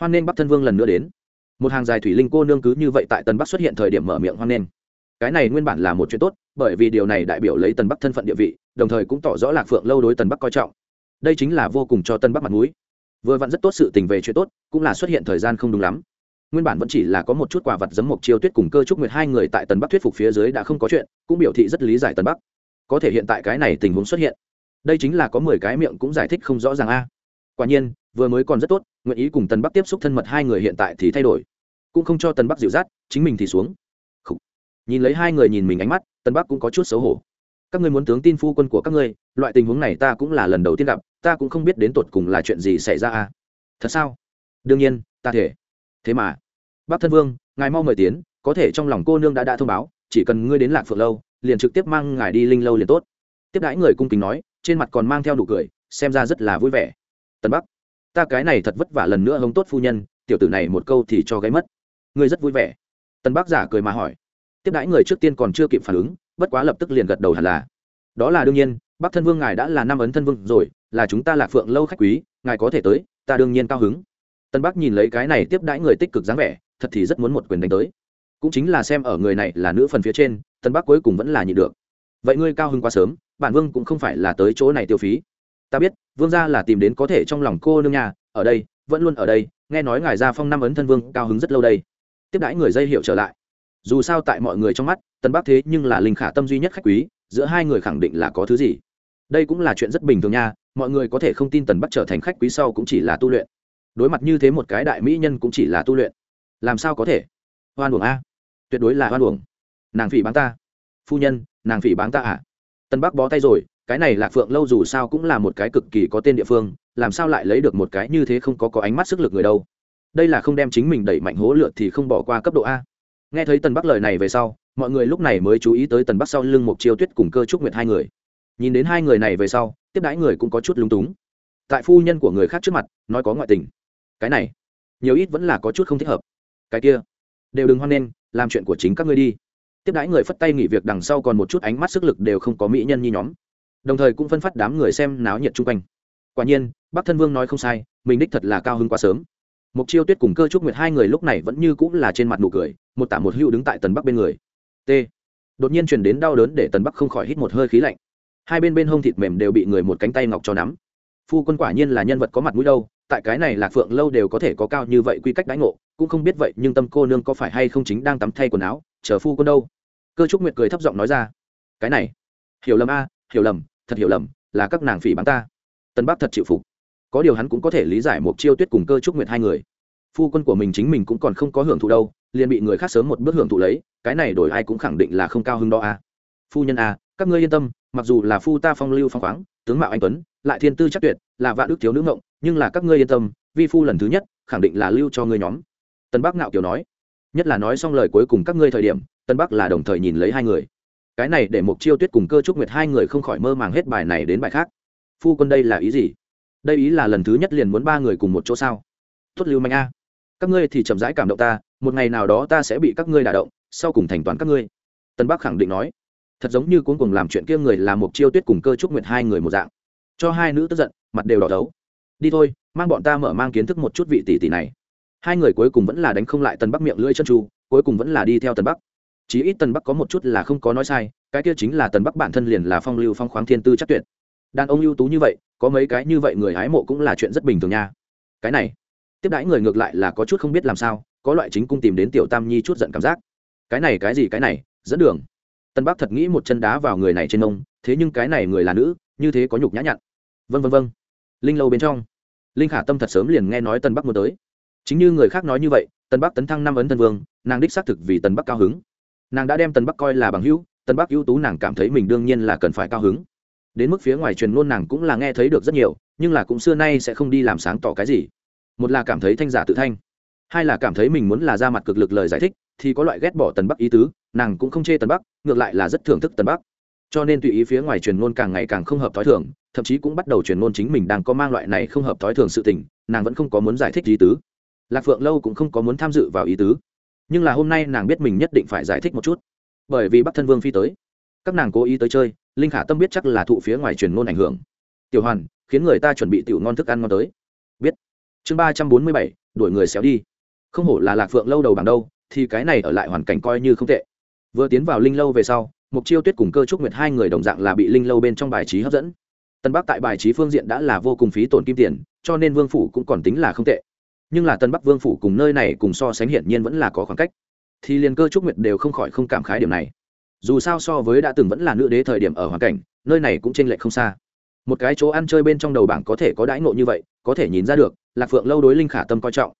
hoan nên bắc thân vương lần nữa đến một hàng dài thủy linh cô nương cứ như vậy tại tân bắc xuất hiện thời điểm mở miệng hoan nên cái này nguyên bản là một chuyện tốt bởi vì điều này đại biểu lấy tân bắc thân phận địa vị đồng thời cũng tỏ rõ lạc phượng lâu đối tân bắc coi trọng đây chính là vô cùng cho tân bắc mặt mũi vừa vặn rất tốt sự tình về chuyện tốt cũng là xuất hiện thời gian không đúng lắm nguyên bản vẫn chỉ là có một chút quà vật giấm mộc chiêu tuyết cùng cơ trúc nguyệt hai người tại tân bắc thuyết phục phía dưới đã không có chuyện cũng biểu thị rất lý giải tân bắc có thể hiện tại cái này tình huống xuất hiện đây chính là có mười cái miệng cũng giải thích không rõ ràng a quả nhiên, vừa mới còn rất tốt, nguyện ý cùng Tần bắc tiếp xúc thân mật hai người hiện tại thì thay đổi. Cũng không cho Tần bắc dịu dắt, chính mình thì xuống. Khủ. nhìn lấy hai người nhìn mình ánh mắt, Tần bắc cũng có chút xấu hổ. Các ngươi muốn tướng tin phu quân của các ngươi, loại tình huống này ta cũng là lần đầu tiên gặp, ta cũng không biết đến tột cùng là chuyện gì xảy ra a thật sao? Đương nhiên, ta thể. Thế mà. Bác thân vương, ngài mau mời tiến, có thể trong lòng cô nương đã đã thông báo, chỉ cần ngươi đến lạc phượng lâu, liền trực tiếp mang ngài đi linh lâu liền tốt. Tiếp đãi người cung kính nói, trên mặt còn mang theo nụ cười, xem ra rất là vui vẻ tân bắc, ta cái này thật vất vả lần nữa hống tốt phu nhân, tiểu tử này một câu thì cho gáy mất. Ngươi rất vui vẻ. Tân bắc giả cười mà hỏi. Tiếp đãi người trước tiên còn chưa kịp phản ứng, bất quá lập tức liền gật đầu hẳn là. Đó là đương nhiên, bắc thân vương ngài đã là năm ấn thân vương rồi, là chúng ta lạc phượng lâu khách quý, ngài có thể tới, ta đương nhiên cao hứng. Tân bắc nhìn lấy cái này tiếp đãi người tích cực dáng vẻ, thật thì rất muốn một quyền đánh tới. Cũng chính là xem ở người này là nữ phần phía trên tân bắc cuối cùng vẫn là nhịn được. Vậy ngươi cao hứng quá sớm, bản vương cũng không phải là tới chỗ này tiêu phí ta biết, vương gia là tìm đến có thể trong lòng cô nương nhà, ở đây, vẫn luôn ở đây, nghe nói ngài gia phong năm ấn thân vương cao hứng rất lâu đây. Tiếp đãi người dây hiệu trở lại. Dù sao tại mọi người trong mắt tân bắc thế nhưng là linh khả tâm duy nhất khách quý, giữa hai người khẳng định là có thứ gì. Đây cũng là chuyện rất bình thường nha, mọi người có thể không tin tần bắc trở thành khách quý sau cũng chỉ là tu luyện. Đối mặt như thế một cái đại mỹ nhân cũng chỉ là tu luyện. Làm sao có thể? Hoan uổng a. Tuyệt đối là hoan uổng. Nàng phỉ bán ta. Phu nhân, nàng phỉ bán ta à? Tân bắc bó tay rồi cái này lạc phượng lâu dù sao cũng là một cái cực kỳ có tên địa phương, làm sao lại lấy được một cái như thế không có có ánh mắt sức lực người đâu? Đây là không đem chính mình đẩy mạnh hố lượt thì không bỏ qua cấp độ a. Nghe thấy tần bắc lời này về sau, mọi người lúc này mới chú ý tới tần bắc sau lưng một chiêu tuyết cùng cơ trúc nguyệt hai người. Nhìn đến hai người này về sau, tiếp đãi người cũng có chút lúng túng. Tại phu nhân của người khác trước mặt, nói có ngoại tình. Cái này, nhiều ít vẫn là có chút không thích hợp. Cái kia, đều đừng hoan nghênh, làm chuyện của chính các ngươi đi. Tiếp đãi người phất tay nghỉ việc đằng sau còn một chút ánh mắt sức lực đều không có mỹ nhân như nhóm đồng thời cũng phân phát đám người xem náo nhiệt chung quanh. Quả nhiên, bắc thân vương nói không sai, mình đích thật là cao hứng quá sớm. Mục chiêu tuyết cùng cơ trúc nguyệt hai người lúc này vẫn như cũng là trên mặt nụ cười, một tả một hữu đứng tại tần bắc bên người. T. Đột nhiên chuyển đến đau đớn để tần bắc không khỏi hít một hơi khí lạnh. Hai bên bên hông thịt mềm đều bị người một cánh tay ngọc cho nắm. Phu quân quả nhiên là nhân vật có mặt mũi đâu, tại cái này lạc phượng lâu đều có thể có cao như vậy quy cách đãi ngộ, cũng không biết vậy nhưng tâm cô nương có phải hay không chính đang tắm thay quần áo, chờ phu quân đâu. Cơ trúc nguyệt cười thấp giọng nói ra, cái này, hiểu lầm a, hiểu lầm thật hiểu lầm, là các nàng phỉ bắn ta. Tân bắc thật chịu phục. Có điều hắn cũng có thể lý giải một chiêu tuyết cùng cơ trúc nguyệt hai người. Phu quân của mình chính mình cũng còn không có hưởng thụ đâu, liền bị người khác sớm một bước hưởng thụ lấy, cái này đổi ai cũng khẳng định là không cao hứng đó a phu nhân a các ngươi yên tâm, mặc dù là phu ta phong lưu phong khoáng, tướng mạo anh tuấn, lại thiên tư chắc tuyệt, là vạn đức thiếu nữ ngộng, nhưng là các ngươi yên tâm, vi phu lần thứ nhất, khẳng định là lưu cho ngươi nhóm. Tân bắc ngạo kiều nói. Nhất là nói xong lời cuối cùng các ngươi thời điểm tân bắc là đồng thời nhìn lấy hai người cái này để mục chiêu tuyết cùng cơ trúc nguyệt hai người không khỏi mơ màng hết bài này đến bài khác. Phu quân đây là ý gì? Đây ý là lần thứ nhất liền muốn ba người cùng một chỗ sao? Tuất lưu mạnh a. Các ngươi thì chậm rãi cảm động ta, một ngày nào đó ta sẽ bị các ngươi đả động, sau cùng thành toán các ngươi. Tân bắc khẳng định nói. Thật giống như cuốn cùng làm chuyện kia người là mục chiêu tuyết cùng cơ trúc nguyệt hai người một dạng. Cho hai nữ tức giận, mặt đều đỏ đấu đi thôi, mang bọn ta mở mang kiến thức một chút vị tỷ tỷ này. Hai người cuối cùng vẫn là đánh không lại tân bắc miệng lưỡi chân tru cuối cùng vẫn là đi theo tân bắc chí ít tần bắc có một chút là không có nói sai, cái kia chính là tần bắc bản thân liền là phong lưu phong khoáng thiên tư chắc tuyệt. Đàn ông ưu tú như vậy, có mấy cái như vậy người hái mộ cũng là chuyện rất bình thường nha. Cái này, tiếp đãi người ngược lại là có chút không biết làm sao, có loại chính cung tìm đến tiểu tam nhi chút giận cảm giác. Cái này, cái gì, cái này, dẫn đường. Tân bắc thật nghĩ một chân đá vào người này trên ông, thế nhưng cái này người là nữ, như thế có nhục nhã nhặn. Vân vân vân linh lâu bên trong, linh khả tâm thật sớm liền nghe nói tân bắc muốn tới. Chính như người khác nói như vậy tân bắc tấn thăng năm ấn tân vương, nàng đích xác thực vì tân bắc cao hứng nàng đã đem Tần bắc coi là bằng hữu, Tần bắc ưu tú nàng cảm thấy mình đương nhiên là cần phải cao hứng. đến mức phía ngoài truyền ngôn nàng cũng là nghe thấy được rất nhiều, nhưng là cũng xưa nay sẽ không đi làm sáng tỏ cái gì. một là cảm thấy thanh giả tự thanh, hai là cảm thấy mình muốn là ra mặt cực lực lời giải thích, thì có loại ghét bỏ tần bắc ý tứ, nàng cũng không chê tần bắc, ngược lại là rất thưởng thức tần bắc. cho nên tùy ý phía ngoài truyền ngôn càng ngày càng không hợp t h i thường, thậm chí cũng bắt đầu truyền ngôn chính mình đang có mang loại này không hợp t h i thường sự tình, nàng vẫn không có muốn giải thích ý tứ. lạc phượng lâu cũng không có muốn tham dự vào ý tứ nhưng là hôm nay nàng biết mình nhất định phải giải thích một chút. Bởi vì bắc thân vương phi tới, các nàng cố ý tới chơi, linh khả tâm biết chắc là thụ phía ngoài truyền ngôn ảnh hưởng. Tiểu hoàn, khiến người ta chuẩn bị tiểu ngon thức ăn ngon tới. Biết. Chương ba trăm bốn mươi bảy, đuổi người xéo đi. Không hổ là lạc phượng lâu đầu bảng đâu, thì cái này ở lại hoàn cảnh coi như không tệ. Vừa tiến vào linh lâu về sau mục chiêu tuyết cùng cơ trúc nguyệt hai người đồng dạng là bị linh lâu bên trong bài trí hấp dẫn. Tân bắc tại bài trí phương diện đã là vô cùng phí tổn kim tiền, cho nên vương phủ cũng còn tính là không tệ nhưng là tân bắc vương phủ cùng nơi này cùng so sánh hiển nhiên vẫn là có khoảng cách thì liền cơ trúc nguyệt đều không khỏi không cảm khái điểm này dù sao so với đã từng vẫn là nữ đế thời điểm ở hoàn cảnh nơi này cũng chênh lệch không xa một cái chỗ ăn chơi bên trong đầu bảng có thể có đãi ngộ như vậy có thể nhìn ra được lạc phượng lâu đối linh khả tâm coi trọng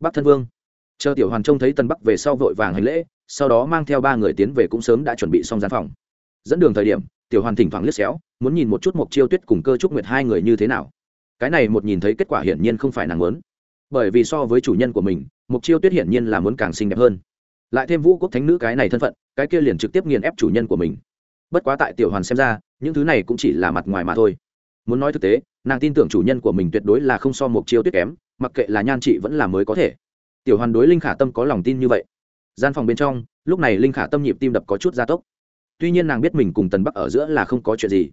bắc thân vương chờ tiểu hoàn trông thấy tân bắc về sau vội vàng hành lễ sau đó mang theo ba người tiến về cũng sớm đã chuẩn bị xong gian phòng dẫn đường thời điểm tiểu hoàn thỉnh thoảng liếc xéo muốn nhìn một chút mục chiêu tuyết cùng cơ trúc nguyệt hai người như thế nào cái này một nhìn thấy kết quả hiển nhiên không phải nàng muốn bởi vì so với chủ nhân của mình mục chiêu tuyết hiển nhiên là muốn càng xinh đẹp hơn. Lại thêm vũ quốc thánh nữ cái này thân phận, cái kia liền trực tiếp nghiền ép chủ nhân của mình. Bất quá tại tiểu hoàn xem ra, những thứ này cũng chỉ là mặt ngoài mà thôi. Muốn nói thực tế, nàng tin tưởng chủ nhân của mình tuyệt đối là không so mục chiêu tuyết kém, mặc kệ là nhan trị vẫn là mới có thể. Tiểu hoàn đối linh khả tâm có lòng tin như vậy. Gian phòng bên trong, lúc này linh khả tâm nhịp tim đập có chút gia tốc. Tuy nhiên nàng biết mình cùng tần bắc ở giữa là không có chuyện gì,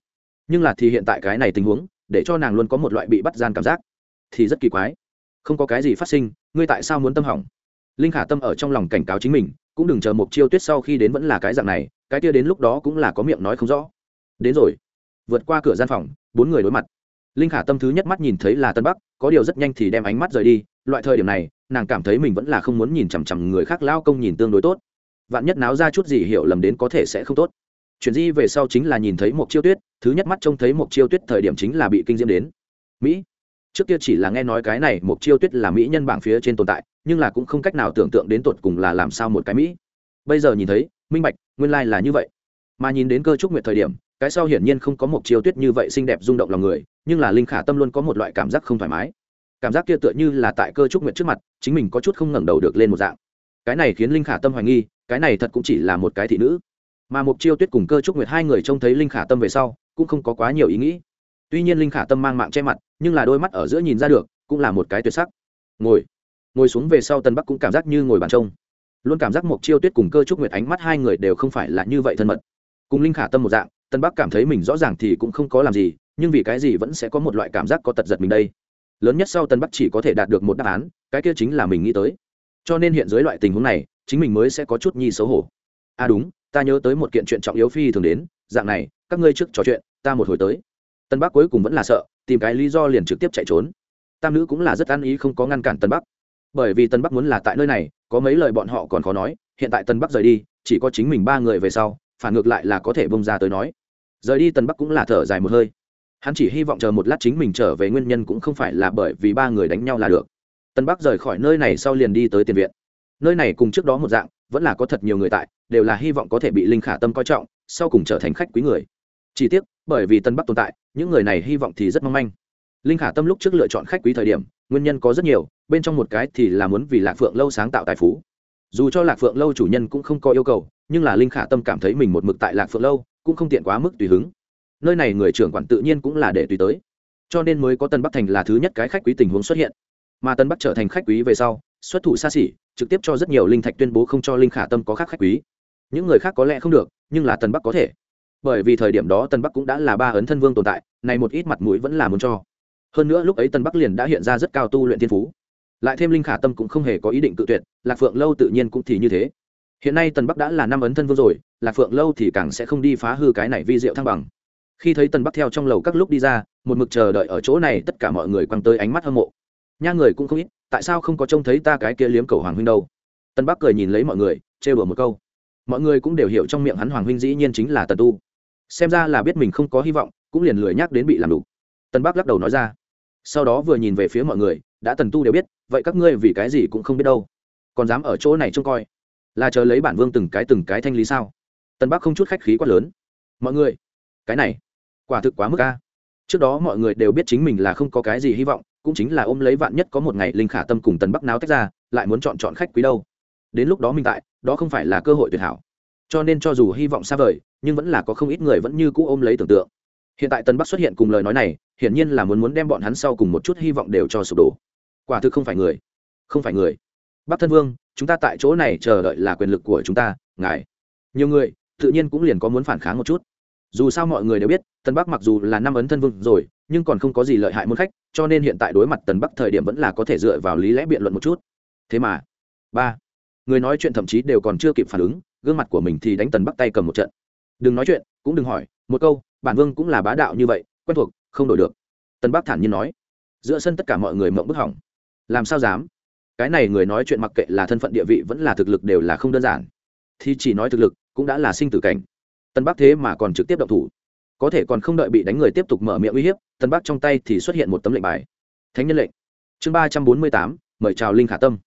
nhưng là thì hiện tại cái này tình huống, để cho nàng luôn có một loại bị bắt gian cảm giác, thì rất kỳ quái không có cái gì phát sinh, ngươi tại sao muốn tâm hỏng? Linh khả tâm ở trong lòng cảnh cáo chính mình, cũng đừng chờ một chiêu tuyết sau khi đến vẫn là cái dạng này, cái kia đến lúc đó cũng là có miệng nói không rõ. Đến rồi. Vượt qua cửa gian phòng, bốn người đối mặt. Linh khả tâm thứ nhất mắt nhìn thấy là tân bắc, có điều rất nhanh thì đem ánh mắt rời đi, loại thời điểm này, nàng cảm thấy mình vẫn là không muốn nhìn chằm chằm người khác lao công nhìn tương đối tốt. Vạn nhất náo ra chút gì hiểu lầm đến có thể sẽ không tốt. Chuyện di về sau chính là nhìn thấy một chiêu tuyết, thứ nhất mắt trông thấy một chiêu tuyết thời điểm chính là bị kinh diễm đến. Mỹ trước kia chỉ là nghe nói cái này một chiêu tuyết là mỹ nhân bảng phía trên tồn tại, nhưng là cũng không cách nào tưởng tượng đến tột cùng là làm sao một cái mỹ. Bây giờ nhìn thấy, minh bạch, nguyên lai là như vậy. Mà nhìn đến cơ trúc nguyệt thời điểm, cái sau hiển nhiên không có một chiêu tuyết như vậy xinh đẹp rung động lòng người, nhưng là linh khả tâm luôn có một loại cảm giác không thoải mái. Cảm giác kia tựa như là tại cơ trúc nguyệt trước mặt, chính mình có chút không ngẩng đầu được lên một dạng. Cái này khiến linh khả tâm hoài nghi, cái này thật cũng chỉ là một cái thị nữ. Mà mục chiêu tuyết cùng cơ trúc nguyệt hai người trông thấy linh khả tâm về sau, cũng không có quá nhiều ý nghĩ tuy nhiên linh khả tâm mang mạng che mặt, nhưng là đôi mắt ở giữa nhìn ra được, cũng là một cái tuyệt sắc. Ngồi. Ngồi xuống về sau tân bắc cũng cảm giác như ngồi bàn trông. Luôn cảm giác mộc chiêu tuyết cùng cơ trúc nguyệt ánh mắt hai người đều không phải là như vậy thân mật. Cùng linh khả tâm một dạng, tân bắc cảm thấy mình rõ ràng thì cũng không có làm gì, nhưng vì cái gì vẫn sẽ có một loại cảm giác có tật giật mình đây. Lớn nhất sau tân bắc chỉ có thể đạt được một đáp án, cái kia chính là mình nghĩ tới. Cho nên hiện dưới loại tình huống này, chính mình mới sẽ có chút nhi xấu hổ. À đúng, ta nhớ tới một kiện chuyện trọng yếu phi thường đến, dạng này, các ngươi trước trò chuyện, ta một hồi tới tân bắc cuối cùng vẫn là sợ, tìm cái lý do liền trực tiếp chạy trốn. Tam nữ cũng là rất ăn ý không có ngăn cản tân bắc. Bởi vì tân bắc muốn là tại nơi này, có mấy lời bọn họ còn khó nói, hiện tại tân bắc rời đi, chỉ có chính mình ba người về sau, phản ngược lại là có thể bông ra tới nói. Rời đi tân bắc cũng là thở dài một hơi. Hắn chỉ hy vọng chờ một lát chính mình trở về nguyên nhân cũng không phải là bởi vì ba người đánh nhau là được. Tân bắc rời khỏi nơi này sau liền đi tới tiền viện. Nơi này cùng trước đó một dạng, vẫn là có thật nhiều người tại, đều là hy vọng có thể bị linh khả tâm coi trọng, sau cùng trở thành khách quý người. Chỉ tiếc, bởi vì tân bắc tồn tại những người này hy vọng thì rất mong manh. Linh khả tâm lúc trước lựa chọn khách quý thời điểm, nguyên nhân có rất nhiều, bên trong một cái thì là muốn vì lạc phượng lâu sáng tạo tài phú. Dù cho lạc phượng lâu chủ nhân cũng không có yêu cầu, nhưng là linh khả tâm cảm thấy mình một mực tại lạc phượng lâu, cũng không tiện quá mức tùy hứng. Nơi này người trưởng quản tự nhiên cũng là để tùy tới. Cho nên mới có tân bắc thành là thứ nhất cái khách quý tình huống xuất hiện. Mà tân bắc trở thành khách quý về sau, xuất thủ xa xỉ, trực tiếp cho rất nhiều linh thạch tuyên bố không cho linh khả tâm có khác khách quý. Những người khác có lẽ không được, nhưng là tân bắc có thể bởi vì thời điểm đó tân bắc cũng đã là ba ấn thân vương tồn tại này một ít mặt mũi vẫn là muốn cho. Hơn nữa lúc ấy tân bắc liền đã hiện ra rất cao tu luyện thiên phú. Lại thêm linh khả tâm cũng không hề có ý định cự tuyệt, lạc phượng lâu tự nhiên cũng thì như thế. Hiện nay tần bắc đã là năm ấn thân vương rồi, lạc phượng lâu thì càng sẽ không đi phá hư cái này vi diệu thăng bằng. Khi thấy tần bắc theo trong lầu các lúc đi ra, một mực chờ đợi ở chỗ này, tất cả mọi người quăng tới ánh mắt hâm mộ. Nha người cũng không ít, tại sao không có trông thấy ta cái kia liếm cầu hoàng huynh đâu? Tân bắc cười nhìn lấy mọi người, trêu đùa một câu. Mọi người cũng đều hiểu trong miệng hắn hoàng huynh dĩ nhiên chính là tần tu xem ra là biết mình không có hy vọng, cũng liền lười nhắc đến bị làm đủ tân bắc lắc đầu nói ra. Sau đó vừa nhìn về phía mọi người, đã tần tu đều biết, vậy các ngươi vì cái gì cũng không biết đâu. Còn dám ở chỗ này trông coi? Là chờ lấy bản vương từng cái từng cái thanh lý sao? Tân bắc không chút khách khí quá lớn. Mọi người, cái này, quả thực quá mức ca trước đó mọi người đều biết chính mình là không có cái gì hy vọng, cũng chính là ôm lấy vạn nhất có một ngày linh khả tâm cùng tần bắc náo tách ra, lại muốn chọn chọn khách quý đâu. Đến lúc đó mình tại, đó không phải là cơ hội tuyệt hảo cho nên cho dù hy vọng xa vời, nhưng vẫn là có không ít người vẫn như cũ ôm lấy tưởng tượng. Hiện tại tân bắc xuất hiện cùng lời nói này, hiển nhiên là muốn muốn đem bọn hắn sau cùng một chút hy vọng đều cho sụp đổ. Quả thực không phải người. Không phải người. Bắc thân vương, chúng ta tại chỗ này chờ đợi là quyền lực của chúng ta, ngài. Nhiều người, tự nhiên cũng liền có muốn phản kháng một chút. Dù sao mọi người đều biết tân bắc mặc dù là năm ấn thân vương rồi, nhưng còn không có gì lợi hại môn khách, cho nên hiện tại đối mặt tần bắc thời điểm vẫn là có thể dựa vào lý lẽ biện luận một chút. Thế mà, ba, người nói chuyện thậm chí đều còn chưa kịp phản ứng gương mặt của mình thì đánh tần bắc tay cầm một trận. Đừng nói chuyện, cũng đừng hỏi, một câu, bản vương cũng là bá đạo như vậy, quen thuộc, không đổi được. Tần bắc thản nhiên nói. Giữa sân tất cả mọi người mộng bức hỏng. Làm sao dám? Cái này người nói chuyện mặc kệ là thân phận địa vị vẫn là thực lực đều là không đơn giản. Thì chỉ nói thực lực, cũng đã là sinh tử cảnh. Tân bắc thế mà còn trực tiếp động thủ. Có thể còn không đợi bị đánh người tiếp tục mở miệng uy hiếp tân bắc trong tay thì xuất hiện một tấm lệnh bài. Thánh nhân lệnh. Chương ba trăm bốn mươi tám, mời chào linh khả tâm.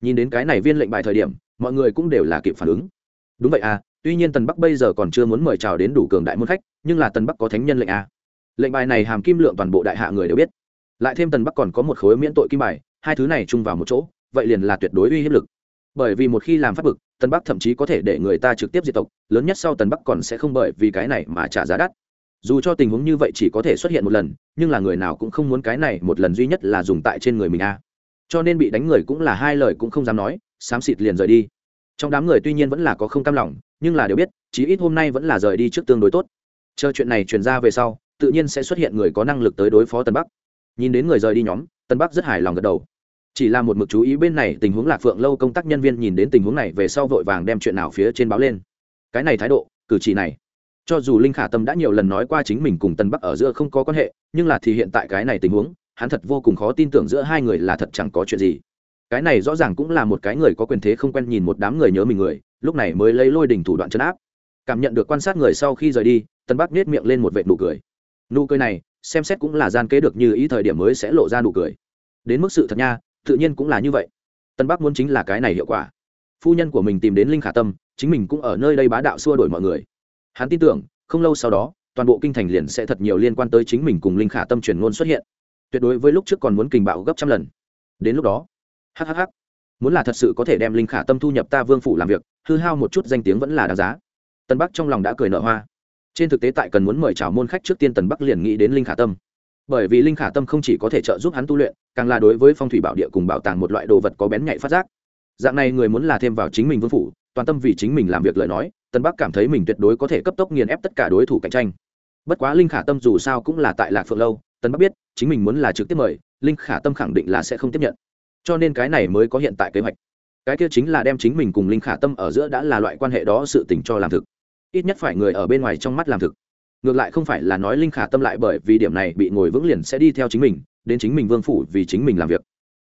Nhìn đến cái này viên lệnh bài thời điểm, mọi người cũng đều là kịp phản ứng đúng vậy à tuy nhiên tần bắc bây giờ còn chưa muốn mời chào đến đủ cường đại môn khách, nhưng là tần bắc có thánh nhân lệnh à. lệnh bài này hàm kim lượng toàn bộ đại hạ người đều biết. Lại thêm tần bắc còn có một khối miễn tội kim bài, hai thứ này chung vào một chỗ, vậy liền là tuyệt đối uy hiếp lực. Bởi vì một khi làm pháp bực, tần bắc thậm chí có thể để người ta trực tiếp diệt tộc, lớn nhất sau tần bắc còn sẽ không bởi vì cái này mà trả giá đắt. Dù cho tình huống như vậy chỉ có thể xuất hiện một lần, nhưng là người nào cũng không muốn cái này một lần duy nhất là dùng tại trên người mình a cho nên bị đánh người cũng là hai lời cũng không dám nói, xám xịt liền rời đi trong đám người tuy nhiên vẫn là có không cam lòng, nhưng là đều biết, chí ít hôm nay vẫn là rời đi trước tương đối tốt. Chờ chuyện này truyền ra về sau, tự nhiên sẽ xuất hiện người có năng lực tới đối phó tân bắc. Nhìn đến người rời đi nhóm tân bắc rất hài lòng gật đầu. Chỉ là một mực chú ý bên này, tình huống lạc phượng lâu công tác nhân viên nhìn đến tình huống này về sau vội vàng đem chuyện nào phía trên báo lên. Cái này thái độ, cử chỉ này. Cho dù linh khả tâm đã nhiều lần nói qua chính mình cùng tân bắc ở giữa không có quan hệ, nhưng là thì hiện tại cái này tình huống, hắn thật vô cùng khó tin tưởng giữa hai người là thật chẳng có chuyện gì cái này rõ ràng cũng là một cái người có quyền thế không quen nhìn một đám người nhớ mình người, lúc này mới lấy lôi đình thủ đoạn chấn áp. Cảm nhận được quan sát người sau khi rời đi, tân bắc nết miệng lên một vệ nụ cười. Nụ cười này, xem xét cũng là gian kế được như ý thời điểm mới sẽ lộ ra nụ cười. Đến mức sự thật nha, tự nhiên cũng là như vậy. Tân bắc muốn chính là cái này hiệu quả. Phu nhân của mình tìm đến linh khả tâm, chính mình cũng ở nơi đây bá đạo xua đổi mọi người. Hắn tin tưởng, không lâu sau đó, toàn bộ kinh thành liền sẽ thật nhiều liên quan tới chính mình cùng linh khả tâm truyền ngôn xuất hiện. Tuyệt đối với lúc trước còn muốn kình bạo gấp trăm lần. Đến lúc đó hhh muốn là thật sự có thể đem linh khả tâm thu nhập ta vương phủ làm việc, hư hao một chút danh tiếng vẫn là đáng giá. Tân bắc trong lòng đã cười nợ hoa. Trên thực tế tại cần muốn mời chào môn khách trước tiên tần bắc liền nghĩ đến linh khả tâm. Bởi vì linh khả tâm không chỉ có thể trợ giúp hắn tu luyện, càng là đối với phong thủy bảo địa cùng bảo tàng một loại đồ vật có bén nhạy phát giác. Dạng này người muốn là thêm vào chính mình vương phủ, toàn tâm vì chính mình làm việc lời nói tân bắc cảm thấy mình tuyệt đối có thể cấp tốc nghiền ép tất cả đối thủ cạnh tranh. Bất quá linh khả tâm dù sao cũng là tại lạc phượng lâu tân bắc biết, chính mình muốn là trực tiếp mời, linh khả tâm khẳng định là sẽ không tiếp nhận cho nên cái này mới có hiện tại kế hoạch. Cái kia chính là đem chính mình cùng linh khả tâm ở giữa đã là loại quan hệ đó sự tình cho làm thực. Ít nhất phải người ở bên ngoài trong mắt làm thực. Ngược lại không phải là nói linh khả tâm lại bởi vì điểm này bị ngồi vững liền sẽ đi theo chính mình, đến chính mình vương phủ vì chính mình làm việc.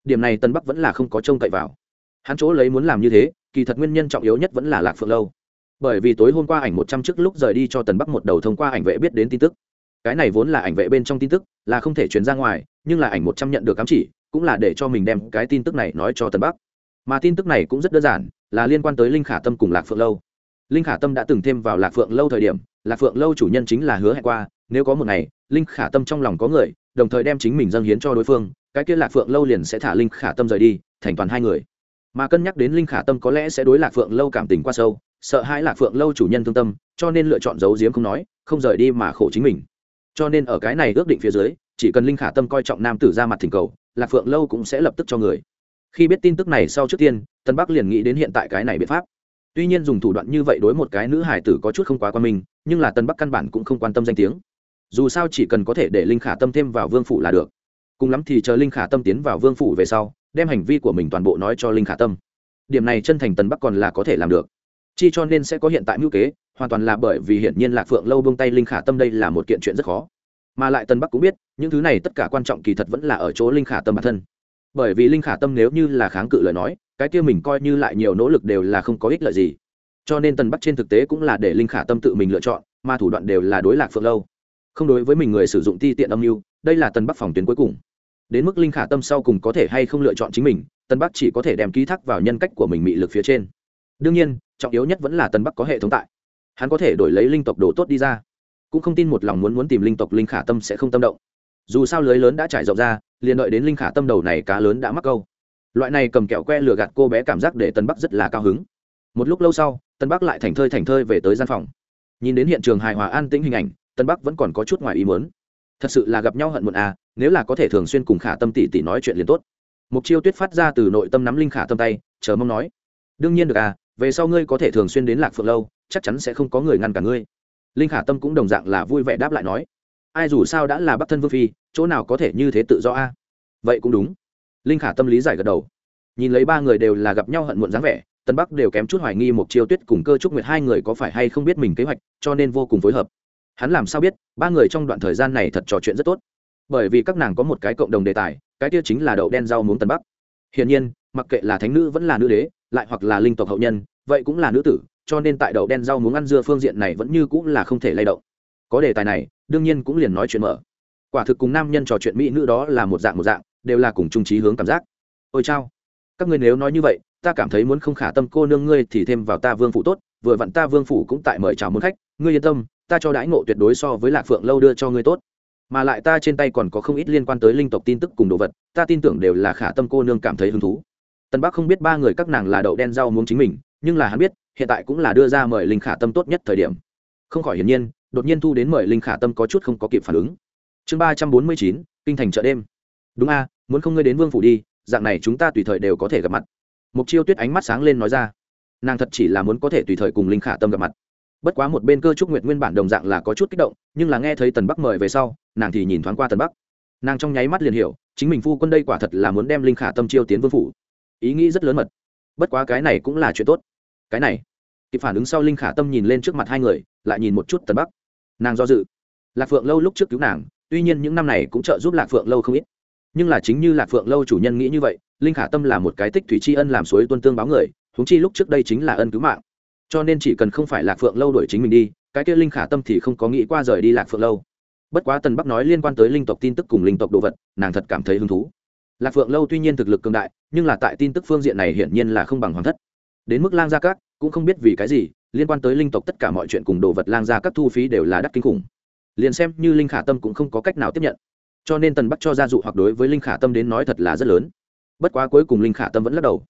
Điểm này tân bắc vẫn là không có trông cậy vào. Hắn chỗ lấy muốn làm như thế, kỳ thật nguyên nhân trọng yếu nhất vẫn là lạc phượng lâu. Bởi vì tối hôm qua ảnh một trăm trước lúc rời đi cho tần bắc một đầu thông qua ảnh vệ biết đến tin tức. Cái này vốn là ảnh vệ bên trong tin tức, là không thể chuyển ra ngoài, nhưng là ảnh một trăm nhận được ám chỉ cũng là để cho mình đem cái tin tức này nói cho tần bắc. Mà tin tức này cũng rất đơn giản, là liên quan tới linh khả tâm cùng lạc phượng lâu. Linh khả tâm đã từng thêm vào lạc phượng lâu thời điểm, lạc phượng lâu chủ nhân chính là hứa hẹn qua, nếu có một ngày, linh khả tâm trong lòng có người, đồng thời đem chính mình dâng hiến cho đối phương, cái kia lạc phượng lâu liền sẽ thả linh khả tâm rời đi, thành toàn hai người. Mà cân nhắc đến linh khả tâm có lẽ sẽ đối lạc phượng lâu cảm tình qua sâu, sợ hãi lạc phượng lâu chủ nhân thương tâm, cho nên lựa chọn giấu giếm không nói, không rời đi mà khổ chính mình. Cho nên ở cái này ước định phía dưới chỉ cần linh khả tâm coi trọng nam tử ra mặt thỉnh cầu, lạc phượng lâu cũng sẽ lập tức cho người. Khi biết tin tức này sau trước tiên tân bắc liền nghĩ đến hiện tại cái này biện pháp. Tuy nhiên dùng thủ đoạn như vậy đối một cái nữ hải tử có chút không quá quan minh, nhưng là tân bắc căn bản cũng không quan tâm danh tiếng. Dù sao chỉ cần có thể để linh khả tâm thêm vào vương phủ là được. Cùng lắm thì chờ linh khả tâm tiến vào vương phủ về sau, đem hành vi của mình toàn bộ nói cho linh khả tâm. Điểm này chân thành tân bắc còn là có thể làm được. Chi cho nên sẽ có hiện tại mưu kế, hoàn toàn là bởi vì hiển nhiên lạc phượng lâu buông tay linh khả tâm đây là một kiện chuyện rất khó mà lại tân bắc cũng biết, những thứ này tất cả quan trọng kỳ thật vẫn là ở chỗ linh khả tâm bản thân. Bởi vì linh khả tâm nếu như là kháng cự lời nói, cái kia mình coi như lại nhiều nỗ lực đều là không có ích lợi gì. Cho nên tần bắc trên thực tế cũng là để linh khả tâm tự mình lựa chọn, mà thủ đoạn đều là đối lạc phượng lâu. Không đối với mình người sử dụng ti tiện âm mưu, đây là tần bắc phòng tuyến cuối cùng. Đến mức linh khả tâm sau cùng có thể hay không lựa chọn chính mình tần bắc chỉ có thể đem ký thác vào nhân cách của mình mị lực phía trên. Đương nhiên, trọng yếu nhất vẫn là tần bắc có hệ thống tại. Hắn có thể đổi lấy linh tộc đồ tốt đi ra cũng không tin một lòng muốn muốn tìm linh tộc linh khả tâm sẽ không tâm động. Dù sao lưới lớn đã trải rộng ra, liền đợi đến linh khả tâm đầu này cá lớn đã mắc câu. Loại này cầm kẹo que lừa gạt cô bé cảm giác để tân bắc rất là cao hứng. Một lúc lâu sau, tân bắc lại thành thơi thành thơi về tới gian phòng. Nhìn đến hiện trường hài hòa an tĩnh hình ảnh, tân bắc vẫn còn có chút ngoài ý muốn. Thật sự là gặp nhau hận muộn à nếu là có thể thường xuyên cùng khả tâm tỷ tỷ nói chuyện liền tốt. Mục chiêu tuyết phát ra từ nội tâm nắm linh khả tâm tay, chờ mong nói. Đương nhiên được à về sau ngươi có thể thường xuyên đến lạc phượng lâu, chắc chắn sẽ không có người ngăn cả ngươi linh khả tâm cũng đồng dạng là vui vẻ đáp lại nói, ai dù sao đã là bắc thân vương phi, chỗ nào có thể như thế tự do a? Vậy cũng đúng. Linh khả tâm lý giải gật đầu. Nhìn lấy ba người đều là gặp nhau hận muộn dáng vẻ, tân bắc đều kém chút hoài nghi một chiêu tuyết cùng cơ trúc nguyệt hai người có phải hay không biết mình kế hoạch, cho nên vô cùng phối hợp. Hắn làm sao biết, ba người trong đoạn thời gian này thật trò chuyện rất tốt. Bởi vì các nàng có một cái cộng đồng đề tài, cái kia chính là đậu đen rau muống tân bắc. Hiển nhiên, mặc kệ là thánh nữ vẫn là nữ đế, lại hoặc là linh tộc hậu nhân, vậy cũng là nữ tử cho nên tại đậu đen rau muốn ăn dưa phương diện này vẫn như cũng là không thể lay động. Có đề tài này, đương nhiên cũng liền nói chuyện mở. Quả thực cùng nam nhân trò chuyện mỹ nữ đó là một dạng một dạng, đều là cùng trung trí hướng cảm giác. Ôi chao. Các ngươi nếu nói như vậy, ta cảm thấy muốn không khả tâm cô nương ngươi thì thêm vào ta vương phủ tốt, vừa vặn ta vương phủ cũng tại mời chào muốn khách, ngươi yên tâm, ta cho đãi ngộ tuyệt đối so với lạc phượng lâu đưa cho ngươi tốt. Mà lại ta trên tay còn có không ít liên quan tới linh tộc tin tức cùng đồ vật, ta tin tưởng đều là khả tâm cô nương cảm thấy hứng thú. Tân bắc không biết ba người các nàng là đậu đen rau muốn chính mình nhưng là hắn biết, hiện tại cũng là đưa ra mời linh khả tâm tốt nhất thời điểm. Không khỏi hiển nhiên, đột nhiên thu đến mời linh khả tâm có chút không có kịp phản ứng. Chương ba trăm bốn mươi chín, kinh thành chợ đêm. Đúng a, muốn không ngươi đến vương phủ đi, dạng này chúng ta tùy thời đều có thể gặp mặt. Mục chiêu tuyết ánh mắt sáng lên nói ra. Nàng thật chỉ là muốn có thể tùy thời cùng linh khả tâm gặp mặt. Bất quá một bên cơ trúc nguyệt nguyên bản đồng dạng là có chút kích động, nhưng là nghe thấy tần bắc mời về sau, nàng thì nhìn thoáng qua tần bắc. Nàng trong nháy mắt liền hiểu, chính mình phu quân đây quả thật là muốn đem linh khả tâm chiêu tiến vương phủ. Ý nghĩ rất lớn mật bất quá cái này cũng là chuyện tốt. Cái này. Kịp phản ứng sau linh khả tâm nhìn lên trước mặt hai người, lại nhìn một chút tần bắc. Nàng do dự. Lạc phượng lâu lúc trước cứu nàng, tuy nhiên những năm này cũng trợ giúp lạc phượng lâu không ít. Nhưng là chính như lạc phượng lâu chủ nhân nghĩ như vậy, linh khả tâm là một cái tích thủy tri ân làm suối tuân tương báo người húng chi lúc trước đây chính là ân cứu mạng. Cho nên chỉ cần không phải lạc phượng lâu đuổi chính mình đi, cái kia linh khả tâm thì không có nghĩ qua rời đi lạc phượng lâu. Bất quá tần bắc nói liên quan tới linh tộc tin tức cùng linh tộc đồ vật, nàng thật cảm thấy hứng thú lạc phượng lâu tuy nhiên thực lực cường đại, nhưng là tại tin tức phương diện này hiển nhiên là không bằng hoàng thất. Đến mức lang gia các, cũng không biết vì cái gì, liên quan tới linh tộc tất cả mọi chuyện cùng đồ vật lang gia các thu phí đều là đắt kinh khủng. Liền xem như linh khả tâm cũng không có cách nào tiếp nhận. Cho nên tần bắc cho gia dụ hoặc đối với linh khả tâm đến nói thật là rất lớn. Bất quá cuối cùng linh khả tâm vẫn lắc đầu.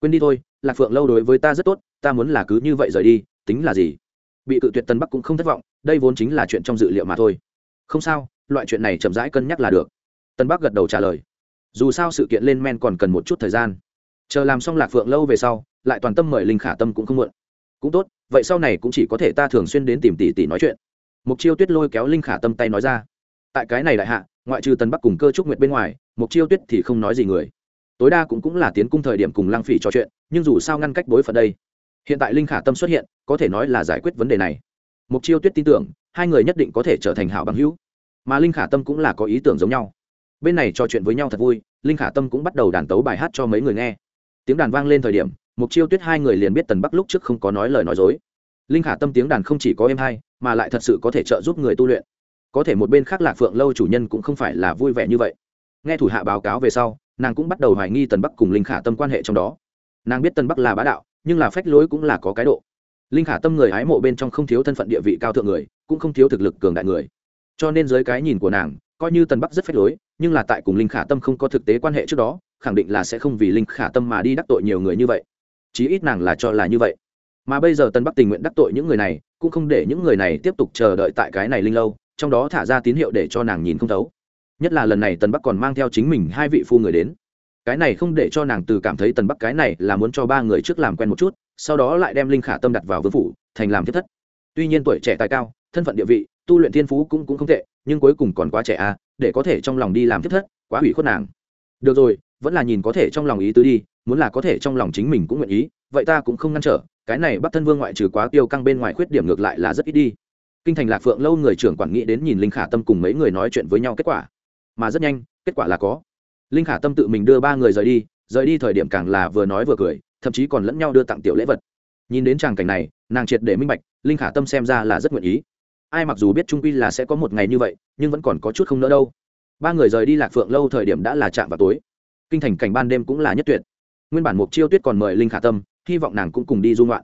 Quên đi thôi, lạc phượng lâu đối với ta rất tốt, ta muốn là cứ như vậy rời đi, tính là gì? Bị cự tuyệt tần bắc cũng không thất vọng, đây vốn chính là chuyện trong dự liệu mà thôi. Không sao, loại chuyện này chậm rãi cân nhắc là được. Tân bắc gật đầu trả lời dù sao sự kiện lên men còn cần một chút thời gian. Chờ làm xong lạc phượng lâu về sau, lại toàn tâm mời linh khả tâm cũng không muộn. Cũng tốt, vậy sau này cũng chỉ có thể ta thường xuyên đến tìm tỷ tỷ nói chuyện. Mục chiêu tuyết lôi kéo linh khả tâm tay nói ra. Tại cái này đại hạ, ngoại trừ tần bắc cùng cơ trúc nguyệt bên ngoài mục chiêu tuyết thì không nói gì người. Tối đa cũng cũng là tiến cung thời điểm cùng lang phỉ trò chuyện, nhưng dù sao ngăn cách bối phận đây, hiện tại linh khả tâm xuất hiện, có thể nói là giải quyết vấn đề này. Mục chiêu tuyết tin tưởng, hai người nhất định có thể trở thành hảo bằng hữu. Mà linh khả tâm cũng là có ý tưởng giống nhau bên này trò chuyện với nhau thật vui, linh khả tâm cũng bắt đầu đàn tấu bài hát cho mấy người nghe. Tiếng đàn vang lên thời điểm mục chiêu tuyết hai người liền biết tần bắc lúc trước không có nói lời nói dối. Linh khả tâm tiếng đàn không chỉ có êm hay, mà lại thật sự có thể trợ giúp người tu luyện. Có thể một bên khác lạc phượng lâu chủ nhân cũng không phải là vui vẻ như vậy. Nghe thủ hạ báo cáo về sau, nàng cũng bắt đầu hoài nghi tần bắc cùng linh khả tâm quan hệ trong đó. Nàng biết tần bắc là bá đạo, nhưng là phách lối cũng là có cái độ. Linh khả tâm người hái mộ bên trong không thiếu thân phận địa vị cao thượng người, cũng không thiếu thực lực cường đại người. Cho nên dưới cái nhìn của nàng coi như tần bắc rất phách lối, nhưng là tại cùng linh khả tâm không có thực tế quan hệ trước đó, khẳng định là sẽ không vì linh khả tâm mà đi đắc tội nhiều người như vậy. Chí ít nàng là cho là như vậy. Mà bây giờ tân bắc tình nguyện đắc tội những người này, cũng không để những người này tiếp tục chờ đợi tại cái này linh lâu, trong đó thả ra tín hiệu để cho nàng nhìn không thấu. Nhất là lần này tần bắc còn mang theo chính mình hai vị phu người đến. Cái này không để cho nàng từ cảm thấy tần bắc cái này là muốn cho ba người trước làm quen một chút, sau đó lại đem linh khả tâm đặt vào vương phủ, thành làm thiết thất. Tuy nhiên tuổi trẻ tài cao, thân phận địa vị, tu luyện thiên phú cũng cũng không tệ nhưng cuối cùng còn quá trẻ à để có thể trong lòng đi làm thiết thất, quá hủy khuất nàng. Được rồi, vẫn là nhìn có thể trong lòng ý tứ đi, muốn là có thể trong lòng chính mình cũng nguyện ý, vậy ta cũng không ngăn trở, cái này bắc thân vương ngoại trừ quá tiêu căng bên ngoài khuyết điểm ngược lại là rất ít đi. Kinh thành lạc phượng lâu người trưởng quản nghĩ đến nhìn linh khả tâm cùng mấy người nói chuyện với nhau kết quả, mà rất nhanh, kết quả là có. Linh khả tâm tự mình đưa ba người rời đi rời đi thời điểm càng là vừa nói vừa cười, thậm chí còn lẫn nhau đưa tặng tiểu lễ vật. Nhìn đến tràng cảnh này, nàng triệt để minh bạch, linh khả tâm xem ra là rất nguyện ý ai mặc dù biết trung quy là sẽ có một ngày như vậy, nhưng vẫn còn có chút không nỡ đâu. Ba người rời đi lạc phượng lâu thời điểm đã là chạm vào tối. Kinh thành cảnh ban đêm cũng là nhất tuyệt. Nguyên bản mục chiêu tuyết còn mời linh khả tâm, hy vọng nàng cũng cùng đi dung loạn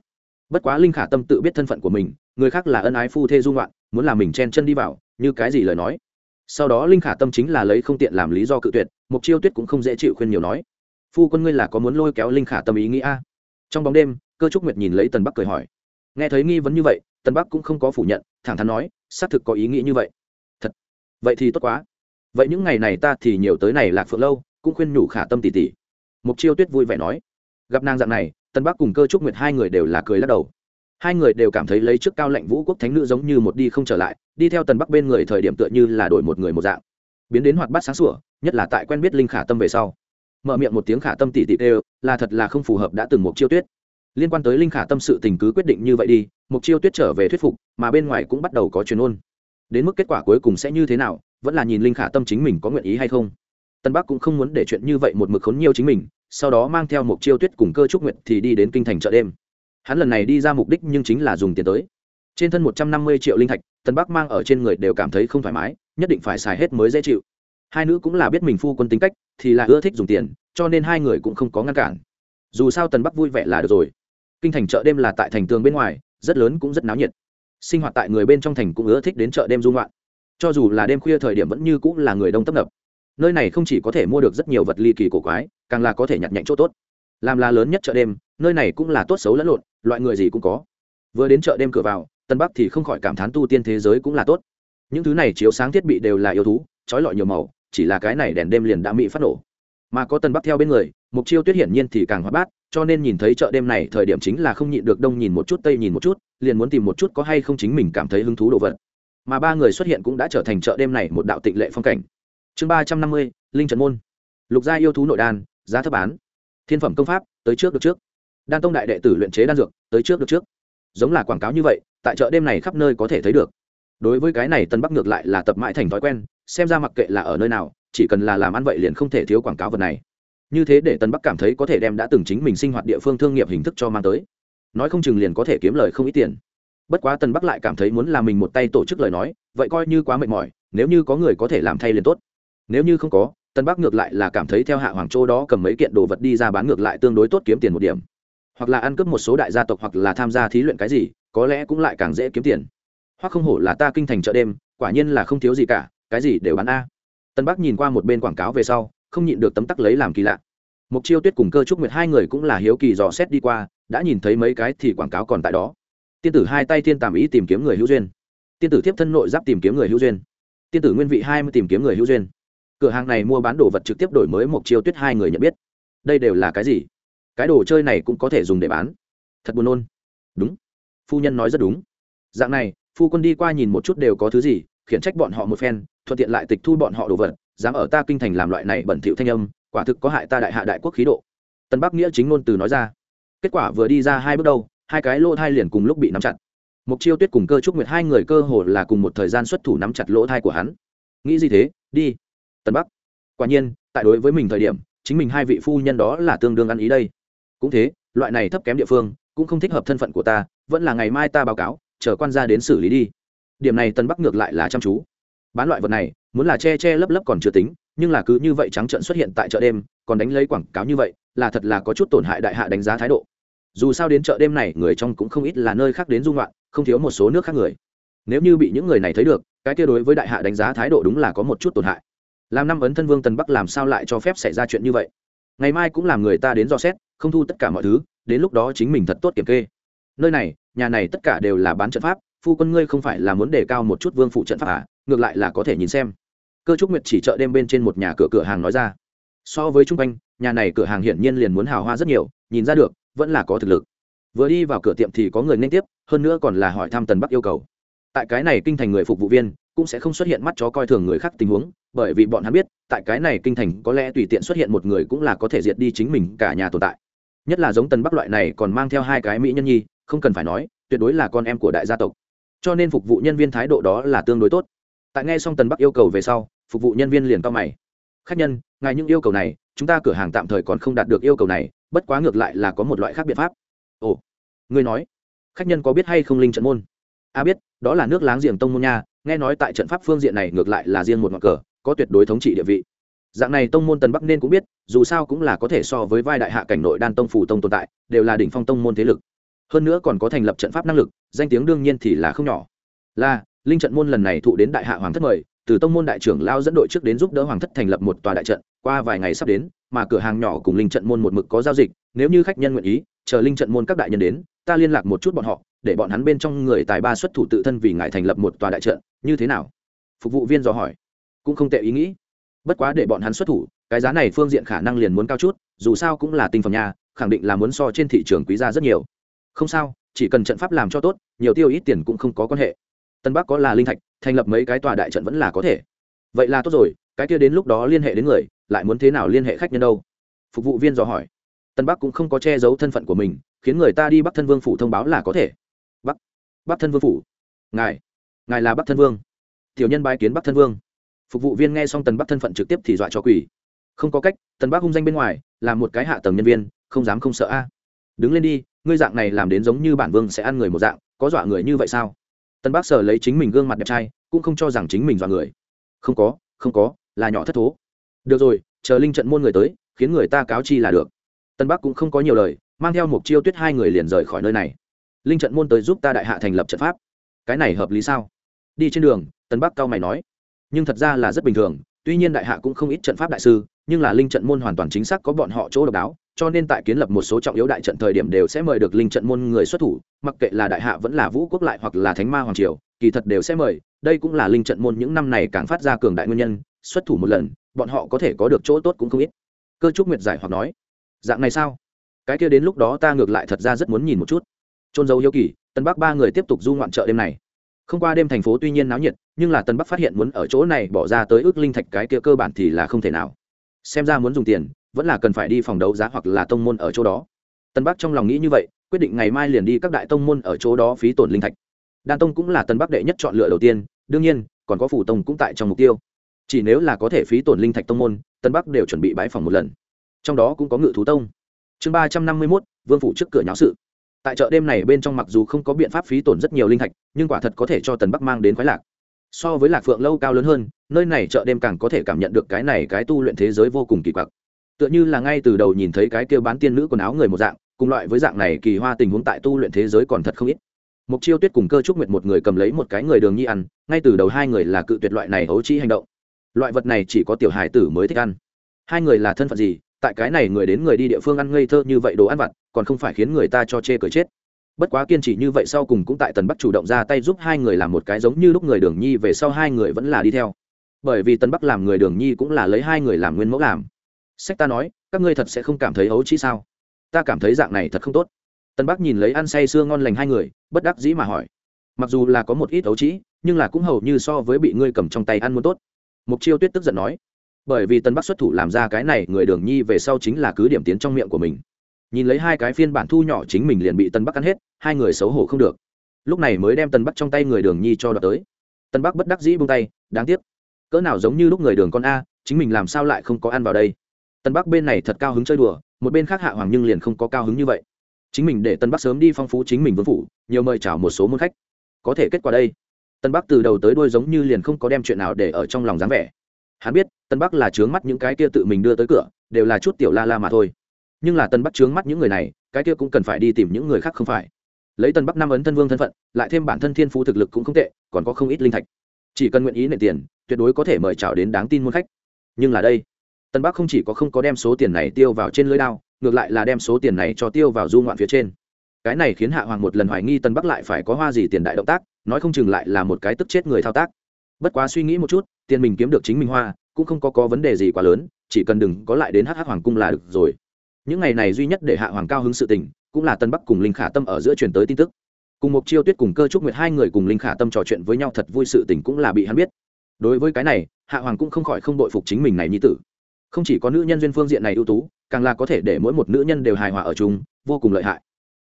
bất quá linh khả tâm tự biết thân phận của mình, người khác là ân ái phu thê dung loạn muốn làm mình chen chân đi vào, như cái gì lời nói. Sau đó linh khả tâm chính là lấy không tiện làm lý do cự tuyệt mục chiêu tuyết cũng không dễ chịu khuyên nhiều nói. Phu quân ngươi là có muốn lôi kéo linh khả tâm ý nghĩ a? Trong bóng đêm, cơ trúc nguyệt nhìn lấy tần bắc cười hỏi. Nghe thấy nghi vấn như vậy Tân bắc cũng không có phủ nhận, thẳng thắn nói, xác thực có ý nghĩ như vậy. Thật? Vậy thì tốt quá. Vậy những ngày này ta thì nhiều tới này lạc phượng lâu, cũng khuyên nhủ khả tâm tỉ tỉ mục chiêu tuyết vui vẻ nói. Gặp nàng dạng này, tân bắc cùng cơ trúc nguyệt hai người đều là cười lắc đầu. Hai người đều cảm thấy lấy trước cao lệnh vũ quốc thánh nữ giống như một đi không trở lại, đi theo tần bắc bên người thời điểm tựa như là đổi một người một dạng. Biến đến hoạt bát sáng sủa, nhất là tại quen biết linh khả tâm về sau. Mở miệng một tiếng khả tâm tỉ tỉ đều, là thật là không phù hợp đã từng một chiêu tuyết liên quan tới linh khả tâm sự tình cứ quyết định như vậy đi mục chiêu tuyết trở về thuyết phục, mà bên ngoài cũng bắt đầu có chuyên ôn. Đến mức kết quả cuối cùng sẽ như thế nào, vẫn là nhìn linh khả tâm chính mình có nguyện ý hay không. Tân bắc cũng không muốn để chuyện như vậy một mực khốn nhiều chính mình, sau đó mang theo mục chiêu tuyết cùng cơ trúc nguyện thì đi đến kinh thành chợ đêm. Hắn lần này đi ra mục đích nhưng chính là dùng tiền tới. Trên thân một trăm năm mươi triệu linh thạch, tân bắc mang ở trên người đều cảm thấy không thoải mái, nhất định phải xài hết mới dễ chịu. Hai nữ cũng là biết mình phu quân tính cách, thì là ưa thích dùng tiền, cho nên hai người cũng không có ngăn cản. Dù sao tần bắc vui vẻ là được rồi kinh thành chợ đêm là tại thành tường bên ngoài, rất lớn cũng rất náo nhiệt. Sinh hoạt tại người bên trong thành cũng ưa thích đến chợ đêm dung loạn cho dù là đêm khuya thời điểm vẫn như cũng là người đông tấp nập. Nơi này không chỉ có thể mua được rất nhiều vật ly kỳ cổ quái, càng là có thể nhặt nhạnh chỗ tốt. Làm là lớn nhất chợ đêm, nơi này cũng là tốt xấu lẫn lộn, loại người gì cũng có. Vừa đến chợ đêm cửa vào, tân bắc thì không khỏi cảm thán tu tiên thế giới cũng là tốt. Những thứ này chiếu sáng thiết bị đều là yêu thú, trói lọi nhiều màu, chỉ là cái này đèn đêm liền đã mỹ phát nổ. Mà có tân bắc theo bên người mục chiêu tuyết hiển nhiên thì càng hoạt bát cho nên nhìn thấy chợ đêm này thời điểm chính là không nhịn được đông nhìn một chút, tây nhìn một chút, liền muốn tìm một chút có hay không chính mình cảm thấy hứng thú đồ vật. Mà ba người xuất hiện cũng đã trở thành chợ đêm này một đạo tịnh lệ phong cảnh. Chương ba trăm năm mươi, linh trần môn. Lục gia yêu thú nội đan, giá thấp bán. Thiên phẩm công pháp, tới trước được trước. Đan tông đại đệ tử luyện chế đan dược, tới trước được trước. Giống là quảng cáo như vậy, tại chợ đêm này khắp nơi có thể thấy được. Đối với cái này tân bắc ngược lại là tập mãi thành thói quen, xem ra mặc kệ là ở nơi nào, chỉ cần là làm ăn vậy liền không thể thiếu quảng cáo vật này như thế để tân bắc cảm thấy có thể đem đã từng chính mình sinh hoạt địa phương thương nghiệp hình thức cho mang tới. Nói không chừng liền có thể kiếm lời không ít tiền. Bất quá tân bắc lại cảm thấy muốn làm mình một tay tổ chức lời nói, vậy coi như quá mệt mỏi, nếu như có người có thể làm thay liền tốt. Nếu như không có, tân bắc ngược lại là cảm thấy theo hạ hoàng châu đó cầm mấy kiện đồ vật đi ra bán ngược lại tương đối tốt kiếm tiền một điểm. Hoặc là ăn cướp một số đại gia tộc hoặc là tham gia thí luyện cái gì, có lẽ cũng lại càng dễ kiếm tiền. Hoặc không hổ là ta kinh thành chợ đêm, quả nhiên là không thiếu gì cả, cái gì đều bán a. Tân bắc nhìn qua một bên quảng cáo về sau không nhịn được tấm tắc lấy làm kỳ lạ. Mục chiêu tuyết cùng cơ trúc nguyệt hai người cũng là hiếu kỳ dò xét đi qua, đã nhìn thấy mấy cái thì quảng cáo còn tại đó. Tiên tử hai tay thiên tàm ý tìm kiếm người hữu duyên. Tiên tử tiếp thân nội giáp tìm kiếm người hữu duyên. Tiên tử nguyên vị hai mươi tìm kiếm người hữu duyên. Cửa hàng này mua bán đồ vật trực tiếp đổi mới mục chiêu tuyết hai người nhận biết. Đây đều là cái gì? Cái đồ chơi này cũng có thể dùng để bán. Thật buồn nôn. Đúng. Phu nhân nói rất đúng. Dạng này, phu quân đi qua nhìn một chút đều có thứ gì, khiển trách bọn họ một phen, thuận tiện lại tịch thu bọn họ đồ vật dám ở ta kinh thành làm loại này bẩn thỉu thanh âm, quả thực có hại ta đại hạ đại quốc khí độ. Tân bắc nghĩa chính ngôn từ nói ra. Kết quả vừa đi ra hai bước đâu, hai cái lỗ thai liền cùng lúc bị nắm chặt. Mục chiêu tuyết cùng cơ trúc nguyệt hai người cơ hồ là cùng một thời gian xuất thủ nắm chặt lỗ thai của hắn. Nghĩ gì thế? Đi. Tân bắc. Quả nhiên, tại đối với mình thời điểm, chính mình hai vị phu nhân đó là tương đương ăn ý đây. Cũng thế, loại này thấp kém địa phương, cũng không thích hợp thân phận của ta, vẫn là ngày mai ta báo cáo, chờ quan gia đến xử lý đi. Điểm này tân bắc ngược lại là chăm chú. Bán loại vật này muốn là che che lấp lấp còn chưa tính, nhưng là cứ như vậy trắng trợn xuất hiện tại chợ đêm, còn đánh lấy quảng cáo như vậy, là thật là có chút tổn hại đại hạ đánh giá thái độ. Dù sao đến chợ đêm này, người trong cũng không ít là nơi khác đến dung loạn không thiếu một số nước khác người. Nếu như bị những người này thấy được, cái kia đối với đại hạ đánh giá thái độ đúng là có một chút tổn hại. Làm năm ấn thân vương tần bắc làm sao lại cho phép xảy ra chuyện như vậy? Ngày mai cũng làm người ta đến dò xét, không thu tất cả mọi thứ, đến lúc đó chính mình thật tốt kiểm kê. Nơi này, nhà này tất cả đều là bán trận pháp phu quân ngươi không phải là muốn đề cao một chút vương phụ trận pháp à ngược lại là có thể nhìn xem. Cơ trúc nguyệt chỉ chợ đêm bên trên một nhà cửa cửa hàng nói ra. So với chung quanh, nhà này cửa hàng hiển nhiên liền muốn hào hoa rất nhiều, nhìn ra được, vẫn là có thực lực. Vừa đi vào cửa tiệm thì có người nên tiếp, hơn nữa còn là hỏi thăm tần bắc yêu cầu. Tại cái này kinh thành người phục vụ viên, cũng sẽ không xuất hiện mắt chó coi thường người khác tình huống, bởi vì bọn hắn biết, tại cái này kinh thành có lẽ tùy tiện xuất hiện một người cũng là có thể diệt đi chính mình cả nhà tồn tại. Nhất là giống tần bắc loại này còn mang theo hai cái mỹ nhân nhi, không cần phải nói, tuyệt đối là con em của đại gia tộc cho nên phục vụ nhân viên thái độ đó là tương đối tốt. Tại nghe xong tần bắc yêu cầu về sau, phục vụ nhân viên liền cao mày. Khách nhân, ngài những yêu cầu này, chúng ta cửa hàng tạm thời còn không đạt được yêu cầu này, bất quá ngược lại là có một loại khác biện pháp. Ồ, ngươi nói, khách nhân có biết hay không linh trận môn? A à biết, đó là nước láng giềng tông môn nha, nghe nói tại trận pháp phương diện này ngược lại là riêng một ngọn cờ, có tuyệt đối thống trị địa vị. Dạng này tông môn tần bắc nên cũng biết, dù sao cũng là có thể so với vai đại hạ cảnh nội đan tông phủ tông tồn tại, đều là đỉnh phong tông môn thế lực hơn nữa còn có thành lập trận pháp năng lực, danh tiếng đương nhiên thì là không nhỏ. Là, linh trận môn lần này thụ đến đại hạ hoàng thất mời, từ tông môn đại trưởng lao dẫn đội trước đến giúp đỡ hoàng thất thành lập một tòa đại trận, qua vài ngày sắp đến, mà cửa hàng nhỏ cùng linh trận môn một mực có giao dịch, nếu như khách nhân nguyện ý, chờ linh trận môn các đại nhân đến, ta liên lạc một chút bọn họ, để bọn hắn bên trong người tài ba xuất thủ tự thân vì ngài thành lập một tòa đại trận, như thế nào? Phục vụ viên dò hỏi. Cũng không tệ ý nghĩ. Bất quá để bọn hắn xuất thủ, cái giá này phương diện khả năng liền muốn cao chút, dù sao cũng là tinh phẩm nhà khẳng định là muốn so trên thị trường quý giá rất nhiều không sao, chỉ cần trận pháp làm cho tốt, nhiều tiêu ít tiền cũng không có quan hệ. Tân bắc có là linh thạch, thành lập mấy cái tòa đại trận vẫn là có thể. Vậy là tốt rồi, cái kia đến lúc đó liên hệ đến người, lại muốn thế nào liên hệ khách nhân đâu? Phục vụ viên dò hỏi. Tân bắc cũng không có che giấu thân phận của mình, khiến người ta đi bắc thân vương phủ thông báo là có thể. Bắc bắc thân vương phủ. Ngài ngài là bắc thân vương. Tiểu nhân bái kiến bắc thân vương. Phục vụ viên nghe xong tần bắc thân phận trực tiếp thì dọa cho quỷ không có cách tần bắc hung danh bên ngoài, là một cái hạ tầng nhân viên, không dám không sợ a. Đứng lên đi ngươi dạng này làm đến giống như bản vương sẽ ăn người một dạng, có dọa người như vậy sao? Tân bắc sở lấy chính mình gương mặt đẹp trai, cũng không cho rằng chính mình dọa người. Không có không có, là nhỏ thất thố. Được rồi, chờ linh trận môn người tới, khiến người ta cáo chi là được. Tân bắc cũng không có nhiều lời, mang theo một chiêu tuyết hai người liền rời khỏi nơi này. Linh trận môn tới giúp ta đại hạ thành lập trận pháp. Cái này hợp lý sao? Đi trên đường, tân bắc cao mày nói. Nhưng thật ra là rất bình thường, tuy nhiên đại hạ cũng không ít trận pháp đại sư, nhưng là linh trận môn hoàn toàn chính xác có bọn họ chỗ độc đáo cho nên tại kiến lập một số trọng yếu đại trận thời điểm đều sẽ mời được linh trận môn người xuất thủ, mặc kệ là đại hạ vẫn là vũ quốc lại hoặc là thánh ma hoàng triều, kỳ thật đều sẽ mời. Đây cũng là linh trận môn những năm này càng phát ra cường đại nguyên nhân, xuất thủ một lần, bọn họ có thể có được chỗ tốt cũng không ít. Cơ trúc nguyệt giải hoặc nói, dạng này sao? Cái kia đến lúc đó ta ngược lại thật ra rất muốn nhìn một chút. Trôn dấu hiếu kỳ, tân bắc ba người tiếp tục du ngoạn chợ đêm này. Không qua đêm thành phố tuy nhiên náo nhiệt, nhưng là tân bắc phát hiện muốn ở chỗ này bỏ ra tới ước linh thạch cái kia cơ bản thì là không thể nào. Xem ra muốn dùng tiền vẫn là cần phải đi phòng đấu giá hoặc là tông môn ở chỗ đó. Tân bắc trong lòng nghĩ như vậy, quyết định ngày mai liền đi các đại tông môn ở chỗ đó phí tổn linh thạch. Đan tông cũng là tân bắc đệ nhất chọn lựa đầu tiên, đương nhiên, còn có phủ tông cũng tại trong mục tiêu. Chỉ nếu là có thể phí tổn linh thạch tông môn, tân bắc đều chuẩn bị bãi phòng một lần. Trong đó cũng có ngự thú tông. Chương ba trăm năm mươi mốt, vương phủ trước cửa nháo sự. Tại chợ đêm này bên trong mặc dù không có biện pháp phí tổn rất nhiều linh thạch, nhưng quả thật có thể cho tần bắc mang đến khoái lạc. So với lạc phượng lâu cao lớn hơn, nơi này chợ đêm càng có thể cảm nhận được cái này cái tu luyện thế giới vô cùng kỳ quặc tựa như là ngay từ đầu nhìn thấy cái kêu bán tiên nữ quần áo người một dạng, cùng loại với dạng này kỳ hoa tình huống tại tu luyện thế giới còn thật không ít. Mục chiêu tuyết cùng cơ trúc nguyệt một người cầm lấy một cái người đường nhi ăn, ngay từ đầu hai người là cự tuyệt loại này hấu trĩ hành động. Loại vật này chỉ có tiểu Hải tử mới thích ăn. Hai người là thân phận gì, tại cái này người đến người đi địa phương ăn ngây thơ như vậy đồ ăn vặt, còn không phải khiến người ta cho chê cười chết. Bất quá kiên trì như vậy sau cùng cũng tại tần bắc chủ động ra tay giúp hai người làm một cái giống như lúc người đường nhi về sau hai người vẫn là đi theo. Bởi vì tần bắc làm người đường nhi cũng là lấy hai người làm nguyên mẫu làm sách ta nói, các ngươi thật sẽ không cảm thấy ấu trĩ sao? Ta cảm thấy dạng này thật không tốt. Tân bắc nhìn lấy ăn say sưa ngon lành hai người, bất đắc dĩ mà hỏi. Mặc dù là có một ít ấu trĩ, nhưng là cũng hầu như so với bị ngươi cầm trong tay ăn muốn tốt. Mục chiêu tuyết tức giận nói. Bởi vì tân bắc xuất thủ làm ra cái này, người đường nhi về sau chính là cứ điểm tiến trong miệng của mình. Nhìn lấy hai cái phiên bản thu nhỏ chính mình liền bị tân bắc ăn hết, hai người xấu hổ không được. Lúc này mới đem tân bắc trong tay người đường nhi cho đợt tới. Tân bắc bất đắc dĩ buông tay, đáng tiếc, cỡ nào giống như lúc người đường con a, chính mình làm sao lại không có ăn vào đây? Tân bắc bên này thật cao hứng chơi đùa, một bên khác hạ hoàng nhưng liền không có cao hứng như vậy. Chính mình để tân bắc sớm đi phong phú chính mình vương phủ, nhiều mời chào một số môn khách. Có thể kết quả đây. Tân bắc từ đầu tới đuôi giống như liền không có đem chuyện nào để ở trong lòng dáng vẻ. Hắn biết, tân bắc là trướng mắt những cái kia tự mình đưa tới cửa, đều là chút tiểu la la mà thôi. Nhưng là tân bắc trướng mắt những người này, cái kia cũng cần phải đi tìm những người khác không phải. Lấy tân bắc năm ấn thân vương thân phận, lại thêm bản thân thiên phú thực lực cũng không tệ, còn có không ít linh thạch. Chỉ cần nguyện ý nệ tiền, tuyệt đối có thể mời chào đến đáng tin môn khách. Nhưng là đây tân bắc không chỉ có không có đem số tiền này tiêu vào trên lưới đao, ngược lại là đem số tiền này cho tiêu vào du ngoạn phía trên. Cái này khiến hạ hoàng một lần hoài nghi tân bắc lại phải có hoa gì tiền đại động tác, nói không chừng lại là một cái tức chết người thao tác. Bất quá suy nghĩ một chút, tiền mình kiếm được chính mình hoa, cũng không có có vấn đề gì quá lớn, chỉ cần đừng có lại đến hh hoàng cung là được rồi. Những ngày này duy nhất để hạ hoàng cao hứng sự tình, cũng là tân bắc cùng linh khả tâm ở giữa truyền tới tin tức. Cùng một chiêu tuyết cùng cơ trúc nguyệt hai người cùng linh khả tâm trò chuyện với nhau thật vui sự tình cũng là bị hắn biết. Đối với cái này, hạ hoàng cũng không khỏi không đội phục chính mình này như tử không chỉ có nữ nhân duyên phương diện này ưu tú, càng là có thể để mỗi một nữ nhân đều hài hòa ở chung, vô cùng lợi hại.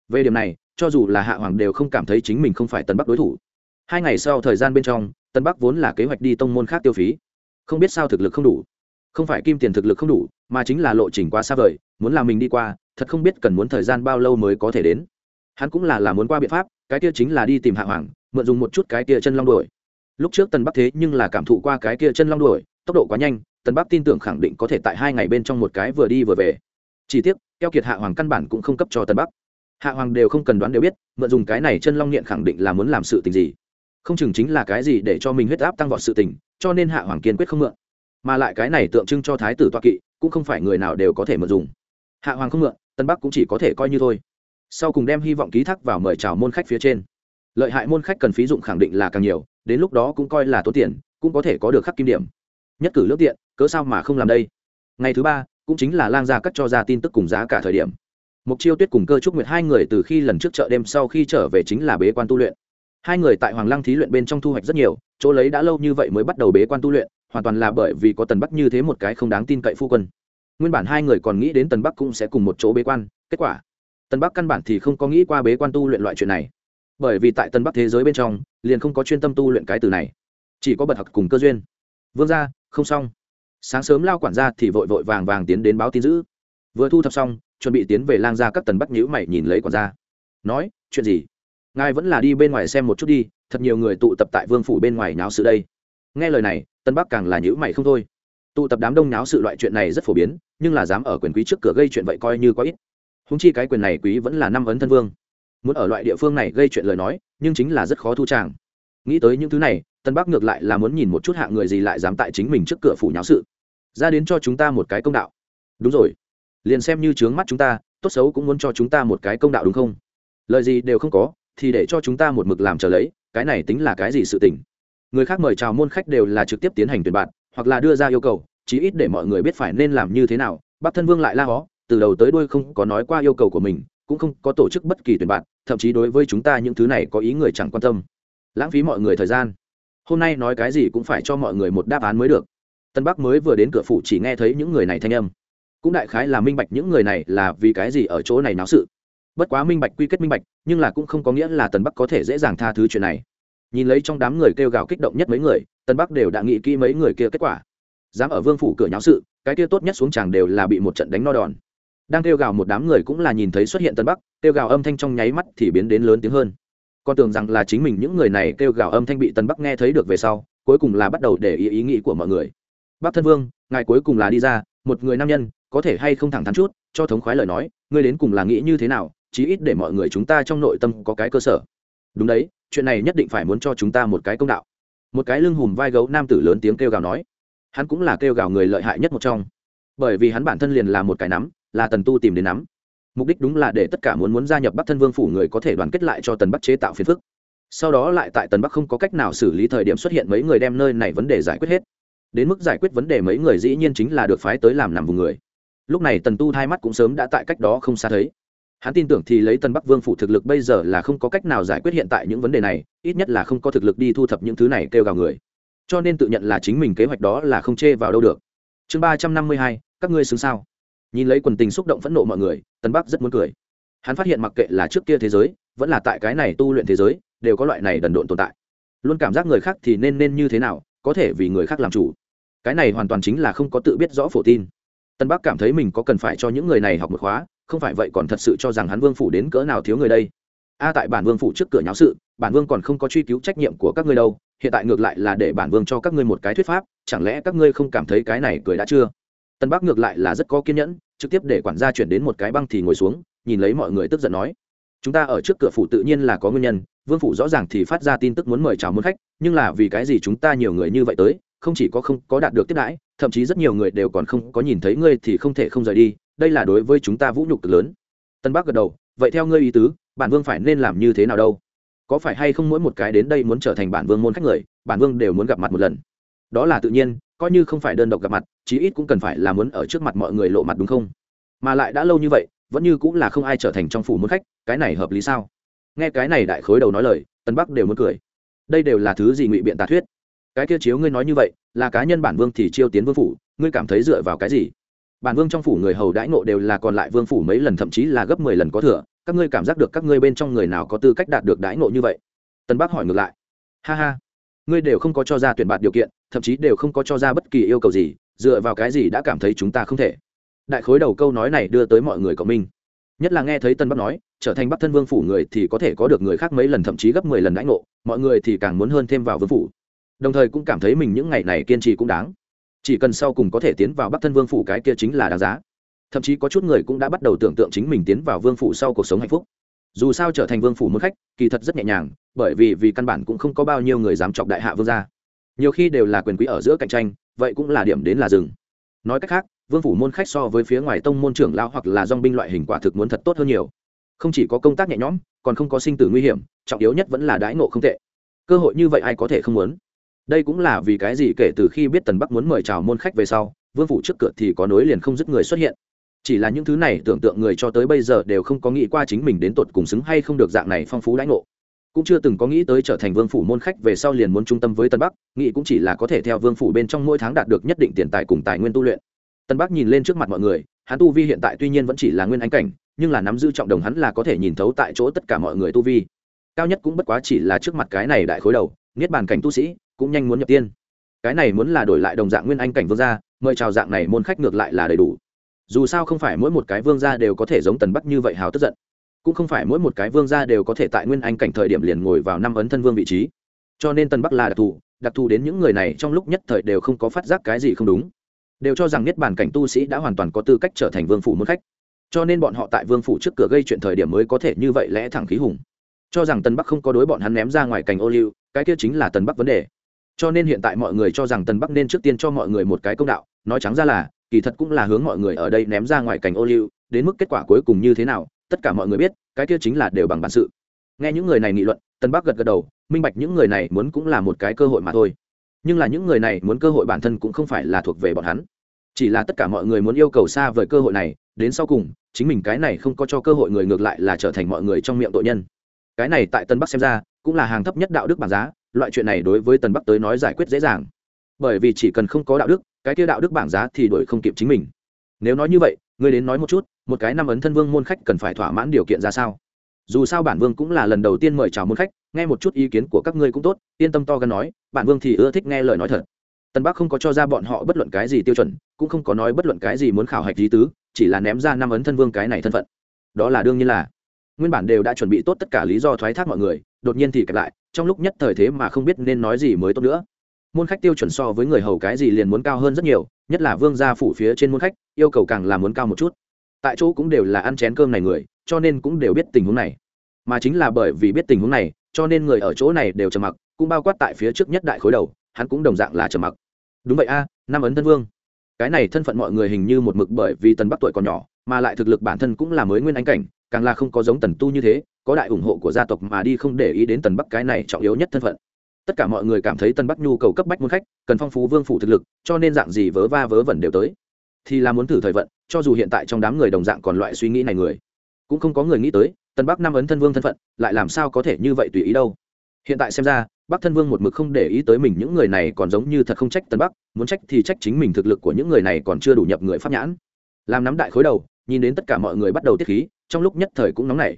Về điểm này, cho dù là hạ hoàng đều không cảm thấy chính mình không phải tân bắc đối thủ. Hai ngày sau thời gian bên trong tân bắc vốn là kế hoạch đi tông môn khác tiêu phí. Không biết sao thực lực không đủ. Không phải kim tiền thực lực không đủ, mà chính là lộ trình quá xa vời, muốn làm mình đi qua, thật không biết cần muốn thời gian bao lâu mới có thể đến. Hắn cũng là là muốn qua biện pháp, cái kia chính là đi tìm hạ hoàng, mượn dùng một chút cái kia chân long đuổi. Lúc trước Tân bắc thế nhưng là cảm thụ qua cái kia chân long đuổi tốc độ quá nhanh tân bắc tin tưởng khẳng định có thể tại hai ngày bên trong một cái vừa đi vừa về. Chỉ tiếc, keo kiệt hạ hoàng căn bản cũng không cấp cho tân bắc hạ hoàng đều không cần đoán đều biết, mượn dùng cái này chân long nghiện khẳng định là muốn làm sự tình gì. Không chừng chính là cái gì để cho mình huyết áp tăng vọt sự tình, cho nên hạ hoàng kiên quyết không mượn. Mà lại cái này tượng trưng cho thái tử toa kỵ, cũng không phải người nào đều có thể mượn dùng. Hạ hoàng không mượn tân bắc cũng chỉ có thể coi như thôi. Sau cùng đem hy vọng ký thác vào mời chào môn khách phía trên. Lợi hại môn khách cần phí dụng khẳng định là càng nhiều, đến lúc đó cũng coi là tốn tiền, cũng có thể có được khắc kim điểm nhất cử lướt tiện, cớ sao mà không làm đây? Ngày thứ ba, cũng chính là lang gia cắt cho ra tin tức cùng giá cả thời điểm. Mục chiêu tuyết cùng cơ trúc nguyệt hai người từ khi lần trước chợ đêm sau khi trở về chính là bế quan tu luyện. Hai người tại hoàng lăng thí luyện bên trong thu hoạch rất nhiều, chỗ lấy đã lâu như vậy mới bắt đầu bế quan tu luyện, hoàn toàn là bởi vì có tần bắc như thế một cái không đáng tin cậy phu quân. Nguyên bản hai người còn nghĩ đến tần bắc cũng sẽ cùng một chỗ bế quan, kết quả, tần bắc căn bản thì không có nghĩ qua bế quan tu luyện loại chuyện này. Bởi vì tại tần bắc thế giới bên trong, liền không có chuyên tâm tu luyện cái từ này, chỉ có bật học cùng cơ duyên. Vương gia không xong. Sáng sớm lao quản gia thì vội vội vàng vàng tiến đến báo tin giữ. Vừa thu thập xong, chuẩn bị tiến về lang gia các tần bắt nhữ mày nhìn lấy quản gia. Nói, chuyện gì? Ngài vẫn là đi bên ngoài xem một chút đi, thật nhiều người tụ tập tại vương phủ bên ngoài nháo sự đây. Nghe lời này tân bắc càng là nhữ mày không thôi. Tụ tập đám đông nháo sự loại chuyện này rất phổ biến, nhưng là dám ở quyền quý trước cửa gây chuyện vậy coi như có ít. Húng chi cái quyền này quý vẫn là năm ấn thân vương. Muốn ở loại địa phương này gây chuyện lời nói, nhưng chính là rất khó thu tràng nghĩ tới những thứ này, tân bắc ngược lại là muốn nhìn một chút hạng người gì lại dám tại chính mình trước cửa phủ nháo sự. Ra đến cho chúng ta một cái công đạo. Đúng rồi. Liền xem như trướng mắt chúng ta, tốt xấu cũng muốn cho chúng ta một cái công đạo đúng không? Lời gì đều không có, thì để cho chúng ta một mực làm trở lấy, cái này tính là cái gì sự tình? Người khác mời chào môn khách đều là trực tiếp tiến hành tuyển bạn, hoặc là đưa ra yêu cầu, chí ít để mọi người biết phải nên làm như thế nào, bắc thân vương lại la hó, từ đầu tới đuôi không có nói qua yêu cầu của mình, cũng không có tổ chức bất kỳ tuyển bạn, thậm chí đối với chúng ta những thứ này có ý người chẳng quan tâm lãng phí mọi người thời gian. Hôm nay nói cái gì cũng phải cho mọi người một đáp án mới được. Tân bắc mới vừa đến cửa phủ chỉ nghe thấy những người này thanh âm. Cũng đại khái là minh bạch những người này là vì cái gì ở chỗ này náo sự. Bất quá minh bạch quy kết minh bạch, nhưng là cũng không có nghĩa là tần bắc có thể dễ dàng tha thứ chuyện này. Nhìn lấy trong đám người kêu gào kích động nhất mấy người tần bắc đều đã nghĩ kỹ mấy người kia kết quả. Dám ở vương phủ cửa nháo sự, cái kia tốt nhất xuống chàng đều là bị một trận đánh no đòn. Đang kêu gào một đám người cũng là nhìn thấy xuất hiện tân bắc, kêu gào âm thanh trong nháy mắt thì biến đến lớn tiếng hơn con tưởng rằng là chính mình những người này kêu gào âm thanh bị tân bắc nghe thấy được về sau, cuối cùng là bắt đầu để ý ý nghĩ của mọi người. Bắc thân vương, ngài cuối cùng là đi ra, một người nam nhân, có thể hay không thẳng thắn chút, cho thống khoái lời nói, ngươi đến cùng là nghĩ như thế nào, chí ít để mọi người chúng ta trong nội tâm có cái cơ sở. Đúng đấy, chuyện này nhất định phải muốn cho chúng ta một cái công đạo. Một cái lưng hùm vai gấu nam tử lớn tiếng kêu gào nói. Hắn cũng là kêu gào người lợi hại nhất một trong. Bởi vì hắn bản thân liền là một cái nắm, là tần tu tìm đến nắm mục đích đúng là để tất cả muốn muốn gia nhập bắc thân vương phủ người có thể đoàn kết lại cho tần bắc chế tạo phiền phức. Sau đó lại tại tần bắc không có cách nào xử lý thời điểm xuất hiện mấy người đem nơi này vấn đề giải quyết hết. Đến mức giải quyết vấn đề mấy người dĩ nhiên chính là được phái tới làm nằm vùng người. Lúc này tần tu hai mắt cũng sớm đã tại cách đó không xa thấy. Hắn tin tưởng thì lấy tân bắc vương phủ thực lực bây giờ là không có cách nào giải quyết hiện tại những vấn đề này, ít nhất là không có thực lực đi thu thập những thứ này kêu gào người. Cho nên tự nhận là chính mình kế hoạch đó là không chê vào đâu được. Chương ba trăm năm mươi hai, các ngươi xứng sao? Nhìn lấy quần tình xúc động phẫn nộ mọi người, tân bắc rất muốn cười. Hắn phát hiện mặc kệ là trước kia thế giới, vẫn là tại cái này tu luyện thế giới, đều có loại này đần độn tồn tại. Luôn cảm giác người khác thì nên nên như thế nào, có thể vì người khác làm chủ. Cái này hoàn toàn chính là không có tự biết rõ phổ tin. Tân bắc cảm thấy mình có cần phải cho những người này học một khóa, không phải vậy còn thật sự cho rằng hắn vương phủ đến cỡ nào thiếu người đây. A, tại bản vương phủ trước cửa nháo sự, bản vương còn không có truy cứu trách nhiệm của các ngươi đâu, hiện tại ngược lại là để bản vương cho các ngươi một cái thuyết pháp, chẳng lẽ các ngươi không cảm thấy cái này cười đã chưa? Tân bắc ngược lại là rất có kiên nhẫn, trực tiếp để quản gia chuyển đến một cái băng thì ngồi xuống, nhìn lấy mọi người tức giận nói. Chúng ta ở trước cửa phủ tự nhiên là có nguyên nhân, vương phủ rõ ràng thì phát ra tin tức muốn mời chào muốn khách, nhưng là vì cái gì chúng ta nhiều người như vậy tới, không chỉ có không có đạt được tiếp đãi, thậm chí rất nhiều người đều còn không có nhìn thấy ngươi thì không thể không rời đi, đây là đối với chúng ta vũ nhục cực lớn. Tân bắc gật đầu, vậy theo ngươi ý tứ, bản vương phải nên làm như thế nào đâu? Có phải hay không mỗi một cái đến đây muốn trở thành bản vương môn khách người, bản vương đều muốn gặp mặt một lần? Đó là tự nhiên coi như không phải đơn độc gặp mặt, chí ít cũng cần phải là muốn ở trước mặt mọi người lộ mặt đúng không? Mà lại đã lâu như vậy, vẫn như cũng là không ai trở thành trong phủ muốn khách, cái này hợp lý sao? Nghe cái này đại khối đầu nói lời tân bắc đều muốn cười. Đây đều là thứ gì ngụy biện tà thuyết? Cái kia chiếu ngươi nói như vậy, là cá nhân bản vương thì chiêu tiến vương phủ, ngươi cảm thấy dựa vào cái gì? Bản vương trong phủ người hầu đãi ngộ đều là còn lại vương phủ mấy lần, thậm chí là gấp mười lần có thừa, các ngươi cảm giác được các ngươi bên trong người nào có tư cách đạt được đãi ngộ như vậy? Tân bắc hỏi ngược lại. Ha ha, ngươi đều không có cho ra tuyển bạt điều kiện thậm chí đều không có cho ra bất kỳ yêu cầu gì, dựa vào cái gì đã cảm thấy chúng ta không thể. Đại khối đầu câu nói này đưa tới mọi người cộng minh. Nhất là nghe thấy tân bắc nói, trở thành bắc thân vương phủ người thì có thể có được người khác mấy lần, thậm chí gấp mười lần đãi ngộ, mọi người thì càng muốn hơn thêm vào vương phủ. Đồng thời cũng cảm thấy mình những ngày này kiên trì cũng đáng. Chỉ cần sau cùng có thể tiến vào bắc thân vương phủ cái kia chính là đáng giá. Thậm chí có chút người cũng đã bắt đầu tưởng tượng chính mình tiến vào vương phủ sau cuộc sống hạnh phúc. Dù sao trở thành vương phủ muốn khách, kỳ thật rất nhẹ nhàng, bởi vì vì căn bản cũng không có bao nhiêu người dám chọc đại hạ vương gia nhiều khi đều là quyền quý ở giữa cạnh tranh, vậy cũng là điểm đến là rừng nói cách khác, vương phủ môn khách so với phía ngoài tông môn trưởng lao hoặc là dong binh loại hình quả thực muốn thật tốt hơn nhiều. Không chỉ có công tác nhẹ nhõm, còn không có sinh tử nguy hiểm, trọng yếu nhất vẫn là đãi ngộ không tệ. Cơ hội như vậy ai có thể không muốn? Đây cũng là vì cái gì kể từ khi biết tần bắc muốn mời chào môn khách về sau, vương phủ trước cửa thì có nối liền không dứt người xuất hiện. Chỉ là những thứ này tưởng tượng người cho tới bây giờ đều không có nghĩ qua chính mình đến tột cùng xứng hay không được dạng này phong phú đãi ngộ cũng chưa từng có nghĩ tới trở thành vương phủ môn khách về sau liền muốn trung tâm với tân bắc, nghĩ cũng chỉ là có thể theo vương phủ bên trong mỗi tháng đạt được nhất định tiền tài cùng tài nguyên tu luyện. Tân bắc nhìn lên trước mặt mọi người, hắn tu vi hiện tại tuy nhiên vẫn chỉ là nguyên anh cảnh, nhưng là nắm giữ trọng đồng hắn là có thể nhìn thấu tại chỗ tất cả mọi người tu vi. Cao nhất cũng bất quá chỉ là trước mặt cái này đại khối đầu, niết bàn cảnh tu sĩ cũng nhanh muốn nhập tiên. Cái này muốn là đổi lại đồng dạng nguyên anh cảnh vương gia, mời chào dạng này môn khách ngược lại là đầy đủ. Dù sao không phải mỗi một cái vương gia đều có thể giống tần bắc như vậy hào tức giận cũng không phải mỗi một cái vương gia đều có thể tại nguyên anh cảnh thời điểm liền ngồi vào năm ấn thân vương vị trí. Cho nên tần bắc là đặc thù đặc thù đến những người này trong lúc nhất thời đều không có phát giác cái gì không đúng. Đều cho rằng niết bàn cảnh tu sĩ đã hoàn toàn có tư cách trở thành vương phủ môn khách. Cho nên bọn họ tại vương phủ trước cửa gây chuyện thời điểm mới có thể như vậy lẽ thẳng khí hùng. Cho rằng tần bắc không có đối bọn hắn ném ra ngoài cành ô liu, cái kia chính là tần bắc vấn đề. Cho nên hiện tại mọi người cho rằng tần bắc nên trước tiên cho mọi người một cái công đạo, nói trắng ra là, kỳ thật cũng là hướng mọi người ở đây ném ra ngoài cành ô liu, đến mức kết quả cuối cùng như thế nào tất cả mọi người biết, cái kia chính là đều bằng bản sự. Nghe những người này nghị luận, tân bắc gật gật đầu, minh bạch những người này muốn cũng là một cái cơ hội mà thôi. Nhưng là những người này muốn cơ hội bản thân cũng không phải là thuộc về bọn hắn. Chỉ là tất cả mọi người muốn yêu cầu xa vời cơ hội này, đến sau cùng, chính mình cái này không có cho cơ hội người ngược lại là trở thành mọi người trong miệng tội nhân. Cái này tại tân bắc xem ra, cũng là hàng thấp nhất đạo đức bảng giá, loại chuyện này đối với tân bắc tới nói giải quyết dễ dàng. Bởi vì chỉ cần không có đạo đức, cái kia đạo đức bảng giá thì đổi không kịp chính mình. Nếu nói như vậy ngươi đến nói một chút, một cái năm ấn thân vương môn khách cần phải thỏa mãn điều kiện ra sao? Dù sao bản vương cũng là lần đầu tiên mời chào môn khách, nghe một chút ý kiến của các ngươi cũng tốt, yên tâm to gần nói, bản vương thì ưa thích nghe lời nói thật. Tân bắc không có cho ra bọn họ bất luận cái gì tiêu chuẩn, cũng không có nói bất luận cái gì muốn khảo hạch lý tứ, chỉ là ném ra năm ấn thân vương cái này thân phận. Đó là đương nhiên là. Nguyên bản đều đã chuẩn bị tốt tất cả lý do thoái thác mọi người, đột nhiên thì kẹp lại, trong lúc nhất thời thế mà không biết nên nói gì mới tốt nữa. Môn khách tiêu chuẩn so với người hầu cái gì liền muốn cao hơn rất nhiều nhất là vương gia phủ phía trên môn khách yêu cầu càng là muốn cao một chút. Tại chỗ cũng đều là ăn chén cơm này người cho nên cũng đều biết tình huống này. Mà chính là bởi vì biết tình huống này cho nên người ở chỗ này đều trầm mặc cũng bao quát tại phía trước nhất đại khối đầu hắn cũng đồng dạng là trầm mặc. Đúng vậy a à, năm ấn thân vương. Cái này thân phận mọi người hình như một mực bởi vì tần bắc tuổi còn nhỏ mà lại thực lực bản thân cũng là mới nguyên anh cảnh càng là không có giống tần tu như thế có đại ủng hộ của gia tộc mà đi không để ý đến tần bắc cái này trọng yếu nhất thân phận tất cả mọi người cảm thấy tân bắc nhu cầu cấp bách muốn khách, cần phong phú vương phủ thực lực, cho nên dạng gì vớ va vớ vẩn đều tới. Thì là muốn thử thời vận, cho dù hiện tại trong đám người đồng dạng còn loại suy nghĩ này người. Cũng không có người nghĩ tới, tân bắc năm ấn thân vương thân phận, lại làm sao có thể như vậy tùy ý đâu. Hiện tại xem ra, bắc thân vương một mực không để ý tới mình, những người này còn giống như thật không trách tân bắc, muốn trách thì trách chính mình thực lực của những người này còn chưa đủ nhập người pháp nhãn. Làm nắm đại khối đầu, nhìn đến tất cả mọi người bắt đầu tiết khí, trong lúc nhất thời cũng nóng nảy.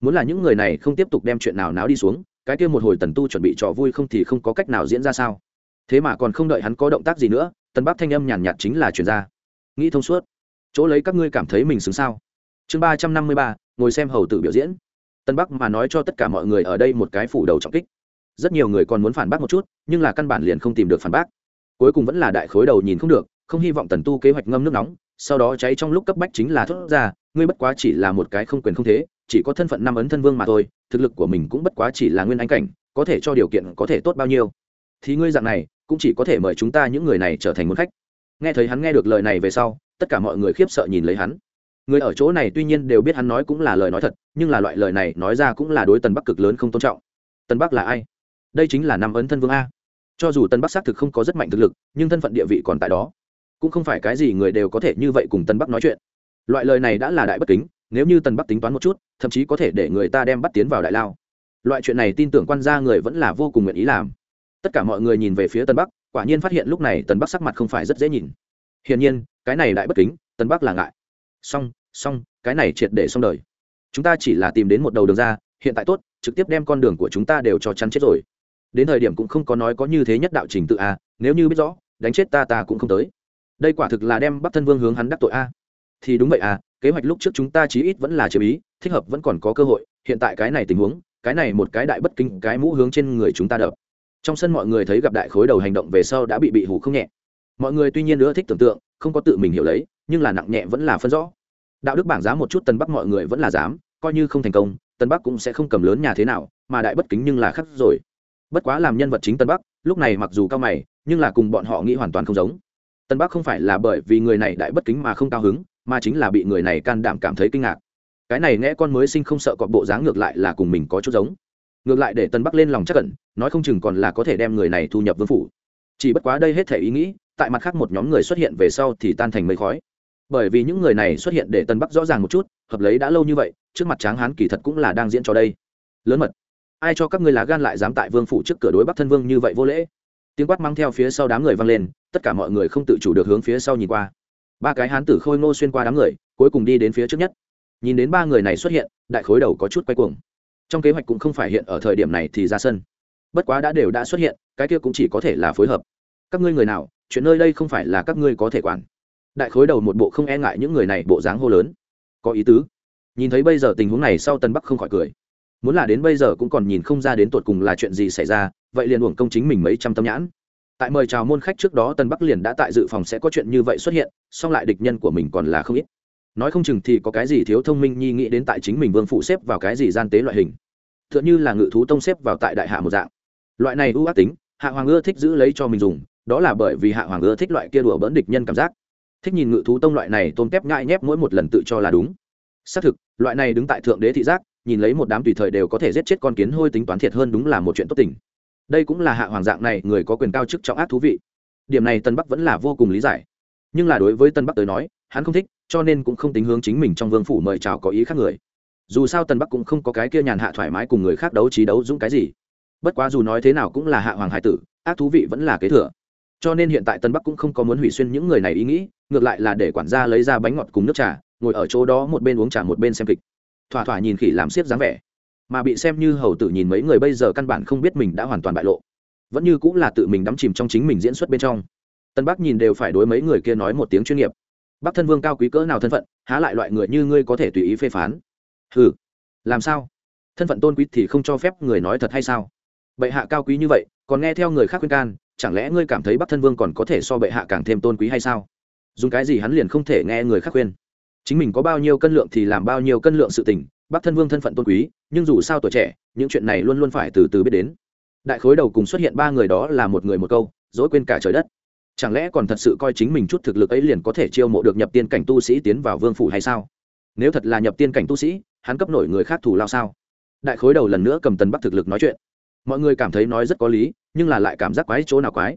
Muốn là những người này không tiếp tục đem chuyện nào náo đi xuống cái kia một hồi tần tu chuẩn bị trò vui không thì không có cách nào diễn ra sao? Thế mà còn không đợi hắn có động tác gì nữa, tần bắc thanh âm nhàn nhạt chính là chuyển ra. Nghĩ thông suốt. Chỗ lấy các ngươi cảm thấy mình xứng sao? Chương ba trăm năm mươi ba, ngồi xem hầu tử biểu diễn. Tân bắc mà nói cho tất cả mọi người ở đây một cái phủ đầu trọng kích. Rất nhiều người còn muốn phản bác một chút, nhưng là căn bản liền không tìm được phản bác. Cuối cùng vẫn là đại khối đầu nhìn không được, không hy vọng tần tu kế hoạch ngâm nước nóng, sau đó cháy trong lúc cấp bách chính là thốt ra, ngươi bất quá chỉ là một cái không quyền không thế chỉ có thân phận năm ấn thân vương mà thôi, thực lực của mình cũng bất quá chỉ là nguyên anh cảnh, có thể cho điều kiện có thể tốt bao nhiêu. Thì ngươi dạng này, cũng chỉ có thể mời chúng ta những người này trở thành môn khách. Nghe thấy hắn nghe được lời này về sau, tất cả mọi người khiếp sợ nhìn lấy hắn. Người ở chỗ này tuy nhiên đều biết hắn nói cũng là lời nói thật, nhưng là loại lời này nói ra cũng là đối tần bắc cực lớn không tôn trọng. Tần bắc là ai? Đây chính là năm ấn thân vương a. Cho dù tân bắc xác thực không có rất mạnh thực lực, nhưng thân phận địa vị còn tại đó. Cũng không phải cái gì người đều có thể như vậy cùng tân bắc nói chuyện. Loại lời này đã là đại bất kính nếu như Tần bắc tính toán một chút, thậm chí có thể để người ta đem bắt tiến vào đại lao. Loại chuyện này tin tưởng quan gia người vẫn là vô cùng nguyện ý làm. Tất cả mọi người nhìn về phía tân bắc, quả nhiên phát hiện lúc này tân bắc sắc mặt không phải rất dễ nhìn. Hiển nhiên, cái này đại bất kính tân bắc là ngại. Xong xong, cái này triệt để xong đời. Chúng ta chỉ là tìm đến một đầu đường ra, hiện tại tốt, trực tiếp đem con đường của chúng ta đều cho chắn chết rồi. Đến thời điểm cũng không có nói có như thế nhất đạo trình tự a, nếu như biết rõ, đánh chết ta ta cũng không tới. Đây quả thực là đem bắc thân vương hướng hắn đắc tội a thì đúng vậy à kế hoạch lúc trước chúng ta chí ít vẫn là chế ý, thích hợp vẫn còn có cơ hội, hiện tại cái này tình huống, cái này một cái đại bất kinh cái mũ hướng trên người chúng ta đập. Trong sân mọi người thấy gặp đại khối đầu hành động về sau đã bị bị hủ không nhẹ. Mọi người tuy nhiên nữa thích tưởng tượng, không có tự mình hiểu lấy, nhưng là nặng nhẹ vẫn là phân rõ. Đạo đức bảng giá một chút tân bắc mọi người vẫn là dám, coi như không thành công, tân bắc cũng sẽ không cầm lớn nhà thế nào, mà đại bất kính nhưng là khắc rồi. Bất quá làm nhân vật chính tân bắc, lúc này mặc dù cao mày, nhưng là cùng bọn họ nghĩ hoàn toàn không giống. Tân bắc không phải là bởi vì người này đại bất kính mà không cao hứng mà chính là bị người này can đảm cảm thấy kinh ngạc. Cái này nghe con mới sinh không sợ cọp bộ dáng ngược lại là cùng mình có chút giống. Ngược lại để tân bắc lên lòng chắc cẩn nói không chừng còn là có thể đem người này thu nhập vương phủ. Chỉ bất quá đây hết thể ý nghĩ, tại mặt khác một nhóm người xuất hiện về sau thì tan thành mây khói. Bởi vì những người này xuất hiện để tân bắc rõ ràng một chút, hợp lấy đã lâu như vậy, trước mặt tráng hán kỳ thật cũng là đang diễn trò đây. Lớn mật. Ai cho các ngươi lá gan lại dám tại vương phủ trước cửa đối bắc thân vương như vậy vô lễ? Tiếng quát mang theo phía sau đám người vang lên, tất cả mọi người không tự chủ được hướng phía sau nhìn qua ba cái hán tử khôi ngô xuyên qua đám người, cuối cùng đi đến phía trước nhất. Nhìn đến ba người này xuất hiện, đại khối đầu có chút quay cuồng. Trong kế hoạch cũng không phải hiện ở thời điểm này thì ra sân. Bất quá đã đều đã xuất hiện, cái kia cũng chỉ có thể là phối hợp. Các ngươi người nào, chuyện nơi đây không phải là các ngươi có thể quản. Đại khối đầu một bộ không e ngại những người này bộ dáng hô lớn. Có ý tứ. Nhìn thấy bây giờ tình huống này sau tân bắc không khỏi cười. Muốn là đến bây giờ cũng còn nhìn không ra đến tột cùng là chuyện gì xảy ra, vậy liền uổng công chính mình mấy trăm tâm nhãn tại mời chào môn khách trước đó tân bắc liền đã tại dự phòng sẽ có chuyện như vậy xuất hiện, song lại địch nhân của mình còn là không ít. Nói không chừng thì có cái gì thiếu thông minh nhi nghĩ đến tại chính mình vương phụ xếp vào cái gì gian tế loại hình. T h ư ợ n h ư là ngự thú tông xếp vào tại đại hạ một dạng. Loại này ưu ác tính, hạ hoàng ưa thích giữ lấy cho mình dùng, đó là bởi vì hạ hoàng ưa thích loại kia đùa bỡn địch nhân cảm giác. Thích nhìn ngự thú tông loại này tôm tép ngại nhép mỗi một lần tự cho là đúng. Xác thực, loại này đứng tại thượng đế thị giác, nhìn lấy một đám tùy thời đều có thể giết chết con kiến hôi tính toán thiệt hơn đúng là một chuyện tốt tình đây cũng là hạ hoàng dạng này, người có quyền cao chức trọng ác thú vị. Điểm này tân bắc vẫn là vô cùng lý giải. Nhưng là đối với tân bắc tới nói, hắn không thích, cho nên cũng không tính hướng chính mình trong vương phủ mời chào có ý khác người. Dù sao tân bắc cũng không có cái kia nhàn hạ thoải mái cùng người khác đấu trí đấu dũng cái gì. Bất quá dù nói thế nào cũng là hạ hoàng hải tử, ác thú vị vẫn là kế thừa. Cho nên hiện tại tân bắc cũng không có muốn hủy xuyên những người này ý nghĩ, ngược lại là để quản gia lấy ra bánh ngọt cùng nước trà, ngồi ở chỗ đó một bên uống trà một bên xem kịch. Thỏa thỏa nhìn khỉ làm siết dáng vẻ mà bị xem như hầu tử nhìn mấy người bây giờ căn bản không biết mình đã hoàn toàn bại lộ. Vẫn như cũng là tự mình đắm chìm trong chính mình diễn xuất bên trong. Tân bắc nhìn đều phải đối mấy người kia nói một tiếng chuyên nghiệp. Bắc thân vương cao quý cỡ nào thân phận, há lại loại người như ngươi có thể tùy ý phê phán? Ừ làm sao? Thân phận tôn quý thì không cho phép người nói thật hay sao? Bệ hạ cao quý như vậy, còn nghe theo người khác khuyên can, chẳng lẽ ngươi cảm thấy bắc thân vương còn có thể so bệ hạ càng thêm tôn quý hay sao? Dùng cái gì hắn liền không thể nghe người khác khuyên? Chính mình có bao nhiêu cân lượng thì làm bao nhiêu cân lượng sự tình bắc thân vương thân phận tôn quý, nhưng dù sao tuổi trẻ, những chuyện này luôn luôn phải từ từ biết đến. Đại khối đầu cùng xuất hiện ba người đó là một người một câu, dối quên cả trời đất. Chẳng lẽ còn thật sự coi chính mình chút thực lực ấy liền có thể chiêu mộ được nhập tiên cảnh tu sĩ tiến vào vương phủ hay sao? Nếu thật là nhập tiên cảnh tu sĩ, hắn cấp nổi người khác thủ lao sao? Đại khối đầu lần nữa cầm tần bắc thực lực nói chuyện. Mọi người cảm thấy nói rất có lý, nhưng là lại cảm giác quái chỗ nào quái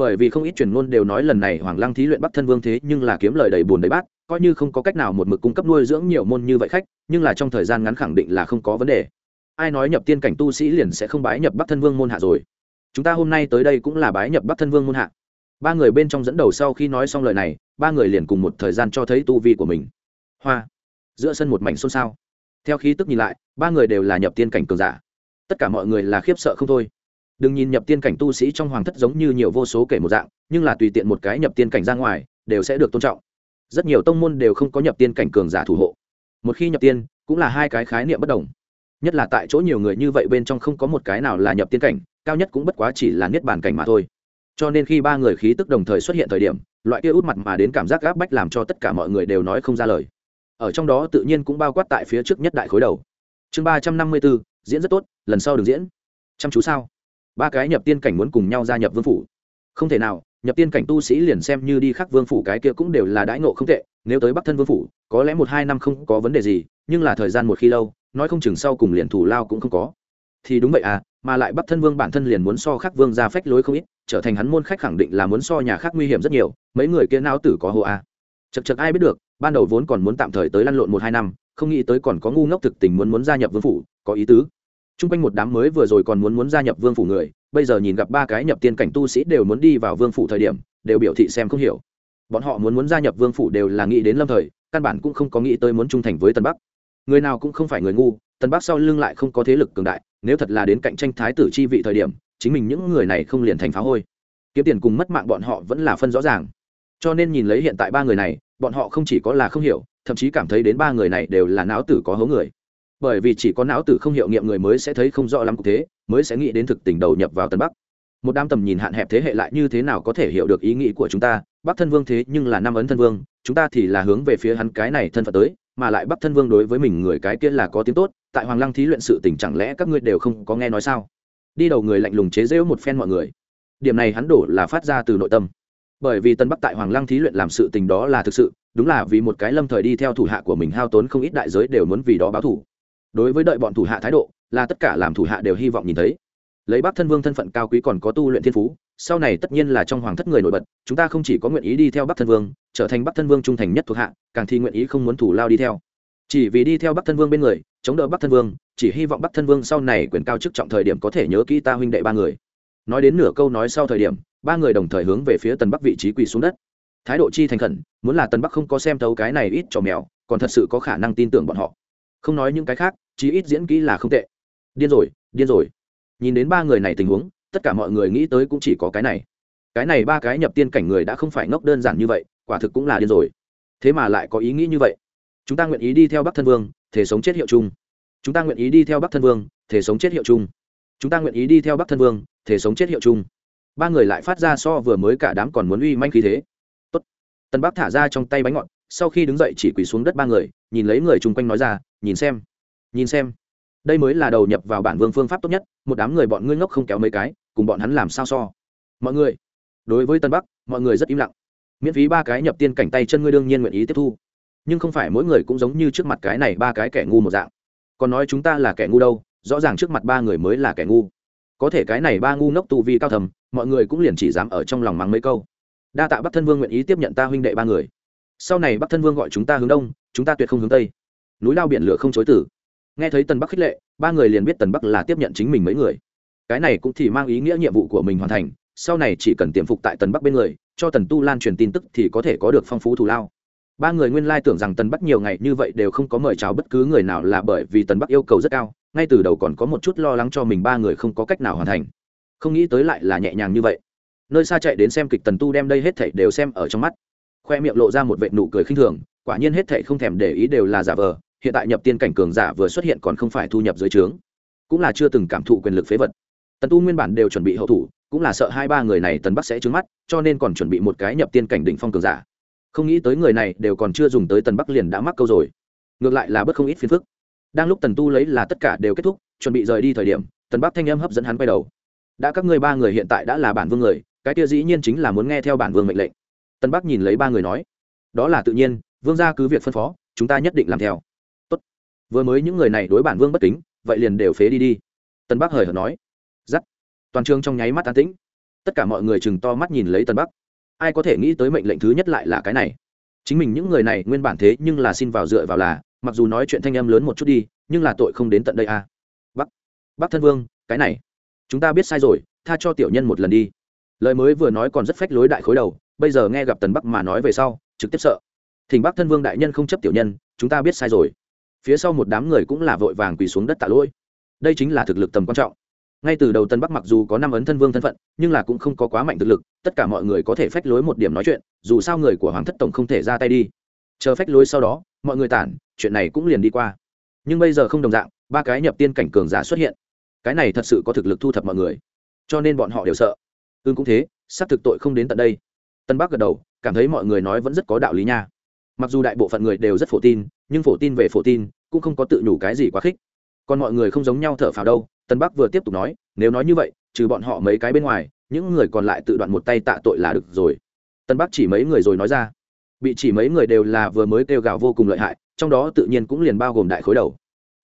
bởi vì không ít truyền ngôn đều nói lần này hoàng lăng thí luyện bắc thân vương thế nhưng là kiếm lời đầy bùn đầy bát, coi như không có cách nào một mực cung cấp nuôi dưỡng nhiều môn như vậy khách, nhưng là trong thời gian ngắn khẳng định là không có vấn đề. Ai nói nhập tiên cảnh tu sĩ liền sẽ không bái nhập bắc thân vương môn hạ rồi? Chúng ta hôm nay tới đây cũng là bái nhập bắc thân vương môn hạ. Ba người bên trong dẫn đầu sau khi nói xong lời này, ba người liền cùng một thời gian cho thấy tu vi của mình. Hoa! Giữa sân một mảnh xôn xao. Theo khí tức nhìn lại, ba người đều là nhập tiên cảnh cường giả. Tất cả mọi người là khiếp sợ không thôi đừng nhìn nhập tiên cảnh tu sĩ trong hoàng thất giống như nhiều vô số kể một dạng, nhưng là tùy tiện một cái nhập tiên cảnh ra ngoài, đều sẽ được tôn trọng. Rất nhiều tông môn đều không có nhập tiên cảnh cường giả thủ hộ. Một khi nhập tiên, cũng là hai cái khái niệm bất đồng. Nhất là tại chỗ nhiều người như vậy bên trong không có một cái nào là nhập tiên cảnh, cao nhất cũng bất quá chỉ là niết bàn cảnh mà thôi. Cho nên khi ba người khí tức đồng thời xuất hiện thời điểm, loại kia út mặt mà đến cảm giác gáp bách làm cho tất cả mọi người đều nói không ra lời. Ở trong đó tự nhiên cũng bao quát tại phía trước nhất đại khối đầu. Chương ba trăm năm mươi bốn, diễn rất tốt, lần sau đừng diễn. Chăm chú sao? Ba cái nhập tiên cảnh muốn cùng nhau gia nhập vương phủ. Không thể nào, nhập tiên cảnh tu sĩ liền xem như đi khắc vương phủ cái kia cũng đều là đãi ngộ không tệ, nếu tới bắc thân vương phủ, có lẽ một hai năm không có vấn đề gì, nhưng là thời gian một khi lâu, nói không chừng sau cùng liền thủ lao cũng không có. Thì đúng vậy à mà lại bắc thân vương bản thân liền muốn so khắc vương ra phách lối không ít, trở thành hắn môn khách khẳng định là muốn so nhà khác nguy hiểm rất nhiều, mấy người kia não tử có hồ a à. chật chật ai biết được, ban đầu vốn còn muốn tạm thời tới lăn lộn một hai năm, không nghĩ tới còn có ngu ngốc thực tình muốn muốn gia nhập vương phủ, có ý tứ t r u n g quanh một đám mới vừa rồi còn muốn muốn gia nhập vương phủ người, bây giờ nhìn gặp ba cái nhập tiên cảnh tu sĩ đều muốn đi vào vương phủ thời điểm, đều biểu thị xem không hiểu. Bọn họ muốn muốn gia nhập vương phủ đều là nghĩ đến lâm thời, căn bản cũng không có nghĩ tới muốn trung thành với tân bắc. Người nào cũng không phải người ngu tân bắc sau lưng lại không có thế lực cường đại, nếu thật là đến cạnh tranh thái tử chi vị thời điểm, chính mình những người này không liền thành phá hôi. Kiếm tiền cùng mất mạng bọn họ vẫn là phân rõ ràng. Cho nên nhìn lấy hiện tại ba người này, bọn họ không chỉ có là không hiểu, thậm chí cảm thấy đến ba người này đều là não tử có hố người bởi vì chỉ có não tử không hiệu nghiệm người mới sẽ thấy không rõ lắm cục thế, mới sẽ nghĩ đến thực tình đầu nhập vào tân bắc. Một đám tầm nhìn hạn hẹp thế hệ lại như thế nào có thể hiểu được ý nghĩ của chúng ta? Bắc thân vương thế nhưng là năm ấn thân vương, chúng ta thì là hướng về phía hắn cái này thân phận tới, mà lại bắc thân vương đối với mình người cái kia là có tiếng tốt, tại hoàng lăng thí luyện sự tình chẳng lẽ các ngươi đều không có nghe nói sao? Đi đầu người lạnh lùng chế rễu một phen mọi người. Điểm này hắn đổ là phát ra từ nội tâm. Bởi vì tân bắc tại hoàng lăng thí luyện làm sự tình đó là thực sự, đúng là vì một cái lâm thời đi theo thủ hạ của mình hao tốn không ít đại giới đều muốn vì đó báo thủ đối với đợi bọn thủ hạ thái độ, là tất cả làm thủ hạ đều hy vọng nhìn thấy. Lấy bắc thân vương thân phận cao quý còn có tu luyện thiên phú, sau này tất nhiên là trong hoàng thất người nổi bật, chúng ta không chỉ có nguyện ý đi theo bắc thân vương, trở thành bắc thân vương trung thành nhất thuộc hạ, càng thi nguyện ý không muốn thủ lao đi theo. Chỉ vì đi theo bắc thân vương bên người, chống đỡ bắc thân vương, chỉ hy vọng bắc thân vương sau này quyền cao chức trọng thời điểm có thể nhớ kỹ ta huynh đệ ba người. Nói đến nửa câu nói sau thời điểm, ba người đồng thời hướng về phía tần bắc vị trí quỳ xuống đất. Thái độ chi thành khẩn, muốn là tần bắc không có xem thấu cái này ít cho mèo, còn thật sự có khả năng tin tưởng bọn họ. Không nói những cái khác chí ít diễn kỹ là không tệ. Điên rồi điên rồi. Nhìn đến ba người này tình huống, tất cả mọi người nghĩ tới cũng chỉ có cái này. Cái này ba cái nhập tiên cảnh người đã không phải ngốc đơn giản như vậy, quả thực cũng là điên rồi. Thế mà lại có ý nghĩ như vậy. Chúng ta nguyện ý đi theo bắc thân vương, thể sống chết hiệu chung. Chúng ta nguyện ý đi theo bắc thân vương, thể sống chết hiệu chung. Chúng ta nguyện ý đi theo bắc thân vương, thể sống chết hiệu chung. Ba người lại phát ra so vừa mới cả đám còn muốn uy manh khí thế. Tốt. tân bắc thả ra trong tay bánh ngọt, sau khi đứng dậy chỉ quỳ xuống đất ba người, nhìn lấy người chung quanh nói ra, nhìn xem nhìn xem. Đây mới là đầu nhập vào bản vương phương pháp tốt nhất, một đám người bọn ngươi ngốc không kéo mấy cái, cùng bọn hắn làm sao so. Mọi người, đối với tân bắc, mọi người rất im lặng. Miễn phí ba cái nhập tiên cảnh tay chân ngươi đương nhiên nguyện ý tiếp thu. Nhưng không phải mỗi người cũng giống như trước mặt cái này ba cái kẻ ngu một dạng. Còn nói chúng ta là kẻ ngu đâu, rõ ràng trước mặt ba người mới là kẻ ngu. Có thể cái này ba ngu ngốc tu vi cao thầm, mọi người cũng liền chỉ dám ở trong lòng mắng mấy câu. Đa tạ bắc thân vương nguyện ý tiếp nhận ta huynh đệ ba người. Sau này bắc thân vương gọi chúng ta hướng đông, chúng ta tuyệt không hướng tây. Núi lao biển lửa không chối tử nghe thấy tần bắc khích lệ, ba người liền biết tần bắc là tiếp nhận chính mình mấy người. Cái này cũng thì mang ý nghĩa nhiệm vụ của mình hoàn thành, sau này chỉ cần tiềm phục tại tần bắc bên người, cho tần tu lan truyền tin tức thì có thể có được phong phú thù lao. Ba người nguyên lai tưởng rằng tần bắc nhiều ngày như vậy đều không có mời chào bất cứ người nào là bởi vì tần bắc yêu cầu rất cao, ngay từ đầu còn có một chút lo lắng cho mình ba người không có cách nào hoàn thành. Không nghĩ tới lại là nhẹ nhàng như vậy. Nơi xa chạy đến xem kịch tần tu đem đây hết thảy đều xem ở trong mắt. Khoe miệng lộ ra một vệ nụ cười khinh thường, quả nhiên hết thảy không thèm để ý đều là giả vờ hiện tại nhập tiên cảnh cường giả vừa xuất hiện còn không phải thu nhập dưới trướng, cũng là chưa từng cảm thụ quyền lực phế vật. Tần tu nguyên bản đều chuẩn bị hậu thủ, cũng là sợ hai ba người này tần bắc sẽ trướng mắt, cho nên còn chuẩn bị một cái nhập tiên cảnh đỉnh phong cường giả. Không nghĩ tới người này đều còn chưa dùng tới tần bắc liền đã mắc câu rồi. Ngược lại là bất không ít phiền phức. Đang lúc tần tu lấy là tất cả đều kết thúc, chuẩn bị rời đi thời điểm, tần bắc thanh âm hấp dẫn hắn quay đầu. Đã các ngươi ba người hiện tại đã là bản vương người, cái kia dĩ nhiên chính là muốn nghe theo bản vương mệnh lệnh. Tần bắc nhìn lấy ba người nói. Đó là tự nhiên, vương gia cứ việc phân phó, chúng ta nhất định làm theo vừa mới những người này đối bản vương bất kính, vậy liền đều phế đi đi. Tần bắc hời hợt nói. Giắt. Toàn trường trong nháy mắt an tĩnh. Tất cả mọi người chừng to mắt nhìn lấy tần bắc. Ai có thể nghĩ tới mệnh lệnh thứ nhất lại là cái này? Chính mình những người này nguyên bản thế nhưng là xin vào dựa vào là, mặc dù nói chuyện thanh em lớn một chút đi, nhưng là tội không đến tận đây à. bắc. Bắc thân vương, cái này. Chúng ta biết sai rồi, tha cho tiểu nhân một lần đi. Lời mới vừa nói còn rất phách lối đại khối đầu, bây giờ nghe gặp tần bắc mà nói về sau, trực tiếp sợ. Thỉnh bắc thân vương đại nhân không chấp tiểu nhân, chúng ta biết sai rồi phía sau một đám người cũng là vội vàng quỳ xuống đất tạ lỗi. Đây chính là thực lực tầm quan trọng. Ngay từ đầu tân bắc mặc dù có năm ấn thân vương thân phận, nhưng là cũng không có quá mạnh thực lực, tất cả mọi người có thể phách lối một điểm nói chuyện, dù sao người của hoàng thất tổng không thể ra tay đi. Chờ phách lối sau đó, mọi người tản, chuyện này cũng liền đi qua. Nhưng bây giờ không đồng dạng, ba cái nhập tiên cảnh cường giả xuất hiện. Cái này thật sự có thực lực thu thập mọi người. Cho nên bọn họ đều sợ. Ưng cũng thế, xác thực tội không đến tận đây. Tân bắc gật đầu, cảm thấy mọi người nói vẫn rất có đạo lý nha mặc dù đại bộ phận người đều rất phổ tin, nhưng phổ tin về phổ tin cũng không có tự nhủ cái gì quá khích. Còn mọi người không giống nhau thở phào đâu tân bắc vừa tiếp tục nói, nếu nói như vậy, trừ bọn họ mấy cái bên ngoài, những người còn lại tự đoạn một tay tạ tội là được rồi. Tân bắc chỉ mấy người rồi nói ra. Bị chỉ mấy người đều là vừa mới kêu gào vô cùng lợi hại, trong đó tự nhiên cũng liền bao gồm đại khối đầu.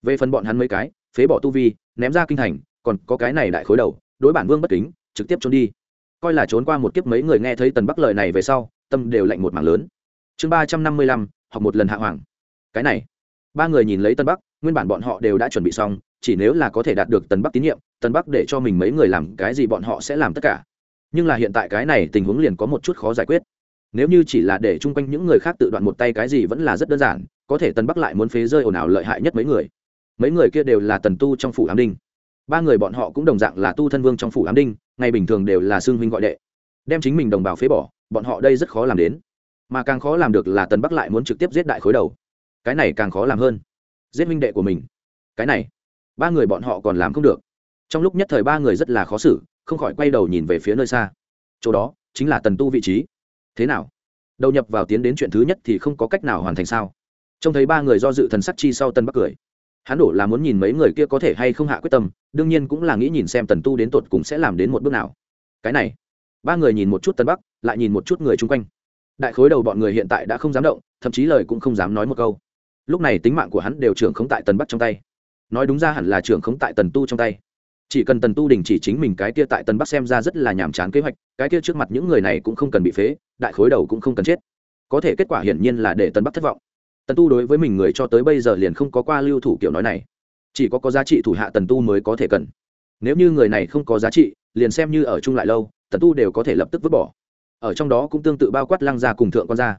Về phần bọn hắn mấy cái, phế bỏ tu vi, ném ra kinh thành, còn có cái này đại khối đầu, đối bản vương bất kính, trực tiếp trốn đi. Coi là trốn qua một kiếp mấy người nghe thấy tần bắc lời này về sau, tâm đều lạnh một mảng lớn chương ba trăm năm mươi lăm, học một lần hạ hoàng. Cái này, ba người nhìn lấy tân bắc, nguyên bản bọn họ đều đã chuẩn bị xong, chỉ nếu là có thể đạt được tân bắc tín nhiệm, tân bắc để cho mình mấy người làm cái gì bọn họ sẽ làm tất cả. Nhưng là hiện tại cái này tình huống liền có một chút khó giải quyết. Nếu như chỉ là để chung quanh những người khác tự đoạn một tay cái gì vẫn là rất đơn giản, có thể tân bắc lại muốn phế rơi ồn ào lợi hại nhất mấy người. Mấy người kia đều là tần tu trong phủ ám đinh. Ba người bọn họ cũng đồng dạng là tu thân vương trong phủ ám đinh, ngày bình thường đều là xương huynh gọi đệ. Đem chính mình đồng bào phế bỏ, bọn họ đây rất khó làm đến mà càng khó làm được là tần bắc lại muốn trực tiếp giết đại khối đầu. Cái này càng khó làm hơn. Giết minh đệ của mình. Cái này, ba người bọn họ còn làm không được. Trong lúc nhất thời ba người rất là khó xử, không khỏi quay đầu nhìn về phía nơi xa. Chỗ đó, chính là tần tu vị trí. Thế nào? Đầu nhập vào tiến đến chuyện thứ nhất thì không có cách nào hoàn thành sao? Trông thấy ba người do dự thần sắc chi sau tân bắc cười. Hắn đổ là muốn nhìn mấy người kia có thể hay không hạ quyết tâm, đương nhiên cũng là nghĩ nhìn xem tần tu đến tột cùng sẽ làm đến một bước nào. Cái này, ba người nhìn một chút tân bắc, lại nhìn một chút người chung quanh đại khối đầu bọn người hiện tại đã không dám động, thậm chí lời cũng không dám nói một câu. Lúc này tính mạng của hắn đều trưởng khống tại tần bắc trong tay. Nói đúng ra hẳn là trưởng khống tại tần tu trong tay. Chỉ cần tần tu đình chỉ chính mình cái kia tại tần bắc xem ra rất là nhàm chán kế hoạch, cái kia trước mặt những người này cũng không cần bị phế, đại khối đầu cũng không cần chết. Có thể kết quả hiển nhiên là để tần bắc thất vọng. Tần tu đối với mình người cho tới bây giờ liền không có qua lưu thủ kiểu nói này. Chỉ có có giá trị thủ hạ tần tu mới có thể cần. Nếu như người này không có giá trị, liền xem như ở chung lại lâu, tần tu đều có thể lập tức vứt bỏ ở trong đó cũng tương tự bao quát lăng gia cùng thượng quan gia.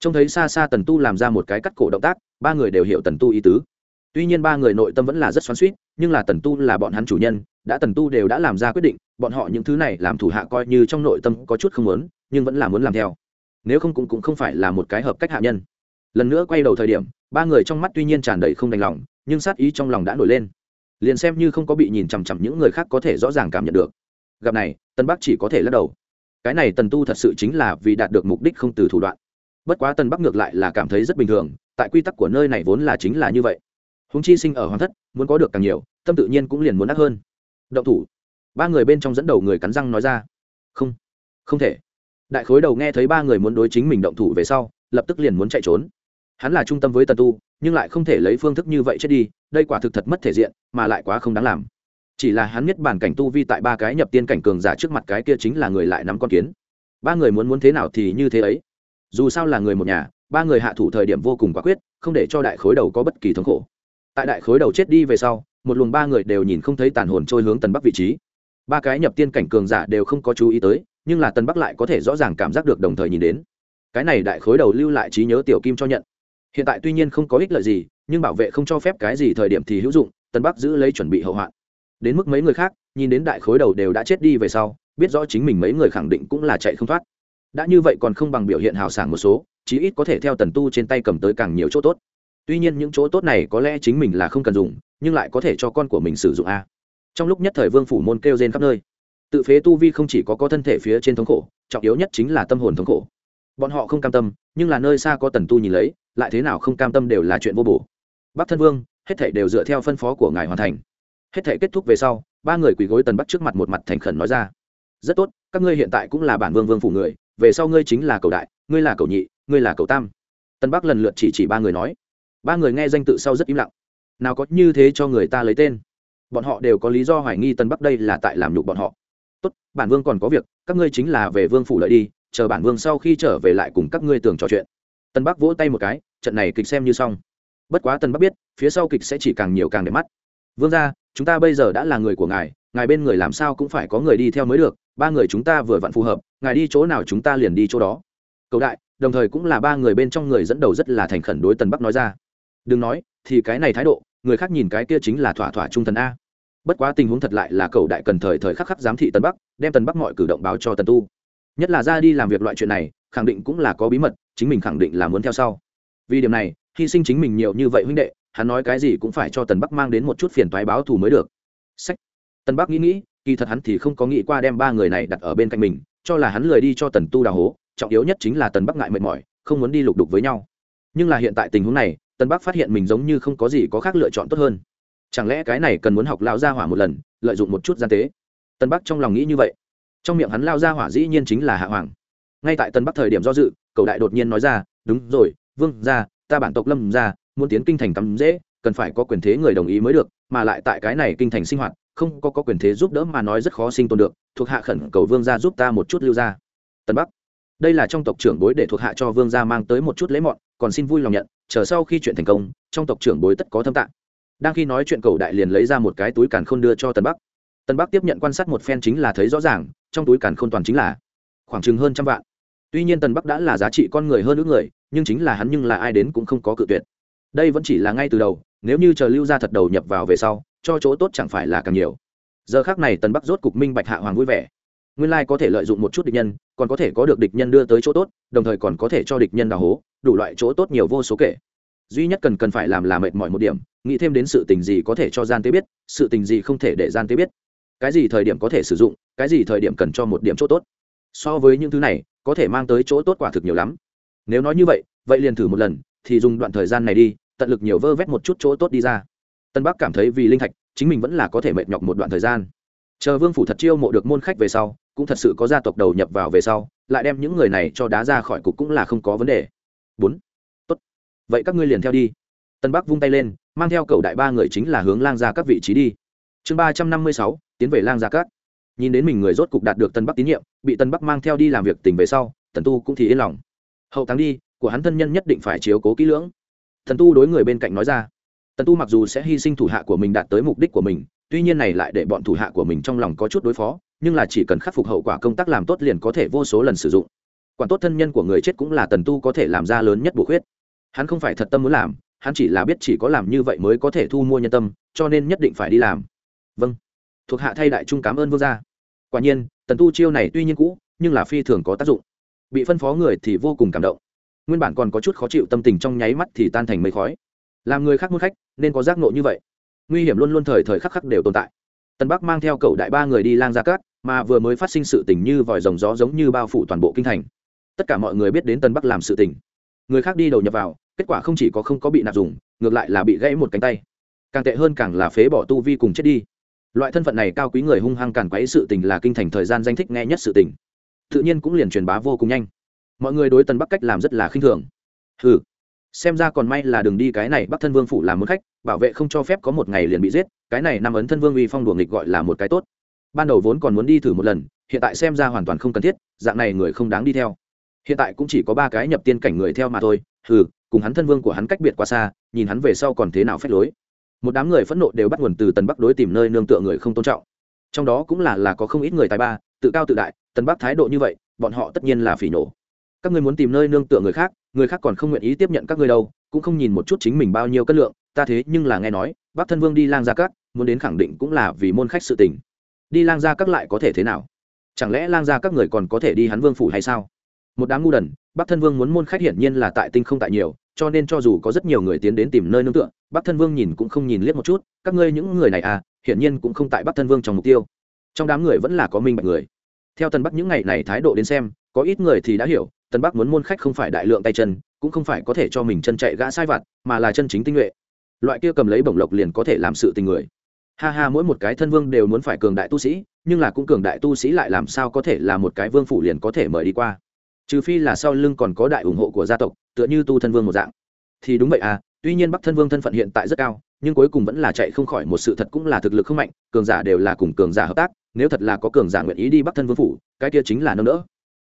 Trông thấy xa xa tần tu làm ra một cái cắt cổ động tác ba người đều hiểu tần tu ý tứ. Tuy nhiên ba người nội tâm vẫn là rất xoắn suýt nhưng là tần tu là bọn hắn chủ nhân đã tần tu đều đã làm ra quyết định bọn họ những thứ này làm thủ hạ coi như trong nội tâm có chút không muốn nhưng vẫn là muốn làm theo. Nếu không cũng, cũng không phải là một cái hợp cách hạ nhân. Lần nữa quay đầu thời điểm ba người trong mắt tuy nhiên tràn đầy không đành lòng nhưng sát ý trong lòng đã nổi lên. Liền xem như không có bị nhìn chằm chằm những người khác có thể rõ ràng cảm nhận được. Gặp này tân bắc chỉ có thể lắc đầu cái này tần tu thật sự chính là vì đạt được mục đích không từ thủ đoạn. Bất quá tần bắc ngược lại là cảm thấy rất bình thường, tại quy tắc của nơi này vốn là chính là như vậy. Húng chi sinh ở hoàng thất, muốn có được càng nhiều, tâm tự nhiên cũng liền muốn ác hơn. Động thủ. Ba người bên trong dẫn đầu người cắn răng nói ra. Không. Không thể. Đại khối đầu nghe thấy ba người muốn đối chính mình động thủ về sau, lập tức liền muốn chạy trốn. Hắn là trung tâm với tần tu, nhưng lại không thể lấy phương thức như vậy chết đi, đây quả thực thật mất thể diện, mà lại quá không đáng làm chỉ là hắn biết bản cảnh tu vi tại ba cái nhập tiên cảnh cường giả trước mặt cái kia chính là người lại nắm con kiến. Ba người muốn muốn thế nào thì như thế ấy. Dù sao là người một nhà, ba người hạ thủ thời điểm vô cùng quả quyết, không để cho đại khối đầu có bất kỳ thống khổ. Tại đại khối đầu chết đi về sau, một luồng ba người đều nhìn không thấy tàn hồn trôi hướng tần bắc vị trí. Ba cái nhập tiên cảnh cường giả đều không có chú ý tới, nhưng là tần bắc lại có thể rõ ràng cảm giác được đồng thời nhìn đến. Cái này đại khối đầu lưu lại trí nhớ tiểu kim cho nhận. Hiện tại tuy nhiên không có ích lợi gì, nhưng bảo vệ không cho phép cái gì thời điểm thì hữu dụng, tần bắc giữ lấy chuẩn bị hậu hoạn đến mức mấy người khác, nhìn đến đại khối đầu đều đã chết đi về sau, biết rõ chính mình mấy người khẳng định cũng là chạy không thoát. Đã như vậy còn không bằng biểu hiện hào sảng một số, chí ít có thể theo tần tu trên tay cầm tới càng nhiều chỗ tốt. Tuy nhiên những chỗ tốt này có lẽ chính mình là không cần dùng, nhưng lại có thể cho con của mình sử dụng a. Trong lúc nhất thời vương phủ môn kêu rên khắp nơi. Tự phế tu vi không chỉ có có thân thể phía trên thống khổ, trọng yếu nhất chính là tâm hồn thống khổ. Bọn họ không cam tâm, nhưng là nơi xa có tần tu nhìn lấy, lại thế nào không cam tâm đều là chuyện vô bổ. Bắc thân vương, hết thảy đều dựa theo phân phó của ngài hoàn thành hết thể kết thúc về sau, ba người quỳ gối tần bắc trước mặt một mặt thành khẩn nói ra. Rất tốt, các ngươi hiện tại cũng là bản vương vương phủ người, về sau ngươi chính là cầu đại, ngươi là cầu nhị, ngươi là cầu tam. Tân bắc lần lượt chỉ chỉ ba người nói. Ba người nghe danh tự sau rất im lặng. Nào có như thế cho người ta lấy tên. Bọn họ đều có lý do hoài nghi tân bắc đây là tại làm nhục bọn họ. Tốt, bản vương còn có việc, các ngươi chính là về vương phủ lợi đi, chờ bản vương sau khi trở về lại cùng các ngươi tường trò chuyện. Tân bắc vỗ tay một cái, trận này kịch xem như xong. Bất quá tân bắc biết, phía sau kịch sẽ chỉ càng nhiều càng đẹp mắt. Vương ra chúng ta bây giờ đã là người của ngài ngài bên người làm sao cũng phải có người đi theo mới được, ba người chúng ta vừa vặn phù hợp, ngài đi chỗ nào chúng ta liền đi chỗ đó. Cầu đại, đồng thời cũng là ba người bên trong người dẫn đầu rất là thành khẩn đối tần bắc nói ra. Đừng nói, thì cái này thái độ, người khác nhìn cái kia chính là thỏa thỏa trung thần a. Bất quá tình huống thật lại là cầu đại cần thời thời khắc khắc giám thị tần bắc, đem tần bắc mọi cử động báo cho tần tu. Nhất là ra đi làm việc loại chuyện này, khẳng định cũng là có bí mật, chính mình khẳng định là muốn theo sau. Vì điểm này, hy sinh chính mình nhiều như vậy huynh đệ hắn nói cái gì cũng phải cho tần bắc mang đến một chút phiền toái báo thù mới được. Sách. Tần bắc nghĩ nghĩ, kỳ thật hắn thì không có nghĩ qua đem ba người này đặt ở bên cạnh mình, cho là hắn lười đi cho tần tu đào hố, trọng yếu nhất chính là tần bắc ngại mệt mỏi, không muốn đi lục đục với nhau. Nhưng là hiện tại tình huống này, tần bắc phát hiện mình giống như không có gì có khác lựa chọn tốt hơn. Chẳng lẽ cái này cần muốn học lao ra hỏa một lần, lợi dụng một chút gian tế? Tần bắc trong lòng nghĩ như vậy. Trong miệng hắn lao ra hỏa dĩ nhiên chính là hạ hoàng. Ngay tại tần bắc thời điểm do dự, cầu đại đột nhiên nói ra, đúng rồi, vương ra ta bản tộc lâm ra muốn tiến kinh thành cắm dễ cần phải có quyền thế người đồng ý mới được mà lại tại cái này kinh thành sinh hoạt không có, có quyền thế giúp đỡ mà nói rất khó sinh tồn được thuộc hạ khẩn cầu vương gia giúp ta một chút lưu ra tân bắc. Đây là trong tộc trưởng bối để thuộc hạ cho vương gia mang tới một chút lễ mọn còn xin vui lòng nhận chờ sau khi chuyện thành công trong tộc trưởng bối tất có thâm tạng. Đang khi nói chuyện cầu đại liền lấy ra một cái túi càn khôn đưa cho tân bắc. Tân bắc tiếp nhận quan sát một phen chính là thấy rõ ràng trong túi càn khôn toàn chính là khoảng chừng hơn trăm vạn. Tuy nhiên tần bắc đã là giá trị con người hơn nữ người nhưng chính là hắn nhưng là ai đến cũng không có cự tuyệt đây vẫn chỉ là ngay từ đầu, nếu như chờ lưu gia thật đầu nhập vào về sau, cho chỗ tốt chẳng phải là càng nhiều. Giờ khác này tần bắc rốt cục minh bạch hạ hoàng vui vẻ. Nguyên lai có thể lợi dụng một chút địch nhân, còn có thể có được địch nhân đưa tới chỗ tốt, đồng thời còn có thể cho địch nhân đào hố, đủ loại chỗ tốt nhiều vô số kể. Duy nhất cần cần phải làm là mệt mỏi một điểm, nghĩ thêm đến sự tình gì có thể cho gian tế biết, sự tình gì không thể để gian tế biết. Cái gì thời điểm có thể sử dụng, cái gì thời điểm cần cho một điểm chỗ tốt. So với những thứ này, có thể mang tới chỗ tốt quả thực nhiều lắm. Nếu nói như vậy vậy liền thử một lần thì dùng đoạn thời gian này đi, tận lực nhiều vơ vét một chút chỗ tốt đi ra. Tân bắc cảm thấy vì linh thạch, chính mình vẫn là có thể mệt nhọc một đoạn thời gian. Chờ vương phủ thật chiêu mộ được môn khách về sau, cũng thật sự có gia tộc đầu nhập vào về sau, lại đem những người này cho đá ra khỏi cục cũng là không có vấn đề. Bốn. Tốt. Vậy các ngươi liền theo đi. Tân bắc vung tay lên, mang theo cầu đại ba người chính là hướng lang ra các vị trí đi. Chương ba trăm năm mươi sáu, tiến về lang gia các. Nhìn đến mình người rốt cục đạt được tân bắc tín nhiệm, bị tân bắc mang theo đi làm việc tỉnh về sau, tần tu cũng thì yên lòng. Hậu tháng đi của hắn thân nhân nhất định phải chiếu cố kỹ lưỡng. Thần tu đối người bên cạnh nói ra. Tần tu mặc dù sẽ hy sinh thủ hạ của mình đạt tới mục đích của mình, tuy nhiên này lại để bọn thủ hạ của mình trong lòng có chút đối phó, nhưng là chỉ cần khắc phục hậu quả công tác làm tốt liền có thể vô số lần sử dụng. Quản tốt thân nhân của người chết cũng là tần tu có thể làm ra lớn nhất bổ khuyết. Hắn không phải thật tâm muốn làm, hắn chỉ là biết chỉ có làm như vậy mới có thể thu mua nhân tâm, cho nên nhất định phải đi làm. Vâng. Thuộc hạ thay đại trung cảm ơn vương gia. Quả nhiên, tần tu chiêu này tuy nhiên cũ, nhưng là phi thường có tác dụng. Bị phân phó người thì vô cùng cảm động nguyên bản còn có chút khó chịu tâm tình trong nháy mắt thì tan thành mây khói. Làm người khác muốn khách, nên có giác nộ như vậy. Nguy hiểm luôn luôn thời thời khắc khắc đều tồn tại. Tân bắc mang theo cậu đại ba người đi lang gia cát, mà vừa mới phát sinh sự tình như vòi rồng gió giống như bao phủ toàn bộ kinh thành. Tất cả mọi người biết đến tân bắc làm sự tình. Người khác đi đầu nhập vào, kết quả không chỉ có không có bị nạp dùng, ngược lại là bị gãy một cánh tay. Càng tệ hơn càng là phế bỏ tu vi cùng chết đi. Loại thân phận này cao quý người hung hăng càn quấy sự tình là kinh thành thời gian danh thích nghe nhất sự tình. Tự nhiên cũng liền truyền bá vô cùng nhanh mọi người đối tần bắc cách làm rất là khinh thường. Ừ xem ra còn may là đừng đi cái này, bắc thân vương phủ làm muốn khách, bảo vệ không cho phép có một ngày liền bị giết, cái này nằm ấn thân vương uy phong đùa nghịch gọi là một cái tốt. Ban đầu vốn còn muốn đi thử một lần, hiện tại xem ra hoàn toàn không cần thiết, dạng này người không đáng đi theo. Hiện tại cũng chỉ có ba cái nhập tiên cảnh người theo mà thôi ừ cùng hắn thân vương của hắn cách biệt quá xa, nhìn hắn về sau còn thế nào phép lối. Một đám người phẫn nộ đều bắt nguồn từ tần bắc đối tìm nơi nương tựa người không tôn trọng. Trong đó cũng là là có không ít người tài ba, tự cao tự đại, tần bắc thái độ như vậy, bọn họ tất nhiên là phỉ nổ các ngươi muốn tìm nơi nương tựa người khác người khác còn không nguyện ý tiếp nhận các ngươi đâu, cũng không nhìn một chút chính mình bao nhiêu cân lượng, ta thế nhưng là nghe nói bác thân vương đi lang gia các, muốn đến khẳng định cũng là vì môn khách sự tình. Đi lang gia các lại có thể thế nào? Chẳng lẽ lang gia các người còn có thể đi hắn vương phủ hay sao? Một đám ngu đần bác thân vương muốn môn khách hiển nhiên là tại tinh không tại nhiều, cho nên cho dù có rất nhiều người tiến đến tìm nơi nương tựa bác thân vương nhìn cũng không nhìn liếc một chút, các ngươi những người này à hiển nhiên cũng không tại bác thân vương trong mục tiêu. Trong đám người vẫn là có minh bạch người. Theo tần bắc những ngày này thái độ đến xem, có ít người thì đã hiểu Tân bắc muốn môn khách không phải đại lượng tay chân, cũng không phải có thể cho mình chân chạy gã sai vặt, mà là chân chính tinh nhuệ. Loại kia cầm lấy bổng lộc liền có thể làm sự tình người. Ha ha, mỗi một cái thân vương đều muốn phải cường đại tu sĩ, nhưng là cũng cường đại tu sĩ lại làm sao có thể là một cái vương phủ liền có thể mời đi qua? Trừ phi là sau lưng còn có đại ủng hộ của gia tộc, tựa như tu thân vương một dạng. Thì đúng vậy à tuy nhiên bắc thân vương thân phận hiện tại rất cao, nhưng cuối cùng vẫn là chạy không khỏi một sự thật cũng là thực lực không mạnh, cường giả đều là cùng cường giả hợp tác, nếu thật là có cường giả nguyện ý đi bắc thân vương phủ, cái kia chính là nâng đỡ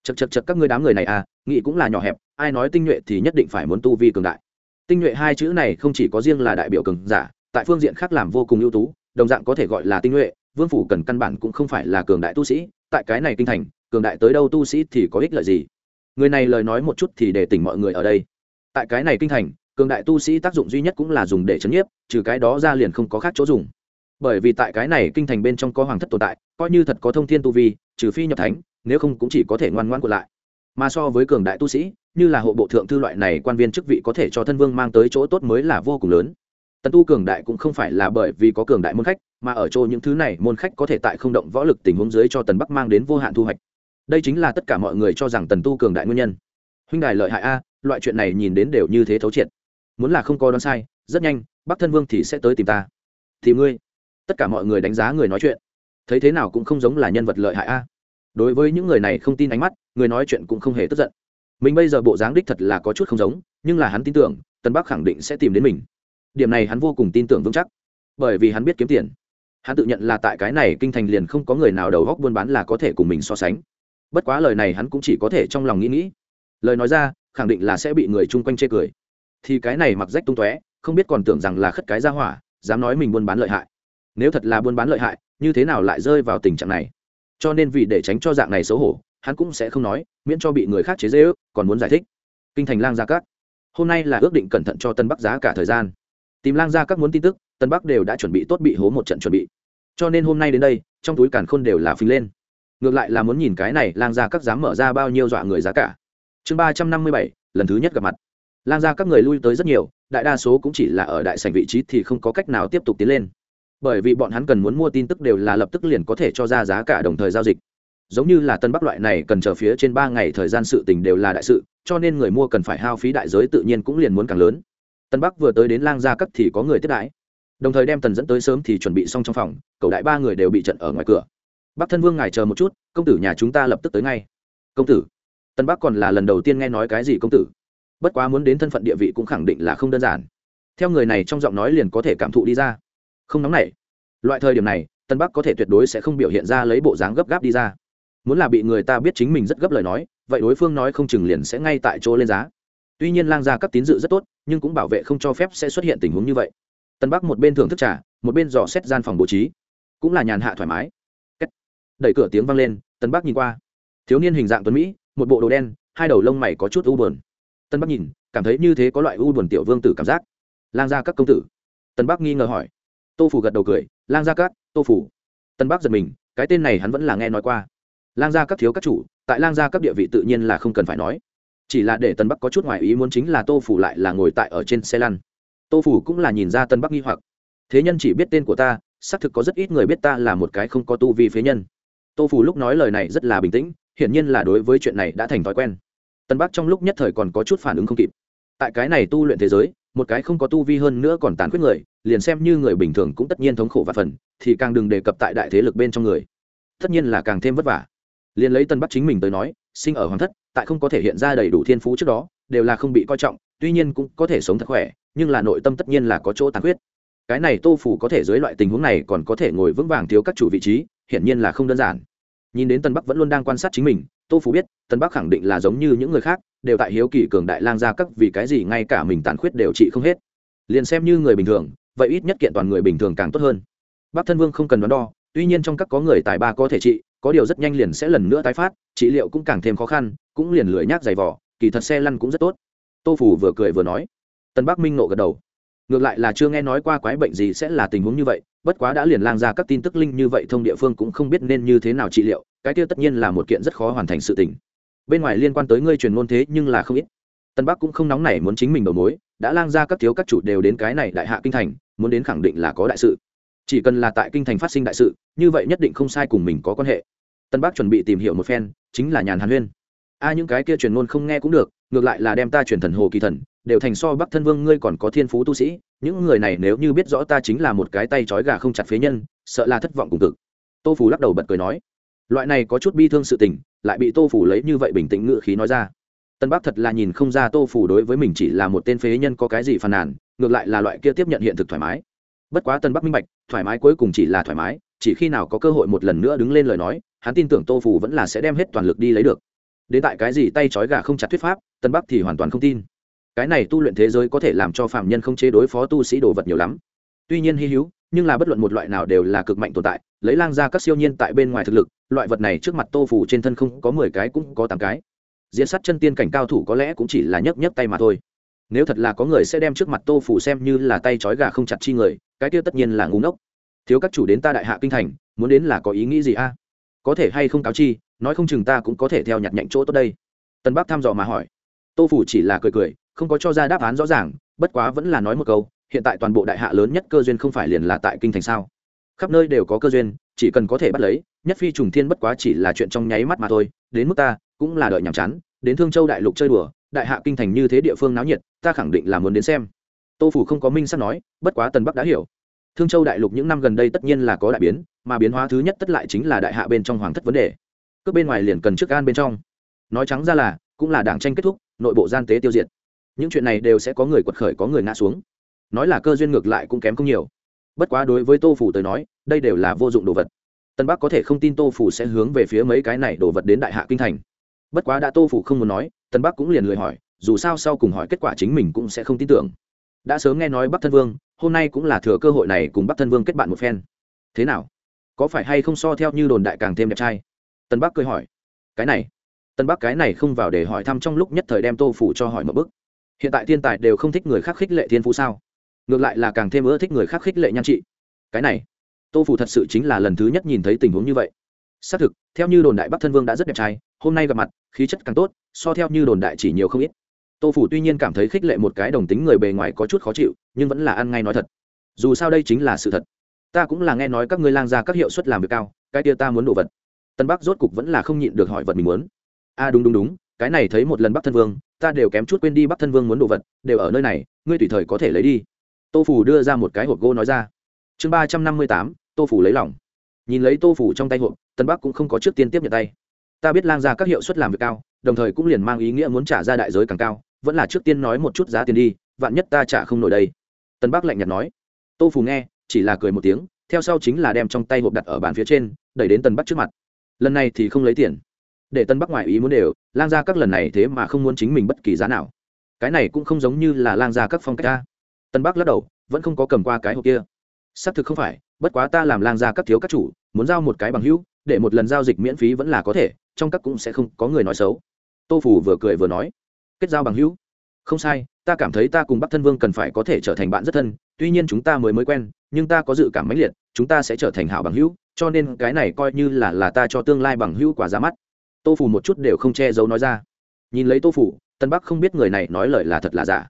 chật chật chật các ngươi đám người này à nghĩ cũng là nhỏ hẹp, ai nói tinh nhuệ thì nhất định phải muốn tu vi cường đại. Tinh nhuệ hai chữ này không chỉ có riêng là đại biểu cường giả, tại phương diện khác làm vô cùng ưu tú, đồng dạng có thể gọi là tinh nhuệ, vương phủ cần căn bản cũng không phải là cường đại tu sĩ, tại cái này kinh thành, cường đại tới đâu tu sĩ thì có ích lợi gì. Người này lời nói một chút thì để tỉnh mọi người ở đây. Tại cái này kinh thành, cường đại tu sĩ tác dụng duy nhất cũng là dùng để chấn nhiếp, trừ cái đó ra liền không có khác chỗ dùng. Bởi vì tại cái này kinh thành bên trong có hoàng thất tồn tại coi như thật có thông thiên tu vi, trừ phi nhập thánh, nếu không cũng chỉ có thể ngoan ngoan của lại. Mà so với cường đại tu sĩ, như là hộ bộ thượng thư loại này quan viên chức vị có thể cho thân vương mang tới chỗ tốt mới là vô cùng lớn. Tần tu cường đại cũng không phải là bởi vì có cường đại môn khách, mà ở chỗ những thứ này, môn khách có thể tại không động võ lực tình huống dưới cho tần bắc mang đến vô hạn thu hoạch. Đây chính là tất cả mọi người cho rằng tần tu cường đại nguyên nhân. Huynh đài lợi hại a, loại chuyện này nhìn đến đều như thế thấu triệt. Muốn là không có đoán sai, rất nhanh, bắc thân vương thì sẽ tới tìm ta. Thì ngươi. Tất cả mọi người đánh giá người nói chuyện thấy thế nào cũng không giống là nhân vật lợi hại a. Đối với những người này không tin ánh mắt, người nói chuyện cũng không hề tức giận. Mình bây giờ bộ dáng đích thật là có chút không giống, nhưng là hắn tin tưởng, tân bắc khẳng định sẽ tìm đến mình. Điểm này hắn vô cùng tin tưởng vững chắc. Bởi vì hắn biết kiếm tiền. Hắn tự nhận là tại cái này kinh thành liền không có người nào đầu góc buôn bán là có thể cùng mình so sánh. Bất quá lời này hắn cũng chỉ có thể trong lòng nghĩ nghĩ. Lời nói ra, khẳng định là sẽ bị người chung quanh chê cười. Thì cái này mặc rách tung tóe, không biết còn tưởng rằng là khất cái ra hỏa, dám nói mình buôn bán lợi hại. Nếu thật là buôn bán lợi hại như thế nào lại rơi vào tình trạng này? Cho nên vì để tránh cho dạng này xấu hổ, hắn cũng sẽ không nói, miễn cho bị người khác chế dễ ước còn muốn giải thích. Kinh thành lang gia cát. hôm nay là ước định cẩn thận cho tân bắc giá cả thời gian. Tìm lang gia các muốn tin tức, tân bắc đều đã chuẩn bị tốt bị hố một trận chuẩn bị. Cho nên hôm nay đến đây, trong túi càn khôn đều là phình lên. Ngược lại là muốn nhìn cái này, lang gia các dám mở ra bao nhiêu dọa người giá cả. Chương ba trăm năm mươi bảy, lần thứ nhất gặp mặt. Lang gia các người lui tới rất nhiều, đại đa số cũng chỉ là ở đại sảnh vị trí thì không có cách nào tiếp tục tiến lên bởi vì bọn hắn cần muốn mua tin tức đều là lập tức liền có thể cho ra giá cả đồng thời giao dịch. Giống như là tân bắc loại này cần chờ phía trên ba ngày thời gian sự tình đều là đại sự, cho nên người mua cần phải hao phí đại giới tự nhiên cũng liền muốn càng lớn. Tân bắc vừa tới đến lang gia cấp thì có người tiếp đãi. Đồng thời đem tần dẫn tới sớm thì chuẩn bị xong trong phòng cậu đại ba người đều bị trận ở ngoài cửa. Bắc thân vương ngài chờ một chút, công tử nhà chúng ta lập tức tới ngay. Công tử. Tân bắc còn là lần đầu tiên nghe nói cái gì công tử. Bất quá muốn đến thân phận địa vị cũng khẳng định là không đơn giản. Theo người này trong giọng nói liền có thể cảm thụ đi ra không nóng nảy. Loại thời điểm này, tân bắc có thể tuyệt đối sẽ không biểu hiện ra lấy bộ dáng gấp gáp đi ra. Muốn là bị người ta biết chính mình rất gấp lời nói, vậy đối phương nói không chừng liền sẽ ngay tại chỗ lên giá. Tuy nhiên lang gia cấp tín dự rất tốt, nhưng cũng bảo vệ không cho phép sẽ xuất hiện tình huống như vậy. Tân bắc một bên thưởng thức trả một bên dò xét gian phòng bố trí. Cũng là nhàn hạ thoải mái. Đẩy cửa tiếng vang lên, tân bắc nhìn qua. Thiếu niên hình dạng tuấn mỹ, một bộ đồ đen, hai đầu lông mày có chút u buồn. Tân bắc nhìn, cảm thấy như thế có loại u buồn tiểu vương tử cảm giác. Lang gia các công tử. Tân bắc nghi ngờ hỏi tô phủ gật đầu cười lang gia Cát, tô phủ. Tân bắc giật mình cái tên này hắn vẫn là nghe nói qua. Lang gia các thiếu các chủ tại lang gia các địa vị tự nhiên là không cần phải nói. Chỉ là để tân bắc có chút ngoài ý muốn chính là tô phủ lại là ngồi tại ở trên xe lăn. Tô phủ cũng là nhìn ra tân bắc nghi hoặc. Thế nhân chỉ biết tên của ta xác thực có rất ít người biết ta là một cái không có tu vi phế nhân. Tô phủ lúc nói lời này rất là bình tĩnh hiển nhiên là đối với chuyện này đã thành thói quen. Tân bắc trong lúc nhất thời còn có chút phản ứng không kịp. Tại cái này tu luyện thế giới một cái không có tu vi hơn nữa còn tàn khuyết người liền xem như người bình thường cũng tất nhiên thống khổ và phần, thì càng đừng đề cập tại đại thế lực bên trong người. Tất nhiên là càng thêm vất vả. Liền lấy tân bắc chính mình tới nói, sinh ở hoàng thất, tại không có thể hiện ra đầy đủ thiên phú trước đó, đều là không bị coi trọng, tuy nhiên cũng có thể sống thật khỏe, nhưng là nội tâm tất nhiên là có chỗ tàn khuyết. Cái này tô phủ có thể dưới loại tình huống này còn có thể ngồi vững vàng thiếu các chủ vị trí, hiển nhiên là không đơn giản. Nhìn đến tân bắc vẫn luôn đang quan sát chính mình, tô phủ biết, tân bắc khẳng định là giống như những người khác, đều tại hiếu kỳ cường đại lang gia các vì cái gì ngay cả mình tàn khuyết đều trị không hết. Liền xem như người bình thường vậy ít nhất kiện toàn người bình thường càng tốt hơn. Bắc thân vương không cần đoán đo, tuy nhiên trong các có người tài ba có thể trị, có điều rất nhanh liền sẽ lần nữa tái phát, trị liệu cũng càng thêm khó khăn, cũng liền lười nhác dày vỏ kỳ thật xe lăn cũng rất tốt. Tô phủ vừa cười vừa nói. Tân bắc minh nộ gật đầu. Ngược lại là chưa nghe nói qua quái bệnh gì sẽ là tình huống như vậy, bất quá đã liền lang ra các tin tức linh như vậy thông địa phương cũng không biết nên như thế nào trị liệu, cái kia tất nhiên là một kiện rất khó hoàn thành sự tình. Bên ngoài liên quan tới ngươi truyền ngôn thế nhưng là không ít. Tân bắc cũng không nóng nảy muốn chính mình đầu mối, đã lang ra các thiếu các chủ đều đến cái này đại hạ kinh thành muốn đến khẳng định là có đại sự. Chỉ cần là tại kinh thành phát sinh đại sự, như vậy nhất định không sai cùng mình có quan hệ. Tân bắc chuẩn bị tìm hiểu một phen, chính là nhàn hàn huyên. A, những cái kia truyền ngôn không nghe cũng được, ngược lại là đem ta truyền thần hồ kỳ thần, đều thành so bắc thân vương, ngươi còn có thiên phú tu sĩ, những người này nếu như biết rõ ta chính là một cái tay trói gà không chặt phế nhân, sợ là thất vọng cùng cực. Tô phủ lắc đầu bật cười nói, loại này có chút bi thương sự tình, lại bị tô phủ lấy như vậy bình tĩnh ngự khí nói ra. Tân bắc thật là nhìn không ra tô phủ đối với mình chỉ là một tên phế nhân có cái gì phàn nàn ngược lại là loại kia tiếp nhận hiện thực thoải mái. Bất quá tân bắc minh bạch, thoải mái cuối cùng chỉ là thoải mái, chỉ khi nào có cơ hội một lần nữa đứng lên lời nói, hắn tin tưởng tô phủ vẫn là sẽ đem hết toàn lực đi lấy được. Đến tại cái gì tay trói gà không chặt thuyết pháp tân bắc thì hoàn toàn không tin. Cái này tu luyện thế giới có thể làm cho phạm nhân không chế đối phó tu sĩ đồ vật nhiều lắm. Tuy nhiên hy hữu, nhưng là bất luận một loại nào đều là cực mạnh tồn tại, lấy lang ra các siêu nhiên tại bên ngoài thực lực, loại vật này trước mặt tô phủ trên thân không có mười cái cũng có tám cái. Diễn sát chân tiên cảnh cao thủ có lẽ cũng chỉ là nhấc nhấc tay mà thôi nếu thật là có người sẽ đem trước mặt tô phủ xem như là tay trói gà không chặt chi người, cái kia tất nhiên là ngu ngốc. Thiếu các chủ đến ta đại hạ kinh thành, muốn đến là có ý nghĩ gì a? Có thể hay không cáo chi, nói không chừng ta cũng có thể theo nhặt nhạnh chỗ tốt đây. Tân bắc thăm dò mà hỏi. Tô phủ chỉ là cười cười, không có cho ra đáp án rõ ràng, bất quá vẫn là nói một câu, hiện tại toàn bộ đại hạ lớn nhất cơ duyên không phải liền là tại kinh thành sao? Khắp nơi đều có cơ duyên, chỉ cần có thể bắt lấy, nhất phi trùng thiên bất quá chỉ là chuyện trong nháy mắt mà thôi, đến mức ta, cũng là đợi nhàm chán, đến thương châu đại lục chơi đùa, đại hạ kinh thành như thế địa phương náo nhiệt ta khẳng định là muốn đến xem. Tô phủ không có minh sắp nói, bất quá tần bắc đã hiểu. Thương châu đại lục những năm gần đây tất nhiên là có đại biến, mà biến hóa thứ nhất tất lại chính là đại hạ bên trong hoàng thất vấn đề. Cướp bên ngoài liền cần trước gan bên trong. Nói trắng ra là, cũng là đảng tranh kết thúc, nội bộ gian tế tiêu diệt. Những chuyện này đều sẽ có người quật khởi, có người ngã xuống. Nói là cơ duyên ngược lại cũng kém không nhiều. Bất quá đối với tô phủ tới nói, đây đều là vô dụng đồ vật. Tân bắc có thể không tin tô phủ sẽ hướng về phía mấy cái này đồ vật đến đại hạ kinh thành. Bất quá đã tô phủ không muốn nói tân bắc cũng liền lười hỏi dù sao sau cùng hỏi kết quả chính mình cũng sẽ không tin tưởng. Đã sớm nghe nói bắc thân vương, hôm nay cũng là thừa cơ hội này cùng bắc thân vương kết bạn một phen. Thế nào? Có phải hay không so theo như đồn đại càng thêm đẹp trai? Tân bắc cười hỏi. Cái này, tân bắc cái này không vào để hỏi thăm trong lúc nhất thời đem tô phủ cho hỏi một bức. Hiện tại thiên tài đều không thích người khác khích lệ thiên phú sao? Ngược lại là càng thêm ưa thích người khác khích lệ nhan trị. Cái này, tô phủ thật sự chính là lần thứ nhất nhìn thấy tình huống như vậy. Xác thực, theo như đồn đại bắc thân vương đã rất đẹp trai, hôm nay gặp mặt, khí chất càng tốt, so theo như đồn đại chỉ nhiều không ít tô phủ tuy nhiên cảm thấy khích lệ một cái đồng tính người bề ngoài có chút khó chịu, nhưng vẫn là ăn ngay nói thật. Dù sao đây chính là sự thật. Ta cũng là nghe nói các ngươi lang ra các hiệu suất làm việc cao, cái kia ta muốn đồ vật. Tân bắc rốt cục vẫn là không nhịn được hỏi vật mình muốn. A đúng đúng đúng, cái này thấy một lần bắc thân vương, ta đều kém chút quên đi bắc thân vương muốn đồ vật, đều ở nơi này, ngươi tùy thời có thể lấy đi. Tô phủ đưa ra một cái hộp gỗ nói ra. Chương ba trăm năm mươi tám, tô phủ lấy lòng. Nhìn lấy tô phủ trong tay hộp, tân bắc cũng không có trước tiên tiếp nhận tay. Ta biết lang ra các hiệu suất làm việc cao đồng thời cũng liền mang ý nghĩa muốn trả ra đại giới càng cao, vẫn là trước tiên nói một chút giá tiền đi, vạn nhất ta trả không nổi đây. Tân bắc lạnh nhạt nói. Tô Phù nghe, chỉ là cười một tiếng, theo sau chính là đem trong tay hộp đặt ở bàn phía trên, đẩy đến tân bắc trước mặt. Lần này thì không lấy tiền. Để tân bắc ngoại ý muốn đều, lang gia các lần này thế mà không muốn chính mình bất kỳ giá nào. Cái này cũng không giống như là lang gia các phong cách ta. Tân bắc lắc đầu, vẫn không có cầm qua cái hộp kia. Xác thực không phải, bất quá ta làm lang gia các thiếu các chủ, muốn giao một cái bằng hữu, để một lần giao dịch miễn phí vẫn là có thể, trong các cũng sẽ không có người nói xấu tô phủ vừa cười vừa nói, kết giao bằng hữu. Không sai, ta cảm thấy ta cùng bắc thân vương cần phải có thể trở thành bạn rất thân, tuy nhiên chúng ta mới mới quen, nhưng ta có dự cảm mãnh liệt, chúng ta sẽ trở thành hảo bằng hữu, cho nên cái này coi như là là ta cho tương lai bằng hữu quả ra mắt. Tô phủ một chút đều không che giấu nói ra. Nhìn lấy tô phủ tân bắc không biết người này nói lời là thật là giả,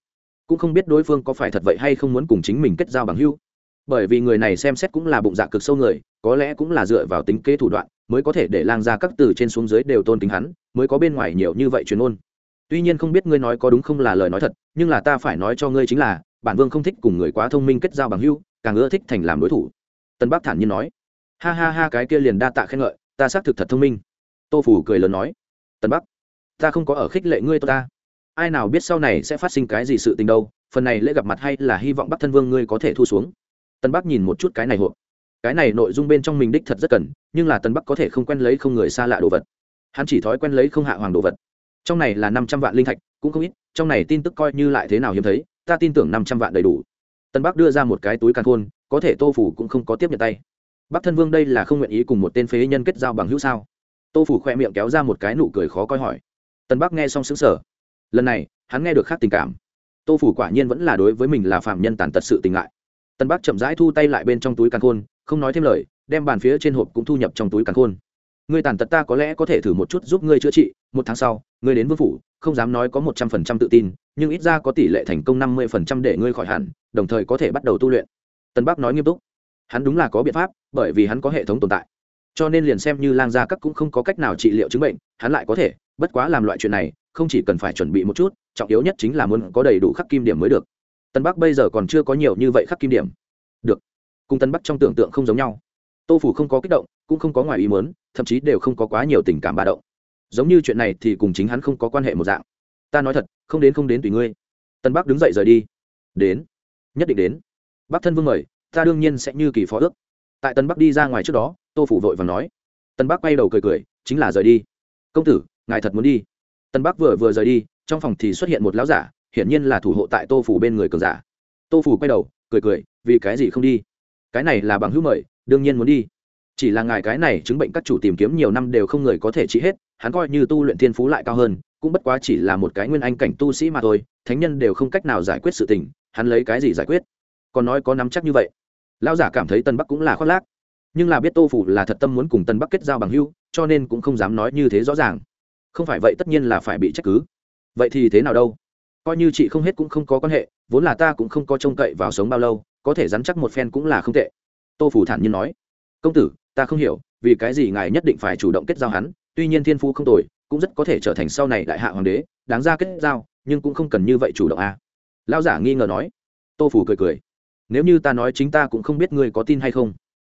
cũng không biết đối phương có phải thật vậy hay không muốn cùng chính mình kết giao bằng hữu bởi vì người này xem xét cũng là bụng dạ cực sâu người, có lẽ cũng là dựa vào tính kế thủ đoạn mới có thể để lang ra các từ trên xuống dưới đều tôn kính hắn, mới có bên ngoài nhiều như vậy truyền ôn tuy nhiên không biết ngươi nói có đúng không là lời nói thật, nhưng là ta phải nói cho ngươi chính là, bản vương không thích cùng người quá thông minh kết giao bằng hữu, càng ưa thích thành làm đối thủ. Tân bắc thản nhiên nói. Ha ha ha, cái kia liền đa tạ khen ngợi, ta xác thực thật thông minh. Tô phủ cười lớn nói. Tân bắc, ta không có ở khích lệ ngươi ta. Ai nào biết sau này sẽ phát sinh cái gì sự tình đâu, phần này lễ gặp mặt hay là hy vọng bắc thân vương ngươi có thể thu xuống tân bắc nhìn một chút cái này hộp. Cái này nội dung bên trong mình đích thật rất cần, nhưng là tân bắc có thể không quen lấy không người xa lạ đồ vật. Hắn chỉ thói quen lấy không hạ hoàng đồ vật. Trong này là năm trăm vạn linh thạch, cũng không ít, trong này tin tức coi như lại thế nào hiếm thấy, ta tin tưởng năm trăm vạn đầy đủ. Tân bắc đưa ra một cái túi càn khôn, có thể tô phủ cũng không có tiếp nhận tay. Bắc thân vương đây là không nguyện ý cùng một tên phế nhân kết giao bằng hữu sao? Tô phủ khoe miệng kéo ra một cái nụ cười khó coi hỏi. Tân bắc nghe xong xứng sở lần này, hắn nghe được khác tình cảm. Tô phủ quả nhiên vẫn là đối với mình là phạm nhân tàn tật sự tình lại tân bắc chậm rãi thu tay lại bên trong túi càn khôn, không nói thêm lời, đem bàn phía trên hộp cũng thu nhập trong túi càn khôn. Ngươi tàn tật ta có lẽ có thể thử một chút giúp ngươi chữa trị, một tháng sau, ngươi đến vương phủ, không dám nói có một trăm phần trăm tự tin, nhưng ít ra có tỷ lệ thành công năm mươi phần trăm để ngươi khỏi hẳn, đồng thời có thể bắt đầu tu luyện. Tân bắc nói nghiêm túc. Hắn đúng là có biện pháp, bởi vì hắn có hệ thống tồn tại. Cho nên liền xem như lang gia các cũng không có cách nào trị liệu chứng bệnh, hắn lại có thể. Bất quá làm loại chuyện này, không chỉ cần phải chuẩn bị một chút, trọng yếu nhất chính là muốn có đầy đủ khắc kim điểm mới được tân bắc bây giờ còn chưa có nhiều như vậy khắc kim điểm. Được. Cùng tân bắc trong tưởng tượng không giống nhau. Tô phủ không có kích động, cũng không có ngoài ý muốn, thậm chí đều không có quá nhiều tình cảm bà động. Giống như chuyện này thì cùng chính hắn không có quan hệ một dạng. Ta nói thật, không đến không đến tùy ngươi. Tân bắc đứng dậy rời đi. Đến. Nhất định đến. Bắc thân vương mời, ta đương nhiên sẽ như kỳ phó ước. Tại tân bắc đi ra ngoài trước đó, tô phủ vội và nói. Tân bắc quay đầu cười cười, chính là rời đi. Công tử, ngài thật muốn đi. Tân bắc vừa vừa rời đi, trong phòng thì xuất hiện một lão giả hiển nhiên là thủ hộ tại tô phủ bên người cường giả. Tô phủ quay đầu, cười cười, vì cái gì không đi? Cái này là bằng hữu mời, đương nhiên muốn đi. Chỉ là ngài cái này chứng bệnh các chủ tìm kiếm nhiều năm đều không người có thể trị hết, hắn coi như tu luyện thiên phú lại cao hơn, cũng bất quá chỉ là một cái nguyên anh cảnh tu sĩ mà thôi, thánh nhân đều không cách nào giải quyết sự tình, hắn lấy cái gì giải quyết? Còn nói có nắm chắc như vậy, lão giả cảm thấy tân bắc cũng là khoác lác. Nhưng là biết tô phủ là thật tâm muốn cùng tân bắc kết giao bằng hưu cho nên cũng không dám nói như thế rõ ràng. Không phải vậy tất nhiên là phải bị trách cứ. Vậy thì thế nào đâu? Coi như chị không hết cũng không có quan hệ, vốn là ta cũng không có trông cậy vào sống bao lâu, có thể dám chắc một phen cũng là không tệ. Tô phủ thản nhiên nói. Công tử, ta không hiểu, vì cái gì ngài nhất định phải chủ động kết giao hắn, tuy nhiên thiên phú không tồi, cũng rất có thể trở thành sau này đại hạ hoàng đế, đáng ra kết giao, nhưng cũng không cần như vậy chủ động à. lao giả nghi ngờ nói. Tô phủ cười cười. Nếu như ta nói chính ta cũng không biết ngươi có tin hay không.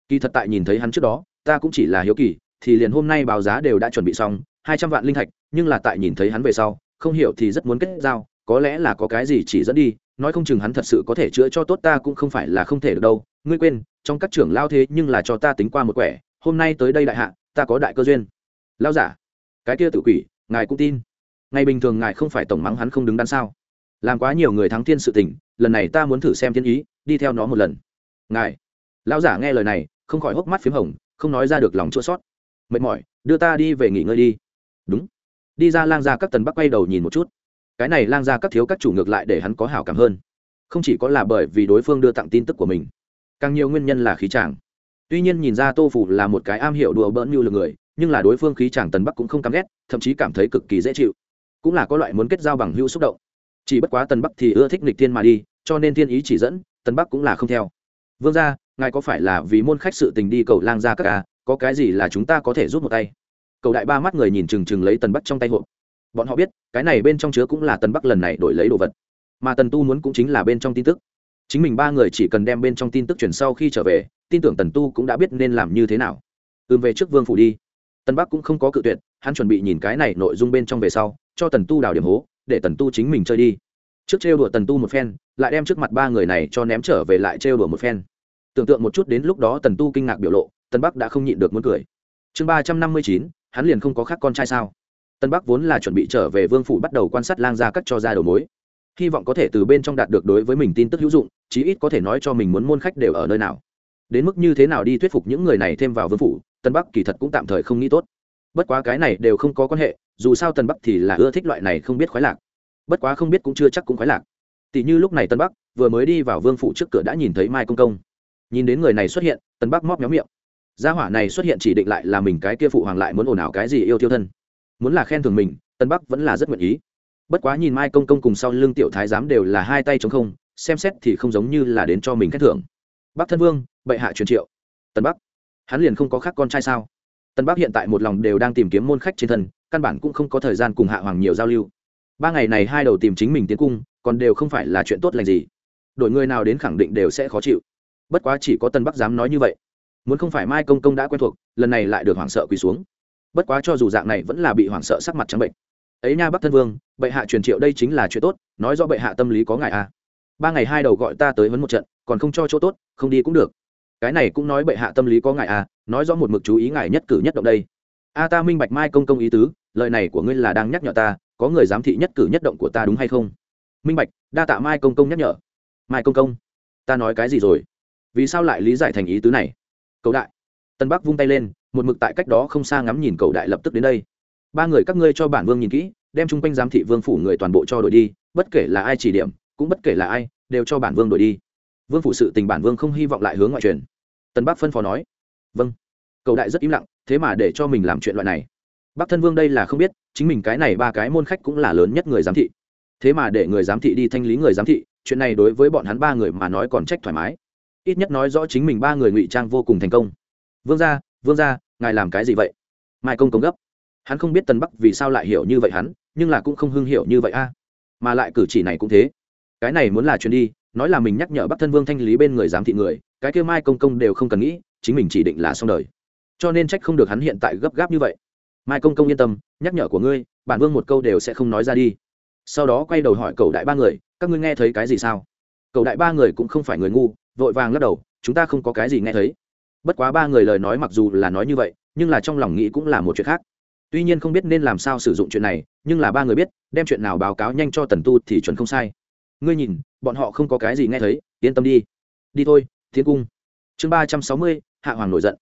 Kỳ thật tại nhìn thấy hắn trước đó, ta cũng chỉ là hiếu kỳ, thì liền hôm nay báo giá đều đã chuẩn bị xong, hai trăm vạn linh thạch, nhưng là tại nhìn thấy hắn về sau, không hiểu thì rất muốn kết giao có lẽ là có cái gì chỉ dẫn đi, nói không chừng hắn thật sự có thể chữa cho tốt ta cũng không phải là không thể được đâu. Ngươi quên, trong các trưởng lao thế nhưng là cho ta tính qua một quẻ, hôm nay tới đây đại hạ, ta có đại cơ duyên. Lao giả, cái kia tự quỷ, ngài cũng tin. Ngày bình thường ngài không phải tổng mắng hắn không đứng đắn sao? Làm quá nhiều người thắng thiên sự tình, lần này ta muốn thử xem thiên ý, đi theo nó một lần. Ngài lao giả nghe lời này, không khỏi hốc mắt p h í m hồng, không nói ra được lòng chua sót mệt mỏi, đưa ta đi về nghỉ ngơi đi. Đúng. Đi ra lang gia các tần bắc quay đầu nhìn một chút cái này lang gia các thiếu các chủ ngược lại để hắn có hảo cảm hơn. Không chỉ có là bởi vì đối phương đưa tặng tin tức của mình, càng nhiều nguyên nhân là khí chàng. Tuy nhiên nhìn ra tô phủ là một cái am hiểu đùa bỡn như lực người, nhưng là đối phương khí chàng tần bắc cũng không căm ghét, thậm chí cảm thấy cực kỳ dễ chịu. Cũng là có loại muốn kết giao bằng hữu xúc động. Chỉ bất quá tần bắc thì ưa thích nịch thiên mà đi, cho nên thiên ý chỉ dẫn, tần bắc cũng là không theo. Vương ra ngài có phải là vì môn khách sự tình đi cầu lang ra các ca có cái gì là chúng ta có thể rút một tay? Cầu đại ba mắt người nhìn chừng chừng lấy tần bắc trong tay hộp bọn họ biết, cái này bên trong chứa cũng là tần bắc lần này đổi lấy đồ vật. Mà tần tu muốn cũng chính là bên trong tin tức. Chính mình ba người chỉ cần đem bên trong tin tức chuyển sau khi trở về, tin tưởng tần tu cũng đã biết nên làm như thế nào. Ừm, về trước vương phủ đi. Tần bắc cũng không có cự tuyệt, hắn chuẩn bị nhìn cái này nội dung bên trong về sau, cho tần tu đào điểm hố, để tần tu chính mình chơi đi. Trước trêu đùa tần tu một phen, lại đem trước mặt ba người này cho ném trở về lại trêu đùa một phen. Tưởng tượng một chút đến lúc đó tần tu kinh ngạc biểu lộ tân bắc đã không nhịn được muốn cười. Chương ba trăm năm mươi chín, hắn liền không có khác con trai sao? Tân bắc vốn là chuẩn bị trở về vương phủ bắt đầu quan sát lang gia cắt cho ra đầu mối. Hy vọng có thể từ bên trong đạt được đối với mình tin tức hữu dụng, chí ít có thể nói cho mình muốn môn khách đều ở nơi nào. Đến mức như thế nào đi thuyết phục những người này thêm vào vương phủ, tân bắc kỳ thật cũng tạm thời không nghĩ tốt. Bất quá cái này đều không có quan hệ, dù sao tân bắc thì là ưa thích loại này không biết khoái lạc. Bất quá không biết cũng chưa chắc cũng khoái lạc. Tỷ như lúc này tân bắc vừa mới đi vào vương phủ trước cửa đã nhìn thấy mai công công. Nhìn đến người này xuất hiện, tân bắc móc méo miệng. Gia hỏa này xuất hiện chỉ định lại là mình cái kia phụ hoàng lại muốn ồn ào cái gì yêu tiêu thân muốn là khen thưởng mình, tân bắc vẫn là rất nguyện ý. Bất quá nhìn mai công công cùng sau lưng tiểu thái giám đều là hai tay chống không, xem xét thì không giống như là đến cho mình khen thưởng. Bắc thân vương, bệ hạ truyền triệu. Tân bắc, hắn liền không có khác con trai sao? Tân bắc hiện tại một lòng đều đang tìm kiếm môn khách trên thân, căn bản cũng không có thời gian cùng hạ hoàng nhiều giao lưu. Ba ngày này hai đầu tìm chính mình tiến cung, còn đều không phải là chuyện tốt lành gì. Đội người nào đến khẳng định đều sẽ khó chịu. Bất quá chỉ có tân bắc dám nói như vậy. Muốn không phải mai công công đã quen thuộc, lần này lại được hoảng sợ quỳ xuống bất quá cho dù dạng này vẫn là bị hoảng sợ sắc mặt trắng bệnh. Ấy nha bắc thân vương, bệ hạ truyền triệu đây chính là chuyện tốt, nói do bệ hạ tâm lý có ngại à. ba ngày hai đầu gọi ta tới vấn một trận, còn không cho chỗ tốt, không đi cũng được. Cái này cũng nói bệ hạ tâm lý có ngại à nói rõ một mực chú ý ngài nhất cử nhất động đây. A ta minh bạch mai công công ý tứ, lời này của ngươi là đang nhắc nhở ta, có người giám thị nhất cử nhất động của ta đúng hay không? Minh bạch, đa tạ mai công công nhắc nhở. Mai công công, ta nói cái gì rồi? Vì sao lại lý giải thành ý tứ này? Cầu đại, tân bắc vung tay lên một mực tại cách đó không xa ngắm nhìn cầu đại lập tức đến đây. Ba người các ngươi cho bản vương nhìn kỹ, đem chung quanh giám thị vương phủ người toàn bộ cho đội đi, bất kể là ai chỉ điểm, cũng bất kể là ai, đều cho bản vương đội đi. Vương phủ sự tình bản vương không hy vọng lại hướng ngoại truyền. Tân bắc phân phó nói vâng. Cầu đại rất im lặng, thế mà để cho mình làm chuyện loại này. Bắc thân vương đây là không biết, chính mình cái này ba cái môn khách cũng là lớn nhất người giám thị. Thế mà để người giám thị đi thanh lý người giám thị, chuyện này đối với bọn hắn ba người mà nói còn trách thoải mái. Ít nhất nói rõ chính mình ba người ngụy trang vô cùng thành công. Vương gia vương gia, ngài làm cái gì vậy? Mai công công gấp. Hắn không biết tần bắc vì sao lại hiểu như vậy hắn, nhưng là cũng không hưng hiểu như vậy a. Mà lại cử chỉ này cũng thế. Cái này muốn là chuyến đi, nói là mình nhắc nhở bắc thân vương thanh lý bên người giám thị người, cái kêu mai công công đều không cần nghĩ, chính mình chỉ định là xong đời. Cho nên trách không được hắn hiện tại gấp gáp như vậy. Mai công công yên tâm, nhắc nhở của ngươi, bản vương một câu đều sẽ không nói ra đi. Sau đó quay đầu hỏi cầu đại ba người, các ngươi nghe thấy cái gì sao? Cầu đại ba người cũng không phải người ngu, vội vàng lắc đầu, chúng ta không có cái gì nghe thấy bất quá ba người lời nói mặc dù là nói như vậy, nhưng là trong lòng nghĩ cũng là một chuyện khác. Tuy nhiên không biết nên làm sao sử dụng chuyện này, nhưng là ba người biết, đem chuyện nào báo cáo nhanh cho tần tu thì chuẩn không sai. Ngươi nhìn, bọn họ không có cái gì nghe thấy, yên tâm đi. Đi thôi, thiên cung. Chương ba trăm sáu mươi, hạ hoàng nổi giận.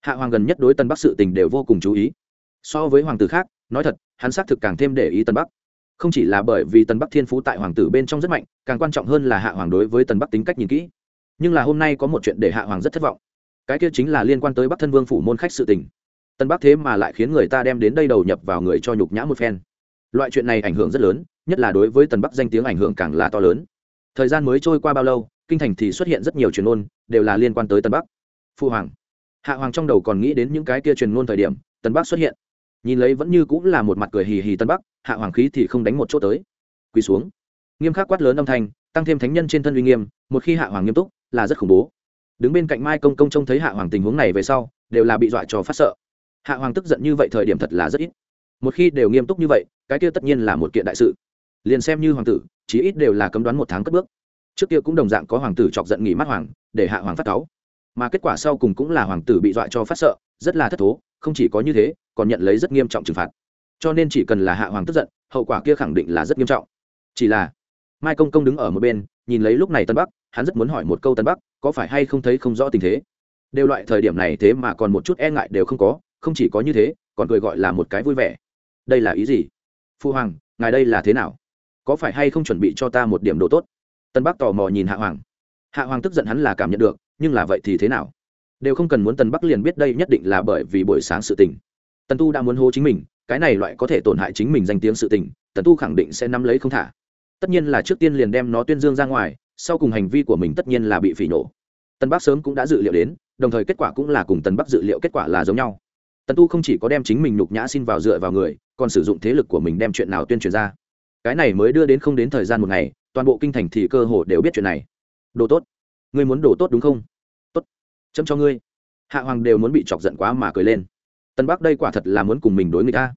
Hạ hoàng gần nhất đối tân bắc sự tình đều vô cùng chú ý. So với hoàng tử khác, nói thật, hắn xác thực càng thêm để ý tân bắc. Không chỉ là bởi vì tân bắc thiên phú tại hoàng tử bên trong rất mạnh, càng quan trọng hơn là hạ hoàng đối với tân bắc tính cách nhìn kỹ. Nhưng là hôm nay có một chuyện để hạ hoàng rất thất vọng cái kia chính là liên quan tới bắc thân vương phủ môn khách sự tình. Tân bắc thế mà lại khiến người ta đem đến đây đầu nhập vào người cho nhục nhã một phen. Loại chuyện này ảnh hưởng rất lớn, nhất là đối với tần bắc danh tiếng ảnh hưởng càng là to lớn. Thời gian mới trôi qua bao lâu, kinh thành thì xuất hiện rất nhiều truyền ngôn, đều là liên quan tới tân bắc. Phu hoàng. Hạ hoàng trong đầu còn nghĩ đến những cái kia truyền ngôn thời điểm, tân bắc xuất hiện. Nhìn lấy vẫn như cũng là một mặt cười hì hì tân bắc, hạ hoàng khí thì không đánh một chỗ tới. Quỳ xuống. Nghiêm khắc quát lớn âm thanh, tăng thêm thánh nhân trên thân uy nghiêm, một khi hạ hoàng nghiêm túc, là rất khủng bố đứng bên cạnh mai công công trông thấy hạ hoàng tình huống này về sau, đều là bị dọa cho phát sợ. Hạ hoàng tức giận như vậy thời điểm thật là rất ít. Một khi đều nghiêm túc như vậy, cái kia tất nhiên là một kiện đại sự. Liền xem như hoàng tử, chí ít đều là cấm đoán một tháng cất bước. Trước kia cũng đồng dạng có hoàng tử chọc giận nghỉ mắt hoàng, để hạ hoàng phát cáu. Mà kết quả sau cùng cũng là hoàng tử bị dọa cho phát sợ, rất là thất thố, không chỉ có như thế, còn nhận lấy rất nghiêm trọng trừng phạt. Cho nên chỉ cần là hạ hoàng tức giận, hậu quả kia khẳng định là rất nghiêm trọng. Chỉ là mai công công đứng ở một bên, nhìn lấy lúc này tân bắc, hắn rất muốn hỏi một câu tân bắc có phải hay không thấy không rõ tình thế? Đều loại thời điểm này thế mà còn một chút e ngại đều không có, không chỉ có như thế, còn cười gọi là một cái vui vẻ. Đây là ý gì? Phu hoàng, ngài đây là thế nào? Có phải hay không chuẩn bị cho ta một điểm đồ tốt? Tân bắc tò mò nhìn hạ hoàng. Hạ hoàng tức giận hắn là cảm nhận được, nhưng là vậy thì thế nào? Đều không cần muốn tân bắc liền biết đây nhất định là bởi vì buổi sáng sự tình. Tần tu đã muốn hô chính mình, cái này loại có thể tổn hại chính mình danh tiếng sự tình, tần tu khẳng định sẽ nắm lấy không thả. Tất nhiên là trước tiên liền đem nó tuyên dương ra ngoài sau cùng hành vi của mình tất nhiên là bị phỉ nổ. Tân bắc sớm cũng đã dự liệu đến, đồng thời kết quả cũng là cùng tân bắc dự liệu kết quả là giống nhau. Tần tu không chỉ có đem chính mình nhục nhã xin vào dựa vào người, còn sử dụng thế lực của mình đem chuyện nào tuyên truyền ra. Cái này mới đưa đến không đến thời gian một ngày, toàn bộ kinh thành thì cơ hồ đều biết chuyện này. Đồ tốt. Ngươi muốn đồ tốt đúng không? Tốt. Chấm cho ngươi. Hạ hoàng đều muốn bị chọc giận quá mà cười lên. Tân bắc đây quả thật là muốn cùng mình đối người ta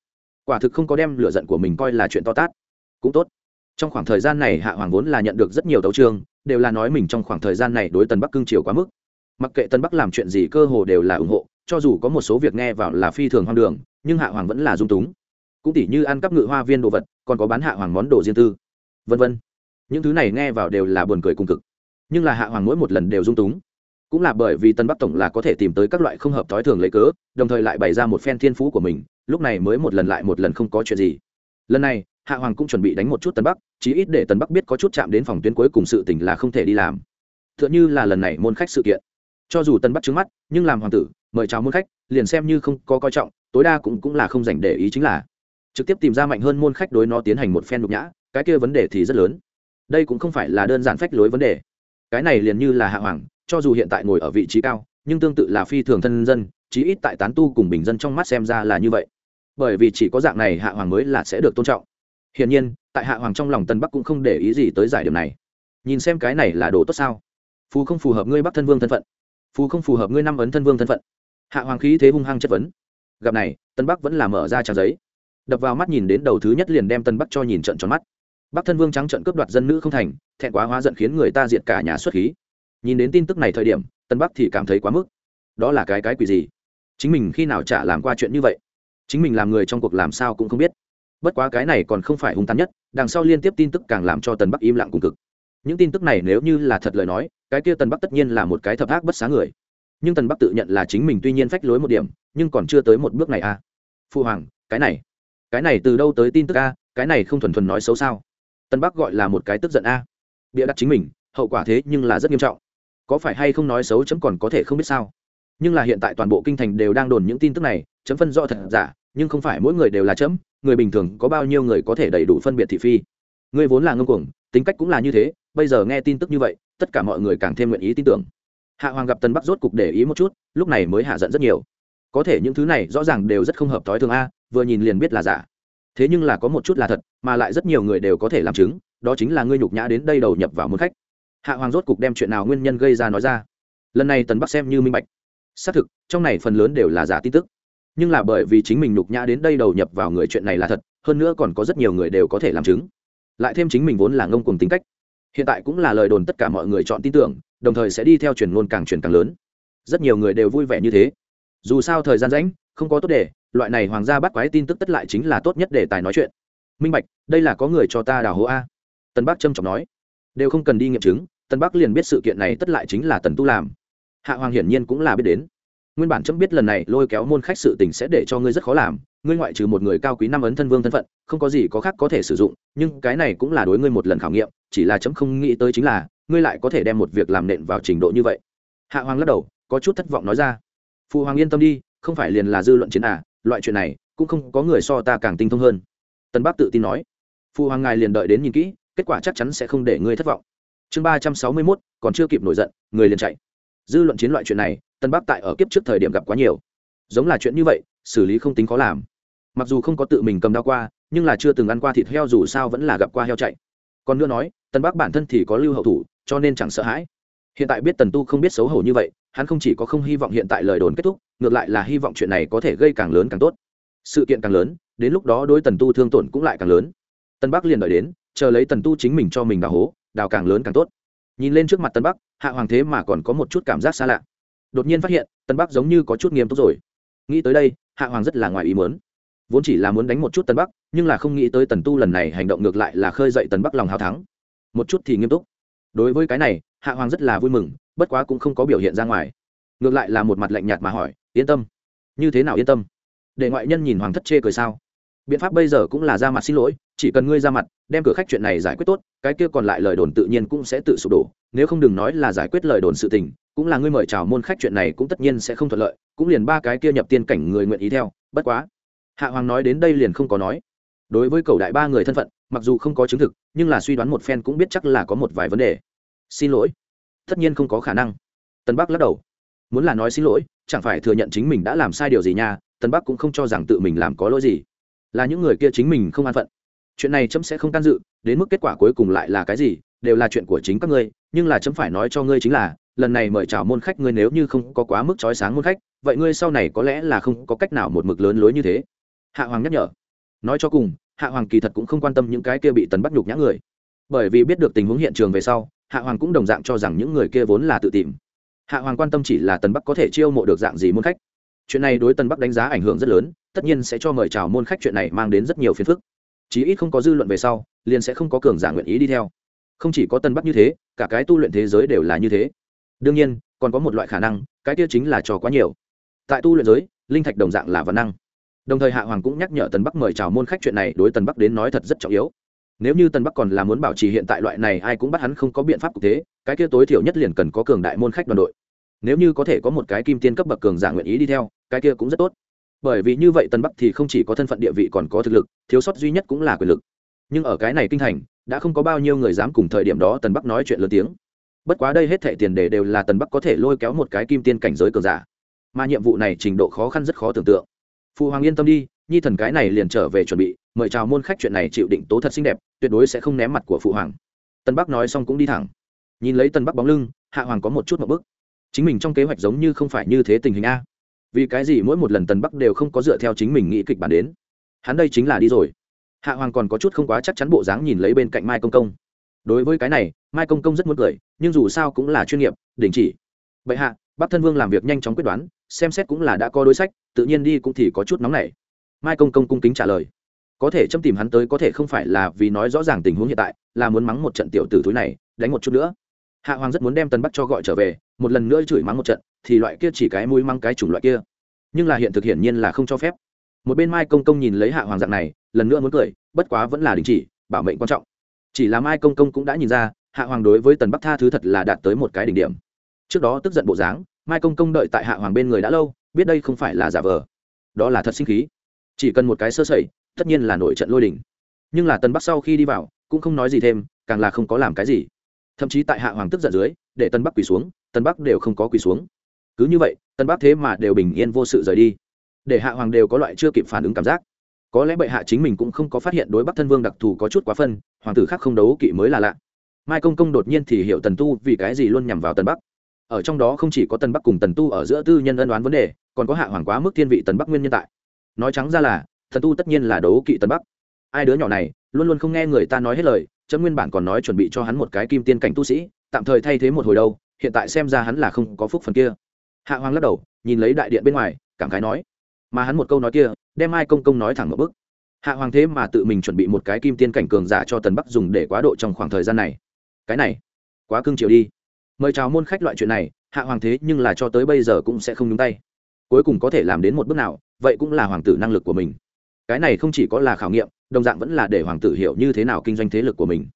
quả thực không có đem lửa giận của mình coi là chuyện to tát. Cũng tốt trong khoảng thời gian này hạ hoàng vốn là nhận được rất nhiều tấu trương đều là nói mình trong khoảng thời gian này đối tần bắc cương triều quá mức. Mặc kệ tân bắc làm chuyện gì cơ hồ đều là ủng hộ, cho dù có một số việc nghe vào là phi thường hoang đường, nhưng hạ hoàng vẫn là dung túng. Cũng tỉ như ăn cắp ngự hoa viên đồ vật, còn có bán hạ hoàng món đồ riêng tư, vân vân. Những thứ này nghe vào đều là buồn cười cùng cực. Nhưng là hạ hoàng mỗi một lần đều dung túng. Cũng là bởi vì tân bắc tổng là có thể tìm tới các loại không hợp thói thường lấy cớ, đồng thời lại bày ra một phen thiên phú của mình, lúc này mới một lần lại một lần không có chuyện gì. Lần này hạ hoàng cũng chuẩn bị đánh một chút tân bắc, chí ít để tân bắc biết có chút chạm đến phòng tuyến cuối cùng sự tình là không thể đi làm. T h ư ợ n h ư là lần này môn khách sự kiện. Cho dù tân bắc trứng mắt, nhưng làm hoàng tử, mời chào môn khách, liền xem như không có coi trọng, tối đa cũng cũng là không dành để ý chính là. Trực tiếp tìm ra mạnh hơn môn khách đối nó tiến hành một phen nhục nhã, cái kia vấn đề thì rất lớn. Đây cũng không phải là đơn giản phách lối vấn đề. Cái này liền như là hạ hoàng, cho dù hiện tại ngồi ở vị trí cao, nhưng tương tự là phi thường thân dân, chí ít tại tán tu cùng bình dân trong mắt xem ra là như vậy. Bởi vì chỉ có dạng này hạ hoàng mới là sẽ được tôn trọng hiển nhiên, tại hạ hoàng trong lòng tân bắc cũng không để ý gì tới giải điểm này. Nhìn xem cái này là đồ tốt sao? Phù không phù hợp ngươi bắc thân vương thân phận. Phù không phù hợp ngươi năm ấn thân vương thân phận. Hạ hoàng khí thế hung hăng chất vấn. Gặp này, tân bắc vẫn là mở ra trang giấy. Đập vào mắt nhìn đến đầu thứ nhất liền đem tân bắc cho nhìn trận tròn mắt. Bắc thân vương trắng trận cướp đoạt dân nữ không thành, thẹn quá hóa giận khiến người ta diệt cả nhà xuất khí. Nhìn đến tin tức này thời điểm, tân bắc thì cảm thấy quá mức. Đó là cái cái quỷ gì? Chính mình khi nào chả làm qua chuyện như vậy? Chính mình làm người trong cuộc làm sao cũng không biết bất quá cái này còn không phải hung tàn nhất, đằng sau liên tiếp tin tức càng làm cho tần bắc im lặng cùng cực. Những tin tức này nếu như là thật lời nói, cái kia tần bắc tất nhiên là một cái thập ác bất xá người. Nhưng tần bắc tự nhận là chính mình tuy nhiên phách lối một điểm, nhưng còn chưa tới một bước này a à. phu hoàng, cái này cái này từ đâu tới tin tức a, cái này không thuần thuần nói xấu sao? Tân bắc gọi là một cái tức giận a. Bịa đặt chính mình, hậu quả thế nhưng là rất nghiêm trọng. Có phải hay không nói xấu chấm còn có thể không biết sao? Nhưng là hiện tại toàn bộ kinh thành đều đang đồn những tin tức này, chấm phân rõ thật giả nhưng không phải mỗi người đều là chấm, người bình thường có bao nhiêu người có thể đầy đủ phân biệt thị phi. Ngươi vốn là ngông cuồng, tính cách cũng là như thế, bây giờ nghe tin tức như vậy, tất cả mọi người càng thêm nguyện ý tin tưởng. Hạ hoàng gặp tân bắc rốt cục để ý một chút, lúc này mới hạ giận rất nhiều. Có thể những thứ này rõ ràng đều rất không hợp thói thường a, vừa nhìn liền biết là giả. Thế nhưng là có một chút là thật, mà lại rất nhiều người đều có thể làm chứng, đó chính là ngươi nhục nhã đến đây đầu nhập vào môn khách. Hạ hoàng rốt cục đem chuyện nào nguyên nhân gây ra nói ra. Lần này tần bắc xem như minh bạch. Xác thực, trong này phần lớn đều là giả tin tức nhưng là bởi vì chính mình nhục nhã đến đây đầu nhập vào người chuyện này là thật, hơn nữa còn có rất nhiều người đều có thể làm chứng. Lại thêm chính mình vốn là ngông cùng tính cách, hiện tại cũng là lời đồn tất cả mọi người chọn tin tưởng, đồng thời sẽ đi theo truyền ngôn càng truyền càng lớn. Rất nhiều người đều vui vẻ như thế. Dù sao thời gian rãnh không có tốt để, loại này hoàng gia bắt quái tin tức tất lại chính là tốt nhất để tài nói chuyện. Minh bạch, đây là có người cho ta đào hố a. Tân bắc trâm trọng nói. Đều không cần đi nghiệm chứng tân bắc liền biết sự kiện này tất lại chính là tần tu làm. Hạ hoàng hiển nhiên cũng là biết đến nguyên bản chấm biết lần này lôi kéo môn khách sự tình sẽ để cho ngươi rất khó làm, ngươi ngoại trừ một người cao quý năm ấn thân vương thân phận, không có gì có khác có thể sử dụng, nhưng cái này cũng là đối ngươi một lần khảo nghiệm, chỉ là chấm không nghĩ tới chính là, ngươi lại có thể đem một việc làm nện vào trình độ như vậy. Hạ hoàng lắc đầu, có chút thất vọng nói ra. Phụ hoàng yên tâm đi, không phải liền là dư luận chiến à loại chuyện này cũng không có người so ta càng tinh thông hơn. Tân bác tự tin nói. Phụ hoàng ngài liền đợi đến nhìn kỹ, kết quả chắc chắn sẽ không để ngươi thất vọng. Chương ba trăm sáu mươi mốt, còn chưa kịp nổi giận, người liền chạy dư luận chiến loại chuyện này, tân bắc tại ở kiếp trước thời điểm gặp quá nhiều. Giống là chuyện như vậy, xử lý không tính khó làm. Mặc dù không có tự mình cầm đao qua, nhưng là chưa từng ăn qua thịt heo dù sao vẫn là gặp qua heo chạy. Còn nữa nói, tân bắc bản thân thì có lưu hậu thủ, cho nên chẳng sợ hãi. Hiện tại biết tần tu không biết xấu hổ như vậy, hắn không chỉ có không hy vọng hiện tại lời đồn kết thúc, ngược lại là hy vọng chuyện này có thể gây càng lớn càng tốt. Sự kiện càng lớn, đến lúc đó đối tần tu thương tổn cũng lại càng lớn. Tân bắc liền đợi đến, chờ lấy tần tu chính mình cho mình đào hố, đào càng lớn càng tốt nhìn lên trước mặt tân bắc hạ hoàng thế mà còn có một chút cảm giác xa lạ đột nhiên phát hiện tân bắc giống như có chút nghiêm túc rồi nghĩ tới đây hạ hoàng rất là ngoài ý muốn vốn chỉ là muốn đánh một chút tân bắc nhưng là không nghĩ tới tần tu lần này hành động ngược lại là khơi dậy tần bắc lòng hào thắng một chút thì nghiêm túc đối với cái này hạ hoàng rất là vui mừng bất quá cũng không có biểu hiện ra ngoài ngược lại là một mặt lạnh nhạt mà hỏi yên tâm như thế nào yên tâm để ngoại nhân nhìn hoàng thất chê cười sao biện pháp bây giờ cũng là ra mặt xin lỗi chỉ cần ngươi ra mặt, đem cửa khách chuyện này giải quyết tốt, cái kia còn lại lời đồn tự nhiên cũng sẽ tự sụp đổ. Nếu không đừng nói là giải quyết lời đồn sự tình, cũng là ngươi mời chào môn khách chuyện này cũng tất nhiên sẽ không thuận lợi, cũng liền ba cái kia nhập tiên cảnh người nguyện ý theo, bất quá. Hạ hoàng nói đến đây liền không có nói. Đối với cầu đại ba người thân phận, mặc dù không có chứng thực, nhưng là suy đoán một phen cũng biết chắc là có một vài vấn đề. Xin lỗi. Tất nhiên không có khả năng. Tân bắc lắc đầu. Muốn là nói xin lỗi, chẳng phải thừa nhận chính mình đã làm sai điều gì nha tân bắc cũng không cho rằng tự mình làm có lỗi gì. Là những người kia chính mình không an phận chuyện này chấm sẽ không can dự, đến mức kết quả cuối cùng lại là cái gì, đều là chuyện của chính các ngươi, nhưng là chấm phải nói cho ngươi chính là, lần này mời chào môn khách ngươi nếu như không có quá mức trói sáng môn khách, vậy ngươi sau này có lẽ là không có cách nào một mực lớn lối như thế. Hạ hoàng nhắc nhở. Nói cho cùng, hạ hoàng kỳ thật cũng không quan tâm những cái kia bị Tấn bắt nhục nhã người. Bởi vì biết được tình huống hiện trường về sau, hạ hoàng cũng đồng dạng cho rằng những người kia vốn là tự tìm. Hạ hoàng quan tâm chỉ là tần bắc có thể chiêu mộ được dạng gì môn khách. Chuyện này đối tần bắc đánh giá ảnh hưởng rất lớn, tất nhiên sẽ cho mời chào môn khách chuyện này mang đến rất nhiều phiền phức chí ít không có dư luận về sau, liền sẽ không có cường giả nguyện ý đi theo. Không chỉ có tân bắc như thế, cả cái tu luyện thế giới đều là như thế. Đương nhiên, còn có một loại khả năng, cái kia chính là trò quá nhiều. Tại tu luyện giới, linh thạch đồng dạng là văn năng. Đồng thời hạ hoàng cũng nhắc nhở tần bắc mời chào môn khách chuyện này đối tần bắc đến nói thật rất trọng yếu. Nếu như tần bắc còn là muốn bảo trì hiện tại loại này, ai cũng bắt hắn không có biện pháp cụ thế, cái kia tối thiểu nhất liền cần có cường đại môn khách đoàn đội. Nếu như có thể có một cái kim tiên cấp bậc cường giả nguyện ý đi theo, cái kia cũng rất tốt bởi vì như vậy tần bắc thì không chỉ có thân phận địa vị còn có thực lực, thiếu sót duy nhất cũng là quyền lực. Nhưng ở cái này kinh thành, đã không có bao nhiêu người dám cùng thời điểm đó tần bắc nói chuyện lớn tiếng. Bất quá đây hết thệ tiền đề đều là tần bắc có thể lôi kéo một cái kim tiên cảnh giới cường giả. Mà nhiệm vụ này trình độ khó khăn rất khó tưởng tượng. Phụ hoàng yên tâm đi, nhi thần cái này liền trở về chuẩn bị, mời chào môn khách chuyện này chịu định tố thật xinh đẹp, tuyệt đối sẽ không ném mặt của phụ hoàng. Tân bắc nói xong cũng đi thẳng. Nhìn lấy tân bắc bóng lưng, hạ hoàng có một chút một bức chính mình trong kế hoạch giống như không phải như thế tình hình a vì cái gì mỗi một lần tần bắc đều không có dựa theo chính mình nghĩ kịch bản đến? Hắn đây chính là đi rồi. Hạ hoàng còn có chút không quá chắc chắn bộ dáng nhìn lấy bên cạnh mai công công. Đối với cái này, mai công công rất muốn cười, nhưng dù sao cũng là chuyên nghiệp, đình chỉ. Bệ hạ, bắc thân vương làm việc nhanh chóng quyết đoán, xem xét cũng là đã có đối sách, tự nhiên đi cũng thì có chút nóng nảy. Mai công công cung kính trả lời. Có thể châm tìm hắn tới có thể không phải là vì nói rõ ràng tình huống hiện tại, là muốn mắng một trận tiểu tử thúi này, đánh một chút nữa. Hạ hoàng rất muốn đem tân bắc cho gọi trở về, một lần nữa chửi mắng một trận thì loại kia chỉ cái mũi măng cái chủng loại kia. Nhưng là hiện thực hiển nhiên là không cho phép. Một bên mai công công nhìn lấy hạ hoàng dạng này, lần nữa muốn cười, bất quá vẫn là đình chỉ, bảo mệnh quan trọng. Chỉ là mai công công cũng đã nhìn ra, hạ hoàng đối với tần bắc tha thứ thật là đạt tới một cái đỉnh điểm. Trước đó tức giận bộ dáng, mai công công đợi tại hạ hoàng bên người đã lâu, biết đây không phải là giả vờ. Đó là thật sinh khí. Chỉ cần một cái sơ sẩy, tất nhiên là nổi trận lôi đình. Nhưng là tần bắc sau khi đi vào, cũng không nói gì thêm, càng là không có làm cái gì. Thậm chí tại hạ hoàng tức giận dưới, để tân bắc quỳ xuống tân bắc đều không có quỳ xuống cứ như vậy, tân bắc thế mà đều bình yên vô sự rời đi. Để hạ hoàng đều có loại chưa kịp phản ứng cảm giác. Có lẽ bệ hạ chính mình cũng không có phát hiện đối bắc thân vương đặc thù có chút quá phân, hoàng tử khác không đấu kỵ mới là lạ. Mai công công đột nhiên thì hiểu tần tu vì cái gì luôn nhằm vào tần bắc. Ở trong đó không chỉ có tần bắc cùng tần tu ở giữa tư nhân ân đoán vấn đề, còn có hạ hoàng quá mức thiên vị tần bắc nguyên nhân tại. Nói trắng ra là thần tu tất nhiên là đấu kỵ tần bắc. Ai đứa nhỏ này, luôn luôn không nghe người ta nói hết lời, chấm nguyên bản còn nói chuẩn bị cho hắn một cái kim tiên cảnh tu sĩ, tạm thời thay thế một hồi đâu, hiện tại xem ra hắn là không có phúc phần kia hạ hoàng lắc đầu, nhìn lấy đại điện bên ngoài, cảm khái nói, mà hắn một câu nói kia, đem ai công công nói thẳng một bức hạ hoàng thế mà tự mình chuẩn bị một cái kim tiên cảnh cường giả cho tần bắc dùng để quá độ trong khoảng thời gian này. Cái này, quá cưng chiều đi. Mời chào môn khách loại chuyện này, hạ hoàng thế nhưng là cho tới bây giờ cũng sẽ không nhúng tay. Cuối cùng có thể làm đến một bước nào, vậy cũng là hoàng tử năng lực của mình. Cái này không chỉ có là khảo nghiệm, đồng dạng vẫn là để hoàng tử hiểu như thế nào kinh doanh thế lực của mình.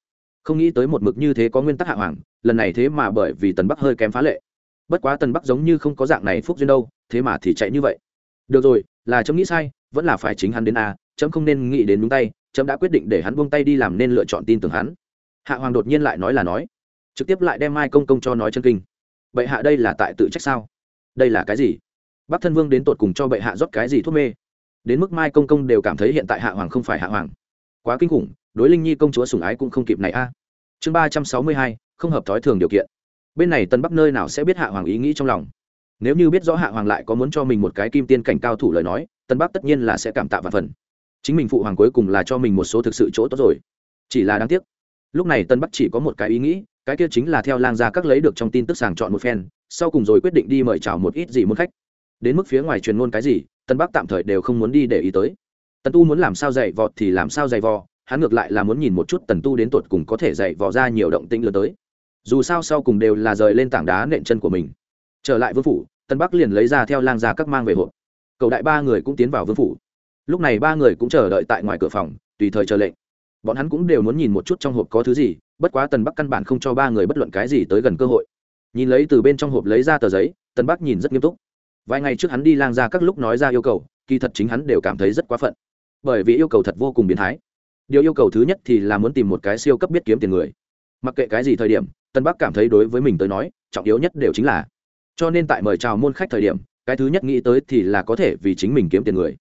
Không nghĩ tới một mực như thế có nguyên tắc hạ hoàng, lần này thế mà bởi vì tần bắc hơi kém phá lệ bất quá tần bắc giống như không có dạng này phúc duyên đâu, thế mà thì chạy như vậy. Được rồi, là chấm nghĩ sai, vẫn là phải chính hắn đến a, chấm không nên nghĩ đến đúng tay, chấm đã quyết định để hắn buông tay đi làm nên lựa chọn tin tưởng hắn. Hạ hoàng đột nhiên lại nói là nói. Trực tiếp lại đem mai công công cho nói chân kinh. Bệ hạ đây là tại tự trách sao? Đây là cái gì? Bắc thân vương đến tột cùng cho bệ hạ rót cái gì thuốc mê? Đến mức mai công công đều cảm thấy hiện tại hạ hoàng không phải hạ hoàng. Quá kinh khủng, đối linh nhi công chúa sùng ái cũng không kịp này a. Chương ba trăm sáu mươi hai, không hợp thói thường điều kiện bên này tân bắc nơi nào sẽ biết hạ hoàng ý nghĩ trong lòng nếu như biết rõ hạ hoàng lại có muốn cho mình một cái kim tiên cảnh cao thủ lời nói tân bắc tất nhiên là sẽ cảm tạ và phần chính mình phụ hoàng cuối cùng là cho mình một số thực sự chỗ tốt rồi chỉ là đáng tiếc lúc này tân bắc chỉ có một cái ý nghĩ cái kia chính là theo lang gia các lấy được trong tin tức sàng chọn một phen sau cùng rồi quyết định đi mời chào một ít gì muốn khách đến mức phía ngoài truyền ngôn cái gì tân bắc tạm thời đều không muốn đi để ý tới tần tu muốn làm sao dạy vọt thì làm sao dạy vò hắn ngược lại là muốn nhìn một chút tần tu đến tột cùng có thể dạy vò ra nhiều động tĩnh lớn tới dù sao sau cùng đều là rời lên tảng đá nện chân của mình. Trở lại vương phủ, tân bắc liền lấy ra theo lang gia các mang về hộp. Cầu đại ba người cũng tiến vào vương phủ. Lúc này ba người cũng chờ đợi tại ngoài cửa phòng, tùy thời chờ lệnh. Bọn hắn cũng đều muốn nhìn một chút trong hộp có thứ gì, bất quá tần bắc căn bản không cho ba người bất luận cái gì tới gần cơ hội. Nhìn lấy từ bên trong hộp lấy ra tờ giấy tần bắc nhìn rất nghiêm túc. Vài ngày trước hắn đi lang ra các lúc nói ra yêu cầu, kỳ thật chính hắn đều cảm thấy rất quá phận. Bởi vì yêu cầu thật vô cùng biến thái. Điều yêu cầu thứ nhất thì là muốn tìm một cái siêu cấp biết kiếm tiền người. Mặc kệ cái gì thời điểm tân bắc cảm thấy đối với mình tới nói, trọng yếu nhất đều chính là, cho nên tại mời chào môn khách thời điểm, cái thứ nhất nghĩ tới thì là có thể vì chính mình kiếm tiền người.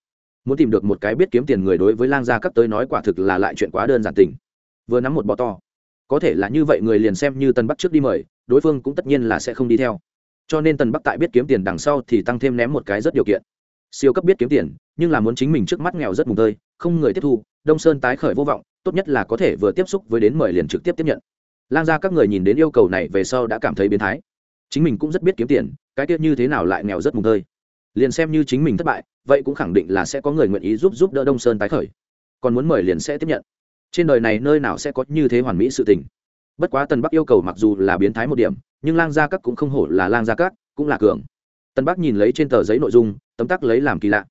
Muốn tìm được một cái biết kiếm tiền người đối với lang gia cấp tới nói quả thực là lại chuyện quá đơn giản tình. Vừa nắm một bọ to, có thể là như vậy người liền xem như tân bắc trước đi mời, đối phương cũng tất nhiên là sẽ không đi theo. Cho nên Tân bắc tại biết kiếm tiền đằng sau thì tăng thêm ném một cái rất điều kiện. Siêu cấp biết kiếm tiền, nhưng là muốn chính mình trước mắt nghèo rất mùng tơi, không người tiếp thu, đông sơn tái khởi vô vọng, tốt nhất là có thể vừa tiếp xúc với đến mời liền trực tiếp tiếp nhận lang ra các người nhìn đến yêu cầu này về sau đã cảm thấy biến thái. Chính mình cũng rất biết kiếm tiền, cái tiết như thế nào lại nghèo rất mùng tơi. Liền xem như chính mình thất bại, vậy cũng khẳng định là sẽ có người nguyện ý giúp giúp đỡ đông sơn tái khởi. Còn muốn mời liền sẽ tiếp nhận. Trên đời này nơi nào sẽ có như thế hoàn mỹ sự tình. Bất quá tân bắc yêu cầu mặc dù là biến thái một điểm, nhưng lang gia các cũng không hổ là lang gia các, cũng là cường. Tân bắc nhìn lấy trên tờ giấy nội dung, tấm tắc lấy làm kỳ lạ.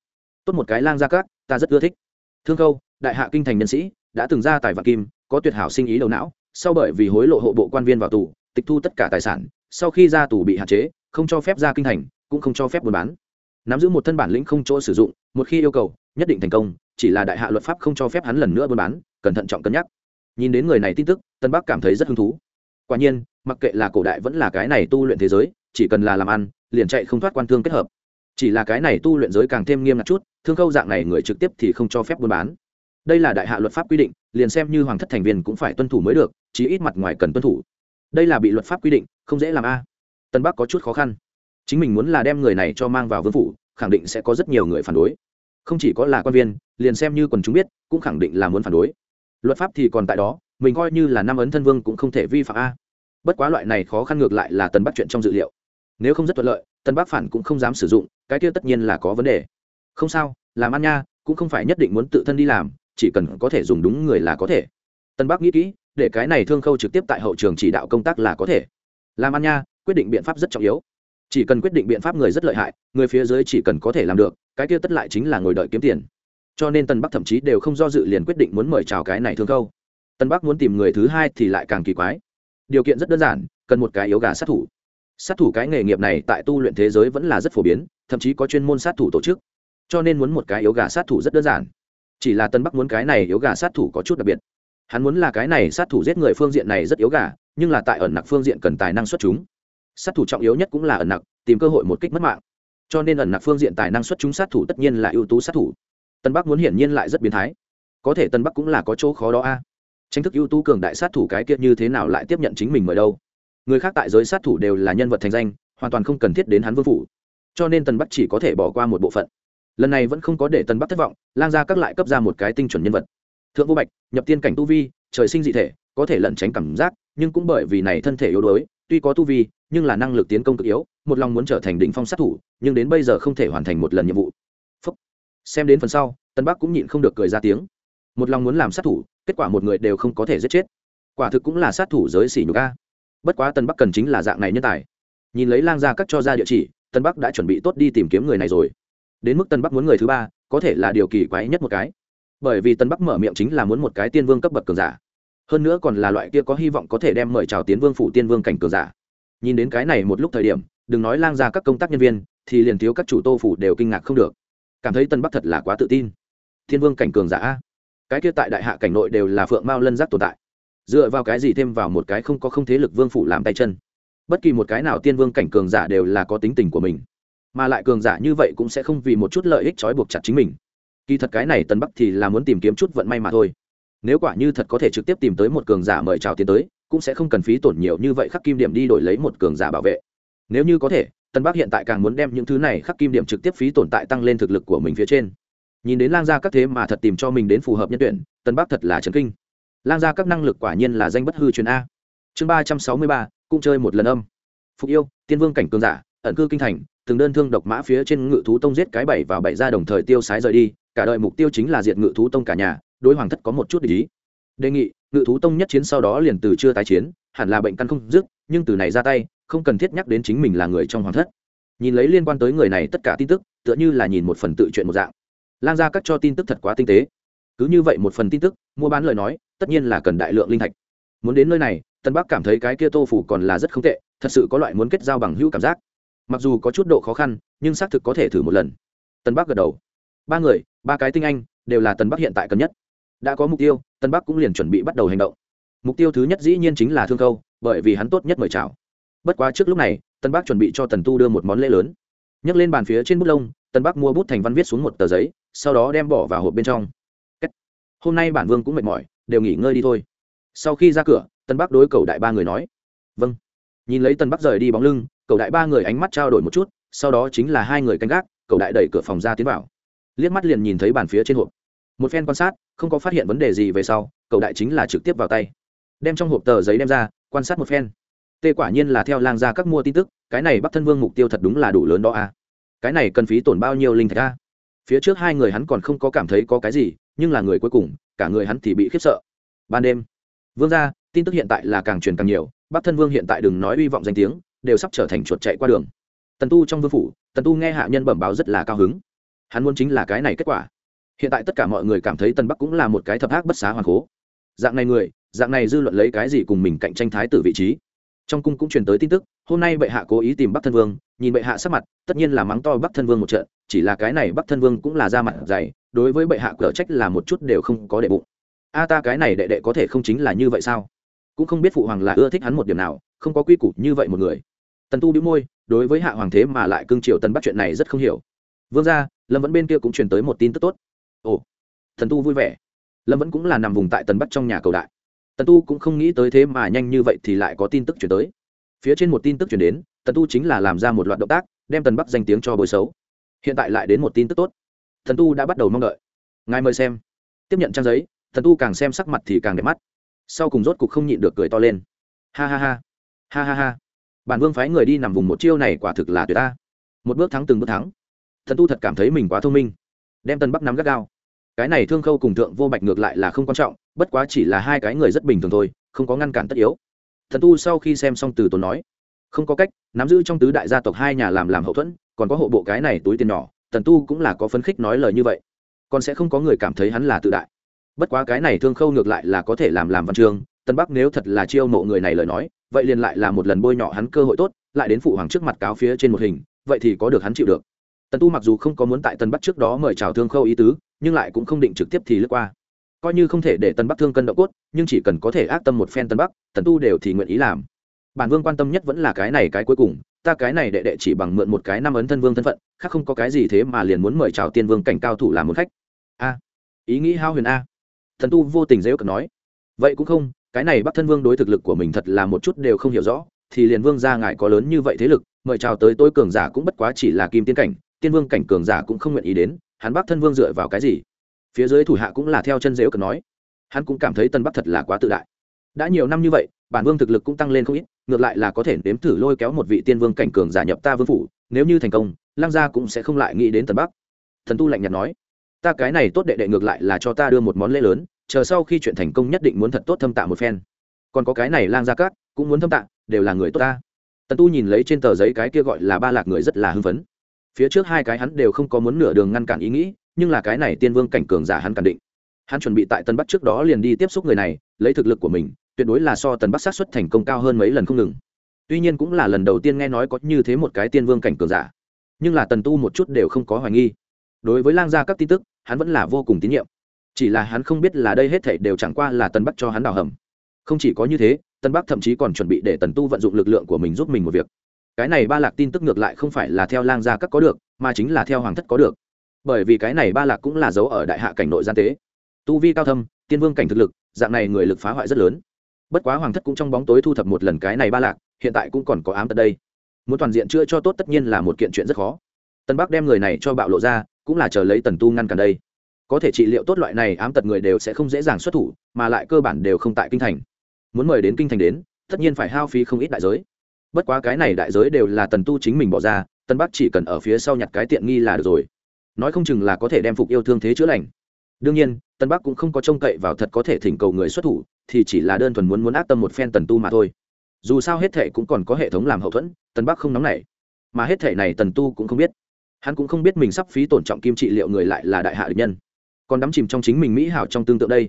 Tốt một cái lang gia các, ta rất ưa thích. Thương câu đại hạ kinh thành nhân sĩ, đã từng ra tài vạn kim, có tuyệt hảo sinh ý đầu não sau bởi vì hối lộ hộ bộ quan viên vào tù, tịch thu tất cả tài sản, sau khi ra tù bị hạn chế, không cho phép ra kinh thành, cũng không cho phép buôn bán. Nắm giữ một thân bản lĩnh không chỗ sử dụng, một khi yêu cầu, nhất định thành công, chỉ là đại hạ luật pháp không cho phép hắn lần nữa buôn bán, cẩn thận trọng cân nhắc. Nhìn đến người này tin tức, tân bắc cảm thấy rất hứng thú. Quả nhiên, mặc kệ là cổ đại vẫn là cái này tu luyện thế giới, chỉ cần là làm ăn, liền chạy không thoát quan thương kết hợp. Chỉ là cái này tu luyện giới càng thêm nghiêm ngặt chút, thương khâu dạng này người trực tiếp thì không cho phép buôn bán đây là đại hạ luật pháp quy định, liền xem như hoàng thất thành viên cũng phải tuân thủ mới được, chí ít mặt ngoài cần tuân thủ. Đây là bị luật pháp quy định, không dễ làm a. Tân bắc có chút khó khăn. Chính mình muốn là đem người này cho mang vào vương phủ, khẳng định sẽ có rất nhiều người phản đối. Không chỉ có là quan viên, liền xem như quần chúng biết, cũng khẳng định là muốn phản đối. Luật pháp thì còn tại đó, mình coi như là năm ấn thân vương cũng không thể vi phạm a. Bất quá loại này khó khăn ngược lại là tần bắc chuyện trong dự liệu. Nếu không rất thuận lợi, tân bắc phản cũng không dám sử dụng, cái kia tất nhiên là có vấn đề. Không sao, làm ăn nha, cũng không phải nhất định muốn tự thân đi làm chỉ cần có thể dùng đúng người là có thể. Tân bắc nghĩ kỹ, để cái này thương khâu trực tiếp tại hậu trường chỉ đạo công tác là có thể. Làm ăn nha, quyết định biện pháp rất trọng yếu. Chỉ cần quyết định biện pháp người rất lợi hại, người phía dưới chỉ cần có thể làm được, cái kia tất lại chính là ngồi đợi kiếm tiền. Cho nên tân bắc thậm chí đều không do dự liền quyết định muốn mời chào cái này thương khâu. Tân bắc muốn tìm người thứ hai thì lại càng kỳ quái. Điều kiện rất đơn giản, cần một cái yếu gà sát thủ. Sát thủ cái nghề nghiệp này tại tu luyện thế giới vẫn là rất phổ biến, thậm chí có chuyên môn sát thủ tổ chức. Cho nên muốn một cái yếu gà sát thủ rất đơn giản chỉ là tân bắc muốn cái này yếu gà sát thủ có chút đặc biệt. Hắn muốn là cái này sát thủ giết người phương diện này rất yếu gà, nhưng là tại ẩn nặc phương diện cần tài năng xuất chúng. Sát thủ trọng yếu nhất cũng là ẩn nặc, tìm cơ hội một kích mất mạng. Cho nên ẩn nặc phương diện tài năng xuất chúng sát thủ tất nhiên là ưu tú sát thủ. Tân bắc muốn hiển nhiên lại rất biến thái. Có thể tân bắc cũng là có chỗ khó đó a. Tranh thức ưu tú cường đại sát thủ cái kia như thế nào lại tiếp nhận chính mình mời đâu? Người khác tại giới sát thủ đều là nhân vật thành danh, hoàn toàn không cần thiết đến hắn vương phủ. Cho nên tân bắc chỉ có thể bỏ qua một bộ phận lần này vẫn không có để tân bắc thất vọng, lang ra các lại cấp ra một cái tinh chuẩn nhân vật. Thượng vô bạch, nhập tiên cảnh tu vi, trời sinh dị thể, có thể lẩn tránh cảm giác, nhưng cũng bởi vì này thân thể yếu đuối, tuy có tu vi, nhưng là năng lực tiến công cực yếu, một lòng muốn trở thành đỉnh phong sát thủ, nhưng đến bây giờ không thể hoàn thành một lần nhiệm vụ. Phúc. xem đến phần sau tân bắc cũng nhịn không được cười ra tiếng. Một lòng muốn làm sát thủ, kết quả một người đều không có thể giết chết. Quả thực cũng là sát thủ giới xỉ nhục a. Bất quá tân bắc cần chính là dạng này nhân tài. Nhìn lấy lang gia các cho ra địa chỉ tân bắc đã chuẩn bị tốt đi tìm kiếm người này rồi đến mức tân bắc muốn người thứ ba, có thể là điều kỳ quái nhất một cái. Bởi vì tân bắc mở miệng chính là muốn một cái tiên vương cấp bậc cường giả. Hơn nữa còn là loại kia có hy vọng có thể đem mời chào tiến vương phủ tiên vương cảnh cường giả. Nhìn đến cái này một lúc thời điểm, đừng nói lang ra các công tác nhân viên, thì liền thiếu các chủ tô phủ đều kinh ngạc không được. Cảm thấy tân bắc thật là quá tự tin. Thiên vương cảnh cường giả cái kia tại đại hạ cảnh nội đều là phượng mao lân giác tồn tại. Dựa vào cái gì thêm vào một cái không có không thế lực vương phủ làm tay chân. Bất kỳ một cái nào tiên vương cảnh cường giả đều là có tính tình của mình mà lại cường giả như vậy cũng sẽ không vì một chút lợi ích trói buộc chặt chính mình. Kỳ thật cái này tân bắc thì là muốn tìm kiếm chút vận may mà thôi. Nếu quả như thật có thể trực tiếp tìm tới một cường giả mời chào tiến tới, cũng sẽ không cần phí tổn nhiều như vậy khắc kim điểm đi đổi lấy một cường giả bảo vệ. Nếu như có thể tân bắc hiện tại càng muốn đem những thứ này khắc kim điểm trực tiếp phí tổn tại tăng lên thực lực của mình phía trên. Nhìn đến lang gia các thế mà thật tìm cho mình đến phù hợp nhân tuyển tân bắc thật là trấn kinh. Lang gia các năng lực quả nhiên là danh bất hư truyền a. Chương ba trăm sáu mươi ba, cũng chơi một lần âm. Phục yêu, tiên vương cảnh cường giả, ẩn cư kinh thành từng đơn thương độc mã phía trên ngự thú tông giết cái bảy và bảy ra đồng thời tiêu sái rời đi, cả đời mục tiêu chính là diệt ngự thú tông cả nhà, đối hoàng thất có một chút ý. Đề nghị, ngự thú tông nhất chiến sau đó liền từ chưa tái chiến, hẳn là bệnh căn không dứt, nhưng từ này ra tay, không cần thiết nhắc đến chính mình là người trong hoàng thất. Nhìn lấy liên quan tới người này tất cả tin tức, tựa như là nhìn một phần tự chuyện một dạng. Lan ra các cho tin tức thật quá tinh tế. Cứ như vậy một phần tin tức, mua bán lời nói, tất nhiên là cần đại lượng linh thạch. Muốn đến nơi này, tân bắc cảm thấy cái kia tô phủ còn là rất không tệ, thật sự có loại muốn kết giao bằng hữu cảm giác mặc dù có chút độ khó khăn, nhưng xác thực có thể thử một lần. Tân bắc gật đầu. Ba người, ba cái tinh anh, đều là tân bắc hiện tại cần nhất. Đã có mục tiêu, tân bắc cũng liền chuẩn bị bắt đầu hành động. Mục tiêu thứ nhất dĩ nhiên chính là thương câu bởi vì hắn tốt nhất mời chào. Bất quá trước lúc này, tân bắc chuẩn bị cho tần tu đưa một món lễ lớn. Nhấc lên bàn phía trên bút lông, tân bắc mua bút thành văn viết xuống một tờ giấy, sau đó đem bỏ vào hộp bên trong. Hôm nay bản vương cũng mệt mỏi, đều nghỉ ngơi đi thôi. Sau khi ra cửa, tân bắc đối cầu đại ba người nói. Vâng. Nhìn lấy tân bắc rời đi bóng lưng cầu đại ba người ánh mắt trao đổi một chút, sau đó chính là hai người canh gác, cầu đại đẩy cửa phòng ra tiến vào. Liếc mắt liền nhìn thấy bàn phía trên hộp. Một phen quan sát, không có phát hiện vấn đề gì về sau cậu đại chính là trực tiếp vào tay. Đem trong hộp tờ giấy đem ra, quan sát một phen. Tê quả nhiên là theo lang gia các mua tin tức, cái này bắc thân vương mục tiêu thật đúng là đủ lớn đó a cái này cần phí tổn bao nhiêu linh thạch a phía trước hai người hắn còn không có cảm thấy có cái gì, nhưng là người cuối cùng, cả người hắn thì bị khiếp sợ. Ban đêm, vương ra tin tức hiện tại là càng truyền càng nhiều, bắc thân vương hiện tại đừng nói hy vọng danh tiếng đều sắp trở thành chuột chạy qua đường. Tần tu trong vương phủ, tần tu nghe hạ nhân bẩm báo rất là cao hứng. Hắn muốn chính là cái này kết quả. Hiện tại tất cả mọi người cảm thấy tần bắc cũng là một cái thập ác bất xá hoàng cố. Dạng này người, dạng này dư luận lấy cái gì cùng mình cạnh tranh thái tử vị trí? Trong cung cũng truyền tới tin tức, hôm nay bệ hạ cố ý tìm bắc thân vương, nhìn bệ hạ sắc mặt, tất nhiên là mắng to bắc thân vương một trận, chỉ là cái này bắc thân vương cũng là ra mặt dày, đối với bệ hạ cửa trách là một chút đều không có đệ bụng. A ta cái này đệ đệ có thể không chính là như vậy sao? Cũng không biết phụ hoàng là ưa thích hắn một điểm nào, không có quy củ như vậy một người tần tu đĩu môi, đối với hạ hoàng thế mà lại cương triều tần bắt chuyện này rất không hiểu. Vương ra lâm vẫn bên kia cũng truyền tới một tin tức tốt. Ồ thần tu vui vẻ. Lâm vẫn cũng là nằm vùng tại tần bắt trong nhà cầu đại. Tần tu cũng không nghĩ tới thế mà nhanh như vậy thì lại có tin tức chuyển tới. Phía trên một tin tức chuyển đến, tần tu chính là làm ra một loạt động tác, đem tần bắc danh tiếng cho bồi xấu. Hiện tại lại đến một tin tức tốt. Thần tu đã bắt đầu mong đợi. Ngài mời xem. Tiếp nhận trang giấy thần tu càng xem sắc mặt thì càng đẹp mắt. Sau cùng rốt cục không nhịn được cười to lên. Ha ha ha. Ha ha ha bản vương phái người đi nằm vùng một chiêu này quả thực là tuyệt ta. Một bước thắng từng bước thắng. Thần tu thật cảm thấy mình quá thông minh. Đem tân bắc nắm gắt gao. Cái này thương khâu cùng thượng vô bạch ngược lại là không quan trọng, bất quá chỉ là hai cái người rất bình thường thôi, không có ngăn cản tất yếu. Thần tu sau khi xem xong từ tốn nói, không có cách, nắm giữ trong tứ đại gia tộc hai nhà làm làm hậu thuẫn, còn có hộ bộ cái này túi tiền nhỏ, thần tu cũng là có phấn khích nói lời như vậy. Còn sẽ không có người cảm thấy hắn là tự đại. Bất quá cái này thương khâu ngược lại là có thể làm làm văn chương, tân bắc nếu thật là chiêu mộ người này lời nói vậy liền lại là một lần bôi nhọ hắn cơ hội tốt, lại đến phụ hoàng trước mặt cáo phía trên một hình, vậy thì có được hắn chịu được. Tần tu mặc dù không có muốn tại Tần bắc trước đó mời chào thương khâu ý tứ, nhưng lại cũng không định trực tiếp thì lướt qua. Coi như không thể để Tần bắc thương cân độ cốt, nhưng chỉ cần có thể ác tâm một phen Tần bắc, tần tu đều thì nguyện ý làm. Bản vương quan tâm nhất vẫn là cái này cái cuối cùng, ta cái này đệ đệ chỉ bằng mượn một cái năm ấn thân vương thân phận, khác không có cái gì thế mà liền muốn mời chào tiên vương cảnh cao thủ làm một khách. A, ý nghĩ hao huyền a. Thần tu vô tình dễ cận nói. Vậy cũng không cái này bắc thân vương đối thực lực của mình thật là một chút đều không hiểu rõ, thì liền vương ra ngài có lớn như vậy thế lực, mời chào tới tôi cường giả cũng bất quá chỉ là kim tiên cảnh, tiên vương cảnh cường giả cũng không nguyện ý đến, hắn bắc thân vương dựa vào cái gì? Phía dưới thủ hạ cũng là theo chân dễu cần nói. Hắn cũng cảm thấy tân bắc thật là quá tự đại. Đã nhiều năm như vậy, bản vương thực lực cũng tăng lên không ít, ngược lại là có thể nếm thử lôi kéo một vị tiên vương cảnh cường giả nhập ta vương phủ, nếu như thành công lang gia cũng sẽ không lại nghĩ đến tần bắc. Thần tu lạnh nhạt nói, ta cái này tốt đệ đệ ngược lại là cho ta đưa một món lễ lớn chờ sau khi chuyện thành công nhất định muốn thật tốt thâm tạ một phen. Còn có cái này lang gia cát, cũng muốn thâm tạ, đều là người tốt ta. Tần tu nhìn lấy trên tờ giấy cái kia gọi là ba lạc người rất là hưng phấn. Phía trước hai cái hắn đều không có muốn nửa đường ngăn cản ý nghĩ, nhưng là cái này tiên vương cảnh cường giả hắn cản định. Hắn chuẩn bị tại tân bắc trước đó liền đi tiếp xúc người này, lấy thực lực của mình, tuyệt đối là so tần bắc sát xuất thành công cao hơn mấy lần không ngừng. Tuy nhiên cũng là lần đầu tiên nghe nói có như thế một cái tiên vương cảnh cường giả. Nhưng là tần tu một chút đều không có hoài nghi. Đối với lang gia các tin tức, hắn vẫn là vô cùng tín nhiệm chỉ là hắn không biết là đây hết thảy đều chẳng qua là tần bắc cho hắn đào hầm. Không chỉ có như thế, tân bắc thậm chí còn chuẩn bị để tần tu vận dụng lực lượng của mình giúp mình một việc. Cái này ba lạc tin tức ngược lại không phải là theo lang gia các có được, mà chính là theo hoàng thất có được. Bởi vì cái này ba lạc cũng là dấu ở đại hạ cảnh nội gian tế. Tu vi cao thâm, tiên vương cảnh thực lực, dạng này người lực phá hoại rất lớn. Bất quá hoàng thất cũng trong bóng tối thu thập một lần cái này ba lạc, hiện tại cũng còn có ám tật đây. Muốn toàn diện chưa cho tốt tất nhiên là một kiện chuyện rất khó. Tân bắc đem người này cho bạo lộ ra, cũng là chờ lấy tần tu ngăn cản đây có thể trị liệu tốt loại này ám tật người đều sẽ không dễ dàng xuất thủ, mà lại cơ bản đều không tại kinh thành. Muốn mời đến kinh thành đến, tất nhiên phải hao phí không ít đại giới. Bất quá cái này đại giới đều là tần tu chính mình bỏ ra tân bắc chỉ cần ở phía sau nhặt cái tiện nghi là được rồi. Nói không chừng là có thể đem phục yêu thương thế chữa lành. Đương nhiên tân bắc cũng không có trông cậy vào thật có thể thỉnh cầu người xuất thủ, thì chỉ là đơn thuần muốn muốn ác tâm một phen tần tu mà thôi. Dù sao hết thệ cũng còn có hệ thống làm hậu thuẫn tân bắc không nóng nảy. Mà hết thệ này tần tu cũng không biết. Hắn cũng không biết mình sắp phí tổn trọng kim trị liệu người lại là đại hạ địch nhân còn đắm chìm trong chính mình mỹ hảo trong tương tự đây.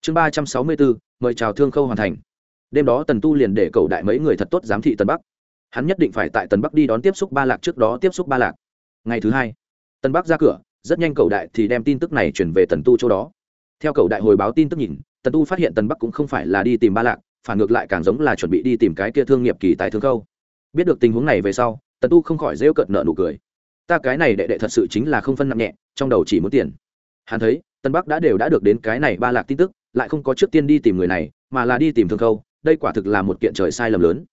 Chương ba trăm sáu mươi bốn, mời chào thương khâu hoàn thành. Đêm đó tần tu liền để cầu đại mấy người thật tốt giám thị tần bắc. Hắn nhất định phải tại tần bắc đi đón tiếp xúc ba lạc trước đó tiếp xúc ba lạc. Ngày thứ hai, tần bắc ra cửa, rất nhanh cầu đại thì đem tin tức này chuyển về tần tu chỗ đó. Theo cầu đại hồi báo tin tức nhìn, tần tu phát hiện tần bắc cũng không phải là đi tìm ba lạc, phản ngược lại càng giống là chuẩn bị đi tìm cái kia thương nghiệp kỳ tài thương khâu. Biết được tình huống này về sau, tần tu không khỏi rêu cợt nợ nụ cười. Ta cái này đệ đệ thật sự chính là không phân nặng nhẹ, trong đầu chỉ muốn tiền hắn thấy, tân bắc đã đều đã được đến cái này ba lạc tin tức, lại không có trước tiên đi tìm người này, mà là đi tìm thương khâu, đây quả thực là một kiện trời sai lầm lớn.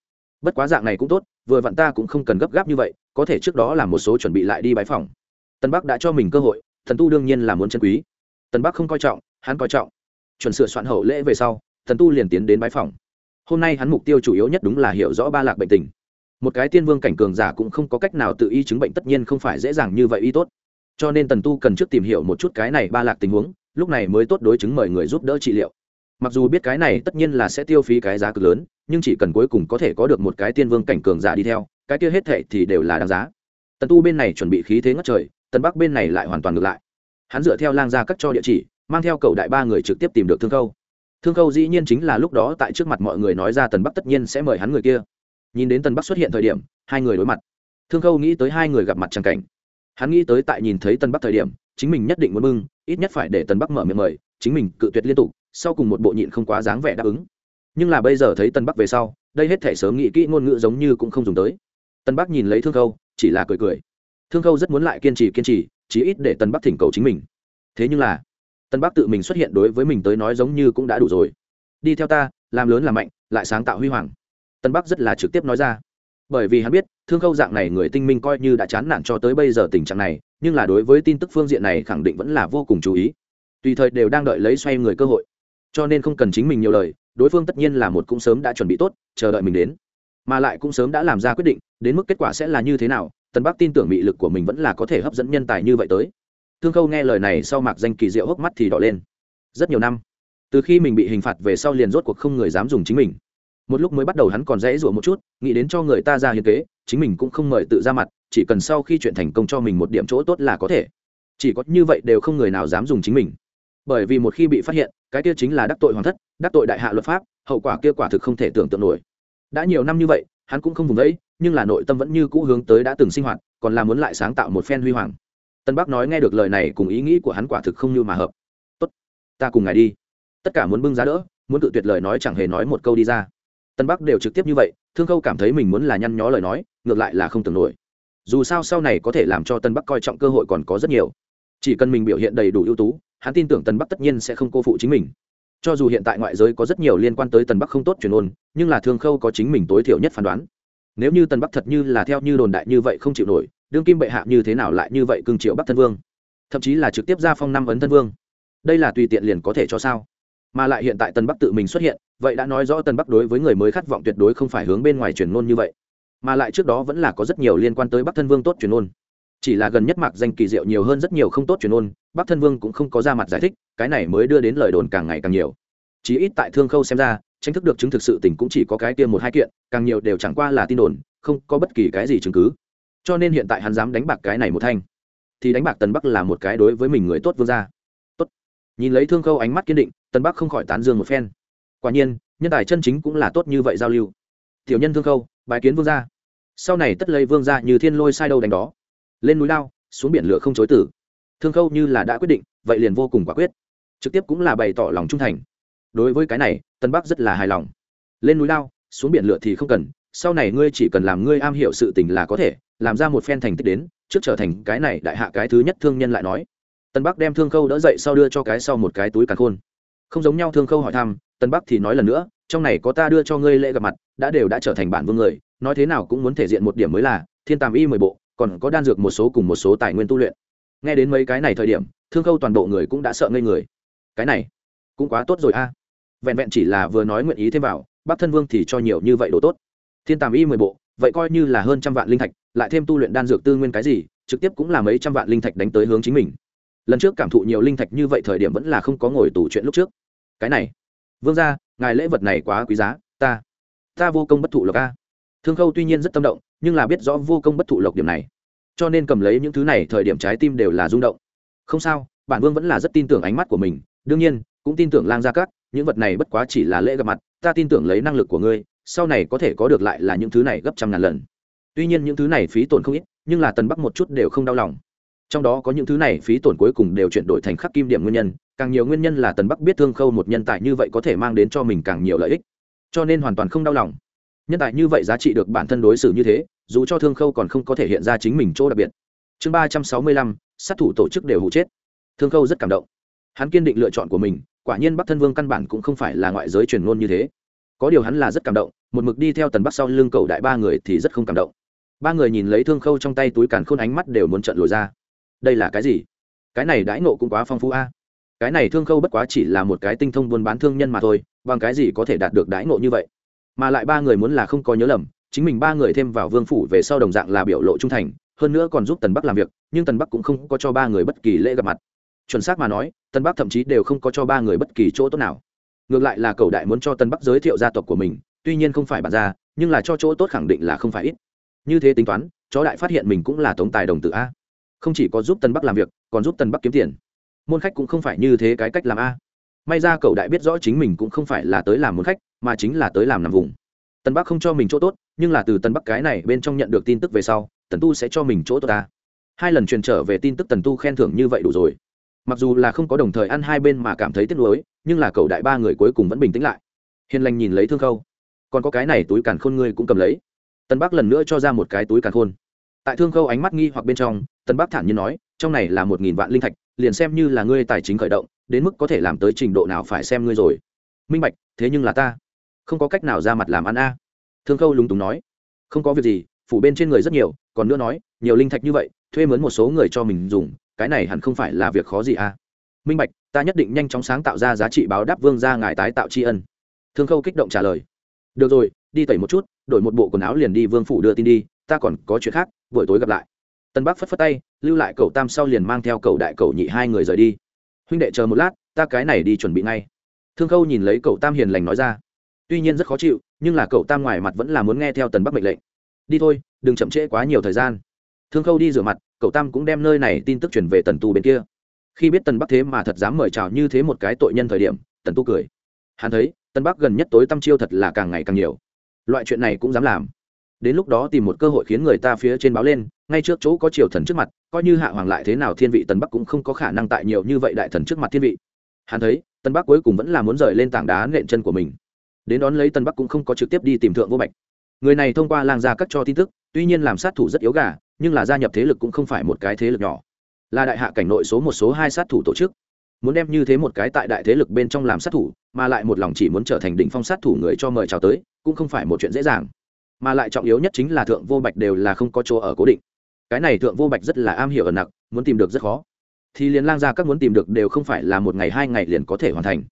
Bất quá dạng này cũng tốt, vừa vặn ta cũng không cần gấp gáp như vậy, có thể trước đó làm một số chuẩn bị lại đi bãi phòng tân bắc đã cho mình cơ hội, thần tu đương nhiên là muốn chân quý. Tân bắc không coi trọng, hắn coi trọng. Chuẩn sửa soạn hậu lễ về sau, thần tu liền tiến đến bãi phòng hôm nay hắn mục tiêu chủ yếu nhất đúng là hiểu rõ ba lạc bệnh tình. Một cái tiên vương cảnh cường giả cũng không có cách nào tự y chứng bệnh, tất nhiên không phải dễ dàng như vậy y tốt cho nên tần tu cần trước tìm hiểu một chút cái này ba lạc tình huống, lúc này mới tốt đối chứng mời người giúp đỡ trị liệu. Mặc dù biết cái này tất nhiên là sẽ tiêu phí cái giá cực lớn, nhưng chỉ cần cuối cùng có thể có được một cái tiên vương cảnh cường giả đi theo, cái kia hết thệ thì đều là đáng giá. Tần tu bên này chuẩn bị khí thế ngất trời, tần bắc bên này lại hoàn toàn ngược lại. Hắn dựa theo lang ra cắt cho địa chỉ, mang theo cầu đại ba người trực tiếp tìm được thương khâu. Thương khâu dĩ nhiên chính là lúc đó tại trước mặt mọi người nói ra tần bắc tất nhiên sẽ mời hắn người kia. Nhìn đến tần bắc xuất hiện thời điểm, hai người đối mặt. Thương khâu nghĩ tới hai người gặp mặt tràng cảnh hắn nghĩ tới tại nhìn thấy tân bắc thời điểm, chính mình nhất định muốn mưng ít nhất phải để tân bắc mở miệng mời, chính mình cự tuyệt liên tục, sau cùng một bộ nhịn không quá dáng vẻ đáp ứng. Nhưng là bây giờ thấy tân bắc về sau, đây hết thể sớm nghĩ kỹ ngôn ngữ giống như cũng không dùng tới. Tân bắc nhìn lấy thương khâu, chỉ là cười cười. Thương khâu rất muốn lại kiên trì kiên trì, chí ít để tân bắc thỉnh cầu chính mình. Thế nhưng là, tân bắc tự mình xuất hiện đối với mình tới nói giống như cũng đã đủ rồi. Đi theo ta, làm lớn làm mạnh, lại sáng tạo huy hoàng. Tân bắc rất là trực tiếp nói ra bởi vì hắn biết, thương khâu dạng này người tinh minh coi như đã chán nản cho tới bây giờ tình trạng này, nhưng là đối với tin tức phương diện này khẳng định vẫn là vô cùng chú ý. Tùy thời đều đang đợi lấy xoay người cơ hội. Cho nên không cần chính mình nhiều lời, đối phương tất nhiên là một cũng sớm đã chuẩn bị tốt, chờ đợi mình đến. Mà lại cũng sớm đã làm ra quyết định, đến mức kết quả sẽ là như thế nào tân bắc tin tưởng bị lực của mình vẫn là có thể hấp dẫn nhân tài như vậy tới. Thương khâu nghe lời này sau mạc danh kỳ diệu hốc mắt thì đỏ lên. Rất nhiều năm, từ khi mình bị hình phạt về sau liền rốt cuộc không người dám dùng chính mình một lúc mới bắt đầu hắn còn dễ dụa một chút, nghĩ đến cho người ta ra hiến kế, chính mình cũng không mời tự ra mặt, chỉ cần sau khi chuyện thành công cho mình một điểm chỗ tốt là có thể. Chỉ có như vậy đều không người nào dám dùng chính mình. Bởi vì một khi bị phát hiện, cái kia chính là đắc tội hoàng thất, đắc tội đại hạ luật pháp, hậu quả kia quả thực không thể tưởng tượng nổi. Đã nhiều năm như vậy, hắn cũng không vùng đấy nhưng là nội tâm vẫn như cũ hướng tới đã từng sinh hoạt, còn là muốn lại sáng tạo một phen huy hoàng. Tân bắc nói nghe được lời này cùng ý nghĩ của hắn quả thực không như mà hợp. Tốt, ta cùng ngài đi. Tất cả muốn bưng giá đỡ, muốn tự tuyệt lời nói chẳng hề nói một câu đi ra tân bắc đều trực tiếp như vậy, thương khâu cảm thấy mình muốn là nhăn nhó lời nói, ngược lại là không tưởng nổi. Dù sao sau này có thể làm cho tân bắc coi trọng cơ hội còn có rất nhiều. Chỉ cần mình biểu hiện đầy đủ ưu tú, hắn tin tưởng tân bắc tất nhiên sẽ không cô phụ chính mình. Cho dù hiện tại ngoại giới có rất nhiều liên quan tới tân bắc không tốt truyền ôn, nhưng là thương khâu có chính mình tối thiểu nhất phán đoán. Nếu như tân bắc thật như là theo như đồn đại như vậy không chịu nổi, đương kim bệ hạ như thế nào lại như vậy cưng triệu bắc thân vương? Thậm chí là trực tiếp ra phong năm ấn thân vương? Đây là tùy tiện liền có thể cho sao? Mà lại hiện tại tân bắc tự mình xuất hiện, vậy đã nói rõ tân bắc đối với người mới khát vọng tuyệt đối không phải hướng bên ngoài truyền ngôn như vậy. Mà lại trước đó vẫn là có rất nhiều liên quan tới bắc thân vương tốt truyền ngôn. Chỉ là gần nhất mạc danh kỳ diệu nhiều hơn rất nhiều không tốt truyền ngôn, bắc thân vương cũng không có ra mặt giải thích, cái này mới đưa đến lời đồn càng ngày càng nhiều. Chí ít tại thương khâu xem ra, tranh thức được chứng thực sự tình cũng chỉ có cái kia một hai kiện, càng nhiều đều chẳng qua là tin đồn, không có bất kỳ cái gì chứng cứ. Cho nên hiện tại hắn dám đánh bạc cái này một thanh, thì đánh bạc tần bắc là một cái đối với mình người tốt vương gia. Tốt. Nhìn lấy thương khâu ánh mắt kiên định tần bắc không khỏi tán dương một phen. Quả nhiên, nhân tài chân chính cũng là tốt như vậy giao lưu. Tiểu nhân thương khâu bài kiến vương gia. Sau này tất lấy vương gia như thiên lôi sai đâu đánh đó. Lên núi lao, xuống biển lửa không chối tử. Thương khâu như là đã quyết định, vậy liền vô cùng quả quyết. Trực tiếp cũng là bày tỏ lòng trung thành. Đối với cái này, tân bắc rất là hài lòng. Lên núi lao, xuống biển lửa thì không cần, sau này ngươi chỉ cần làm ngươi am hiểu sự tình là có thể, làm ra một phen thành tích đến, trước trở thành cái này đại hạ cái thứ nhất thương nhân lại nói. Tân bắc đem thương khâu đỡ dậy sau đưa cho cái sau một cái túi càn khôn không giống nhau thương khâu hỏi thăm tân bắc thì nói lần nữa, trong này có ta đưa cho ngươi lễ gặp mặt, đã đều đã trở thành bản vương người, nói thế nào cũng muốn thể diện một điểm mới là, thiên tàm y mười bộ, còn có đan dược một số cùng một số tài nguyên tu luyện. Nghe đến mấy cái này thời điểm, thương khâu toàn bộ người cũng đã sợ ngây người. Cái này cũng quá tốt rồi a. Vẹn vẹn chỉ là vừa nói nguyện ý thêm vào, bắc thân vương thì cho nhiều như vậy đồ tốt. Thiên tàm y mười bộ, vậy coi như là hơn trăm vạn linh thạch, lại thêm tu luyện đan dược tư nguyên cái gì, trực tiếp cũng là mấy trăm vạn linh thạch đánh tới hướng chính mình. Lần trước cảm thụ nhiều linh thạch như vậy thời điểm vẫn là không có ngồi tủ chuyện lúc trước cái này. Vương ra ngài lễ vật này quá quý giá, ta ta vô công bất thụ lộc a. Thương khâu tuy nhiên rất tâm động, nhưng là biết rõ vô công bất thụ lộc điểm này. Cho nên cầm lấy những thứ này thời điểm trái tim đều là rung động. Không sao, bản vương vẫn là rất tin tưởng ánh mắt của mình. Đương nhiên, cũng tin tưởng lang gia cát những vật này bất quá chỉ là lễ gặp mặt, ta tin tưởng lấy năng lực của ngươi, sau này có thể có được lại là những thứ này gấp trăm ngàn lần. Tuy nhiên những thứ này phí tổn không ít, nhưng là tần bắc một chút đều không đau lòng. Trong đó có những thứ này phí tổn cuối cùng đều chuyển đổi thành khắc kim điểm nguyên nhân càng nhiều nguyên nhân là tần bắc biết thương khâu một nhân tài như vậy có thể mang đến cho mình càng nhiều lợi ích, cho nên hoàn toàn không đau lòng. Nhân tài như vậy giá trị được bản thân đối xử như thế, dù cho thương khâu còn không có thể hiện ra chính mình chỗ đặc biệt. Chương ba trăm sáu mươi lăm, sát thủ tổ chức đều hụ chết. Thương khâu rất cảm động. Hắn kiên định lựa chọn của mình, quả nhiên bắc thân vương căn bản cũng không phải là ngoại giới truyền ngôn như thế. Có điều hắn là rất cảm động, một mực đi theo tần bắc sau lưng cầu đại ba người thì rất không cảm động. Ba người nhìn lấy thương khâu trong tay túi càn khôn ánh mắt đều muốn trận lồi ra. Đây là cái gì? Cái này đãi nộ cũng quá phong phú a cái này thương khâu bất quá chỉ là một cái tinh thông buôn bán thương nhân mà thôi, bằng cái gì có thể đạt được đãi nộ như vậy? Mà lại ba người muốn là không có nhớ lầm, chính mình ba người thêm vào vương phủ về sau đồng dạng là biểu lộ trung thành, hơn nữa còn giúp tần bắc làm việc, nhưng tần bắc cũng không có cho ba người bất kỳ lễ gặp mặt. Chuẩn xác mà nói, tần bắc thậm chí đều không có cho ba người bất kỳ chỗ tốt nào. Ngược lại là cầu đại muốn cho tần bắc giới thiệu gia tộc của mình, tuy nhiên không phải bản gia, nhưng là cho chỗ tốt khẳng định là không phải ít. Như thế tính toán, chó đại phát hiện mình cũng là tống tài đồng tử a. Không chỉ có giúp tần bắc làm việc, còn giúp tần bắc kiếm tiền môn khách cũng không phải như thế cái cách làm a. May ra cậu đại biết rõ chính mình cũng không phải là tới làm môn khách, mà chính là tới làm nằm vùng. Tần bắc không cho mình chỗ tốt, nhưng là từ tần bắc cái này bên trong nhận được tin tức về sau, tần tu sẽ cho mình chỗ tốt ta. Hai lần truyền trở về tin tức tần tu khen thưởng như vậy đủ rồi. Mặc dù là không có đồng thời ăn hai bên mà cảm thấy tiếc nuối, nhưng là cậu đại ba người cuối cùng vẫn bình tĩnh lại. Hiền lành nhìn lấy thương khâu. Còn có cái này túi càn khôn ngươi cũng cầm lấy. Tân bắc lần nữa cho ra một cái túi càn khôn. Tại thương khâu ánh mắt nghi hoặc bên trong tân bắc thản nhiên nói, trong này là một nghìn vạn linh thạch liền xem như là ngươi tài chính khởi động, đến mức có thể làm tới trình độ nào phải xem ngươi rồi. Minh bạch, thế nhưng là ta. Không có cách nào ra mặt làm ăn a. Thương khâu lúng túng nói. Không có việc gì, phủ bên trên người rất nhiều, còn nữa nói, nhiều linh thạch như vậy, thuê mướn một số người cho mình dùng, cái này hẳn không phải là việc khó gì a. Minh bạch, ta nhất định nhanh chóng sáng tạo ra giá trị báo đáp vương ra ngài tái tạo tri ân. Thương khâu kích động trả lời. Được rồi, đi tẩy một chút, đổi một bộ quần áo liền đi vương phủ đưa tin đi, ta còn có chuyện khác, buổi tối gặp lại tân bắc phất phất tay, lưu lại cậu tam sau liền mang theo cậu đại cậu nhị hai người rời đi. Huynh đệ chờ một lát, ta cái này đi chuẩn bị ngay. Thương khâu nhìn lấy cậu tam hiền lành nói ra. Tuy nhiên rất khó chịu, nhưng là cậu tam ngoài mặt vẫn là muốn nghe theo tần bắc mệnh lệnh. Đi thôi, đừng chậm trễ quá nhiều thời gian. Thương khâu đi rửa mặt, cậu tam cũng đem nơi này tin tức chuyển về tần tu bên kia. Khi biết tần bắc thế mà thật dám mời chào như thế một cái tội nhân thời điểm, tần tu cười. Hắn thấy tân bắc gần nhất tối tâm chiêu thật là càng ngày càng nhiều. Loại chuyện này cũng dám làm. Đến lúc đó tìm một cơ hội khiến người ta phía trên báo lên ngay trước chỗ có triều thần trước mặt, coi như hạ hoàng lại thế nào thiên vị tần bắc cũng không có khả năng tại nhiều như vậy đại thần trước mặt thiên vị. Hắn thấy tân bắc cuối cùng vẫn là muốn rời lên tảng đá nện chân của mình. Đến đón lấy tân bắc cũng không có trực tiếp đi tìm thượng vô bạch. Người này thông qua lang gia cắt cho tin tức, tuy nhiên làm sát thủ rất yếu gà, nhưng là gia nhập thế lực cũng không phải một cái thế lực nhỏ. Là đại hạ cảnh nội số một, số hai sát thủ tổ chức. Muốn đem như thế một cái tại đại thế lực bên trong làm sát thủ, mà lại một lòng chỉ muốn trở thành đỉnh phong sát thủ người cho mời chào tới, cũng không phải một chuyện dễ dàng. Mà lại trọng yếu nhất chính là thượng vô bạch đều là không có chỗ ở cố định cái này thượng vô bạch rất là am hiểu ở nặng muốn tìm được rất khó. Thì liền lang gia các muốn tìm được đều không phải là một ngày hai ngày liền có thể hoàn thành.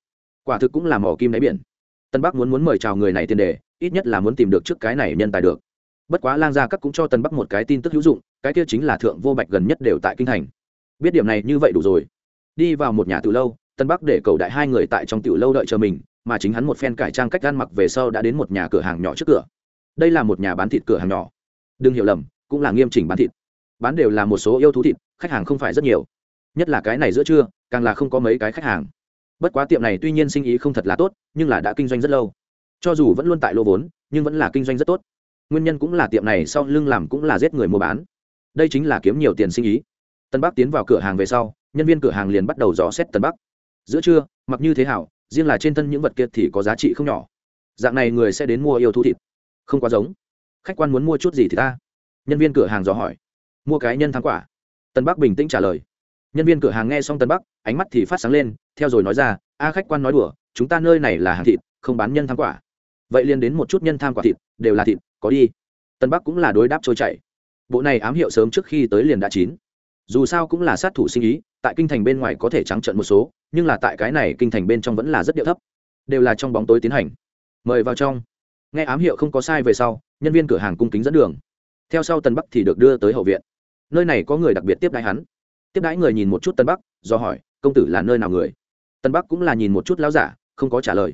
Quả thực cũng là mỏ kim đáy biển. Tân bắc muốn muốn mời chào người này tiền đề, ít nhất là muốn tìm được trước cái này nhân tài được. Bất quá lang gia các cũng cho tân bắc một cái tin tức hữu dụng, cái kia chính là thượng vô bạch gần nhất đều tại kinh thành. Biết điểm này như vậy đủ rồi. Đi vào một nhà từ lâu, tân bắc để cầu đại hai người tại trong tiểu lâu đợi chờ mình, mà chính hắn một phen cải trang cách gan mặc về sau đã đến một nhà cửa hàng nhỏ trước cửa. Đây là một nhà bán thịt cửa hàng nhỏ. Đừng hiểu lầm, cũng là nghiêm chỉnh bán thịt bán đều là một số yêu thú thịt, khách hàng không phải rất nhiều. Nhất là cái này giữa trưa, càng là không có mấy cái khách hàng. Bất quá tiệm này tuy nhiên sinh ý không thật là tốt, nhưng là đã kinh doanh rất lâu. Cho dù vẫn luôn tại lô vốn, nhưng vẫn là kinh doanh rất tốt. Nguyên nhân cũng là tiệm này sau lưng làm cũng là giết người mua bán. Đây chính là kiếm nhiều tiền sinh ý. Tân bắc tiến vào cửa hàng về sau, nhân viên cửa hàng liền bắt đầu dò xét tân bắc. Giữa trưa, mặc như thế hảo, riêng là trên thân những vật kia thì có giá trị không nhỏ. Dạng này người sẽ đến mua yêu thú thịt. Không quá giống. Khách quan muốn mua chút gì thì ta. Nhân viên cửa hàng dò hỏi mua cái nhân thắng quả. Tân bắc bình tĩnh trả lời. Nhân viên cửa hàng nghe xong tân bắc, ánh mắt thì phát sáng lên, theo rồi nói ra, a khách quan nói đùa, chúng ta nơi này là hàng thịt, không bán nhân thắng quả. Vậy liền đến một chút nhân tham quả thịt, đều là thịt, có đi. Tân bắc cũng là đối đáp trôi chảy. Bộ này ám hiệu sớm trước khi tới liền đã chín. Dù sao cũng là sát thủ sinh ý, tại kinh thành bên ngoài có thể trắng trận một số, nhưng là tại cái này kinh thành bên trong vẫn là rất điệu thấp. Đều là trong bóng tối tiến hành. Mời vào trong. Nghe ám hiệu không có sai về sau, nhân viên cửa hàng cung kính dẫn đường. Theo sau tân bắc thì được đưa tới hậu viện nơi này có người đặc biệt tiếp đãi hắn. Tiếp đãi người nhìn một chút tân bắc, do hỏi, công tử là nơi nào người? Tân bắc cũng là nhìn một chút lão giả, không có trả lời.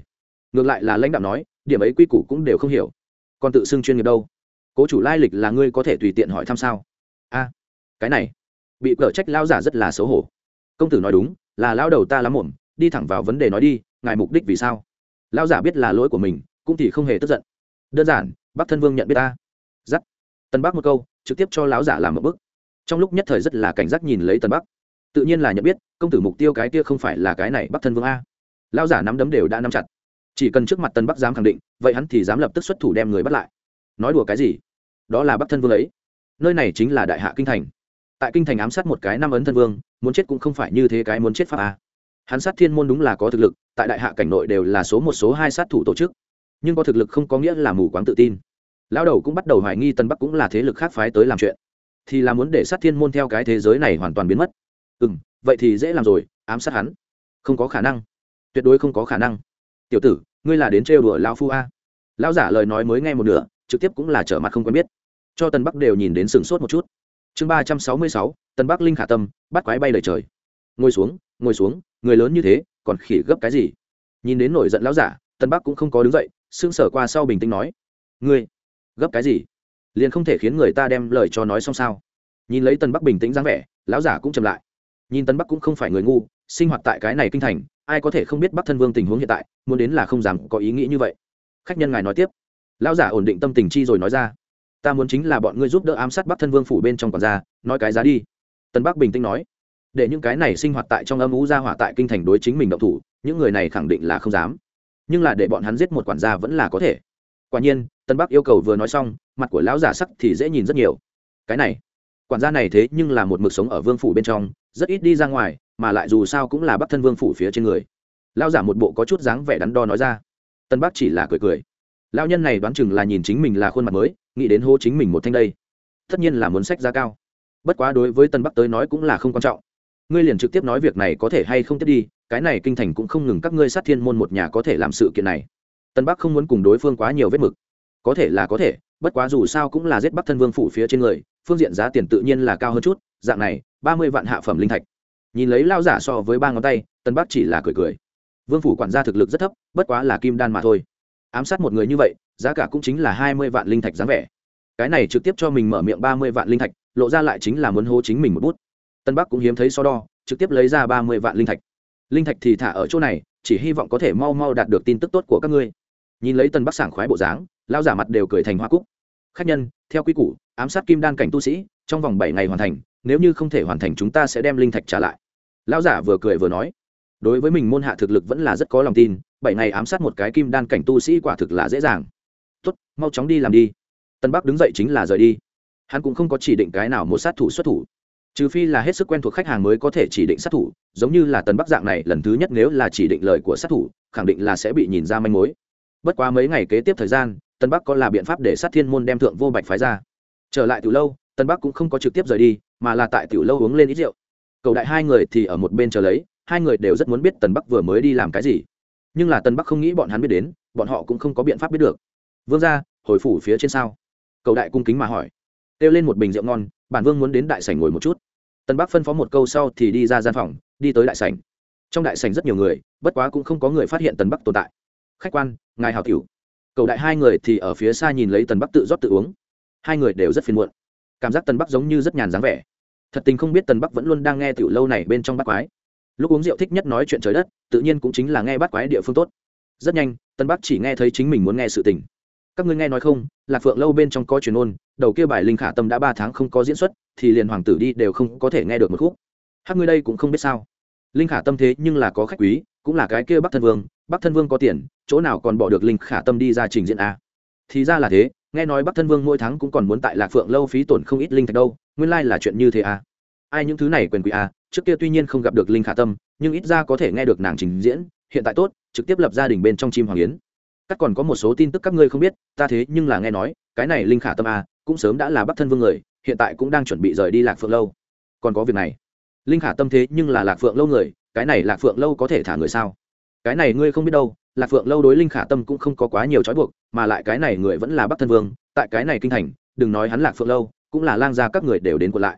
Ngược lại là lãnh đạo nói, điểm ấy quy củ cũng đều không hiểu. Còn tự xưng chuyên nghiệp đâu? Cố chủ lai lịch là ngươi có thể tùy tiện hỏi thăm sao? A, cái này. Bị cở trách lao giả rất là xấu hổ. Công tử nói đúng, là lao đầu ta lắm muộn, đi thẳng vào vấn đề nói đi, ngài mục đích vì sao? Lao giả biết là lỗi của mình, cũng thì không hề tức giận. Đơn giản, bắc thân vương nhận biết ta. Giắt. Tân bắc một câu, trực tiếp cho lão giả làm một bức trong lúc nhất thời rất là cảnh giác nhìn lấy tần bắc. Tự nhiên là nhận biết, công tử mục tiêu cái kia không phải là cái này bắc thân vương a. Lao giả nắm đấm đều đã nắm chặt. Chỉ cần trước mặt tân bắc dám khẳng định, vậy hắn thì dám lập tức xuất thủ đem người bắt lại. Nói đùa cái gì? Đó là bắc thân vương ấy. Nơi này chính là đại hạ kinh thành. Tại kinh thành ám sát một cái năm ấn thân vương, muốn chết cũng không phải như thế cái muốn chết pháp a. Hắn sát thiên môn đúng là có thực lực, tại đại hạ cảnh nội đều là số một, số hai sát thủ tổ chức. Nhưng có thực lực không có nghĩa là mù quáng tự tin. Lao đầu cũng bắt đầu hoài nghi tân bắc cũng là thế lực khác phái tới làm chuyện thì là muốn để sát thiên môn theo cái thế giới này hoàn toàn biến mất. Ừ m vậy thì dễ làm rồi, ám sát hắn. Không có khả năng. Tuyệt đối không có khả năng. Tiểu tử, ngươi là đến trêu đùa lao phu a. Lão giả lời nói mới nghe một nửa, trực tiếp cũng là trở mặt không quen biết. Cho tân bắc đều nhìn đến sửng sốt một chút. Chương ba trăm sáu mươi sáu tân bắc linh khả tâm, bắt quái bay lời trời. Ngồi xuống ngồi xuống, người lớn như thế, còn khỉ gấp cái gì? Nhìn đến nổi giận lão giả tân bắc cũng không có đứng dậy, sững sờ qua sau bình tĩnh nói. Ngươi, gấp cái gì? Liền không thể khiến người ta đem lời cho nói xong sao? Nhìn lấy tân bắc bình tĩnh dáng vẻ, lão giả cũng chậm lại. Nhìn tân bắc cũng không phải người ngu, sinh hoạt tại cái này kinh thành, ai có thể không biết bắc thân vương tình huống hiện tại, muốn đến là không dám có ý nghĩ như vậy. Khách nhân ngài nói tiếp. Lão giả ổn định tâm tình chi rồi nói ra. Ta muốn chính là bọn ngươi giúp đỡ ám sát bắc thân vương phủ bên trong quản gia, nói cái giá đi. Tân bắc bình tĩnh nói. Để những cái này sinh hoạt tại trong âm ú gia hỏa tại kinh thành đối chính mình động thủ, những người này khẳng định là không dám. Nhưng là để bọn hắn giết một quản gia vẫn là có thể. Quả nhiên tân bắc yêu cầu vừa nói xong, mặt của lão giả sắc thì dễ nhìn rất nhiều. Cái này, quản gia này thế nhưng là một mực sống ở vương phủ bên trong, rất ít đi ra ngoài, mà lại dù sao cũng là bắc thân vương phủ phía trên người. Lão giả một bộ có chút dáng vẻ đắn đo nói ra. Tân bắc chỉ là cười cười. Lão nhân này đoán chừng là nhìn chính mình là khuôn mặt mới, nghĩ đến hô chính mình một thanh đây. Tất nhiên là muốn sách giá cao. Bất quá đối với tân bắc tới nói cũng là không quan trọng. Ngươi liền trực tiếp nói việc này có thể hay không tiếp đi, cái này kinh thành cũng không ngừng các ngươi sát thiên môn một nhà có thể làm sự kiện này. Tân bắc không muốn cùng đối phương quá nhiều vết mực có thể là có thể, bất quá dù sao cũng là giết bắc thân vương phủ phía trên người, phương diện giá tiền tự nhiên là cao hơn chút, dạng này, ba mươi vạn hạ phẩm linh thạch. Nhìn lấy lao giả so với ba ngón tay, tân bắc chỉ là cười cười. Vương phủ quản gia thực lực rất thấp, bất quá là kim đan mà thôi. Ám sát một người như vậy, giá cả cũng chính là hai mươi vạn linh thạch dáng vẻ. Cái này trực tiếp cho mình mở miệng ba mươi vạn linh thạch, lộ ra lại chính là muốn hô chính mình một bút. Tân bắc cũng hiếm thấy so đo, trực tiếp lấy ra ba mươi vạn linh thạch. Linh thạch thì thả ở chỗ này, chỉ hy vọng có thể mau mau đạt được tin tức tốt của các ngươi nhìn lấy tần bắc sảng khoái bộ dáng, lao giả mặt đều cười thành hoa cúc. Khách nhân, theo quy củ, ám sát kim đan cảnh tu sĩ, trong vòng bảy ngày hoàn thành, nếu như không thể hoàn thành chúng ta sẽ đem linh thạch trả lại. Lao giả vừa cười vừa nói, đối với mình môn hạ thực lực vẫn là rất có lòng tin, bảy ngày ám sát một cái kim đan cảnh tu sĩ quả thực là dễ dàng. Tốt, mau chóng đi làm đi. Tân bắc đứng dậy chính là rời đi. Hắn cũng không có chỉ định cái nào một sát thủ xuất thủ. Trừ phi là hết sức quen thuộc khách hàng mới có thể chỉ định sát thủ, giống như là tần bắc dạng này, lần thứ nhất nếu là chỉ định lời của sát thủ, khẳng định là sẽ bị nhìn ra manh mối bất quá mấy ngày kế tiếp thời gian, tân bắc có là biện pháp để sát thiên môn đem thượng vô bạch phái ra. Trở lại từ lâu, tân bắc cũng không có trực tiếp rời đi, mà là tại tiểu lâu uống lên ít rượu. Cầu đại hai người thì ở một bên chờ lấy, hai người đều rất muốn biết tần bắc vừa mới đi làm cái gì. Nhưng là tần bắc không nghĩ bọn hắn biết đến, bọn họ cũng không có biện pháp biết được. Vương ra hồi phủ phía trên sao? Cầu đại cung kính mà hỏi. Kêu lên một bình rượu ngon, bản vương muốn đến đại sảnh ngồi một chút. Tân bắc phân phó một câu sau thì đi ra gian phòng, đi tới đại sảnh. Trong đại sảnh rất nhiều người, bất quá cũng không có người phát hiện tần bắc tồn tại khách quan, ngài hào cửu cầu đại hai người thì ở phía xa nhìn lấy tần bắc tự rót tự uống. Hai người đều rất phiền muộn. Cảm giác tần bắc giống như rất nhàn dáng vẻ. Thật tình không biết tần bắc vẫn luôn đang nghe tiểu lâu này bên trong bát quái. Lúc uống rượu thích nhất nói chuyện trời đất, tự nhiên cũng chính là nghe bát quái địa phương tốt. Rất nhanh, tần bắc chỉ nghe thấy chính mình muốn nghe sự tình. Các ngươi nghe nói không, lạc phượng lâu bên trong có truyền ôn, đầu kia bài linh khả tâm đã ba tháng không có diễn xuất, thì liền hoàng tử đi đều không có thể nghe được một khúc. Hát ngươi đây cũng không biết sao. Linh khả tâm thế nhưng là có khách quý cũng là cái kia bắc thân vương, bắc thân vương có tiền, chỗ nào còn bỏ được linh khả tâm đi ra trình diễn a? Thì ra là thế, nghe nói bắc thân vương mỗi tháng cũng còn muốn tại lạc phượng lâu phí tổn không ít linh thạch đâu, nguyên lai là chuyện như thế a? Ai những thứ này quyền quý a, trước kia tuy nhiên không gặp được linh khả tâm, nhưng ít ra có thể nghe được nàng trình diễn, hiện tại tốt, trực tiếp lập gia đình bên trong chim hoàng yến. Các còn có một số tin tức các ngươi không biết, ta thế nhưng là nghe nói, cái này linh khả tâm a, cũng sớm đã là bắc thân vương người, hiện tại cũng đang chuẩn bị rời đi lạc phượng lâu. Còn có việc này. Linh khả tâm thế nhưng là lạc phượng lâu người cái này lạc phượng lâu có thể thả người sao? Cái này ngươi không biết đâu, lạc phượng lâu đối linh khả tâm cũng không có quá nhiều trói buộc, mà lại cái này người vẫn là bắc thân vương, tại cái này kinh thành, đừng nói hắn lạc phượng lâu, cũng là lang gia các người đều đến cuộc lại.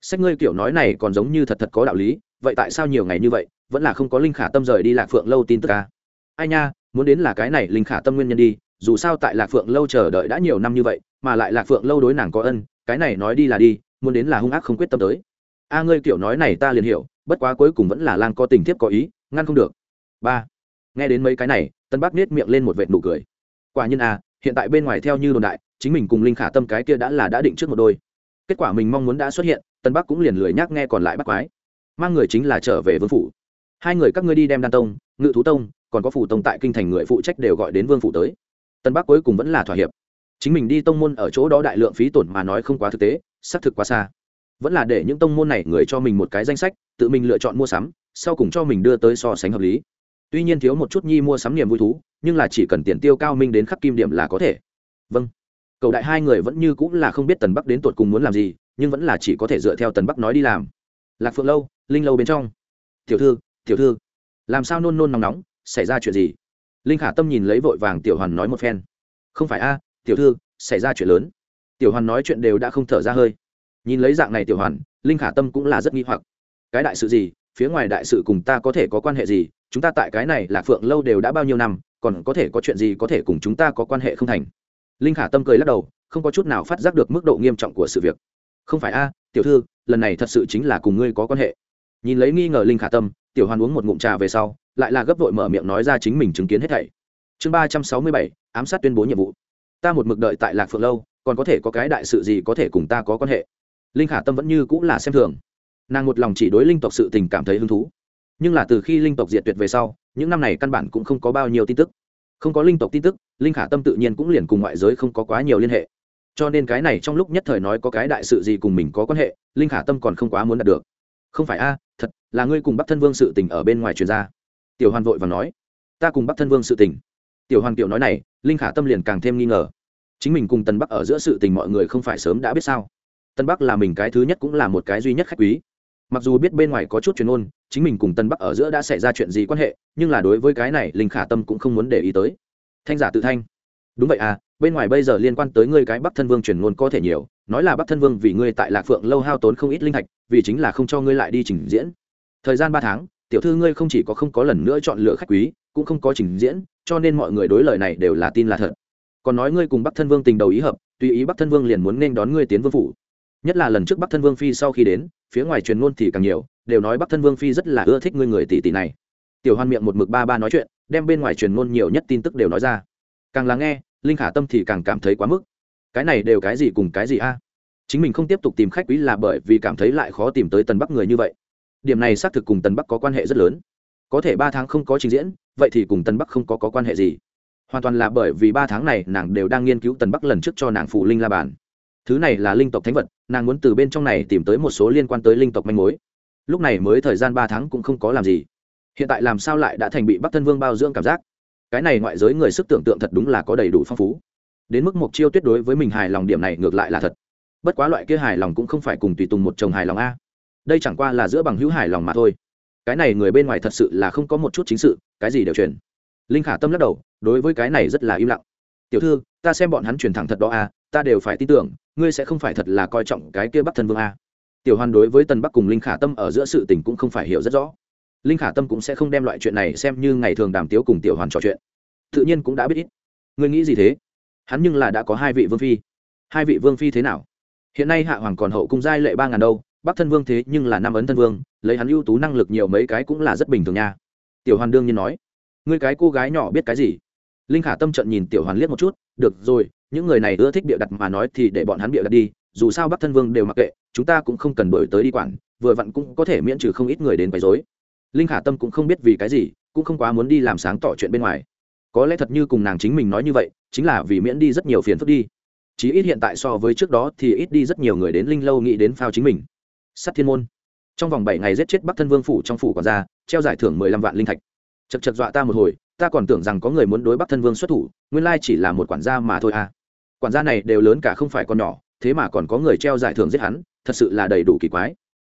Sách ngươi kiểu nói này còn giống như thật thật có đạo lý, vậy tại sao nhiều ngày như vậy, vẫn là không có linh khả tâm rời đi lạc phượng lâu tin tức ca ai nha, muốn đến là cái này linh khả tâm nguyên nhân đi, dù sao tại lạc phượng lâu chờ đợi đã nhiều năm như vậy, mà lại lạc phượng lâu đối nàng có ân, cái này nói đi là đi, muốn đến là hung ác không quyết tâm tới a, ngươi kiểu nói này ta liền hiểu, bất quá cuối cùng vẫn là lang có tình thiếp có ý, ngăn không được. Ba, nghe đến mấy cái này, tân bắc nết miệng lên một vệt nụ cười. Quả nhiên a hiện tại bên ngoài theo như đồn đại, chính mình cùng linh khả tâm cái kia đã là đã định trước một đôi. Kết quả mình mong muốn đã xuất hiện, tân bắc cũng liền lười nhắc nghe còn lại bắt quái. Mang người chính là trở về vương phủ. Hai người các ngươi đi đem đan tông, ngự thú tông, còn có phủ tông tại kinh thành người phụ trách đều gọi đến vương phủ tới. Tân bắc cuối cùng vẫn là thỏa hiệp. Chính mình đi tông môn ở chỗ đó đại lượng phí tổn mà nói không quá thực tế, xác thực quá xa vẫn là để những tông môn này người cho mình một cái danh sách, tự mình lựa chọn mua sắm, sau cùng cho mình đưa tới so sánh hợp lý. Tuy nhiên thiếu một chút nhi mua sắm niềm vui thú, nhưng là chỉ cần tiền tiêu cao minh đến khắc kim điểm là có thể. Vâng. Cầu đại hai người vẫn như cũng là không biết tần bắc đến tột cùng muốn làm gì, nhưng vẫn là chỉ có thể dựa theo tần bắc nói đi làm. Lạc phượng lâu, linh lâu bên trong. Tiểu thư tiểu thư. Làm sao nôn nôn nóng nóng, xảy ra chuyện gì? Linh khả tâm nhìn lấy vội vàng tiểu hoàn nói một phen. Không phải a, tiểu thư, xảy ra chuyện lớn. Tiểu hoàn nói chuyện đều đã không thở ra hơi nhìn lấy dạng này tiểu hoàn, linh khả tâm cũng là rất nghi hoặc. Cái đại sự gì? Phía ngoài đại sự cùng ta có thể có quan hệ gì? Chúng ta tại cái này là phượng lâu đều đã bao nhiêu năm, còn có thể có chuyện gì có thể cùng chúng ta có quan hệ không thành? Linh khả tâm cười lắc đầu, không có chút nào phát giác được mức độ nghiêm trọng của sự việc. Không phải a, tiểu thư, lần này thật sự chính là cùng ngươi có quan hệ. Nhìn lấy nghi ngờ linh khả tâm, tiểu hoàn uống một ngụm trà về sau, lại là gấp vội mở miệng nói ra chính mình chứng kiến hết thảy. Chương ba trăm sáu mươi bảy, ám sát tuyên bố nhiệm vụ. Ta một mực đợi tại lạc phượng lâu, còn có thể có cái đại sự gì có thể cùng ta có quan hệ? Linh khả tâm vẫn như cũng là xem thường. Nàng một lòng chỉ đối linh tộc sự tình cảm thấy hứng thú. Nhưng là từ khi linh tộc diệt tuyệt về sau, những năm này căn bản cũng không có bao nhiêu tin tức. Không có linh tộc tin tức, linh khả tâm tự nhiên cũng liền cùng ngoại giới không có quá nhiều liên hệ. Cho nên cái này trong lúc nhất thời nói có cái đại sự gì cùng mình có quan hệ, linh khả tâm còn không quá muốn đạt được. Không phải a, thật, là ngươi cùng bắc thân vương sự tình ở bên ngoài truyền ra. Tiểu hoàn vội và nói, ta cùng bắc thân vương sự tình. Tiểu hoàn tiểu nói này, linh khả tâm liền càng thêm nghi ngờ. Chính mình cùng tần bắc ở giữa sự tình mọi người không phải sớm đã biết sao? Tân bắc là mình cái thứ nhất cũng là một cái duy nhất khách quý. Mặc dù biết bên ngoài có chút chuyên môn chính mình cùng tân bắc ở giữa đã xảy ra chuyện gì quan hệ, nhưng là đối với cái này, linh khả tâm cũng không muốn để ý tới. Thanh giả tự thanh. Đúng vậy à bên ngoài bây giờ liên quan tới ngươi cái bắc thân vương truyền ngôn có thể nhiều, nói là bắc thân vương vì ngươi tại lạc phượng lâu hao tốn không ít linh thạch, vì chính là không cho ngươi lại đi trình diễn. Thời gian ba tháng, tiểu thư ngươi không chỉ có không có lần nữa chọn lựa khách quý, cũng không có trình diễn, cho nên mọi người đối lời này đều là tin là thật. Còn nói ngươi cùng bắc thân vương tình đầu ý hợp, tùy ý bắc thân vương liền muốn nên đón ngươi tiến vương phủ nhất là lần trước bắc thân vương phi sau khi đến phía ngoài truyền ngôn thì càng nhiều đều nói bắc thân vương phi rất là ưa thích ngươi người tỷ tỷ này. Tiểu hoan miệng một mực ba ba nói chuyện đem bên ngoài truyền ngôn nhiều nhất tin tức đều nói ra. Càng lắng nghe linh khả tâm thì càng cảm thấy quá mức. Cái này đều cái gì cùng cái gì a? Chính mình không tiếp tục tìm khách quý là bởi vì cảm thấy lại khó tìm tới tần bắc người như vậy. Điểm này xác thực cùng tần bắc có quan hệ rất lớn. Có thể ba tháng không có trình diễn vậy thì cùng tần bắc không có, có quan hệ gì? Hoàn toàn là bởi vì ba tháng này nàng đều đang nghiên cứu tần bắc lần trước cho nàng phụ linh la bàn thứ này là linh tộc thánh vật, nàng muốn từ bên trong này tìm tới một số liên quan tới linh tộc manh mối. Lúc này mới thời gian ba tháng cũng không có làm gì. Hiện tại làm sao lại đã thành bị bắc thân vương bao dưỡng cảm giác? Cái này ngoại giới người sức tưởng tượng thật đúng là có đầy đủ phong phú. Đến mức mục chiêu tuyệt đối với mình hài lòng điểm này ngược lại là thật. Bất quá loại kia hài lòng cũng không phải cùng tùy tùng một chồng hài lòng a. Đây chẳng qua là giữa bằng hữu hài lòng mà thôi. Cái này người bên ngoài thật sự là không có một chút chính sự, cái gì đều truyền. Linh khả tâm lắc đầu, đối với cái này rất là im lặng. Tiểu thư ta xem bọn hắn truyền thẳng thật đó à, ta đều phải tin tưởng ngươi sẽ không phải thật là coi trọng cái kia bắc thân vương a tiểu hoàn đối với tần bắc cùng linh khả tâm ở giữa sự tình cũng không phải hiểu rất rõ. Linh khả tâm cũng sẽ không đem loại chuyện này xem như ngày thường đàm tiếu cùng tiểu hoàn trò chuyện. Tự nhiên cũng đã biết ít. Ngươi nghĩ gì thế? Hắn nhưng là đã có hai vị vương phi. Hai vị vương phi thế nào? Hiện nay hạ hoàng còn hậu cung giai lệ ba ngàn đâu bắc thân vương thế nhưng là năm ấn thân vương lấy hắn ưu tú năng lực nhiều mấy cái cũng là rất bình thường nha. Tiểu hoàn đương nhiên nói ngươi cái cô gái nhỏ biết cái gì? Linh khả tâm trận nhìn tiểu hoàn liếc một chút, được rồi, những người này ưa thích bịa đặt mà nói thì để bọn hắn bịa đặt đi, dù sao bắc thân vương đều mặc kệ, chúng ta cũng không cần đổi tới đi quản, vừa vặn cũng có thể miễn trừ không ít người đến quấy rối. Linh khả tâm cũng không biết vì cái gì, cũng không quá muốn đi làm sáng tỏ chuyện bên ngoài. Có lẽ thật như cùng nàng chính mình nói như vậy, chính là vì miễn đi rất nhiều phiền phức đi. Chí ít hiện tại so với trước đó thì ít đi rất nhiều người đến linh lâu nghĩ đến phao chính mình. Sắt thiên môn. Trong vòng bảy ngày giết chết bắc thân vương phủ trong phủ còn ra treo giải thưởng mười lăm vạn linh thạch. Chật chật dọa ta một hồi ta còn tưởng rằng có người muốn đối bắc thân vương xuất thủ, nguyên lai chỉ là một quản gia mà thôi à. Quản gia này đều lớn cả không phải con nhỏ, thế mà còn có người treo giải thưởng giết hắn, thật sự là đầy đủ kỳ quái.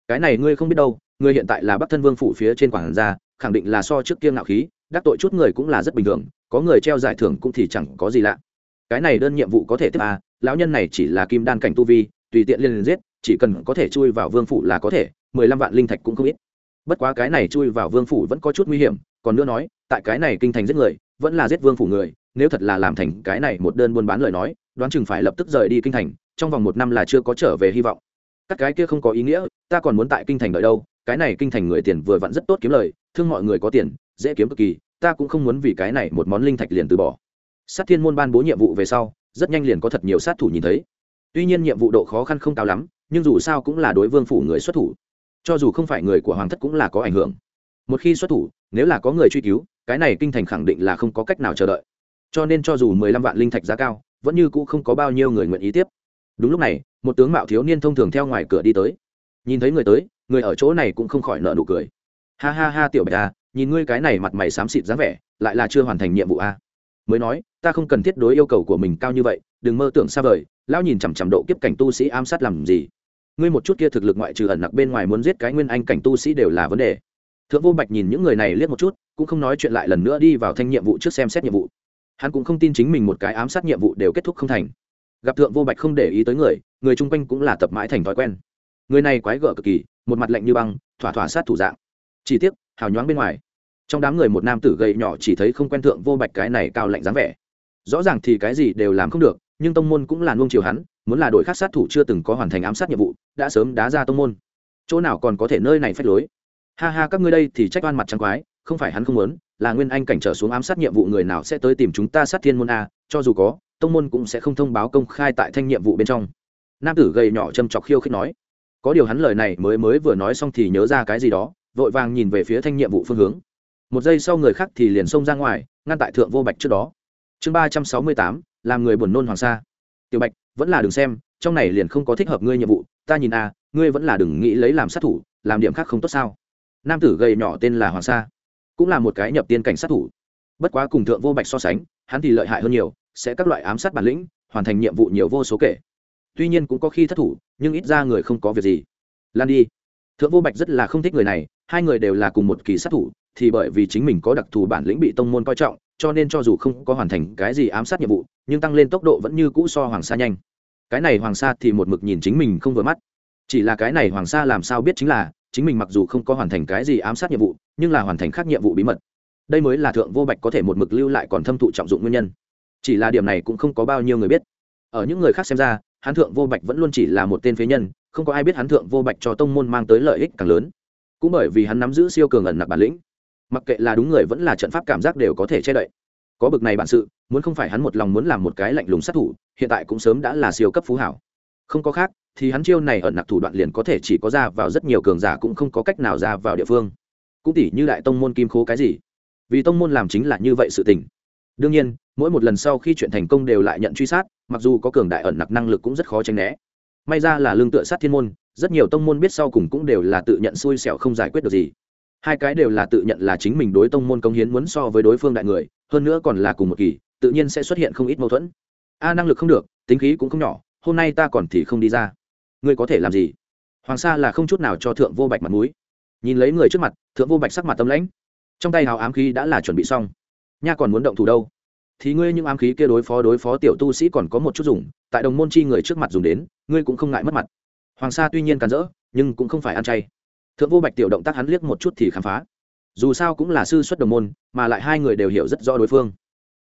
Cái này ngươi không biết đâu, ngươi hiện tại là bắc thân vương phủ phía trên quản gia, khẳng định là so trước kia ngạo khí, đắc tội chút người cũng là rất bình thường, có người treo giải thưởng cũng thì chẳng có gì lạ. Cái này đơn nhiệm vụ có thể tiếp à lão nhân này chỉ là kim đan cảnh tu vi, tùy tiện liên liên giết, chỉ cần có thể chui vào vương phủ là có thể, mười lăm vạn linh thạch cũng không ít. Bất quá cái này chui vào vương phủ vẫn có chút nguy hiểm, còn nữa nói tại cái này kinh thành giết người, vẫn là giết vương phủ người, nếu thật là làm thành cái này một đơn buôn bán lời nói, đoán chừng phải lập tức rời đi kinh thành, trong vòng một năm là chưa có trở về hy vọng. Các cái kia không có ý nghĩa, ta còn muốn tại kinh thành đợi đâu, cái này kinh thành người tiền vừa vặn rất tốt kiếm lời, thương mọi người có tiền, dễ kiếm cực kỳ, ta cũng không muốn vì cái này một món linh thạch liền từ bỏ. Sát thiên môn ban bố nhiệm vụ về sau, rất nhanh liền có thật nhiều sát thủ nhìn thấy. Tuy nhiên nhiệm vụ độ khó khăn không cao lắm, nhưng dù sao cũng là đối vương phủ người xuất thủ. Cho dù không phải người của hoàng thất cũng là có ảnh hưởng một khi xuất thủ nếu là có người truy cứu cái này kinh thành khẳng định là không có cách nào chờ đợi. Cho nên cho dù mười lăm vạn linh thạch giá cao vẫn như cũ không có bao nhiêu người nguyện ý tiếp. Đúng lúc này một tướng mạo thiếu niên thông thường theo ngoài cửa đi tới. Nhìn thấy người tới người ở chỗ này cũng không khỏi nợ nụ cười. Ha ha ha tiểu bạch a à, nhìn ngươi cái này mặt mày xám xịt dáng vẻ lại là chưa hoàn thành nhiệm vụ a à. mới nói ta không cần thiết đối yêu cầu của mình cao như vậy đừng mơ tưởng xa vời lão nhìn chằm chằm độ kiếp cảnh tu sĩ ám sát làm gì. Ngươi một chút kia thực lực ngoại trừ ẩn nặc bên ngoài muốn giết cái nguyên anh cảnh tu sĩ đều là vấn đề thượng vô bạch nhìn những người này liếc một chút, cũng không nói chuyện lại lần nữa đi vào thanh nhiệm vụ trước xem xét nhiệm vụ. Hắn cũng không tin chính mình một cái ám sát nhiệm vụ đều kết thúc không thành. Gặp thượng vô bạch không để ý tới người người chung quanh cũng là tập mãi thành thói quen. Người này quái gở cực kỳ, một mặt lạnh như băng, thỏa thỏa sát thủ dạng. Chỉ tiếc, hào nhoáng bên ngoài, trong đám người một nam tử gầy nhỏ chỉ thấy không quen thượng vô bạch cái này cao lạnh dáng vẻ. Rõ ràng thì cái gì đều làm không được, nhưng tông môn cũng là nuông chiều hắn, muốn là đội khác sát thủ chưa từng có hoàn thành ám sát nhiệm vụ, đã sớm đá ra tông môn. Chỗ nào còn có thể nơi này phách lối? Ha ha các ngươi đây thì trách oan mặt trắng quái, không phải hắn không muốn, là nguyên anh cảnh trở xuống ám sát nhiệm vụ người nào sẽ tới tìm chúng ta sát thiên môn a, cho dù có, tông môn cũng sẽ không thông báo công khai tại thanh nhiệm vụ bên trong. Nam tử gầy nhỏ châm chọc khiêu khích nói. Có điều hắn lời này mới mới vừa nói xong thì nhớ ra cái gì đó, vội vàng nhìn về phía thanh nhiệm vụ phương hướng. Một giây sau người khác thì liền xông ra ngoài, ngăn tại thượng vô bạch trước đó. Chương ba trăm sáu mươi tám, làm người buồn nôn hoàng sa. Tiểu bạch, vẫn là đừng xem, trong này liền không có thích hợp ngươi nhiệm vụ, ta nhìn a, ngươi vẫn là đừng nghĩ lấy làm sát thủ, làm điểm khác không tốt sao? Nam tử gầy nhỏ tên là hoàng sa, cũng là một cái nhập tiên cảnh sát thủ. Bất quá cùng thượng vô bạch so sánh, hắn thì lợi hại hơn nhiều, sẽ các loại ám sát bản lĩnh, hoàn thành nhiệm vụ nhiều vô số kể. Tuy nhiên cũng có khi thất thủ, nhưng ít ra người không có việc gì. Lan đi. Thượng vô bạch rất là không thích người này, hai người đều là cùng một kỳ sát thủ, thì bởi vì chính mình có đặc thù bản lĩnh bị tông môn coi trọng, cho nên cho dù không có hoàn thành cái gì ám sát nhiệm vụ, nhưng tăng lên tốc độ vẫn như cũ so hoàng sa nhanh. Cái này hoàng sa thì một mực nhìn chính mình không vừa mắt. Chỉ là cái này hoàng sa làm sao biết chính là chính mình mặc dù không có hoàn thành cái gì ám sát nhiệm vụ, nhưng là hoàn thành khác nhiệm vụ bí mật. Đây mới là thượng vô bạch có thể một mực lưu lại còn thâm thụ trọng dụng nguyên nhân. Chỉ là điểm này cũng không có bao nhiêu người biết. Ở những người khác xem ra, hắn thượng vô bạch vẫn luôn chỉ là một tên phế nhân, không có ai biết hắn thượng vô bạch cho tông môn mang tới lợi ích càng lớn. Cũng bởi vì hắn nắm giữ siêu cường ẩn nặc bản lĩnh, mặc kệ là đúng người vẫn là trận pháp cảm giác đều có thể che đậy. Có bực này bản sự, muốn không phải hắn một lòng muốn làm một cái lạnh lùng sát thủ, hiện tại cũng sớm đã là siêu cấp phú hảo không có khác, thì hắn chiêu này ẩn nặc thủ đoạn liền có thể chỉ có ra vào rất nhiều cường giả cũng không có cách nào ra vào địa phương. Cũng tỷ như đại tông môn kim khố cái gì? Vì tông môn làm chính là như vậy sự tình. Đương nhiên, mỗi một lần sau khi chuyện thành công đều lại nhận truy sát, mặc dù có cường đại ẩn nặc năng lực cũng rất khó tránh né. May ra là lương tựa sát thiên môn, rất nhiều tông môn biết sau cùng cũng đều là tự nhận xui xẻo không giải quyết được gì. Hai cái đều là tự nhận là chính mình đối tông môn công hiến muốn so với đối phương đại người, hơn nữa còn là cùng một kỳ, tự nhiên sẽ xuất hiện không ít mâu thuẫn. A, năng lực không được, tính khí cũng không nhỏ hôm nay ta còn thì không đi ra. Ngươi có thể làm gì? Hoàng sa là không chút nào cho thượng vô bạch mặt mũi. Nhìn lấy người trước mặt, thượng vô bạch sắc mặt tâm lãnh. Trong tay hào ám khí đã là chuẩn bị xong. Nha còn muốn động thủ đâu? Thì ngươi những ám khí kia đối phó đối phó tiểu tu sĩ còn có một chút dùng, tại đồng môn chi người trước mặt dùng đến, ngươi cũng không ngại mất mặt. Hoàng sa tuy nhiên càn rỡ, nhưng cũng không phải ăn chay. Thượng vô bạch tiểu động tác hắn liếc một chút thì khám phá. Dù sao cũng là sư xuất đồng môn, mà lại hai người đều hiểu rất rõ đối phương.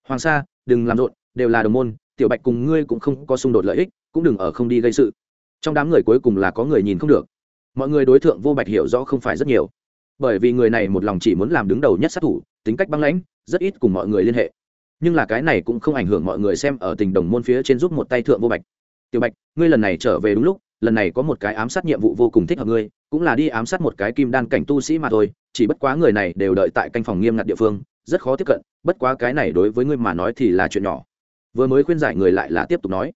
Hoàng sa, đừng làm rộn, đều là đồng môn tiểu bạch cùng ngươi cũng không có xung đột lợi ích, cũng đừng ở không đi gây sự. Trong đám người cuối cùng là có người nhìn không được. Mọi người đối tượng vô bạch hiểu rõ không phải rất nhiều. Bởi vì người này một lòng chỉ muốn làm đứng đầu nhất sát thủ, tính cách băng lãnh, rất ít cùng mọi người liên hệ. Nhưng là cái này cũng không ảnh hưởng mọi người xem ở tình đồng môn phía trên giúp một tay thượng vô bạch. Tiểu bạch, ngươi lần này trở về đúng lúc, lần này có một cái ám sát nhiệm vụ vô cùng thích hợp ngươi, cũng là đi ám sát một cái kim đan cảnh tu sĩ mà thôi, chỉ bất quá người này đều đợi tại canh phòng nghiêm ngặt địa phương, rất khó tiếp cận, bất quá cái này đối với ngươi mà nói thì là chuyện nhỏ vừa mới khuyên giải người lại là tiếp tục nói.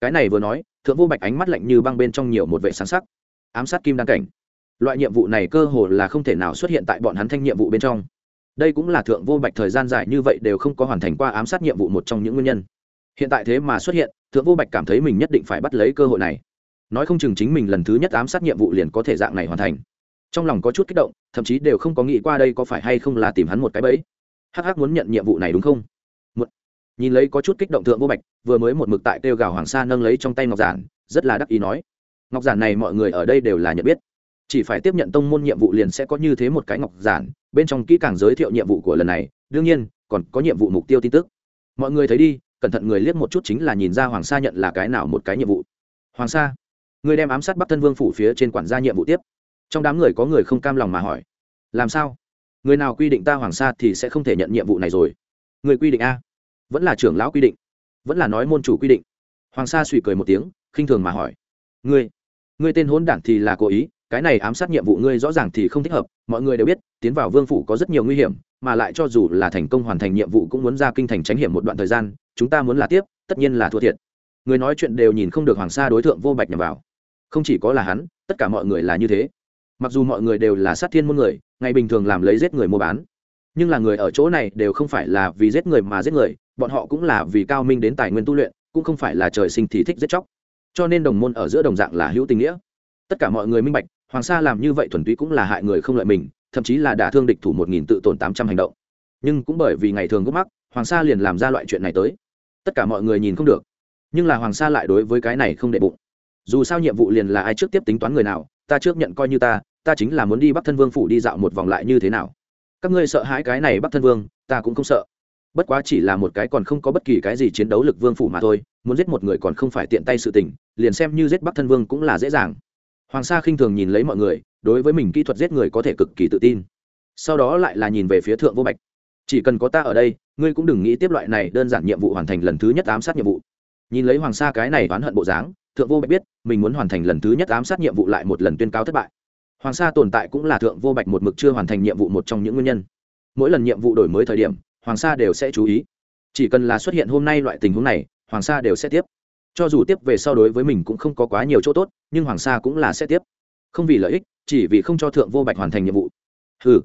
Cái này vừa nói, thượng vô bạch ánh mắt lạnh như băng bên trong nhiều một vệ sáng sắc. Ám sát kim đan cảnh. Loại nhiệm vụ này cơ hồ là không thể nào xuất hiện tại bọn hắn thanh nhiệm vụ bên trong. Đây cũng là thượng vô bạch thời gian dài như vậy đều không có hoàn thành qua ám sát nhiệm vụ một trong những nguyên nhân. Hiện tại thế mà xuất hiện, thượng vô bạch cảm thấy mình nhất định phải bắt lấy cơ hội này. Nói không chừng chính mình lần thứ nhất ám sát nhiệm vụ liền có thể dạng này hoàn thành. Trong lòng có chút kích động, thậm chí đều không có nghĩ qua đây có phải hay không là tìm hắn một cái bẫy. Hắc hắc muốn nhận nhiệm vụ này đúng không? Nhìn lấy có chút kích động thượng vô bạch, vừa mới một mực tại kêu gào hoàng sa nâng lấy trong tay ngọc giản, rất là đắc ý nói, ngọc giản này mọi người ở đây đều là nhận biết. Chỉ phải tiếp nhận tông môn nhiệm vụ liền sẽ có như thế một cái ngọc giản, bên trong kỹ càng giới thiệu nhiệm vụ của lần này, đương nhiên, còn có nhiệm vụ mục tiêu tin tức. Mọi người thấy đi, cẩn thận người liếc một chút chính là nhìn ra hoàng sa nhận là cái nào một cái nhiệm vụ. Hoàng sa, người đem ám sát bắc thân vương phủ phía trên quản gia nhiệm vụ tiếp. Trong đám người có người không cam lòng mà hỏi, làm sao? Người nào quy định ta hoàng sa thì sẽ không thể nhận nhiệm vụ này rồi? Người quy định a vẫn là trưởng lão quy định, vẫn là nói môn chủ quy định. Hoàng sa suy cười một tiếng, khinh thường mà hỏi, ngươi ngươi tên hôn đản thì là cố ý, cái này ám sát nhiệm vụ ngươi rõ ràng thì không thích hợp, mọi người đều biết, tiến vào vương phủ có rất nhiều nguy hiểm, mà lại cho dù là thành công hoàn thành nhiệm vụ cũng muốn ra kinh thành tránh hiểm một đoạn thời gian, chúng ta muốn là tiếp, tất nhiên là thua thiệt. Người nói chuyện đều nhìn không được hoàng sa đối tượng vô bạch nhằm vào. Không chỉ có là hắn, tất cả mọi người là như thế. Mặc dù mọi người đều là sát thiên môn người, ngày bình thường làm lấy giết người mua bán nhưng là người ở chỗ này đều không phải là vì giết người mà giết người, bọn họ cũng là vì cao minh đến tài nguyên tu luyện, cũng không phải là trời sinh thì thích giết chóc. Cho nên đồng môn ở giữa đồng dạng là hữu tình nghĩa. Tất cả mọi người minh bạch, hoàng sa làm như vậy thuần túy cũng là hại người không lợi mình, thậm chí là đả thương địch thủ một nghìn tự tổn tám trăm hành động. Nhưng cũng bởi vì ngày thường gốc mắc, hoàng sa liền làm ra loại chuyện này tới. Tất cả mọi người nhìn không được. Nhưng là hoàng sa lại đối với cái này không đệ bụng. Dù sao nhiệm vụ liền là ai trước tiếp tính toán người nào, ta trước nhận coi như ta ta chính là muốn đi bắc thân vương phủ đi dạo một vòng lại như thế nào các ngươi sợ hãi cái này bắc thân vương, ta cũng không sợ. Bất quá chỉ là một cái còn không có bất kỳ cái gì chiến đấu lực vương phủ mà thôi, muốn giết một người còn không phải tiện tay sự tình, liền xem như giết bắc thân vương cũng là dễ dàng. Hoàng sa khinh thường nhìn lấy mọi người, đối với mình kỹ thuật giết người có thể cực kỳ tự tin. Sau đó lại là nhìn về phía thượng vô bạch. Chỉ cần có ta ở đây, ngươi cũng đừng nghĩ tiếp loại này đơn giản nhiệm vụ hoàn thành lần thứ nhất ám sát nhiệm vụ. Nhìn lấy hoàng sa cái này oán hận bộ dáng, thượng vô bạch biết, mình muốn hoàn thành lần thứ nhất ám sát nhiệm vụ lại một lần tuyên cáo thất bại hoàng sa tồn tại cũng là thượng vô bạch một mực chưa hoàn thành nhiệm vụ một trong những nguyên nhân. Mỗi lần nhiệm vụ đổi mới thời điểm, hoàng sa đều sẽ chú ý. Chỉ cần là xuất hiện hôm nay loại tình huống này, hoàng sa đều sẽ tiếp. Cho dù tiếp về sau đối với mình cũng không có quá nhiều chỗ tốt, nhưng hoàng sa cũng là sẽ tiếp. Không vì lợi ích, chỉ vì không cho thượng vô bạch hoàn thành nhiệm vụ. Ừ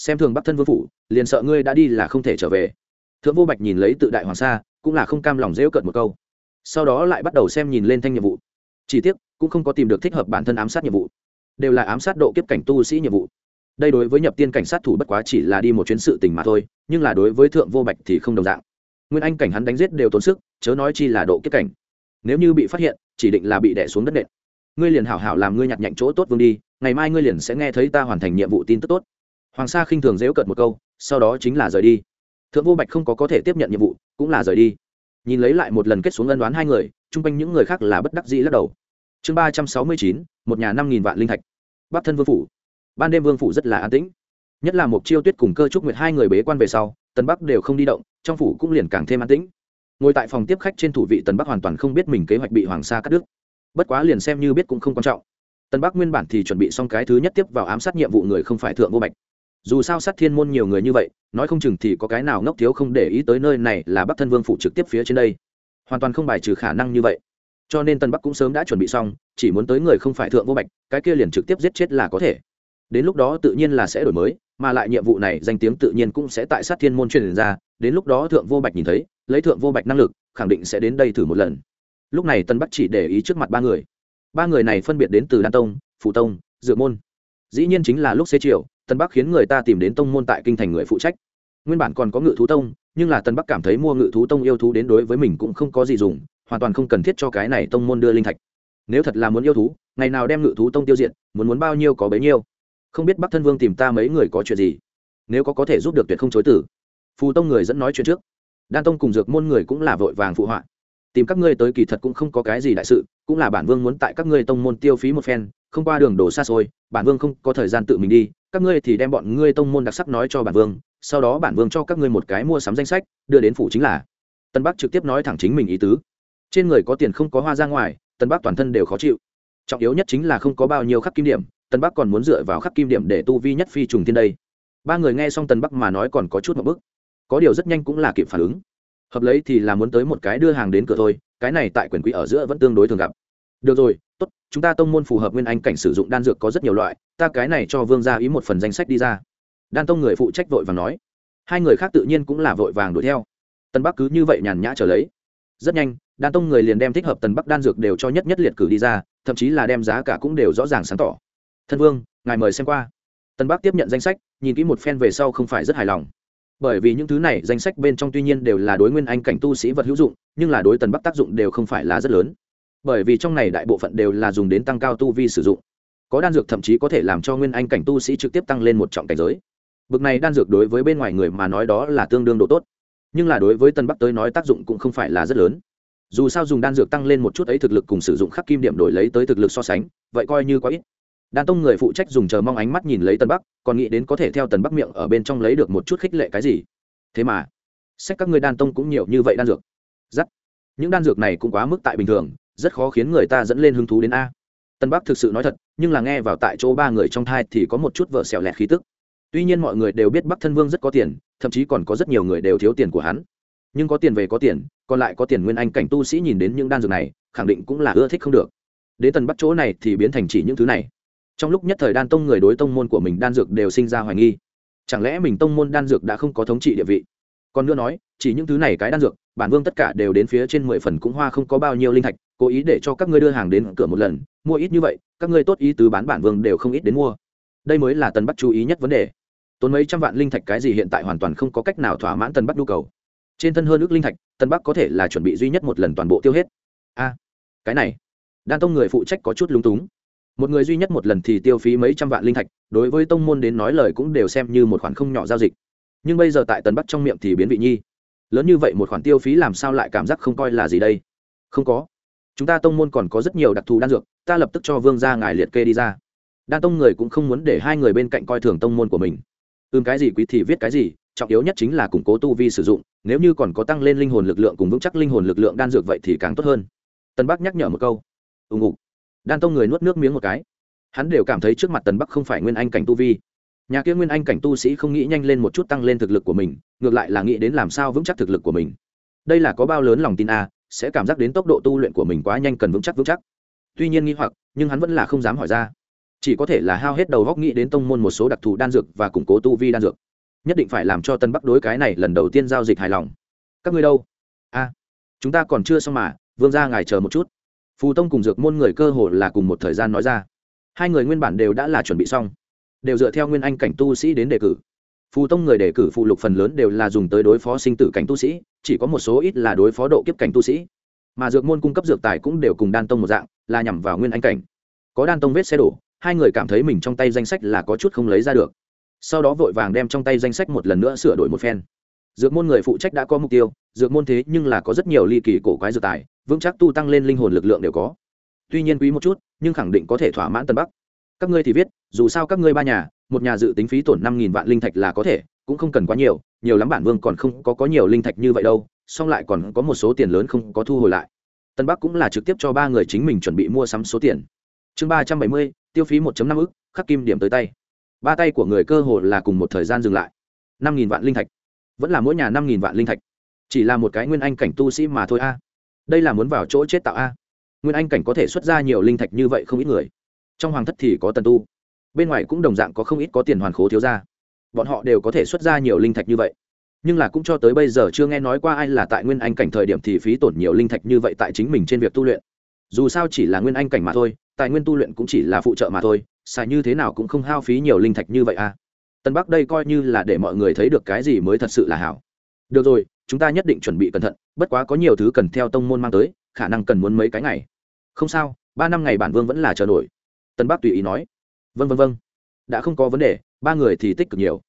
xem thường bắc thân vương phủ, liền sợ ngươi đã đi là không thể trở về. Thượng vô bạch nhìn lấy tự đại hoàng sa, cũng là không cam lòng dễu cợt một câu. Sau đó lại bắt đầu xem nhìn lên thanh nhiệm vụ. Chỉ tiếc, cũng không có tìm được thích hợp bản thân ám sát nhiệm vụ đều là ám sát độ kiếp cảnh tu sĩ nhiệm vụ. Đây đối với nhập tiên cảnh sát thủ bất quá chỉ là đi một chuyến sự tình mà thôi, nhưng là đối với thượng vô bạch thì không đồng dạng. Nguyên anh cảnh hắn đánh giết đều tốn sức, chớ nói chi là độ kiếp cảnh. Nếu như bị phát hiện, chỉ định là bị đẻ xuống đất nện. Ngươi liền hảo hảo làm ngươi nhặt nhạnh chỗ tốt vương đi, ngày mai ngươi liền sẽ nghe thấy ta hoàn thành nhiệm vụ tin tức tốt. Hoàng sa khinh thường dễu cợt một câu, sau đó chính là rời đi. Thượng vô bạch không có có thể tiếp nhận nhiệm vụ, cũng là rời đi. Nhìn lấy lại một lần kết xuống ân đoán hai người, chung quanh những người khác là bất đắc dĩ lắc đầu. Chương ba trăm sáu mươi chín, một nhà năm nghìn vạn linh thạch bắc thân vương phủ. Ban đêm vương phủ rất là an tĩnh. Nhất là một chiêu tuyết cùng cơ trúc nguyệt hai người bế quan về sau, tần bắc đều không đi động, trong phủ cũng liền càng thêm an tĩnh. Ngồi tại phòng tiếp khách trên thủ vị tần bắc hoàn toàn không biết mình kế hoạch bị hoàng sa cắt đứt. Bất quá liền xem như biết cũng không quan trọng. Tần bắc nguyên bản thì chuẩn bị xong cái thứ nhất tiếp vào ám sát nhiệm vụ người không phải thượng vô bạch. Dù sao sát thiên môn nhiều người như vậy, nói không chừng thì có cái nào ngốc thiếu không để ý tới nơi này là bắc thân vương phủ trực tiếp phía trên đây. Hoàn toàn không bài trừ khả năng như vậy cho nên tân bắc cũng sớm đã chuẩn bị xong, chỉ muốn tới người không phải thượng vô bạch, cái kia liền trực tiếp giết chết là có thể. Đến lúc đó tự nhiên là sẽ đổi mới, mà lại nhiệm vụ này danh tiếng tự nhiên cũng sẽ tại sát thiên môn truyền ra, đến lúc đó thượng vô bạch nhìn thấy, lấy thượng vô bạch năng lực, khẳng định sẽ đến đây thử một lần. Lúc này tân bắc chỉ để ý trước mặt ba người. Ba người này phân biệt đến từ đan tông phụ tông, dựa môn. Dĩ nhiên chính là lúc xế chiều, tân bắc khiến người ta tìm đến tông môn tại kinh thành người phụ trách. Nguyên bản còn có ngự thú tông, nhưng là tân bắc cảm thấy mua ngự thú tông yêu thú đến đối với mình cũng không có gì dùng hoàn toàn không cần thiết cho cái này tông môn đưa linh thạch. Nếu thật là muốn yêu thú, ngày nào đem ngự thú tông tiêu diệt, muốn muốn bao nhiêu có bấy nhiêu. Không biết bắc thân vương tìm ta mấy người có chuyện gì? Nếu có có thể giúp được tuyệt không chối tử. Phù tông người dẫn nói chuyện trước. Đan tông cùng dược môn người cũng là vội vàng phụ họa. Tìm các ngươi tới kỳ thật cũng không có cái gì đại sự, cũng là bản vương muốn tại các ngươi tông môn tiêu phí một phen, không qua đường đổ xa xôi, bản vương không có thời gian tự mình đi, các ngươi thì đem bọn ngươi tông môn đặc sắc nói cho bản vương, sau đó bản vương cho các ngươi một cái mua sắm danh sách, đưa đến phủ chính là. Tân bắc trực tiếp nói thẳng chính mình ý tứ trên người có tiền không có hoa ra ngoài, tân bắc toàn thân đều khó chịu. Trọng yếu nhất chính là không có bao nhiêu khắc kim điểm, tân bắc còn muốn dựa vào khắc kim điểm để tu vi nhất phi trùng thiên đây. Ba người nghe xong tân bắc mà nói còn có chút một bức. Có điều rất nhanh cũng là kịp phản ứng. Hợp lấy thì là muốn tới một cái đưa hàng đến cửa thôi, cái này tại quyền quỹ ở giữa vẫn tương đối thường gặp. Được rồi, tốt, chúng ta tông môn phù hợp nguyên anh cảnh sử dụng đan dược có rất nhiều loại, ta cái này cho vương gia ý một phần danh sách đi ra. Đan tông người phụ trách vội vàng nói. Hai người khác tự nhiên cũng là vội vàng đuổi theo. Tân bắc cứ như vậy nhàn nhã trở lấy. Rất nhanh đan tông người liền đem thích hợp tần bắc đan dược đều cho nhất nhất liệt cử đi ra, thậm chí là đem giá cả cũng đều rõ ràng sáng tỏ. Thân vương, ngài mời xem qua. Tần bắc tiếp nhận danh sách, nhìn kỹ một phen về sau không phải rất hài lòng. Bởi vì những thứ này, danh sách bên trong tuy nhiên đều là đối nguyên anh cảnh tu sĩ vật hữu dụng, nhưng là đối tần bắc tác dụng đều không phải là rất lớn. Bởi vì trong này đại bộ phận đều là dùng đến tăng cao tu vi sử dụng. Có đan dược thậm chí có thể làm cho nguyên anh cảnh tu sĩ trực tiếp tăng lên một trọng cảnh giới. Bực này đan dược đối với bên ngoài người mà nói đó là tương đương độ tốt. Nhưng là đối với tân bắc tới nói tác dụng cũng không phải là rất lớn dù sao dùng đan dược tăng lên một chút ấy thực lực cùng sử dụng khắc kim điểm đổi lấy tới thực lực so sánh, vậy coi như quá ít. Đan tông người phụ trách dùng chờ mong ánh mắt nhìn lấy tân bắc, còn nghĩ đến có thể theo tần bắc miệng ở bên trong lấy được một chút khích lệ cái gì. Thế mà, xét các người đan tông cũng nhiều như vậy đan dược. Giắt. Những đan dược này cũng quá mức tại bình thường, rất khó khiến người ta dẫn lên hứng thú đến a. Tân bắc thực sự nói thật, nhưng là nghe vào tại chỗ ba người trong thai thì có một chút vợ xẻo lẹt khí tức. Tuy nhiên mọi người đều biết bắc thân vương rất có tiền, thậm chí còn có rất nhiều người đều thiếu tiền của hắn nhưng có tiền về có tiền, còn lại có tiền nguyên anh cảnh tu sĩ nhìn đến những đan dược này, khẳng định cũng là ưa thích không được. Đến tần bắt chỗ này thì biến thành chỉ những thứ này. Trong lúc nhất thời đan tông người đối tông môn của mình đan dược đều sinh ra hoài nghi. Chẳng lẽ mình tông môn đan dược đã không có thống trị địa vị? Còn nữa nói, chỉ những thứ này cái đan dược, bản vương tất cả đều đến phía trên mười phần cũng hoa không có bao nhiêu linh thạch, cố ý để cho các ngươi đưa hàng đến cửa một lần, mua ít như vậy, các ngươi tốt ý tứ bán bản vương đều không ít đến mua. Đây mới là tần bắt chú ý nhất vấn đề. Tốn mấy trăm vạn linh thạch cái gì hiện tại hoàn toàn không có cách nào thỏa mãn tần bắt nhu cầu trên thân hơn ước linh thạch tần bắc có thể là chuẩn bị duy nhất một lần toàn bộ tiêu hết. A, cái này. Đan tông người phụ trách có chút lúng túng. Một người duy nhất một lần thì tiêu phí mấy trăm vạn linh thạch, đối với tông môn đến nói lời cũng đều xem như một khoản không nhỏ giao dịch. Nhưng bây giờ tại tần bắc trong miệng thì biến vị nhi. Lớn như vậy một khoản tiêu phí làm sao lại cảm giác không coi là gì đây? Không có. Chúng ta tông môn còn có rất nhiều đặc thù đan dược, ta lập tức cho vương gia ngài liệt kê đi ra. Đan tông người cũng không muốn để hai người bên cạnh coi thường tông môn của mình. Ưm cái gì quý thì viết cái gì trọng yếu nhất chính là củng cố tu vi sử dụng, nếu như còn có tăng lên linh hồn lực lượng cùng vững chắc linh hồn lực lượng đan dược vậy thì càng tốt hơn. Tân bắc nhắc nhở một câu. Ùng ục đan tông người nuốt nước miếng một cái. Hắn đều cảm thấy trước mặt tần bắc không phải nguyên anh cảnh tu vi. Nhà kia nguyên anh cảnh tu sĩ không nghĩ nhanh lên một chút tăng lên thực lực của mình, ngược lại là nghĩ đến làm sao vững chắc thực lực của mình. Đây là có bao lớn lòng tin a, sẽ cảm giác đến tốc độ tu luyện của mình quá nhanh cần vững chắc vững chắc. Tuy nhiên nghi hoặc, nhưng hắn vẫn là không dám hỏi ra. Chỉ có thể là hao hết đầu góc nghĩ đến tông môn một số đặc thù đan dược và củng cố tu vi đan dược nhất định phải làm cho tân bắc đối cái này lần đầu tiên giao dịch hài lòng. Các ngươi đâu? A, chúng ta còn chưa xong mà, vương ra ngài chờ một chút. Phù tông cùng dược môn người cơ hồ là cùng một thời gian nói ra. Hai người nguyên bản đều đã là chuẩn bị xong. Đều dựa theo nguyên anh cảnh tu sĩ đến đề cử. Phù tông người đề cử phụ lục phần lớn đều là dùng tới đối phó sinh tử cảnh tu sĩ, chỉ có một số ít là đối phó độ kiếp cảnh tu sĩ. Mà dược môn cung cấp dược tài cũng đều cùng đan tông một dạng, là nhằm vào nguyên anh cảnh. Có đan tông vết xe đổ, hai người cảm thấy mình trong tay danh sách là có chút không lấy ra được sau đó vội vàng đem trong tay danh sách một lần nữa sửa đổi một phen. Dược môn người phụ trách đã có mục tiêu, dược môn thế nhưng là có rất nhiều ly kỳ cổ quái dược tài, vững chắc tu tăng lên linh hồn lực lượng đều có. Tuy nhiên quý một chút, nhưng khẳng định có thể thỏa mãn tân bắc. Các ngươi thì viết, dù sao các ngươi ba nhà, một nhà dự tính phí tổn năm nghìn vạn linh thạch là có thể, cũng không cần quá nhiều nhiều lắm bản vương còn không có có nhiều linh thạch như vậy đâu, song lại còn có một số tiền lớn không có thu hồi lại. Tân bắc cũng là trực tiếp cho ba người chính mình chuẩn bị mua sắm số tiền. Chương ba trăm bảy mươi, tiêu phí một năm ức, khắc kim điểm tới tay ba tay của người cơ hồ là cùng một thời gian dừng lại. năm nghìn vạn linh thạch. Vẫn là mỗi nhà năm nghìn vạn linh thạch. Chỉ là một cái nguyên anh cảnh tu sĩ mà thôi a. Đây là muốn vào chỗ chết tạo a. Nguyên anh cảnh có thể xuất ra nhiều linh thạch như vậy không ít người. Trong hoàng thất thì có tần tu. Bên ngoài cũng đồng dạng có không ít có tiền hoàn khố thiếu ra bọn họ đều có thể xuất ra nhiều linh thạch như vậy. Nhưng là cũng cho tới bây giờ chưa nghe nói qua ai là tại nguyên anh cảnh thời điểm thì phí tổn nhiều linh thạch như vậy tại chính mình trên việc tu luyện. Dù sao chỉ là nguyên anh cảnh mà thôi, tài nguyên tu luyện cũng chỉ là phụ trợ mà thôi xài như thế nào cũng không hao phí nhiều linh thạch như vậy à. Tân bắc đây coi như là để mọi người thấy được cái gì mới thật sự là hảo. Được rồi, chúng ta nhất định chuẩn bị cẩn thận, bất quá có nhiều thứ cần theo tông môn mang tới, khả năng cần muốn mấy cái ngày. Không sao, ba năm ngày bản vương vẫn là chờ nổi. Tân bắc tùy ý nói. Vân vân vân đã không có vấn đề, ba người thì tích cực nhiều.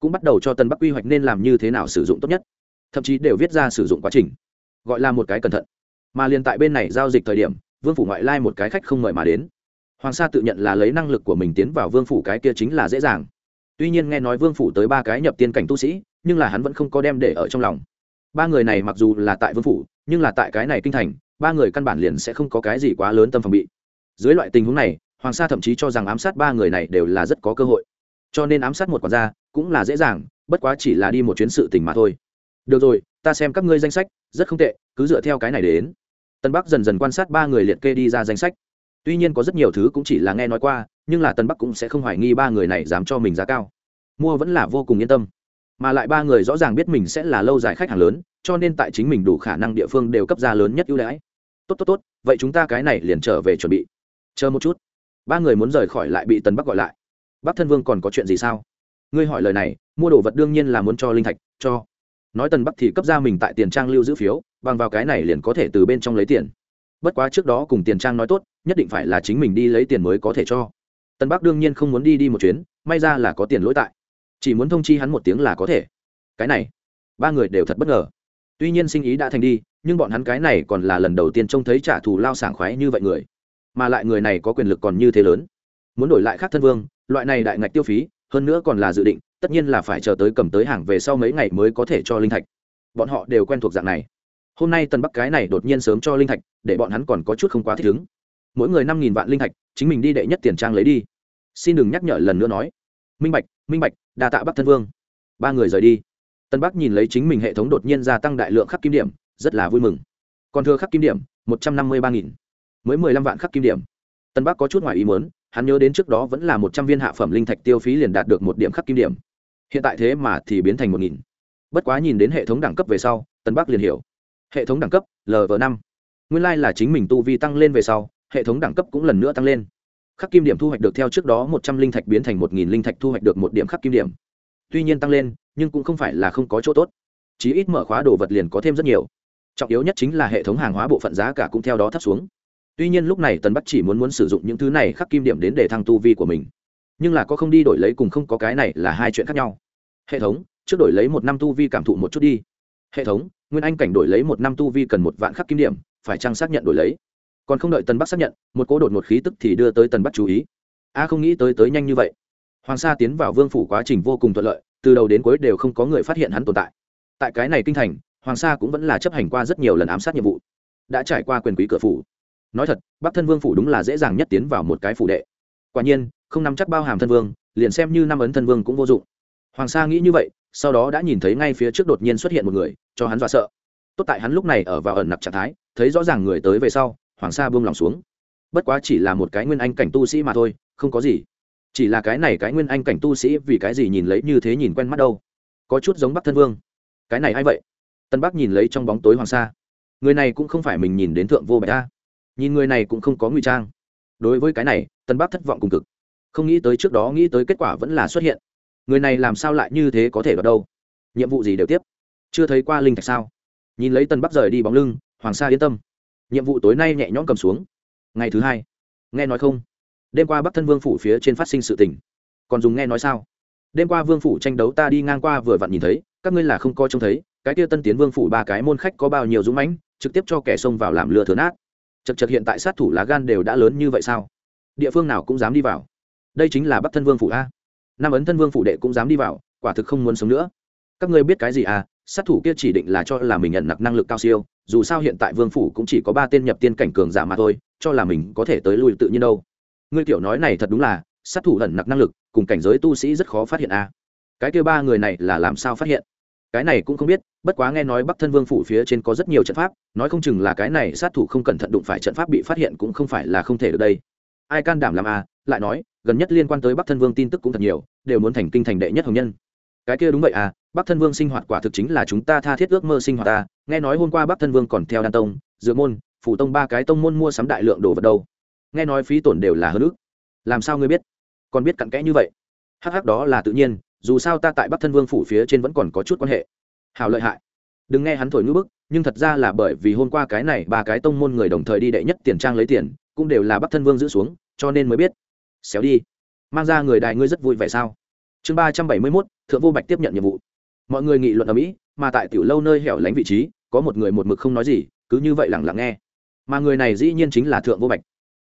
Cũng bắt đầu cho tân bắc quy hoạch nên làm như thế nào sử dụng tốt nhất. Thậm chí đều viết ra sử dụng quá trình. Gọi là một cái cẩn thận. Mà liền tại bên này giao dịch thời điểm, vương phủ ngoại lai một cái khách không mời mà đến hoàng sa tự nhận là lấy năng lực của mình tiến vào vương phủ cái kia chính là dễ dàng. Tuy nhiên nghe nói vương phủ tới ba cái nhập tiên cảnh tu sĩ, nhưng là hắn vẫn không có đem để ở trong lòng. Ba người này mặc dù là tại vương phủ, nhưng là tại cái này kinh thành, ba người căn bản liền sẽ không có cái gì quá lớn tâm phòng bị. Dưới loại tình huống này, hoàng sa thậm chí cho rằng ám sát ba người này đều là rất có cơ hội. Cho nên ám sát một quản gia cũng là dễ dàng, bất quá chỉ là đi một chuyến sự tình mà thôi. Được rồi, ta xem các ngươi danh sách, rất không tệ, cứ dựa theo cái này đến. Tân bắc dần dần quan sát ba người liệt kê đi ra danh sách tuy nhiên có rất nhiều thứ cũng chỉ là nghe nói qua, nhưng là tân bắc cũng sẽ không hoài nghi ba người này dám cho mình giá cao. Mua vẫn là vô cùng yên tâm. Mà lại ba người rõ ràng biết mình sẽ là lâu dài khách hàng lớn, cho nên tại chính mình đủ khả năng địa phương đều cấp ra lớn nhất ưu đãi. Tốt tốt tốt, vậy chúng ta cái này liền trở về chuẩn bị. Chờ một chút. Ba người muốn rời khỏi lại bị tần bắc gọi lại. Bắc thân vương còn có chuyện gì sao? Ngươi hỏi lời này, mua đồ vật đương nhiên là muốn cho linh thạch, cho. Nói tần bắc thì cấp ra mình tại tiền trang lưu giữ phiếu, bằng vào cái này liền có thể từ bên trong lấy tiền bất quá trước đó cùng tiền trang nói tốt, nhất định phải là chính mình đi lấy tiền mới có thể cho. Tân bắc đương nhiên không muốn đi đi một chuyến, may ra là có tiền lỗi tại. Chỉ muốn thông chi hắn một tiếng là có thể. Cái này, ba người đều thật bất ngờ. Tuy nhiên sinh ý đã thành đi, nhưng bọn hắn cái này còn là lần đầu tiên trông thấy trả thù lao sảng khoái như vậy người. Mà lại người này có quyền lực còn như thế lớn. Muốn đổi lại khác thân vương, loại này đại ngạch tiêu phí, hơn nữa còn là dự định, tất nhiên là phải chờ tới cầm tới hàng về sau mấy ngày mới có thể cho linh thạch. Bọn họ đều quen thuộc dạng này hôm nay tân bắc cái này đột nhiên sớm cho linh thạch, để bọn hắn còn có chút không quá thích ứng. Mỗi người năm nghìn vạn linh thạch, chính mình đi đệ nhất tiền trang lấy đi. Xin đừng nhắc nhở lần nữa nói. Minh bạch minh bạch, đa tạ bắc thân vương. Ba người rời đi. Tân bắc nhìn lấy chính mình hệ thống đột nhiên gia tăng đại lượng khắc kim điểm, rất là vui mừng. Còn thừa khắc kim điểm, một trăm năm mươi ba nghìn. Mới mười lăm vạn khắc kim điểm. Tân bắc có chút ngoài ý mớn hắn nhớ đến trước đó vẫn là một trăm viên hạ phẩm linh thạch tiêu phí liền đạt được một điểm khắc kim điểm. Hiện tại thế mà thì biến thành một nghìn. Bất quá nhìn đến hệ thống đẳng cấp về sau tân bắc liền hiểu hệ thống đẳng cấp lv năm. Nguyên lai、like、là chính mình tu vi tăng lên về sau, hệ thống đẳng cấp cũng lần nữa tăng lên. Khắc kim điểm thu hoạch được theo trước đó một trăm linh thạch biến thành một nghìn linh thạch thu hoạch được một điểm khắc kim điểm. Tuy nhiên tăng lên, nhưng cũng không phải là không có chỗ tốt. Chí ít mở khóa đồ vật liền có thêm rất nhiều. Trọng yếu nhất chính là hệ thống hàng hóa bộ phận giá cả cũng theo đó thấp xuống. Tuy nhiên lúc này tần bắc chỉ muốn muốn sử dụng những thứ này khắc kim điểm đến để thăng tu vi của mình. Nhưng là có không đi đổi lấy cùng không có cái này là hai chuyện khác nhau. Hệ thống, trước đổi lấy một năm tu vi cảm thụ một chút đi hệ thống, nguyên anh cảnh đổi lấy một năm tu vi cần một vạn khắc kim điểm, phải chăng xác nhận đổi lấy? Còn không đợi tần bắc xác nhận, một cố đột một khí tức thì đưa tới tần bắc chú ý. A, không nghĩ tới tới nhanh như vậy. Hoàng sa tiến vào vương phủ quá trình vô cùng thuận lợi, từ đầu đến cuối đều không có người phát hiện hắn tồn tại. Tại cái này kinh thành, hoàng sa cũng vẫn là chấp hành qua rất nhiều lần ám sát nhiệm vụ. Đã trải qua quyền quý cửa phủ. Nói thật, bắc thân vương phủ đúng là dễ dàng nhất tiến vào một cái phủ đệ. Quả nhiên, không nắm chắc bao hàm thân vương, liền xem như năm ấn thân vương cũng vô dụng. Hoàng sa nghĩ như vậy sau đó đã nhìn thấy ngay phía trước đột nhiên xuất hiện một người, cho hắn dọa sợ. Tốt tại hắn lúc này ở vào ẩn nặc trạng thái, thấy rõ ràng người tới về sau, hoàng sa buông lòng xuống. Bất quá chỉ là một cái nguyên anh cảnh tu sĩ mà thôi, không có gì. Chỉ là cái này cái nguyên anh cảnh tu sĩ vì cái gì nhìn lấy như thế nhìn quen mắt đâu? Có chút giống bắc thân vương. Cái này a i vậy? Tân bắc nhìn lấy trong bóng tối hoàng sa. Người này cũng không phải mình nhìn đến thượng vô bạch ta nhìn người này cũng không có ngụy trang. Đối với cái này, tân bắc thất vọng cùng cực. Không nghĩ tới trước đó nghĩ tới kết quả vẫn là xuất hiện người này làm sao lại như thế có thể đoạt đâu? Nhiệm vụ gì đều tiếp. Chưa thấy qua linh thạch sao? Nhìn lấy tân bắc rời đi bóng lưng, hoàng sa yên tâm. Nhiệm vụ tối nay nhẹ nhõm cầm xuống. Ngày thứ hai, nghe nói không? Đêm qua bắc thân vương phủ phía trên phát sinh sự tình. Còn dùng nghe nói sao? Đêm qua vương phủ tranh đấu ta đi ngang qua vừa vặn nhìn thấy, các ngươi là không coi trông thấy, cái kia tân tiến vương phủ ba cái môn khách có bao nhiêu dũng mãnh, trực tiếp cho kẻ xông vào làm lừa thừa nát. Chật chật hiện tại sát thủ lá gan đều đã lớn như vậy sao? Địa phương nào cũng dám đi vào. Đây chính là bắc thân vương phủ a nam ấn thân vương phủ đệ cũng dám đi vào, quả thực không muốn sống nữa. Các ngươi biết cái gì à? Sát thủ kia chỉ định là cho là mình nhận nặc năng lực cao siêu, dù sao hiện tại vương phủ cũng chỉ có ba tên nhập tiên cảnh cường giả mà thôi, cho là mình có thể tới lui tự nhiên đâu. Ngươi tiểu nói này thật đúng là, sát thủ lẩn nặc năng lực, cùng cảnh giới tu sĩ rất khó phát hiện à? cái kia ba người này là làm sao phát hiện? Cái này cũng không biết, bất quá nghe nói bắc thân vương phủ phía trên có rất nhiều trận pháp, nói không chừng là cái này sát thủ không cẩn thận đụng phải trận pháp bị phát hiện cũng không phải là không thể được đây. Ai can đảm làm à? Lại nói, gần nhất liên quan tới bắc thân vương tin tức cũng thật nhiều, đều muốn thành kinh thành đệ nhất hồng nhân. Cái kia đúng vậy à bắc thân vương sinh hoạt quả thực chính là chúng ta tha thiết ước mơ sinh hoạt ta. Nghe nói hôm qua bắc thân vương còn theo đan tông dựa môn, phủ tông ba cái tông môn mua sắm đại lượng đồ vật đâu. Nghe nói phí tổn đều là hơn ước làm sao ngươi biết? Còn biết cặn kẽ như vậy? Hắc hắc đó là tự nhiên, dù sao ta tại bắc thân vương phủ phía trên vẫn còn có chút quan hệ. Hào lợi hại. Đừng nghe hắn thổi ngữ bức, nhưng thật ra là bởi vì hôm qua cái này ba cái tông môn người đồng thời đi đệ nhất tiền trang lấy tiền, cũng đều là bắc thân vương giữ xuống, cho nên mới biết xéo đi. Mang ra người đại ngươi rất vui vẻ sao? Chương ba trăm bảy mươi mốt, thượng vô bạch tiếp nhận nhiệm vụ. Mọi người nghị luận ở mỹ, mà tại tiểu lâu nơi hẻo lánh vị trí, có một người một mực không nói gì, cứ như vậy lẳng lặng nghe. Mà người này dĩ nhiên chính là thượng vô bạch.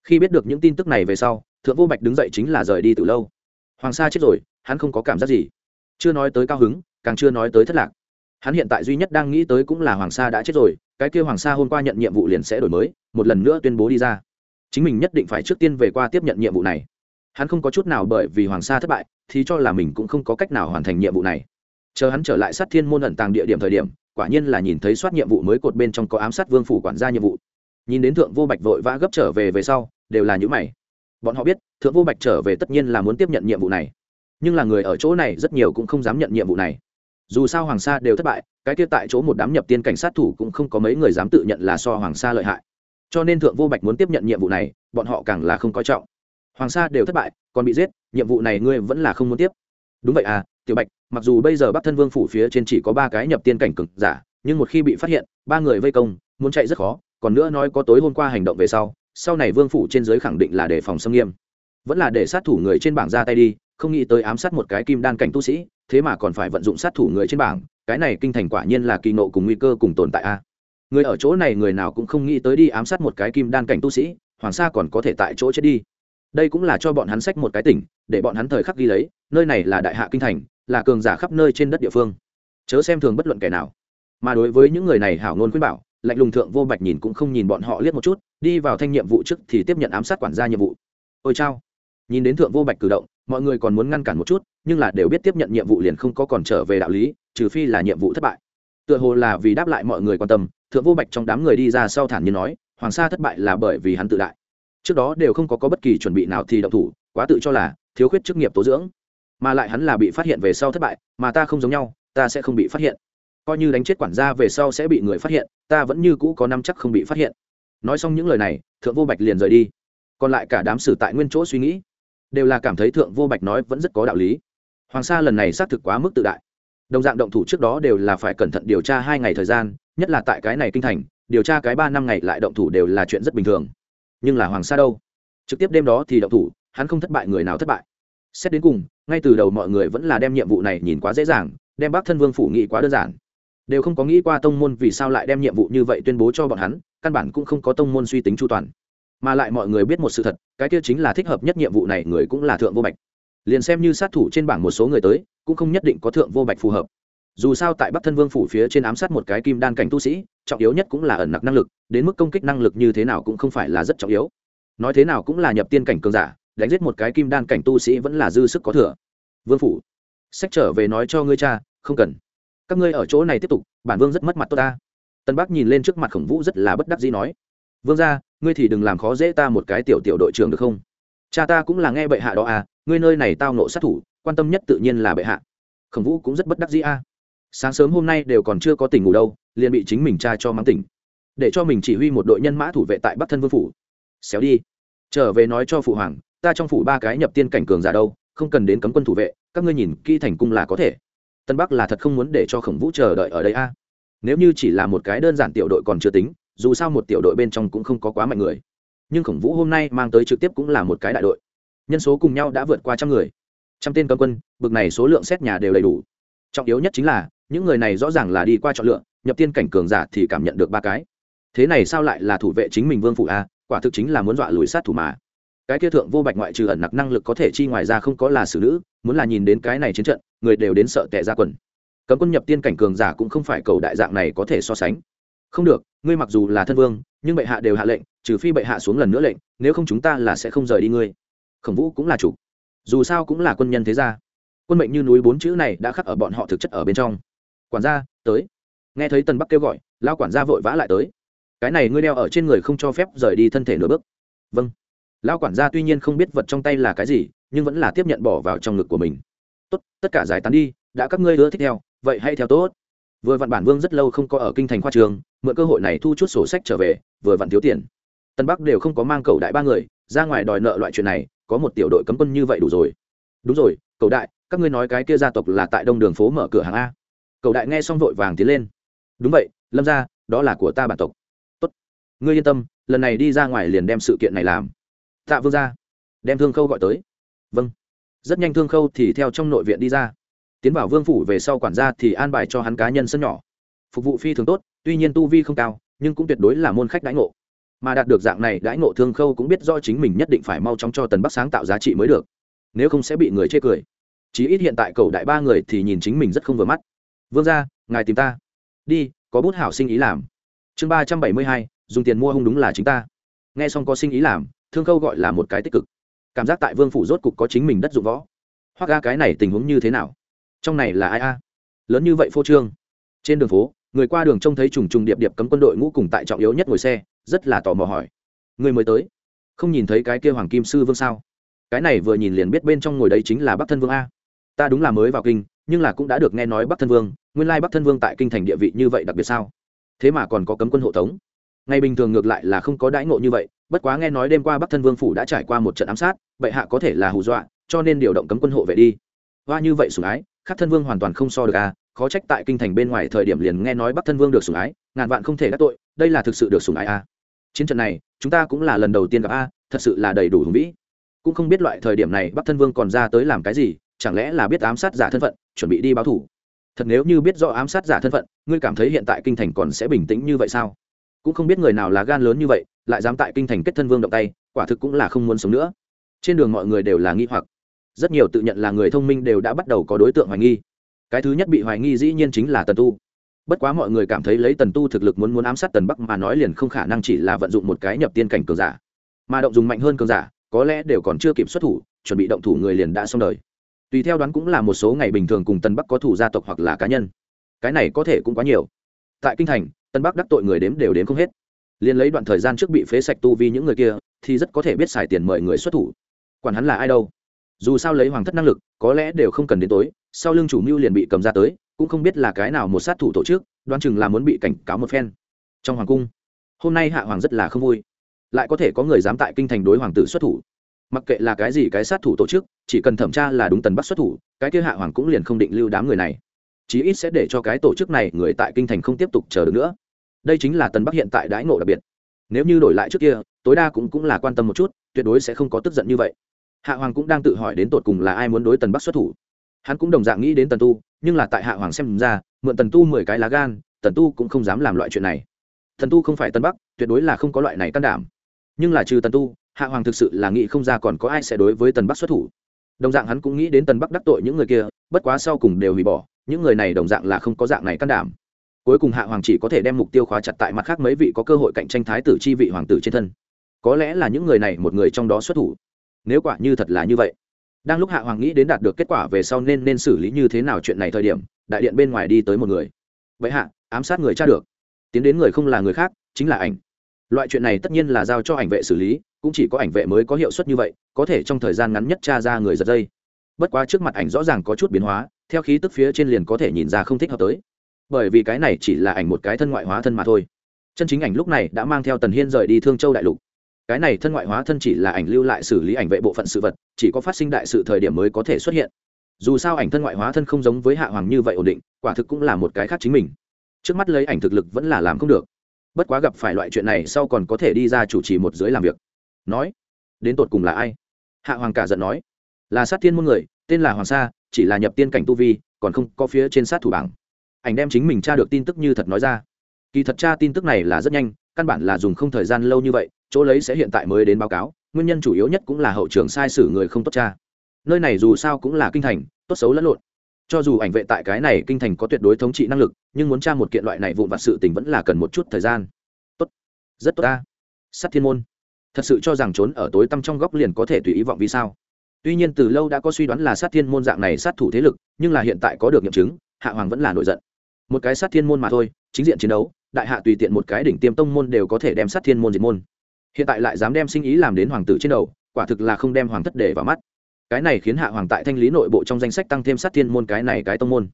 Khi biết được những tin tức này về sau, thượng vô bạch đứng dậy chính là rời đi từ lâu. Hoàng sa chết rồi, hắn không có cảm giác gì. Chưa nói tới cao hứng, càng chưa nói tới thất lạc. Hắn hiện tại duy nhất đang nghĩ tới cũng là hoàng sa đã chết rồi, cái kêu hoàng sa hôm qua nhận nhiệm vụ liền sẽ đổi mới, một lần nữa tuyên bố đi ra. Chính mình nhất định phải trước tiên về qua tiếp nhận nhiệm vụ này hắn không có chút nào bởi vì hoàng sa thất bại, thì cho là mình cũng không có cách nào hoàn thành nhiệm vụ này. Chờ hắn trở lại sát thiên môn ẩn tàng địa điểm thời điểm, quả nhiên là nhìn thấy soát nhiệm vụ mới cột bên trong có ám sát vương phủ quản gia nhiệm vụ. Nhìn đến thượng vô bạch vội vã gấp trở về về sau, đều là những mày. Bọn họ biết, thượng vô bạch trở về tất nhiên là muốn tiếp nhận nhiệm vụ này. Nhưng là người ở chỗ này rất nhiều cũng không dám nhận nhiệm vụ này. Dù sao hoàng sa đều thất bại, cái kia tại chỗ một đám nhập tiên cảnh sát thủ cũng không có mấy người dám tự nhận là so hoàng sa lợi hại. Cho nên thượng vô bạch muốn tiếp nhận nhiệm vụ này, bọn họ càng là không coi trọng hoàng sa đều thất bại, còn bị giết, nhiệm vụ này ngươi vẫn là không muốn tiếp. Đúng vậy à tiểu bạch, mặc dù bây giờ bắc thân vương phủ phía trên chỉ có ba cái nhập tiên cảnh cực giả, nhưng một khi bị phát hiện, ba người vây công, muốn chạy rất khó, còn nữa nói có tối hôm qua hành động về sau sau này vương phủ trên giới khẳng định là đề phòng xâm nghiêm. Vẫn là để sát thủ người trên bảng ra tay đi, không nghĩ tới ám sát một cái kim đan cảnh tu sĩ, thế mà còn phải vận dụng sát thủ người trên bảng, cái này kinh thành quả nhiên là kỳ nộ cùng nguy cơ cùng tồn tại a. Người ở chỗ này người nào cũng không nghĩ tới đi ám sát một cái kim đan cảnh tu sĩ, hoàng sa còn có thể tại chỗ chết đi đây cũng là cho bọn hắn sách một cái tỉnh, để bọn hắn thời khắc ghi lấy, nơi này là đại hạ kinh thành, là cường giả khắp nơi trên đất địa phương. Chớ xem thường bất luận kẻ nào. Mà đối với những người này hảo ngôn khuyên bảo, lạnh lùng thượng vô bạch nhìn cũng không nhìn bọn họ liếc một chút, đi vào thanh nhiệm vụ trước thì tiếp nhận ám sát quản gia nhiệm vụ. Ôi chao. Nhìn đến thượng vô bạch cử động, mọi người còn muốn ngăn cản một chút, nhưng là đều biết tiếp nhận nhiệm vụ liền không có còn trở về đạo lý, trừ phi là nhiệm vụ thất bại. Tựa hồ là vì đáp lại mọi người quan tâm, thượng vô bạch trong đám người đi ra sau thản nhiên nói, hoàng sa thất bại là bởi vì hắn tự đại trước đó đều không có, có bất kỳ chuẩn bị nào thì động thủ quá tự cho là thiếu khuyết chức nghiệp tố dưỡng. Mà lại hắn là bị phát hiện về sau thất bại mà ta không giống nhau ta sẽ không bị phát hiện. Coi như đánh chết quản gia về sau sẽ bị người phát hiện ta vẫn như cũ có năm chắc không bị phát hiện. Nói xong những lời này thượng vô bạch liền rời đi. Còn lại cả đám sử tại nguyên chỗ suy nghĩ đều là cảm thấy thượng vô bạch nói vẫn rất có đạo lý. Hoàng sa lần này xác thực quá mức tự đại. Đồng dạng động thủ trước đó đều là phải cẩn thận điều tra hai ngày thời gian nhất là tại cái này kinh thành điều tra cái ba năm ngày lại động thủ đều là chuyện rất bình thường nhưng là hoàng sa đâu? Trực tiếp đêm đó thì động thủ, hắn không thất bại, người nào thất bại? Xét đến cùng, ngay từ đầu mọi người vẫn là đem nhiệm vụ này nhìn quá dễ dàng, đem bác thân vương phủ nghị quá đơn giản. Đều không có nghĩ qua tông môn vì sao lại đem nhiệm vụ như vậy tuyên bố cho bọn hắn, căn bản cũng không có tông môn suy tính chu toàn. Mà lại mọi người biết một sự thật, cái kia chính là thích hợp nhất nhiệm vụ này người cũng là thượng vô bạch. Liền xem như sát thủ trên bảng một số người tới, cũng không nhất định có thượng vô bạch phù hợp dù sao tại bắc thân vương phủ phía trên ám sát một cái kim đan cảnh tu sĩ, trọng yếu nhất cũng là ẩn nặc năng lực, đến mức công kích năng lực như thế nào cũng không phải là rất trọng yếu. Nói thế nào cũng là nhập tiên cảnh cường giả, đánh giết một cái kim đan cảnh tu sĩ vẫn là dư sức có thừa. Vương phủ, sách trở về nói cho ngươi cha, không cần. Các ngươi ở chỗ này tiếp tục, bản vương rất mất mặt tôi ta. Tân bắc nhìn lên trước mặt khổng vũ rất là bất đắc dĩ nói. Vương ra ngươi thì đừng làm khó dễ ta một cái tiểu tiểu đội trưởng được không? Cha ta cũng là nghe bệ hạ đó à ngươi nơi này tao nộ sát thủ, quan tâm nhất tự nhiên là bệ hạ. Khổng vũ cũng rất bất đắc dĩ à sáng sớm hôm nay đều còn chưa có tỉnh ngủ đâu, liền bị chính mình cha cho mắng tỉnh. Để cho mình chỉ huy một đội nhân mã thủ vệ tại bắc thân vương phủ. Xéo đi. Trở về nói cho phụ hoàng, ta trong phủ ba cái nhập tiên cảnh cường giả đâu, không cần đến cấm quân thủ vệ, các ngươi nhìn, kỹ thành cung là có thể. Tân bắc là thật không muốn để cho khổng vũ chờ đợi ở đây a. Nếu như chỉ là một cái đơn giản tiểu đội còn chưa tính, dù sao một tiểu đội bên trong cũng không có quá mạnh người. Nhưng khổng vũ hôm nay mang tới trực tiếp cũng là một cái đại đội. Nhân số cùng nhau đã vượt qua trăm người. Trăm tên cấm quân, bực này số lượng xét nhà đều đầy đủ trọng yếu nhất chính là, những người này rõ ràng là đi qua chọn lựa, nhập tiên cảnh cường giả thì cảm nhận được ba cái. Thế này sao lại là thủ vệ chính mình vương phụ a? Quả thực chính là muốn dọa lùi sát thủ mà. Cái kia thượng vô bạch ngoại trừ ẩn nặc năng lực có thể chi ngoài ra không có là xử nữ, muốn là nhìn đến cái này chiến trận, người đều đến sợ tệ ra quần. Cấm quân nhập tiên cảnh cường giả cũng không phải cầu đại dạng này có thể so sánh. Không được, ngươi mặc dù là thân vương, nhưng bệ hạ đều hạ lệnh, trừ phi bệ hạ xuống lần nữa lệnh, nếu không chúng ta là sẽ không rời đi ngươi. Khổng vũ cũng là chủ. Dù sao cũng là quân nhân thế gia quân mệnh như núi bốn chữ này đã khắc ở bọn họ thực chất ở bên trong. Quản gia, tới. Nghe thấy Tần bắc kêu gọi lao quản gia vội vã lại tới. Cái này ngươi đeo ở trên người không cho phép rời đi thân thể nửa bước. Vâng. Lao quản gia tuy nhiên không biết vật trong tay là cái gì, nhưng vẫn là tiếp nhận bỏ vào trong ngực của mình. Tốt, tất cả giải tán đi, đã các ngươi ưa thích theo, vậy hay theo tốt. Vừa vặn bản vương rất lâu không có ở kinh thành khoa trường, mượn cơ hội này thu chút sổ sách trở về, vừa vặn thiếu tiền. Tân bắc đều không có mang cầu đại ba người, ra ngoài đòi nợ loại chuyện này, có một tiểu đội cấm quân như vậy đủ rồi. Đúng rồi, cầu đại các ngươi nói cái kia gia tộc là tại đông đường phố mở cửa hàng a. Cầu đại nghe xong vội vàng tiến lên. Đúng vậy, lâm ra đó là của ta bản tộc. Tốt. Ngươi yên tâm, lần này đi ra ngoài liền đem sự kiện này làm. Tạ vương ra đem thương khâu gọi tới. Vâng. Rất nhanh thương khâu thì theo trong nội viện đi ra. Tiến vào vương phủ về sau quản gia thì an bài cho hắn cá nhân sân nhỏ. Phục vụ phi thường tốt, tuy nhiên tu vi không cao, nhưng cũng tuyệt đối là môn khách đãi ngộ. Mà đạt được dạng này, đãi ngộ thương khâu cũng biết do chính mình nhất định phải mau chóng cho tần bắc sáng tạo giá trị mới được. Nếu không sẽ bị người chê cười chí ít hiện tại cầu đại ba người thì nhìn chính mình rất không vừa mắt. Vương ra ngài tìm ta. Đi, có bút hảo sinh ý làm. Chương ba trăm bảy mươi hai, dùng tiền mua hung đúng là chính ta. Nghe xong có sinh ý làm, thương khâu gọi là một cái tích cực. Cảm giác tại vương phủ rốt cục có chính mình đất dụng võ. Hoặc ga cái này tình huống như thế nào? Trong này là ai a? Lớn như vậy phô trương. Trên đường phố, người qua đường trông thấy trùng trùng điệp điệp cấm quân đội ngũ cùng tại trọng yếu nhất ngồi xe, rất là tò mò hỏi. Người mới tới. Không nhìn thấy cái kia hoàng kim sư vương sao? Cái này vừa nhìn liền biết bên trong ngồi đấy chính là bắc thân vương a ta đúng là mới vào kinh, nhưng là cũng đã được nghe nói bắc thân vương, nguyên lai bắc thân vương tại kinh thành địa vị như vậy đặc biệt sao? Thế mà còn có cấm quân hộ tống. Ngày bình thường ngược lại là không có đãi ngộ như vậy, bất quá nghe nói đêm qua bắc thân vương phủ đã trải qua một trận ám sát, bệ hạ có thể là hù dọa, cho nên điều động cấm quân hộ vệ đi. Hoa như vậy sủng ái, khắc thân vương hoàn toàn không so được à khó trách tại kinh thành bên ngoài thời điểm liền nghe nói bắc thân vương được sủng ái, ngàn vạn không thể đắc tội, đây là thực sự được sủng ái à. Chiến trận này, chúng ta cũng là lần đầu tiên gặp a thật sự là đầy đủ hùng vĩ. Cũng không biết loại thời điểm này bắc thân vương còn ra tới làm cái gì chẳng lẽ là biết ám sát giả thân phận, chuẩn bị đi báo thủ? Thật nếu như biết rõ ám sát giả thân phận, ngươi cảm thấy hiện tại kinh thành còn sẽ bình tĩnh như vậy sao? Cũng không biết người nào là gan lớn như vậy, lại dám tại kinh thành kết thân vương động tay, quả thực cũng là không muốn sống nữa. Trên đường mọi người đều là nghi hoặc. Rất nhiều tự nhận là người thông minh đều đã bắt đầu có đối tượng hoài nghi. Cái thứ nhất bị hoài nghi dĩ nhiên chính là tần tu. Bất quá mọi người cảm thấy lấy tần tu thực lực muốn muốn ám sát tần bắc mà nói liền không khả năng chỉ là vận dụng một cái nhập tiên cảnh cường giả. Mà động dùng mạnh hơn cường giả, có lẽ đều còn chưa kịp xuất thủ, chuẩn bị động thủ người liền đã xong đời tùy theo đoán cũng là một số ngày bình thường cùng tân bắc có thủ gia tộc hoặc là cá nhân. Cái này có thể cũng quá nhiều. Tại kinh thành, tân bắc đắc tội người đếm đều đến không hết. Liền lấy đoạn thời gian trước bị phế sạch tu vi những người kia, thì rất có thể biết xài tiền mời người xuất thủ. Quản hắn là ai đâu. Dù sao lấy hoàng thất năng lực, có lẽ đều không cần đến tối, sau lưng chủ mưu liền bị cầm ra tới, cũng không biết là cái nào một sát thủ tổ chức, đoán chừng là muốn bị cảnh cáo một phen. Trong hoàng cung, hôm nay hạ hoàng rất là không vui. Lại có thể có người dám tại kinh thành đối hoàng tử xuất thủ mặc kệ là cái gì cái sát thủ tổ chức, chỉ cần thẩm tra là đúng tần bắt xuất thủ, cái kia hạ hoàng cũng liền không định lưu đám người này. Chí ít sẽ để cho cái tổ chức này người tại kinh thành không tiếp tục chờ được nữa. Đây chính là tần bắc hiện tại đãi ngộ đặc biệt. Nếu như đổi lại trước kia, tối đa cũng cũng là quan tâm một chút, tuyệt đối sẽ không có tức giận như vậy. Hạ hoàng cũng đang tự hỏi đến tột cùng là ai muốn đối tần bắc xuất thủ. Hắn cũng đồng dạng nghĩ đến tần tu, nhưng là tại hạ hoàng xem ra, mượn tần tu mười cái lá gan, tần tu cũng không dám làm loại chuyện này. Tần tu không phải tân bắc, tuyệt đối là không có loại này can đảm. Nhưng là trừ tần tu hạ hoàng thực sự là nghĩ không ra còn có ai sẽ đối với tần bắc xuất thủ. Đồng dạng hắn cũng nghĩ đến tần bắc đắc tội những người kia, bất quá sau cùng đều hủy bỏ, những người này đồng dạng là không có dạng này can đảm. Cuối cùng hạ hoàng chỉ có thể đem mục tiêu khóa chặt tại mặt khác mấy vị có cơ hội cạnh tranh thái tử chi vị hoàng tử trên thân. Có lẽ là những người này một người trong đó xuất thủ. Nếu quả như thật là như vậy, đang lúc hạ hoàng nghĩ đến đạt được kết quả về sau nên nên xử lý như thế nào chuyện này thời điểm, đại điện bên ngoài đi tới một người. Vậy hạ, ám sát người cha được. Tiến đến người không là người khác, chính là ảnh loại chuyện này tất nhiên là giao cho ảnh vệ xử lý, cũng chỉ có ảnh vệ mới có hiệu suất như vậy, có thể trong thời gian ngắn nhất tra ra người giật dây. Bất quá trước mặt ảnh rõ ràng có chút biến hóa, theo khí tức phía trên liền có thể nhìn ra không thích hợp tới. Bởi vì cái này chỉ là ảnh một cái thân ngoại hóa thân mà thôi. Chân chính ảnh lúc này đã mang theo tần hiên rời đi thương châu đại lục. Cái này thân ngoại hóa thân chỉ là ảnh lưu lại xử lý ảnh vệ bộ phận sự vật, chỉ có phát sinh đại sự thời điểm mới có thể xuất hiện. Dù sao ảnh thân ngoại hóa thân không giống với hạ hoàng như vậy ổn định, quả thực cũng là một cái khác chính mình. Trước mắt lấy ảnh thực lực vẫn là làm không được bất quá gặp phải loại chuyện này sau còn có thể đi ra chủ trì một dưới làm việc. Nói, đến tột cùng là ai? Hạ hoàng cả giận nói, là sát thiên môn người, tên là hoàng sa, chỉ là nhập tiên cảnh tu vi, còn không có phía trên sát thủ bảng. Ảnh đem chính mình tra được tin tức như thật nói ra. Kỳ thật tra tin tức này là rất nhanh, căn bản là dùng không thời gian lâu như vậy, chỗ lấy sẽ hiện tại mới đến báo cáo, nguyên nhân chủ yếu nhất cũng là hậu trường sai sử người không tốt cha nơi này dù sao cũng là kinh thành, tốt xấu lẫn lộn cho dù ảnh vệ tại cái này kinh thành có tuyệt đối thống trị năng lực, nhưng muốn tra một kiện loại này vụn vặt sự tình vẫn là cần một chút thời gian. Tốt. Rất tốt ta. Sắt thiên môn. Thật sự cho rằng trốn ở tối tăm trong góc liền có thể tùy ý vọng vì sao? Tuy nhiên từ lâu đã có suy đoán là sát thiên môn dạng này sát thủ thế lực, nhưng là hiện tại có được nghiệm chứng, hạ hoàng vẫn là nổi giận. Một cái sát thiên môn mà thôi, chính diện chiến đấu, đại hạ tùy tiện một cái đỉnh tiêm tông môn đều có thể đem sát thiên môn diệt môn. Hiện tại lại dám đem sinh ý làm đến hoàng tử trên đầu, quả thực là không đem hoàng thất để vào mắt cái này khiến hạ hoàng tại thanh lý nội bộ trong danh sách tăng thêm sát thiên môn cái này cái tông môn.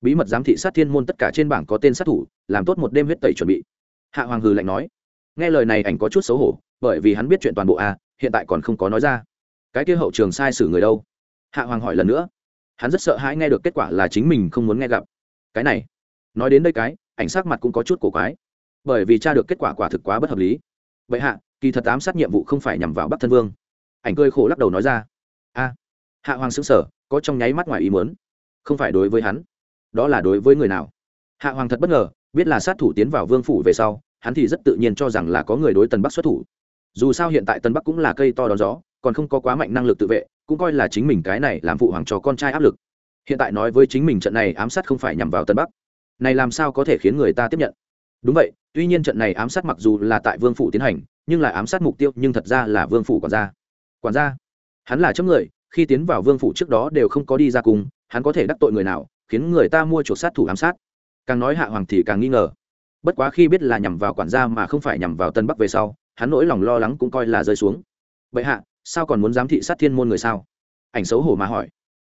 Bí mật giám thị sát thiên môn tất cả trên bảng có tên sát thủ, làm tốt một đêm huyết tẩy chuẩn bị. Hạ hoàng hừ lạnh nói, nghe lời này ảnh có chút xấu hổ, bởi vì hắn biết chuyện toàn bộ a hiện tại còn không có nói ra. Cái kia hậu trường sai sử người đâu? Hạ hoàng hỏi lần nữa. Hắn rất sợ hãi nghe được kết quả là chính mình không muốn nghe gặp. Cái này, nói đến đây cái, ảnh sắc mặt cũng có chút cổ quái. Bởi vì cha được kết quả quả thực quá bất hợp lý. Vậy hạ, kỳ thật ám sát nhiệm vụ không phải nhằm vào bắc thân vương. Ảnh cơi khổ lắc đầu nói ra hạ hoàng xứng sở có trong nháy mắt ngoài ý muốn. Không phải đối với hắn, đó là đối với người nào? Hạ hoàng thật bất ngờ, biết là sát thủ tiến vào vương phủ về sau, hắn thì rất tự nhiên cho rằng là có người đối tần bắc xuất thủ. Dù sao hiện tại tân bắc cũng là cây to đón gió, còn không có quá mạnh năng lực tự vệ, cũng coi là chính mình cái này làm phụ hoàng cho con trai áp lực. Hiện tại nói với chính mình trận này ám sát không phải nhằm vào tân bắc. Này làm sao có thể khiến người ta tiếp nhận? Đúng vậy, tuy nhiên trận này ám sát mặc dù là tại vương phủ tiến hành, nhưng lại ám sát mục tiêu, nhưng thật ra là vương phủ quản gia. Quản gia? Hắn là chấm người khi tiến vào vương phủ trước đó đều không có đi ra cùng, hắn có thể đắc tội người nào, khiến người ta mua chuột sát thủ ám sát. Càng nói hạ hoàng thì càng nghi ngờ. Bất quá khi biết là nhằm vào quản gia mà không phải nhằm vào tân bắc về sau, hắn nỗi lòng lo lắng cũng coi là rơi xuống. Bệ hạ, sao còn muốn giám thị sát thiên môn người sao? Ảnh xấu hổ mà hỏi.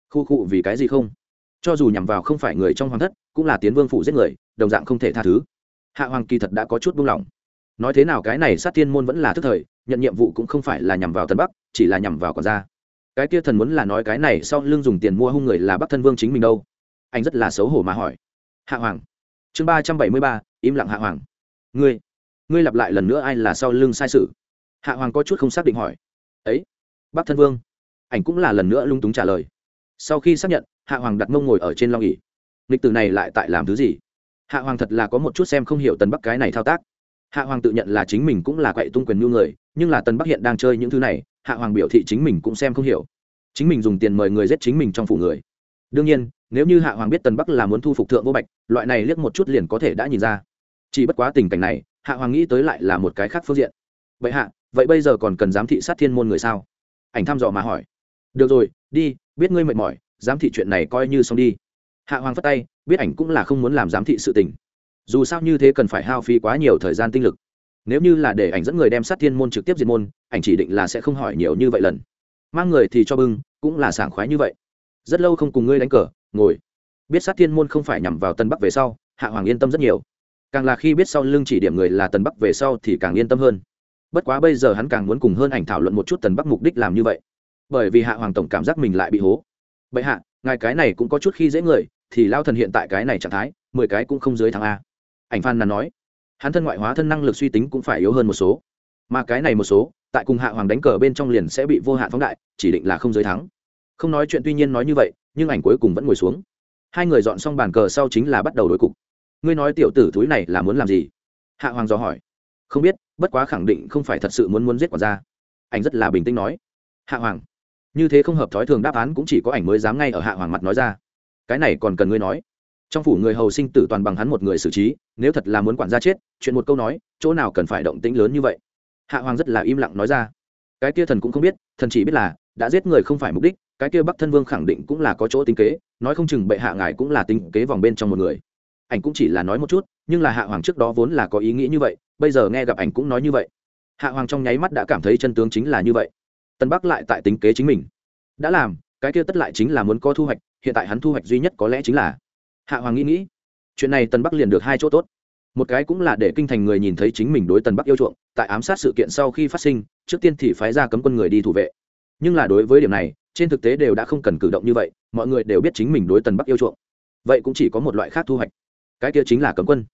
Khu khu, vì cái gì không? Cho dù nhằm vào không phải người trong hoàng thất, cũng là tiến vương phủ giết người, đồng dạng không thể tha thứ. Hạ hoàng kỳ thật đã có chút buông lỏng. Nói thế nào cái này sát thiên môn vẫn là thức thời, nhận nhiệm vụ cũng không phải là nhằm vào tân bắc, chỉ là nhằm vào quản gia cái kia thần muốn là nói cái này sau lưng dùng tiền mua hung người là bắc thân vương chính mình đâu? Anh rất là xấu hổ mà hỏi. Hạ hoàng. Chương ba trăm bảy mươi ba, im lặng hạ hoàng. Ngươi ngươi lặp lại lần nữa ai là sau lưng sai sự? Hạ hoàng có chút không xác định hỏi. Ấy, bắc thân vương. Ảnh cũng là lần nữa lung túng trả lời. Sau khi xác nhận, hạ hoàng đặt mông ngồi ở trên long nghỉ. lịch từ này lại tại làm thứ gì? Hạ hoàng thật là có một chút xem không hiểu tần bắc cái này thao tác. Hạ hoàng tự nhận là chính mình cũng là quậy tung quyền nhu người, nhưng là tần bắc hiện đang chơi những thứ này hạ hoàng biểu thị chính mình cũng xem không hiểu. Chính mình dùng tiền mời người giết chính mình trong phủ người. Đương nhiên, nếu như hạ hoàng biết tần bắc là muốn thu phục thượng vô bạch, loại này liếc một chút liền có thể đã nhìn ra. Chỉ bất quá tình cảnh này, hạ hoàng nghĩ tới lại là một cái khác phương diện. Vậy hạ, vậy bây giờ còn cần giám thị sát thiên môn người sao? Ảnh thăm dò mà hỏi. Được rồi, đi, biết ngươi mệt mỏi, giám thị chuyện này coi như xong đi. Hạ hoàng phất tay, biết ảnh cũng là không muốn làm giám thị sự tình. Dù sao như thế cần phải hao phí quá nhiều thời gian tinh lực nếu như là để ảnh dẫn người đem sát thiên môn trực tiếp diệt môn, ảnh chỉ định là sẽ không hỏi nhiều như vậy lần. Mang người thì cho bưng, cũng là sảng khoái như vậy. Rất lâu không cùng ngươi đánh cờ, ngồi. Biết sát thiên môn không phải nhằm vào tân bắc về sau, hạ hoàng yên tâm rất nhiều. Càng là khi biết sau lưng chỉ điểm người là tần bắc về sau thì càng yên tâm hơn. Bất quá bây giờ hắn càng muốn cùng hơn ảnh thảo luận một chút tần bắc mục đích làm như vậy. Bởi vì hạ hoàng tổng cảm giác mình lại bị hố. Bệ hạ, ngài cái này cũng có chút khi dễ người, thì lao thần hiện tại cái này trạng thái, mười cái cũng không dưới thằng a. Ảnh phan là nói hắn thân ngoại hóa thân năng lực suy tính cũng phải yếu hơn một số. Mà cái này một số, tại cùng hạ hoàng đánh cờ bên trong liền sẽ bị vô hạn phóng đại, chỉ định là không giới thắng. Không nói chuyện tuy nhiên nói như vậy, nhưng ảnh cuối cùng vẫn ngồi xuống. Hai người dọn xong bàn cờ sau chính là bắt đầu đối cục. Ngươi nói tiểu tử thúi này là muốn làm gì? Hạ hoàng dò hỏi. Không biết, bất quá khẳng định không phải thật sự muốn muốn giết quả ra anh rất là bình tĩnh nói. Hạ hoàng. Như thế không hợp thói thường đáp án cũng chỉ có ảnh mới dám ngay ở hạ hoàng mặt nói ra. Cái này còn cần ngươi nói trong phủ người hầu sinh tử toàn bằng hắn một người xử trí, nếu thật là muốn quản gia chết, chuyện một câu nói, chỗ nào cần phải động tĩnh lớn như vậy? Hạ hoàng rất là im lặng nói ra. Cái kia thần cũng không biết, thần chỉ biết là, đã giết người không phải mục đích, cái kia bắc thân vương khẳng định cũng là có chỗ tính kế, nói không chừng bệ hạ ngài cũng là tính kế vòng bên trong một người. Ảnh cũng chỉ là nói một chút, nhưng là hạ hoàng trước đó vốn là có ý nghĩ như vậy, bây giờ nghe gặp ảnh cũng nói như vậy. Hạ hoàng trong nháy mắt đã cảm thấy chân tướng chính là như vậy. Tân bắc lại tại tính kế chính mình. Đã làm, cái kia tất lại chính là muốn có thu hoạch, hiện tại hắn thu hoạch duy nhất có lẽ chính là hạ hoàng nghĩ nghĩ, chuyện này tân bắc liền được hai chỗ tốt. Một cái cũng là để kinh thành người nhìn thấy chính mình đối tần bắc yêu chuộng, tại ám sát sự kiện sau khi phát sinh, trước tiên thì phái ra cấm quân người đi thủ vệ. Nhưng là đối với điểm này, trên thực tế đều đã không cần cử động như vậy, mọi người đều biết chính mình đối tần bắc yêu chuộng. Vậy cũng chỉ có một loại khác thu hoạch. Cái kia chính là cấm quân.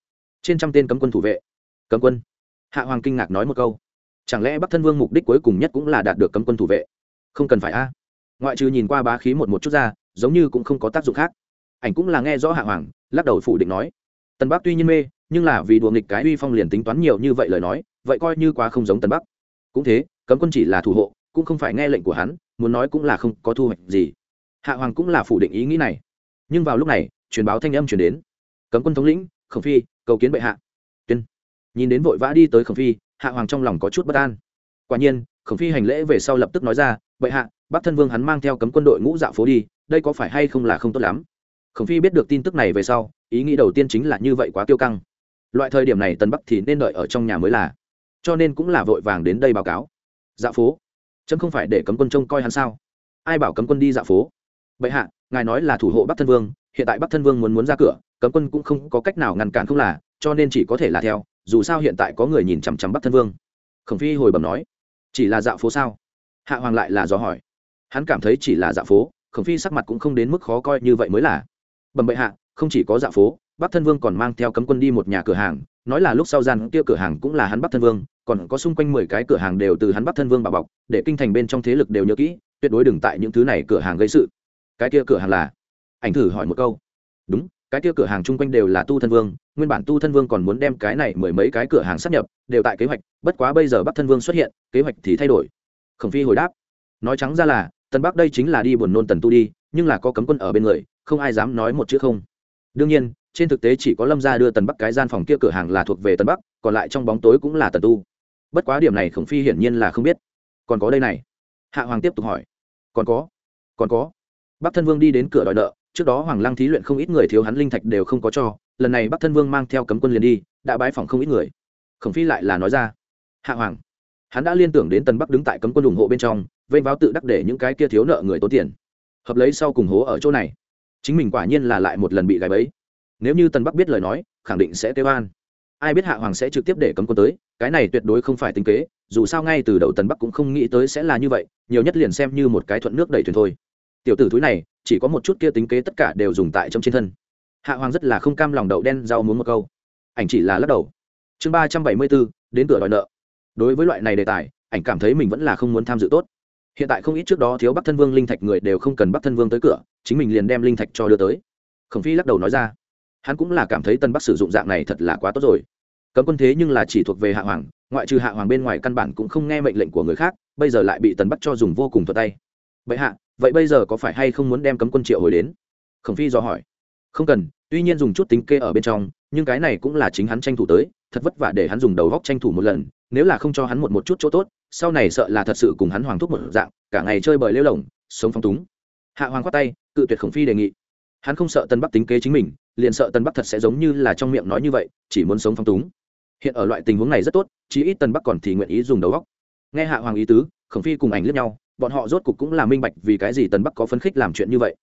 Trên trăm tên cấm quân thủ vệ. Cấm quân. Hạ hoàng kinh ngạc nói một câu. Chẳng lẽ bắc thân vương mục đích cuối cùng nhất cũng là đạt được cấm quân thủ vệ? Không cần phải a. Ngoại trừ nhìn qua bá khí một một chút ra, giống như cũng không có tác dụng khác ảnh cũng là nghe rõ hạ hoàng, lắc đầu phủ định nói. Tần bắc tuy nhiên mê, nhưng là vì đùa nghịch cái uy phong liền tính toán nhiều như vậy lời nói, vậy coi như quá không giống tần bắc. Cũng thế, cấm quân chỉ là thủ hộ, cũng không phải nghe lệnh của hắn, muốn nói cũng là không có thu hoạch gì. Hạ hoàng cũng là phủ định ý nghĩ này. Nhưng vào lúc này, truyền báo thanh âm truyền đến. Cấm quân thống lĩnh, khổng phi, cầu kiến bệ hạ. Tuyên. Nhìn đến vội vã đi tới khổng phi, hạ hoàng trong lòng có chút bất an. Quả nhiên, khổng phi hành lễ về sau lập tức nói ra, bệ hạ, bắc thân vương hắn mang theo cấm quân đội ngũ dạo phố đi, đây có phải hay không là không tốt lắm? Khổng phi biết được tin tức này về sau, ý nghĩ đầu tiên chính là như vậy quá tiêu căng. Loại thời điểm này tân bắc thì nên đợi ở trong nhà mới là. Cho nên cũng là vội vàng đến đây báo cáo. Dạo phố. Chấm không phải để cấm quân trông coi hắn sao? Ai bảo cấm quân đi dạo phố? Bệ hạ, ngài nói là thủ hộ bắc thân vương, hiện tại bắc thân vương muốn muốn ra cửa, cấm quân cũng không có cách nào ngăn cản không là, cho nên chỉ có thể là theo, dù sao hiện tại có người nhìn chằm chằm bắc thân vương. Khổng phi hồi bẩm nói, chỉ là dạo phố sao? Hạ hoàng lại là do hỏi. Hắn cảm thấy chỉ là dạo phố, khổng phi sắc mặt cũng không đến mức khó coi như vậy mới là bẩm bệ hạ, không chỉ có dạo phố, bắc thân vương còn mang theo cấm quân đi một nhà cửa hàng, nói là lúc sau gian kia cửa hàng cũng là hắn bắc thân vương, còn có xung quanh mười cái cửa hàng đều từ hắn bắc thân vương bảo bọc, để kinh thành bên trong thế lực đều nhớ kỹ, tuyệt đối đừng tại những thứ này cửa hàng gây sự. Cái kia cửa hàng là? Ảnh thử hỏi một câu. Đúng, cái kia cửa hàng chung quanh đều là tu thân vương, nguyên bản tu thân vương còn muốn đem cái này mười mấy cái cửa hàng sắp nhập, đều tại kế hoạch, bất quá bây giờ bắc thân vương xuất hiện, kế hoạch thì thay đổi. Khổng phi hồi đáp. Nói trắng ra là tân bắc đây chính là đi buồn nôn tần tu đi, nhưng là có cấm quân ở bên người không ai dám nói một chữ không. Đương nhiên, trên thực tế chỉ có lâm gia đưa tần bắc cái gian phòng kia cửa hàng là thuộc về tần bắc, còn lại trong bóng tối cũng là tần tu. Bất quá điểm này khổng phi hiển nhiên là không biết. Còn có đây này. Hạ hoàng tiếp tục hỏi. Còn có. Còn có. Bắc thân vương đi đến cửa đòi nợ, trước đó hoàng lăng thí luyện không ít người thiếu hắn linh thạch đều không có cho, lần này bắc thân vương mang theo cấm quân liền đi, đã bái phòng không ít người. Khổng phi lại là nói ra. Hạ hoàng. Hắn đã liên tưởng đến tần bắc đứng tại cấm quân ủng hộ bên trong vênh váo tự đắc để những cái kia thiếu nợ người tốn tiền. Hợp lấy sau cùng hố ở chỗ này chính mình quả nhiên là lại một lần bị gài bẫy. Nếu như tần bắc biết lời nói, khẳng định sẽ tê an. Ai biết hạ hoàng sẽ trực tiếp để cấm quân tới, cái này tuyệt đối không phải tính kế, dù sao ngay từ đầu tần bắc cũng không nghĩ tới sẽ là như vậy, nhiều nhất liền xem như một cái thuận nước đẩy thuyền thôi. Tiểu tử thúi này, chỉ có một chút kia tính kế tất cả đều dùng tại trong trên thân. Hạ hoàng rất là không cam lòng đậu đen rau muốn một câu. Ảnh chỉ là lắc đầu. Chương ba trăm bảy mươi bốn, đến cửa đòi nợ. Đối với loại này đề tài, ảnh cảm thấy mình vẫn là không muốn tham dự tốt. Hiện tại không ít trước đó thiếu bắc thân vương linh thạch người đều không cần bắc thân vương tới cửa chính mình liền đem linh thạch cho đưa tới. Khổng phi lắc đầu nói ra, hắn cũng là cảm thấy tân bắc sử dụng dạng này thật là quá tốt rồi. Cấm quân thế nhưng là chỉ thuộc về hạ hoàng, ngoại trừ hạ hoàng bên ngoài căn bản cũng không nghe mệnh lệnh của người khác, bây giờ lại bị tần bắc cho dùng vô cùng thuật tay. Vậy hạ, vậy bây giờ có phải hay không muốn đem cấm quân triệu hồi đến? Khổng phi do hỏi. Không cần, tuy nhiên dùng chút tính kê ở bên trong, nhưng cái này cũng là chính hắn tranh thủ tới, thật vất vả để hắn dùng đầu góc tranh thủ một lần, nếu là không cho hắn một một chút chỗ tốt, sau này sợ là thật sự cùng hắn hoàng thúc một dạng, cả ngày chơi bời lêu lồng, sống phong túng. Hạ hoàng khoát tay cự tuyệt khổng phi đề nghị. Hắn không sợ tân bắc tính kế chính mình, liền sợ tân bắc thật sẽ giống như là trong miệng nói như vậy, chỉ muốn sống phong túng. Hiện ở loại tình huống này rất tốt, chí ít tân bắc còn thì nguyện ý dùng đầu góc nghe hạ hoàng ý tứ, khổng phi cùng ảnh lướt nhau, bọn họ rốt cục cũng là minh bạch vì cái gì tân bắc có phấn khích làm chuyện như vậy.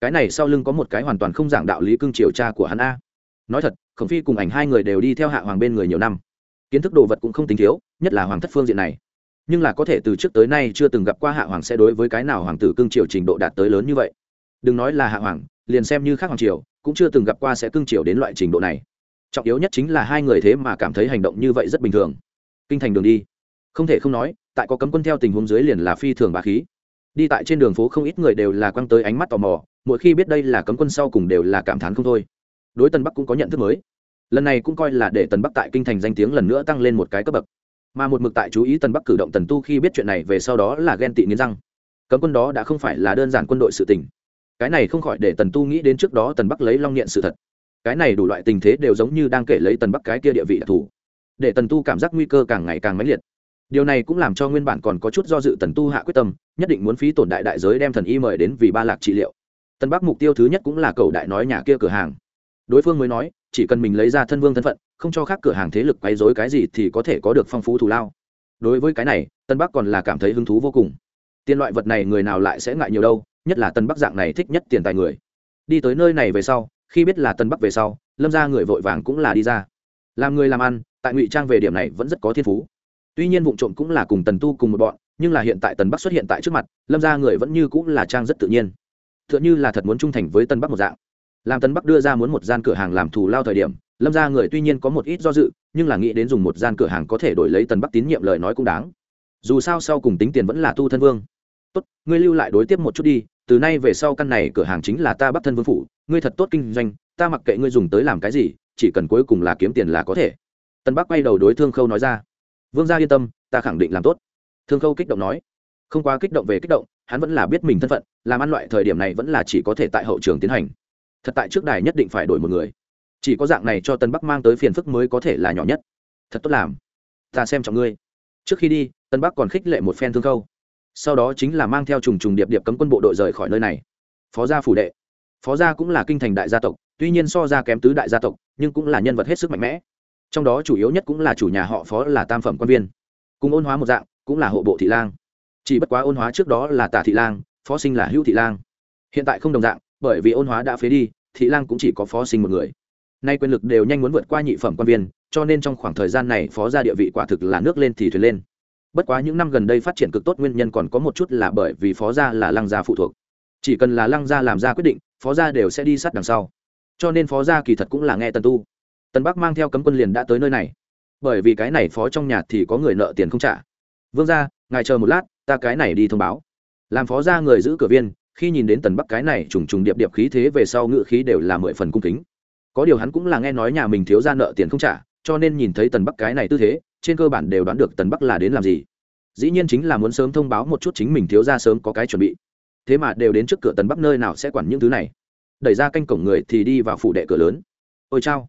Cái này sau lưng có một cái hoàn toàn không giảng đạo lý cương triều cha của hắn a. Nói thật, khổng phi cùng ảnh hai người đều đi theo hạ hoàng bên người nhiều năm. Kiến thức đồ vật cũng không tính thiếu, nhất là hoàng thất phương diện này. Nhưng là có thể từ trước tới nay chưa từng gặp qua hạ hoàng sẽ đối với cái nào hoàng tử cương triều trình độ đạt tới lớn như vậy đừng nói là hạ hoàng, liền xem như khác hoàng triều, cũng chưa từng gặp qua sẽ cưng triều đến loại trình độ này. Trọng yếu nhất chính là hai người thế mà cảm thấy hành động như vậy rất bình thường. Kinh thành đường đi. Không thể không nói, tại có cấm quân theo tình huống dưới liền là phi thường bà khí. Đi tại trên đường phố không ít người đều là quăng tới ánh mắt tò mò, mỗi khi biết đây là cấm quân sau cùng đều là cảm thán không thôi. Đối tân bắc cũng có nhận thức mới. Lần này cũng coi là để tần bắc tại kinh thành danh tiếng lần nữa tăng lên một cái cấp bậc. Mà một mực tại chú ý tần bắc cử động tần tu khi biết chuyện này về sau đó là ghen tị nghiến răng. Cấm quân đó đã không phải là đơn giản quân đội sự tình cái này không khỏi để tần tu nghĩ đến trước đó tần bắc lấy long niệm sự thật. Cái này đủ loại tình thế đều giống như đang kể lấy tần bắc cái kia địa vị đặc thù, để tần tu cảm giác nguy cơ càng ngày càng mãnh liệt. Điều này cũng làm cho nguyên bản còn có chút do dự tần tu hạ quyết tâm, nhất định muốn phí tổn đại đại giới đem thần y mời đến vì ba lạc trị liệu. Tần bắc mục tiêu thứ nhất cũng là cầu đại nói nhà kia cửa hàng. Đối phương mới nói, chỉ cần mình lấy ra thân vương thân phận, không cho khác cửa hàng thế lực quấy dối cái gì thì có thể có được phong phú thù lao. Đối với cái này tân bắc còn là cảm thấy hứng thú vô cùng. Tiền loại vật này người nào lại sẽ ngại nhiều đâu? Nhất là tân bắc dạng này thích nhất tiền tài người. Đi tới nơi này về sau, khi biết là tân bắc về sau, lâm ra người vội vàng cũng là đi ra. Làm người làm ăn, tại ngụy trang về điểm này vẫn rất có thiên phú. Tuy nhiên vụ trộm cũng là cùng tần tu cùng một bọn, nhưng là hiện tại tần bắc xuất hiện tại trước mặt, lâm ra người vẫn như cũng là trang rất tự nhiên. T h ư ợ n h ư là thật muốn trung thành với tân bắc một dạng. Làm tân bắc đưa ra muốn một gian cửa hàng làm thù lao thời điểm, lâm ra người tuy nhiên có một ít do dự, nhưng là nghĩ đến dùng một gian cửa hàng có thể đổi lấy tần bắc tín nhiệm lời nói cũng đáng. Dù sao sau cùng tính tiền vẫn là tu thân vương. Tốt, ngươi lưu lại đối tiếp một chút đi từ nay về sau căn này cửa hàng chính là ta bắt thân vương phủ, ngươi thật tốt kinh doanh, ta mặc kệ ngươi dùng tới làm cái gì, chỉ cần cuối cùng là kiếm tiền là có thể. Tân bắc quay đầu đối thương khâu nói ra. Vương gia yên tâm, ta khẳng định làm tốt. Thương khâu kích động nói. Không quá kích động về kích động, hắn vẫn là biết mình thân phận, làm ăn loại thời điểm này vẫn là chỉ có thể tại hậu trường tiến hành. Thật tại trước đài nhất định phải đổi một người. Chỉ có dạng này cho tân bắc mang tới phiền phức mới có thể là nhỏ nhất. Thật tốt làm. Ta xem trọng ngươi. Trước khi đi, tân bắc còn khích lệ một phen thương khâu sau đó chính là mang theo trùng trùng điệp điệp cấm quân bộ đội rời khỏi nơi này. Phó gia phủ đệ. Phó gia cũng là kinh thành đại gia tộc, tuy nhiên so ra kém tứ đại gia tộc, nhưng cũng là nhân vật hết sức mạnh mẽ. Trong đó chủ yếu nhất cũng là chủ nhà họ phó là tam phẩm quan viên. Cùng ôn hóa một dạng, cũng là hộ bộ thị lang. Chỉ bất quá ôn hóa trước đó là tả thị lang, phó sinh là hữu thị lang. Hiện tại không đồng dạng, bởi vì ôn hóa đã phế đi, thị lang cũng chỉ có phó sinh một người. Nay quyền lực đều nhanh muốn vượt qua nhị phẩm quan viên, cho nên trong khoảng thời gian này phó gia địa vị quả thực là nước lên thì thuyền lên bất quá những năm gần đây phát triển cực tốt nguyên nhân còn có một chút là bởi vì phó gia là lăng gia phụ thuộc. Chỉ cần là lăng gia làm ra quyết định phó gia đều sẽ đi sát đằng sau. Cho nên phó gia kỳ thật cũng là nghe tần tu. Tần bắc mang theo cấm quân liền đã tới nơi này. Bởi vì cái này phó trong nhà thì có người nợ tiền không trả. Vương gia, ngài chờ một lát ta cái này đi thông báo. Làm phó gia người giữ cửa viên khi nhìn đến tần bắc cái này trùng trùng điệp điệp khí thế về sau ngự khí đều là mười phần cung kính. Có điều hắn cũng là nghe nói nhà mình thiếu ra nợ tiền không trả cho nên nhìn thấy tần bắc cái này tư thế trên cơ bản đều đoán được tần bắc là đến làm gì. Dĩ nhiên chính là muốn sớm thông báo một chút chính mình thiếu ra sớm có cái chuẩn bị. Thế mà đều đến trước cửa tần bắc nơi nào sẽ quản những thứ này. Đẩy ra canh cổng người thì đi vào phủ đệ cửa lớn. Ôi chao.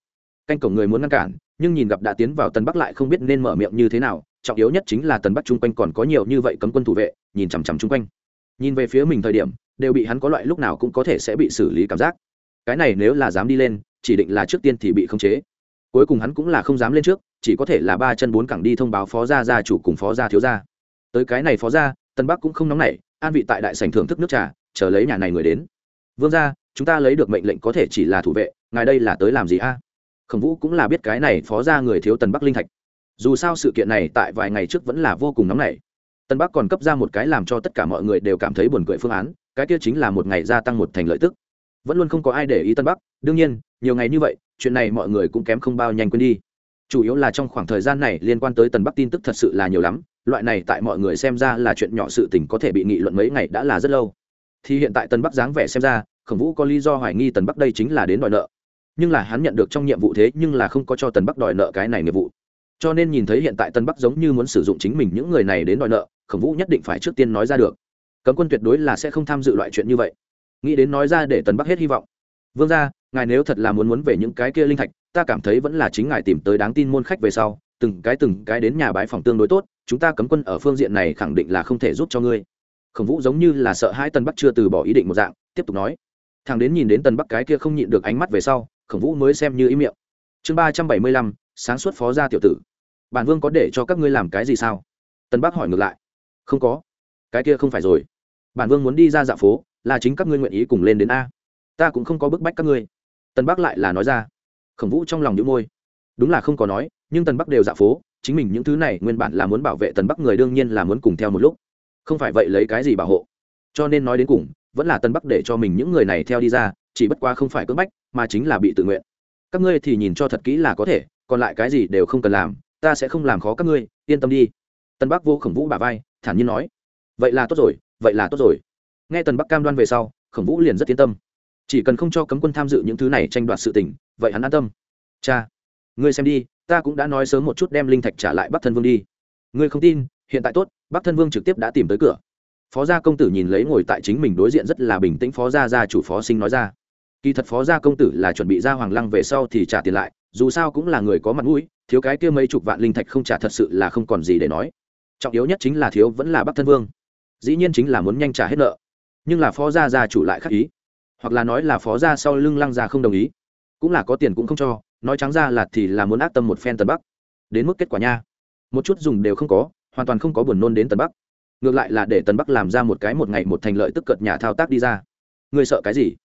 Canh cổng người muốn ngăn cản, nhưng nhìn gặp đã tiến vào tần bắc lại không biết nên mở miệng như thế nào. Trọng yếu nhất chính là tần bắc chung quanh còn có nhiều như vậy cấm quân thủ vệ, nhìn chằm chằm chung quanh. Nhìn về phía mình thời điểm, đều bị hắn có loại lúc nào cũng có thể sẽ bị xử lý cảm giác. Cái này nếu là dám đi lên, chỉ định là trước tiên thì bị khống chế. Cuối cùng hắn cũng là không dám lên trước chỉ có thể là ba chân bốn cẳng đi thông báo phó gia gia chủ cùng phó gia thiếu gia. Tới cái này phó gia, tân bắc cũng không nóng nảy, an vị tại đại sảnh thưởng thức nước trà, chờ lấy nhà này người đến. Vương gia, chúng ta lấy được mệnh lệnh có thể chỉ là thủ vệ, ngài đây là tới làm gì a? Khổng vũ cũng là biết cái này phó gia người thiếu tần bắc linh thạch. Dù sao sự kiện này tại vài ngày trước vẫn là vô cùng nóng nảy. Tân bắc còn cấp ra một cái làm cho tất cả mọi người đều cảm thấy buồn cười phương án, cái kia chính là một ngày gia tăng một thành lợi tức. Vẫn luôn không có ai để ý tân bắc, đương nhiên, nhiều ngày như vậy, chuyện này mọi người cũng kém không bao nhanh quên đi chủ yếu là trong khoảng thời gian này liên quan tới tần bắc tin tức thật sự là nhiều lắm, loại này tại mọi người xem ra là chuyện nhỏ sự tình có thể bị nghị luận mấy ngày đã là rất lâu. Thì hiện tại tần bắc dáng vẻ xem ra, khổng vũ có lý do hoài nghi tần bắc đây chính là đến đòi nợ. Nhưng là hắn nhận được trong nhiệm vụ thế nhưng là không có cho tần bắc đòi nợ cái này nghiệp vụ. Cho nên nhìn thấy hiện tại tân bắc giống như muốn sử dụng chính mình những người này đến đòi nợ, khổng vũ nhất định phải trước tiên nói ra được. Cấm quân tuyệt đối là sẽ không tham dự loại chuyện như vậy. Nghĩ đến nói ra để tần bắc hết hy vọng vương ra ngài nếu thật là muốn muốn về những cái kia linh thạch, ta cảm thấy vẫn là chính ngài tìm tới đáng tin môn khách về sau, từng cái từng cái đến nhà bái phòng tương đối tốt, chúng ta cấm quân ở phương diện này khẳng định là không thể giúp cho ngươi. Khổng vũ giống như là sợ hai tân bắc chưa từ bỏ ý định một dạng, tiếp tục nói. Thằng đến nhìn đến tần bắc cái kia không nhịn được ánh mắt về sau, khổng vũ mới xem như ý miệng. Chương ba trăm bảy mươi lăm, sáng suốt phó gia tiểu tử. Bản vương có để cho các ngươi làm cái gì sao? Tân bắc hỏi ngược lại. Không có. Cái kia không phải rồi. Bản vương muốn đi ra dạ phố, là chính các ngươi nguyện ý cùng lên đến a ta cũng không có bức bách các ngươi. Tân bắc lại là nói ra. Khổng vũ trong lòng nhũ môi. Đúng là không có nói, nhưng tần bắc đều dạ phố, chính mình những thứ này nguyên bản là muốn bảo vệ tần bắc người đương nhiên là muốn cùng theo một lúc. Không phải vậy lấy cái gì bảo hộ? Cho nên nói đến cùng, vẫn là tân bắc để cho mình những người này theo đi ra, chỉ bất qua không phải cưỡng bách, mà chính là bị tự nguyện. Các ngươi thì nhìn cho thật kỹ là có thể, còn lại cái gì đều không cần làm, ta sẽ không làm khó các ngươi, yên tâm đi. Tân bắc vô khổng vũ bà vai, thản nhiên nói. Vậy là tốt rồi, vậy là tốt rồi. Nghe tần bắc cam đoan về sau, khổng vũ liền rất yên tâm chỉ cần không cho cấm quân tham dự những thứ này tranh đoạt sự tình, vậy hắn an tâm. Cha, ngươi xem đi, ta cũng đã nói sớm một chút đem linh thạch trả lại bắc thân vương đi. Ngươi không tin, hiện tại tốt, bắc thân vương trực tiếp đã tìm tới cửa. Phó gia công tử nhìn lấy ngồi tại chính mình đối diện rất là bình tĩnh phó gia gia chủ phó sinh nói ra. Kỳ thật phó gia công tử là chuẩn bị ra hoàng lăng về sau thì trả tiền lại, dù sao cũng là người có mặt mũi, thiếu cái kia mấy chục vạn linh thạch không trả thật sự là không còn gì để nói. Trọng yếu nhất chính là thiếu vẫn là bắc thân vương. Dĩ nhiên chính là muốn nhanh trả hết nợ. Nhưng là phó gia gia chủ lại khắc ý hoặc là nói là phó gia sau lưng lăng gia không đồng ý. Cũng là có tiền cũng không cho, nói trắng ra là thì là muốn ác tâm một phen tần bắc. Đến mức kết quả nha. Một chút dùng đều không có, hoàn toàn không có buồn nôn đến tần bắc. Ngược lại là để tần bắc làm ra một cái một ngày một thành lợi tức cợt nhà thao tác đi ra. Ngươi sợ cái gì?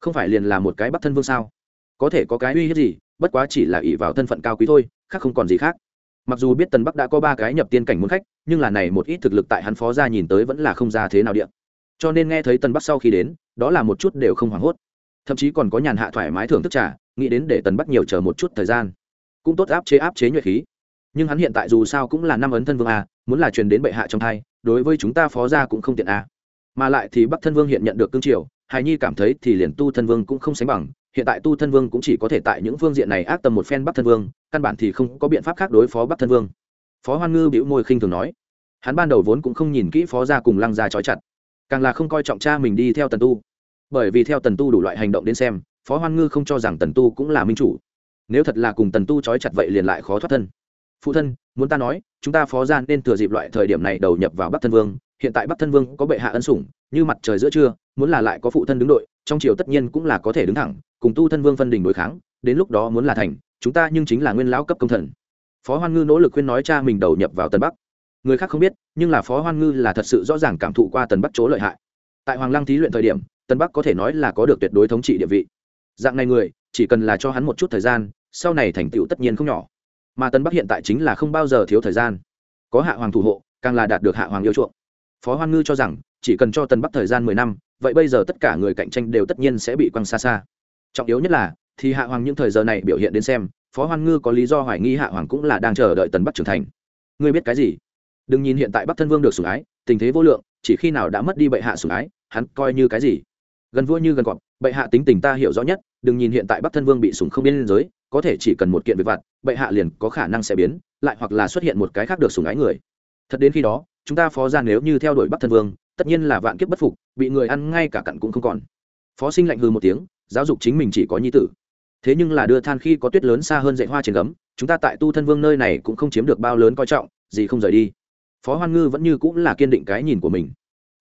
Không phải liền là một cái bắc thân vương sao? Có thể có cái uy hiếp gì, bất quá chỉ là ỷ vào thân phận cao quý thôi, khác không còn gì khác. Mặc dù biết tần bắc đã có ba cái nhập tiên cảnh muốn khách, nhưng là này một ít thực lực tại hắn phó ra nhìn tới vẫn là không ra thế nào điện cho nên nghe thấy tần bắc sau khi đến đó là một chút đều không hoảng hốt. Thậm chí còn có nhàn hạ thoải mái thưởng thức trả nghĩ đến để tần bắt nhiều chờ một chút thời gian. Cũng tốt áp chế áp chế nhuệ khí. Nhưng hắn hiện tại dù sao cũng là năm ấn thân vương a, muốn là truyền đến bệ hạ trong thai, đối với chúng ta phó ra cũng không tiện a. Mà lại thì bắc thân vương hiện nhận được cương triều hài nhi cảm thấy thì liền tu thân vương cũng không sánh bằng, hiện tại tu thân vương cũng chỉ có thể tại những phương diện này ác tầm một phen bắc thân vương, căn bản thì không có biện pháp khác đối phó bắc thân vương. Phó hoan ngư bĩu môi khinh thường nói. Hắn ban đầu vốn cũng không nhìn kỹ phó gia cùng lăng gia trói chặt, càng là không coi trọng cha mình đi theo tần tu bởi vì theo tần tu đủ loại hành động đến xem, phó hoan ngư không cho rằng tần tu cũng là minh chủ. Nếu thật là cùng tần tu trói chặt vậy liền lại khó thoát thân. Phụ thân, muốn ta nói, chúng ta phó gian nên thừa dịp loại thời điểm này đầu nhập vào bắc thân vương. Hiện tại bắc thân vương có bệ hạ ân sủng, như mặt trời giữa trưa, muốn là lại có phụ thân đứng đội, trong triều tất nhiên cũng là có thể đứng thẳng, cùng tu thân vương phân đình đối kháng, đến lúc đó muốn là thành, chúng ta nhưng chính là nguyên lão cấp công thần. Phó hoan ngư nỗ lực khuyên nói cha mình đầu nhập vào tân bắc. Người khác không biết, nhưng là phó hoan ngư là thật sự rõ ràng cảm thụ qua tần bắc chỗ lợi hại. Tại hoàng lăng thí luyện thời điểm tân bắc có thể nói là có được tuyệt đối thống trị địa vị. Dạng này người, chỉ cần là cho hắn một chút thời gian, sau này thành tựu tất nhiên không nhỏ. Mà tân bắc hiện tại chính là không bao giờ thiếu thời gian. Có hạ hoàng thủ hộ, càng là đạt được hạ hoàng yêu chuộng. Phó hoan ngư cho rằng, chỉ cần cho tân bắc thời gian mười năm, vậy bây giờ tất cả người cạnh tranh đều tất nhiên sẽ bị quăng xa xa. Trọng yếu nhất là, thì hạ hoàng những thời giờ này biểu hiện đến xem, phó hoan ngư có lý do hoài nghi hạ hoàng cũng là đang chờ đợi tần bắc trưởng thành. Ngươi biết cái gì? Đừng nhìn hiện tại bắc thân vương được sủng ái, tình thế vô lượng, chỉ khi nào đã mất đi bệ hạ sủng ái, hắn coi như cái gì? Gần vua như gần cọp, bệ hạ tính tình ta hiểu rõ nhất, đừng nhìn hiện tại bắc thân vương bị sủng không biên giới, có thể chỉ cần một kiện việc vặt, bệ hạ liền có khả năng sẽ biến, lại hoặc là xuất hiện một cái khác được sủng ái người. Thật đến khi đó, chúng ta phó ra nếu như theo đuổi bắc thân vương, tất nhiên là vạn kiếp bất phục, bị người ăn ngay cả cặn cũng không còn. Phó sinh lạnh hư một tiếng, giáo dục chính mình chỉ có nhi tử. Thế nhưng là đưa than khi có tuyết lớn xa hơn dạy hoa trên gấm, chúng ta tại tu thân vương nơi này cũng không chiếm được bao lớn coi trọng, gì không rời đi. Phó hoan ngư vẫn như cũng là kiên định cái nhìn của mình.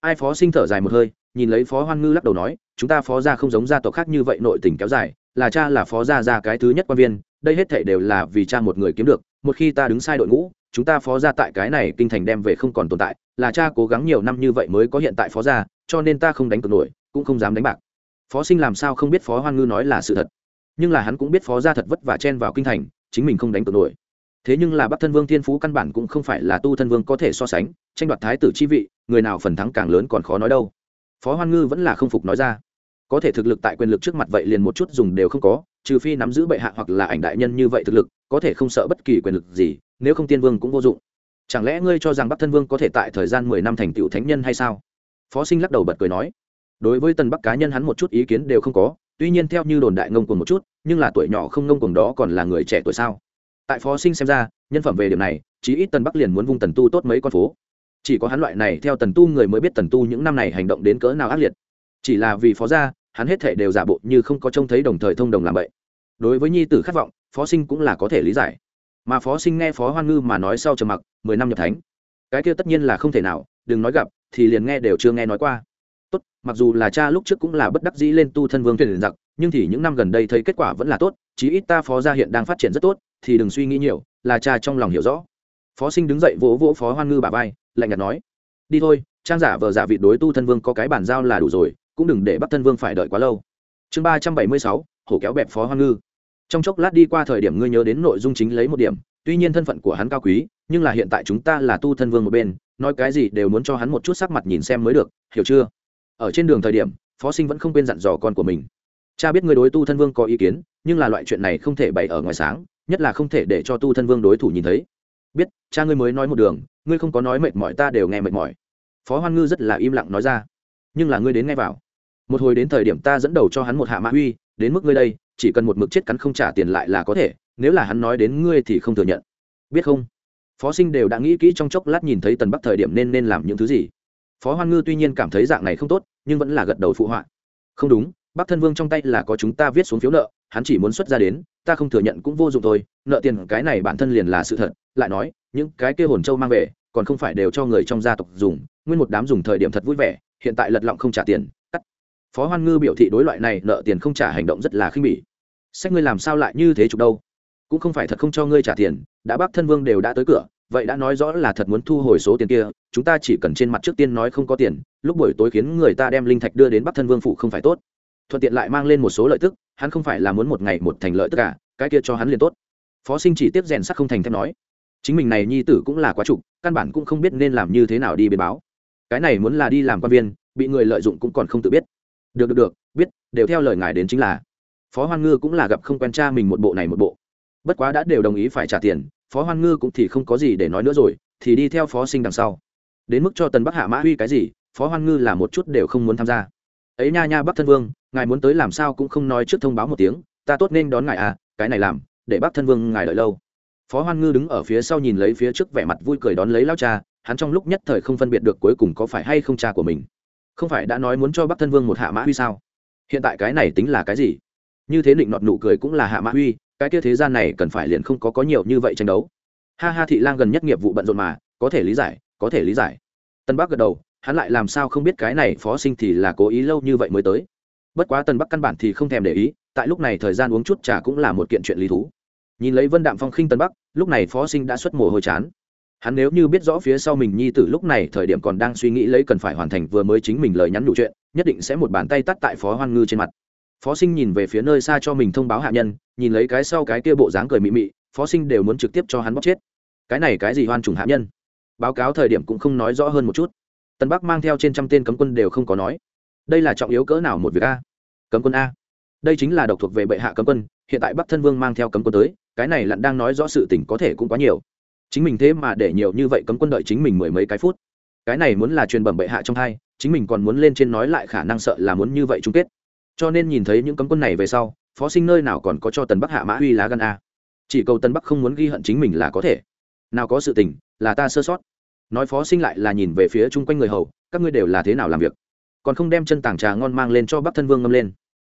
Ai phó sinh thở dài một hơi nhìn lấy phó hoan ngư lắc đầu nói, chúng ta phó gia không giống gia tộc khác như vậy nội tình kéo dài, là cha là phó gia gia cái thứ nhất quan viên, đây hết thể đều là vì cha một người kiếm được, một khi ta đứng sai đội ngũ, chúng ta phó gia tại cái này kinh thành đem về không còn tồn tại, là cha cố gắng nhiều năm như vậy mới có hiện tại phó gia, cho nên ta không đánh cược nổi, cũng không dám đánh bạc. Phó sinh làm sao không biết phó hoan ngư nói là sự thật. Nhưng là hắn cũng biết phó gia thật vất vả chen vào kinh thành, chính mình không đánh cược nổi. Thế nhưng là bắc thân vương thiên phú căn bản cũng không phải là tu thân vương có thể so sánh, tranh đoạt thái tử chi vị, người nào phần thắng càng lớn còn khó nói đâu phó hoan ngư vẫn là không phục nói ra. Có thể thực lực tại quyền lực trước mặt vậy liền một chút dùng đều không có, trừ phi nắm giữ bệ hạ hoặc là ảnh đại nhân như vậy thực lực, có thể không sợ bất kỳ quyền lực gì, nếu không tiên vương cũng vô dụng. Chẳng lẽ ngươi cho rằng bắc thân vương có thể tại thời gian mười năm thành tựu thánh nhân hay sao? Phó sinh lắc đầu bật cười nói. Đối với Tần bắc cá nhân hắn một chút ý kiến đều không có, tuy nhiên theo như đồn đại ngông cuồng một chút, nhưng là tuổi nhỏ không ngông cuồng đó còn là người trẻ tuổi sao? Tại phó sinh xem ra, nhân phẩm về điểm này, chí ít Tần bắc liền muốn vung tần tu tốt mấy con phố chỉ có hắn loại này theo tần tu người mới biết tần tu những năm này hành động đến cỡ nào ác liệt. Chỉ là vì phó gia, hắn hết thể đều giả bộ như không có trông thấy đồng thời thông đồng làm vậy. Đối với nhi tử khát vọng, phó sinh cũng là có thể lý giải. Mà phó sinh nghe phó hoan ngư mà nói sau trầm mặc, mười năm nhập thánh. Cái kia tất nhiên là không thể nào, đừng nói gặp, thì liền nghe đều chưa nghe nói qua. Tốt, mặc dù là cha lúc trước cũng là bất đắc dĩ lên tu thân vương thuyền giặc, nhưng thì những năm gần đây thấy kết quả vẫn là tốt, chí ít ta phó gia hiện đang phát triển rất tốt, thì đừng suy nghĩ nhiều, là cha trong lòng hiểu rõ. Phó sinh đứng dậy vỗ vỗ phó hoan ngư bà vai lạnh nhạt nói, đi thôi, trang giả vờ giả vị đối tu thân vương có cái bản giao là đủ rồi, cũng đừng để bắt thân vương phải đợi quá lâu. Chương ba trăm bảy mươi sáu, hổ kéo bẹp phó hoan ngư. Trong chốc lát đi qua thời điểm ngươi nhớ đến nội dung chính lấy một điểm, tuy nhiên thân phận của hắn cao quý, nhưng là hiện tại chúng ta là tu thân vương một bên, nói cái gì đều muốn cho hắn một chút sắc mặt nhìn xem mới được, hiểu chưa? Ở trên đường thời điểm, phó sinh vẫn không quên dặn dò con của mình. Cha biết người đối tu thân vương có ý kiến, nhưng là loại chuyện này không thể bày ở ngoài sáng, nhất là không thể để cho tu thân vương đối thủ nhìn thấy biết, cha ngươi mới nói một đường, ngươi không có nói mệt mỏi, ta đều nghe mệt mỏi. Phó hoan ngư rất là im lặng nói ra. Nhưng là ngươi đến nghe vào. Một hồi đến thời điểm ta dẫn đầu cho hắn một hạ mã uy, đến mức ngươi đây, chỉ cần một mực chết cắn không trả tiền lại là có thể, nếu là hắn nói đến ngươi thì không thừa nhận. Biết không? Phó sinh đều đã nghĩ kỹ trong chốc lát nhìn thấy tần bắc thời điểm nên nên làm những thứ gì. Phó hoan ngư tuy nhiên cảm thấy dạng này không tốt, nhưng vẫn là gật đầu phụ họa. Không đúng, bắc thân vương trong tay là có chúng ta viết xuống phiếu nợ hắn chỉ muốn xuất ra đến, ta không thừa nhận cũng vô dụng thôi, nợ tiền cái này bản thân liền là sự thật, lại nói, những cái kia hồn châu mang về, còn không phải đều cho người trong gia tộc dùng, nguyên một đám dùng thời điểm thật vui vẻ, hiện tại lật lọng không trả tiền, cắt. Phó hoan ngư biểu thị đối loại này nợ tiền không trả hành động rất là khinh bỉ. Sách ngươi làm sao lại như thế chục đâu? Cũng không phải thật không cho ngươi trả tiền, đã bác thân vương đều đã tới cửa, vậy đã nói rõ là thật muốn thu hồi số tiền kia, chúng ta chỉ cần trên mặt trước tiên nói không có tiền, lúc buổi tối khiến người ta đem linh thạch đưa đến bắc thân vương phụ không phải tốt thuận tiện lại mang lên một số lợi tức, hắn không phải là muốn một ngày một thành lợi tất cả, cái kia cho hắn liền tốt. Phó sinh chỉ tiếp rèn sắc không thành thép nói, chính mình này nhi tử cũng là quá trục, căn bản cũng không biết nên làm như thế nào đi biến báo. Cái này muốn là đi làm quan viên, bị người lợi dụng cũng còn không tự biết. Được được được, biết, đều theo lời ngài đến chính là. Phó hoan ngư cũng là gặp không quen cha mình một bộ này một bộ. Bất quá đã đều đồng ý phải trả tiền, phó hoan ngư cũng thì không có gì để nói nữa rồi, thì đi theo phó sinh đằng sau. Đến mức cho tần bắc hạ mã huy cái gì, phó hoan ngư là một chút đều không muốn tham gia ấy nha nha bắc thân vương, ngài muốn tới làm sao cũng không nói trước thông báo một tiếng, ta tốt nên đón ngài à cái này làm, để bắc thân vương ngài đợi lâu. Phó hoan ngư đứng ở phía sau nhìn lấy phía trước vẻ mặt vui cười đón lấy lao cha, hắn trong lúc nhất thời không phân biệt được cuối cùng có phải hay không cha của mình. Không phải đã nói muốn cho bắc thân vương một hạ mã huy sao? Hiện tại cái này tính là cái gì? Như thế định nọt nụ cười cũng là hạ mã huy, cái kia thế gian này cần phải liền không có có nhiều như vậy tranh đấu. Ha ha thị lang gần nhất nghiệp vụ bận rộn mà, có thể lý giải, có thể lý giải. Tân bắc gật đầu hắn lại làm sao không biết cái này phó sinh thì là cố ý lâu như vậy mới tới. Bất quá tần bắc căn bản thì không thèm để ý, tại lúc này thời gian uống chút trà cũng là một kiện chuyện lý thú. Nhìn lấy vân đạm phong khinh tân bắc, lúc này phó sinh đã xuất mồ hôi chán. Hắn nếu như biết rõ phía sau mình nhi tử lúc này thời điểm còn đang suy nghĩ lấy cần phải hoàn thành vừa mới chính mình lời nhắn đủ chuyện, nhất định sẽ một bàn tay tắt tại phó hoan ngư trên mặt. Phó sinh nhìn về phía nơi xa cho mình thông báo hạ nhân, nhìn lấy cái sau cái kia bộ dáng cười mị mị, phó sinh đều muốn trực tiếp cho hắn bóc chết. Cái này cái gì hoan trùng hạ nhân? Báo cáo thời điểm cũng không nói rõ hơn một chút tân bắc mang theo trên trăm tên cấm quân đều không có nói. Đây là trọng yếu cỡ nào một việc a? Cấm quân a. Đây chính là độc thuộc về bệ hạ cấm quân, hiện tại bắc thân vương mang theo cấm quân tới, cái này lặn đang nói rõ sự tình có thể cũng quá nhiều. Chính mình thế mà để nhiều như vậy cấm quân đợi chính mình mười mấy cái phút. Cái này muốn là truyền bẩm bệ hạ trong hai, chính mình còn muốn lên trên nói lại khả năng sợ là muốn như vậy chung kết. Cho nên nhìn thấy những cấm quân này về sau, phó sinh nơi nào còn có cho tần bắc hạ mã uy lá gan a? Chỉ cầu tần bắc không muốn ghi hận chính mình là có thể. Nào có sự tình, là ta sơ sót nói phó sinh lại là nhìn về phía chung quanh người hầu, các ngươi đều là thế nào làm việc? Còn không đem chân tảng trà ngon mang lên cho bắc thân vương ngâm lên.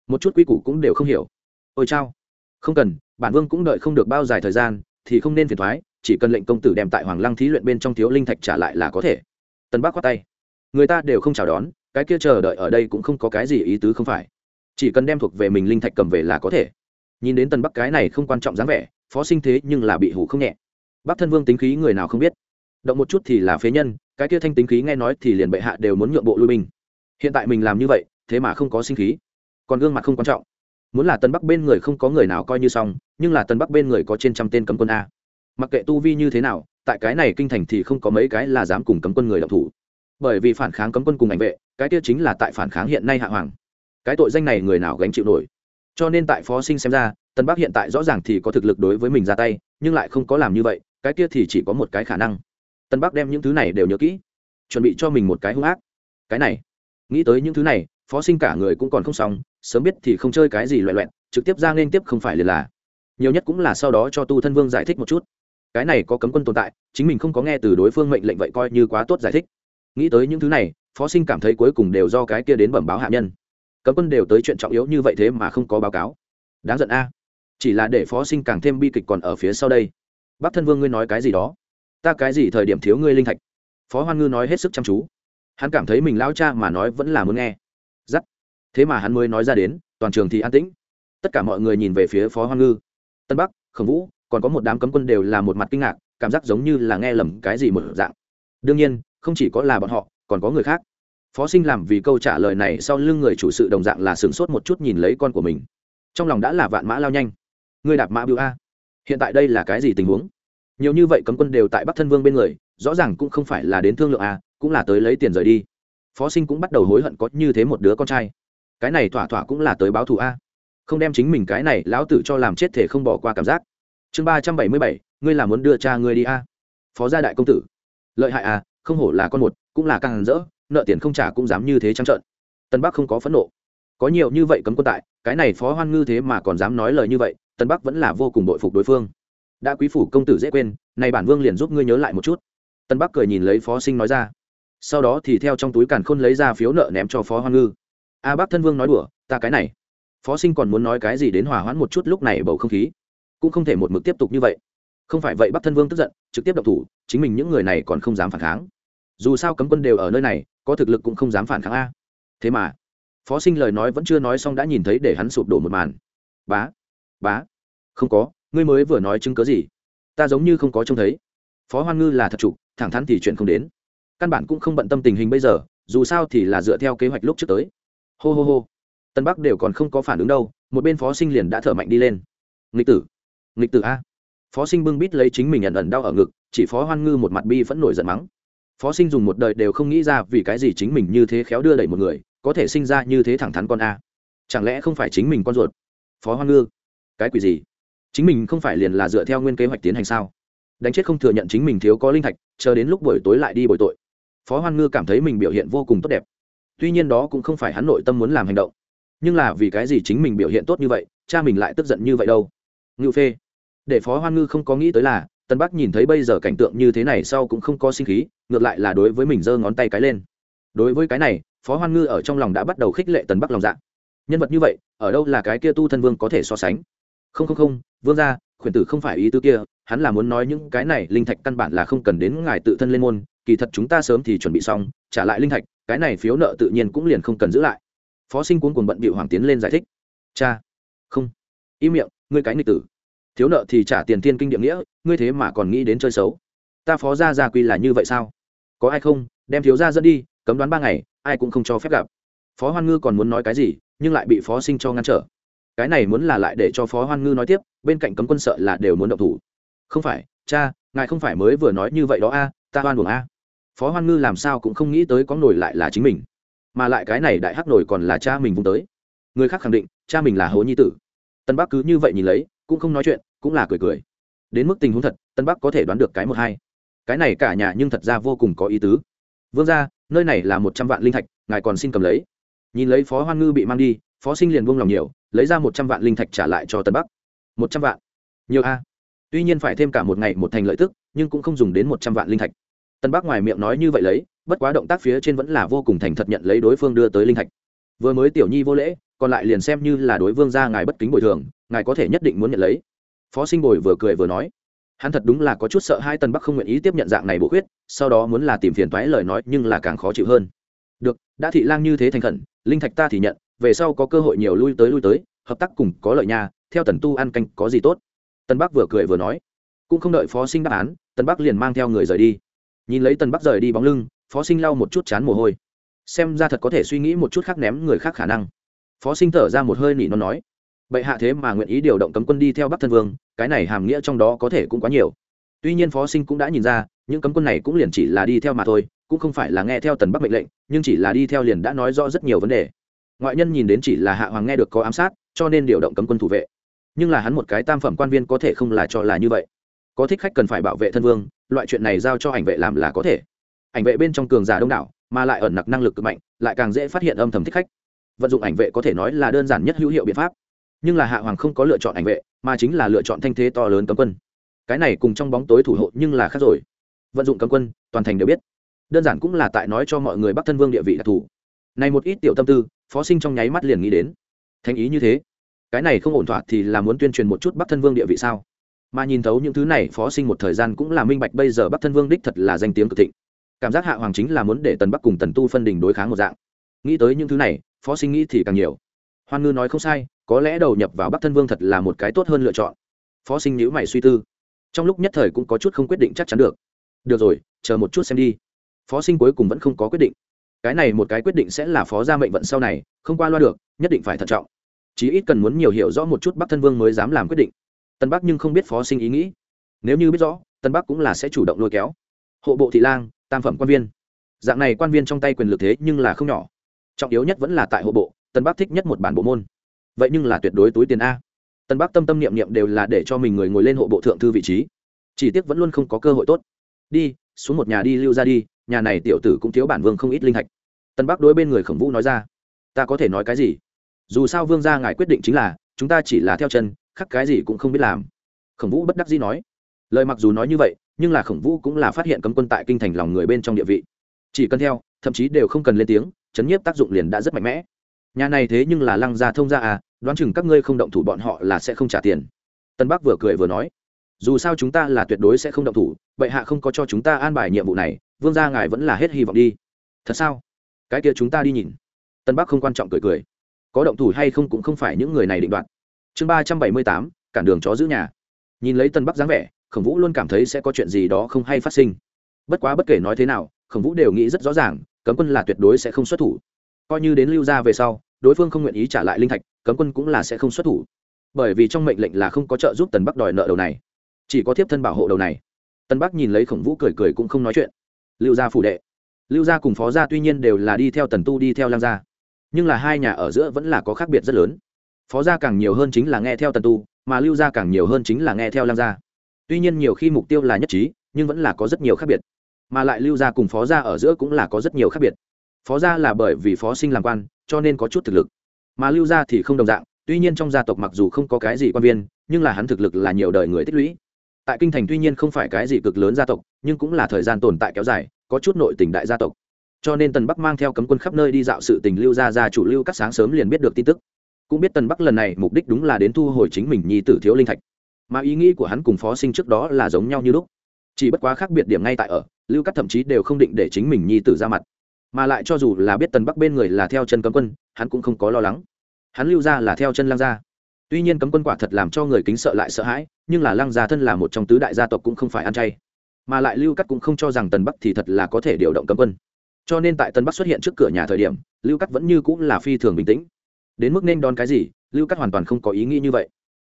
Một chút quy củ cũng đều không hiểu. Ôi chao. Không cần, bản vương cũng đợi không được bao dài thời gian, thì không nên phiền thoái chỉ cần lệnh công tử đem tại hoàng lăng thí luyện bên trong thiếu linh thạch trả lại là có thể. Tân bắc khoát tay. Người ta đều không chào đón, cái kia chờ đợi ở đây cũng không có cái gì ý tứ không phải. Chỉ cần đem thuộc về mình linh thạch cầm về là có thể. Nhìn đến tân bắc cái này không quan trọng dáng vẻ, phó sinh thế nhưng là bị hủ không nhẹ. Bắc thân vương tính khí người nào không biết động một chút thì là phế nhân, cái kia thanh tính khí nghe nói thì liền bệ hạ đều muốn nhượng bộ lui binh. Hiện tại mình làm như vậy, thế mà không có sinh khí. Còn gương mặt không quan trọng. Muốn là tân bắc bên người không có người nào coi như xong, nhưng là tân bắc bên người có trên trăm tên cấm quân a. Mặc kệ tu vi như thế nào, tại cái này kinh thành thì không có mấy cái là dám cùng cấm quân người đọc thủ. Bởi vì phản kháng cấm quân cùng ảnh vệ, cái kia chính là tại phản kháng hiện nay hạ hoàng. Cái tội danh này người nào gánh chịu nổi? Cho nên tại phó sinh xem ra tân bắc hiện tại rõ ràng thì có thực lực đối với mình ra tay, nhưng lại không có làm như vậy, cái kia thì chỉ có một cái khả năng tân bắc đem những thứ này đều nhớ kỹ, chuẩn bị cho mình một cái hung ác. Cái này, nghĩ tới những thứ này, phó sinh cả người cũng còn không xong, sớm biết thì không chơi cái gì loẹ loẹn trực tiếp ra nên tiếp không phải liền là. Nhiều nhất cũng là sau đó cho tu thân vương giải thích một chút. Cái này có cấm quân tồn tại, chính mình không có nghe từ đối phương mệnh lệnh vậy coi như quá tốt giải thích. Nghĩ tới những thứ này, phó sinh cảm thấy cuối cùng đều do cái kia đến bẩm báo hạ nhân. Cấm quân đều tới chuyện trọng yếu như vậy thế mà không có báo cáo. Đáng giận a. Chỉ là để phó sinh càng thêm bi kịch còn ở phía sau đây. Bác thân vương ngươi nói cái gì đó? Ta cái gì thời điểm thiếu ngươi linh thạch? Phó hoan ngư nói hết sức chăm chú. Hắn cảm thấy mình lao cha mà nói vẫn là muốn nghe. Giắt. Thế mà hắn mới nói ra đến, toàn trường thì an tĩnh. Tất cả mọi người nhìn về phía phó hoan ngư. Tân bắc, khổng vũ, còn có một đám cấm quân đều là một mặt kinh ngạc, cảm giác giống như là nghe lầm cái gì một dạng. Đương nhiên, không chỉ có là bọn họ, còn có người khác. Phó sinh làm vì câu trả lời này sau lưng người chủ sự đồng dạng là sửng sốt một chút nhìn lấy con của mình. Trong lòng đã là vạn mã lao nhanh. Ngươi đạp mã biểu a. Hiện tại đây là cái gì tình huống? Nhiều như vậy cấm quân đều tại bắc thân vương bên người rõ ràng cũng không phải là đến thương lượng à, cũng là tới lấy tiền rời đi. Phó sinh cũng bắt đầu hối hận có như thế một đứa con trai. Cái này thỏa thỏa cũng là tới báo thù a. Không đem chính mình cái này lão tử cho làm chết thể không bỏ qua cảm giác. Chương ba trăm bảy mươi bảy ngươi là muốn đưa cha ngươi đi a? Phó gia đại công tử. Lợi hại à không hổ là con một cũng là càng rỡ nợ tiền không trả cũng dám như thế trắng trợn. Tân bắc không có phẫn nộ. Có nhiều như vậy cấm quân tại cái này phó hoan ngư thế mà còn dám nói lời như vậy tân bắc vẫn là vô cùng bội phục đối phương đã quý phủ công tử dễ quên, này bản vương liền giúp ngươi nhớ lại một chút. Tân bắc cười nhìn lấy phó sinh nói ra. Sau đó thì theo trong túi càn khôn lấy ra phiếu nợ ném cho phó hoan ngư. A bác thân vương nói đùa, ta cái này. Phó sinh còn muốn nói cái gì đến hòa hoãn một chút lúc này bầu không khí, cũng không thể một mực tiếp tục như vậy. Không phải vậy bắc thân vương tức giận, trực tiếp độc thủ, chính mình những người này còn không dám phản kháng. Dù sao cấm quân đều ở nơi này, có thực lực cũng không dám phản kháng a. Thế mà, phó sinh lời nói vẫn chưa nói xong đã nhìn thấy để hắn sụp đổ một màn. Bá bá, không có ngươi mới vừa nói chứng cớ gì? Ta giống như không có trông thấy. Phó hoan ngư là thật trục thẳng thắn thì chuyện không đến. Căn bản cũng không bận tâm tình hình bây giờ, dù sao thì là dựa theo kế hoạch lúc trước tới. Hô hô hô. Tân bắc đều còn không có phản ứng đâu, một bên phó sinh liền đã thở mạnh đi lên. Nghịch tử. Nghịch tử a. Phó sinh bưng bít lấy chính mình ẩn ẩn đau ở ngực, chỉ phó hoan ngư một mặt bi vẫn nổi giận mắng. Phó sinh dùng một đời đều không nghĩ ra vì cái gì chính mình như thế khéo đưa đẩy một người, có thể sinh ra như thế thẳng thắn con a. Chẳng lẽ không phải chính mình con ruột? Phó hoan ngư. Cái quỷ gì? Chính mình không phải liền là dựa theo nguyên kế hoạch tiến hành sao? Đánh chết không thừa nhận chính mình thiếu có linh thạch, chờ đến lúc buổi tối lại đi bồi tội. Phó hoan ngư cảm thấy mình biểu hiện vô cùng tốt đẹp. Tuy nhiên đó cũng không phải hắn nội tâm muốn làm hành động. Nhưng là vì cái gì chính mình biểu hiện tốt như vậy, cha mình lại tức giận như vậy đâu? Ngự phê. Để phó hoan ngư không có nghĩ tới là, tân bắc nhìn thấy bây giờ cảnh tượng như thế này sau cũng không có sinh khí, ngược lại là đối với mình giơ ngón tay cái lên. Đối với cái này, phó hoan ngư ở trong lòng đã bắt đầu khích lệ tần bắc lòng dạ. Nhân vật như vậy, ở đâu là cái kia tu thân vương có thể so sánh? Không không không, vương gia, khuyển tử không phải ý tứ kia, hắn là muốn nói những cái này linh thạch căn bản là không cần đến ngài tự thân lên môn, kỳ thật chúng ta sớm thì chuẩn bị xong, trả lại linh thạch, cái này phiếu nợ tự nhiên cũng liền không cần giữ lại. Phó sinh cuốn cuồng bận bị hoàng tiến lên giải thích. Cha, không, im miệng, ngươi cái nghịch tử. Thiếu nợ thì trả tiền thiên kinh địa nghĩa, ngươi thế mà còn nghĩ đến chơi xấu. Ta phó gia gia quy là như vậy sao? Có ai không, đem thiếu gia dẫn đi, cấm đoán ba ngày, ai cũng không cho phép gặp. Phó hoan ngư còn muốn nói cái gì, nhưng lại bị phó sinh cho ngăn trở cái này muốn là lại để cho phó hoan ngư nói tiếp, bên cạnh cấm quân sợ là đều muốn động thủ. Không phải, cha, ngài không phải mới vừa nói như vậy đó a, ta hoan buồng a. Phó hoan ngư làm sao cũng không nghĩ tới có nổi lại là chính mình. Mà lại cái này đại hắc nổi còn là cha mình vung tới. Người khác khẳng định, cha mình là hố nhi tử. Tân bắc cứ như vậy nhìn lấy, cũng không nói chuyện, cũng là cười cười. Đến mức tình huống thật, tân bắc có thể đoán được cái một hai. Cái này cả nhà nhưng thật ra vô cùng có ý tứ. Vương ra nơi này là một trăm vạn linh thạch, ngài còn xin cầm lấy. Nhìn lấy phó hoan ngư bị mang đi phó sinh liền buông lòng nhiều, lấy ra một trăm vạn linh thạch trả lại cho tân bắc. Một trăm vạn? Nhiều a. Tuy nhiên phải thêm cả một ngày một thành lợi tức, nhưng cũng không dùng đến một trăm vạn linh thạch. Tân bắc ngoài miệng nói như vậy lấy, bất quá động tác phía trên vẫn là vô cùng thành thật nhận lấy đối phương đưa tới linh thạch. Vừa mới tiểu nhi vô lễ, còn lại liền xem như là đối vương gia ngài bất kính bồi thường, ngài có thể nhất định muốn nhận lấy. Phó sinh bồi vừa cười vừa nói, hắn thật đúng là có chút sợ hai tân bắc không nguyện ý tiếp nhận dạng này bổ khuyết, sau đó muốn là tìm phiền toái lời nói nhưng là càng khó chịu hơn. Được, đã thị lang như thế thành khẩn, linh thạch ta thì nhận về sau có cơ hội nhiều lui tới lui tới, hợp tác cùng có lợi nhà theo tần tu ăn canh có gì tốt. Tân bắc vừa cười vừa nói, cũng không đợi phó sinh đáp án tân bắc liền mang theo người rời đi. Nhìn lấy tân bắc rời đi bóng lưng, phó sinh lau một chút chán mồ hôi. Xem ra thật có thể suy nghĩ một chút khác ném người khác khả năng. Phó sinh thở ra một hơi nỉ nó nói, bệ hạ thế mà nguyện ý điều động cấm quân đi theo bắc thân vương, cái này hàm nghĩa trong đó có thể cũng quá nhiều. Tuy nhiên phó sinh cũng đã nhìn ra, những cấm quân này cũng liền chỉ là đi theo mà thôi, cũng không phải là nghe theo tần bắc mệnh lệnh, nhưng chỉ là đi theo liền đã nói rõ rất nhiều vấn đề ngoại nhân nhìn đến chỉ là hạ hoàng nghe được có ám sát, cho nên điều động cấm quân thủ vệ. Nhưng là hắn một cái tam phẩm quan viên có thể không là cho là như vậy. Có thích khách cần phải bảo vệ thân vương, loại chuyện này giao cho ảnh vệ làm là có thể. Ảnh vệ bên trong cường giả đông đảo, mà lại ẩn nặc năng lực cực mạnh, lại càng dễ phát hiện âm thầm thích khách. Vận dụng ảnh vệ có thể nói là đơn giản nhất hữu hiệu biện pháp. Nhưng là hạ hoàng không có lựa chọn ảnh vệ, mà chính là lựa chọn thanh thế to lớn cấm quân. Cái này cùng trong bóng tối thủ hộ nhưng là khác rồi. Vận dụng cấm quân, toàn thành đều biết. Đơn giản cũng là tại nói cho mọi người bắc thân vương địa vị đặc thù này một ít tiểu tâm tư, phó sinh trong nháy mắt liền nghĩ đến. Thành ý như thế. Cái này không ổn thỏa thì là muốn tuyên truyền một chút bắc thân vương địa vị sao? Mà nhìn thấu những thứ này, phó sinh một thời gian cũng là minh bạch bây giờ bắc thân vương đích thật là danh tiếng cực thịnh. Cảm giác hạ hoàng chính là muốn để tần bắc cùng tần tu phân đình đối kháng một dạng. Nghĩ tới những thứ này, phó sinh nghĩ thì càng nhiều. Hoan ngư nói không sai, có lẽ đầu nhập vào bắc thân vương thật là một cái tốt hơn lựa chọn. Phó sinh nhữ mày suy tư. Trong lúc nhất thời cũng có chút không quyết định chắc chắn được. Được rồi, chờ một chút xem đi. Phó sinh cuối cùng vẫn không có quyết định cái này một cái quyết định sẽ là phó gia mệnh vận sau này, không qua loa được, nhất định phải thận trọng. Chí ít cần muốn nhiều hiểu rõ một chút bắc thân vương mới dám làm quyết định. Tân bắc nhưng không biết phó sinh ý nghĩ. Nếu như biết rõ tân bắc cũng là sẽ chủ động lôi kéo. Hộ bộ thị lang, tam phẩm quan viên. Dạng này quan viên trong tay quyền lực thế nhưng là không nhỏ. Trọng yếu nhất vẫn là tại hộ bộ tân bắc thích nhất một bản bộ môn. Vậy nhưng là tuyệt đối túi tiền a. Tân bắc tâm tâm niệm niệm đều là để cho mình người ngồi lên hộ bộ thượng thư vị trí. Chỉ tiếc vẫn luôn không có cơ hội tốt đi, xuống một nhà đi, lưu ra đi, nhà này tiểu tử cũng thiếu bản vương không ít linh hạch tân bắc đối bên người khổng vũ nói ra, ta có thể nói cái gì? Dù sao vương gia ngài quyết định chính là, chúng ta chỉ là theo chân khắc cái gì cũng không biết làm. Khổng vũ bất đắc dĩ nói. Lời mặc dù nói như vậy, nhưng là khổng vũ cũng là phát hiện cấm quân tại kinh thành lòng người bên trong địa vị. Chỉ cần theo, thậm chí đều không cần lên tiếng, chấn nhiếp tác dụng liền đã rất mạnh mẽ. Nhà này thế nhưng là lăng gia thông gia à đoán chừng các ngươi không động thủ bọn họ là sẽ không trả tiền. Tân bắc vừa cười vừa nói dù sao chúng ta là tuyệt đối sẽ không động thủ, bệ hạ không có cho chúng ta an bài nhiệm vụ này, vương gia ngài vẫn là hết hy vọng đi. Thật sao? Cái kia chúng ta đi nhìn. Tân bắc không quan trọng cười cười. Có động thủ hay không cũng không phải những người này định đoạt. Chương ba trăm bảy mươi tám, cản đường chó giữ nhà. Nhìn lấy tân bắc dáng vẻ, khổng vũ luôn cảm thấy sẽ có chuyện gì đó không hay phát sinh. Bất quá bất kể nói thế nào, khổng vũ đều nghĩ rất rõ ràng, cấm quân là tuyệt đối sẽ không xuất thủ. Coi như đến lưu gia về sau, đối phương không nguyện ý trả lại linh thạch, cấm quân cũng là sẽ không xuất thủ. Bởi vì trong mệnh lệnh là không có trợ giúp tần bắc đòi nợ đầu này chỉ có thiếp thân bảo hộ đầu này. Tân bắc nhìn lấy khổng vũ cười cười cũng không nói chuyện. Lưu gia phủ đệ. Lưu gia cùng phó gia tuy nhiên đều là đi theo tần tu đi theo lang gia, nhưng là hai nhà ở giữa vẫn là có khác biệt rất lớn. Phó gia càng nhiều hơn chính là nghe theo tần tu, mà lưu gia càng nhiều hơn chính là nghe theo lang gia. Tuy nhiên nhiều khi mục tiêu là nhất trí, nhưng vẫn là có rất nhiều khác biệt. Mà lại lưu gia cùng phó gia ở giữa cũng là có rất nhiều khác biệt. Phó gia là bởi vì phó sinh làm quan, cho nên có chút thực lực. Mà lưu gia thì không đồng dạng, tuy nhiên trong gia tộc mặc dù không có cái gì quan viên, nhưng là hắn thực lực là nhiều đời người tích lũy tại kinh thành tuy nhiên không phải cái gì cực lớn gia tộc, nhưng cũng là thời gian tồn tại kéo dài, có chút nội tình đại gia tộc. Cho nên tần bắc mang theo cấm quân khắp nơi đi dạo sự tình lưu gia gia chủ lưu các sáng sớm liền biết được tin tức. Cũng biết tần bắc lần này mục đích đúng là đến thu hồi chính mình nhi tử thiếu linh thạch. Mà ý nghĩ của hắn cùng phó sinh trước đó là giống nhau như lúc. Chỉ bất quá khác biệt điểm ngay tại ở, lưu các thậm chí đều không định để chính mình nhi tử ra mặt. Mà lại cho dù là biết tần bắc bên người là theo chân cấm quân, hắn cũng không có lo lắng. Hắn lưu ra là theo chân Lang gia. Tuy nhiên cấm quân quả thật làm cho người kính sợ lại sợ hãi nhưng là lăng gia thân là một trong tứ đại gia tộc cũng không phải ăn chay. Mà lại lưu cắt cũng không cho rằng tần bắc thì thật là có thể điều động cấm quân. Cho nên tại tân bắc xuất hiện trước cửa nhà thời điểm, lưu cắt vẫn như cũng là phi thường bình tĩnh. Đến mức nên đón cái gì, lưu cắt hoàn toàn không có ý nghĩ như vậy.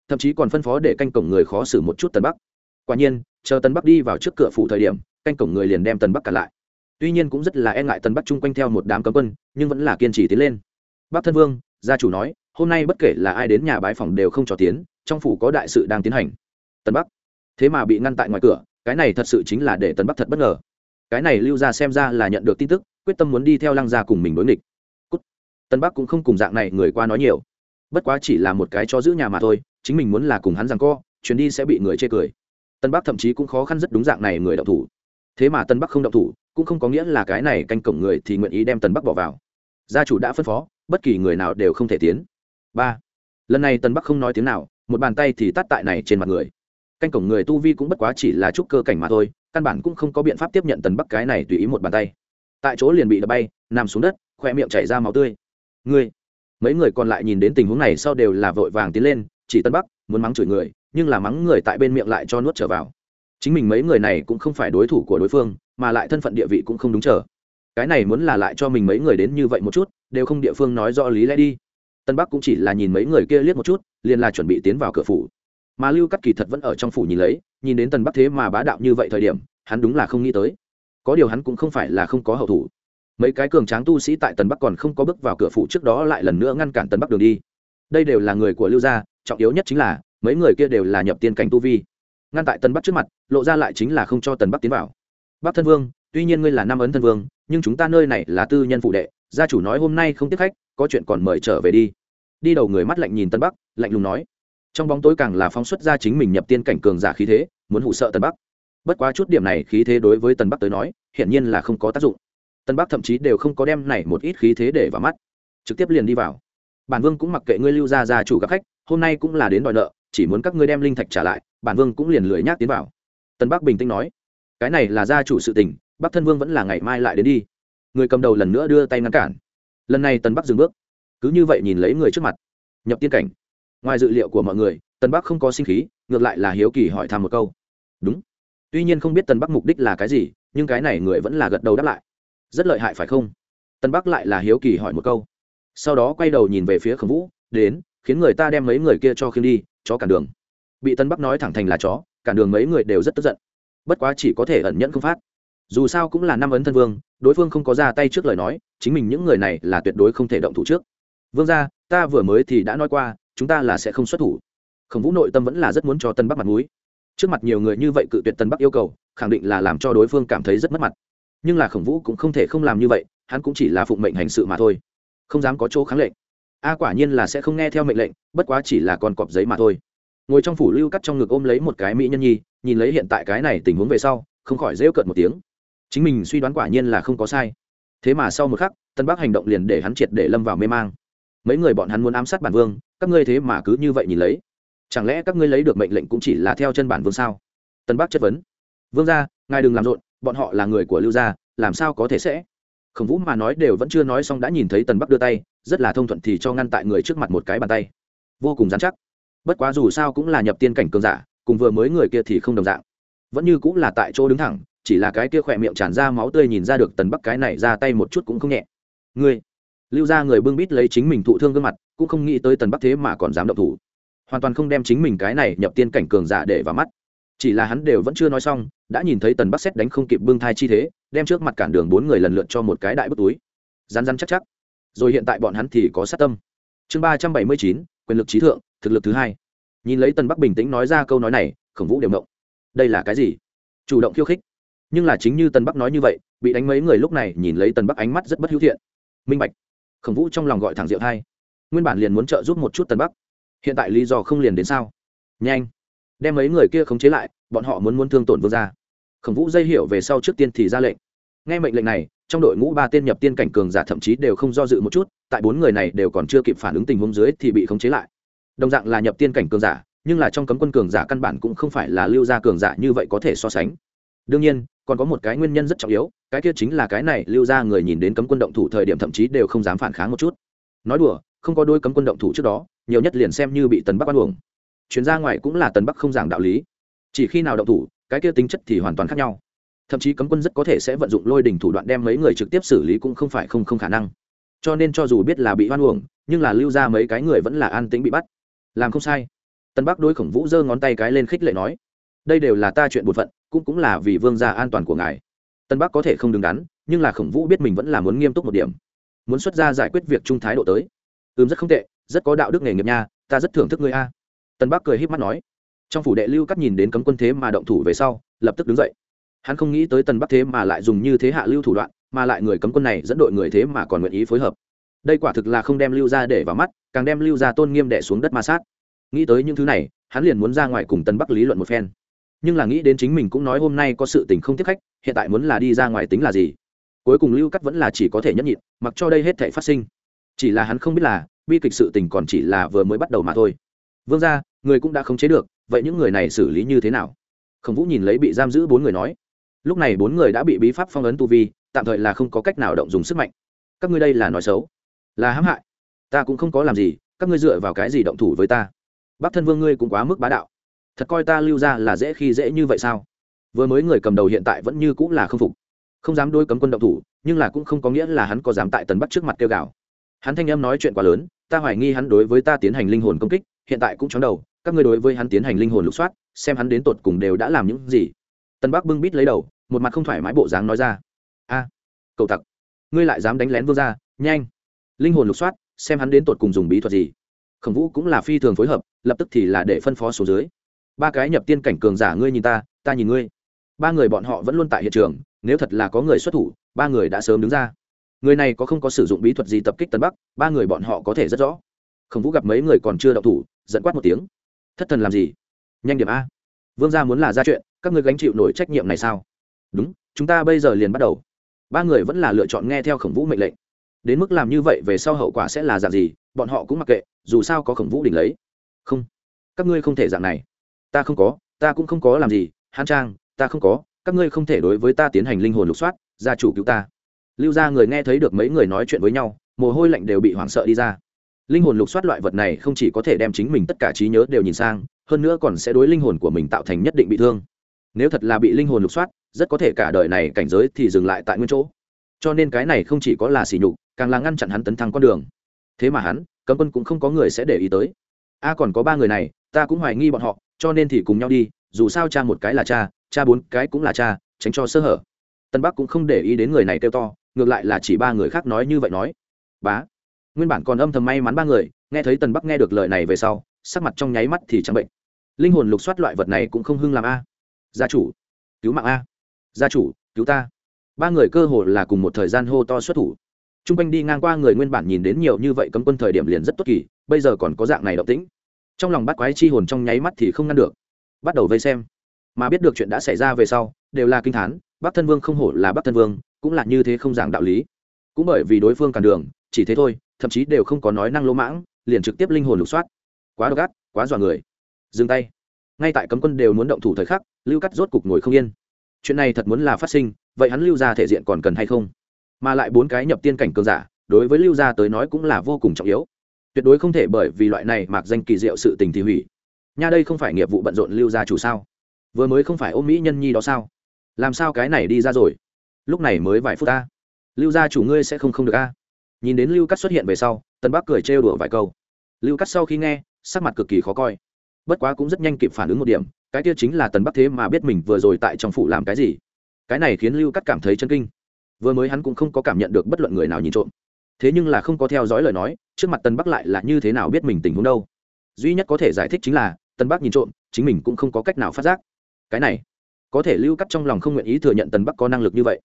Thậm chí còn phân phó để canh cổng người khó xử một chút tân bắc. Quả nhiên, chờ tân bắc đi vào trước cửa phủ thời điểm, canh cổng người liền đem tân bắc cả lại. Tuy nhiên cũng rất là e ngại tân bắc chung quanh theo một đám cấm quân, nhưng vẫn là kiên trì tiến lên. Bác thân vương, gia chủ nói, hôm nay bất kể là ai đến nhà bái phòng đều không cho tiến trong phủ có đại sự đang tiến hành. Tân bắc. Thế mà bị ngăn tại ngoài cửa, cái này thật sự chính là để tân bắc thật bất ngờ. Cái này lưu ra xem ra là nhận được tin tức, quyết tâm muốn đi theo lăng gia cùng mình đối nghịch. Cút. tân bắc cũng không cùng dạng này người qua nói nhiều. Bất quá chỉ là một cái cho giữ nhà mà thôi, chính mình muốn là cùng hắn rằng co, chuyến đi sẽ bị người chê cười. Tân bắc thậm chí cũng khó khăn rất đúng dạng này người đậu thủ. Thế mà tân bắc không đậu thủ, cũng không có nghĩa là cái này canh cổng người thì nguyện ý đem tân bắc bỏ vào. Gia chủ đã phân phó, bất kỳ người nào đều không thể tiến. Ba. Lần này tân bắc không nói tiếng nào một bàn tay thì tắt tại này trên mặt người. Canh cổng người tu vi cũng bất quá chỉ là chút cơ cảnh mà thôi, căn bản cũng không có biện pháp tiếp nhận tần bắc cái này tùy ý một bàn tay. Tại chỗ liền bị đập bay, nằm xuống đất khoe miệng chảy ra máu tươi. Ngươi, mấy người còn lại nhìn đến tình huống này sau đều là vội vàng tiến lên, chỉ tân bắc, muốn mắng chửi người, nhưng là mắng người tại bên miệng lại cho nuốt trở vào. Chính mình mấy người này cũng không phải đối thủ của đối phương, mà lại thân phận địa vị cũng không đúng chờ. Cái này muốn là lại cho mình mấy người đến như vậy một chút, đều không địa phương nói rõ lý lẽ đi tân bắc cũng chỉ là nhìn mấy người kia liếc một chút, liền là chuẩn bị tiến vào cửa phủ. Mà lưu cắt kỳ thật vẫn ở trong phủ nhìn lấy, nhìn đến tần bắc thế mà bá đạo như vậy thời điểm, hắn đúng là không nghĩ tới. Có điều hắn cũng không phải là không có hậu thủ. Mấy cái cường tráng tu sĩ tại tần bắc còn không có bước vào cửa phủ trước đó lại lần nữa ngăn cản tần bắc đường đi. Đây đều là người của lưu gia, trọng yếu nhất chính là, mấy người kia đều là nhập tiên cảnh tu vi. Ngăn tại tần bắc trước mặt, lộ ra lại chính là không cho tần bắc tiến vào. Bắc thân vương, tuy nhiên ngươi là nam ấn thân vương, nhưng chúng ta nơi này là tư nhân phụ đệ, gia chủ nói hôm nay không tiếp khách có chuyện còn mời trở về đi. Đi đầu người mắt lạnh nhìn tân bắc, lạnh lùng nói. Trong bóng tối càng là phóng xuất ra chính mình nhập tiên cảnh cường giả khí thế, muốn hụ sợ tân bắc. Bất quá chút điểm này khí thế đối với tân bắc tới nói, hiển nhiên là không có tác dụng. Tân bắc thậm chí đều không có đem này một ít khí thế để vào mắt. Trực tiếp liền đi vào. Bản vương cũng mặc kệ ngươi lưu ra gia chủ gặp khách, hôm nay cũng là đến đòi nợ, chỉ muốn các ngươi đem linh thạch trả lại, bản vương cũng liền lười nhác tiến vào. Tân bắc bình tĩnh nói. Cái này là gia chủ sự tình, bắc thân vương vẫn là ngày mai lại đến đi. Người cầm đầu lần nữa đưa tay ngăn cản lần này tân bắc dừng bước cứ như vậy nhìn lấy người trước mặt nhập tiên cảnh ngoài dự liệu của mọi người tân bắc không có sinh khí ngược lại là hiếu kỳ hỏi thăm một câu đúng tuy nhiên không biết tân bắc mục đích là cái gì nhưng cái này người vẫn là gật đầu đáp lại rất lợi hại phải không tân bắc lại là hiếu kỳ hỏi một câu sau đó quay đầu nhìn về phía khổng vũ đến khiến người ta đem mấy người kia cho khiêm đi chó cản đường bị tân bắc nói thẳng thành là chó cản đường mấy người đều rất tức giận bất quá chỉ có thể ẩn nhẫn không phát dù sao cũng là năm ấn thân vương, đối phương không có ra tay trước lời nói, chính mình những người này là tuyệt đối không thể động thủ trước. Vương ra ta vừa mới thì đã nói qua, chúng ta là sẽ không xuất thủ. Khổng vũ nội tâm vẫn là rất muốn cho tân bắc mặt mũi. Trước mặt nhiều người như vậy cự tuyệt tân bắc yêu cầu, khẳng định là làm cho đối phương cảm thấy rất mất mặt. Nhưng là khổng vũ cũng không thể không làm như vậy, hắn cũng chỉ là phụng mệnh hành sự mà thôi. Không dám có chỗ kháng lệnh. A quả nhiên là sẽ không nghe theo mệnh lệnh, bất quá chỉ là con cọp giấy mà thôi. Ngồi trong phủ lưu cắt trong ngực ôm lấy một cái mỹ nhân nhi, nhìn lấy hiện tại cái này tình huống về sau, không khỏi rêu cợt một tiếng chính mình suy đoán quả nhiên là không có sai. Thế mà sau một khắc, tân bắc hành động liền để hắn triệt để lâm vào mê mang. Mấy người bọn hắn muốn ám sát bản vương, các ngươi thế mà cứ như vậy nhìn lấy. Chẳng lẽ các ngươi lấy được mệnh lệnh cũng chỉ là theo chân bản vương sao? Tân bắc chất vấn. Vương ra ngài đừng làm rộn, bọn họ là người của lưu gia, làm sao có thể sẽ? Khổng vũ mà nói đều vẫn chưa nói xong đã nhìn thấy tần bắc đưa tay, rất là thông thuận thì cho ngăn tại người trước mặt một cái bàn tay. Vô cùng dán chắc. Bất quá dù sao cũng là nhập tiên cảnh cường giả, cùng vừa mới người kia thì không đồng dạng. Vẫn như cũng là tại chỗ đứng thẳng chỉ là cái kia khỏe miệng tràn ra máu tươi nhìn ra được tần bắc cái này ra tay một chút cũng không nhẹ. Ngươi, lưu ra người bưng bít lấy chính mình thụ thương gương mặt, cũng không nghĩ tới tần bắc thế mà còn dám động thủ. Hoàn toàn không đem chính mình cái này nhập tiên cảnh cường giả để vào mắt. Chỉ là hắn đều vẫn chưa nói xong, đã nhìn thấy tần bắc xét đánh không kịp bưng thai chi thế, đem trước mặt cản đường bốn người lần lượt cho một cái đại bức túi. Rán rán chắc chắc. Rồi hiện tại bọn hắn thì có sát tâm. Chương ba trăm bảy mươi chín, quyền lực trí thượng, thực lực thứ hai. Nhìn lấy tần bắc bình tĩnh nói ra câu nói này, khổng vũ đều ngộng. Đây là cái gì? Chủ động khiêu khích nhưng là chính như tần bắc nói như vậy, bị đánh mấy người lúc này nhìn lấy tần bắc ánh mắt rất bất hữu thiện. Minh bạch, khổng vũ trong lòng gọi thẳng diệu hai nguyên bản liền muốn trợ giúp một chút tần bắc. Hiện tại lý do không liền đến sao? Nhanh, đem mấy người kia khống chế lại, bọn họ muốn muốn thương tổn vương gia. Khổng vũ dây hiểu về sau trước tiên thì ra lệnh. Nghe mệnh lệnh này, trong đội ngũ ba tên nhập tiên cảnh cường giả thậm chí đều không do dự một chút, tại bốn người này đều còn chưa kịp phản ứng tình huống dưới thì bị khống chế lại. Đồng dạng là nhập tiên cảnh cường giả, nhưng là trong cấm quân cường giả căn bản cũng không phải là lưu gia cường giả như vậy có thể so sánh. Đương nhiên còn có một cái nguyên nhân rất trọng yếu, cái kia chính là cái này lưu gia người nhìn đến cấm quân động thủ thời điểm thậm chí đều không dám phản kháng một chút. Nói đùa, không có đôi cấm quân động thủ trước đó, nhiều nhất liền xem như bị tần bắc bắt uổng. Chuyến ra ngoài cũng là tần bắc không giảng đạo lý. Chỉ khi nào động thủ, cái kia tính chất thì hoàn toàn khác nhau. Thậm chí cấm quân rất có thể sẽ vận dụng lôi đình thủ đoạn đem mấy người trực tiếp xử lý cũng không phải không không khả năng. Cho nên cho dù biết là bị hoan uổng, nhưng là lưu ra mấy cái người vẫn là an tĩnh bị bắt. Làm không sai. Tân bắc đối khổng vũ giơ ngón tay cái lên khích lệ nói đây đều là ta chuyện bột phận, cũng cũng là vì vương gia an toàn của ngài. Tân bắc có thể không đứng đắn, nhưng là khổng vũ biết mình vẫn là muốn nghiêm túc một điểm, muốn xuất ra giải quyết việc trung thái độ tới. Ừm, rất không tệ, rất có đạo đức nghề nghiệp nha, ta rất thưởng thức ngươi a. Tân bắc cười h í p mắt nói. Trong phủ đệ lưu cắt nhìn đến cấm quân thế mà động thủ về sau, lập tức đứng dậy. Hắn không nghĩ tới tần bắc thế mà lại dùng như thế hạ lưu thủ đoạn, mà lại người cấm quân này dẫn đội người thế mà còn nguyện ý phối hợp. Đây quả thực là không đem lưu ra để vào mắt, càng đem lưu ra tôn nghiêm đẻ xuống đất ma sát. Nghĩ tới những thứ này, hắn liền muốn ra ngoài cùng tân bắc lý luận một phen nhưng là nghĩ đến chính mình cũng nói hôm nay có sự tình không tiếp khách, hiện tại muốn là đi ra ngoài tính là gì? Cuối cùng lưu cắt vẫn là chỉ có thể nhẫn nhịn, mặc cho đây hết thể phát sinh. Chỉ là hắn không biết là, bi kịch sự tình còn chỉ là vừa mới bắt đầu mà thôi. Vương ra người cũng đã khống chế được, vậy những người này xử lý như thế nào? Khổng vũ nhìn lấy bị giam giữ bốn người nói. Lúc này bốn người đã bị bí pháp phong ấn tu vi, tạm thời là không có cách nào động dùng sức mạnh. Các ngươi đây là nói xấu. Là hãm hại. Ta cũng không có làm gì, các ngươi dựa vào cái gì động thủ với ta? Bác thân vương ngươi cũng quá mức bá đạo thật coi ta lưu ra là dễ khi dễ như vậy sao? Vừa mới người cầm đầu hiện tại vẫn như cũng là không phục. Không dám đôi cấm quân động thủ, nhưng là cũng không có nghĩa là hắn có dám tại tần bắc trước mặt kêu gào. Hắn thanh em nói chuyện quá lớn, ta hoài nghi hắn đối với ta tiến hành linh hồn công kích, hiện tại cũng chóng đầu, các ngươi đối với hắn tiến hành linh hồn lục soát, xem hắn đến tột cùng đều đã làm những gì. Tân bắc bưng bít lấy đầu, một mặt không thoải mái bộ dáng nói ra. A, cậu tặc, ngươi lại dám đánh lén vương ra nhanh. Linh hồn lục soát, xem hắn đến tột cùng dùng bí thuật gì. Khổng vũ cũng là phi thường phối hợp, lập tức thì là để phân phó số dưới ba cái nhập tiên cảnh cường giả ngươi nhìn ta ta nhìn ngươi. Ba người bọn họ vẫn luôn tại hiện trường, nếu thật là có người xuất thủ, ba người đã sớm đứng ra. Người này có không có sử dụng bí thuật gì tập kích tân bắc, ba người bọn họ có thể rất rõ. Khổng vũ gặp mấy người còn chưa đậu thủ dẫn quát một tiếng. Thất thần làm gì? Nhanh điểm a. Vương gia muốn là ra chuyện, các ngươi gánh chịu nổi trách nhiệm này sao? Đúng, chúng ta bây giờ liền bắt đầu. Ba người vẫn là lựa chọn nghe theo khổng vũ mệnh lệnh. Đến mức làm như vậy về sau hậu quả sẽ là dạng gì, bọn họ cũng mặc kệ, dù sao có khổng vũ đỉnh lấy. Không, các ngươi không thể dạng này ta không có, ta cũng không có làm gì, hán trang, ta không có, các ngươi không thể đối với ta tiến hành linh hồn lục soát, gia chủ cứu ta. Lưu ra người nghe thấy được mấy người nói chuyện với nhau, mồ hôi lạnh đều bị hoảng sợ đi ra. Linh hồn lục soát loại vật này không chỉ có thể đem chính mình tất cả trí nhớ đều nhìn sang, hơn nữa còn sẽ đối linh hồn của mình tạo thành nhất định bị thương. Nếu thật là bị linh hồn lục soát, rất có thể cả đời này cảnh giới thì dừng lại tại nguyên chỗ. Cho nên cái này không chỉ có là sỉ nhục, càng là ngăn chặn hắn tấn thăng con đường. Thế mà hắn, cấm quân cũng không có người sẽ để ý tới. A, còn có ba người này, ta cũng hoài nghi bọn họ cho nên thì cùng nhau đi, dù sao cha một cái là cha cha bốn cái cũng là cha, tránh cho sơ hở. Tân bắc cũng không để ý đến người này kêu to, ngược lại là chỉ ba người khác nói như vậy nói. Bá. Nguyên bản còn âm thầm may mắn ba người, nghe thấy tần bắc nghe được lời này về sau, sắc mặt trong nháy mắt thì chẳng bệnh. Linh hồn lục soát loại vật này cũng không hưng làm a. Gia chủ. Cứu mạng a. Gia chủ, cứu ta. Ba người cơ hồ là cùng một thời gian hô to xuất thủ. T r u n g quanh đi ngang qua người nguyên bản nhìn đến nhiều như vậy cấm quân thời điểm liền rất tốt kỳ, bây giờ còn có dạng này động tĩnh trong lòng bắt quái chi hồn trong nháy mắt thì không ngăn được. Bắt đầu vây xem. Mà biết được chuyện đã xảy ra về sau, đều là kinh thán, bắc thân vương không hổ là bắc thân vương, cũng là như thế không giảng đạo lý. Cũng bởi vì đối phương cản đường, chỉ thế thôi, thậm chí đều không có nói năng lỗ mãng, liền trực tiếp linh hồn lục soát. Quá độc ác, quá dọa người. Dừng tay. Ngay tại cấm quân đều muốn động thủ thời khắc, lưu cắt rốt cục ngồi không yên. Chuyện này thật muốn là phát sinh, vậy hắn lưu ra thể diện còn cần hay không? Mà lại bốn cái nhập tiên cảnh cường giả, đối với lưu gia tới nói cũng là vô cùng trọng yếu tuyệt đối không thể bởi vì loại này mạc danh kỳ diệu sự tình thì hủy. Nha đây không phải nghiệp vụ bận rộn lưu gia chủ sao? Vừa mới không phải ôm mỹ nhân nhi đó sao? Làm sao cái này đi ra rồi? Lúc này mới vài phút ta. Lưu gia chủ ngươi sẽ không không được a? Nhìn đến lưu cắt xuất hiện về sau tân bắc cười trêu đùa vài câu. Lưu cắt sau khi nghe, sắc mặt cực kỳ khó coi. Bất quá cũng rất nhanh kịp phản ứng một điểm, cái kia chính là tần bắc thế mà biết mình vừa rồi tại trong phủ làm cái gì. Cái này khiến lưu cắt cảm thấy chân kinh. Vừa mới hắn cũng không có cảm nhận được bất luận người nào nhìn trộm thế nhưng là không có theo dõi lời nói, trước mặt tần bắc lại là như thế nào biết mình tình huống đâu. Duy nhất có thể giải thích chính là tần bắc nhìn trộm, chính mình cũng không có cách nào phát giác. Cái này, có thể lưu cắt trong lòng không nguyện ý thừa nhận tần bắc có năng lực như vậy.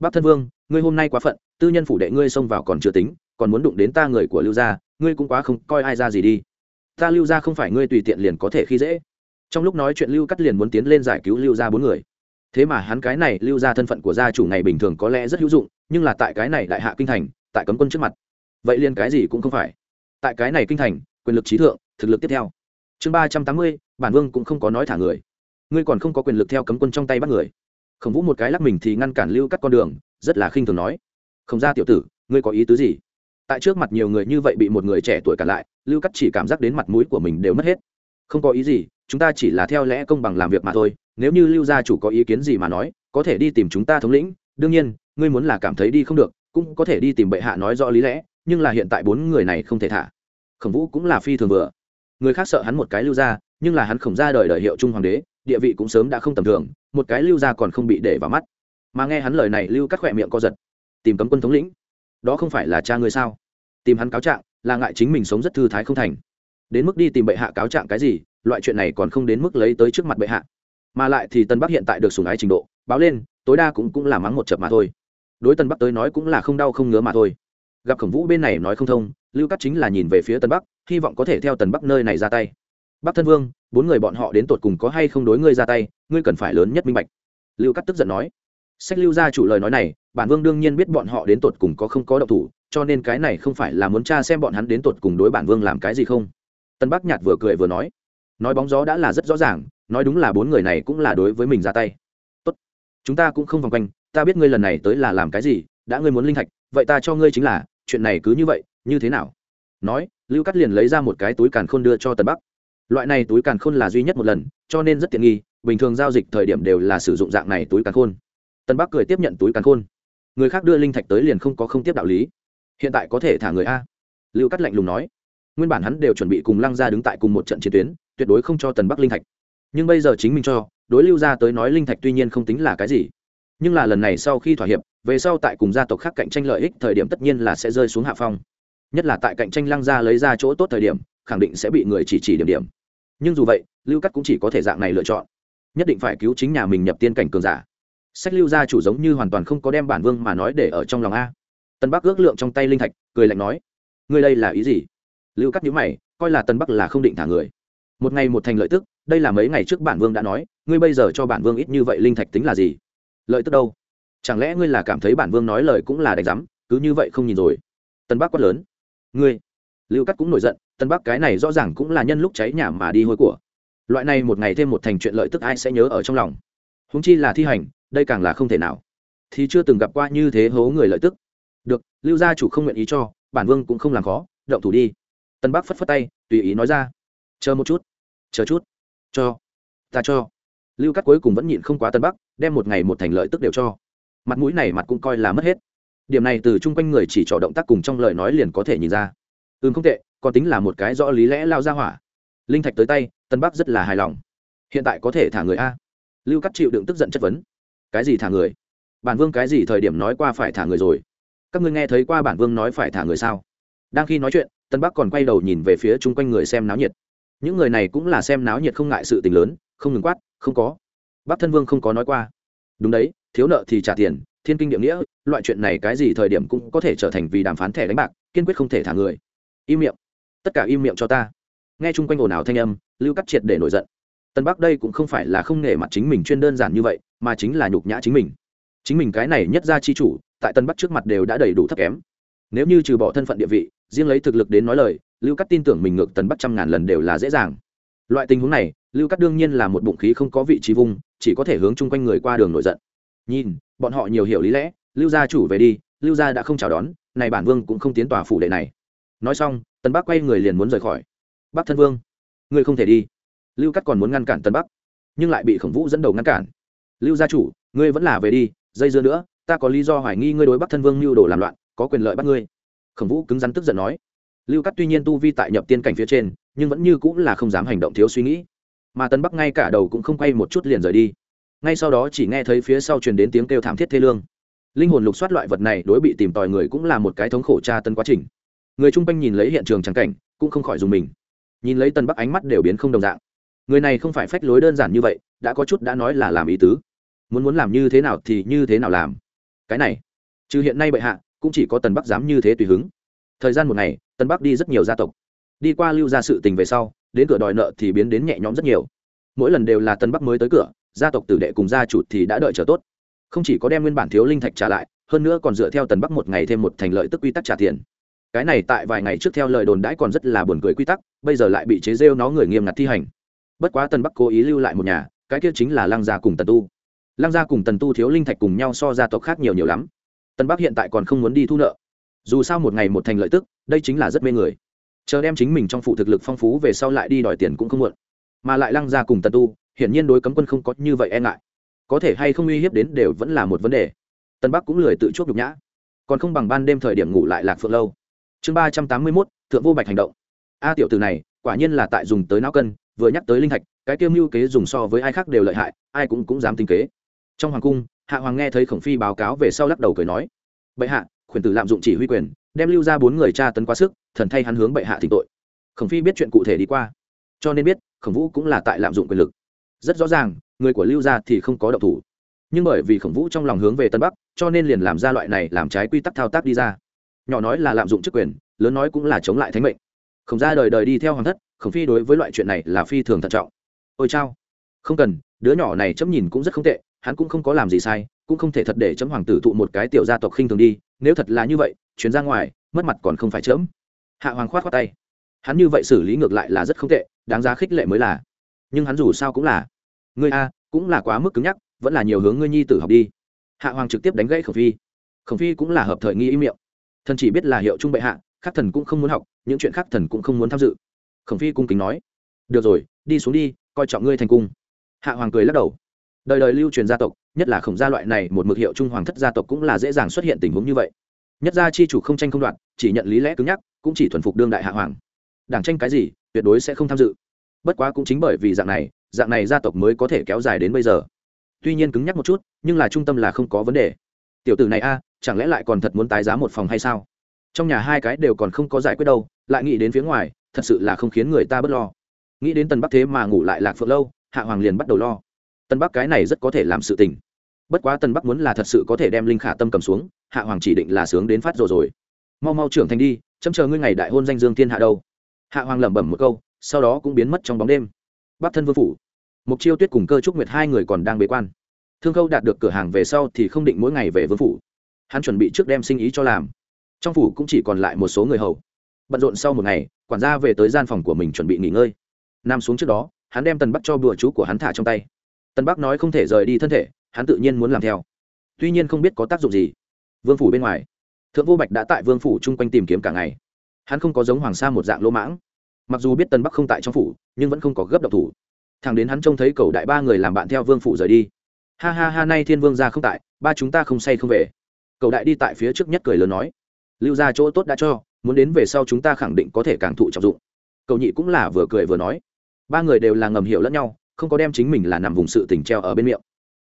Bắc thân vương, ngươi hôm nay quá phận, tư nhân phủ đệ ngươi xông vào còn chưa tính, còn muốn đụng đến ta người của lưu gia, ngươi cũng quá không coi ai ra gì đi. Ta lưu gia không phải ngươi tùy tiện liền có thể khi dễ. Trong lúc nói chuyện lưu cắt liền muốn tiến lên giải cứu lưu gia bốn người. Thế mà hắn cái này lưu gia thân phận của gia chủ ngày bình thường có lẽ rất hữu dụng, nhưng là tại cái này đại hạ kinh thành tại cấm quân trước mặt. Vậy liền cái gì cũng không phải. Tại cái này kinh thành, quyền lực trí thượng, thực lực tiếp theo. Chương ba trăm tám mươi, bản vương cũng không có nói thả người. Ngươi còn không có quyền lực theo cấm quân trong tay bắt người. Khổng vũ một cái lắc mình thì ngăn cản lưu cắt con đường, rất là khinh thường nói. Không ra tiểu tử, ngươi có ý tứ gì? Tại trước mặt nhiều người như vậy bị một người trẻ tuổi cản lại, lưu cắt chỉ cảm giác đến mặt mũi của mình đều mất hết. Không có ý gì, chúng ta chỉ là theo lẽ công bằng làm việc mà thôi. Nếu như lưu gia chủ có ý kiến gì mà nói, có thể đi tìm chúng ta thống lĩnh. Đương nhiên, ngươi muốn là cảm thấy đi không được cũng có thể đi tìm bệ hạ nói rõ lý lẽ, nhưng là hiện tại bốn người này không thể thả. Khổng vũ cũng là phi thường vừa. Người khác sợ hắn một cái lưu gia nhưng là hắn khổng ra đời đời hiệu trung hoàng đế, địa vị cũng sớm đã không tầm thường, một cái lưu gia còn không bị để vào mắt. Mà nghe hắn lời này, lưu cắt khỏe miệng co giật. Tìm cấm quân thống lĩnh. Đó không phải là cha ngươi sao? Tìm hắn cáo trạng, là ngại chính mình sống rất thư thái không thành. Đến mức đi tìm bệ hạ cáo trạng cái gì, loại chuyện này còn không đến mức lấy tới trước mặt bệ hạ. Mà lại thì tân bắc hiện tại được sủng ái trình độ, báo lên, tối đa cũng cũng là mắng một chập mà thôi đối tân bắc tới nói cũng là không đau không ngứa mà thôi. Gặp khổng vũ bên này nói không thông, lưu cắt chính là nhìn về phía tân bắc, hy vọng có thể theo tần bắc nơi này ra tay. Bắc thân vương, bốn người bọn họ đến tột cùng có hay không đối ngươi ra tay, ngươi cần phải lớn nhất minh bạch. Lưu cắt tức giận nói. Sách lưu ra chủ lời nói này, bản vương đương nhiên biết bọn họ đến tột cùng có không có động thủ, cho nên cái này không phải là muốn tra xem bọn hắn đến tột cùng đối bản vương làm cái gì không. Tân bắc nhạt vừa cười vừa nói. Nói bóng gió đã là rất rõ ràng, nói đúng là bốn người này cũng là đối với mình ra tay. Tốt. Chúng ta cũng không vòng quanh ta biết ngươi lần này tới là làm cái gì, đã ngươi muốn linh thạch, vậy ta cho ngươi chính là, chuyện này cứ như vậy, như thế nào? Nói, lưu cắt liền lấy ra một cái túi càn khôn đưa cho Tần bắc. Loại này túi càn khôn là duy nhất một lần, cho nên rất tiện nghi, bình thường giao dịch thời điểm đều là sử dụng dạng này túi càn khôn. Tân bắc cười tiếp nhận túi càn khôn. Người khác đưa linh thạch tới liền không có không tiếp đạo lý. Hiện tại có thể thả người a. Lưu cắt lạnh lùng nói. Nguyên bản hắn đều chuẩn bị cùng lăng ra đứng tại cùng một trận chiến tuyến, tuyệt đối không cho tần bắc linh thạch. Nhưng bây giờ chính mình cho, đối lưu ra tới nói linh thạch tuy nhiên không tính là cái gì nhưng là lần này sau khi thỏa hiệp, về sau tại cùng gia tộc khác cạnh tranh lợi ích thời điểm tất nhiên là sẽ rơi xuống hạ phong. Nhất là tại cạnh tranh lăng gia lấy ra chỗ tốt thời điểm, khẳng định sẽ bị người chỉ chỉ điểm điểm. Nhưng dù vậy, lưu cắt cũng chỉ có thể dạng này lựa chọn. Nhất định phải cứu chính nhà mình nhập tiên cảnh cường giả. Sách lưu gia chủ giống như hoàn toàn không có đem bản vương mà nói để ở trong lòng a. Tân bắc ước lượng trong tay linh thạch, cười lạnh nói, ngươi đây là ý gì? Lưu cắt nhíu mày, coi là tân bắc là không định thả người. Một ngày một thành lợi tức, đây là mấy ngày trước bản vương đã nói, ngươi bây giờ cho bản vương ít như vậy linh thạch tính là gì? Lợi tức đâu? Chẳng lẽ ngươi là cảm thấy bản vương nói lời cũng là đánh giám, cứ như vậy không nhìn rồi? Tân bắc quát lớn. Ngươi. Lưu cắt cũng nổi giận, tân bắc cái này rõ ràng cũng là nhân lúc cháy nhà mà đi hôi của. Loại này một ngày thêm một thành chuyện lợi tức ai sẽ nhớ ở trong lòng? Húng chi là thi hành, đây càng là không thể nào. Thì chưa từng gặp qua như thế hố người lợi tức. Được, lưu gia chủ không nguyện ý cho, bản vương cũng không làm khó, động thủ đi. Tân bắc phất phất tay, tùy ý nói ra. Chờ một chút. Chờ chút. Cho. Ta cho. Lưu cắt cuối cùng vẫn nhịn không quá tân bắc đem một ngày một thành lợi tức đều cho. Mặt mũi này mặt cũng coi là mất hết. Điểm này từ chung quanh người chỉ trỏ động tác cùng trong lời nói liền có thể nhìn ra. Ừm không tệ, còn tính là một cái rõ lý lẽ lao ra hỏa. Linh thạch tới tay, tân bắc rất là hài lòng. Hiện tại có thể thả người a. Lưu cắt chịu đựng tức giận chất vấn. Cái gì thả người? Bản vương cái gì thời điểm nói qua phải thả người rồi? Các ngươi nghe thấy qua bản vương nói phải thả người sao? Đang khi nói chuyện, tân bắc còn quay đầu nhìn về phía chung quanh người xem náo nhiệt. Những người này cũng là xem náo nhiệt không ngại sự tình lớn, không ngừng quát, không có bắc thân vương không có nói qua. Đúng đấy, thiếu nợ thì trả tiền, thiên kinh địa nghĩa, loại chuyện này cái gì thời điểm cũng có thể trở thành vì đàm phán thẻ đánh bạc, kiên quyết không thể thả người. Im miệng. Tất cả im miệng cho ta. Nghe chung quanh ồn ào thanh âm, lưu cắt triệt để nổi giận. Tân bắc đây cũng không phải là không nể mặt chính mình chuyên đơn giản như vậy, mà chính là nhục nhã chính mình. Chính mình cái này nhất ra chi chủ, tại tân bắc trước mặt đều đã đầy đủ thấp kém. Nếu như trừ bỏ thân phận địa vị, riêng lấy thực lực đến nói lời, lưu cắt tin tưởng mình ngược tần bắc trăm ngàn lần đều là dễ dàng loại tình huống này, lưu cắt đương nhiên là một bụng khí không có vị trí vùng, chỉ có thể hướng chung quanh người qua đường nổi giận. Nhìn, bọn họ nhiều hiểu lý lẽ, lưu gia chủ về đi, lưu gia đã không chào đón, này bản vương cũng không tiến tòa phủ đệ này. Nói xong tân bắc quay người liền muốn rời khỏi. Bắc thân vương, ngươi không thể đi. Lưu cắt còn muốn ngăn cản tân bắc, nhưng lại bị khổng vũ dẫn đầu ngăn cản. Lưu gia chủ, ngươi vẫn là về đi, dây dưa nữa, ta có lý do hoài nghi ngươi đối bắc thân vương mưu đồ làm loạn, có quyền lợi bắt ngươi. Khổng vũ cứng rắn tức giận nói lưu cắt tuy nhiên tu vi tại nhập tiên cảnh phía trên, nhưng vẫn như cũng là không dám hành động thiếu suy nghĩ. Mà tân bắc ngay cả đầu cũng không quay một chút liền rời đi. Ngay sau đó chỉ nghe thấy phía sau truyền đến tiếng kêu thảm thiết thê lương. Linh hồn lục soát loại vật này đối bị tìm tòi người cũng là một cái thống khổ tra tân quá trình. Người chung quanh nhìn lấy hiện trường trắng cảnh, cũng không khỏi dùng mình. Nhìn lấy tân bắc ánh mắt đều biến không đồng dạng. Người này không phải phách lối đơn giản như vậy, đã có chút đã nói là làm ý tứ. Muốn muốn làm như thế nào thì như thế nào làm. Cái này, trừ hiện nay bệ hạ, cũng chỉ có tần bắc dám như thế tùy hứng. Thời gian một ngày tân bắc đi rất nhiều gia tộc. Đi qua lưu ra sự tình về sau, đến cửa đòi nợ thì biến đến nhẹ nhõm rất nhiều. Mỗi lần đều là tân bắc mới tới cửa, gia tộc tử đệ cùng gia chủ thì đã đợi chờ tốt. Không chỉ có đem nguyên bản thiếu linh thạch trả lại, hơn nữa còn dựa theo tần bắc một ngày thêm một thành lợi tức quy tắc trả tiền. Cái này tại vài ngày trước theo lời đồn đãi còn rất là buồn cười quy tắc, bây giờ lại bị chế rêu nó người nghiêm ngặt thi hành. Bất quá tần bắc cố ý lưu lại một nhà, cái kia chính là lăng gia cùng tần tu. Lăng gia cùng tần tu thiếu linh thạch cùng nhau so gia tộc khác nhiều nhiều lắm. Tần bắc hiện tại còn không muốn đi thu nợ dù sao một ngày một thành lợi tức, đây chính là rất mê người. Chờ đem chính mình trong phụ thực lực phong phú về sau lại đi đòi tiền cũng không muộn. Mà lại lăng ra cùng tần tu, hiển nhiên đối cấm quân không có như vậy e ngại. Có thể hay không uy hiếp đến đều vẫn là một vấn đề. Tân bắc cũng lười tự chuốc nhục nhã. Còn không bằng ban đêm thời điểm ngủ lại lạc phượng lâu. Chương ba trăm tám mươi mốt, thượng vô bạch hành động. A tiểu từ này, quả nhiên là tại dùng tới não cân, vừa nhắc tới linh thạch, cái tiêu mưu kế dùng so với ai khác đều lợi hại, ai cũng cũng dám tính kế. Trong hoàng cung, hạ hoàng nghe thấy khổng phi báo cáo về sau lắc đầu cười nói, bệ hạ khuyển tử lạm dụng chỉ huy quyền, đem lưu ra bốn người tra tấn quá sức, thần thay hắn hướng bệ hạ thỉnh tội. Khổng phi biết chuyện cụ thể đi qua, cho nên biết khổng vũ cũng là tại lạm dụng quyền lực. Rất rõ ràng, người của lưu gia thì không có động thủ. Nhưng bởi vì khổng vũ trong lòng hướng về tân bắc, cho nên liền làm ra loại này làm trái quy tắc thao tác đi ra. Nhỏ nói là lạm dụng chức quyền, lớn nói cũng là chống lại thánh mệnh. Khổng ra đời đời đi theo hoàng thất, khổng phi đối với loại chuyện này là phi thường thận trọng. Ôi chao, không cần, đứa nhỏ này chấm nhìn cũng rất không tệ, hắn cũng không có làm gì sai, cũng không thể thật để chấm hoàng tử thụ một cái tiểu gia tộc khinh thường đi nếu thật là như vậy chuyến ra ngoài, mất mặt còn không phải chớm. hạ hoàng khoát khoát tay. Hắn như vậy xử lý ngược lại là rất không tệ, đáng giá khích lệ mới là. Nhưng hắn dù sao cũng là. Ngươi a, cũng là quá mức cứng nhắc, vẫn là nhiều hướng ngươi nhi tử học đi. Hạ hoàng trực tiếp đánh gãy khổng phi. Khổng phi cũng là hợp thời nghi ý miệng. Thần chỉ biết là hiệu trung bệ hạ khắc thần cũng không muốn học, những chuyện khác thần cũng không muốn tham dự. Khổng phi cung kính nói. Được rồi, đi xuống đi, coi trọng ngươi thành cung. Hạ hoàng cười lắc đầu đời đời lưu truyền gia tộc, nhất là khổng gia loại này một mực hiệu trung hoàng thất gia tộc cũng là dễ dàng xuất hiện tình huống như vậy. Nhất gia chi chủ không tranh không đoạn chỉ nhận lý lẽ cứng nhắc, cũng chỉ thuần phục đương đại hạ hoàng. Đảng tranh cái gì, tuyệt đối sẽ không tham dự. Bất quá cũng chính bởi vì dạng này dạng này gia tộc mới có thể kéo dài đến bây giờ. Tuy nhiên cứng nhắc một chút, nhưng là trung tâm là không có vấn đề. Tiểu tử này a, chẳng lẽ lại còn thật muốn tái giá một phòng hay sao? Trong nhà hai cái đều còn không có giải quyết đâu, lại nghĩ đến phía ngoài, thật sự là không khiến người ta bớt lo. Nghĩ đến tần bắc thế mà ngủ lại lạc phượng lâu, hạ hoàng liền bắt đầu lo tần bắc cái này rất có thể làm sự tình. Bất quá tần bắc muốn là thật sự có thể đem linh khả tâm cầm xuống, hạ hoàng chỉ định là sướng đến phát rồi rồi. Mau mau trưởng thành đi, chấm chờ ngươi ngày đại hôn danh dương thiên hạ đâu. Hạ hoàng lẩm bẩm một câu, sau đó cũng biến mất trong bóng đêm. Bắc thân vương phủ, mục chiêu tuyết cùng cơ trúc nguyệt hai người còn đang bế quan. Thương khâu đạt được cửa hàng về sau thì không định mỗi ngày về vương phủ. Hắn chuẩn bị trước đem sinh ý cho làm. Trong phủ cũng chỉ còn lại một số người hầu. Bận rộn sau một ngày, quản gia về tới gian phòng của mình chuẩn bị nghỉ ngơi. Nằm xuống trước đó, hắn đem tần bắc cho bùa chú của hắn thả trong tay tần bắc nói không thể rời đi thân thể, hắn tự nhiên muốn làm theo. Tuy nhiên không biết có tác dụng gì. Vương phủ bên ngoài, thượng vô bạch đã tại vương phủ chung quanh tìm kiếm cả ngày. Hắn không có giống hoàng sa một dạng lỗ mãng. Mặc dù biết tần bắc không tại trong phủ, nhưng vẫn không có gấp độc thủ. Thằng đến hắn trông thấy cầu đại ba người làm bạn theo vương phủ rời đi. Ha ha ha, nay thiên vương ra không tại, ba chúng ta không say không về. Cầu đại đi tại phía trước nhất cười lớn nói. Lưu ra chỗ tốt đã cho, muốn đến về sau chúng ta khẳng định có thể càng thụ trọng dụng. Cầu nhị cũng là vừa cười vừa nói. Ba người đều là ngầm hiểu lẫn nhau không có đem chính mình là nằm vùng sự tỉnh treo ở bên miệng.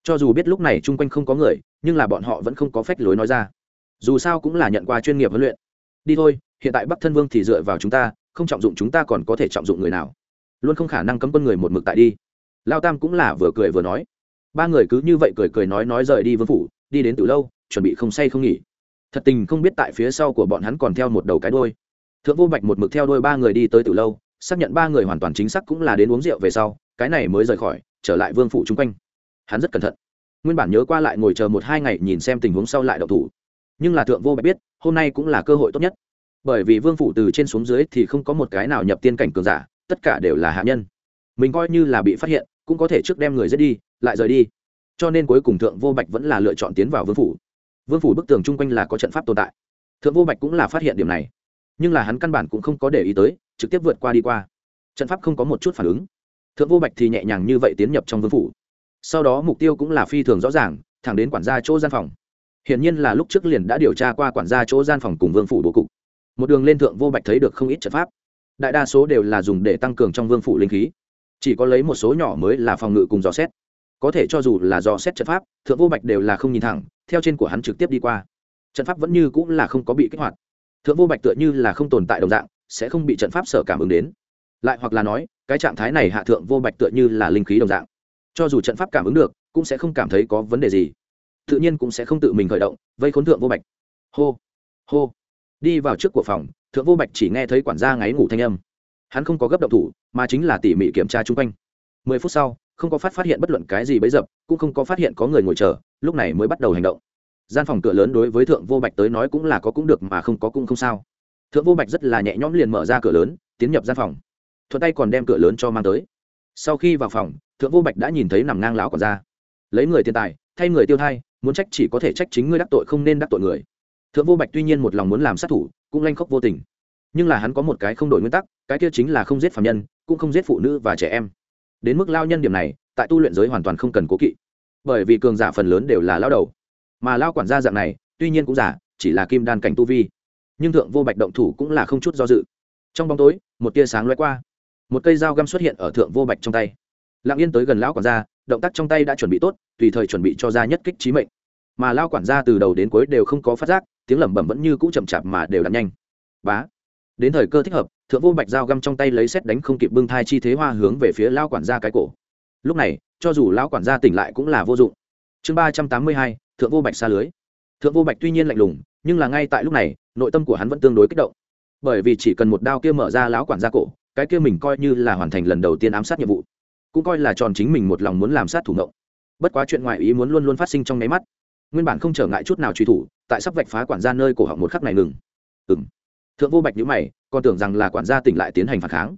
Cho dù biết lúc này chung quanh không có người, nhưng là bọn họ vẫn không có phách lối nói ra. Dù sao cũng là nhận qua chuyên nghiệp huấn luyện. Đi thôi, hiện tại bắc thân vương thì dựa vào chúng ta, không trọng dụng chúng ta còn có thể trọng dụng người nào. Luôn không khả năng cấm quân người một mực tại đi. Lao tam cũng là vừa cười vừa nói. Ba người cứ như vậy cười cười nói nói rời đi vương phủ, đi đến từ lâu, chuẩn bị không say không nghỉ. Thật tình không biết tại phía sau của bọn hắn còn theo một đầu cái đôi thượng vô bạch một mực theo đôi ba người đi tới từ lâu, xác nhận ba người hoàn toàn chính xác cũng là đến uống rượu về sau cái này mới rời khỏi, trở lại vương phủ chung quanh. Hắn rất cẩn thận. Nguyên bản nhớ qua lại ngồi chờ một hai ngày nhìn xem tình huống sau lại đậu thủ. Nhưng là thượng vô bạch biết, hôm nay cũng là cơ hội tốt nhất. Bởi vì vương phủ từ trên xuống dưới thì không có một cái nào nhập tiên cảnh cường giả, tất cả đều là hạ nhân. Mình coi như là bị phát hiện, cũng có thể trước đem người giết đi, lại rời đi. Cho nên cuối cùng thượng vô bạch vẫn là lựa chọn tiến vào vương phủ. Vương phủ bức tường chung quanh là có trận pháp tồn tại. Thượng vô bạch cũng là phát hiện điểm này. Nhưng là hắn căn bản cũng không có để ý tới, trực tiếp vượt qua đi qua. Trận pháp không có một chút phản ứng thượng vô bạch thì nhẹ nhàng như vậy tiến nhập trong vương phủ. Sau đó mục tiêu cũng là phi thường rõ ràng, thẳng đến quản gia chỗ gian phòng. Hiển nhiên là lúc trước liền đã điều tra qua quản gia chỗ gian phòng cùng vương phủ bố cục. Một đường lên thượng vô bạch thấy được không ít trận pháp. Đại đa số đều là dùng để tăng cường trong vương phủ linh khí. Chỉ có lấy một số nhỏ mới là phòng ngự cùng dò xét. Có thể cho dù là dò xét trận pháp, thượng vô bạch đều là không nhìn thẳng, theo trên của hắn trực tiếp đi qua. Trận pháp vẫn như cũng là không có bị kích hoạt. Thượng vô bạch tựa như là không tồn tại đồng dạng, sẽ không bị trận pháp sở cảm ứng đến lại hoặc là nói, cái trạng thái này hạ thượng vô bạch tựa như là linh khí đồng dạng. Cho dù trận pháp cảm ứng được, cũng sẽ không cảm thấy có vấn đề gì. Tự nhiên cũng sẽ không tự mình khởi động, vây khốn thượng vô bạch. Hô hô. Đi vào trước của phòng, thượng vô bạch chỉ nghe thấy quản gia ngáy ngủ thanh âm. Hắn không có gấp động thủ, mà chính là tỉ mỉ kiểm tra chung quanh. Mười phút sau, không có phát phát hiện bất luận cái gì bấy dập, cũng không có phát hiện có người ngồi chờ, lúc này mới bắt đầu hành động. Gian phòng cửa lớn đối với thượng vô bạch tới nói cũng là có cũng được mà không có cũng không sao. Thượng vô bạch rất là nhẹ nhõm liền mở ra cửa lớn, tiến nhập gian phòng thuận tay còn đem cửa lớn cho mang tới. Sau khi vào phòng, thượng vô bạch đã nhìn thấy nằm ngang lão còn ra. Lấy người tiền tài, thay người tiêu thai, muốn trách chỉ có thể trách chính ngươi đắc tội không nên đắc tội người. Thượng vô bạch tuy nhiên một lòng muốn làm sát thủ, cũng lanh khóc vô tình. Nhưng là hắn có một cái không đổi nguyên tắc, cái kia chính là không giết phạm nhân, cũng không giết phụ nữ và trẻ em. Đến mức lao nhân điểm này, tại tu luyện giới hoàn toàn không cần cố kỵ. Bởi vì cường giả phần lớn đều là lao đầu. Mà lao quản gia dạng này, tuy nhiên cũng giả, chỉ là kim đan cảnh tu vi. Nhưng thượng vô bạch động thủ cũng là không chút do dự. Trong bóng tối, một tia sáng loay qua một cây dao găm xuất hiện ở thượng vô bạch trong tay. Lặng yên tới gần lão quản gia, động tác trong tay đã chuẩn bị tốt, tùy thời chuẩn bị cho ra nhất kích trí mệnh. Mà lao quản gia từ đầu đến cuối đều không có phát giác, tiếng lẩm bẩm vẫn như cũ chậm chạp mà đều đặn nhanh. Bá! Đến thời cơ thích hợp, thượng vô bạch dao găm trong tay lấy xét đánh không kịp bưng thai chi thế hoa hướng về phía lao quản gia cái cổ. Lúc này, cho dù lão quản gia tỉnh lại cũng là vô dụng. Chương ba trăm tám mươi hai, thượng vô bạch xa lưới. Thượng vô bạch tuy nhiên lạnh lùng, nhưng là ngay tại lúc này, nội tâm của hắn vẫn tương đối kích động. Bởi vì chỉ cần một đao kia mở ra lão quản gia cổ cái kia mình coi như là hoàn thành lần đầu tiên ám sát nhiệm vụ, cũng coi là tròn chính mình một lòng muốn làm sát thủ ngộng. Bất quá chuyện ngoại ý muốn luôn luôn phát sinh trong nháy mắt. Nguyên bản không trở ngại chút nào truy thủ, tại sắp vạch phá quản gia nơi cổ họng một khắc này ngừng. Ừng thượng vô bạch nhữ mày, còn tưởng rằng là quản gia tỉnh lại tiến hành phản kháng.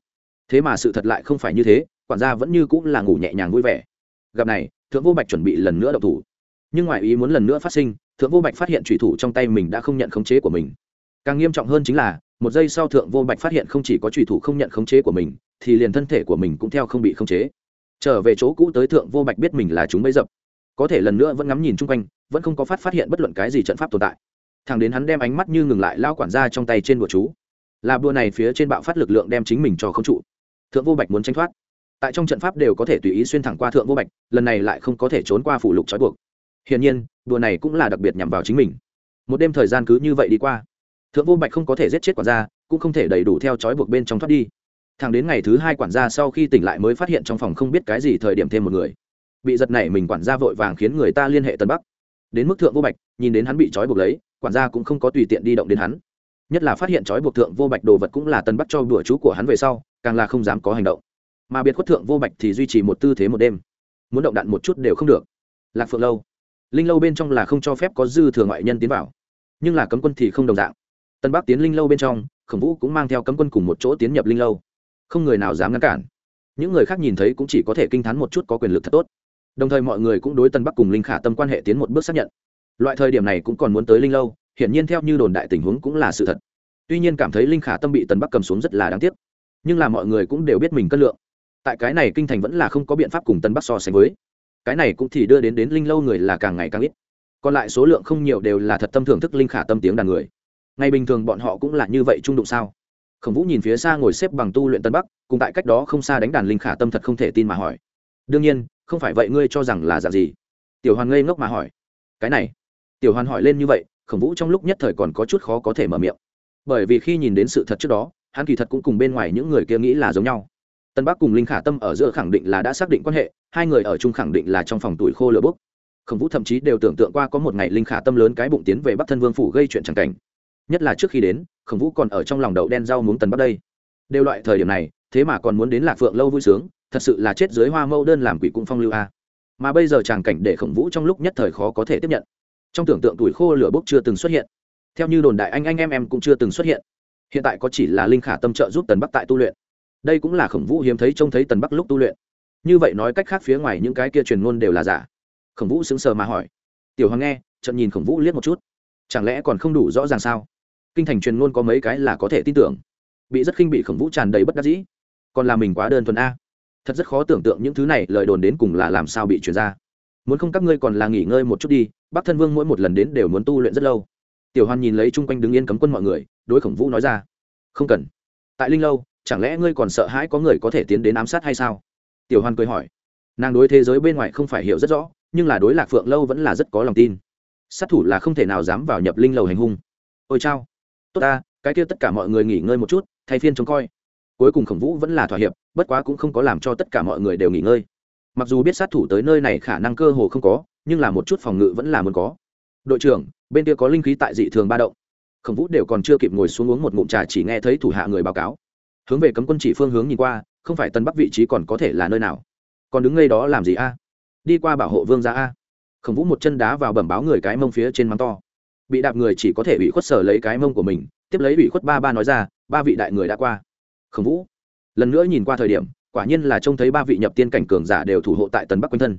Thế mà sự thật lại không phải như thế, quản gia vẫn như cũng là ngủ nhẹ nhàng vui vẻ. Gặp này, thượng vô bạch chuẩn bị lần nữa đậu thủ. Nhưng ngoại ý muốn lần nữa phát sinh, thượng vô bạch phát hiện trùy thủ trong tay mình đã không nhận khống chế của mình. Càng nghiêm trọng hơn chính là một giây sau thượng vô bạch phát hiện không chỉ có trùy thủ không nhận khống chế của mình, thì liền thân thể của mình cũng theo không bị khống chế. Trở về chỗ cũ tới thượng vô bạch biết mình là chúng bấy dập. Có thể lần nữa vẫn ngắm nhìn chung quanh, vẫn không có phát phát hiện bất luận cái gì trận pháp tồn tại. Thằng đến hắn đem ánh mắt như ngừng lại lao quản ra trong tay trên bùa chú. Là bùa này phía trên bạo phát lực lượng đem chính mình cho không trụ. Thượng vô bạch muốn tranh thoát. Tại trong trận pháp đều có thể tùy ý xuyên thẳng qua thượng vô bạch, lần này lại không có thể trốn qua phủ lục trói buộc. Hiển nhiên, đùa này cũng là đặc biệt nhằm vào chính mình. Một đêm thời gian cứ như vậy đi qua thượng vô bạch không có thể giết chết quản gia, cũng không thể đầy đủ theo trói buộc bên trong thoát đi. Thằng đến ngày thứ hai quản gia sau khi tỉnh lại mới phát hiện trong phòng không biết cái gì thời điểm thêm một người. Bị giật này mình quản gia vội vàng khiến người ta liên hệ tân bắc. Đến mức thượng vô bạch, nhìn đến hắn bị trói buộc lấy, quản gia cũng không có tùy tiện đi động đến hắn. Nhất là phát hiện trói buộc thượng vô bạch đồ vật cũng là tân bắc cho đùa chú của hắn về sau, càng là không dám có hành động. Mà biệt khuất thượng vô bạch thì duy trì một tư thế một đêm. Muốn động đạn một chút đều không được. Lạc phượng lâu. Linh lâu bên trong là không cho phép có dư thừa ngoại nhân tiến vào. Nhưng là cấm quân thì không đồng dạng tân bắc tiến linh lâu bên trong, khổng vũ cũng mang theo cấm quân cùng một chỗ tiến nhập linh lâu. Không người nào dám ngăn cản. Những người khác nhìn thấy cũng chỉ có thể kinh t h á n một chút có quyền lực thật tốt. Đồng thời mọi người cũng đối tân bắc cùng linh khả tâm quan hệ tiến một bước xác nhận. Loại thời điểm này cũng còn muốn tới linh lâu, hiển nhiên theo như đồn đại tình huống cũng là sự thật. Tuy nhiên cảm thấy linh khả tâm bị tân bắc cầm xuống rất là đáng tiếc, nhưng là mọi người cũng đều biết mình cân lượng. Tại cái này kinh thành vẫn là không có biện pháp cùng tân bắc so sánh với. Cái này cũng thì đưa đến đến linh lâu người là càng ngày càng ít. Còn lại số lượng không nhiều đều là thật tâm thưởng thức linh khả tâm tiếng đàn người ngày bình thường bọn họ cũng là như vậy trung đụng sao? Khổng vũ nhìn phía xa ngồi xếp bằng tu luyện tân bắc, cùng tại cách đó không xa đánh đàn linh khả tâm thật không thể tin mà hỏi. Đương nhiên, không phải vậy ngươi cho rằng là dạng gì? Tiểu hoàn ngây ngốc mà hỏi. Cái này. Tiểu hoàn hỏi lên như vậy, khổng vũ trong lúc nhất thời còn có chút khó có thể mở miệng. Bởi vì khi nhìn đến sự thật trước đó, hắn kỳ thật cũng cùng bên ngoài những người kia nghĩ là giống nhau. Tân bắc cùng linh khả tâm ở giữa khẳng định là đã xác định quan hệ, hai người ở chung khẳng định là trong phòng tuổi khô lửa bốc. Khổng vũ thậm chí đều tưởng tượng qua có một ngày linh khả tâm lớn cái bụng tiến về bắc thân vương phủ gây chuyện chẳng cảnh nhất là trước khi đến, khổng vũ còn ở trong lòng đậu đen rau muống tần bắt đây. Đều loại thời điểm này, thế mà còn muốn đến lạc phượng lâu vui sướng, thật sự là chết dưới hoa mâu đơn làm quỷ cung phong lưu a. Mà bây giờ tràng cảnh để khổng vũ trong lúc nhất thời khó có thể tiếp nhận. Trong tưởng tượng tuổi khô lửa bốc chưa từng xuất hiện. Theo như đồn đại anh anh em em cũng chưa từng xuất hiện. Hiện tại có chỉ là linh khả tâm trợ giúp tần bắc tại tu luyện. Đây cũng là khổng vũ hiếm thấy trông thấy tần bắc lúc tu luyện. Như vậy nói cách khác phía ngoài những cái kia truyền ngôn đều là giả. Khổng vũ sững sờ mà hỏi. Tiểu hoàng nghe trận nhìn khổng vũ liếc một chút. Chẳng lẽ còn không đủ rõ ràng sao? Kinh thành truyền ngôn có mấy cái là có thể tin tưởng. Bị rất khinh bị khổng vũ tràn đầy bất đắc dĩ. Còn là mình quá đơn thuần a. Thật rất khó tưởng tượng những thứ này lời đồn đến cùng là làm sao bị truyền ra. Muốn không các ngươi còn là nghỉ ngơi một chút đi, bắc thân vương mỗi một lần đến đều muốn tu luyện rất lâu. Tiểu hoan nhìn lấy chung quanh đứng yên cấm quân mọi người, đối khổng vũ nói ra. Không cần. Tại linh lâu, chẳng lẽ ngươi còn sợ hãi có người có thể tiến đến ám sát hay sao? Tiểu hoan cười hỏi. Nàng đối thế giới bên ngoài không phải hiểu rất rõ, nhưng là đối lạc phượng lâu vẫn là rất có lòng tin. Sát thủ là không thể nào dám vào nhập linh lầu hành hung. Ôi chao tốt ta, cái kia tất cả mọi người nghỉ ngơi một chút, thay phiên trông coi. Cuối cùng khổng vũ vẫn là thỏa hiệp, bất quá cũng không có làm cho tất cả mọi người đều nghỉ ngơi. Mặc dù biết sát thủ tới nơi này khả năng cơ hồ không có, nhưng là một chút phòng ngự vẫn là muốn có. Đội trưởng, bên kia có linh khí tại dị thường ba động. Khổng vũ đều còn chưa kịp ngồi xuống uống một ngụm trà chỉ nghe thấy thủ hạ người báo cáo. Hướng về cấm quân chỉ phương hướng nhìn qua, không phải tân bắc vị trí còn có thể là nơi nào. Còn đứng ngay đó làm gì a? Đi qua bảo hộ vương gia a. Khổng vũ một chân đá vào bẩm báo người cái mông phía trên mắng to bị đạp người chỉ có thể bị khuất sở lấy cái mông của mình, tiếp lấy bị khuất ba ba nói ra, ba vị đại người đã qua. Khổng vũ, lần nữa nhìn qua thời điểm, quả nhiên là trông thấy ba vị nhập tiên cảnh cường giả đều thủ hộ tại tần bắc quanh thân.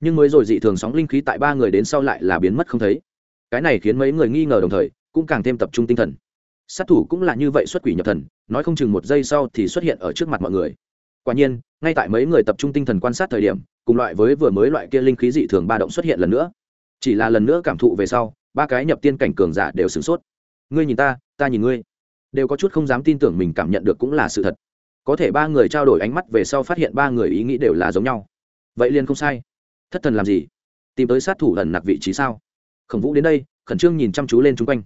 Nhưng mới rồi dị thường sóng linh khí tại ba người đến sau lại là biến mất không thấy. Cái này khiến mấy người nghi ngờ đồng thời, cũng càng thêm tập trung tinh thần. Sát thủ cũng là như vậy xuất quỷ nhập thần, nói không chừng một giây sau thì xuất hiện ở trước mặt mọi người. Quả nhiên, ngay tại mấy người tập trung tinh thần quan sát thời điểm, cùng loại với vừa mới loại kia linh khí dị thường ba động xuất hiện lần nữa. Chỉ là lần nữa cảm thụ về sau ba cái nhập tiên cảnh cường giả đều sửng sốt. Ngươi nhìn ta ta nhìn ngươi. Đều có chút không dám tin tưởng mình cảm nhận được cũng là sự thật. Có thể ba người trao đổi ánh mắt về sau phát hiện ba người ý nghĩ đều là giống nhau. Vậy liền không sai. Thất thần làm gì? Tìm tới sát thủ lần nặc vị trí sao? Khổng vũ đến đây, khẩn trương nhìn chăm chú lên chung quanh.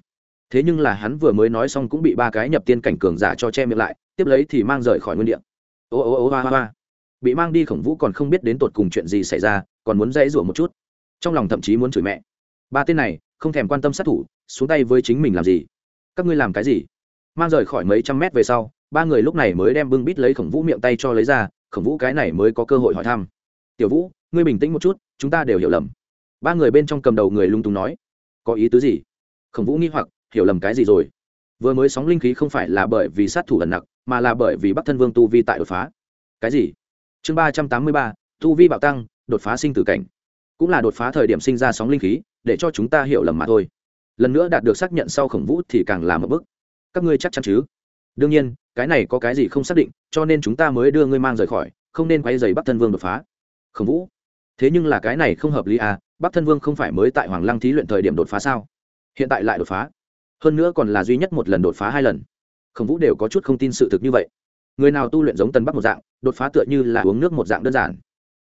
Thế nhưng là hắn vừa mới nói xong cũng bị ba cái nhập tiên cảnh cường giả cho che miệng lại, tiếp lấy thì mang rời khỏi nguyên điện. ô ô ô hoa hoa. Bị mang đi khổng vũ còn không biết đến tột cùng chuyện gì xảy ra, còn muốn dãy rủa một chút. Trong lòng thậm chí muốn chửi mẹ. Ba tên này không thèm quan tâm sát thủ, xuống tay với chính mình làm gì? Các ngươi làm cái gì? Mang rời khỏi mấy trăm mét về sau, ba người lúc này mới đem bưng bít lấy khổng vũ miệng tay cho lấy ra, khổng vũ cái này mới có cơ hội hỏi thăm. Tiểu vũ, ngươi bình tĩnh một chút, chúng ta đều hiểu lầm. Ba người bên trong cầm đầu người lung tung nói. Có ý tứ gì? Khổng vũ nghi hoặc, hiểu lầm cái gì rồi? Vừa mới sóng linh khí không phải là bởi vì sát thủ lần nặng mà là bởi vì bắc thân vương tu vi tại đột phá. Cái gì? Chương ba trăm tám mươi ba, tu vi bạo tăng, đột phá sinh tử cảnh. Cũng là đột phá thời điểm sinh ra sóng linh khí để cho chúng ta hiểu lầm mà thôi. Lần nữa đạt được xác nhận sau khổng vũ thì càng làm một bức các ngươi chắc chắn chứ? Đương nhiên, cái này có cái gì không xác định, cho nên chúng ta mới đưa ngươi mang rời khỏi, không nên quay dày bắc thân vương đột phá. Khổng vũ, thế nhưng là cái này không hợp lý à bắc thân vương không phải mới tại hoàng lăng thí luyện thời điểm đột phá sao? Hiện tại lại đột phá. Hơn nữa còn là duy nhất một lần đột phá hai lần. Khổng vũ đều có chút không tin sự thực như vậy. Người nào tu luyện giống tân bắc một dạng, đột phá tựa như là uống nước một dạng đơn giản.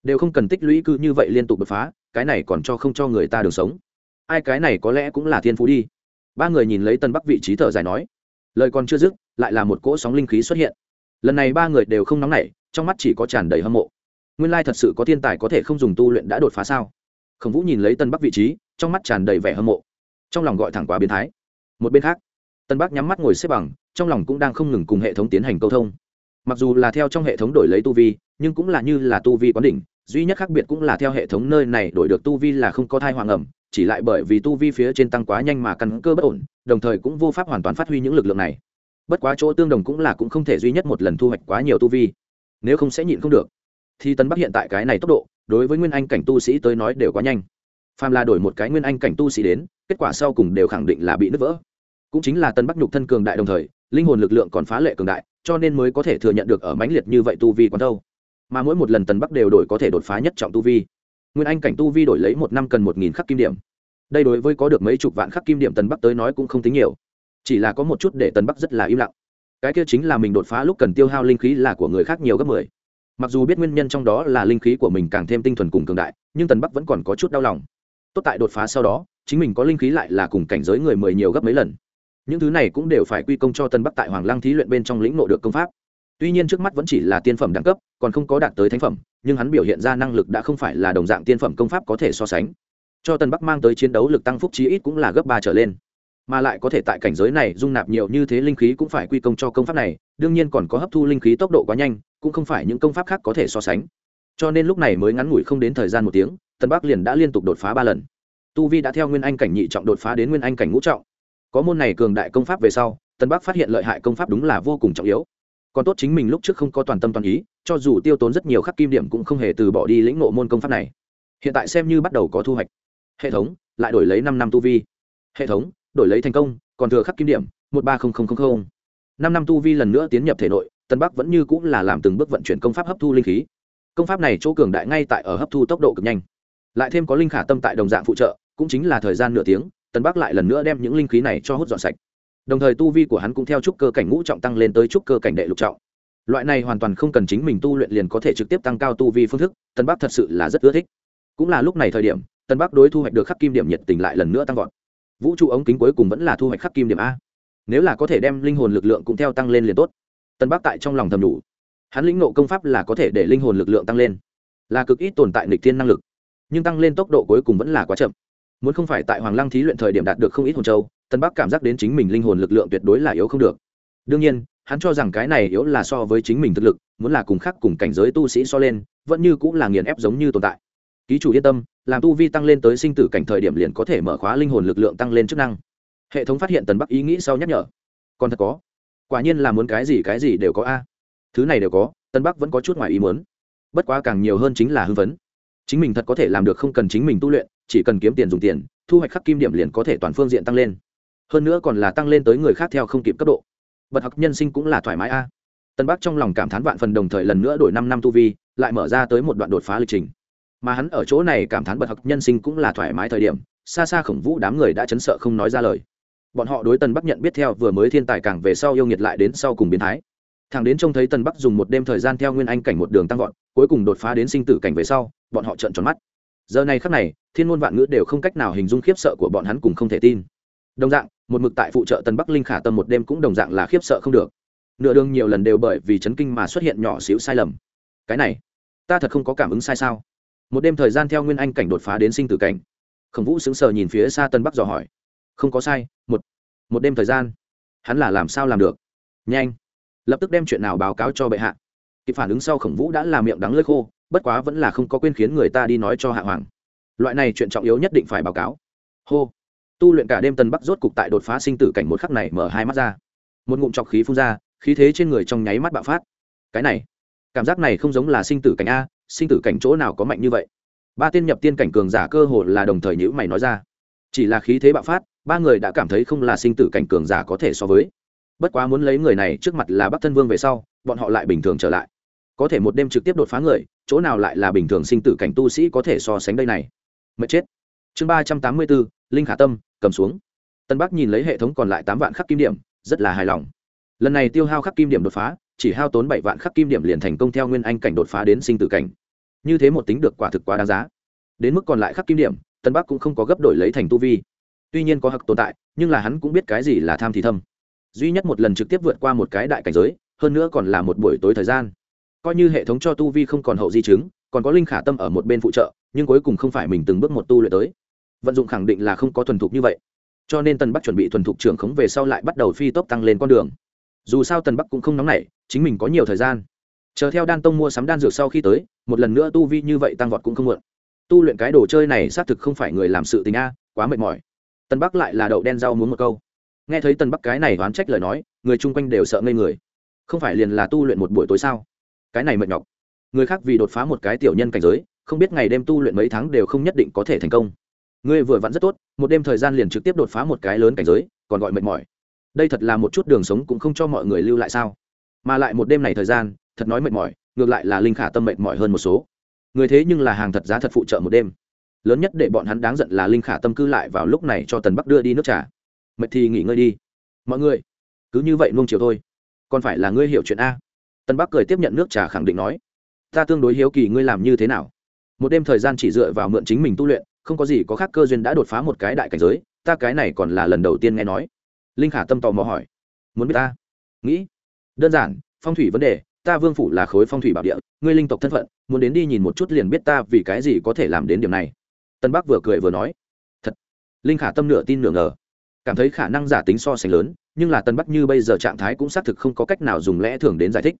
Đều không cần tích lũy cư như vậy liên tục đột phá, cái này còn cho không cho người ta đường sống ai cái này có lẽ cũng là thiên phú đi. Ba người nhìn lấy tân bắc vị trí thở dài nói, lời còn chưa dứt, lại là một cỗ sóng linh khí xuất hiện. Lần này ba người đều không nóng nảy, trong mắt chỉ có tràn đầy hâm mộ. Nguyên lai thật sự có thiên tài có thể không dùng tu luyện đã đột phá sao? Khổng vũ nhìn lấy tân bắc vị trí, trong mắt tràn đầy vẻ hâm mộ. Trong lòng gọi thẳng quá biến thái. Một bên khác, tân bắc nhắm mắt ngồi xếp bằng, trong lòng cũng đang không ngừng cùng hệ thống tiến hành câu thông. Mặc dù là theo trong hệ thống đổi lấy tu vi, nhưng cũng là như là tu vi quán đỉnh, duy nhất khác biệt cũng là theo hệ thống nơi này đổi được tu vi là không có thai hoàng ẩm chỉ lại bởi vì tu vi phía trên tăng quá nhanh mà căn cơ bất ổn, đồng thời cũng vô pháp hoàn toàn phát huy những lực lượng này. Bất quá chỗ tương đồng cũng là cũng không thể duy nhất một lần thu hoạch quá nhiều tu vi. Nếu không sẽ nhịn không được. Thì tân bắc hiện tại cái này tốc độ, đối với nguyên anh cảnh tu sĩ tới nói đều quá nhanh. Phàm là đổi một cái nguyên anh cảnh tu sĩ đến, kết quả sau cùng đều khẳng định là bị nứt vỡ. Cũng chính là tân bắc nhục thân cường đại đồng thời, linh hồn lực lượng còn phá lệ cường đại, cho nên mới có thể thừa nhận được ở mãnh liệt như vậy tu vi quán đâu. Mà mỗi một lần tân bắc đều đổi có thể đột phá nhất trọng tu vi nguyên anh cảnh tu vi đổi lấy một năm cần một nghìn khắc kim điểm. Đây đối với có được mấy chục vạn khắc kim điểm Tần bắc tới nói cũng không tính nhiều. Chỉ là có một chút để Tần bắc rất là im lặng. Cái kia chính là mình đột phá lúc cần tiêu hao linh khí là của người khác nhiều gấp mười. Mặc dù biết nguyên nhân trong đó là linh khí của mình càng thêm tinh thuần cùng cường đại, nhưng tần bắc vẫn còn có chút đau lòng. Tốt tại đột phá sau đó, chính mình có linh khí lại là cùng cảnh giới người mười nhiều gấp mấy lần. Những thứ này cũng đều phải quy công cho tân bắc tại hoàng lăng thí luyện bên trong lĩnh nộ được công pháp. Tuy nhiên trước mắt vẫn chỉ là tiên phẩm đẳng cấp, còn không có đạt tới thánh phẩm nhưng hắn biểu hiện ra năng lực đã không phải là đồng dạng tiên phẩm công pháp có thể so sánh. Cho tân bắc mang tới chiến đấu lực tăng phúc chí ít cũng là gấp ba trở lên. Mà lại có thể tại cảnh giới này dung nạp nhiều như thế linh khí cũng phải quy công cho công pháp này, đương nhiên còn có hấp thu linh khí tốc độ quá nhanh, cũng không phải những công pháp khác có thể so sánh. Cho nên lúc này mới ngắn ngủi không đến thời gian một tiếng tân bắc liền đã liên tục đột phá ba lần. Tu vi đã theo nguyên anh cảnh nhị trọng đột phá đến nguyên anh cảnh ngũ trọng. Có môn này cường đại công pháp về sau tân bắc phát hiện lợi hại công pháp đúng là vô cùng trọng yếu còn tốt chính mình lúc trước không có toàn tâm toàn ý, cho dù tiêu tốn rất nhiều khắc kim điểm cũng không hề từ bỏ đi lĩnh ngộ môn công pháp này. Hiện tại xem như bắt đầu có thu hoạch. Hệ thống, lại đổi lấy năm năm tu vi. Hệ thống, đổi lấy thành công, còn thừa khắc kim điểm, một ba năm năm tu vi lần nữa tiến nhập thể nội, tân bắc vẫn như cũng là làm từng bước vận chuyển công pháp hấp thu linh khí. Công pháp này chỗ cường đại ngay tại ở hấp thu tốc độ cực nhanh. Lại thêm có linh khả tâm tại đồng dạng phụ trợ, cũng chính là thời gian nửa tiếng, tân bắc lại lần nữa đem những linh khí này cho hút dọn sạch đồng thời tu vi của hắn cũng theo trúc cơ cảnh ngũ trọng tăng lên tới trúc cơ cảnh đệ lục trọng. Loại này hoàn toàn không cần chính mình tu luyện liền có thể trực tiếp tăng cao tu vi phương thức, tân bắc thật sự là rất ưa thích. Cũng là lúc này thời điểm, tân bắc đối thu hoạch được khắc kim điểm nhiệt tình lại lần nữa tăng vọt. Vũ trụ ống kính cuối cùng vẫn là thu hoạch khắc kim điểm a. Nếu là có thể đem linh hồn lực lượng cũng theo tăng lên liền tốt. Tân bắc tại trong lòng thầm đủ. Hắn lĩnh nộ công pháp là có thể để linh hồn lực lượng tăng lên. Là cực ít tồn tại nghịch thiên năng lực. Nhưng tăng lên tốc độ cuối cùng vẫn là quá chậm. Muốn không phải tại hoàng lăng thí luyện thời điểm đạt được không ít hồn châu tân bắc cảm giác đến chính mình linh hồn lực lượng tuyệt đối là yếu không được. Đương nhiên, hắn cho rằng cái này yếu là so với chính mình thực lực, muốn là cùng khác cùng cảnh giới tu sĩ so lên, vẫn như cũng là nghiền ép giống như tồn tại. Ký chủ yên tâm, làm tu vi tăng lên tới sinh tử cảnh thời điểm liền có thể mở khóa linh hồn lực lượng tăng lên chức năng. Hệ thống phát hiện tần bắc ý nghĩ sau nhắc nhở. Còn thật có. Quả nhiên là muốn cái gì cái gì đều có a. Thứ này đều có tân bắc vẫn có chút ngoài ý muốn. Bất quá càng nhiều hơn chính là hư vấn chính mình thật có thể làm được không cần chính mình tu luyện, chỉ cần kiếm tiền dùng tiền, thu hoạch khắc kim điểm liền có thể toàn phương diện tăng lên hơn nữa còn là tăng lên tới người khác theo không kịp cấp độ. Bật học nhân sinh cũng là thoải mái a. Tân bắc trong lòng cảm thán vạn phần đồng thời lần nữa đổi năm năm tu vi, lại mở ra tới một đoạn đột phá lịch trình. Mà hắn ở chỗ này cảm thán bật học nhân sinh cũng là thoải mái thời điểm, xa xa khổng vũ đám người đã chấn sợ không nói ra lời. Bọn họ đối tần bắc nhận biết theo vừa mới thiên tài càng về sau yêu nghiệt lại đến sau cùng biến thái. Thằng đến trông thấy tần bắc dùng một đêm thời gian theo nguyên anh cảnh một đường tăng vọt, cuối cùng đột phá đến sinh tử cảnh về sau, bọn họ trợn tròn mắt. Giờ này khắc này, thiên môn vạn ngữ đều không cách nào hình dung khiếp sợ của bọn hắn cùng không thể tin đồng dạng, một mực tại phụ trợ tần bắc linh khả tâm một đêm cũng đồng dạng là khiếp sợ không được. Nửa đường nhiều lần đều bởi vì chấn kinh mà xuất hiện nhỏ xíu sai lầm. Cái này, ta thật không có cảm ứng sai sao? Một đêm thời gian theo nguyên anh cảnh đột phá đến sinh tử cảnh. Khổng vũ sững sờ nhìn phía xa tân bắc dò hỏi. Không có sai, một một đêm thời gian. Hắn là làm sao làm được? Nhanh. Lập tức đem chuyện nào báo cáo cho bệ hạ. Kịp phản ứng sau khổng vũ đã làm miệng đắng lơi khô, bất quá vẫn là không có quên khiến người ta đi nói cho hạ hoàng. Loại này chuyện trọng yếu nhất định phải báo cáo. Hô tu luyện cả đêm tân bắc rốt cục tại đột phá sinh tử cảnh một khắc này mở hai mắt ra. Một ngụm trọc khí phun ra, khí thế trên người trong nháy mắt bạo phát. Cái này, cảm giác này không giống là sinh tử cảnh a, sinh tử cảnh chỗ nào có mạnh như vậy? Ba tiên nhập tiên cảnh cường giả cơ hồ là đồng thời nhữ mày nói ra. Chỉ là khí thế bạo phát, ba người đã cảm thấy không là sinh tử cảnh cường giả có thể so với. Bất quá muốn lấy người này trước mặt là bắc thân vương về sau, bọn họ lại bình thường trở lại. Có thể một đêm trực tiếp đột phá người, chỗ nào lại là bình thường sinh tử cảnh tu sĩ có thể so sánh đây này? Mệt chết. Chương ba trăm tám mươi bốn linh khả tâm, cầm xuống. Tân bắc nhìn lấy hệ thống còn lại tám vạn khắc kim điểm, rất là hài lòng. Lần này tiêu hao khắc kim điểm đột phá, chỉ hao tốn bảy vạn khắc kim điểm liền thành công theo nguyên anh cảnh đột phá đến sinh tử cảnh. Như thế một tính được quả thực quá đáng giá. Đến mức còn lại khắc kim điểm, tân bắc cũng không có gấp đổi lấy thành tu vi. Tuy nhiên có hặc tồn tại, nhưng là hắn cũng biết cái gì là tham thì thâm. Duy nhất một lần trực tiếp vượt qua một cái đại cảnh giới, hơn nữa còn là một buổi tối thời gian. Coi như hệ thống cho tu vi không còn hậu di chứng, còn có linh khả tâm ở một bên phụ trợ, nhưng cuối cùng không phải mình từng bước một tu luyện tới vận dụng khẳng định là không có thuần thục như vậy. Cho nên tân bắc chuẩn bị thuần thục trưởng khống về sau lại bắt đầu phi tốc tăng lên con đường. Dù sao tần bắc cũng không nóng nảy, chính mình có nhiều thời gian. Chờ theo đan tông mua sắm đan dược sau khi tới, một lần nữa tu vi như vậy tăng vọt cũng không muộn. Tu luyện cái đồ chơi này xác thực không phải người làm sự tình a, quá mệt mỏi. Tân bắc lại là đậu đen rau muốn một câu. Nghe thấy tân bắc cái này oán trách lời nói, người chung quanh đều sợ ngây người. Không phải liền là tu luyện một buổi tối sao? Cái này mệt nhọc. Người khác vì đột phá một cái tiểu nhân cảnh giới, không biết ngày đêm tu luyện mấy tháng đều không nhất định có thể thành công ngươi vừa vặn rất tốt, một đêm thời gian liền trực tiếp đột phá một cái lớn cảnh giới, còn gọi mệt mỏi. Đây thật là một chút đường sống cũng không cho mọi người lưu lại sao? Mà lại một đêm này thời gian, thật nói mệt mỏi, ngược lại là linh khả tâm mệt mỏi hơn một số. Người thế nhưng là hàng thật giá thật phụ trợ một đêm. Lớn nhất để bọn hắn đáng giận là linh khả tâm cư lại vào lúc này cho tần bắc đưa đi nước trà. Mệt thì nghỉ ngơi đi. Mọi người, cứ như vậy nuông chiều thôi. Còn phải là ngươi hiểu chuyện a. Tần bắc cười tiếp nhận nước trà khẳng định nói. Ta tương đối hiếu kỳ ngươi làm như thế nào. Một đêm thời gian chỉ dựa vào mượn chính mình tu luyện không có gì có khác cơ duyên đã đột phá một cái đại cảnh giới, ta cái này còn là lần đầu tiên nghe nói. Linh khả tâm tò mò hỏi. Muốn biết ta? Nghĩ. Đơn giản, phong thủy vấn đề, ta vương phủ là khối phong thủy bảo địa, ngươi linh tộc thân phận, muốn đến đi nhìn một chút liền biết ta vì cái gì có thể làm đến điểm này. Tân bắc vừa cười vừa nói. Thật. Linh khả tâm nửa tin nửa ngờ. Cảm thấy khả năng giả tính so sánh lớn, nhưng là tân bắc như bây giờ trạng thái cũng xác thực không có cách nào dùng lẽ thường đến giải thích.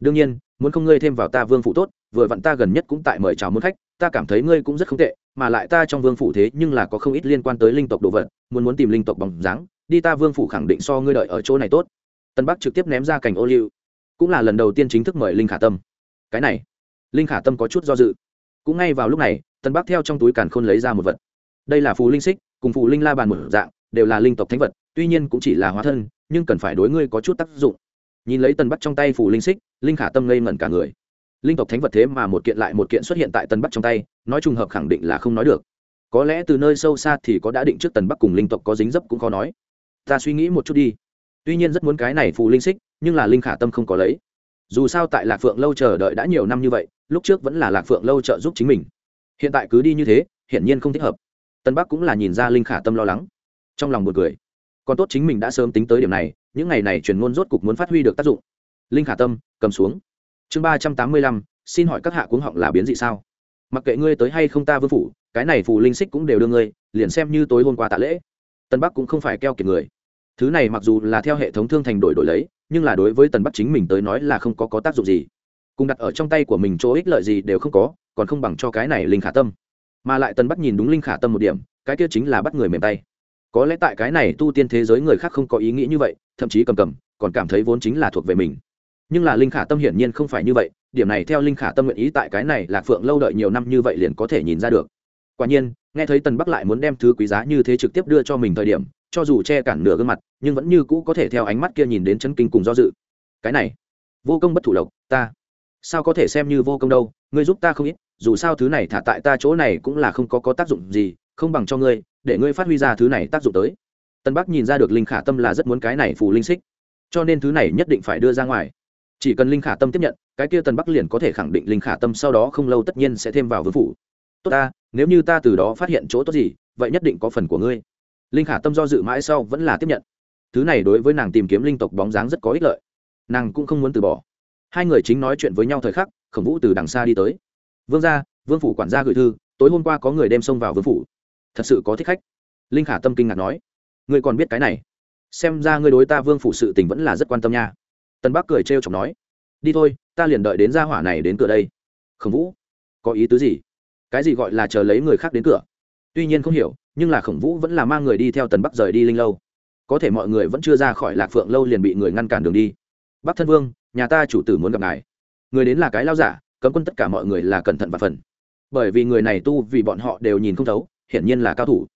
Đương nhiên, muốn không ngươi thêm vào ta vương phủ tốt, vừa vặn ta gần nhất cũng tại mời chào muốn khách ta cảm thấy ngươi cũng rất không tệ, mà lại ta trong vương phủ thế nhưng là có không ít liên quan tới linh tộc đồ vật, muốn muốn tìm linh tộc bằng dáng, đi ta vương phủ khẳng định so ngươi đợi ở chỗ này tốt. Tân bắc trực tiếp ném ra cảnh ô liu. Cũng là lần đầu tiên chính thức mời linh khả tâm. Cái này. Linh khả tâm có chút do dự. Cũng ngay vào lúc này, tân bắc theo trong túi càn khôn lấy ra một vật. Đây là phù linh xích, cùng phù linh la bàn một dạng, đều là linh tộc thánh vật, tuy nhiên cũng chỉ là hóa thân, nhưng cần phải đối ngươi có chút tác dụng. Nhìn lấy tân bắc trong tay phù linh xích, linh khả tâm ngây ngẩn cả người linh tộc thánh vật thế mà một kiện lại một kiện xuất hiện tại tân bắc trong tay, nói trùng hợp khẳng định là không nói được. Có lẽ từ nơi sâu xa thì có đã định trước tần bắc cùng linh tộc có dính dấp cũng khó nói. Ta suy nghĩ một chút đi. Tuy nhiên rất muốn cái này phù linh xích, nhưng là linh khả tâm không có lấy. Dù sao tại lạc phượng lâu chờ đợi đã nhiều năm như vậy, lúc trước vẫn là lạc phượng lâu trợ giúp chính mình. Hiện tại cứ đi như thế, hiển nhiên không thích hợp. Tân bắc cũng là nhìn ra linh khả tâm lo lắng. Trong lòng một cười. Còn tốt chính mình đã sớm tính tới điểm này, những ngày này truyền ngôn rốt cục muốn phát huy được tác dụng. Linh khả tâm, cầm xuống chương ba trăm tám mươi lăm xin hỏi các hạ cuống họng là biến dị sao? Mặc kệ ngươi tới hay không ta vương phủ cái này phù linh xích cũng đều đưa ngươi liền xem như tối hôm qua tạ lễ. Tân bắc cũng không phải keo kiệt người. Thứ này mặc dù là theo hệ thống thương thành đổi đổi lấy nhưng là đối với tần bắc chính mình tới nói là không có, có tác dụng gì. Cùng đặt ở trong tay của mình chỗ ích lợi gì đều không có còn không bằng cho cái này linh khả tâm. Mà lại tần bắc nhìn đúng linh khả tâm một điểm cái kia chính là bắt người mềm tay. Có lẽ tại cái này tu tiên thế giới người khác không có ý nghĩ như vậy thậm chí cầm cầm còn cảm thấy vốn chính là thuộc về mình nhưng là linh khả tâm hiển nhiên không phải như vậy, điểm này theo linh khả tâm nguyện ý tại cái này lạc phượng lâu đợi nhiều năm như vậy liền có thể nhìn ra được. Quả nhiên, nghe thấy tần bắc lại muốn đem thứ quý giá như thế trực tiếp đưa cho mình thời điểm, cho dù che cản nửa gương mặt, nhưng vẫn như cũ có thể theo ánh mắt kia nhìn đến chân kinh cùng do dự. Cái này, vô công bất thủ lộc, ta, sao có thể xem như vô công đâu, ngươi giúp ta không ít, dù sao thứ này thả tại ta chỗ này cũng là không có có tác dụng gì, không bằng cho ngươi, để ngươi phát huy ra thứ này tác dụng tới. Tân bắc nhìn ra được linh khả tâm là rất muốn cái này phù linh xích, cho nên thứ này nhất định phải đưa ra ngoài chỉ cần linh khả tâm tiếp nhận, cái kia tần bắc liền có thể khẳng định linh khả tâm sau đó không lâu tất nhiên sẽ thêm vào vương phủ. Tốt ta, nếu như ta từ đó phát hiện chỗ tốt gì, vậy nhất định có phần của ngươi. Linh khả tâm do dự mãi sau vẫn là tiếp nhận. Thứ này đối với nàng tìm kiếm linh tộc bóng dáng rất có ích lợi. Nàng cũng không muốn từ bỏ. Hai người chính nói chuyện với nhau thời khắc, khổng vũ từ đằng xa đi tới. Vương gia, vương phủ quản gia gửi thư, tối hôm qua có người đem xông vào vương phủ. Thật sự có thích khách. Linh khả tâm kinh ngạc nói. Ngươi còn biết cái này? Xem ra ngươi đối ta vương phủ sự tình vẫn là rất quan tâm nha tân bắc cười trêu chọc nói, đi thôi, ta liền đợi đến gia hỏa này đến cửa đây. Khổng vũ, có ý tứ gì? Cái gì gọi là chờ lấy người khác đến cửa? Tuy nhiên không hiểu, nhưng là khổng vũ vẫn là mang người đi theo tần bắc rời đi linh lâu. Có thể mọi người vẫn chưa ra khỏi lạc phượng lâu liền bị người ngăn cản đường đi. Bắc thân vương, nhà ta chủ tử muốn gặp ngài. Người đến là cái lao giả, cấm quân tất cả mọi người là cẩn thận và phần. Bởi vì người này tu vì bọn họ đều nhìn không thấu, hiển nhiên là cao thủ.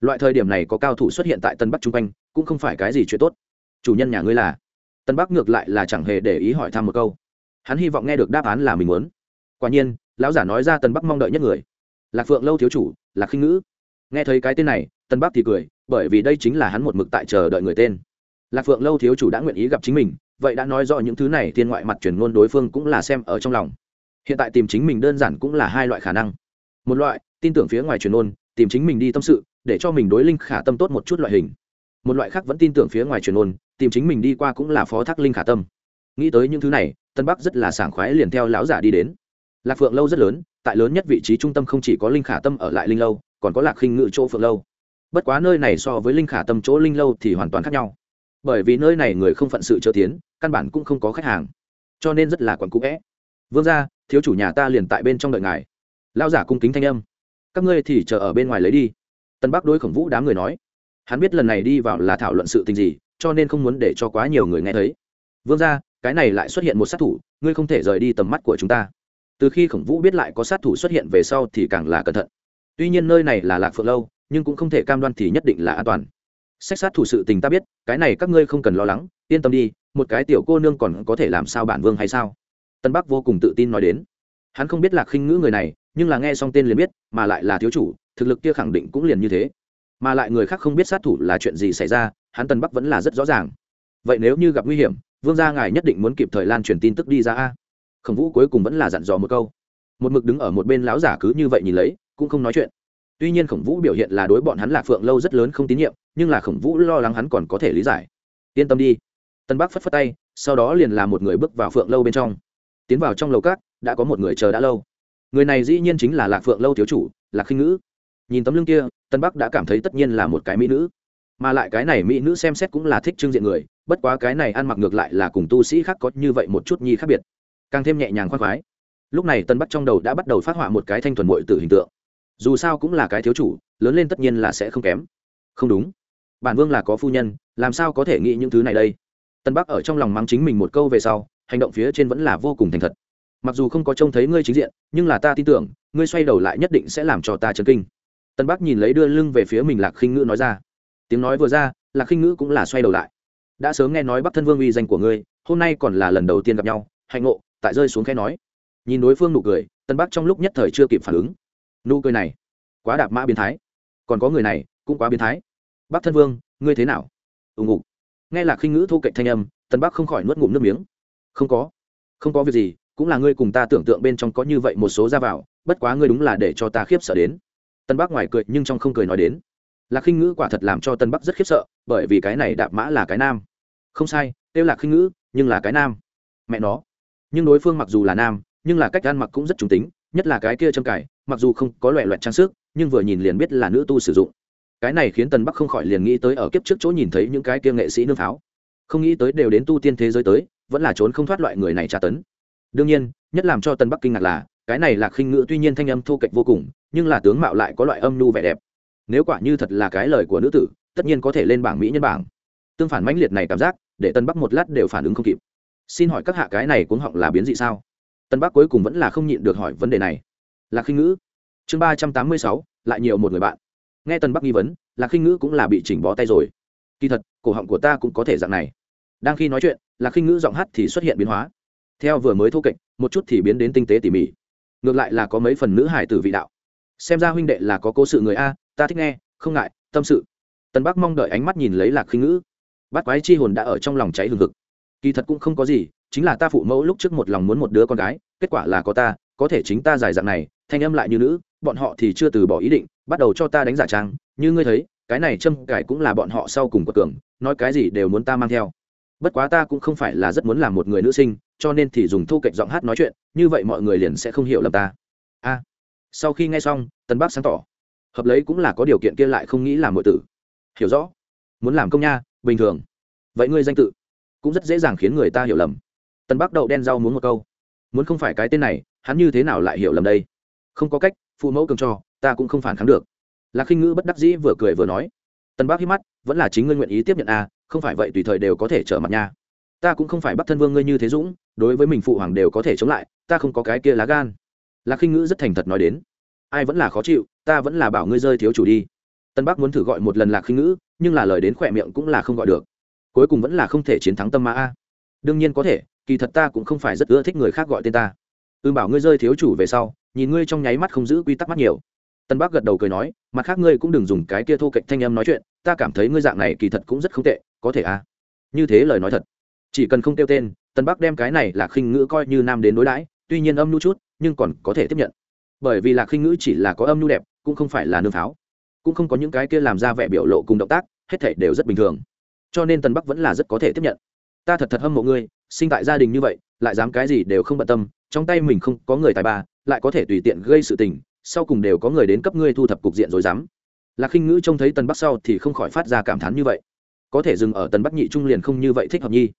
Loại thời điểm này có cao thủ xuất hiện tại tân bắc chung quanh, cũng không phải cái gì chuyện tốt. Chủ nhân nhà ngươi là? Tân bắc ngược lại là chẳng hề để ý hỏi thăm một câu. Hắn hy vọng nghe được đáp án là mình muốn. Quả nhiên, lão giả nói ra tân bắc mong đợi nhất người. Lạc phượng lâu thiếu chủ, lạc khinh ngữ. Nghe thấy cái tên này, tân bắc thì cười, bởi vì đây chính là hắn một mực tại chờ đợi người tên. Lạc phượng lâu thiếu chủ đã nguyện ý gặp chính mình, vậy đã nói rõ những thứ này thiên ngoại mặt truyền ngôn đối phương cũng là xem ở trong lòng. Hiện tại tìm chính mình đơn giản cũng là hai loại khả năng. Một loại, tin tưởng phía ngoài truyền ngôn, tìm chính mình đi tâm sự, để cho mình đối linh khả tâm tốt một chút loại hình. Một loại khác vẫn tin tưởng phía ngoài truyền ngôn tìm chính mình đi qua cũng là phó thác linh khả tâm. Nghĩ tới những thứ này, tân bắc rất là sảng khoái liền theo lão giả đi đến. Lạc phượng lâu rất lớn, tại lớn nhất vị trí trung tâm không chỉ có linh khả tâm ở lại linh lâu, còn có lạc khinh ngự chỗ phượng lâu. Bất quá nơi này so với linh khả tâm chỗ linh lâu thì hoàn toàn khác nhau. Bởi vì nơi này người không phận sự trợ tiến, căn bản cũng không có khách hàng. Cho nên rất là quặn cũ vẽ. Vương ra thiếu chủ nhà ta liền tại bên trong đợi ngài. Lao giả cung kính thanh âm. Các ngươi thì chờ ở bên ngoài lấy đi. Tân bắc đối khổng vũ đám người nói. Hắn biết lần này đi vào là thảo luận sự tình gì cho nên không muốn để cho quá nhiều người nghe thấy. Vương ra cái này lại xuất hiện một sát thủ, ngươi không thể rời đi tầm mắt của chúng ta. Từ khi khổng vũ biết lại có sát thủ xuất hiện về sau thì càng là cẩn thận. Tuy nhiên nơi này là lạc phượng lâu, nhưng cũng không thể cam đoan thì nhất định là an toàn. Sách sát thủ sự tình ta biết, cái này các ngươi không cần lo lắng, yên tâm đi, một cái tiểu cô nương còn có thể làm sao bản vương hay sao? Tân bắc vô cùng tự tin nói đến. Hắn không biết lạc khinh ngữ người này, nhưng là nghe xong tên liền biết, mà lại là thiếu chủ, thực lực kia khẳng định cũng liền như thế. Mà lại người khác không biết sát thủ là chuyện gì xảy ra hắn Tần bắc vẫn là rất rõ ràng. Vậy nếu như gặp nguy hiểm, vương gia ngài nhất định muốn kịp thời lan truyền tin tức đi ra a. Khổng vũ cuối cùng vẫn là dặn dò một câu. Một mực đứng ở một bên lão giả cứ như vậy nhìn lấy, cũng không nói chuyện. Tuy nhiên khổng vũ biểu hiện là đối bọn hắn lạc phượng lâu rất lớn không tín nhiệm, nhưng là khổng vũ lo lắng hắn còn có thể lý giải. Yên tâm đi. Tân bắc phất phất tay, sau đó liền là một người bước vào phượng lâu bên trong. Tiến vào trong lầu cát đã có một người chờ đã lâu. Người này dĩ nhiên chính là lạc phượng lâu thiếu chủ, lạc khinh ngữ. Nhìn tấm lưng kia, tân bắc đã cảm thấy tất nhiên là một cái mỹ nữ mà lại cái này mỹ nữ xem xét cũng là thích trưng diện người, bất quá cái này ăn mặc ngược lại là cùng tu sĩ khác có như vậy một chút nhi khác biệt. Càng thêm nhẹ nhàng khoan khoái. Lúc này tân bắc trong đầu đã bắt đầu phát họa một cái thanh thuần mội từ hình tượng. Dù sao cũng là cái thiếu chủ, lớn lên tất nhiên là sẽ không kém. Không đúng. Bản vương là có phu nhân, làm sao có thể nghĩ những thứ này đây? Tân bắc ở trong lòng mắng chính mình một câu về sau, hành động phía trên vẫn là vô cùng thành thật. Mặc dù không có trông thấy ngươi chính diện, nhưng là ta tin tưởng, ngươi xoay đầu lại nhất định sẽ làm cho ta chấn kinh. Tân bắc nhìn lấy đưa lưng về phía mình lạc khinh ngữ nói ra tiếng nói vừa ra, lạc khinh ngữ cũng là xoay đầu lại. Đã sớm nghe nói bắc thân vương uy danh của ngươi, hôm nay còn là lần đầu tiên gặp nhau, hạnh ngộ, tại rơi xuống khe nói. Nhìn đối phương nụ cười, tân bắc trong lúc nhất thời chưa kịp phản ứng. Nụ cười này, quá đạp mã biến thái. Còn có người này, cũng quá biến thái. Bắc thân vương, ngươi thế nào? Ù ngụ nghe lạc khinh ngữ thu cạnh thanh âm, tân bắc không khỏi nuốt ngụm nước miếng. Không có không có việc gì, cũng là ngươi cùng ta tưởng tượng bên trong có như vậy một số ra vào, bất quá ngươi đúng là để cho ta khiếp sợ đến. Tân bắc ngoài cười nhưng trong không cười nói đến lạc khinh ngữ quả thật làm cho tân bắc rất khiếp sợ, bởi vì cái này đạp mã là cái nam. Không sai kêu lạc khinh ngữ, nhưng là cái nam. Mẹ nó. Nhưng đối phương mặc dù là nam, nhưng là cách ăn mặc cũng rất trung tính, nhất là cái kia trâm cải mặc dù không có loẹ loẹt trang sức, nhưng vừa nhìn liền biết là nữ tu sử dụng. Cái này khiến tần bắc không khỏi liền nghĩ tới ở kiếp trước chỗ nhìn thấy những cái kia nghệ sĩ nương pháo. Không nghĩ tới đều đến tu tiên thế giới tới, vẫn là trốn không thoát loại người này tra tấn. Đương nhiên, nhất làm cho tần bắc kinh ngạc là, cái này là khinh ngữ tuy nhiên thanh âm thô kệch vô cùng, nhưng là tướng mạo lại có loại âm nhu vẻ đẹp nếu quả như thật là cái lời của nữ tử, tất nhiên có thể lên bảng mỹ nhân bảng. Tương phản mãnh liệt này cảm giác, để tân bắc một lát đều phản ứng không kịp. Xin hỏi các hạ cái này cuống họng là biến dị sao? Tân bắc cuối cùng vẫn là không nhịn được hỏi vấn đề này. Là khinh ngữ. Chương ba trăm tám mươi sáu, lại nhiều một người bạn. Nghe tân bắc nghi vấn là khinh ngữ cũng là bị chỉnh bó tay rồi. Kỳ thật, cổ họng của ta cũng có thể dạng này. Đang khi nói chuyện là khinh ngữ giọng hát thì xuất hiện biến hóa. Theo vừa mới thô kệch, một chút thì biến đến tinh tế tỉ mỉ. Ngược lại là có mấy phần nữ hải tử vị đạo. Xem ra huynh đệ là có cố sự người a ta thích nghe, không ngại, tâm sự. Tân bắc mong đợi ánh mắt nhìn lấy lạc khinh ngữ. Bắt quái chi hồn đã ở trong lòng cháy hừng hực. Kỳ thật cũng không có gì, chính là ta phụ mẫu lúc trước một lòng muốn một đứa con gái, kết quả là có ta, có thể chính ta giải dạng này, thanh âm lại như nữ, bọn họ thì chưa từ bỏ ý định, bắt đầu cho ta đánh giả trang. Như ngươi thấy, cái này châm cải cũng là bọn họ sau cùng quật cường, nói cái gì đều muốn ta mang theo. Bất quá ta cũng không phải là rất muốn làm một người nữ sinh, cho nên thì dùng thu cạnh giọng hát nói chuyện, như vậy mọi người liền sẽ không hiểu lầm ta. A. Sau khi nghe xong tân bác sáng tỏ hợp lấy cũng là có điều kiện kia lại không nghĩ làm mọi tử. Hiểu rõ. Muốn làm công nha, bình thường. Vậy ngươi danh tự cũng rất dễ dàng khiến người ta hiểu lầm. Tân bắc đậu đen rau muốn một câu. Muốn không phải cái tên này, hắn như thế nào lại hiểu lầm đây? Không có cách, phụ mẫu cường cho, ta cũng không phản kháng được. Lạc khinh ngữ bất đắc dĩ vừa cười vừa nói. Tân bắc hít mắt, vẫn là chính ngươi nguyện ý tiếp nhận a không phải vậy tùy thời đều có thể trở mặt nha. Ta cũng không phải bắt thân vương ngươi như thế dũng, đối với mình phụ hoàng đều có thể chống lại, ta không có cái kia lá gan. Lạc khinh ngữ rất thành thật nói đến. Ai vẫn là khó chịu ta vẫn là bảo ngươi rơi thiếu chủ đi. Tân bắc muốn thử gọi một lần lạc khinh ngữ, nhưng là lời đến khỏe miệng cũng là không gọi được. Cuối cùng vẫn là không thể chiến thắng tâm ma a. Đương nhiên có thể, kỳ thật ta cũng không phải rất ưa thích người khác gọi tên ta. Ư, bảo ngươi rơi thiếu chủ về sau, nhìn ngươi trong nháy mắt không giữ quy tắc mắt nhiều. Tân bắc gật đầu cười nói, mặt khác ngươi cũng đừng dùng cái kia thô cạnh thanh âm nói chuyện, ta cảm thấy ngươi dạng này kỳ thật cũng rất không tệ, có thể a. Như thế lời nói thật. Chỉ cần không kêu tên, tân bắc đem cái này là khinh ngữ coi như nam đến đối đãi, tuy nhiên âm nhu chút, nhưng còn có thể tiếp nhận. Bởi vì là khinh ngữ chỉ là có âm nhu đẹp cũng không phải là nương pháo, cũng không có những cái kia làm ra vẻ biểu lộ cùng động tác, hết thể đều rất bình thường. Cho nên tân bắc vẫn là rất có thể tiếp nhận. Ta thật thật hâm mộ ngươi, sinh tại gia đình như vậy, lại dám cái gì đều không bận tâm, trong tay mình không có người tài ba, lại có thể tùy tiện gây sự tình, sau cùng đều có người đến cấp ngươi thu thập cục diện rồi dám. Lạc khinh ngữ trông thấy tân bắc sau thì không khỏi phát ra cảm thán như vậy. Có thể dừng ở tân bắc nhị trung liền không như vậy thích hợp nhi.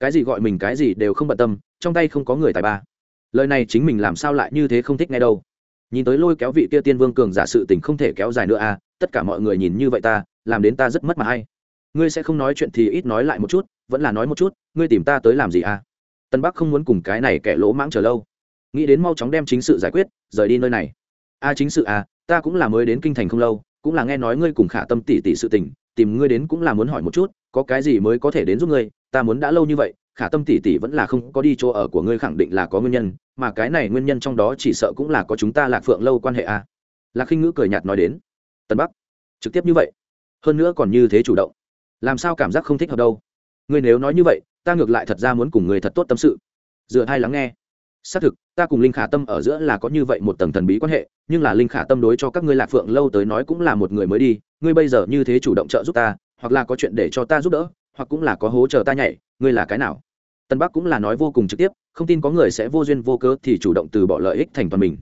Cái gì gọi mình cái gì đều không bận tâm, trong tay không có người tài ba. Lời này chính mình làm sao lại như thế không thích nghe đâu nhìn tới lôi kéo vị kia tiên vương cường giả sự tình không thể kéo dài nữa à tất cả mọi người nhìn như vậy ta, làm đến ta rất mất mà hay. Ngươi sẽ không nói chuyện thì ít nói lại một chút, vẫn là nói một chút, ngươi tìm ta tới làm gì à? Tân bắc không muốn cùng cái này kẻ lỗ mãng chờ lâu. Nghĩ đến mau chóng đem chính sự giải quyết, rời đi nơi này. A chính sự à ta cũng là mới đến kinh thành không lâu, cũng là nghe nói ngươi cùng khả tâm tỷ tỷ sự tình, tìm ngươi đến cũng là muốn hỏi một chút, có cái gì mới có thể đến giúp ngươi, ta muốn đã lâu như vậy, khả tâm tỷ tỷ vẫn là không có đi chỗ ở của ngươi khẳng định là có nguyên nhân mà cái này nguyên nhân trong đó chỉ sợ cũng là có chúng ta lạc phượng lâu quan hệ à. lạc khinh ngữ cười nhạt nói đến. Tân bắc, trực tiếp như vậy. Hơn nữa còn như thế chủ động. Làm sao cảm giác không thích hợp đâu. Ngươi nếu nói như vậy, ta ngược lại thật ra muốn cùng người thật tốt tâm sự. Dựa hai lắng nghe. Xác thực, ta cùng linh khả tâm ở giữa là có như vậy một tầng thần bí quan hệ, nhưng là linh khả tâm đối cho các ngươi lạc phượng lâu tới nói cũng là một người mới đi. Ngươi bây giờ như thế chủ động trợ giúp ta, hoặc là có chuyện để cho ta giúp đỡ, hoặc cũng là có hố chờ ta nhảy, ngươi là cái nào? Tân bắc cũng là nói vô cùng trực tiếp, không tin có người sẽ vô duyên vô cớ thì chủ động từ bỏ lợi ích thành toàn mình.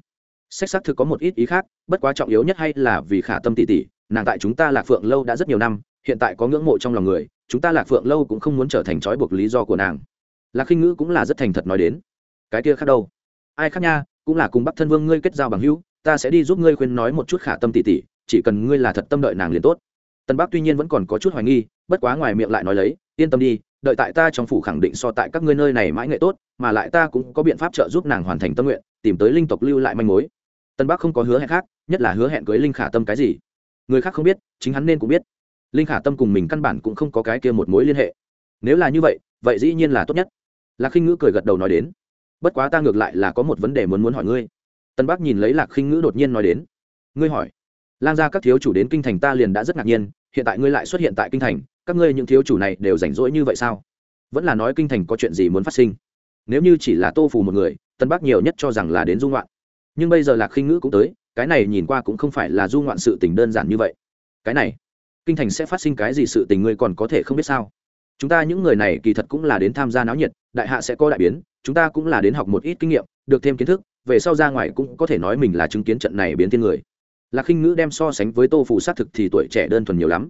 Sách xác thực có một ít ý khác, bất quá trọng yếu nhất hay là vì khả tâm tỷ tỷ, nàng tại chúng ta lạc phượng lâu đã rất nhiều năm, hiện tại có ngưỡng mộ trong lòng người, chúng ta lạc phượng lâu cũng không muốn trở thành trói buộc lý do của nàng. Lạc khinh ngữ cũng là rất thành thật nói đến. Cái kia khác đâu? Ai khác nha, cũng là cùng bắc thân vương ngươi kết giao bằng hữu, ta sẽ đi giúp ngươi khuyên nói một chút khả tâm tỷ tỷ, chỉ cần ngươi là thật tâm đợi nàng liền tốt. Tân bắc tuy nhiên vẫn còn có chút hoài nghi, bất quá ngoài miệng lại nói lấy yên tâm đi, đợi tại ta trong phủ khẳng định so tại các ngươi nơi này mãi nghệ tốt, mà lại ta cũng có biện pháp trợ giúp nàng hoàn thành tâm nguyện, tìm tới linh tộc lưu lại manh mối. Tân bắc không có hứa hẹn khác, nhất là hứa hẹn cưới linh khả tâm cái gì. Người khác không biết, chính hắn nên cũng biết. Linh khả tâm cùng mình căn bản cũng không có cái kia một mối liên hệ. Nếu là như vậy vậy dĩ nhiên là tốt nhất. Lạc khinh ngữ cười gật đầu nói đến. Bất quá ta ngược lại là có một vấn đề muốn muốn hỏi ngươi. Tân bắc nhìn lấy lạc khinh ngữ đột nhiên nói đến. Ngươi hỏi. Lan gia các thiếu chủ đến kinh thành ta liền đã rất ngạc nhiên, hiện tại ngươi lại xuất hiện tại kinh thành các ngươi những thiếu chủ này đều rảnh rỗi như vậy sao? Vẫn là nói kinh thành có chuyện gì muốn phát sinh? Nếu như chỉ là tô phù một người, tân bắc nhiều nhất cho rằng là đến dung loạn nhưng bây giờ lạc khinh ngữ cũng tới, cái này nhìn qua cũng không phải là dung loạn sự tình đơn giản như vậy. Cái này, kinh thành sẽ phát sinh cái gì sự tình ngươi còn có thể không biết sao? Chúng ta những người này kỳ thật cũng là đến tham gia náo nhiệt, đại hạ sẽ có đại biến, chúng ta cũng là đến học một ít kinh nghiệm, được thêm kiến thức, về sau ra ngoài cũng có thể nói mình là chứng kiến trận này biến thiên người. Lạc khinh ngữ đem so sánh với tô phù xác thực thì tuổi trẻ đơn thuần nhiều lắm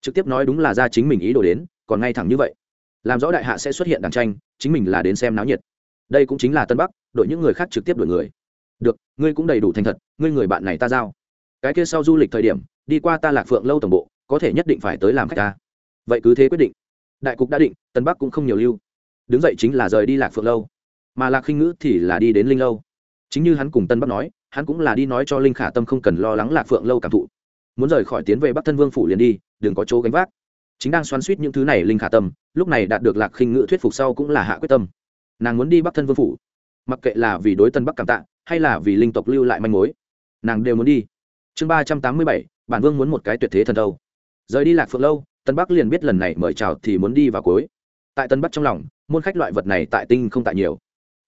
trực tiếp nói đúng là ra chính mình ý đồ đến, còn ngay thẳng như vậy. Làm rõ đại hạ sẽ xuất hiện đàn tranh, chính mình là đến xem náo nhiệt. Đây cũng chính là tân bắc, đội những người khác trực tiếp đổi người. Được, ngươi cũng đầy đủ thành thật, ngươi người bạn này ta giao. Cái kia sau du lịch thời điểm, đi qua ta lạc phượng lâu tổng bộ, có thể nhất định phải tới làm khách ta. Vậy cứ thế quyết định. Đại cục đã định, tân bắc cũng không nhiều lưu. Đứng dậy chính là rời đi lạc phượng lâu. Mà lạc khinh ngữ thì là đi đến linh lâu. Chính như hắn cùng tân bắc nói, hắn cũng là đi nói cho linh khả tâm không cần lo lắng lạc phượng lâu cảm thụ muốn rời khỏi tiến về bắc thân vương phủ liền đi, đừng có chỗ gánh vác. Chính đang xoắn suýt những thứ này linh khả tâm, lúc này đạt được lạc khinh ngự thuyết phục sau cũng là hạ quyết tâm. Nàng muốn đi bắc thân vương phủ, mặc kệ là vì đối tân bắc cảm tạ, hay là vì linh tộc lưu lại manh mối, nàng đều muốn đi. Chương ba trăm tám mươi bảy, bản vương muốn một cái tuyệt thế thần đâu rời đi lạc phượng lâu, tân bắc liền biết lần này mời chào thì muốn đi vào cuối. Tại tân bắc trong lòng, môn khách loại vật này tại tinh không tại nhiều.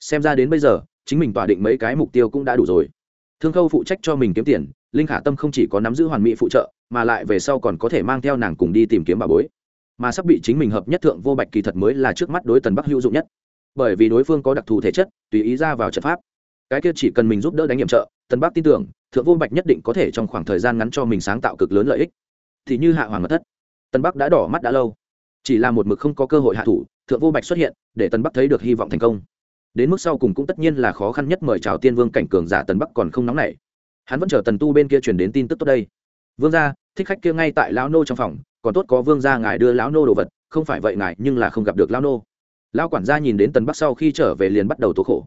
Xem ra đến bây giờ, chính mình tỏa định mấy cái mục tiêu cũng đã đủ rồi. Thương khâu phụ trách cho mình kiếm tiền linh khả tâm không chỉ có nắm giữ hoàn mỹ phụ trợ, mà lại về sau còn có thể mang theo nàng cùng đi tìm kiếm bà bối. Mà sắp bị chính mình hợp nhất thượng vô bạch kỳ thật mới là trước mắt đối tần bắc hữu dụng nhất. Bởi vì đối phương có đặc thù thể chất, tùy ý ra vào trận pháp. Cái kia chỉ cần mình giúp đỡ đánh nhiệm trợ, tần bắc tin tưởng, thượng vô bạch nhất định có thể trong khoảng thời gian ngắn cho mình sáng tạo cực lớn lợi ích. Thì như hạ hoàng mật thất, tần bắc đã đỏ mắt đã lâu. Chỉ là một mực không có cơ hội hạ thủ, thượng vô bạch xuất hiện, để tần bắc thấy được hy vọng thành công. Đến mức sau cùng cũng tất nhiên là khó khăn nhất mời chào tiên vương cảnh cường giả tần bắc còn không nóng nảy hắn vẫn chờ tần tu bên kia truyền đến tin tức tốt đây. Vương gia, thích khách kia ngay tại lão nô trong phòng, còn tốt có vương gia ngài đưa lão nô đồ vật, không phải vậy ngài nhưng là không gặp được lão nô. Lão quản gia nhìn đến tần bắc sau khi trở về liền bắt đầu tố khổ.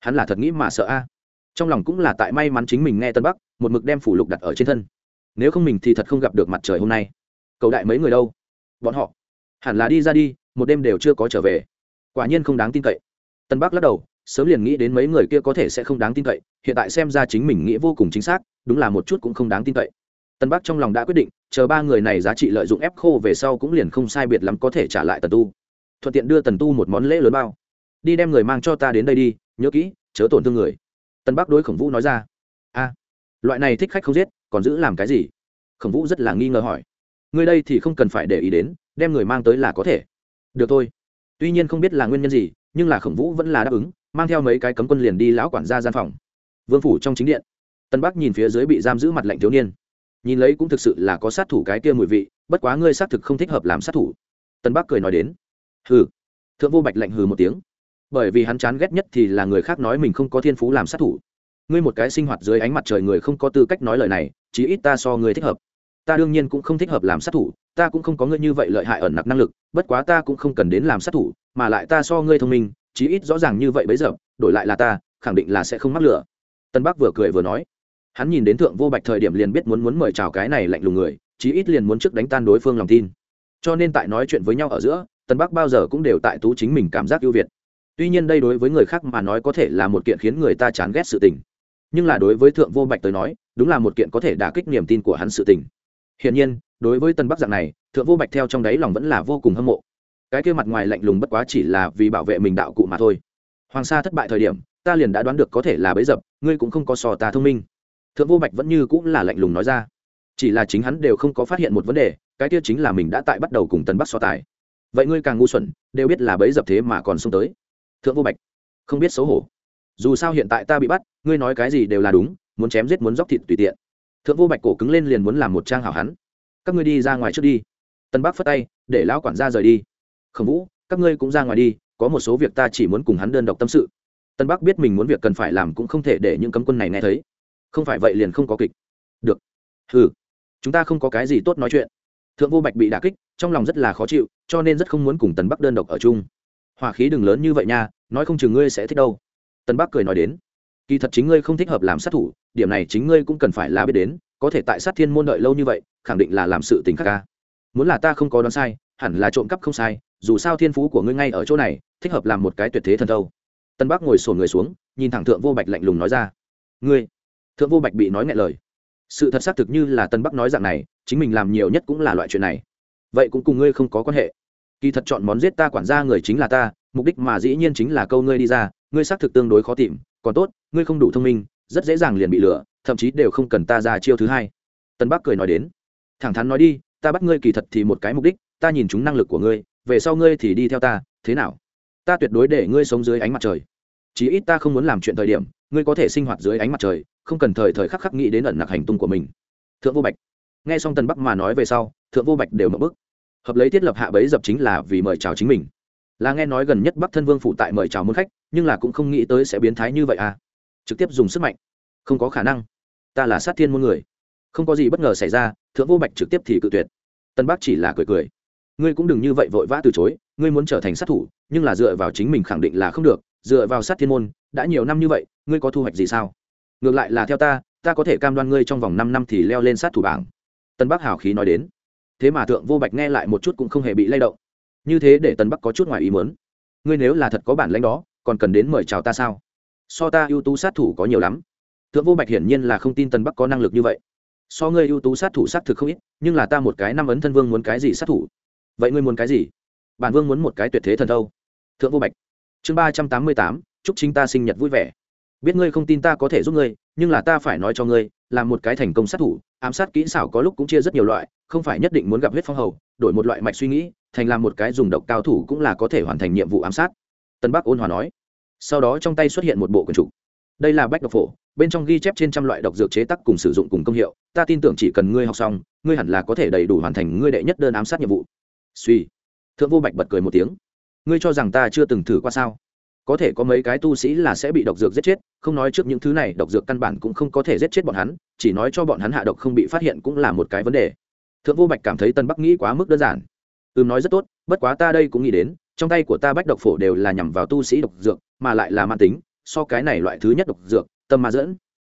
Hắn là thật nghĩ mà sợ a. À. Trong lòng cũng là tại may mắn chính mình nghe tần bắc, một mực đem phủ lục đặt ở trên thân. Nếu không mình thì thật không gặp được mặt trời hôm nay. Cầu đại mấy người đâu? Bọn họ. Hẳn là đi ra đi, một đêm đều chưa có trở về. Quả nhiên không đáng tin cậy. Tân bắc lắc đầu sớm liền nghĩ đến mấy người kia có thể sẽ không đáng tin cậy, hiện tại xem ra chính mình nghĩ vô cùng chính xác, đúng là một chút cũng không đáng tin cậy. Tân bắc trong lòng đã quyết định, chờ ba người này giá trị lợi dụng ép khô về sau cũng liền không sai biệt lắm có thể trả lại tần tu. Thuận tiện đưa tần tu một món lễ lớn bao. Đi đem người mang cho ta đến đây đi, nhớ kỹ, chớ tổn thương người. Tân bắc đối khổng vũ nói ra. A, loại này thích khách không giết, còn giữ làm cái gì? Khổng vũ rất là nghi ngờ hỏi. Người đây thì không cần phải để ý đến, đem người mang tới là có thể. Được thôi. Tuy nhiên không biết là nguyên nhân gì, nhưng là khổng vũ vẫn là đáp ứng mang theo mấy cái cấm quân liền đi lão quản gia gian phòng. Vương phủ trong chính điện, tân bắc nhìn phía dưới bị giam giữ mặt lạnh thiếu niên. Nhìn lấy cũng thực sự là có sát thủ cái kia mùi vị, bất quá ngươi xác thực không thích hợp làm sát thủ. Tân bắc cười nói đến. Hừ. Thượng vô bạch lạnh hừ một tiếng. Bởi vì hắn chán ghét nhất thì là người khác nói mình không có thiên phú làm sát thủ. Ngươi một cái sinh hoạt dưới ánh mặt trời người không có tư cách nói lời này, chí ít ta so ngươi thích hợp. Ta đương nhiên cũng không thích hợp làm sát thủ, ta cũng không có ngươi như vậy lợi hại ẩn nặc năng lực, bất quá ta cũng không cần đến làm sát thủ, mà lại ta so ngươi thông minh chí ít rõ ràng như vậy bấy giờ, đổi lại là ta, khẳng định là sẽ không mắc lửa. Tân bắc vừa cười vừa nói. Hắn nhìn đến thượng vô bạch thời điểm liền biết muốn muốn mời chào cái này lạnh lùng người, chí ít liền muốn trước đánh tan đối phương lòng tin. Cho nên tại nói chuyện với nhau ở giữa, tân bắc bao giờ cũng đều tại tú chính mình cảm giác ưu việt. Tuy nhiên đây đối với người khác mà nói có thể là một kiện khiến người ta chán ghét sự tình. Nhưng là đối với thượng vô bạch tới nói, đúng là một kiện có thể đả kích niềm tin của hắn sự tình. Hiển nhiên, đối với tân bắc dạng này, thượng vô bạch theo trong đáy lòng vẫn là vô cùng hâm mộ cái kia mặt ngoài lạnh lùng bất quá chỉ là vì bảo vệ mình đạo cụ mà thôi. Hoàng sa thất bại thời điểm, ta liền đã đoán được có thể là bấy dập, ngươi cũng không có sò ta thông minh. Thượng vô bạch vẫn như cũng là lạnh lùng nói ra. Chỉ là chính hắn đều không có phát hiện một vấn đề, cái kia chính là mình đã tại bắt đầu cùng tần bắc so tài. Vậy ngươi càng ngu xuẩn, đều biết là bấy dập thế mà còn xông tới. Thượng vô bạch, không biết xấu hổ. Dù sao hiện tại ta bị bắt, ngươi nói cái gì đều là đúng, muốn chém giết muốn dóc thịt tùy tiện. Thượng vô bạch cổ cứng lên liền muốn làm một trang hảo hắn. Các ngươi đi ra ngoài trước đi. Tân bắc phất tay, để lão quản gia rời đi khổng vũ, các ngươi cũng ra ngoài đi, có một số việc ta chỉ muốn cùng hắn đơn độc tâm sự. Tân bắc biết mình muốn việc cần phải làm cũng không thể để những cấm quân này nghe thấy. Không phải vậy liền không có kịch. Được. Ừ chúng ta không có cái gì tốt nói chuyện. Thượng vô bạch bị đà kích, trong lòng rất là khó chịu, cho nên rất không muốn cùng tần bắc đơn độc ở chung. Hỏa khí đừng lớn như vậy nha, nói không chừng ngươi sẽ thích đâu. Tần bắc cười nói đến. Kỳ thật chính ngươi không thích hợp làm sát thủ, điểm này chính ngươi cũng cần phải là biết đến, có thể tại sát thiên môn đợi lâu như vậy, khẳng định là làm sự tình khác ca. Muốn là ta không có đoán sai hẳn là trộm cắp không sai, dù sao thiên phú của ngươi ngay ở chỗ này, thích hợp làm một cái tuyệt thế thần thâu. Tân bắc ngồi sổn người xuống, nhìn thẳng thượng vô bạch lạnh lùng nói ra. Ngươi, thượng vô bạch bị nói ngại lời. Sự thật xác thực như là tân bắc nói dạng này, chính mình làm nhiều nhất cũng là loại chuyện này. Vậy cũng cùng ngươi không có quan hệ. Kỳ thật chọn món giết ta quản gia người chính là ta, mục đích mà dĩ nhiên chính là câu ngươi đi ra, ngươi xác thực tương đối khó tìm, còn tốt, ngươi không đủ thông minh, rất dễ dàng liền bị lừa, thậm chí đều không cần ta ra chiêu thứ hai. Tân bắc cười nói đến. Thẳng thắn nói đi, ta bắt ngươi kỳ thật thì một cái mục đích ta nhìn chúng năng lực của ngươi, về sau ngươi thì đi theo ta, thế nào? Ta tuyệt đối để ngươi sống dưới ánh mặt trời. Chí ít ta không muốn làm chuyện thời điểm, ngươi có thể sinh hoạt dưới ánh mặt trời, không cần thời thời khắc khắc nghĩ đến ẩn nặc hành tung của mình. Thượng vô bạch. Nghe xong tần bắc mà nói về sau, thượng vô bạch đều mở bức hợp lấy thiết lập hạ bấy dập chính là vì mời chào chính mình. Là nghe nói gần nhất bắc thân vương phụ tại mời chào môn khách, nhưng là cũng không nghĩ tới sẽ biến thái như vậy à. Trực tiếp dùng sức mạnh. Không có khả năng. Ta là sát thiên môn người. Không có gì bất ngờ xảy ra, thượng vô bạch trực tiếp thì cự tuyệt. Tân bắc chỉ là cười cười ngươi cũng đừng như vậy vội vã từ chối, ngươi muốn trở thành sát thủ, nhưng là dựa vào chính mình khẳng định là không được, dựa vào sát thiên môn, đã nhiều năm như vậy, ngươi có thu hoạch gì sao? Ngược lại là theo ta ta có thể cam đoan ngươi trong vòng năm năm thì leo lên sát thủ bảng. Tân bắc hào khí nói đến. Thế mà thượng vô bạch nghe lại một chút cũng không hề bị lay động. Như thế để tân bắc có chút ngoài ý muốn. Ngươi nếu là thật có bản lãnh đó, còn cần đến mời chào ta sao? So ta ưu tú sát thủ có nhiều lắm. Thượng vô bạch hiển nhiên là không tin tân bắc có năng lực như vậy. So ngươi ưu tú sát thủ sát thực không ít, nhưng là ta một cái năm ấn thân vương muốn cái gì sát thủ vậy ngươi muốn cái gì? Bản vương muốn một cái tuyệt thế thần thâu. Thượng vô bạch. Chương ba trăm tám mươi tám, chúc chính ta sinh nhật vui vẻ. Biết ngươi không tin ta có thể giúp ngươi, nhưng là ta phải nói cho ngươi, là một cái thành công sát thủ, ám sát kỹ xảo có lúc cũng chia rất nhiều loại, không phải nhất định muốn gặp huyết phong hầu, đổi một loại mạch suy nghĩ, thành làm một cái dùng độc cao thủ cũng là có thể hoàn thành nhiệm vụ ám sát. Tân bắc ôn hòa nói. Sau đó trong tay xuất hiện một bộ quần trục đây là bách độc phổ, bên trong ghi chép trên trăm loại độc dược chế tác cùng sử dụng cùng công hiệu, ta tin tưởng chỉ cần ngươi học xong, ngươi hẳn là có thể đầy đủ hoàn thành ngươi đệ nhất đơn ám sát nhiệm vụ suy. Thượng vô bạch bật cười một tiếng. Ngươi cho rằng ta chưa từng thử qua sao? Có thể có mấy cái tu sĩ là sẽ bị độc dược giết chết, không nói trước những thứ này, độc dược căn bản cũng không có thể giết chết bọn hắn, chỉ nói cho bọn hắn hạ độc không bị phát hiện cũng là một cái vấn đề. Thượng vô bạch cảm thấy tân bắc nghĩ quá mức đơn giản. Ừm, nói rất tốt, bất quá ta đây cũng nghĩ đến, trong tay của ta bách độc phổ đều là nhằm vào tu sĩ độc dược, mà lại là man tính, so cái này loại thứ nhất độc dược, tâm ma dẫn.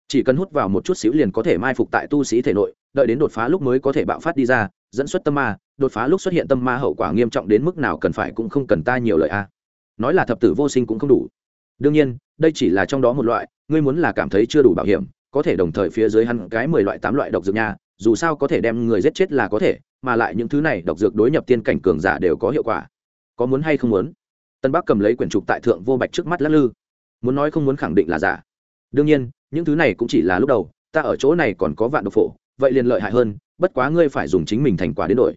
Chỉ cần hút vào một chút xíu liền có thể mai phục tại tu sĩ thể nội, đợi đến đột phá lúc mới có thể bạo phát đi ra, dẫn xuất tâm ma đột phá lúc xuất hiện tâm ma hậu quả nghiêm trọng đến mức nào cần phải cũng không cần ta nhiều lời a. Nói là thập tử vô sinh cũng không đủ. Đương nhiên, đây chỉ là trong đó một loại, ngươi muốn là cảm thấy chưa đủ bảo hiểm, có thể đồng thời phía dưới hắn cái mười loại tám loại độc dược nha, dù sao có thể đem người giết chết là có thể, mà lại những thứ này độc dược đối nhập tiên cảnh cường giả đều có hiệu quả. Có muốn hay không muốn? Tân bắc cầm lấy quyển trục tại thượng vô bạch trước mắt lắc lư. Muốn nói không muốn khẳng định là giả. Đương nhiên, những thứ này cũng chỉ là lúc đầu, ta ở chỗ này còn có vạn độc phổ, vậy liền lợi hại hơn, bất quá ngươi phải dùng chính mình thành quả đến đổi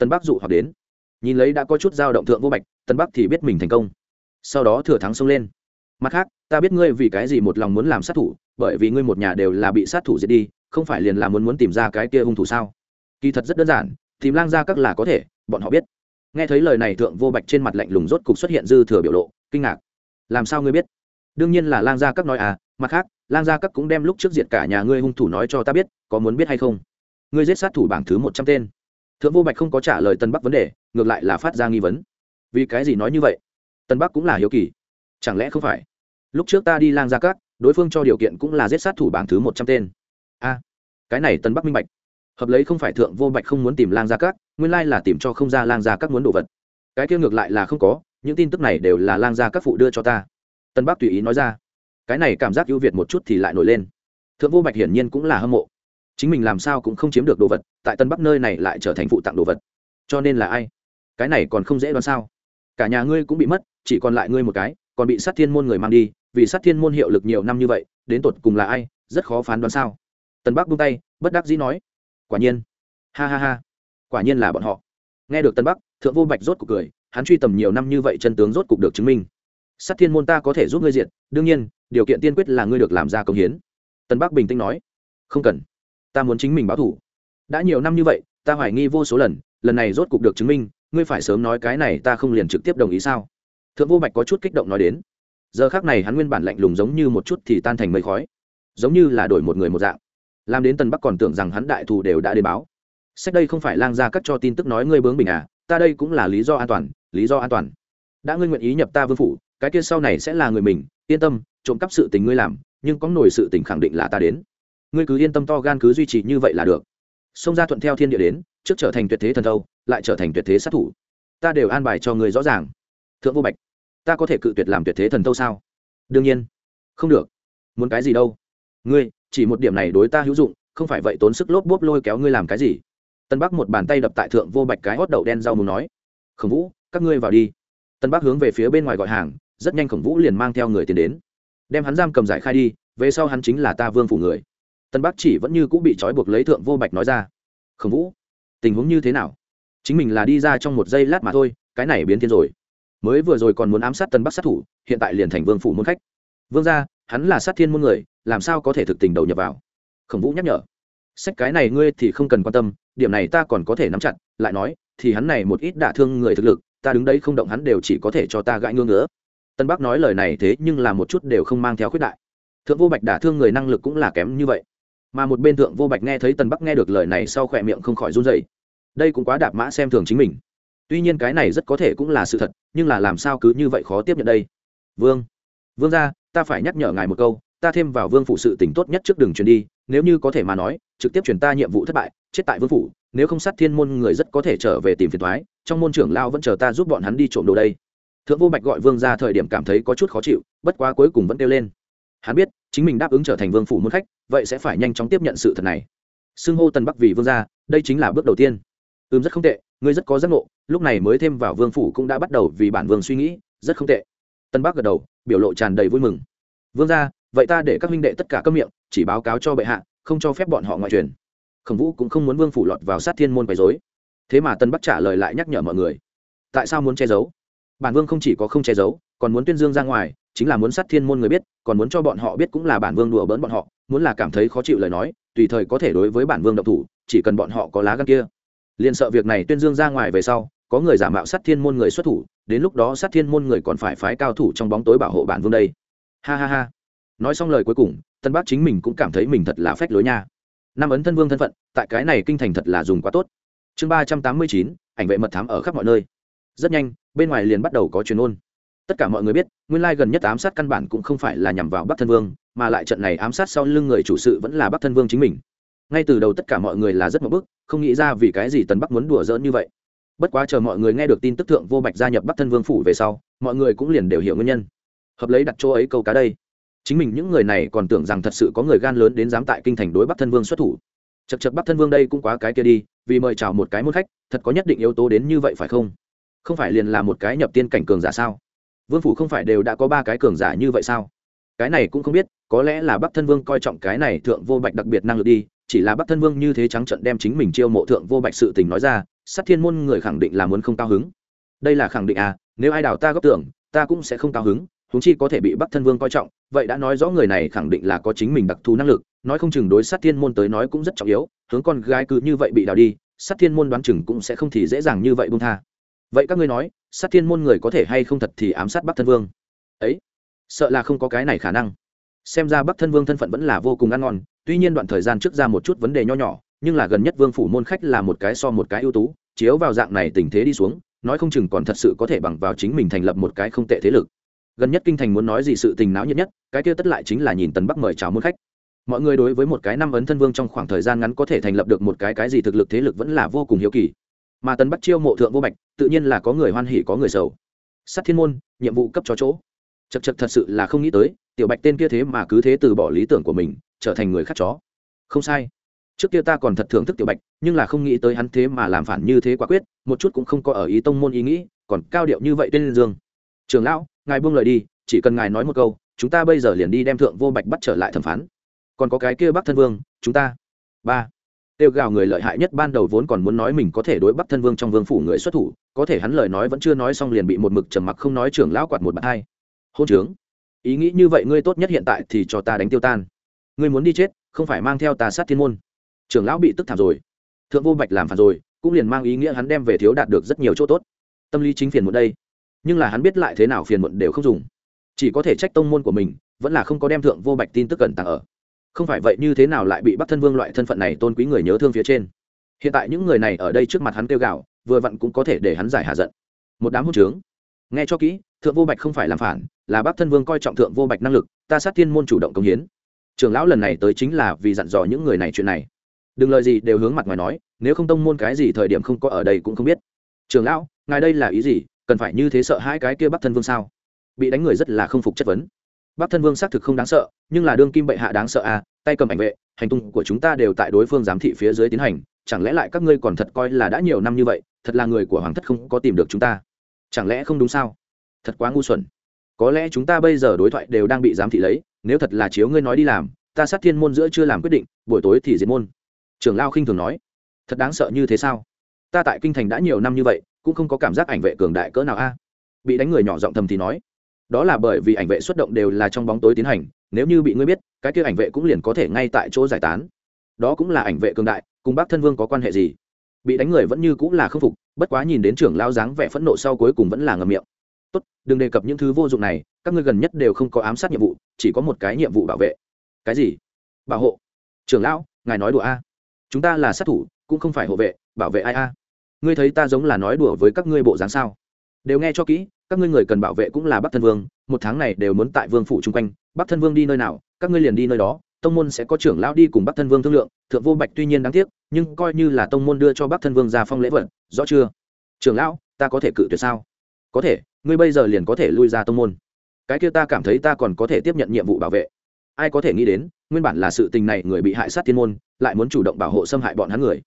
tân bắc dụ hoặc đến. Nhìn lấy đã có chút dao động thượng vô bạch, tân bắc thì biết mình thành công. Sau đó thừa thắng xông lên. Mặt khác, ta biết ngươi vì cái gì một lòng muốn làm sát thủ, bởi vì ngươi một nhà đều là bị sát thủ giết đi, không phải liền là muốn muốn tìm ra cái kia hung thủ sao? Kỳ thật rất đơn giản, tìm lang ra các là có thể, bọn họ biết. Nghe thấy lời này thượng vô bạch trên mặt lạnh lùng rốt cục xuất hiện dư thừa biểu lộ, kinh ngạc. Làm sao ngươi biết? Đương nhiên là lang gia các nói à mặt khác, lang gia các cũng đem lúc trước diệt cả nhà ngươi hung thủ nói cho ta biết, có muốn biết hay không? Ngươi giết sát thủ bảng thứ một trăm tên thượng vô bạch không có trả lời tân bắc vấn đề, ngược lại là phát ra nghi vấn. Vì cái gì nói như vậy? Tân bắc cũng là hiếu kỳ. Chẳng lẽ không phải? Lúc trước ta đi lang gia cát, đối phương cho điều kiện cũng là giết sát thủ bảng thứ một trăm tên. A, cái này tân bắc minh bạch. Hợp lấy không phải thượng vô bạch không muốn tìm lang gia cát, nguyên lai là tìm cho không ra lang gia cát muốn đồ vật. Cái kia ngược lại là không có, những tin tức này đều là lang gia các phụ đưa cho ta. Tân bắc tùy ý nói ra. Cái này cảm giác ưu việt một chút thì lại nổi lên. Thượng vô bạch hiển nhiên cũng là hâm mộ chính mình làm sao cũng không chiếm được đồ vật, tại tân bắc nơi này lại trở thành phụ tặng đồ vật. Cho nên là ai? Cái này còn không dễ đoán sao? Cả nhà ngươi cũng bị mất, chỉ còn lại ngươi một cái, còn bị sát thiên môn người mang đi, vì sát thiên môn hiệu lực nhiều năm như vậy, đến tột cùng là ai, rất khó phán đoán sao? Tân bắc buông tay, bất đắc dĩ nói. Quả nhiên. Ha ha ha. Quả nhiên là bọn họ. Nghe được tân bắc, thượng vô bạch rốt cuộc cười, hắn truy tầm nhiều năm như vậy chân tướng rốt cuộc được chứng minh. Sát thiên môn ta có thể giúp ngươi diện đương nhiên, điều kiện tiên quyết là ngươi được làm ra công hiến. Tân bắc bình tĩnh nói. Không cần ta muốn chính mình báo thủ. Đã nhiều năm như vậy, ta hoài nghi vô số lần lần này rốt cục được chứng minh, ngươi phải sớm nói cái này ta không liền trực tiếp đồng ý sao? Thượng vô bạch có chút kích động nói đến. Giờ khác này hắn nguyên bản lạnh lùng giống như một chút thì tan thành mây khói, giống như là đổi một người một dạng. Làm đến tân bắc còn tưởng rằng hắn đại thù đều đã đến báo. Sách đây không phải lang ra cắt cho tin tức nói ngươi bướng bình à ta đây cũng là lý do an toàn, lý do an toàn. Đã ngươi nguyện ý nhập ta vương phủ, cái kia sau này sẽ là người mình, yên tâm, trộm cắp sự tình ngươi làm, nhưng có nổi sự tình khẳng định là ta đến ngươi cứ yên tâm to gan cứ duy trì như vậy là được. Xông ra thuận theo thiên địa đến, trước trở thành tuyệt thế thần thâu, lại trở thành tuyệt thế sát thủ. Ta đều an bài cho người rõ ràng. Thượng vô bạch, ta có thể cự tuyệt làm tuyệt thế thần thâu sao? Đương nhiên. Không được. Muốn cái gì đâu. Ngươi, chỉ một điểm này đối ta hữu dụng, không phải vậy tốn sức lốp bốp lôi kéo ngươi làm cái gì? Tân bắc một bàn tay đập tại thượng vô bạch cái hót đậu đen rau mù nói. Khổng vũ, các ngươi vào đi. Tân bắc hướng về phía bên ngoài gọi hàng, rất nhanh khổng vũ liền mang theo người tiến đến. Đem hắn giam cầm giải khai đi, về sau hắn chính là ta vương phủ người tân bắc chỉ vẫn như cũng bị trói buộc lấy thượng vô bạch nói ra. Khổng vũ, tình huống như thế nào? Chính mình là đi ra trong một giây lát mà thôi, cái này biến thiên rồi. Mới vừa rồi còn muốn ám sát tân bắc sát thủ, hiện tại liền thành vương phủ môn khách. Vương gia, hắn là sát thiên môn người, làm sao có thể thực tình đầu nhập vào? Khổng vũ nhắc nhở. Sách cái này ngươi thì không cần quan tâm, điểm này ta còn có thể nắm chặt, lại nói, thì hắn này một ít đả thương người thực lực, ta đứng đấy không động hắn đều chỉ có thể cho ta gãi ngưỡng nữa tân bắc nói lời này thế nhưng là một chút đều không mang theo khuyết đại. Thượng vô bạch đả thương người năng lực cũng là kém như vậy mà một bên thượng vô bạch nghe thấy tần bắc nghe được lời này sau khỏe miệng không khỏi run dậy đây cũng quá đạp mã xem thường chính mình. Tuy nhiên cái này rất có thể cũng là sự thật, nhưng là làm sao cứ như vậy khó tiếp nhận đây? Vương vương ra ta phải nhắc nhở ngài một câu, ta thêm vào vương phụ sự tỉnh tốt nhất trước đường truyền đi, nếu như có thể mà nói, trực tiếp truyền ta nhiệm vụ thất bại, chết tại vương phủ, nếu không sát thiên môn người rất có thể trở về tìm phiền thoái trong môn trưởng lao vẫn chờ ta giúp bọn hắn đi trộm đồ đây. Thượng vô bạch gọi vương ra thời điểm cảm thấy có chút khó chịu, bất quá cuối cùng vẫn kêu lên. Hắn biết, chính mình đáp ứng trở thành vương phủ môn khách vậy sẽ phải nhanh chóng tiếp nhận sự thật này. Xưng hô tần bắc vì vương gia, đây chính là bước đầu tiên. Ừm, rất không tệ, ngươi rất có giác ngộ, lúc này mới thêm vào vương phủ cũng đã bắt đầu vì bản vương suy nghĩ, rất không tệ. Tân bắc gật đầu, biểu lộ tràn đầy vui mừng. Vương gia, vậy ta để các huynh đệ tất cả các miệng, chỉ báo cáo cho bệ hạ, không cho phép bọn họ ngoại truyền. Khổng vũ cũng không muốn vương phủ lọt vào sát thiên môn quấy dối thế mà tân bắc trả lời lại nhắc nhở mọi người. Tại sao muốn che giấu? Bản vương không chỉ có không che giấu, còn muốn tuyên dương ra ngoài, chính là muốn sát thiên môn người biết, còn muốn cho bọn họ biết cũng là bản vương đùa bỡn bọn họ muốn là cảm thấy khó chịu lời nói, tùy thời có thể đối với bản vương độc thủ, chỉ cần bọn họ có lá gan kia. Liền sợ việc này tuyên dương ra ngoài về sau, có người giả mạo sát thiên môn người xuất thủ, đến lúc đó sát thiên môn người còn phải phái cao thủ trong bóng tối bảo hộ bản vương đây. Ha ha ha. Nói xong lời cuối cùng, tân bác chính mình cũng cảm thấy mình thật là phách lối nha. Năm ấn thân vương thân phận, tại cái này kinh thành thật là dùng quá tốt. Chương ba trăm tám mươi chín, ảnh vệ mật thám ở khắp mọi nơi. Rất nhanh, bên ngoài liền bắt đầu có chuyên ôn. Tất cả mọi người biết, nguyên lai gần nhất ám sát căn bản cũng không phải là nhằm vào bắc thân vương mà lại trận này ám sát sau lưng người chủ sự vẫn là bắc thân vương chính mình. Ngay từ đầu tất cả mọi người là rất mập bức, không nghĩ ra vì cái gì tần bắc muốn đùa giỡn như vậy. Bất quá chờ mọi người nghe được tin tức thượng vô bạch gia nhập bắc thân vương phủ về sau, mọi người cũng liền đều hiểu nguyên nhân. Hợp lấy đặt chỗ ấy câu cá đây. Chính mình những người này còn tưởng rằng thật sự có người gan lớn đến dám tại kinh thành đối bắc thân vương xuất thủ. Chật chật bắc thân vương đây cũng quá cái kia đi, vì mời chào một cái môn khách, thật có nhất định yếu tố đến như vậy phải không? Không phải liền là một cái nhập tiên cảnh cường giả sao? Vương phủ không phải đều đã có ba cái cường giả như vậy sao? Cái này cũng không biết có lẽ là bắc thân vương coi trọng cái này thượng vô bạch đặc biệt năng lực đi, chỉ là bắc thân vương như thế trắng trận đem chính mình chiêu mộ thượng vô bạch sự tình nói ra, sát thiên môn người khẳng định là muốn không cao hứng. Đây là khẳng định à nếu ai đào ta góp tưởng, ta cũng sẽ không cao hứng, huống chi có thể bị bắc thân vương coi trọng, vậy đã nói rõ người này khẳng định là có chính mình đặc thù năng lực, nói không chừng đối sát thiên môn tới nói cũng rất trọng yếu, hướng con gái cứ như vậy bị đào đi, sát thiên môn đoán chừng cũng sẽ không thì dễ dàng như vậy buông tha. Vậy các ngươi nói, sát thiên môn người có thể hay không thật thì ám sát bắc thân vương? Ấy, sợ là không có cái này khả năng xem ra bắc thân vương thân phận vẫn là vô cùng ăn ngon, tuy nhiên đoạn thời gian trước ra một chút vấn đề nho nhỏ, nhưng là gần nhất vương phủ môn khách là một cái so một cái ưu tú, chiếu vào dạng này tình thế đi xuống, nói không chừng còn thật sự có thể bằng vào chính mình thành lập một cái không tệ thế lực. Gần nhất kinh thành muốn nói gì sự tình náo nhiệt nhất, cái kia tất lại chính là nhìn tần bắc mời chào môn khách. Mọi người đối với một cái năm ấn thân vương trong khoảng thời gian ngắn có thể thành lập được một cái cái gì thực lực thế lực vẫn là vô cùng hiếu kỳ. Mà tần bắc chiêu mộ thượng vô bạch, tự nhiên là có người hoan hỉ có người sầu. Sắt thiên môn, nhiệm vụ cấp cho chỗ. Chật chật thật sự là không nghĩ tới tiểu bạch tên kia thế mà cứ thế từ bỏ lý tưởng của mình, trở thành người khác chó. Không sai. Trước kia ta còn thật thưởng thức tiểu bạch, nhưng là không nghĩ tới hắn thế mà làm phản như thế quả quyết, một chút cũng không có ở ý tông môn ý nghĩ, còn cao điệu như vậy tên dương. Trường lão, ngài buông lời đi, chỉ cần ngài nói một câu, chúng ta bây giờ liền đi đem thượng vô bạch bắt trở lại thẩm phán. Còn có cái kia bắc thân vương, chúng ta. Ba. Tiêu gào người lợi hại nhất ban đầu vốn còn muốn nói mình có thể đối bắc thân vương trong vương phủ người xuất thủ, có thể hắn lời nói vẫn chưa nói xong liền bị một mực trầm mặc không nói, trưởng lão quạt một bạt hai. Hôn trướng ý nghĩ như vậy ngươi tốt nhất hiện tại thì cho ta đánh tiêu tan. Ngươi muốn đi chết, không phải mang theo ta sát thiên môn. Trưởng lão bị tức thảm rồi. Thượng vô bạch làm phản rồi, cũng liền mang ý nghĩa hắn đem về thiếu đạt được rất nhiều chỗ tốt. Tâm lý chính phiền muộn đây. Nhưng là hắn biết lại thế nào phiền muộn đều không dùng. Chỉ có thể trách tông môn của mình, vẫn là không có đem thượng vô bạch tin tức cần tặng ở. Không phải vậy như thế nào lại bị bắc thân vương loại thân phận này tôn quý người nhớ thương phía trên. Hiện tại những người này ở đây trước mặt hắn kêu gạo vừa vặn cũng có thể để hắn giải hạ giận. Một đám hốt trướng. Nghe cho kỹ thượng vô bạch không phải làm phản, là bắc thân vương coi trọng thượng vô bạch năng lực, ta sát thiên môn chủ động công hiến. Trưởng lão lần này tới chính là vì dặn dò những người này chuyện này. Đừng lời gì đều hướng mặt ngoài nói, nếu không tông môn cái gì thời điểm không có ở đây cũng không biết. Trưởng lão, ngài đây là ý gì, cần phải như thế sợ hai cái kia bắc thân vương sao? Bị đánh người rất là không phục chất vấn. Bắc thân vương xác thực không đáng sợ, nhưng là đương kim bệ hạ đáng sợ à tay cầm ảnh vệ, hành tung của chúng ta đều tại đối phương giám thị phía dưới tiến hành, chẳng lẽ lại các ngươi còn thật coi là đã nhiều năm như vậy, thật là người của hoàng thất không có tìm được chúng ta? Chẳng lẽ không đúng sao? Thật quá ngu xuẩn. Có lẽ chúng ta bây giờ đối thoại đều đang bị giám thị lấy, nếu thật là chiếu ngươi nói đi làm, ta sát thiên môn giữa chưa làm quyết định, buổi tối thì diệt môn. Trưởng lao khinh thường nói. Thật đáng sợ như thế sao? Ta tại kinh thành đã nhiều năm như vậy, cũng không có cảm giác ảnh vệ cường đại cỡ nào a. Bị đánh người nhỏ giọng thầm thì nói. Đó là bởi vì ảnh vệ xuất động đều là trong bóng tối tiến hành, nếu như bị ngươi biết, cái kia ảnh vệ cũng liền có thể ngay tại chỗ giải tán. Đó cũng là ảnh vệ cường đại, cùng bác thân vương có quan hệ gì? Bị đánh người vẫn như cũng là khâm phục, bất quá nhìn đến trưởng lao dáng vẻ phẫn nộ sau cuối cùng vẫn là ngầm miệng tốt, đừng đề cập những thứ vô dụng này, các ngươi gần nhất đều không có ám sát nhiệm vụ, chỉ có một cái nhiệm vụ bảo vệ. Cái gì? Bảo hộ. Trưởng lão, ngài nói đùa a. Chúng ta là sát thủ, cũng không phải hộ vệ, bảo vệ ai a? Ngươi thấy ta giống là nói đùa với các ngươi bộ dáng sao? Đều nghe cho kỹ, các ngươi người cần bảo vệ cũng là bắc thân vương, một tháng này đều muốn tại vương phủ chung quanh. Bắc thân vương đi nơi nào, các ngươi liền đi nơi đó, tông môn sẽ có trưởng lão đi cùng bắc thân vương thương lượng. Thượng vô bạch tuy nhiên đáng tiếc, nhưng coi như là tông môn đưa cho bắc thân vương ra phong lễ vật, rõ chưa? Trưởng lão, ta có thể cự tuyệt sao? Có thể ngươi bây giờ liền có thể lui ra tông môn. Cái kia ta cảm thấy ta còn có thể tiếp nhận nhiệm vụ bảo vệ. Ai có thể nghĩ đến, nguyên bản là sự tình này người bị hại sát thiên môn, lại muốn chủ động bảo hộ xâm hại bọn hắn người.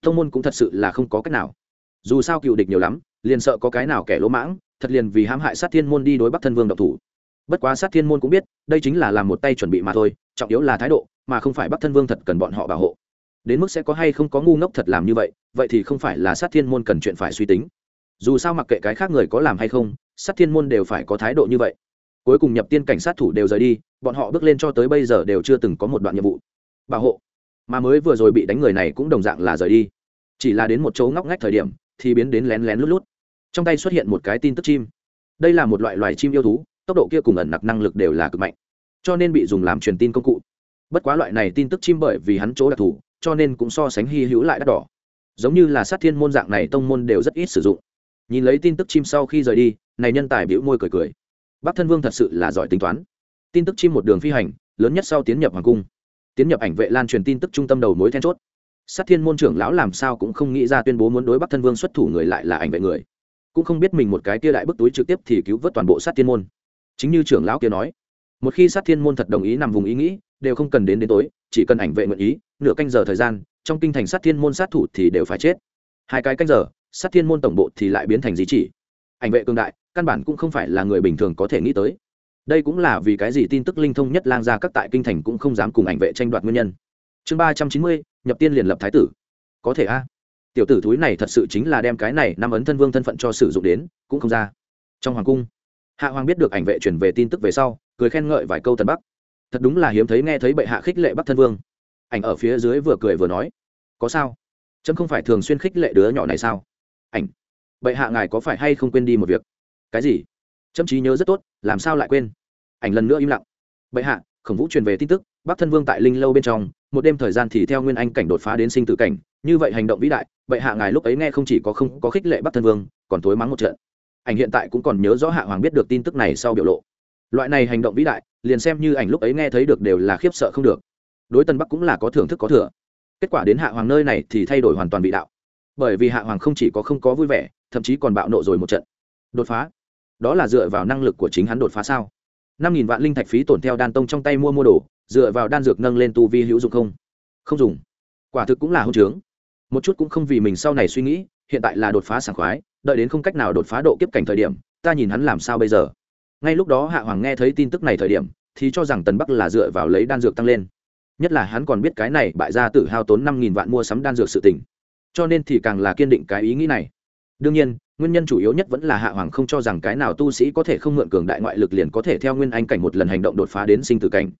Tông môn cũng thật sự là không có cách nào. Dù sao cựu địch nhiều lắm, liền sợ có cái nào kẻ lỗ mãng, thật liền vì hãm hại sát thiên môn đi đối bắc thân vương độc thủ. Bất quá sát thiên môn cũng biết, đây chính là làm một tay chuẩn bị mà thôi, trọng yếu là thái độ, mà không phải bắc thân vương thật cần bọn họ bảo hộ. Đến mức sẽ có hay không có ngu ngốc thật làm như vậy vậy thì không phải là sát thiên môn cần chuyện phải suy tính dù sao mặc kệ cái khác người có làm hay không, sát thiên môn đều phải có thái độ như vậy. Cuối cùng nhập tiên cảnh sát thủ đều rời đi, bọn họ bước lên cho tới bây giờ đều chưa từng có một đoạn nhiệm vụ. Bảo hộ. Mà mới vừa rồi bị đánh người này cũng đồng dạng là rời đi. Chỉ là đến một chỗ ngóc ngách thời điểm, thì biến đến lén lén lút lút. Trong tay xuất hiện một cái tin tức chim. Đây là một loại loài chim yêu thú, tốc độ kia cùng ẩn nặc năng lực đều là cực mạnh. Cho nên bị dùng làm truyền tin công cụ. Bất quá loại này tin tức chim bởi vì hắn chỗ đặc thù, cho nên cũng so sánh hy hữu lại đắt đỏ. Giống như là sát thiên môn dạng này tông môn đều rất ít sử dụng nhìn lấy tin tức chim sau khi rời đi, này nhân tài bĩu môi cười cười. Bắc thân vương thật sự là giỏi tính toán. Tin tức chim một đường phi hành, lớn nhất sau tiến nhập hoàng cung. Tiến nhập ảnh vệ lan truyền tin tức trung tâm đầu mối then chốt. Sát thiên môn trưởng lão làm sao cũng không nghĩ ra tuyên bố muốn đối bắc thân vương xuất thủ người lại là ảnh vệ người. Cũng không biết mình một cái kia đại bức túi trực tiếp thì cứu vớt toàn bộ sát thiên môn. Chính như trưởng lão kia nói, một khi sát thiên môn thật đồng ý nằm vùng ý nghĩ, đều không cần đến đến tối, chỉ cần ảnh vệ nguyện ý, nửa canh giờ thời gian, trong kinh thành sát thiên môn sát thủ thì đều phải chết. Hai cái canh giờ sát thiên môn tổng bộ thì lại biến thành di chỉ. Ảnh vệ cương đại, căn bản cũng không phải là người bình thường có thể nghĩ tới. Đây cũng là vì cái gì tin tức linh thông nhất lang ra các tại kinh thành cũng không dám cùng ảnh vệ tranh đoạt nguyên nhân. Chương ba trăm chín mươi, nhập tiên liền lập thái tử. Có thể a. Tiểu tử thúi này thật sự chính là đem cái này năm ấn thân vương thân phận cho sử dụng đến, cũng không ra. Trong hoàng cung, hạ hoàng biết được ảnh vệ chuyển về tin tức về sau, cười khen ngợi vài câu tần bắc. Thật đúng là hiếm thấy nghe thấy bệ hạ khích lệ bắc thân vương. Ảnh ở phía dưới vừa cười vừa nói, có sao? Trâm không phải thường xuyên khích lệ đứa nhỏ này sao? Ảnh. Bệ hạ ngài có phải hay không quên đi một việc? Cái gì? Chấm trí nhớ rất tốt, làm sao lại quên? Ảnh lần nữa im lặng. Bệ hạ, khổng vũ truyền về tin tức, bắc thân vương tại linh lâu bên trong, một đêm thời gian thì theo nguyên anh cảnh đột phá đến sinh tử cảnh, như vậy hành động vĩ đại, bệ hạ ngài lúc ấy nghe không chỉ có không có khích lệ bắc thân vương, còn tối mắng một trận. Ảnh hiện tại cũng còn nhớ rõ hạ hoàng biết được tin tức này sau biểu lộ. Loại này hành động vĩ đại, liền xem như ảnh lúc ấy nghe thấy được đều là khiếp sợ không được. Đối tân bắc cũng là có thưởng thức có thừa. Kết quả đến hạ hoàng nơi này thì thay đổi hoàn toàn vị đạo bởi vì hạ hoàng không chỉ có không có vui vẻ, thậm chí còn bạo nộ rồi một trận. Đột phá. Đó là dựa vào năng lực của chính hắn đột phá sao? Năm nghìn vạn linh thạch phí tổn theo đan tông trong tay mua mua đồ, dựa vào đan dược nâng lên tu vi hữu dụng không? Không dùng. Quả thực cũng là hậu trướng. Một chút cũng không vì mình sau này suy nghĩ, hiện tại là đột phá sảng khoái, đợi đến không cách nào đột phá độ kiếp cảnh thời điểm, ta nhìn hắn làm sao bây giờ? Ngay lúc đó hạ hoàng nghe thấy tin tức này thời điểm, thì cho rằng tần bắc là dựa vào lấy đan dược tăng lên. Nhất là hắn còn biết cái này bại gia tự hao tốn năm nghìn vạn mua sắm đan dược sự tỉnh cho nên thì càng là kiên định cái ý nghĩ này. Đương nhiên, nguyên nhân chủ yếu nhất vẫn là hạ hoàng không cho rằng cái nào tu sĩ có thể không mượn cường đại ngoại lực liền có thể theo nguyên anh cảnh một lần hành động đột phá đến sinh tử cảnh.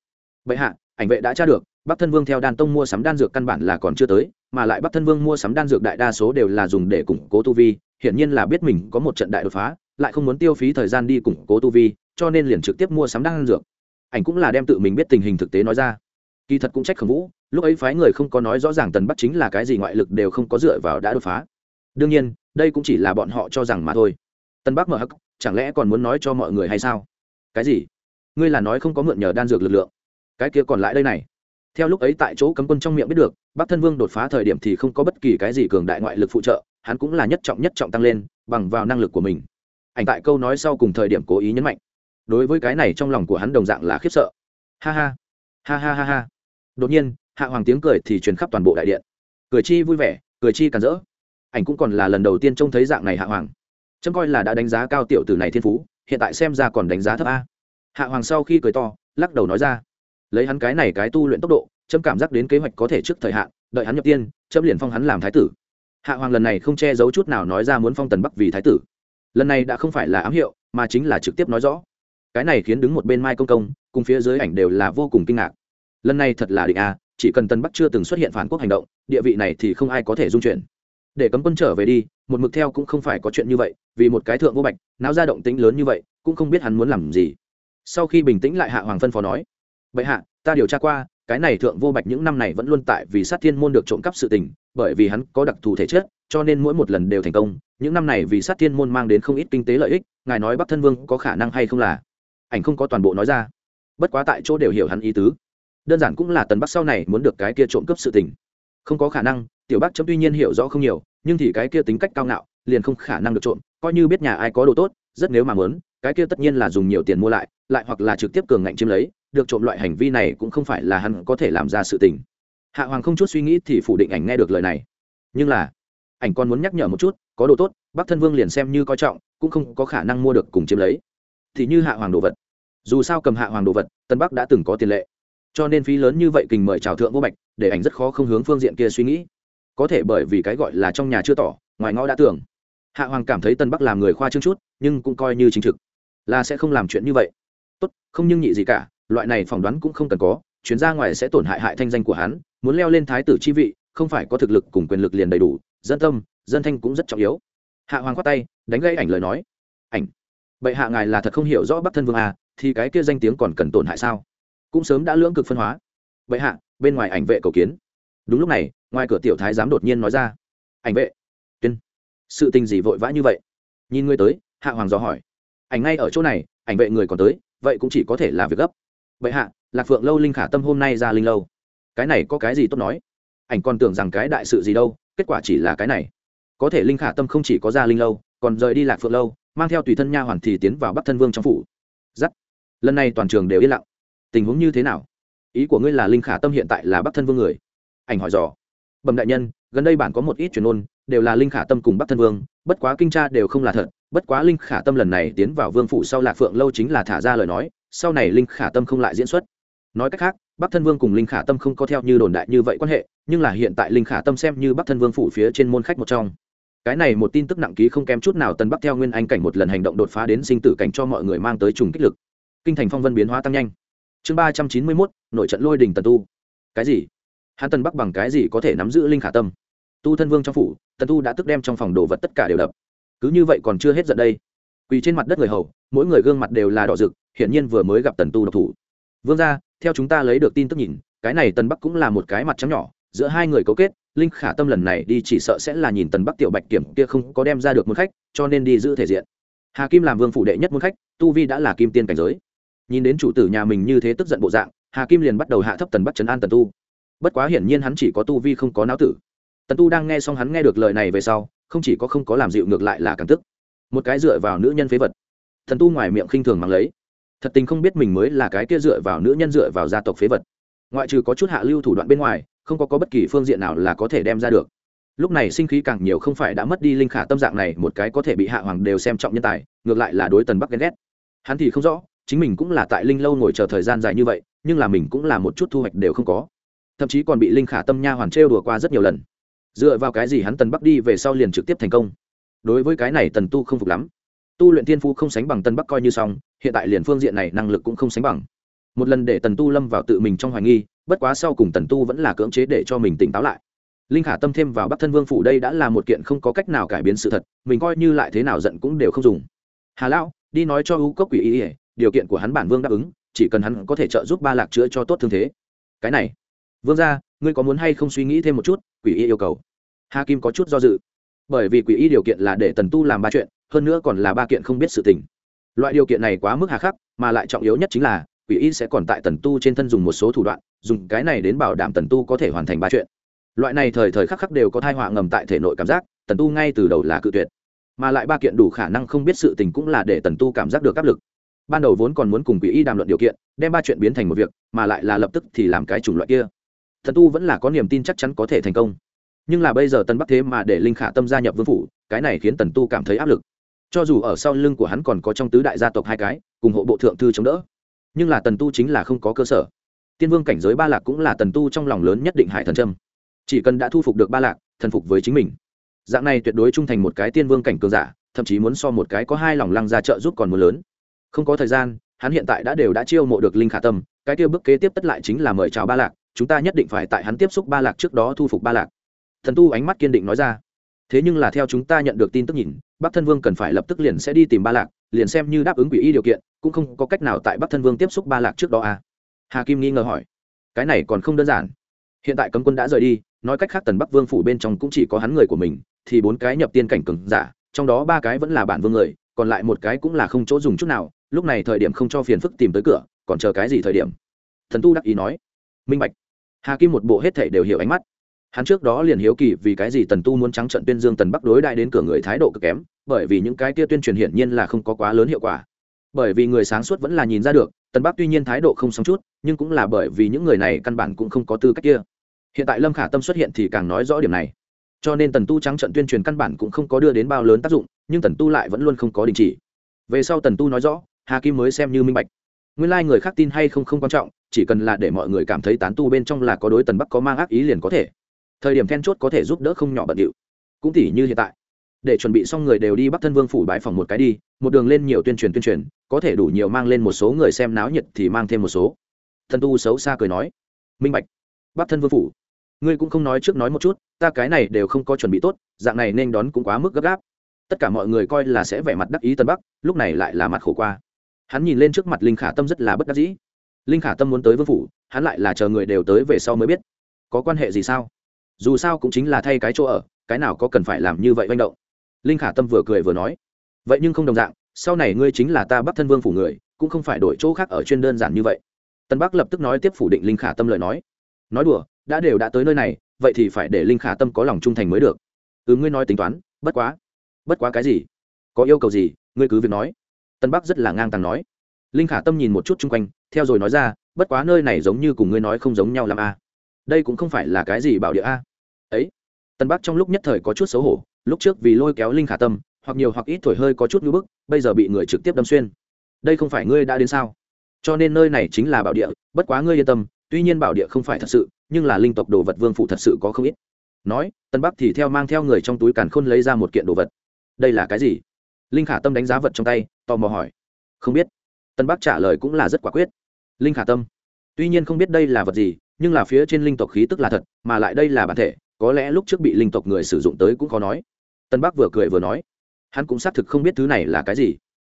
Bệ hạ, ảnh vệ đã tra được, bắc thân vương theo đan tông mua sắm đan dược căn bản là còn chưa tới, mà lại bắc thân vương mua sắm đan dược đại đa số đều là dùng để củng cố tu vi, hiển nhiên là biết mình có một trận đại đột phá, lại không muốn tiêu phí thời gian đi củng cố tu vi, cho nên liền trực tiếp mua sắm đan dược. Ảnh cũng là đem tự mình biết tình hình thực tế nói ra. Kỳ thật cũng trách khẩn vũ lúc ấy phái người không có nói rõ ràng tần bắc chính là cái gì ngoại lực đều không có dựa vào đã đột phá. Đương nhiên, đây cũng chỉ là bọn họ cho rằng mà thôi. Tần bắc mở hắc, chẳng lẽ còn muốn nói cho mọi người hay sao? Cái gì? Ngươi là nói không có mượn nhờ đan dược lực lượng. Cái kia còn lại đây này. Theo lúc ấy tại chỗ cấm quân trong miệng biết được, bắc thân vương đột phá thời điểm thì không có bất kỳ cái gì cường đại ngoại lực phụ trợ, hắn cũng là nhất trọng nhất trọng tăng lên, bằng vào năng lực của mình. Ảnh tại câu nói sau cùng thời điểm cố ý nhấn mạnh. Đối với cái này trong lòng của hắn đồng dạng là khiếp sợ. Ha ha. Ha ha ha ha. Đột nhiên hạ hoàng tiếng cười thì truyền khắp toàn bộ đại điện. Cười chi vui vẻ, cười chi càn rỡ. Ảnh cũng còn là lần đầu tiên trông thấy dạng này hạ hoàng. Trông coi là đã đánh giá cao tiểu tử này thiên phú, hiện tại xem ra còn đánh giá thấp a. Hạ hoàng sau khi cười to, lắc đầu nói ra. Lấy hắn cái này cái tu luyện tốc độ trâm cảm giác đến kế hoạch có thể trước thời hạn, đợi hắn nhập tiên trâm liền phong hắn làm thái tử. Hạ hoàng lần này không che giấu chút nào nói ra muốn phong tần bắc vì thái tử. Lần này đã không phải là ám hiệu, mà chính là trực tiếp nói rõ. Cái này khiến đứng một bên mai công công, cùng phía dưới ảnh đều là vô cùng kinh ngạc. Lần này thật là định a chỉ cần tân bắc chưa từng xuất hiện phản quốc hành động, địa vị này thì không ai có thể dung chuyển. Để cấm quân trở về đi, một mực theo cũng không phải có chuyện như vậy, vì một cái thượng vô bạch, náo ra động tính lớn như vậy, cũng không biết hắn muốn làm gì. Sau khi bình tĩnh lại hạ hoàng phân phó nói vậy hạ, ta điều tra qua, cái này thượng vô bạch những năm này vẫn luôn tại vì sát thiên môn được trộm cắp sự tình, bởi vì hắn có đặc thù thể chất, cho nên mỗi một lần đều thành công. Những năm này vì sát thiên môn mang đến không ít kinh tế lợi ích, ngài nói bắc thân vương có khả năng hay không là? Ảnh không có toàn bộ nói ra. Bất quá tại chỗ đều hiểu hắn ý tứ đơn giản cũng là tần bắc sau này muốn được cái kia trộm cướp sự tình. Không có khả năng, tiểu bắc chấm tuy nhiên hiểu rõ không nhiều, nhưng thì cái kia tính cách cao ngạo, liền không khả năng được trộm, coi như biết nhà ai có đồ tốt, rất nếu mà muốn, cái kia tất nhiên là dùng nhiều tiền mua lại lại hoặc là trực tiếp cường ngạnh chiếm lấy, được trộm loại hành vi này cũng không phải là hắn có thể làm ra sự tình. Hạ hoàng không chút suy nghĩ thì phủ định ảnh nghe được lời này. Nhưng là, ảnh còn muốn nhắc nhở một chút, có đồ tốt, bắc thân vương liền xem như coi trọng, cũng không có khả năng mua được cùng chiếm lấy. Thì như hạ hoàng đồ vật. Dù sao cầm hạ hoàng đồ vật tân bắc đã từng có tiền lệ cho nên phí lớn như vậy kình mời chào thượng vô bạch, để ảnh rất khó không hướng phương diện kia suy nghĩ. Có thể bởi vì cái gọi là trong nhà chưa tỏ, ngoài ngõ đã tưởng. Hạ hoàng cảm thấy tân bắc làm người khoa trương chút, nhưng cũng coi như chính trực. Là sẽ không làm chuyện như vậy. Tốt, không nhưng nhị gì cả, loại này phỏng đoán cũng không cần có, chuyến ra ngoài sẽ tổn hại hại thanh danh của hắn, muốn leo lên thái tử chi vị, không phải có thực lực cùng quyền lực liền đầy đủ, dân tâm, dân thanh cũng rất trọng yếu. Hạ hoàng khoát tay, đánh gây ảnh lời nói. Ảnh. Bệ hạ ngài là thật không hiểu rõ bắc thân vương à thì cái kia danh tiếng còn cần tổn hại sao? Cũng sớm đã lưỡng cực phân hóa. Vậy hạ, bên ngoài ảnh vệ cầu kiến. Đúng lúc này, ngoài cửa tiểu thái giám đột nhiên nói ra, ảnh vệ, tuyên, sự tình gì vội vã như vậy? Nhìn ngươi tới, hạ hoàng dò hỏi, ảnh ngay ở chỗ này, ảnh vệ người còn tới, vậy cũng chỉ có thể là việc gấp. Vậy hạ, lạc phượng lâu linh khả tâm hôm nay ra linh lâu. Cái này có cái gì tốt nói? Ảnh còn tưởng rằng cái đại sự gì đâu, kết quả chỉ là cái này. Có thể linh khả tâm không chỉ có ra linh lâu, còn rời đi lạc phượng lâu, mang theo tùy thân nha hoàn thì tiến vào bắc thân vương trong phủ. Giắt. Lần này toàn trường đều yên lặng tình huống như thế nào? Ý của ngươi là linh khả tâm hiện tại là bắc thân vương người? Ảnh hỏi dò. Bẩm đại nhân, gần đây bản có một ít truyền ôn đều là linh khả tâm cùng bắc thân vương, bất quá kinh tra đều không là thật. Bất quá linh khả tâm lần này tiến vào vương phủ sau lạc phượng lâu chính là thả ra lời nói, sau này linh khả tâm không lại diễn xuất. Nói cách khác, bắc thân vương cùng linh khả tâm không có theo như đồn đại như vậy quan hệ, nhưng là hiện tại linh khả tâm xem như bắc thân vương phủ phía trên môn khách một trong. Cái này một tin tức nặng ký không kém chút nào tân bắc theo nguyên anh cảnh một lần hành động đột phá đến sinh tử cảnh cho mọi người mang tới trùng kích lực. Kinh thành phong vân biến hóa tăng nhanh chương ba trăm chín mươi mốt, nội trận lôi đình tần tu. Cái gì? Hắn tần bắc bằng cái gì có thể nắm giữ linh khả tâm? Tu thân vương trong phủ, tần tu đã tức đem trong phòng đồ vật tất cả đều đập. Cứ như vậy còn chưa hết giận đây. Quỳ trên mặt đất người hầu, mỗi người gương mặt đều là đỏ rực, hiển nhiên vừa mới gặp tần tu độc thủ. Vương ra theo chúng ta lấy được tin tức nhìn, cái này tần bắc cũng là một cái mặt trắng nhỏ, giữa hai người cấu kết, linh khả tâm lần này đi chỉ sợ sẽ là nhìn tần bắc tiểu bạch kiểm kia không có đem ra được một khách, cho nên đi giữ thể diện. Hà kim làm vương phủ đệ nhất môn khách, tu vi đã là kim tiên cảnh giới nhìn đến chủ tử nhà mình như thế tức giận bộ dạng hà kim liền bắt đầu hạ thấp tần bắt chấn an tần tu. Bất quá hiển nhiên hắn chỉ có tu vi không có não tử. Tần tu đang nghe xong hắn nghe được lời này về sau không chỉ có không có làm dịu ngược lại là càng tức. Một cái dựa vào nữ nhân phế vật. Thần tu ngoài miệng khinh thường mang lấy. Thật tình không biết mình mới là cái kia dựa vào nữ nhân dựa vào gia tộc phế vật. Ngoại trừ có chút hạ lưu thủ đoạn bên ngoài không có, có bất kỳ phương diện nào là có thể đem ra được. Lúc này sinh khí càng nhiều không phải đã mất đi linh khả tâm dạng này một cái có thể bị hạ hoàng đều xem trọng nhân tài ngược lại là đối tần bắc ghen ghét. Hắn thì không rõ chính mình cũng là tại linh lâu ngồi chờ thời gian dài như vậy, nhưng là mình cũng là một chút thu hoạch đều không có. Thậm chí còn bị linh khả tâm nha hoàn trêu đùa qua rất nhiều lần. Dựa vào cái gì hắn tần bắc đi về sau liền trực tiếp thành công? Đối với cái này tần tu không phục lắm. Tu luyện tiên phu không sánh bằng tân bắc coi như xong, hiện tại liền phương diện này năng lực cũng không sánh bằng. Một lần để tần tu lâm vào tự mình trong hoài nghi, bất quá sau cùng tần tu vẫn là cưỡng chế để cho mình tỉnh táo lại. Linh khả tâm thêm vào bắc thân vương phủ đây đã là một kiện không có cách nào cải biến sự thật, mình coi như lại thế nào giận cũng đều không dùng. Hà lão, đi nói cho u cốc quỷ y điều kiện của hắn bản vương đáp ứng, chỉ cần hắn có thể trợ giúp ba lạc chữa cho tốt thương thế. Cái này, vương ra ngươi có muốn hay không suy nghĩ thêm một chút? Quỷ y yêu cầu. Hà kim có chút do dự. Bởi vì quỷ y điều kiện là để tần tu làm ba chuyện, hơn nữa còn là ba kiện không biết sự tình. Loại điều kiện này quá mức hà khắc, mà lại trọng yếu nhất chính là, quỷ y sẽ còn tại tần tu trên thân dùng một số thủ đoạn, dùng cái này đến bảo đảm tần tu có thể hoàn thành ba chuyện. Loại này thời thời khắc khắc đều có thai họa ngầm tại thể nội cảm giác, tần tu ngay từ đầu là cự tuyệt. Mà lại ba kiện đủ khả năng không biết sự tình cũng là để tần tu cảm giác được áp lực ban đầu vốn còn muốn cùng quỷ y đàm luận điều kiện, đem ba chuyện biến thành một việc, mà lại là lập tức thì làm cái chủng loại kia. Thần tu vẫn là có niềm tin chắc chắn có thể thành công. Nhưng là bây giờ tân bắc thế mà để linh khả tâm gia nhập vương phủ, cái này khiến tần tu cảm thấy áp lực. Cho dù ở sau lưng của hắn còn có trong tứ đại gia tộc hai cái, cùng hộ bộ thượng thư chống đỡ. Nhưng là tần tu chính là không có cơ sở. Tiên vương cảnh giới ba lạc cũng là tần tu trong lòng lớn nhất định hải thần trâm chỉ cần đã thu phục được ba lạc, thần phục với chính mình. Dạng này tuyệt đối trung thành một cái tiên vương cảnh cường giả, thậm chí muốn so một cái có hai lòng lăng ra trợ giúp còn muốn lớn không có thời gian, hắn hiện tại đã đều đã chiêu mộ được linh khả tâm, cái kia bước kế tiếp tất lại chính là mời chào ba lạc, chúng ta nhất định phải tại hắn tiếp xúc ba lạc trước đó thu phục ba lạc. Thần tu ánh mắt kiên định nói ra. Thế nhưng là theo chúng ta nhận được tin tức nhìn, bắc thân vương cần phải lập tức liền sẽ đi tìm ba lạc, liền xem như đáp ứng quỷ y điều kiện, cũng không có cách nào tại bắc thân vương tiếp xúc ba lạc trước đó à? Hà kim nghi ngờ hỏi. Cái này còn không đơn giản. Hiện tại cấm quân đã rời đi, nói cách khác tần bắc vương phủ bên trong cũng chỉ có hắn người của mình, thì bốn cái nhập tiên cảnh cừng giả, trong đó ba cái vẫn là bản vương người còn lại một cái cũng là không chỗ dùng chút nào, lúc này thời điểm không cho phiền phức tìm tới cửa, còn chờ cái gì thời điểm? Thần tu đắc ý nói. Minh bạch. Hà kim một bộ hết thể đều hiểu ánh mắt. Hắn trước đó liền hiếu kỳ vì cái gì tần tu muốn trắng trận tuyên dương tần bắc đối đại đến cửa người thái độ cực kém, bởi vì những cái kia tuyên truyền hiển nhiên là không có quá lớn hiệu quả. Bởi vì người sáng suốt vẫn là nhìn ra được, tần bắc tuy nhiên thái độ không xong chút, nhưng cũng là bởi vì những người này căn bản cũng không có tư cách kia. Hiện tại lâm khả tâm xuất hiện thì càng nói rõ điểm này. Cho nên tần tu trắng trận tuyên truyền căn bản cũng không có đưa đến bao lớn tác dụng nhưng tần tu lại vẫn luôn không có đình chỉ. Về sau tần tu nói rõ, hà kim mới xem như minh bạch. Nguyên lai、like、người khác tin hay không không quan trọng, chỉ cần là để mọi người cảm thấy tán tu bên trong là có đối tần bắc có mang ác ý liền có thể. Thời điểm then chốt có thể giúp đỡ không nhỏ bận điệu. Cũng tỉ như hiện tại, để chuẩn bị xong người đều đi bắc thân vương phủ bãi phòng một cái đi, một đường lên nhiều tuyên truyền tuyên truyền, có thể đủ nhiều mang lên một số người xem náo nhiệt thì mang thêm một số. Thần tu xấu xa cười nói, minh bạch, bắc thân vương phủ, ngươi cũng không nói trước nói một chút, ta cái này đều không có chuẩn bị tốt, dạng này nên đón cũng quá mức gấp gáp tất cả mọi người coi là sẽ vẻ mặt đắc ý tân bắc, lúc này lại là mặt khổ qua. Hắn nhìn lên trước mặt linh khả tâm rất là bất đắc dĩ. Linh khả tâm muốn tới vương phủ, hắn lại là chờ người đều tới về sau mới biết. Có quan hệ gì sao? Dù sao cũng chính là thay cái chỗ ở, cái nào có cần phải làm như vậy manh động? Linh khả tâm vừa cười vừa nói. Vậy nhưng không đồng dạng, sau này ngươi chính là ta bắc thân vương phủ người, cũng không phải đổi chỗ khác ở chuyên đơn giản như vậy. Tân bắc lập tức nói tiếp phủ định linh khả tâm lời nói. Nói đùa, đã đều đã tới nơi này, vậy thì phải để linh khả tâm có lòng trung thành mới được. Ừ ngươi nói tính toán, bất quá bất quá cái gì? Có yêu cầu gì? Ngươi cứ việc nói. Tân bắc rất là ngang tàng nói. Linh khả tâm nhìn một chút chung quanh, theo rồi nói ra, bất quá nơi này giống như cùng ngươi nói không giống nhau làm a. Đây cũng không phải là cái gì bảo địa a. Ấy. Tân bắc trong lúc nhất thời có chút xấu hổ, lúc trước vì lôi kéo linh khả tâm, hoặc nhiều hoặc ít thổi hơi có chút ngưỡng bức, bây giờ bị người trực tiếp đâm xuyên. Đây không phải ngươi đã đến sao? Cho nên nơi này chính là bảo địa, bất quá ngươi yên tâm, tuy nhiên bảo địa không phải thật sự, nhưng là linh tộc đồ vật vương phụ thật sự có không ít. Nói, tân bắc thì theo mang theo người trong túi càn khôn lấy ra một kiện đồ vật đây là cái gì? Linh khả tâm đánh giá vật trong tay, tò mò hỏi. Không biết. Tân bắc trả lời cũng là rất quả quyết. Linh khả tâm. Tuy nhiên không biết đây là vật gì, nhưng là phía trên linh tộc khí tức là thật, mà lại đây là bản thể, có lẽ lúc trước bị linh tộc người sử dụng tới cũng khó nói. Tân bắc vừa cười vừa nói. Hắn cũng xác thực không biết thứ này là cái gì.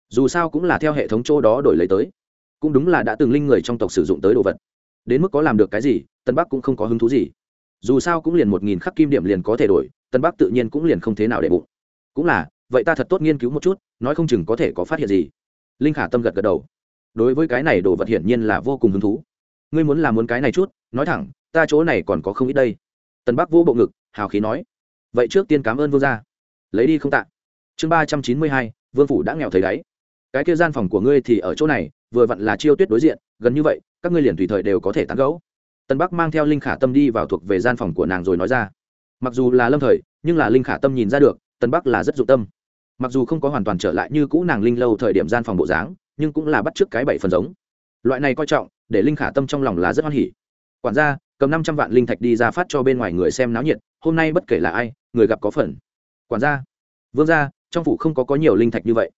Dù sao cũng là theo hệ thống chỗ đó đổi lấy tới. Cũng đúng là đã từng linh người trong tộc sử dụng tới đồ vật. Đến mức có làm được cái gì, tân bắc cũng không có hứng thú gì. Dù sao cũng liền một nghìn khắc kim điểm liền có thể đổi, tân bắc tự nhiên cũng liền không thế nào để bụng cũng là, vậy ta thật tốt nghiên cứu một chút, nói không chừng có thể có phát hiện gì. Linh khả tâm gật gật đầu. Đối với cái này đồ vật hiển nhiên là vô cùng hứng thú. Ngươi muốn làm muốn cái này chút, nói thẳng, ta chỗ này còn có không ít đây. Tân bắc vô bộ ngực, hào khí nói. Vậy trước tiên cảm ơn vương gia. Lấy đi không tạ. Chương ba trăm chín mươi hai, vương phủ đã nghèo thấy đáy. Cái kia gian phòng của ngươi thì ở chỗ này, vừa vặn là chiêu tuyết đối diện, gần như vậy, các ngươi liền tùy thời đều có thể tán gẫu. Tân bắc mang theo linh khả tâm đi vào thuộc về gian phòng của nàng rồi nói ra. Mặc dù là lâm thời, nhưng là linh khả tâm nhìn ra được tân bắc là rất dụng tâm. Mặc dù không có hoàn toàn trở lại như cũ nàng linh lâu thời điểm gian phòng bộ dáng, nhưng cũng là bắt trước cái bảy phần giống. Loại này coi trọng, để linh khả tâm trong lòng là rất hoan hỉ. Quản gia, cầm năm trăm vạn linh thạch đi ra phát cho bên ngoài người xem náo nhiệt, hôm nay bất kể là ai, người gặp có phần. Quản gia, vương gia, trong phủ không có có nhiều linh thạch như vậy.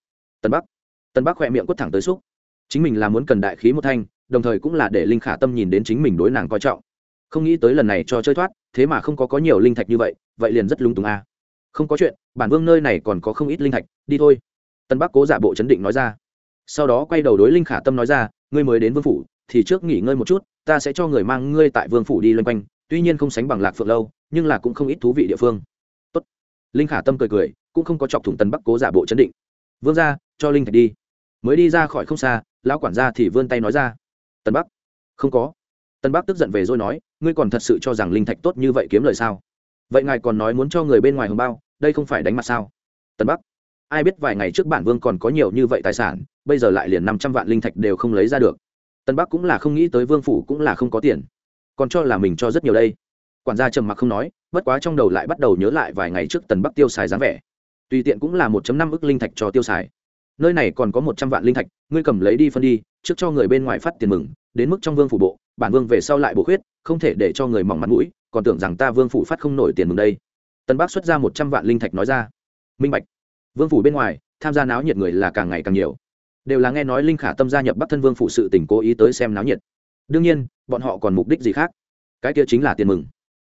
Tân bắc tân bắc khỏe miệng quất thẳng tới xúc. Chính mình là muốn cần đại khí một thanh, đồng thời cũng là để linh khả tâm nhìn đến chính mình đối nàng coi trọng. Không nghĩ tới lần này cho chơi thoát, thế mà không có có nhiều linh thạch như vậy vậy liền rất lung túng a không có chuyện, bản vương nơi này còn có không ít linh thạch, đi thôi. Tân bắc cố giả bộ chấn định nói ra. Sau đó quay đầu đối linh khả tâm nói ra, ngươi mới đến vương phủ, thì trước nghỉ ngơi một chút, ta sẽ cho người mang ngươi tại vương phủ đi loanh quanh, tuy nhiên không sánh bằng lạc phượng lâu, nhưng là cũng không ít thú vị địa phương. Tốt. linh khả tâm cười cười, cũng không có chọc thủng tân bắc cố giả bộ chấn định. Vương ra cho linh thạch đi. Mới đi ra khỏi không xa, lão quản gia thì vươn tay nói ra. Tân bắc. Không có. Tân bắc tức giận về rồi nói, ngươi còn thật sự cho rằng linh thạch tốt như vậy kiếm lời sao? Vậy ngài còn nói muốn cho người bên ngoài hồng bao, đây không phải đánh mặt sao? Tân bắc, ai biết vài ngày trước bản vương còn có nhiều như vậy tài sản, bây giờ lại liền năm trăm vạn linh thạch đều không lấy ra được. Tân bắc cũng là không nghĩ tới vương phủ cũng là không có tiền, còn cho là mình cho rất nhiều đây. Quản gia trầm mặc không nói, bất quá trong đầu lại bắt đầu nhớ lại vài ngày trước tần bắc tiêu xài dáng vẻ. Tùy tiện cũng là một năm ức linh thạch cho tiêu xài. Nơi này còn có một trăm vạn linh thạch, ngươi cầm lấy đi phân đi, trước cho người bên ngoài phát tiền mừng, đến mức trong vương phủ bộ, bản vương về sau lại bổ khuyết, không thể để cho người mỏng mặt mũi còn tưởng rằng ta vương phủ phát không nổi tiền mừng đây. Tân bắc xuất ra một trăm vạn linh thạch nói ra. Minh bạch. Vương phủ bên ngoài, tham gia náo nhiệt người là càng ngày càng nhiều. Đều là nghe nói linh khả tâm gia nhập bắc thân vương phụ sự tỉnh cố ý tới xem náo nhiệt. Đương nhiên, bọn họ còn mục đích gì khác? Cái kia chính là tiền mừng.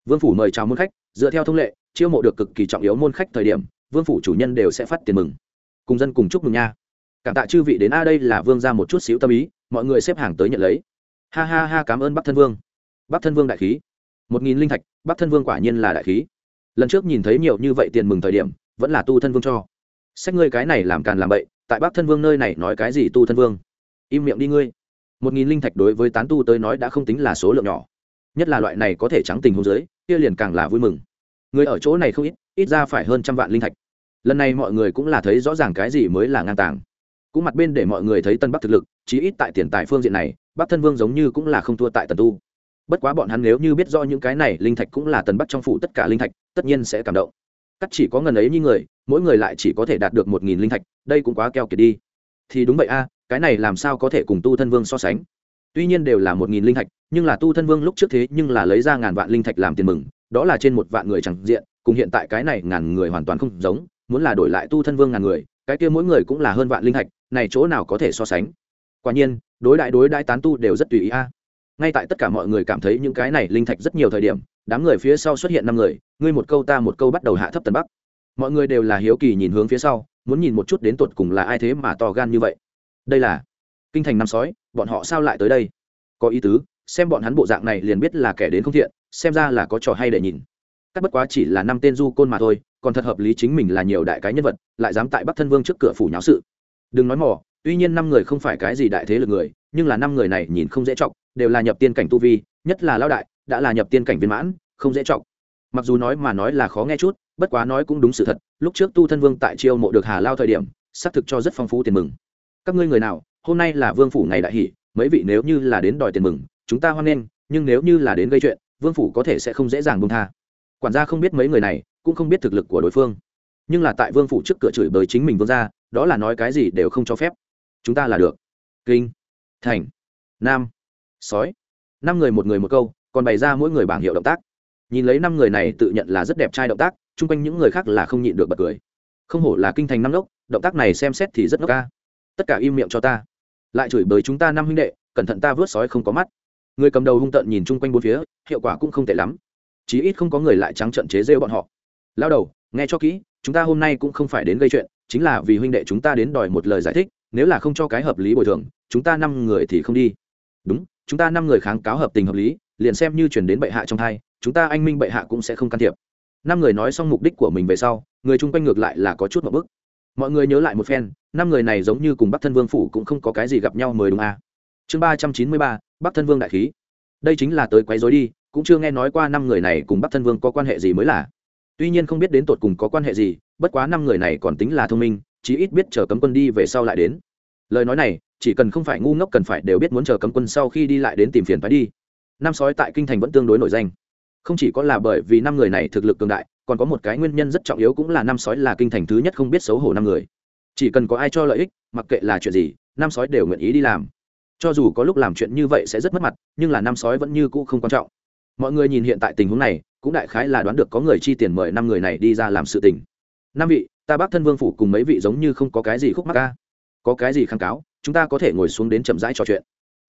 Vương phủ mời chào môn khách, dựa theo thông lệ, chiêu mộ được cực kỳ trọng yếu môn khách thời điểm, vương phủ chủ nhân đều sẽ phát tiền mừng. Cùng dân cùng chúc mừng nha. Cảm tạ chư vị đến a đây là vương ra một chút xíu tâm ý, mọi người xếp hàng tới nhận lấy. Ha ha ha, cảm ơn bắc thân vương. Bắc thân vương đại khí một nghìn linh thạch, bắc thân vương quả nhiên là đại khí. Lần trước nhìn thấy nhiều như vậy tiền mừng thời điểm, vẫn là tu thân vương cho. Sách ngươi cái này làm càn làm bậy, tại bắc thân vương nơi này nói cái gì tu thân vương? Im miệng đi ngươi. Một nghìn linh thạch đối với tán tu tới nói đã không tính là số lượng nhỏ. Nhất là loại này có thể trắng tình hôn giới, kia liền càng là vui mừng. Người ở chỗ này không ít ít ra phải hơn trăm vạn linh thạch. Lần này mọi người cũng là thấy rõ ràng cái gì mới là ngang tàng. Cũng mặt bên để mọi người thấy tân bắc thực lực, chí ít tại tiền tài phương diện này, bắc thân vương giống như cũng là không thua tại tần tu bất quá bọn hắn nếu như biết do những cái này, linh thạch cũng là tần bắc trong phủ tất cả linh thạch, tất nhiên sẽ cảm động. Cắt chỉ có ngần ấy như người, mỗi người lại chỉ có thể đạt được một nghìn linh thạch, đây cũng quá keo kiệt đi. Thì đúng vậy a, cái này làm sao có thể cùng tu thân vương so sánh? Tuy nhiên đều là một nghìn linh thạch, nhưng là tu thân vương lúc trước thế nhưng là lấy ra ngàn vạn linh thạch làm tiền mừng, đó là trên một vạn người chẳng diện, cùng hiện tại cái này ngàn người hoàn toàn không giống, muốn là đổi lại tu thân vương ngàn người, cái kia mỗi người cũng là hơn vạn linh thạch, này chỗ nào có thể so sánh? Quả nhiên, đối đại đối đại tán tu đều rất tùy ý a ngay tại tất cả mọi người cảm thấy những cái này linh thạch rất nhiều thời điểm, đám người phía sau xuất hiện năm người, ngươi một câu ta một câu bắt đầu hạ thấp tần bắc. Mọi người đều là hiếu kỳ nhìn hướng phía sau, muốn nhìn một chút đến tột cùng là ai thế mà to gan như vậy. Đây là kinh thành năm sói, bọn họ sao lại tới đây? Có ý tứ, xem bọn hắn bộ dạng này liền biết là kẻ đến không thiện, xem ra là có trò hay để nhìn. Các bất quá chỉ là năm tên du côn mà thôi, còn thật hợp lý chính mình là nhiều đại cái nhân vật, lại dám tại bắc thân vương trước cửa phủ nháo sự. Đừng nói mỏ tuy nhiên năm người không phải cái gì đại thế lực người, nhưng là năm người này nhìn không dễ chọc, đều là nhập tiên cảnh tu vi, nhất là lao đại, đã là nhập tiên cảnh viên mãn, không dễ chọc. Mặc dù nói mà nói là khó nghe chút, bất quá nói cũng đúng sự thật, lúc trước tu thân vương tại chiêu mộ được hà lao thời điểm, xác thực cho rất phong phú tiền mừng. Các ngươi người nào, hôm nay là vương phủ ngày đại hỷ, mấy vị nếu như là đến đòi tiền mừng, chúng ta hoan nghênh, nhưng nếu như là đến gây chuyện, vương phủ có thể sẽ không dễ dàng buông tha. Quản gia không biết mấy người này, cũng không biết thực lực của đối phương. Nhưng là tại vương phủ trước cửa chửi bới chính mình vương gia, đó là nói cái gì đều không cho phép chúng ta là được. Kinh. Thành. Nam. Sói. Năm người một người một câu, còn bày ra mỗi người bảng hiệu động tác. Nhìn lấy năm người này tự nhận là rất đẹp trai động tác, chung quanh những người khác là không nhịn được bật cười. Không hổ là kinh thành năm lốc động tác này xem xét thì rất ngốc ca. Tất cả im miệng cho ta. Lại chửi bới chúng ta năm huynh đệ, cẩn thận ta vớt sói không có mắt. Người cầm đầu hung tợn nhìn chung quanh bốn phía, hiệu quả cũng không tệ lắm. Chí ít không có người lại trắng trận chế rêu bọn họ. Lao đầu, nghe cho kỹ, chúng ta hôm nay cũng không phải đến gây chuyện, chính là vì huynh đệ chúng ta đến đòi một lời giải thích nếu là không cho cái hợp lý bồi thường, chúng ta năm người thì không đi. Đúng, chúng ta năm người kháng cáo hợp tình hợp lý, liền xem như chuyển đến bệ hạ trong thai, chúng ta anh minh bệ hạ cũng sẽ không can thiệp. Năm người nói xong mục đích của mình về sau, người chung quanh ngược lại là có chút một bức. Mọi người nhớ lại một phen, năm người này giống như cùng bắc thân vương phủ cũng không có cái gì gặp nhau mời đúng à. chương ba trăm chín mươi ba, bắc thân vương đại khí. Đây chính là tới quấy dối đi, cũng chưa nghe nói qua năm người này cùng bắc thân vương có quan hệ gì mới là. Tuy nhiên không biết đến tột cùng có quan hệ gì, bất quá năm người này còn tính là thông minh chí ít biết chờ cấm quân đi về sau lại đến. Lời nói này, chỉ cần không phải ngu ngốc cần phải đều biết muốn chờ cấm quân sau khi đi lại đến tìm phiền phải đi. Năm sói tại kinh thành vẫn tương đối nổi danh. Không chỉ có là bởi vì năm người này thực lực cường đại, còn có một cái nguyên nhân rất trọng yếu cũng là năm sói là kinh thành thứ nhất không biết xấu hổ năm người. Chỉ cần có ai cho lợi ích, mặc kệ là chuyện gì, năm sói đều nguyện ý đi làm. Cho dù có lúc làm chuyện như vậy sẽ rất mất mặt, nhưng là năm sói vẫn như cũ không quan trọng. Mọi người nhìn hiện tại tình huống này, cũng đại khái là đoán được có người chi tiền mời năm người này đi ra làm sự tình năm vị, ta bác thân vương phủ cùng mấy vị giống như không có cái gì khúc mắc ca có cái gì kháng cáo, chúng ta có thể ngồi xuống đến chậm rãi trò chuyện.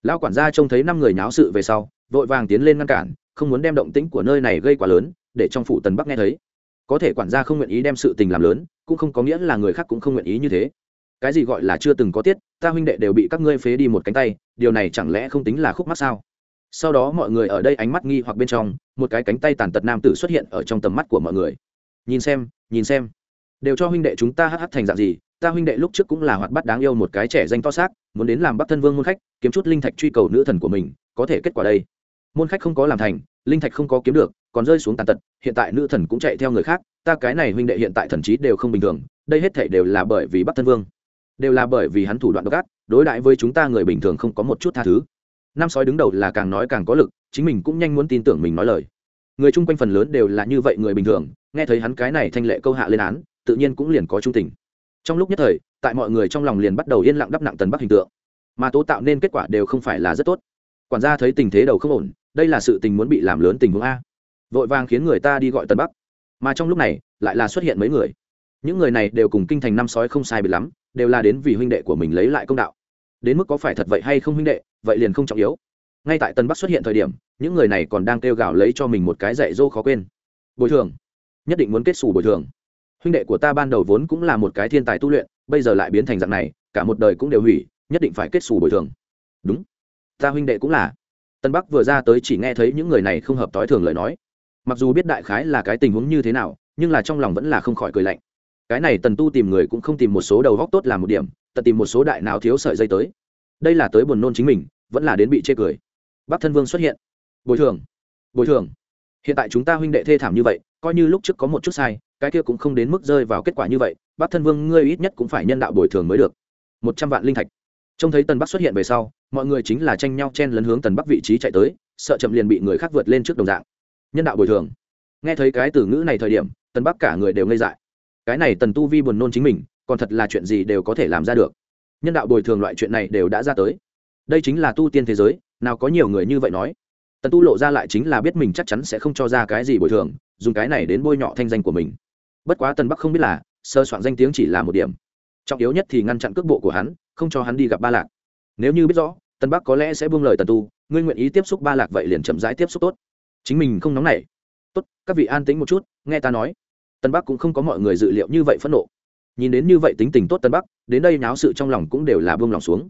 Lão quản gia trông thấy năm người nháo sự về sau, vội vàng tiến lên ngăn cản, không muốn đem động tĩnh của nơi này gây quá lớn, để trong phủ tần bắc nghe thấy. Có thể quản gia không nguyện ý đem sự tình làm lớn, cũng không có nghĩa là người khác cũng không nguyện ý như thế. Cái gì gọi là chưa từng có tiết, ta huynh đệ đều bị các ngươi phế đi một cánh tay, điều này chẳng lẽ không tính là khúc mắc sao? Sau đó mọi người ở đây ánh mắt nghi hoặc bên trong, một cái cánh tay tàn tật nam tử xuất hiện ở trong tầm mắt của mọi người. Nhìn xem nhìn xem đều cho huynh đệ chúng ta hh thành dạng gì, ta huynh đệ lúc trước cũng là hoạt bát đáng yêu một cái trẻ danh to xác, muốn đến làm bắc thân vương môn khách, kiếm chút linh thạch truy cầu nữ thần của mình, có thể kết quả đây. Môn khách không có làm thành, linh thạch không có kiếm được, còn rơi xuống tàn tật, hiện tại nữ thần cũng chạy theo người khác, ta cái này huynh đệ hiện tại thần trí đều không bình thường, đây hết thể đều là bởi vì bắc thân vương, đều là bởi vì hắn thủ đoạn độc ác, đối đãi với chúng ta người bình thường không có một chút tha thứ. Năm sói đứng đầu là càng nói càng có lực, chính mình cũng nhanh muốn tin tưởng mình nói lời. Người chung quanh phần lớn đều là như vậy người bình thường, nghe thấy hắn cái này thanh lệ câu hạ lên án tự nhiên cũng liền có trung tình. Trong lúc nhất thời, tại mọi người trong lòng liền bắt đầu yên lặng đắp nặng tần bắc hình tượng. Mà tố tạo nên kết quả đều không phải là rất tốt. Quản gia thấy tình thế đầu không ổn, đây là sự tình muốn bị làm lớn tình huống a. Vội vàng khiến người ta đi gọi tần bắc. Mà trong lúc này, lại là xuất hiện mấy người. Những người này đều cùng kinh thành năm sói không sai biệt lắm, đều là đến vì huynh đệ của mình lấy lại công đạo. Đến mức có phải thật vậy hay không huynh đệ, vậy liền không trọng yếu. Ngay tại tân bắc xuất hiện thời điểm, những người này còn đang kêu gào lấy cho mình một cái dạy dỗ khó quên. Bồi thường. Nhất định muốn kết xù bồi thường huynh đệ của ta ban đầu vốn cũng là một cái thiên tài tu luyện, bây giờ lại biến thành dạng này, cả một đời cũng đều hủy, nhất định phải kết xù bồi thường. Đúng. Ta huynh đệ cũng là. Tân bắc vừa ra tới chỉ nghe thấy những người này không hợp t ố i thường lời nói. Mặc dù biết đại khái là cái tình huống như thế nào, nhưng là trong lòng vẫn là không khỏi cười lạnh. Cái này tần tu tìm người cũng không tìm một số đầu góc tốt làm một điểm, tận tìm một số đại nào thiếu sợi dây tới. Đây là tới buồn nôn chính mình, vẫn là đến bị chê cười. Bắc thân vương xuất hiện. Bồi thường. Bồi thường. Hiện tại chúng ta huynh đệ thê thảm như vậy, coi như lúc trước có một chút sai cái kia cũng không đến mức rơi vào kết quả như vậy bắc thân vương ngươi ít nhất cũng phải nhân đạo bồi thường mới được. Một trăm vạn linh thạch. Trông thấy tần bắc xuất hiện về sau, mọi người chính là tranh nhau chen lấn hướng tần bắc vị trí chạy tới, sợ chậm liền bị người khác vượt lên trước đồng dạng. Nhân đạo bồi thường. Nghe thấy cái từ ngữ này thời điểm, tần bắc cả người đều ngây dại. Cái này tần tu vi buồn nôn chính mình, còn thật là chuyện gì đều có thể làm ra được. Nhân đạo bồi thường loại chuyện này đều đã ra tới. Đây chính là tu tiên thế giới, nào có nhiều người như vậy nói. Tần tu lộ ra lại chính là biết mình chắc chắn sẽ không cho ra cái gì bồi thường, dùng cái này đến bôi nhọ thanh danh của mình bất quá tần bắc không biết là, sơ soạn danh tiếng chỉ là một điểm. Trọng yếu nhất thì ngăn chặn cước bộ của hắn, không cho hắn đi gặp ba lạc. Nếu như biết rõ tân bắc có lẽ sẽ buông lời tần tu, ngươi nguyện ý tiếp xúc ba lạc vậy liền chậm rãi tiếp xúc tốt. Chính mình không nóng nảy. Tốt, các vị an tĩnh một chút, nghe ta nói. Tân bắc cũng không có mọi người dự liệu như vậy phẫn nộ. Nhìn đến như vậy tính tình tốt tân bắc, đến đây náo sự trong lòng cũng đều là buông lòng xuống.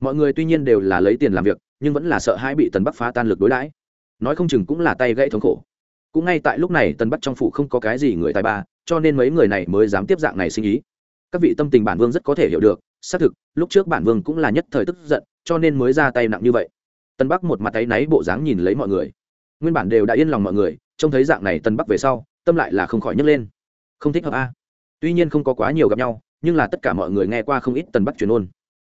Mọi người tuy nhiên đều là lấy tiền làm việc, nhưng vẫn là sợ hai bị tần bắc phá tan lực đối đãi. Nói không chừng cũng là tay gãy thống khổ. Cũng ngay tại lúc này tần bắc trong phủ không có cái gì người tài ba cho nên mấy người này mới dám tiếp dạng này sinh ý. Các vị tâm tình bản vương rất có thể hiểu được, xác thực, lúc trước bản vương cũng là nhất thời tức giận, cho nên mới ra tay nặng như vậy. Tân bắc một mặt tay náy bộ dáng nhìn lấy mọi người. Nguyên bản đều đã yên lòng mọi người, trông thấy dạng này tân bắc về sau, tâm lại là không khỏi nhấc lên. Không thích hợp a. Tuy nhiên không có quá nhiều gặp nhau, nhưng là tất cả mọi người nghe qua không ít tân bắc truyền ôn.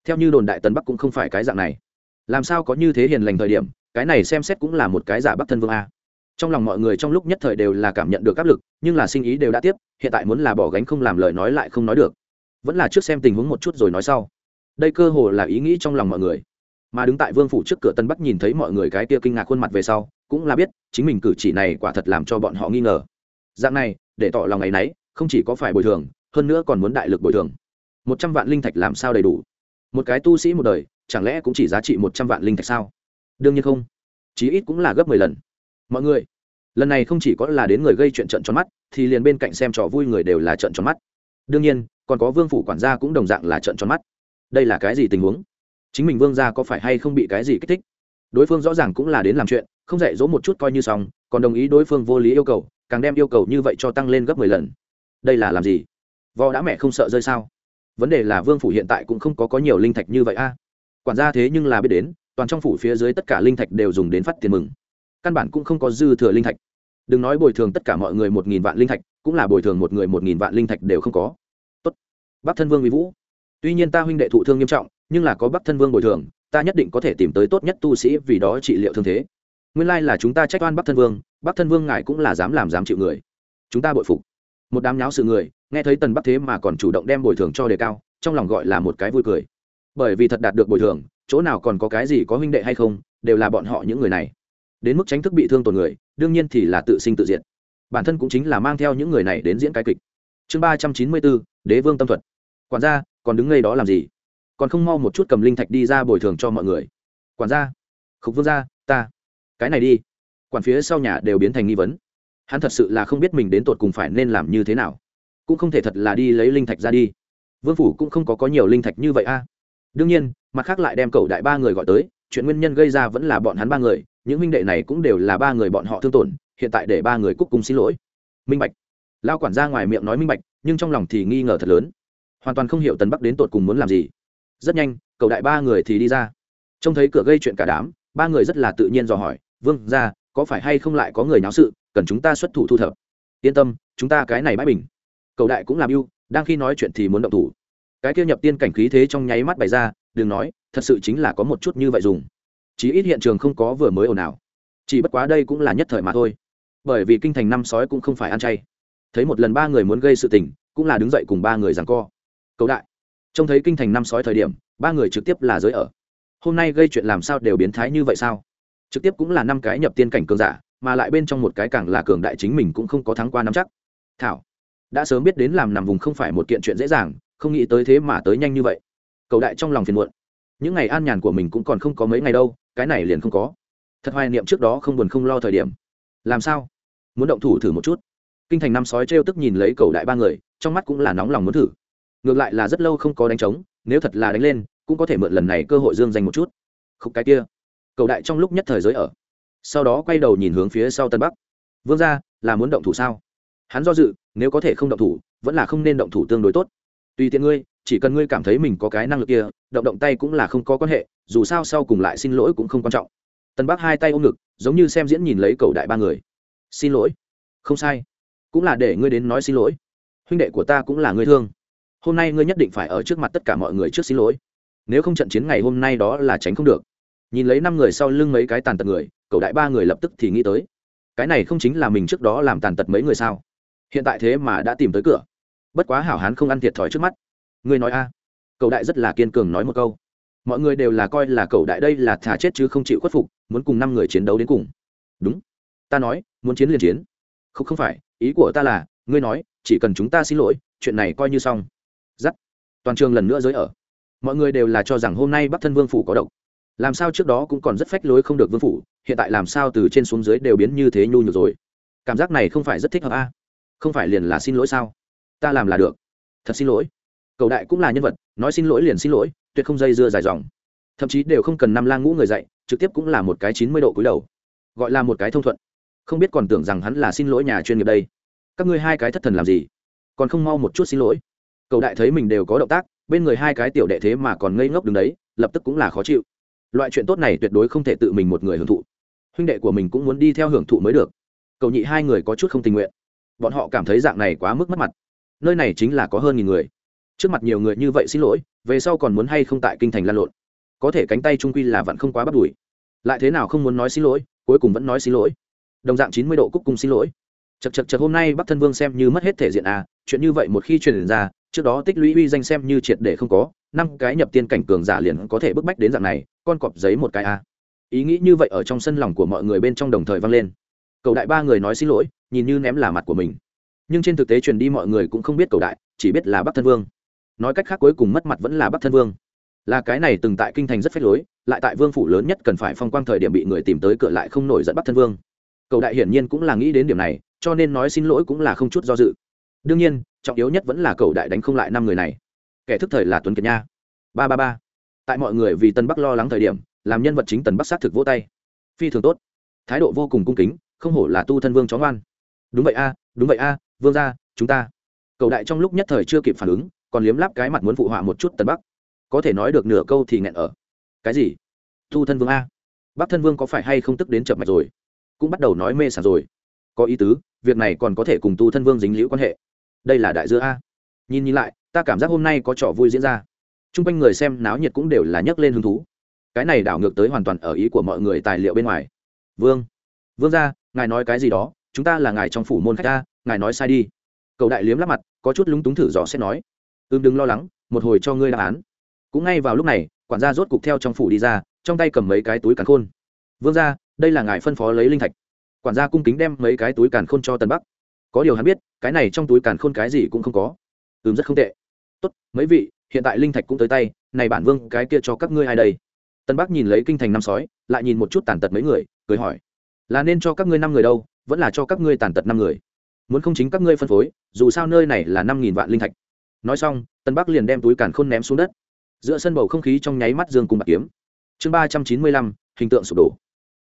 Theo như đồn đại tân bắc cũng không phải cái dạng này. Làm sao có như thế hiền lành thời điểm, cái này xem xét cũng là một cái giả bắc thân vương a trong lòng mọi người trong lúc nhất thời đều là cảm nhận được áp lực, nhưng là sinh ý đều đã tiếp, hiện tại muốn là bỏ gánh không làm lời nói lại không nói được. Vẫn là trước xem tình huống một chút rồi nói sau. Đây cơ hồ là ý nghĩ trong lòng mọi người. Mà đứng tại vương phủ trước cửa tân bắc nhìn thấy mọi người cái kia kinh ngạc khuôn mặt về sau, cũng là biết, chính mình cử chỉ này quả thật làm cho bọn họ nghi ngờ. Dạng này, để tỏ lòng ngày nấy, không chỉ có phải bồi thường, hơn nữa còn muốn đại lực bồi thường. Một trăm vạn linh thạch làm sao đầy đủ? Một cái tu sĩ một đời, chẳng lẽ cũng chỉ giá trị một trăm vạn linh thạch sao? Đương nhiên không. Chí ít cũng là gấp mười lần. Mọi người lần này không chỉ có là đến người gây chuyện trận tròn mắt, thì liền bên cạnh xem trò vui người đều là trận tròn mắt. Đương nhiên, còn có vương phủ quản gia cũng đồng dạng là trận tròn mắt. Đây là cái gì tình huống? Chính mình vương gia có phải hay không bị cái gì kích thích? Đối phương rõ ràng cũng là đến làm chuyện, không dạy dỗ một chút coi như xong, còn đồng ý đối phương vô lý yêu cầu, càng đem yêu cầu như vậy cho tăng lên gấp mười lần. Đây là làm gì? Vò đã mẹ không sợ rơi sao? Vấn đề là vương phủ hiện tại cũng không có có nhiều linh thạch như vậy a. Quản gia thế nhưng là biết đến, toàn trong phủ phía dưới tất cả linh thạch đều dùng đến phát tiền mừng căn bản cũng không có dư thừa linh thạch. Đừng nói bồi thường tất cả mọi người một nghìn vạn linh thạch, cũng là bồi thường một người một nghìn vạn linh thạch đều không có. Tốt. Bắc thân vương uy vũ. Tuy nhiên ta huynh đệ thụ thương nghiêm trọng, nhưng là có bắc thân vương bồi thường, ta nhất định có thể tìm tới tốt nhất tu sĩ vì đó trị liệu thương thế. Nguyên lai là chúng ta trách oan bắc thân vương, bắc thân vương ngài cũng là dám làm dám chịu người. Chúng ta bội phục. Một đám nháo sự người, nghe thấy tần bắc thế mà còn chủ động đem bồi thường cho đề cao, trong lòng gọi là một cái vui cười. Bởi vì thật đạt được bồi thường, chỗ nào còn có cái gì có huynh đệ hay không, đều là bọn họ những người này đến mức tránh thức bị thương tổn người, đương nhiên thì là tự sinh tự diện bản thân cũng chính là mang theo những người này đến diễn cái kịch. Chương ba trăm chín mươi bốn, đế vương tâm thuật. Quản gia, còn đứng ngay đó làm gì? Còn không mau một chút cầm linh thạch đi ra bồi thường cho mọi người. Quản gia khúc vương gia, ta. Cái này đi. Quản phía sau nhà đều biến thành nghi vấn. Hắn thật sự là không biết mình đến tột cùng phải nên làm như thế nào. Cũng không thể thật là đi lấy linh thạch ra đi. Vương phủ cũng không có có nhiều linh thạch như vậy a. Đương nhiên, mặt khác lại đem cậu đại ba người gọi tới, chuyện nguyên nhân gây ra vẫn là bọn hắn ba người những huynh đệ này cũng đều là ba người bọn họ thương tổn, hiện tại để ba người cúc cùng xin lỗi. Minh bạch. Lao quản ra ngoài miệng nói minh bạch, nhưng trong lòng thì nghi ngờ thật lớn. Hoàn toàn không hiểu tần bắc đến tột cùng muốn làm gì. Rất nhanh cậu đại ba người thì đi ra. Trông thấy cửa gây chuyện cả đám, ba người rất là tự nhiên dò hỏi, vương ra có phải hay không lại có người náo sự, cần chúng ta xuất thủ thu thập? Yên tâm, chúng ta cái này bãi bình. Cậu đại cũng làm yêu đang khi nói chuyện thì muốn động thủ. Cái kia nhập tiên cảnh khí thế trong nháy mắt bày ra, đừng nói, thật sự chính là có một chút như vậy dùng chí ít hiện trường không có vừa mới ồn ào. Chỉ bất quá đây cũng là nhất thời mà thôi. Bởi vì kinh thành năm sói cũng không phải ăn chay. Thấy một lần ba người muốn gây sự tình, cũng là đứng dậy cùng ba người rằng co. Cậu đại, trông thấy kinh thành năm sói thời điểm, ba người trực tiếp là giới ở. Hôm nay gây chuyện làm sao đều biến thái như vậy sao? Trực tiếp cũng là năm cái nhập tiên cảnh cường giả, mà lại bên trong một cái càng là cường đại chính mình cũng không có thắng qua năm chắc. Thảo, đã sớm biết đến làm nằm vùng không phải một kiện chuyện dễ dàng, không nghĩ tới thế mà tới nhanh như vậy. Cậu đại trong lòng phiền muộn. Những ngày an nhàn của mình cũng còn không có mấy ngày đâu cái này liền không có. Thật hoài niệm trước đó không buồn không lo thời điểm. Làm sao? Muốn động thủ thử một chút. Kinh thành năm sói trêu tức nhìn lấy cầu đại ba người, trong mắt cũng là nóng lòng muốn thử. Ngược lại là rất lâu không có đánh trống, nếu thật là đánh lên, cũng có thể mượn lần này cơ hội dương danh một chút. Khúc cái kia. Cầu đại trong lúc nhất thời giới ở. Sau đó quay đầu nhìn hướng phía sau tân bắc. Vương ra là muốn động thủ sao? Hắn do dự, nếu có thể không động thủ, vẫn là không nên động thủ tương đối tốt. Tùy tiện ngươi chỉ cần ngươi cảm thấy mình có cái năng lực kia, động động tay cũng là không có quan hệ, dù sao sau cùng lại xin lỗi cũng không quan trọng. Tân bác hai tay ôm ngực, giống như xem diễn nhìn lấy cầu đại ba người. Xin lỗi. Không sai. Cũng là để ngươi đến nói xin lỗi. Huynh đệ của ta cũng là ngươi thương. Hôm nay ngươi nhất định phải ở trước mặt tất cả mọi người trước xin lỗi. Nếu không trận chiến ngày hôm nay đó là tránh không được. Nhìn lấy năm người sau lưng mấy cái tàn tật người cậu đại ba người lập tức thì nghĩ tới. Cái này không chính là mình trước đó làm tàn tật mấy người sao? Hiện tại thế mà đã tìm tới cửa. Bất quá hảo hán không ăn thiệt thòi trước mắt ngươi nói a. Cậu đại rất là kiên cường nói một câu. Mọi người đều là coi là cậu đại đây là thả chết chứ không chịu khuất phục, muốn cùng năm người chiến đấu đến cùng. Đúng. Ta nói, muốn chiến liền chiến. Không không phải, ý của ta là, ngươi nói, chỉ cần chúng ta xin lỗi, chuyện này coi như xong. Giắt toàn trường lần nữa giới ở. Mọi người đều là cho rằng hôm nay bắc thân vương phủ có độc. Làm sao trước đó cũng còn rất phách lối không được vương phủ, hiện tại làm sao từ trên xuống dưới đều biến như thế nhu nhược rồi. Cảm giác này không phải rất thích hợp a. Không phải liền là xin lỗi sao? Ta làm là được. Thật xin lỗi cầu đại cũng là nhân vật, nói xin lỗi liền xin lỗi, tuyệt không dây dưa dài dòng. Thậm chí đều không cần năm lang ngũ người dạy, trực tiếp cũng là một cái chín mươi độ cúi đầu. Gọi là một cái thông thuận. Không biết còn tưởng rằng hắn là xin lỗi nhà chuyên nghiệp đây. Các ngươi hai cái thất thần làm gì? Còn không mau một chút xin lỗi. Cầu đại thấy mình đều có động tác, bên người hai cái tiểu đệ thế mà còn ngây ngốc đứng đấy, lập tức cũng là khó chịu. Loại chuyện tốt này tuyệt đối không thể tự mình một người hưởng thụ. Huynh đệ của mình cũng muốn đi theo hưởng thụ mới được. Cầu nhị hai người có chút không tình nguyện. Bọn họ cảm thấy dạng này quá mức mất mặt. Nơi này chính là có hơn nghìn người trước mặt nhiều người như vậy xin lỗi, về sau còn muốn hay không tại kinh thành lan lộn. Có thể cánh tay trung quy là vẫn không quá bắt đuổi. Lại thế nào không muốn nói xin lỗi, cuối cùng vẫn nói xin lỗi. Đồng dạng chín mươi độ cúc cùng xin lỗi. Chật chật chật hôm nay bắc thân vương xem như mất hết thể diện à chuyện như vậy một khi truyền ra, trước đó tích lũy uy danh xem như triệt để không có, năm cái nhập tiên cảnh cường giả liền có thể bức bách đến dạng này, con cọp giấy một cái à. Ý nghĩ như vậy ở trong sân lòng của mọi người bên trong đồng thời vang lên. Cầu đại ba người nói xin lỗi, nhìn như ném là mặt của mình. Nhưng trên thực tế truyền đi mọi người cũng không biết cầu đại, chỉ biết là bắc thân vương nói cách khác cuối cùng mất mặt vẫn là bắc thân vương. Là cái này từng tại kinh thành rất phép lối, lại tại vương phủ lớn nhất cần phải phong quang thời điểm bị người tìm tới cửa lại không nổi dẫn bắc thân vương. Cầu đại hiển nhiên cũng là nghĩ đến điểm này, cho nên nói xin lỗi cũng là không chút do dự. Đương nhiên, trọng yếu nhất vẫn là cầu đại đánh không lại năm người này. Kẻ thức thời là tuấn kiệt nha. Ba ba ba. Tại mọi người vì tân bắc lo lắng thời điểm, làm nhân vật chính tần bắc xác thực vỗ tay. Phi thường tốt. Thái độ vô cùng cung kính, không hổ là tu thân vương chó ngoan. Đúng vậy a, đúng vậy a, vương gia, chúng ta. Cầu đại trong lúc nhất thời chưa kịp phản ứng còn liếm láp cái mặt muốn phụ họa một chút tần bắc. Có thể nói được nửa câu thì nghẹn ở. Cái gì? Tu thân vương a. Bắc thân vương có phải hay không tức đến chập mạch rồi? Cũng bắt đầu nói mê sảng rồi. Có ý tứ, việc này còn có thể cùng tu thân vương dính liễu quan hệ. Đây là đại dưa a. Nhìn nhìn lại, ta cảm giác hôm nay có trò vui diễn ra. T r u n g quanh người xem náo nhiệt cũng đều là nhấc lên hứng thú. Cái này đảo ngược tới hoàn toàn ở ý của mọi người tài liệu bên ngoài. Vương. Vương ra ngài nói cái gì đó? Chúng ta là ngài trong phủ môn khách ta ngài nói sai đi. Cậu đại liếm lắp mặt, có chút lúng túng thử dò xét nói ưm đừng lo lắng, một hồi cho ngươi đáp án. Cũng ngay vào lúc này, quản gia rốt cục theo trong phủ đi ra, trong tay cầm mấy cái túi càn khôn. Vương ra đây là ngài phân phó lấy linh thạch. Quản gia cung kính đem mấy cái túi càn khôn cho Tần bắc. Có điều hắn biết, cái này trong túi càn khôn cái gì cũng không có. Ừm, rất không tệ. Tốt, mấy vị, hiện tại linh thạch cũng tới tay, này bản vương, cái kia cho các ngươi ai đây? Tân bắc nhìn lấy kinh thành năm sói, lại nhìn một chút tàn tật mấy người, cười hỏi. Là nên cho các ngươi năm người đâu, vẫn là cho các ngươi tàn tật năm người? Muốn không chính các ngươi phân phối, dù sao nơi này là năm nghìn vạn linh thạch nói xong, tân bắc liền đem túi càn khôn ném xuống đất. Giữa sân bầu không khí trong nháy mắt dương cùng bạc kiếm. Chương ba trăm chín mươi lăm, hình tượng sụp đổ.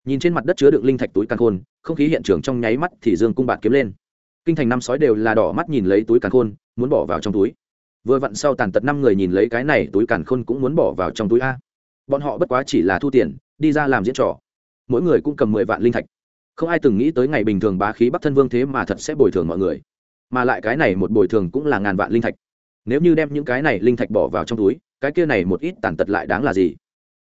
Nhìn trên mặt đất chứa đựng linh thạch túi càn khôn, không khí hiện trường trong nháy mắt thì dương cung bạc kiếm lên. Kinh thành năm sói đều là đỏ mắt nhìn lấy túi càn khôn, muốn bỏ vào trong túi. Vừa vặn sau tàn tật năm người nhìn lấy cái này túi càn khôn cũng muốn bỏ vào trong túi a. Bọn họ bất quá chỉ là thu tiền, đi ra làm diễn trò. Mỗi người cũng cầm mười vạn linh thạch. Không ai từng nghĩ tới ngày bình thường bá khí bắc thân vương thế mà thật sẽ bồi thường mọi người. Mà lại cái này một bồi thường cũng là ngàn vạn linh thạch nếu như đem những cái này linh thạch bỏ vào trong túi, cái kia này một ít tàn tật lại đáng là gì?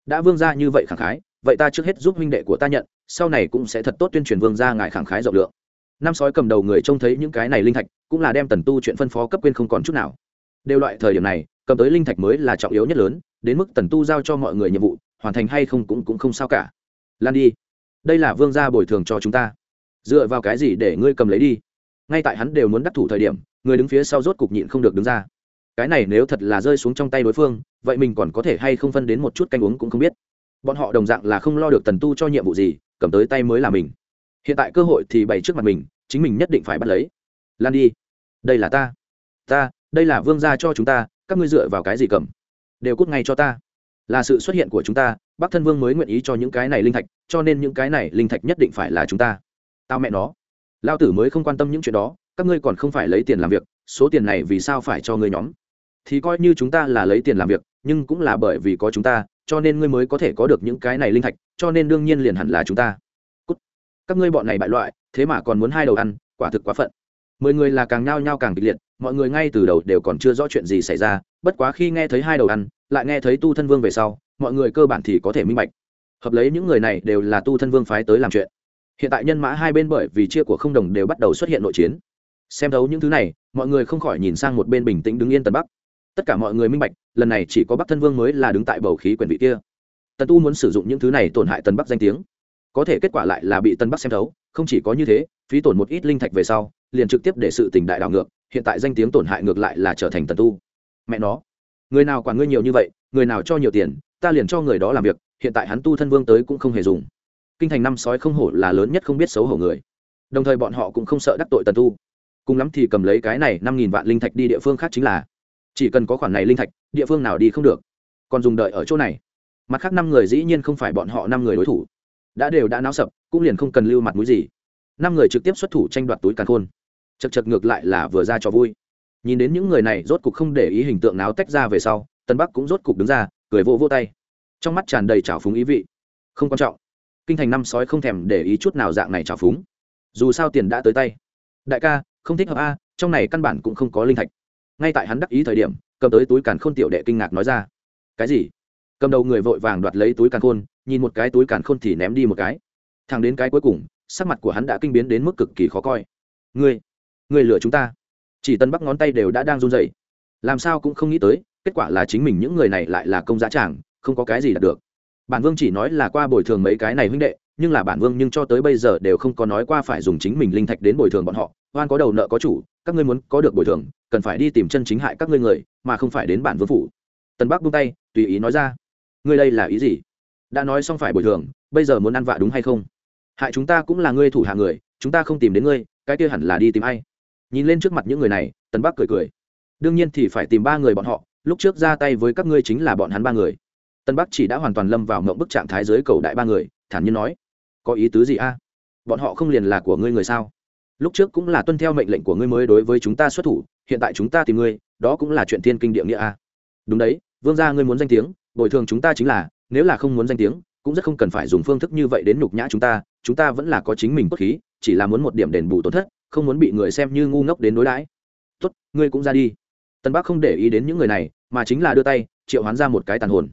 Đã vương ra như vậy khẳng khái, vậy ta trước hết giúp huynh đệ của ta nhận, sau này cũng sẽ thật tốt tuyên truyền vương ra ngài khẳng khái rộng lượng. Năm sói cầm đầu người trông thấy những cái này linh thạch, cũng là đem tần tu chuyện phân phó cấp quên không còn chút nào. Đều loại thời điểm này, cầm tới linh thạch mới là trọng yếu nhất lớn, đến mức tần tu giao cho mọi người nhiệm vụ, hoàn thành hay không cũng cũng không sao cả. Lan đi. Đây là vương gia bồi thường cho chúng ta. Dựa vào cái gì để ngươi cầm lấy đi? Ngay tại hắn đều muốn đắc thủ thời điểm, người đứng phía sau rốt cục nhịn không được đứng ra cái này nếu thật là rơi xuống trong tay đối phương, vậy mình còn có thể hay không phân đến một chút canh uống cũng không biết. Bọn họ đồng dạng là không lo được tần tu cho nhiệm vụ gì, cầm tới tay mới là mình. Hiện tại cơ hội thì bày trước mặt mình, chính mình nhất định phải bắt lấy. Lan đi. Đây là ta. Ta, đây là vương gia cho chúng ta, các ngươi dựa vào cái gì cầm? Đều cút ngay cho ta. Là sự xuất hiện của chúng ta, bắc thân vương mới nguyện ý cho những cái này linh thạch, cho nên những cái này linh thạch nhất định phải là chúng ta. Tao mẹ nó. Lao tử mới không quan tâm những chuyện đó, các ngươi còn không phải lấy tiền làm việc, số tiền này vì sao phải cho ngươi nhóm? Thì coi như chúng ta là lấy tiền làm việc, nhưng cũng là bởi vì có chúng ta, cho nên ngươi mới có thể có được những cái này linh thạch, cho nên đương nhiên liền hẳn là chúng ta. Cút. các ngươi bọn này bại loại, thế mà còn muốn hai đầu ăn, quả thực quá phận. Mười người là càng nhao nhao càng kịch liệt, mọi người ngay từ đầu đều còn chưa rõ chuyện gì xảy ra, bất quá khi nghe thấy hai đầu ăn, lại nghe thấy tu thân vương về sau, mọi người cơ bản thì có thể minh bạch. Hợp lấy những người này đều là tu thân vương phái tới làm chuyện. Hiện tại nhân mã hai bên bởi vì chia của không đồng đều bắt đầu xuất hiện nội chiến. Xem thấu những thứ này, mọi người không khỏi nhìn sang một bên bình tĩnh đứng yên tần bắc tất cả mọi người minh bạch, lần này chỉ có bắc thân vương mới là đứng tại bầu khí quyền vị kia. Tần tu muốn sử dụng những thứ này tổn hại tần bắc danh tiếng. Có thể kết quả lại là bị tân bắc xem thấu, không chỉ có như thế, phí tổn một ít linh thạch về sau, liền trực tiếp để sự tình đại đảo ngược, hiện tại danh tiếng tổn hại ngược lại là trở thành tần tu. Mẹ nó, người nào quản ngươi nhiều như vậy, người nào cho nhiều tiền, ta liền cho người đó làm việc, hiện tại hắn tu thân vương tới cũng không hề dùng. Kinh thành năm sói không hổ là lớn nhất không biết xấu hổ người. Đồng thời bọn họ cũng không sợ đắc tội tần tu. Cùng lắm thì cầm lấy cái này năm nghìn vạn linh thạch đi địa phương khác chính là chỉ cần có khoản này linh thạch, địa phương nào đi không được. Còn dùng đợi ở chỗ này. Mặt khác năm người dĩ nhiên không phải bọn họ năm người đối thủ. Đã đều đã náo sập, cũng liền không cần lưu mặt mũi gì. Năm người trực tiếp xuất thủ tranh đoạt túi càn khôn. Chật chật ngược lại là vừa ra cho vui. Nhìn đến những người này rốt cục không để ý hình tượng náo tách ra về sau, tân bắc cũng rốt cục đứng ra, cười vô vô tay. Trong mắt tràn đầy trào phúng ý vị. Không quan trọng. Kinh thành năm sói không thèm để ý chút nào dạng này trào phúng. Dù sao tiền đã tới tay. Đại ca, không thích hợp a, trong này căn bản cũng không có linh thạch ngay tại hắn đắc ý thời điểm, cầm tới túi càn khôn tiểu đệ kinh ngạc nói ra. Cái gì? Cầm đầu người vội vàng đoạt lấy túi càn khôn, nhìn một cái túi càn khôn thì ném đi một cái. Thằng đến cái cuối cùng, sắc mặt của hắn đã kinh biến đến mức cực kỳ khó coi. Ngươi ngươi lừa chúng ta. Chỉ tân bắc ngón tay đều đã đang run rẩy. Làm sao cũng không nghĩ tới, kết quả là chính mình những người này lại là công giá tràng, không có cái gì đạt được. Bản vương chỉ nói là qua bồi thường mấy cái này huynh đệ, nhưng là bản vương nhưng cho tới bây giờ đều không có nói qua phải dùng chính mình linh thạch đến bồi thường bọn họ oan có đầu nợ có chủ, các ngươi muốn có được bồi thường, cần phải đi tìm chân chính hại các ngươi người, mà không phải đến bản vương phủ. Tân bắc buông tay, tùy ý nói ra. Ngươi đây là ý gì? Đã nói xong phải bồi thường, bây giờ muốn ăn vạ đúng hay không? Hại chúng ta cũng là ngươi thủ hạ người, chúng ta không tìm đến ngươi, cái kia hẳn là đi tìm ai? Nhìn lên trước mặt những người này tân bắc cười cười. Đương nhiên thì phải tìm ba người bọn họ, lúc trước ra tay với các ngươi chính là bọn hắn ba người. Tân bắc chỉ đã hoàn toàn lâm vào mộng bức trạng thái dưới cầu đại ba người, thản nhiên nói. Có ý tứ gì a? Bọn họ không liền là của ngươi người sao? Lúc trước cũng là tuân theo mệnh lệnh của ngươi mới đối với chúng ta xuất thủ, hiện tại chúng ta tìm ngươi, đó cũng là chuyện thiên kinh địa nghĩa a đúng đấy, vương gia ngươi muốn danh tiếng, bồi thường chúng ta chính là, nếu là không muốn danh tiếng, cũng rất không cần phải dùng phương thức như vậy đến nhục nhã chúng ta chúng ta vẫn là có chính mình cốt khí, chỉ là muốn một điểm đền bù tổn thất, không muốn bị người xem như ngu ngốc đến đối đãi. Tốt, ngươi cũng ra đi. Tân bắc không để ý đến những người này, mà chính là đưa tay, triệu hoán ra một cái tàn hồn.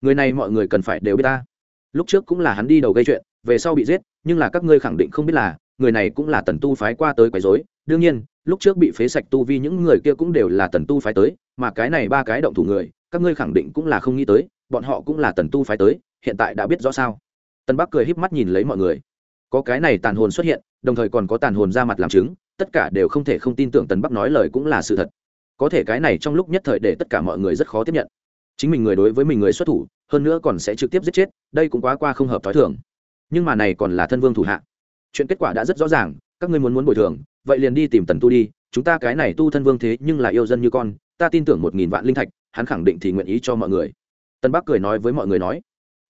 Người này mọi người cần phải đều biết ta. Lúc trước cũng là hắn đi đầu gây chuyện, về sau bị giết, nhưng là các ngươi khẳng định không biết là người này cũng là tần tu phái qua tới quấy rối. Đương nhiên, lúc trước bị phế sạch tu vi những người kia cũng đều là tần tu phái tới, mà cái này ba cái động thủ người, các ngươi khẳng định cũng là không nghĩ tới, bọn họ cũng là tần tu phái tới, hiện tại đã biết rõ sao. Tần bắc cười híp mắt nhìn lấy mọi người. Có cái này tàn hồn xuất hiện, đồng thời còn có tàn hồn ra mặt làm chứng, tất cả đều không thể không tin tưởng tần bắc nói lời cũng là sự thật. Có thể cái này trong lúc nhất thời để tất cả mọi người rất khó tiếp nhận. Chính mình người đối với mình người xuất thủ, hơn nữa còn sẽ trực tiếp giết chết, đây cũng quá qua không hợp t h ó i thường. Nhưng mà này còn là thân vương thủ hạ chuyện kết quả đã rất rõ ràng, các ngươi muốn muốn bồi thường, vậy liền đi tìm tần tu đi, chúng ta cái này tu thân vương thế nhưng là yêu dân như con, ta tin tưởng một nghìn vạn linh thạch, hắn khẳng định thì nguyện ý cho mọi người. Tân bắc cười nói với mọi người nói.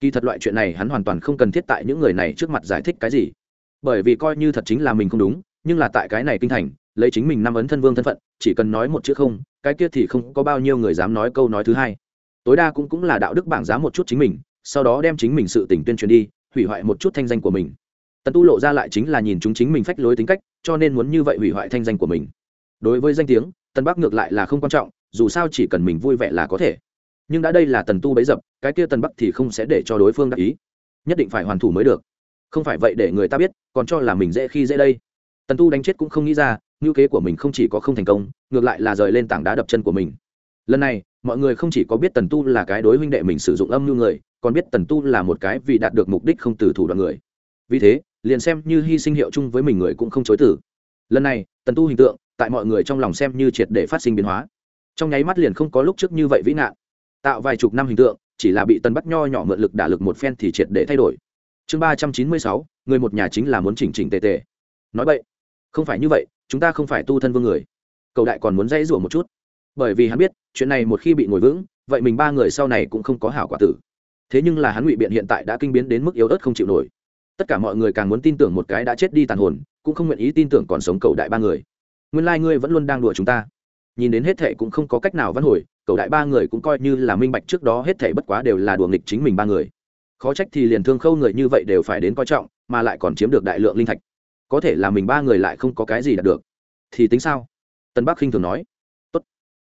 Kỳ thật loại chuyện này hắn hoàn toàn không cần thiết tại những người này trước mặt giải thích cái gì. Bởi vì coi như thật chính là mình không đúng, nhưng là tại cái này kinh thành, lấy chính mình năm ấn thân vương thân phận, chỉ cần nói một chữ không, cái kia thì không có bao nhiêu người dám nói câu nói thứ hai. Tối đa cũng cũng là đạo đức bảng giá một chút chính mình, sau đó đem chính mình sự tỉnh tuyên truyền đi, hủy hoại một chút thanh danh của mình tần tu lộ ra lại chính là nhìn chúng chính mình phách lối tính cách, cho nên muốn như vậy hủy hoại thanh danh của mình. Đối với danh tiếng, tần bắc ngược lại là không quan trọng, dù sao chỉ cần mình vui vẻ là có thể. Nhưng đã đây là tần tu bấy dập, cái kia tần bắc thì không sẽ để cho đối phương đắc ý. Nhất định phải hoàn thủ mới được. Không phải vậy để người ta biết, còn cho là mình dễ khi dễ đây. Tần tu đánh chết cũng không nghĩ ra, ngữ kế của mình không chỉ có không thành công, ngược lại là rời lên tảng đá đập chân của mình. Lần này, mọi người không chỉ có biết tần tu là cái đối huynh đệ mình sử dụng âm mưu người, còn biết tần tu là một cái vì đạt được mục đích không từ thủ đoạn người. Vì thế liền xem như hy sinh hiệu chung với mình người cũng không chối tử lần này, tần tu hình tượng, tại mọi người trong lòng xem như triệt để phát sinh biến hóa. Trong nháy mắt liền không có lúc trước như vậy vĩ nạn. Tạo vài chục năm hình tượng, chỉ là bị tần bắt nho nhỏ mượn lực đả lực một phen thì triệt để thay đổi. Chương ba trăm chín mươi sáu, người một nhà chính là muốn chỉnh chỉnh tề tề. Nói vậy, không phải như vậy, chúng ta không phải tu thân vương người. Cầu đại còn muốn dãy rủa một chút. Bởi vì hắn biết, chuyện này một khi bị ngồi vững, vậy mình ba người sau này cũng không có hảo quả tử. Thế nhưng là hắn ngụy biện hiện tại đã kinh biến đến mức yếu ớt không chịu nổi tất cả mọi người càng muốn tin tưởng một cái đã chết đi tàn hồn, cũng không nguyện ý tin tưởng còn sống cầu đại ba người. Nguyên lai、like、ngươi vẫn luôn đang đùa chúng ta. Nhìn đến hết thệ cũng không có cách nào văn hồi cầu đại ba người cũng coi như là minh bạch trước đó hết thệ bất quá đều là đùa nghịch chính mình ba người. Khó trách thì liền thương khâu người như vậy đều phải đến coi trọng, mà lại còn chiếm được đại lượng linh thạch. Có thể là mình ba người lại không có cái gì đạt được. Thì tính sao? Tân bắc khinh thường nói. Tốt.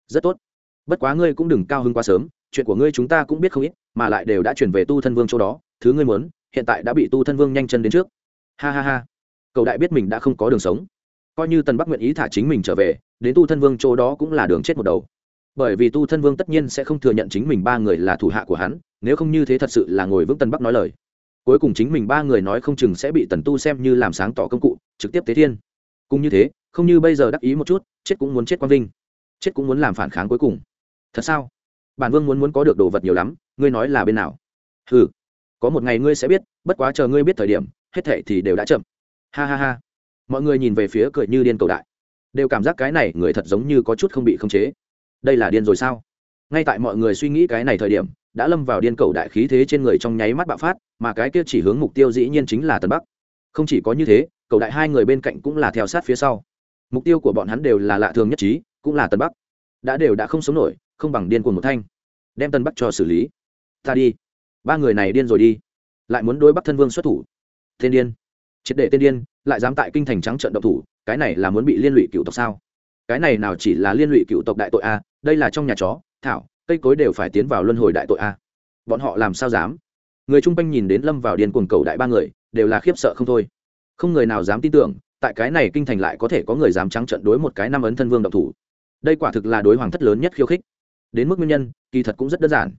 Rất tốt. Bất quá ngươi cũng đừng cao hứng quá sớm, chuyện của ngươi chúng ta cũng biết không ít, mà lại đều đã chuyển về tu thân vương chỗ đó, thứ ngươi muốn hiện tại đã bị tu thân vương nhanh chân đến trước. Ha ha ha. Cậu đại biết mình đã không có đường sống. Coi như tần bắc nguyện ý thả chính mình trở về, đến tu thân vương chỗ đó cũng là đường chết một đầu. Bởi vì tu thân vương tất nhiên sẽ không thừa nhận chính mình ba người là thủ hạ của hắn, nếu không như thế thật sự là ngồi vững tần bắc nói lời. Cuối cùng chính mình ba người nói không chừng sẽ bị tần tu xem như làm sáng tỏ công cụ, trực tiếp tế thiên. Cũng như thế, không như bây giờ đắc ý một chút, chết cũng muốn chết quang vinh. Chết cũng muốn làm phản kháng cuối cùng. Thật sao? Bản vương muốn muốn có được đồ vật nhiều lắm, ngươi nói là bên nào? Ừ có một ngày ngươi sẽ biết, bất quá chờ ngươi biết thời điểm, hết thệ thì đều đã chậm. Ha ha ha. Mọi người nhìn về phía cười như điên cầu đại. Đều cảm giác cái này người thật giống như có chút không bị khống chế. Đây là điên rồi sao? Ngay tại mọi người suy nghĩ cái này thời điểm, đã lâm vào điên cầu đại khí thế trên người trong nháy mắt bạo phát, mà cái kia chỉ hướng mục tiêu dĩ nhiên chính là tân bắc. Không chỉ có như thế, cầu đại hai người bên cạnh cũng là theo sát phía sau. Mục tiêu của bọn hắn đều là lạ thường nhất trí, cũng là tân bắc. Đã đều đã không sống nổi, không bằng điên cuồng một thanh. Đem tân bắc cho xử lý. Ta đi ba người này điên rồi đi. Lại muốn đối bắc thân vương xuất thủ. Thiên điên. Triệt để tên điên, lại dám tại kinh thành trắng trận độc thủ, cái này là muốn bị liên lụy cựu tộc sao? Cái này nào chỉ là liên lụy cựu tộc đại tội a, đây là trong nhà chó, thảo, cây cối đều phải tiến vào luân hồi đại tội a. Bọn họ làm sao dám? Người chung quanh nhìn đến lâm vào điên cuồng cầu đại ba người, đều là khiếp sợ không thôi. Không người nào dám tin tưởng, tại cái này kinh thành lại có thể có người dám trắng trận đối một cái năm ấn thân vương độc thủ. Đây quả thực là đối hoàng thất lớn nhất khiêu khích. Đến mức nguyên nhân, kỳ thật cũng rất đơn giản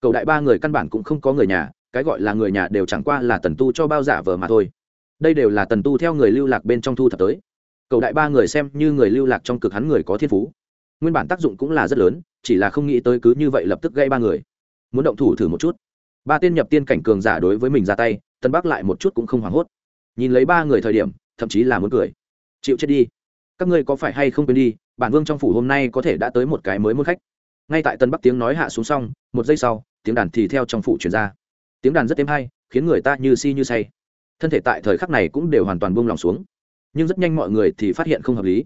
cầu đại ba người căn bản cũng không có người nhà, cái gọi là người nhà đều chẳng qua là tần tu cho bao giả vờ mà thôi. Đây đều là tần tu theo người lưu lạc bên trong thu thập tới. Cầu đại ba người xem như người lưu lạc trong cực hắn người có thiên phú. Nguyên bản tác dụng cũng là rất lớn, chỉ là không nghĩ tới cứ như vậy lập tức gây ba người. Muốn động thủ thử một chút. Ba tiên nhập tiên cảnh cường giả đối với mình ra tay tân bắc lại một chút cũng không hoảng hốt. Nhìn lấy ba người thời điểm, thậm chí là muốn cười. Chịu chết đi. Các ngươi có phải hay không quên đi, bản vương trong phủ hôm nay có thể đã tới một cái mới muốn khách. Ngay tại tân bắc tiếng nói hạ xuống xong, một giây sau tiếng đàn thì theo trong phủ truyền ra. Tiếng đàn rất êm hay, khiến người ta như si như say. Thân thể tại thời khắc này cũng đều hoàn toàn buông lòng xuống. Nhưng rất nhanh mọi người thì phát hiện không hợp lý.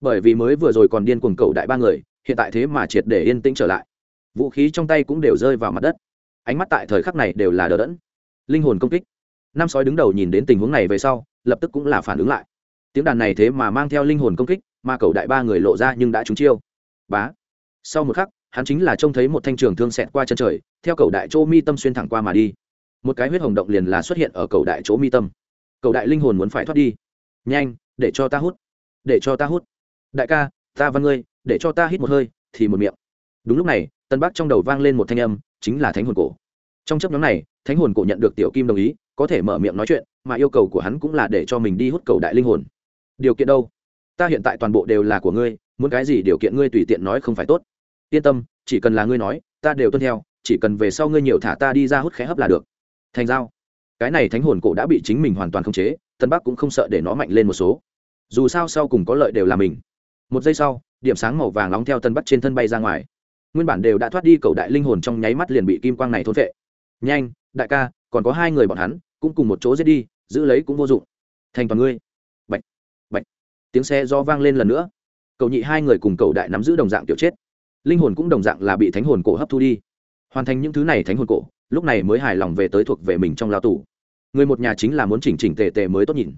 Bởi vì mới vừa rồi còn điên cuồng cầu đại ba người, hiện tại thế mà triệt để yên tĩnh trở lại. Vũ khí trong tay cũng đều rơi vào mặt đất. Ánh mắt tại thời khắc này đều là đờ đẫn. Linh hồn công kích. Năm sói đứng đầu nhìn đến tình huống này về sau, lập tức cũng là phản ứng lại. Tiếng đàn này thế mà mang theo linh hồn công kích, mà cầu đại ba người lộ ra nhưng đã trúng chiêu. Bá. Sau một khắc hắn chính là trông thấy một thanh trường thương xẹt qua chân trời, theo cầu đại chỗ mi tâm xuyên thẳng qua mà đi. Một cái huyết hồng động liền là xuất hiện ở cầu đại chỗ mi tâm. Cầu đại linh hồn muốn phải thoát đi. Nhanh, để cho ta hút. Để cho ta hút. Đại ca, ta văn ngươi, để cho ta hít một hơi, thì một miệng. Đúng lúc này, tân bắc trong đầu vang lên một thanh âm, chính là thánh hồn cổ. Trong chấp nhóm này, thánh hồn cổ nhận được tiểu kim đồng ý, có thể mở miệng nói chuyện, mà yêu cầu của hắn cũng là để cho mình đi hút cầu đại linh hồn. Điều kiện đâu? Ta hiện tại toàn bộ đều là của ngươi, muốn cái gì điều kiện ngươi tùy tiện nói không phải tốt yên tâm, chỉ cần là ngươi nói, ta đều tuân theo, chỉ cần về sau ngươi nhiều thả ta đi ra hút khẽ hấp là được. Thành giao. Cái này thánh hồn cổ đã bị chính mình hoàn toàn khống chế, tân bắc cũng không sợ để nó mạnh lên một số. Dù sao sau cùng có lợi đều là mình. Một giây sau, điểm sáng màu vàng nóng theo tân bắc trên thân bay ra ngoài. Nguyên bản đều đã thoát đi cầu đại linh hồn trong nháy mắt liền bị kim quang này thôn vệ nhanh, đại ca, còn có hai người bọn hắn, cũng cùng một chỗ giết đi, giữ lấy cũng vô dụng. Thành toàn ngươi. Bệnh bệnh tiếng xe do vang lên lần nữa. Cậu nhị hai người cùng cậu đại nắm giữ đồng dạng tiểu chết linh hồn cũng đồng dạng là bị thánh hồn cổ hấp thu đi. Hoàn thành những thứ này thánh hồn cổ, lúc này mới hài lòng về tới thuộc về mình trong lao tù. Người một nhà chính là muốn chỉnh chỉnh tề tề mới tốt nhìn.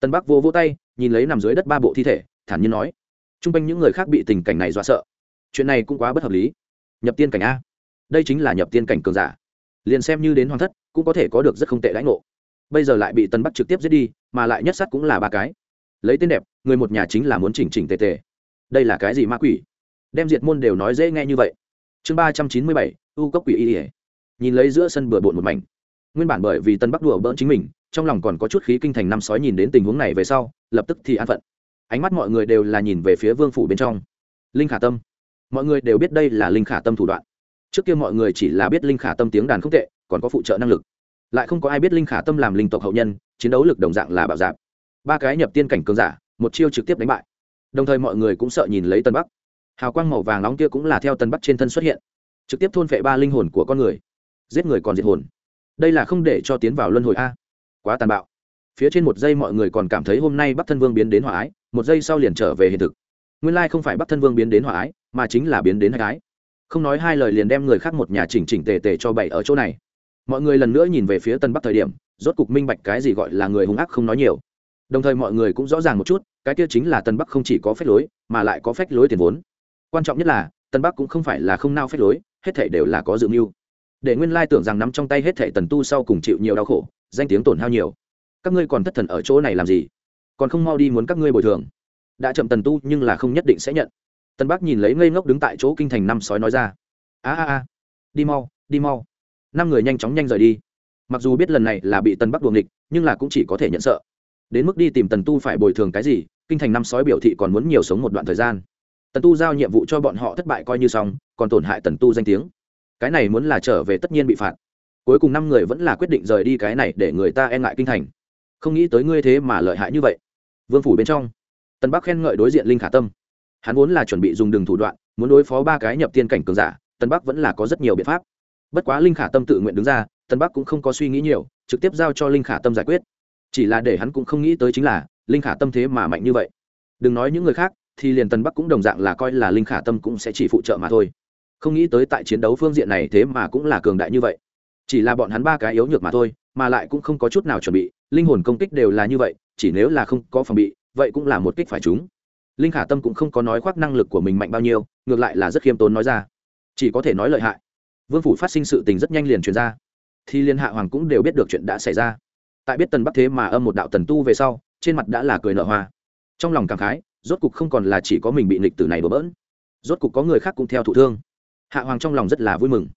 Tân bắc vô vô tay, nhìn lấy nằm dưới đất ba bộ thi thể, thản nhiên nói t r u n g quanh những người khác bị tình cảnh này dọa sợ. Chuyện này cũng quá bất hợp lý. Nhập tiên cảnh a. Đây chính là nhập tiên cảnh cường giả. Liền xem như đến hoàng thất, cũng có thể có được rất không tệ lãnh ngộ. Bây giờ lại bị tân bắc trực tiếp giết đi, mà lại nhất sát cũng là ba cái. Lấy tên đẹp, người một nhà chính là muốn chỉnh chỉnh tề tề. Đây là cái gì ma quỷ? Đem diệt môn đều nói dễ nghe như vậy. Chương ba trăm chín mươi bảy, u cốc quỷ y ỉa nhìn lấy giữa sân bừa bộn một mảnh. Nguyên bản bởi vì tân bắc đùa bỡn chính mình, trong lòng còn có chút khí kinh thành năm sói nhìn đến tình huống này về sau, lập tức thì an phận. Ánh mắt mọi người đều là nhìn về phía vương phủ bên trong. Linh khả tâm. Mọi người đều biết đây là linh khả tâm thủ đoạn. Trước kia mọi người chỉ là biết linh khả tâm tiếng đàn không tệ, còn có phụ trợ năng lực. Lại không có ai biết linh khả tâm làm linh tộc hậu nhân, chiến đấu lực đồng dạng là bảo dạp ba cái nhập tiên cảnh cường giả, một chiêu trực tiếp đánh bại. Đồng thời mọi người cũng sợ nhìn lấy tân bắc hào quang màu vàng nóng kia cũng là theo tân bắc trên thân xuất hiện, trực tiếp thôn phệ ba linh hồn của con người, giết người còn diệt hồn. Đây là không để cho tiến vào luân hồi a. Quá tàn bạo. Phía trên một giây mọi người còn cảm thấy hôm nay bắc thân vương biến đến hòa ái, một giây sau liền trở về hiện thực. Nguyên lai không phải bắc thân vương biến đến hòa ái, mà chính là biến đến hai ái. Không nói hai lời liền đem người khác một nhà chỉnh chỉnh tề tề cho bậy ở chỗ này. Mọi người lần nữa nhìn về phía tân bắc thời điểm, rốt cục minh bạch cái gì gọi là người hung ác không nói nhiều. Đồng thời mọi người cũng rõ ràng một chút, cái kia chính là tân bắc không chỉ có phép lối, mà lại có phép lối tiền vốn quan trọng nhất là tân bắc cũng không phải là không nao phép lối, hết thể đều là có dự mưu. Để nguyên lai tưởng rằng nắm trong tay hết thể tần tu sau cùng chịu nhiều đau khổ, danh tiếng tổn hao nhiều. Các ngươi còn thất thần ở chỗ này làm gì? Còn không mau đi muốn các ngươi bồi thường. Đã chậm tần tu nhưng là không nhất định sẽ nhận. Tân bắc nhìn lấy ngây ngốc đứng tại chỗ kinh thành năm sói nói ra. A a a, đi mau đi mau. Năm người nhanh chóng nhanh rời đi. Mặc dù biết lần này là bị tân bắc đuồng địch nhưng là cũng chỉ có thể nhận sợ. Đến mức đi tìm tần tu phải bồi thường cái gì, kinh thành năm sói biểu thị còn muốn nhiều sống một đoạn thời gian tần tu giao nhiệm vụ cho bọn họ thất bại coi như xong, còn tổn hại tần tu danh tiếng. Cái này muốn là trở về tất nhiên bị phạt. Cuối cùng năm người vẫn là quyết định rời đi cái này để người ta e ngại kinh thành. Không nghĩ tới ngươi thế mà lợi hại như vậy. Vương phủ bên trong, Tần bắc khen ngợi đối diện linh khả tâm. Hắn vốn là chuẩn bị dùng đường thủ đoạn, muốn đối phó ba cái nhập tiên cảnh cường giả, Tần bắc vẫn là có rất nhiều biện pháp. Bất quá linh khả tâm tự nguyện đứng ra, Tần bắc cũng không có suy nghĩ nhiều, trực tiếp giao cho linh khả tâm giải quyết. Chỉ là để hắn cũng không nghĩ tới chính là, linh khả tâm thế mà mạnh như vậy. Đừng nói những người khác thì liền tân bắc cũng đồng dạng là coi là linh khả tâm cũng sẽ chỉ phụ trợ mà thôi. Không nghĩ tới tại chiến đấu phương diện này thế mà cũng là cường đại như vậy. Chỉ là bọn hắn ba cái yếu nhược mà thôi, mà lại cũng không có chút nào chuẩn bị, linh hồn công kích đều là như vậy, chỉ nếu là không có phòng bị, vậy cũng là một kích phải chúng linh khả tâm cũng không có nói khoác năng lực của mình mạnh bao nhiêu, ngược lại là rất khiêm tốn nói ra. Chỉ có thể nói lợi hại. Vương phủ phát sinh sự tình rất nhanh liền truyền ra. Thì liên hạ hoàng cũng đều biết được chuyện đã xảy ra. Tại biết tần bắc thế mà âm một đạo tần tu về sau, trên mặt đã là cười nở hoa. Trong lòng cảm khái rốt cục không còn là chỉ có mình bị nghịch tử này bỡ bỡn. Rốt cục có người khác cũng theo thụ thương. Hạ hoàng trong lòng rất là vui mừng.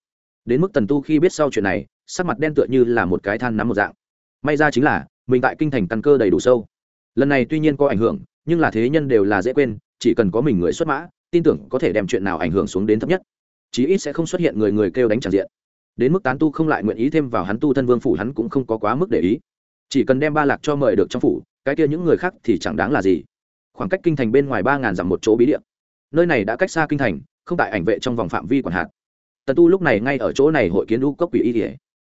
Đến mức tần tu khi biết sau chuyện này, sắc mặt đen tựa như là một cái than nắm một dạng. May ra chính là, mình tại kinh thành căn cơ đầy đủ sâu. Lần này tuy nhiên có ảnh hưởng, nhưng là thế nhân đều là dễ quên, chỉ cần có mình người xuất mã, tin tưởng có thể đem chuyện nào ảnh hưởng xuống đến thấp nhất. Chí ít sẽ không xuất hiện người người kêu đánh tràn diện. Đến mức tán tu không lại nguyện ý thêm vào hắn tu thân vương phủ, hắn cũng không có quá mức để ý. Chỉ cần đem ba lạc cho mời được trong phủ, cái kia những người khác thì chẳng đáng là gì khoảng cách kinh thành bên ngoài ba ngàn dặm một chỗ bí địa. Nơi này đã cách xa kinh thành, không tại ảnh vệ trong vòng phạm vi quản hạt. Tần tu lúc này ngay ở chỗ này hội kiến u cốc quỷ y kể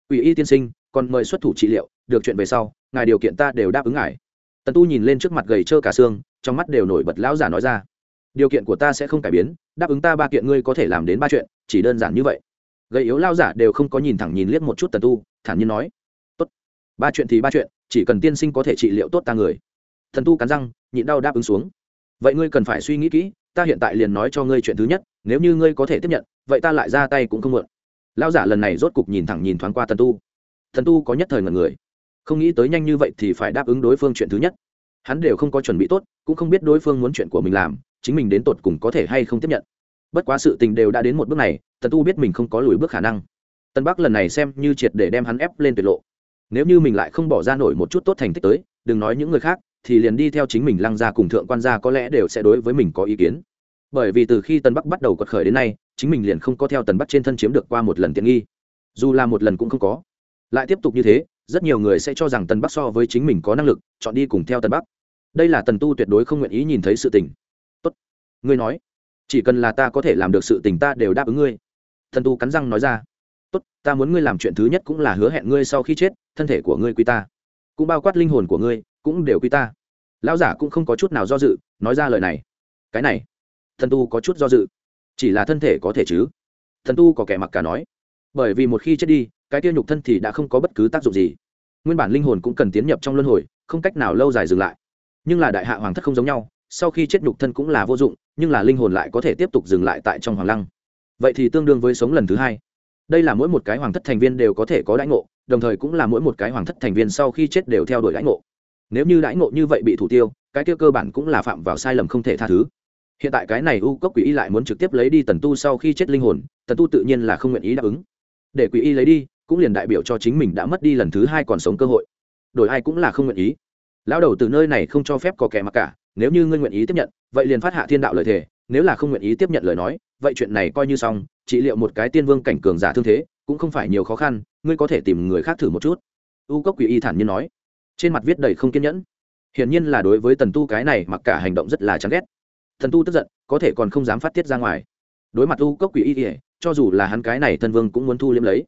quỷ y tiên sinh, còn mời xuất thủ trị liệu, được chuyện về sau, ngài điều kiện ta đều đáp ứng ngài. Tần tu nhìn lên trước mặt gầy trơ cả xương, trong mắt đều nổi bật lão giả nói ra. Điều kiện của ta sẽ không cải biến, đáp ứng ta ba kiện ngươi có thể làm đến ba chuyện, chỉ đơn giản như vậy. Gầy yếu lao giả đều không có nhìn thẳng nhìn liếc một chút tần tu, thản nhiên nói. Tốt, ba chuyện thì ba chuyện, chỉ cần tiên sinh có thể trị liệu tốt ta người thần tu cắn răng, nhịn đau đáp ứng xuống. Vậy ngươi cần phải suy nghĩ kỹ, ta hiện tại liền nói cho ngươi chuyện thứ nhất, nếu như ngươi có thể tiếp nhận, vậy ta lại ra tay cũng không mượn lão giả lần này rốt cục nhìn thẳng nhìn thoáng qua thần tu. Thần tu có nhất thời ngần người. Không nghĩ tới nhanh như vậy thì phải đáp ứng đối phương chuyện thứ nhất. Hắn đều không có chuẩn bị tốt, cũng không biết đối phương muốn chuyện của mình làm, chính mình đến tột cùng có thể hay không tiếp nhận. Bất quá sự tình đều đã đến một bước này tần tu biết mình không có lùi bước khả năng. Tân bắc lần này xem như triệt để đem hắn ép lên tuyệt lộ. Nếu như mình lại không bỏ ra nổi một chút tốt thành tích tới, đừng nói những người khác thì liền đi theo chính mình lăng ra cùng thượng quan gia có lẽ đều sẽ đối với mình có ý kiến. Bởi vì từ khi tân bắc bắt đầu quật khởi đến nay, chính mình liền không có theo tần bắc trên thân chiếm được qua một lần tiện nghi. Dù là một lần cũng không có. Lại tiếp tục như thế, rất nhiều người sẽ cho rằng tần bắc so với chính mình có năng lực, chọn đi cùng theo tần bắc. Đây là tần tu tuyệt đối không nguyện ý nhìn thấy sự tình. Tốt. Ngươi nói, chỉ cần là ta có thể làm được sự tình ta đều đáp ứng ngươi. Thần tu cắn răng nói ra. Tốt, ta muốn ngươi làm chuyện thứ nhất cũng là hứa hẹn ngươi sau khi chết, thân thể của ngươi quy ta. Cũng bao quát linh hồn của ngươi cũng đều quy ta. Lão giả cũng không có chút nào do dự, nói ra lời này. Cái này, thần tu có chút do dự. Chỉ là thân thể có thể chứ. Thần tu có kẻ mặc cả nói. Bởi vì một khi chết đi, cái tiêu nhục thân thì đã không có bất cứ tác dụng gì. Nguyên bản linh hồn cũng cần tiến nhập trong luân hồi, không cách nào lâu dài dừng lại. Nhưng là đại hạ hoàng thất không giống nhau, sau khi chết nhục thân cũng là vô dụng, nhưng là linh hồn lại có thể tiếp tục dừng lại tại trong hoàng lăng. Vậy thì tương đương với sống lần thứ hai. Đây là mỗi một cái hoàng thất thành viên đều có thể có đãi ngộ, đồng thời cũng là mỗi một cái hoàng thất thành viên sau khi chết đều theo đuổi đãi ngộ nếu như đãi ngộ như vậy bị thủ tiêu, cái tiêu cơ bản cũng là phạm vào sai lầm không thể tha thứ. Hiện tại cái này u cốc quỷ y lại muốn trực tiếp lấy đi tần tu sau khi chết linh hồn, tần tu tự nhiên là không nguyện ý đáp ứng. Để quỷ y lấy đi, cũng liền đại biểu cho chính mình đã mất đi lần thứ hai còn sống cơ hội. Đổi ai cũng là không nguyện ý. Lão đầu từ nơi này không cho phép có kẻ mặc cả, nếu như ngươi nguyện ý tiếp nhận, vậy liền phát hạ thiên đạo lời thề, nếu là không nguyện ý tiếp nhận lời nói, vậy chuyện này coi như xong, trị liệu một cái tiên vương cảnh cường giả thương thế, cũng không phải nhiều khó khăn, ngươi có thể tìm người khác thử một chút. U cốc quỷ y thản nhiên nói trên mặt viết đầy không kiên nhẫn. Hiển nhiên là đối với tần tu cái này mặc cả hành động rất là chán ghét. Thần tu tức giận, có thể còn không dám phát tiết ra ngoài. Đối mặt u cốc quỷ y cho dù là hắn cái này thân vương cũng muốn thu liếm lấy.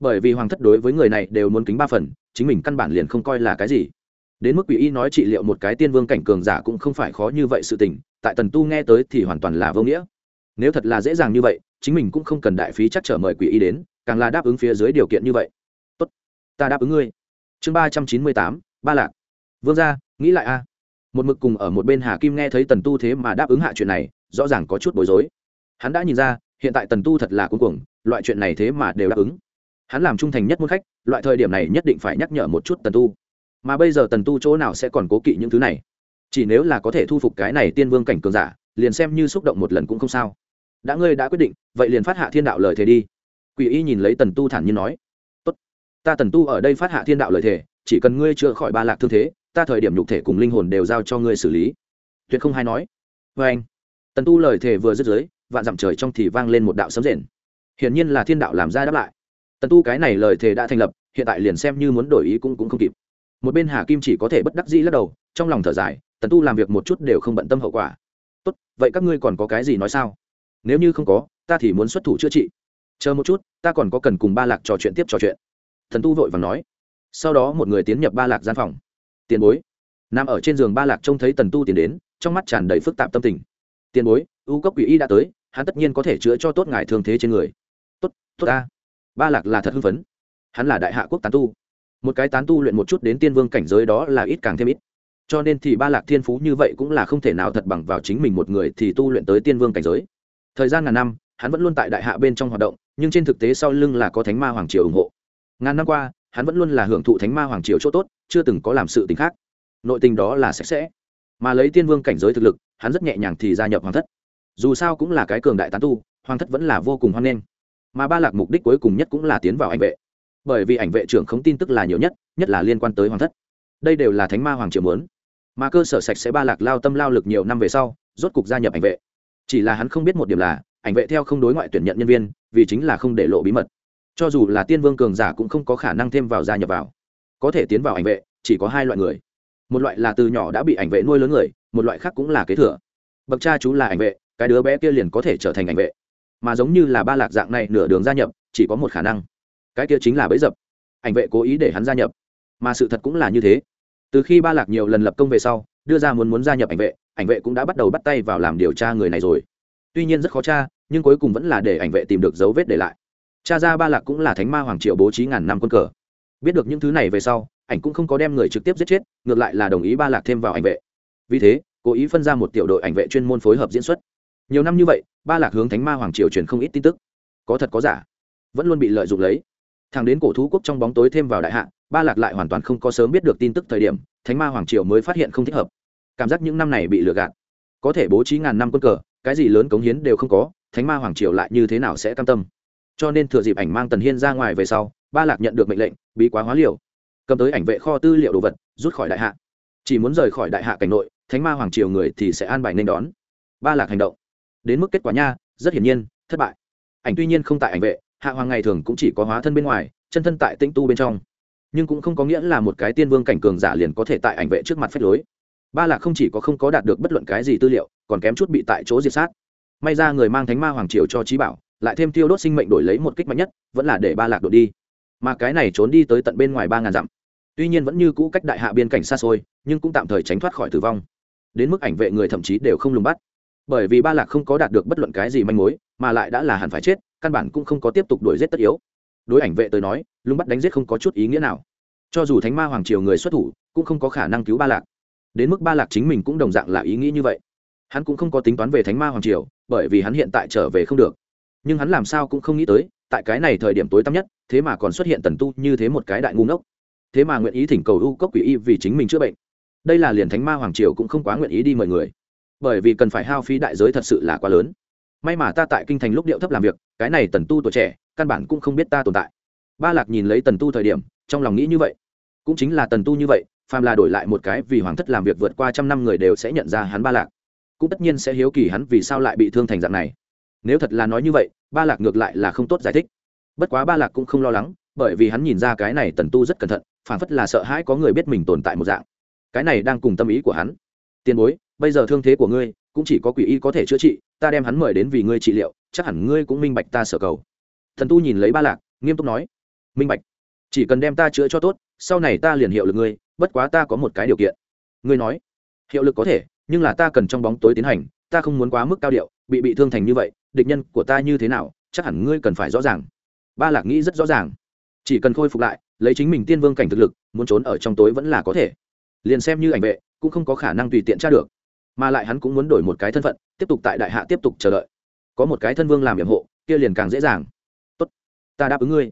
Bởi vì hoàng thất đối với người này đều muốn kính ba phần, chính mình căn bản liền không coi là cái gì. Đến mức quỷ y nói trị liệu một cái tiên vương cảnh cường giả cũng không phải khó như vậy sự tình, tại tần tu nghe tới thì hoàn toàn là vô nghĩa. Nếu thật là dễ dàng như vậy, chính mình cũng không cần đại phí chắc trở mời quỷ y đến, càng là đáp ứng phía dưới điều kiện như vậy. Tốt, ta đáp ứng ngươi. Chương ba trăm chín mươi tám ba lạc. Vương gia, nghĩ lại a. Một mực cùng ở một bên hà kim nghe thấy tần tu thế mà đáp ứng hạ chuyện này, rõ ràng có chút bối rối. Hắn đã nhìn ra, hiện tại tần tu thật là cuống cuồng, loại chuyện này thế mà đều đáp ứng. Hắn làm trung thành nhất môn khách, loại thời điểm này nhất định phải nhắc nhở một chút tần tu. Mà bây giờ tần tu chỗ nào sẽ còn cố kỵ những thứ này? Chỉ nếu là có thể thu phục cái này tiên vương cảnh cường giả, liền xem như xúc động một lần cũng không sao. Đã ngươi đã quyết định, vậy liền phát hạ thiên đạo lời thề đi. Quỷ y nhìn lấy tần tu thản nhiên nói, tốt, ta tần tu ở đây phát hạ thiên đạo lời thề chỉ cần ngươi chữa khỏi ba lạc thương thế, ta thời điểm nhục thể cùng linh hồn đều giao cho ngươi xử lý. Tuyệt không hay nói. Vê anh, tần tu lời thề vừa dứt dưới, vạn dặm trời trong thì vang lên một đạo sấm rền. Hiển nhiên là thiên đạo làm ra đáp lại. Tần tu cái này lời thề đã thành lập, hiện tại liền xem như muốn đổi ý cũng cũng không kịp. Một bên hà kim chỉ có thể bất đắc dĩ lắc đầu, trong lòng thở dài, tần tu làm việc một chút đều không bận tâm hậu quả. Tốt, vậy các ngươi còn có cái gì nói sao? Nếu như không có, ta thì muốn xuất thủ chữa trị. Chờ một chút, ta còn có cần cùng ba lạc trò chuyện tiếp trò chuyện. Thần tu vội và nói sau đó một người tiến nhập ba lạc gian phòng. Tiền bối. Nằm ở trên giường ba lạc trông thấy tần tu tiến đến, trong mắt tràn đầy phức tạp tâm tình. Tiền bối, u cốc quỷ y đã tới, hắn tất nhiên có thể chữa cho tốt ngài thương thế trên người. Tốt tốt ta. Ba lạc là thật hưng phấn. Hắn là đại hạ quốc tán tu. Một cái tán tu luyện một chút đến tiên vương cảnh giới đó là ít càng thêm ít. Cho nên thì ba lạc thiên phú như vậy cũng là không thể nào thật bằng vào chính mình một người thì tu luyện tới tiên vương cảnh giới. Thời gian ngàn năm, hắn vẫn luôn tại đại hạ bên trong hoạt động, nhưng trên thực tế sau lưng là có thánh ma hoàng triều ủng hộ. Ngàn năm qua hắn vẫn luôn là hưởng thụ thánh ma hoàng triều chỗ tốt, chưa từng có làm sự tình khác. Nội tình đó là sạch sẽ. Mà lấy tiên vương cảnh giới thực lực, hắn rất nhẹ nhàng thì gia nhập hoàng thất. Dù sao cũng là cái cường đại tán tu, hoàng thất vẫn là vô cùng hoan nghênh. Mà ba lạc mục đích cuối cùng nhất cũng là tiến vào ảnh vệ. Bởi vì ảnh vệ trưởng không tin tức là nhiều nhất nhất là liên quan tới hoàng thất. Đây đều là thánh ma hoàng triều muốn. Mà cơ sở sạch sẽ ba lạc lao tâm lao lực nhiều năm về sau, rốt cục gia nhập ảnh vệ. Chỉ là hắn không biết một điểm là, ảnh vệ theo không đối ngoại tuyển nhận nhân viên, vì chính là không để lộ bí mật cho dù là tiên vương cường giả cũng không có khả năng thêm vào gia nhập vào. Có thể tiến vào ảnh vệ, chỉ có hai loại người. Một loại là từ nhỏ đã bị ảnh vệ nuôi lớn người, một loại khác cũng là kế thừa. Bậc cha chú là ảnh vệ, cái đứa bé kia liền có thể trở thành ảnh vệ. Mà giống như là ba lạc dạng này nửa đường gia nhập, chỉ có một khả năng. Cái kia chính là bấy dập. Ảnh vệ cố ý để hắn gia nhập. Mà sự thật cũng là như thế. Từ khi ba lạc nhiều lần lập công về sau, đưa ra muốn muốn gia nhập ảnh vệ ảnh vệ cũng đã bắt đầu bắt tay vào làm điều tra người này rồi. Tuy nhiên rất khó tra, nhưng cuối cùng vẫn là để ảnh vệ tìm được dấu vết để lại cha ra ba lạc cũng là thánh ma hoàng triệu bố trí ngàn năm quân cờ. Biết được những thứ này về sau, ảnh cũng không có đem người trực tiếp giết chết, ngược lại là đồng ý ba lạc thêm vào ảnh vệ. Vì thế, cố ý phân ra một tiểu đội ảnh vệ chuyên môn phối hợp diễn xuất. Nhiều năm như vậy, ba lạc hướng thánh ma hoàng triều truyền không ít tin tức. Có thật có giả. Vẫn luôn bị lợi dụng lấy. Thằng đến cổ thú quốc trong bóng tối thêm vào đại hạ, ba lạc lại hoàn toàn không có sớm biết được tin tức thời điểm, thánh ma hoàng triều mới phát hiện không thích hợp. Cảm giác những năm này bị lừa gạt. Có thể bố trí ngàn năm quân cờ, cái gì lớn cống hiến đều không có, thánh ma hoàng triều lại như thế nào sẽ cam tâm? Cho nên thừa dịp ảnh mang tần hiên ra ngoài về sau, ba lạc nhận được mệnh lệnh, bí quá hóa liều. Cầm tới ảnh vệ kho tư liệu đồ vật, rút khỏi đại hạ. Chỉ muốn rời khỏi đại hạ cảnh nội, thánh ma hoàng triều người thì sẽ an bài nên đón. Ba lạc hành động. Đến mức kết quả nha, rất hiển nhiên, thất bại. Ảnh tuy nhiên không tại ảnh vệ, hạ hoàng ngày thường cũng chỉ có hóa thân bên ngoài, chân thân tại tĩnh tu bên trong. Nhưng cũng không có nghĩa là một cái tiên vương cảnh cường giả liền có thể tại ảnh vệ trước mặt phép lối. Ba lạc không chỉ có không có đạt được bất luận cái gì tư liệu, còn kém chút bị tại chỗ diệt sát. May ra người mang thánh ma hoàng triều cho trí bảo lại thêm tiêu đốt sinh mệnh đổi lấy một kích mạnh nhất, vẫn là để ba lạc đội đi. Mà cái này trốn đi tới tận bên ngoài ba ngàn dặm. Tuy nhiên vẫn như cũ cách đại hạ biên cảnh xa xôi, nhưng cũng tạm thời tránh thoát khỏi tử vong. Đến mức ảnh vệ người thậm chí đều không lùng bắt. Bởi vì ba lạc không có đạt được bất luận cái gì manh mối, mà lại đã là hẳn phải chết, căn bản cũng không có tiếp tục đuổi giết tất yếu. Đối ảnh vệ tới nói, lùng bắt đánh giết không có chút ý nghĩa nào. Cho dù thánh ma hoàng triều người xuất thủ, cũng không có khả năng cứu ba lạc. Đến mức ba lạc chính mình cũng đồng dạng là ý nghĩ như vậy. Hắn cũng không có tính toán về thánh ma hoàng triều, bởi vì hắn hiện tại trở về không được nhưng hắn làm sao cũng không nghĩ tới, tại cái này thời điểm tối tăm nhất, thế mà còn xuất hiện tần tu như thế một cái đại ngu ngốc. Thế mà nguyện ý thỉnh cầu u cốc quỷ y vì chính mình chữa bệnh. Đây là liền thánh ma hoàng triều cũng không quá nguyện ý đi mời người. Bởi vì cần phải hao phí đại giới thật sự là quá lớn. May mà ta tại kinh thành lúc điệu thấp làm việc, cái này tần tu tuổi trẻ, căn bản cũng không biết ta tồn tại. Ba lạc nhìn lấy tần tu thời điểm, trong lòng nghĩ như vậy. Cũng chính là tần tu như vậy, phàm là đổi lại một cái vì hoàng thất làm việc vượt qua trăm năm người đều sẽ nhận ra hắn ba lạc. Cũng tất nhiên sẽ hiếu kỳ hắn vì sao lại bị thương thành dạng này nếu thật là nói như vậy, ba lạc ngược lại là không tốt giải thích. Bất quá ba lạc cũng không lo lắng, bởi vì hắn nhìn ra cái này tần tu rất cẩn thận phản phất là sợ hãi có người biết mình tồn tại một dạng. Cái này đang cùng tâm ý của hắn. Tiền bối, bây giờ thương thế của ngươi cũng chỉ có quỷ y có thể chữa trị, ta đem hắn mời đến vì ngươi trị liệu, chắc hẳn ngươi cũng minh bạch ta sở cầu. Thần tu nhìn lấy ba lạc, nghiêm túc nói, minh bạch. Chỉ cần đem ta chữa cho tốt, sau này ta liền hiệu lực ngươi, bất quá ta có một cái điều kiện. Ngươi nói, hiệu lực có thể, nhưng là ta cần trong bóng tối tiến hành, ta không muốn quá mức cao điệu, bị bị thương thành như vậy địch nhân của ta như thế nào, chắc hẳn ngươi cần phải rõ ràng. Ba lạc nghĩ rất rõ ràng. Chỉ cần khôi phục lại, lấy chính mình tiên vương cảnh thực lực, muốn trốn ở trong tối vẫn là có thể. Liền xem như ảnh vệ, cũng không có khả năng tùy tiện tra được. Mà lại hắn cũng muốn đổi một cái thân phận, tiếp tục tại đại hạ tiếp tục chờ đợi. Có một cái thân vương làm nhiệm hộ, kia liền càng dễ dàng. Tốt, ta đáp ứng ngươi.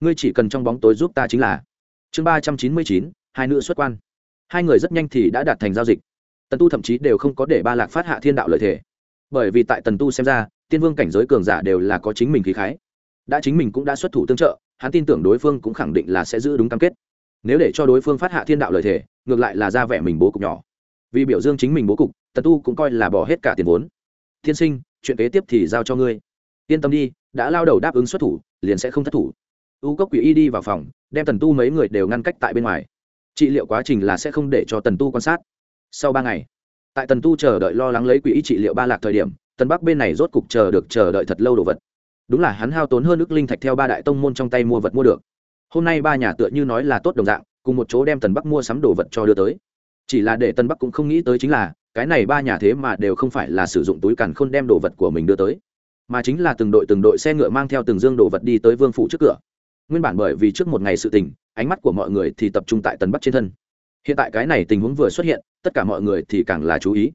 Ngươi chỉ cần trong bóng tối giúp ta chính là. Chương ba trăm chín mươi chín, hai nữ xuất quan. Hai người rất nhanh thì đã đạt thành giao dịch. Tần tu thậm chí đều không có để ba lạc phát hạ thiên đạo lợi thể bởi vì tại tần tu xem ra tiên vương cảnh giới cường giả đều là có chính mình khí khái. Đã chính mình cũng đã xuất thủ tương trợ, hắn tin tưởng đối phương cũng khẳng định là sẽ giữ đúng cam kết. Nếu để cho đối phương phát hạ thiên đạo lợi thể ngược lại là ra vẻ mình bố cục nhỏ. Vì biểu dương chính mình bố cục, tần tu cũng coi là bỏ hết cả tiền vốn. Tiên sinh, chuyện kế tiếp thì giao cho ngươi. Yên tâm đi, đã lao đầu đáp ứng xuất thủ, liền sẽ không thất thủ. U cốc quỷ y đi vào phòng, đem tần tu mấy người đều ngăn cách tại bên ngoài. Trị liệu quá trình là sẽ không để cho tần tu quan sát. Sau ba ngày, tại tần tu chờ đợi lo lắng lấy quỹ trị liệu ba lạc thời điểm tần bắc bên này rốt cục chờ được chờ đợi thật lâu đồ vật. Đúng là hắn hao tốn hơn ước linh thạch theo ba đại tông môn trong tay mua vật mua được. Hôm nay ba nhà tựa như nói là tốt đồng dạng, cùng một chỗ đem tần bắc mua sắm đồ vật cho đưa tới. Chỉ là để tần bắc cũng không nghĩ tới chính là, cái này ba nhà thế mà đều không phải là sử dụng túi càn khôn đem đồ vật của mình đưa tới, mà chính là từng đội từng đội xe ngựa mang theo từng dương đồ vật đi tới vương phủ trước cửa. Nguyên bản bởi vì trước một ngày sự tình, ánh mắt của mọi người thì tập trung tại tần bắc trên thân. Hiện tại cái này tình huống vừa xuất hiện, tất cả mọi người thì càng là chú ý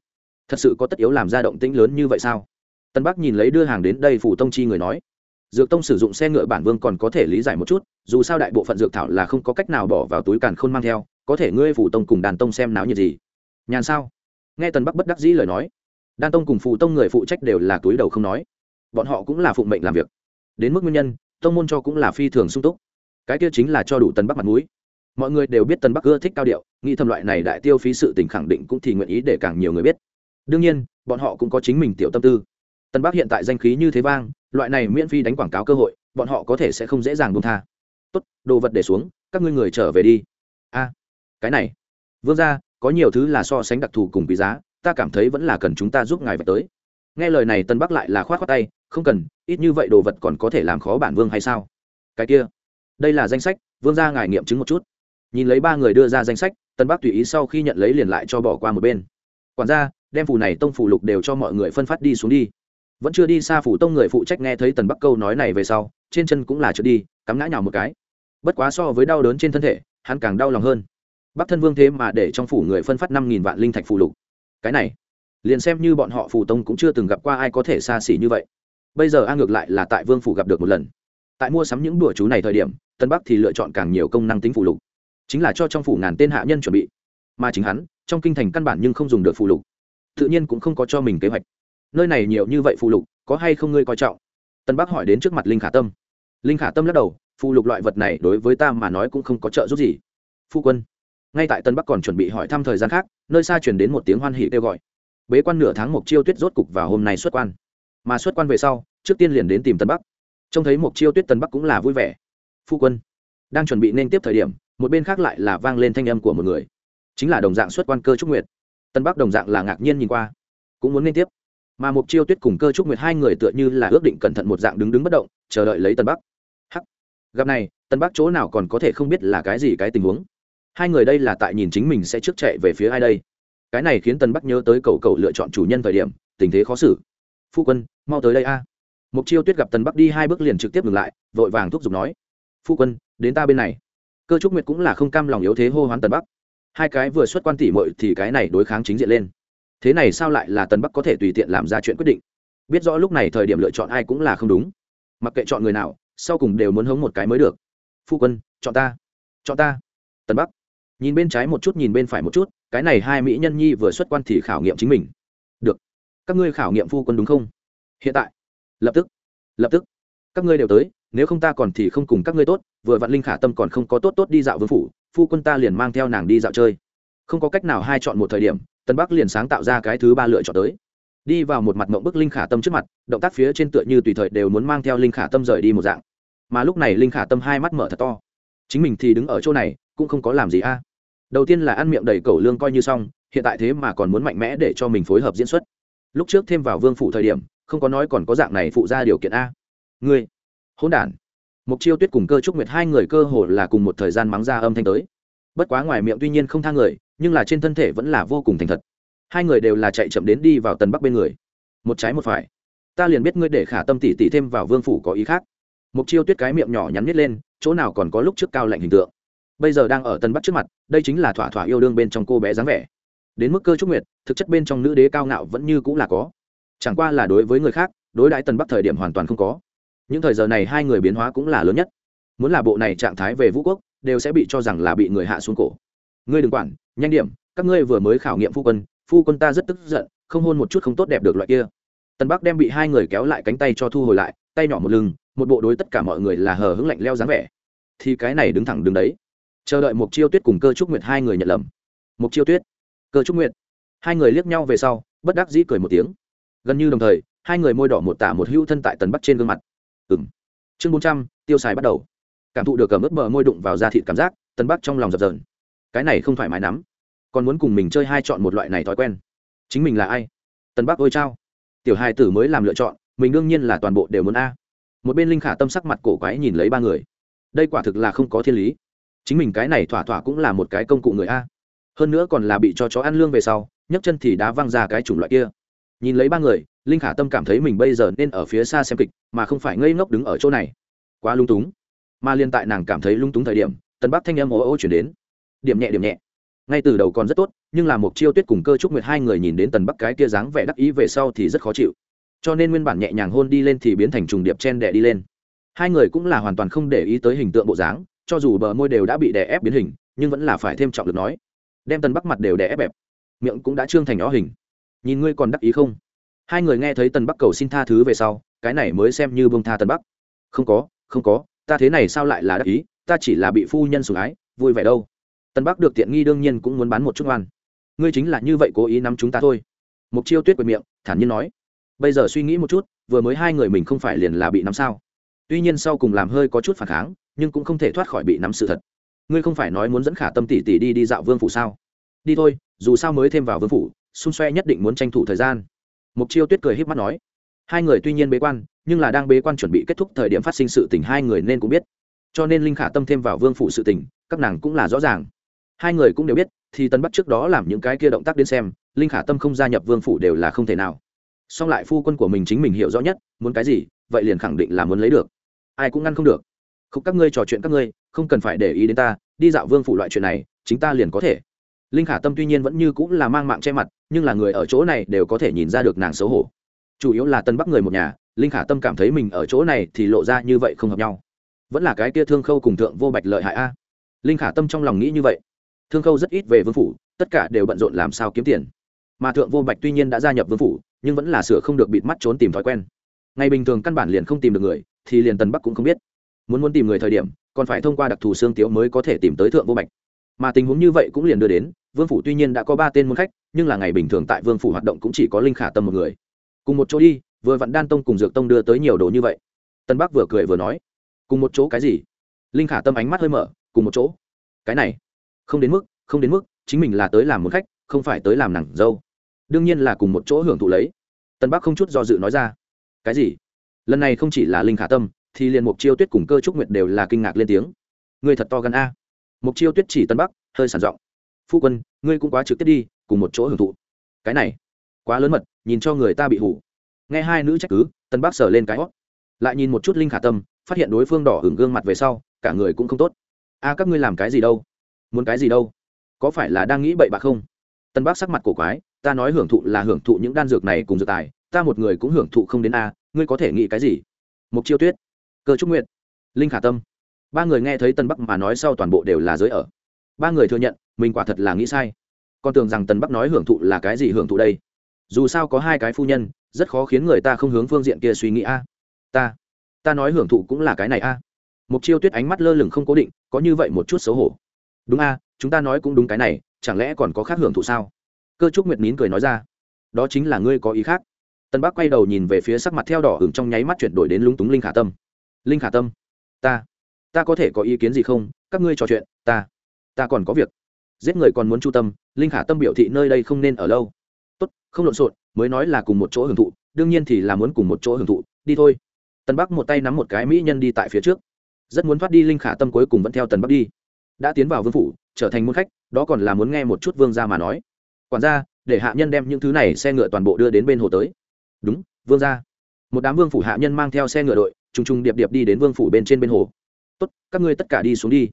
thật sự có tất yếu làm ra động tĩnh lớn như vậy sao? Tân bắc nhìn lấy đưa hàng đến đây phủ tông chi người nói, dược tông sử dụng xe ngựa bản vương còn có thể lý giải một chút, dù sao đại bộ phận dược thảo là không có cách nào bỏ vào túi càn khôn mang theo, có thể ngươi phủ tông cùng đàn tông xem náo nhiệt gì? Nhàn sao? Nghe tần bắc bất đắc dĩ lời nói đan tông cùng phủ tông người phụ trách đều là túi đầu không nói. Bọn họ cũng là phụng mệnh làm việc. Đến mức nguyên nhân, tông môn cho cũng là phi thường sung túc. Cái kia chính là cho đủ tần bắc mặt mũi. Mọi người đều biết tân bắc ưa thích cao điệu, nghĩ thầm loại này đại tiêu phí sự tình khẳng định cũng thì nguyện ý để càng nhiều người biết đương nhiên, bọn họ cũng có chính mình tiểu tâm tư. Tân bắc hiện tại danh khí như thế vang, loại này miễn phí đánh quảng cáo cơ hội, bọn họ có thể sẽ không dễ dàng buông tha. Tốt, đồ vật để xuống, các ngươi người trở về đi. A, cái này. Vương ra có nhiều thứ là so sánh đặc thù cùng quý giá, ta cảm thấy vẫn là cần chúng ta giúp ngài về tới. Nghe lời này, tân bắc lại là khoát khoát tay, không cần, ít như vậy đồ vật còn có thể làm khó bản vương hay sao? Cái kia, đây là danh sách, vương ra ngài nghiệm chứng một chút. Nhìn lấy ba người đưa ra danh sách, tân bắc tùy ý sau khi nhận lấy liền lại cho bỏ qua một bên. Quản gia đem phù này tông phủ lục đều cho mọi người phân phát đi xuống đi. Vẫn chưa đi xa phủ tông người phụ trách nghe thấy tần bắc câu nói này về sau, trên chân cũng là trượt đi, cắm ngã nhào một cái. Bất quá so với đau đớn trên thân thể, hắn càng đau lòng hơn. Bắc thân vương thế mà để trong phủ người phân phát năm nghìn vạn linh thạch phù lục. Cái này, liền xem như bọn họ phù tông cũng chưa từng gặp qua ai có thể xa xỉ như vậy. Bây giờ a ngược lại là tại vương phủ gặp được một lần. Tại mua sắm những đùa chú này thời điểm tân bắc thì lựa chọn càng nhiều công năng tính phù lục. Chính là cho trong phủ ngàn tên hạ nhân chuẩn bị. Mà chính hắn, trong kinh thành căn bản nhưng không dùng được phụ lục tự nhiên cũng không có cho mình kế hoạch. Nơi này nhiều như vậy phụ lục, có hay không ngươi coi trọng? Tân bắc hỏi đến trước mặt linh khả tâm. Linh khả tâm lắc đầu phụ lục loại vật này đối với ta mà nói cũng không có trợ giúp gì. Phu quân, ngay tại tân bắc còn chuẩn bị hỏi thăm thời gian khác, nơi xa chuyển đến một tiếng hoan hỉ kêu gọi. Bế quan nửa tháng mục chiêu tuyết rốt cục vào hôm nay xuất quan. Mà xuất quan về sau, trước tiên liền đến tìm tân bắc. Trông thấy mục chiêu tuyết tân bắc cũng là vui vẻ. Phu quân, đang chuẩn bị nên tiếp thời điểm, một bên khác lại là vang lên thanh âm của một người. Chính là đồng dạng xuất quan cơ trúc nguyệt tân bắc đồng dạng là ngạc nhiên nhìn qua. Cũng muốn liên tiếp. Mà mục chiêu tuyết cùng cơ trúc nguyệt hai người tựa như là ước định cẩn thận một dạng đứng đứng bất động, chờ đợi lấy tân bắc. Hắc. Gặp này, tân bắc chỗ nào còn có thể không biết là cái gì cái tình huống. Hai người đây là tại nhìn chính mình sẽ trước chạy về phía ai đây. Cái này khiến tân bắc nhớ tới cầu cầu lựa chọn chủ nhân thời điểm, tình thế khó xử. Phu quân, mau tới đây a. Mục chiêu tuyết gặp tân bắc đi hai bước liền trực tiếp ngừng lại, vội vàng thúc giục nói. Phu quân, đến ta bên này. Cơ trúc nguyệt cũng là không cam lòng yếu thế hô hoán tân bắc hai cái vừa xuất quan tỉ muội thì cái này đối kháng chính diện lên. Thế này sao lại là tân bắc có thể tùy tiện làm ra chuyện quyết định? Biết rõ lúc này thời điểm lựa chọn ai cũng là không đúng. Mặc kệ chọn người nào, sau cùng đều muốn hống một cái mới được. Phu quân, chọn ta. Chọn ta. Tân bắc. Nhìn bên trái một chút, nhìn bên phải một chút, cái này hai mỹ nhân nhi vừa xuất quan thì khảo nghiệm chính mình. Được. Các ngươi khảo nghiệm phu quân đúng không? Hiện tại. Lập tức. Lập tức. Các ngươi đều tới, nếu không ta còn thì không cùng các ngươi tốt, vừa vạn linh khả tâm còn không có tốt tốt đi dạo vương phủ phu quân ta liền mang theo nàng đi dạo chơi. Không có cách nào hai chọn một thời điểm tân bắc liền sáng tạo ra cái thứ ba lựa chọn tới. Đi vào một mặt mộng bức linh khả tâm trước mặt, động tác phía trên tựa như tùy thời đều muốn mang theo linh khả tâm rời đi một dạng. Mà lúc này linh khả tâm hai mắt mở thật to. Chính mình thì đứng ở chỗ này, cũng không có làm gì a. Đầu tiên là ăn miệng đầy cẩu lương coi như xong, hiện tại thế mà còn muốn mạnh mẽ để cho mình phối hợp diễn xuất. Lúc trước thêm vào vương phủ thời điểm, không có nói còn có dạng này phụ ra điều kiện a. Ngươi, hỗn đản mục chiêu tuyết cùng cơ trúc nguyệt hai người cơ hồ là cùng một thời gian mắng ra âm thanh tới. Bất quá ngoài miệng tuy nhiên không tha người, nhưng là trên thân thể vẫn là vô cùng thành thật. Hai người đều là chạy chậm đến đi vào tần bắc bên người. Một trái một phải. Ta liền biết ngươi để khả tâm tỷ tỷ thêm vào vương phủ có ý khác. Mục chiêu tuyết cái miệng nhỏ nhắn nhét lên, chỗ nào còn có lúc trước cao lạnh hình tượng. Bây giờ đang ở tân bắc trước mặt, đây chính là thỏa thỏa yêu đương bên trong cô bé dáng vẻ. Đến mức cơ trúc nguyệt, thực chất bên trong nữ đế cao ngạo vẫn như cũng là có. Chẳng qua là đối với người khác, đối đãi tân bắc thời điểm hoàn toàn không có những thời giờ này hai người biến hóa cũng là lớn nhất. Muốn là bộ này trạng thái về vũ quốc, đều sẽ bị cho rằng là bị người hạ xuống cổ. Ngươi đừng quản, nhanh điểm, các ngươi vừa mới khảo nghiệm phu quân phu quân ta rất tức giận, không hôn một chút không tốt đẹp được loại kia. Tân bắc đem bị hai người kéo lại cánh tay cho thu hồi lại, tay nhỏ một lưng, một bộ đối tất cả mọi người là hờ hững lạnh leo dáng vẻ. Thì cái này đứng thẳng đứng đấy. Chờ đợi một chiêu tuyết cùng cơ trúc nguyệt hai người nhận lầm. Một chiêu tuyết, cơ trúc nguyệt. Hai người liếc nhau về sau, bất đắc dĩ cười một tiếng. Gần như đồng thời, hai người môi đỏ một tả một hữu thân tại tần bắc trên gương mặt ừng chương bốn trăm, tiêu xài bắt đầu. Cảm thụ được cầm ướp bờ môi đụng vào da thịt cảm giác tần bắc trong lòng dập dờn. Cái này không thoải mái lắm. Còn muốn cùng mình chơi hai chọn một loại này thói quen. Chính mình là ai? Tần bắc ôi trao tiểu hai tử mới làm lựa chọn, mình đương nhiên là toàn bộ đều muốn a. Một bên linh khả tâm sắc mặt cổ quái nhìn lấy ba người. Đây quả thực là không có thiên lý. Chính mình cái này thỏa thỏa cũng là một cái công cụ người a. Hơn nữa còn là bị cho chó ăn lương về sau, nhấc chân thì đá văng ra cái chủng loại kia. Nhìn lấy ba người linh khả tâm cảm thấy mình bây giờ nên ở phía xa xem kịch, mà không phải ngây ngốc đứng ở chỗ này. Quá lung túng. Mà liên tại nàng cảm thấy lung túng thời điểm, tân bắc thanh âm ô ô chuyển đến. Điểm nhẹ điểm nhẹ. Ngay từ đầu còn rất tốt, nhưng là một chiêu tuyết cùng cơ trúc nguyệt hai người nhìn đến tần bắc cái kia dáng vẻ đắc ý về sau thì rất khó chịu. Cho nên nguyên bản nhẹ nhàng hôn đi lên thì biến thành trùng điệp chen đẻ đi lên. Hai người cũng là hoàn toàn không để ý tới hình tượng bộ dáng, cho dù bờ môi đều đã bị đè ép biến hình, nhưng vẫn là phải thêm trọng lực nói. Đem tần bắc mặt đều đè ép bẹp. Miệng cũng đã trương thành ó hình. Nhìn ngươi còn đắc ý không? Hai người nghe thấy tần bắc cầu xin tha thứ về sau, cái này mới xem như bông tha tần bắc. Không có không có, ta thế này sao lại là đắc ý, ta chỉ là bị phu nhân sủng ái, vui vẻ đâu. Tần bắc được tiện nghi đương nhiên cũng muốn bán một chút oan. Ngươi chính là như vậy cố ý nắm chúng ta thôi. Mục chiêu tuyết quệt miệng, thản nhiên nói. Bây giờ suy nghĩ một chút, vừa mới hai người mình không phải liền là bị nắm sao? Tuy nhiên sau cùng làm hơi có chút phản kháng, nhưng cũng không thể thoát khỏi bị nắm sự thật. Ngươi không phải nói muốn dẫn khả tâm tỷ tỷ đi đi dạo vương phủ sao? Đi thôi, dù sao mới thêm vào vương phủ, xung xoe nhất định muốn tranh thủ thời gian mục chiêu tuyết cười h í p mắt nói, hai người tuy nhiên bế quan, nhưng là đang bế quan chuẩn bị kết thúc thời điểm phát sinh sự tình hai người nên cũng biết. Cho nên linh khả tâm thêm vào vương phủ sự tình, các nàng cũng là rõ ràng. Hai người cũng đều biết, thì tân bắt trước đó làm những cái kia động tác đến xem, linh khả tâm không gia nhập vương phủ đều là không thể nào. Song lại phu quân của mình chính mình hiểu rõ nhất, muốn cái gì, vậy liền khẳng định là muốn lấy được. Ai cũng ngăn không được. Không, các ngươi trò chuyện các ngươi, không cần phải để ý đến ta, đi dạo vương phủ loại chuyện này, chính ta liền có thể linh khả tâm tuy nhiên vẫn như cũng là mang mạng che mặt, nhưng là người ở chỗ này đều có thể nhìn ra được nàng xấu hổ. Chủ yếu là tân bắc người một nhà, linh khả tâm cảm thấy mình ở chỗ này thì lộ ra như vậy không hợp nhau. Vẫn là cái kia thương khâu cùng thượng vô bạch lợi hại a. Linh khả tâm trong lòng nghĩ như vậy. Thương khâu rất ít về vương phủ, tất cả đều bận rộn làm sao kiếm tiền. Mà thượng vô bạch tuy nhiên đã gia nhập vương phủ, nhưng vẫn là sửa không được bịt mắt trốn tìm thói quen. Ngày bình thường căn bản liền không tìm được người, thì liền tần bắc cũng không biết. Muốn muốn tìm người thời điểm, còn phải thông qua đặc thù xương tiếu mới có thể tìm tới thượng vô bạch mà tình huống như vậy cũng liền đưa đến, vương phủ tuy nhiên đã có ba tên môn khách, nhưng là ngày bình thường tại vương phủ hoạt động cũng chỉ có linh khả tâm một người. Cùng một chỗ đi, vừa vặn đan tông cùng dược tông đưa tới nhiều đồ như vậy. Tân bắc vừa cười vừa nói, cùng một chỗ cái gì? Linh khả tâm ánh mắt hơi mở, cùng một chỗ. Cái này, không đến mức, không đến mức, chính mình là tới làm một khách, không phải tới làm nàng dâu. Đương nhiên là cùng một chỗ hưởng thụ lấy. Tân bắc không chút do dự nói ra, cái gì? Lần này không chỉ là linh khả tâm, thì liền mục chiêu tuyết cùng cơ trúc nguyệt đều là kinh ngạc lên tiếng. Người thật to gần a mục chiêu tuyết chỉ tân bắc, hơi sản giọng. Phu quân, ngươi cũng quá trực tiếp đi, cùng một chỗ hưởng thụ. Cái này, quá lớn mật, nhìn cho người ta bị hủ. Nghe hai nữ trách cứ, tân bắc sờ lên cái hót. Lại nhìn một chút linh khả tâm, phát hiện đối phương đỏ hưởng gương mặt về sau, cả người cũng không tốt. A, các ngươi làm cái gì đâu? Muốn cái gì đâu? Có phải là đang nghĩ bậy bạ không? Tân bắc sắc mặt cổ quái, ta nói hưởng thụ là hưởng thụ những đan dược này cùng dược tài, ta một người cũng hưởng thụ không đến a, ngươi có thể nghĩ cái gì? Mục chiêu tuyết, cơ trúc nguyện linh khả tâm ba người nghe thấy tân bắc mà nói sau toàn bộ đều là giới ở. Ba người thừa nhận, mình quả thật là nghĩ sai. Con tưởng rằng tân bắc nói hưởng thụ là cái gì hưởng thụ đây? Dù sao có hai cái phu nhân, rất khó khiến người ta không hướng phương diện kia suy nghĩ a. Ta ta nói hưởng thụ cũng là cái này a. Mục chiêu tuyết ánh mắt lơ lửng không cố định, có như vậy một chút xấu hổ. Đúng a, chúng ta nói cũng đúng cái này, chẳng lẽ còn có khác hưởng thụ sao? Cơ trúc nguyệt nín cười nói ra. Đó chính là ngươi có ý khác. Tân bắc quay đầu nhìn về phía sắc mặt theo đỏ hừng trong nháy mắt chuyển đổi đến lúng túng linh khả tâm. Linh khả tâm, ta ta có thể có ý kiến gì không? Các ngươi trò chuyện, ta ta còn có việc. Giết người còn muốn chu tâm, linh khả tâm biểu thị nơi đây không nên ở lâu. Tốt, không lộn xộn, mới nói là cùng một chỗ hưởng thụ, đương nhiên thì là muốn cùng một chỗ hưởng thụ, đi thôi. Tân bắc một tay nắm một cái mỹ nhân đi tại phía trước. Rất muốn thoát đi linh khả tâm cuối cùng vẫn theo tần bắc đi. Đã tiến vào vương phủ, trở thành môn khách, đó còn là muốn nghe một chút vương gia mà nói. Quản gia, để hạ nhân đem những thứ này xe ngựa toàn bộ đưa đến bên hồ tới. Đúng, vương gia. Một đám vương phủ hạ nhân mang theo xe ngựa đội t r ù n g t r ù n g điệp điệp đi đến vương phủ bên trên bên hồ tốt, các ngươi tất cả đi xuống đi.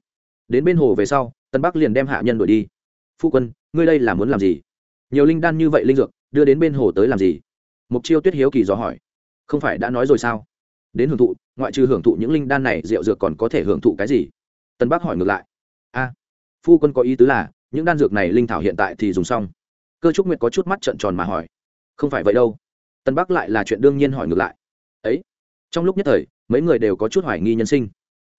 Đến bên hồ về sau, tân bắc liền đem hạ nhân đuổi đi. Phu quân, ngươi đây là muốn làm gì? Nhiều linh đan như vậy linh dược, đưa đến bên hồ tới làm gì? Mục chiêu tuyết hiếu kỳ dò hỏi. Không phải đã nói rồi sao? Đến hưởng thụ, ngoại trừ hưởng thụ những linh đan này, rượu dược còn có thể hưởng thụ cái gì? Tân bắc hỏi ngược lại. A, phu quân có ý tứ là, những đan dược này linh thảo hiện tại thì dùng xong. Cơ trúc nguyệt có chút mắt trợn tròn mà hỏi. Không phải vậy đâu. Tân bắc lại là chuyện đương nhiên hỏi ngược lại. Ấy, trong lúc nhất thời, mấy người đều có chút hoài nghi nhân sinh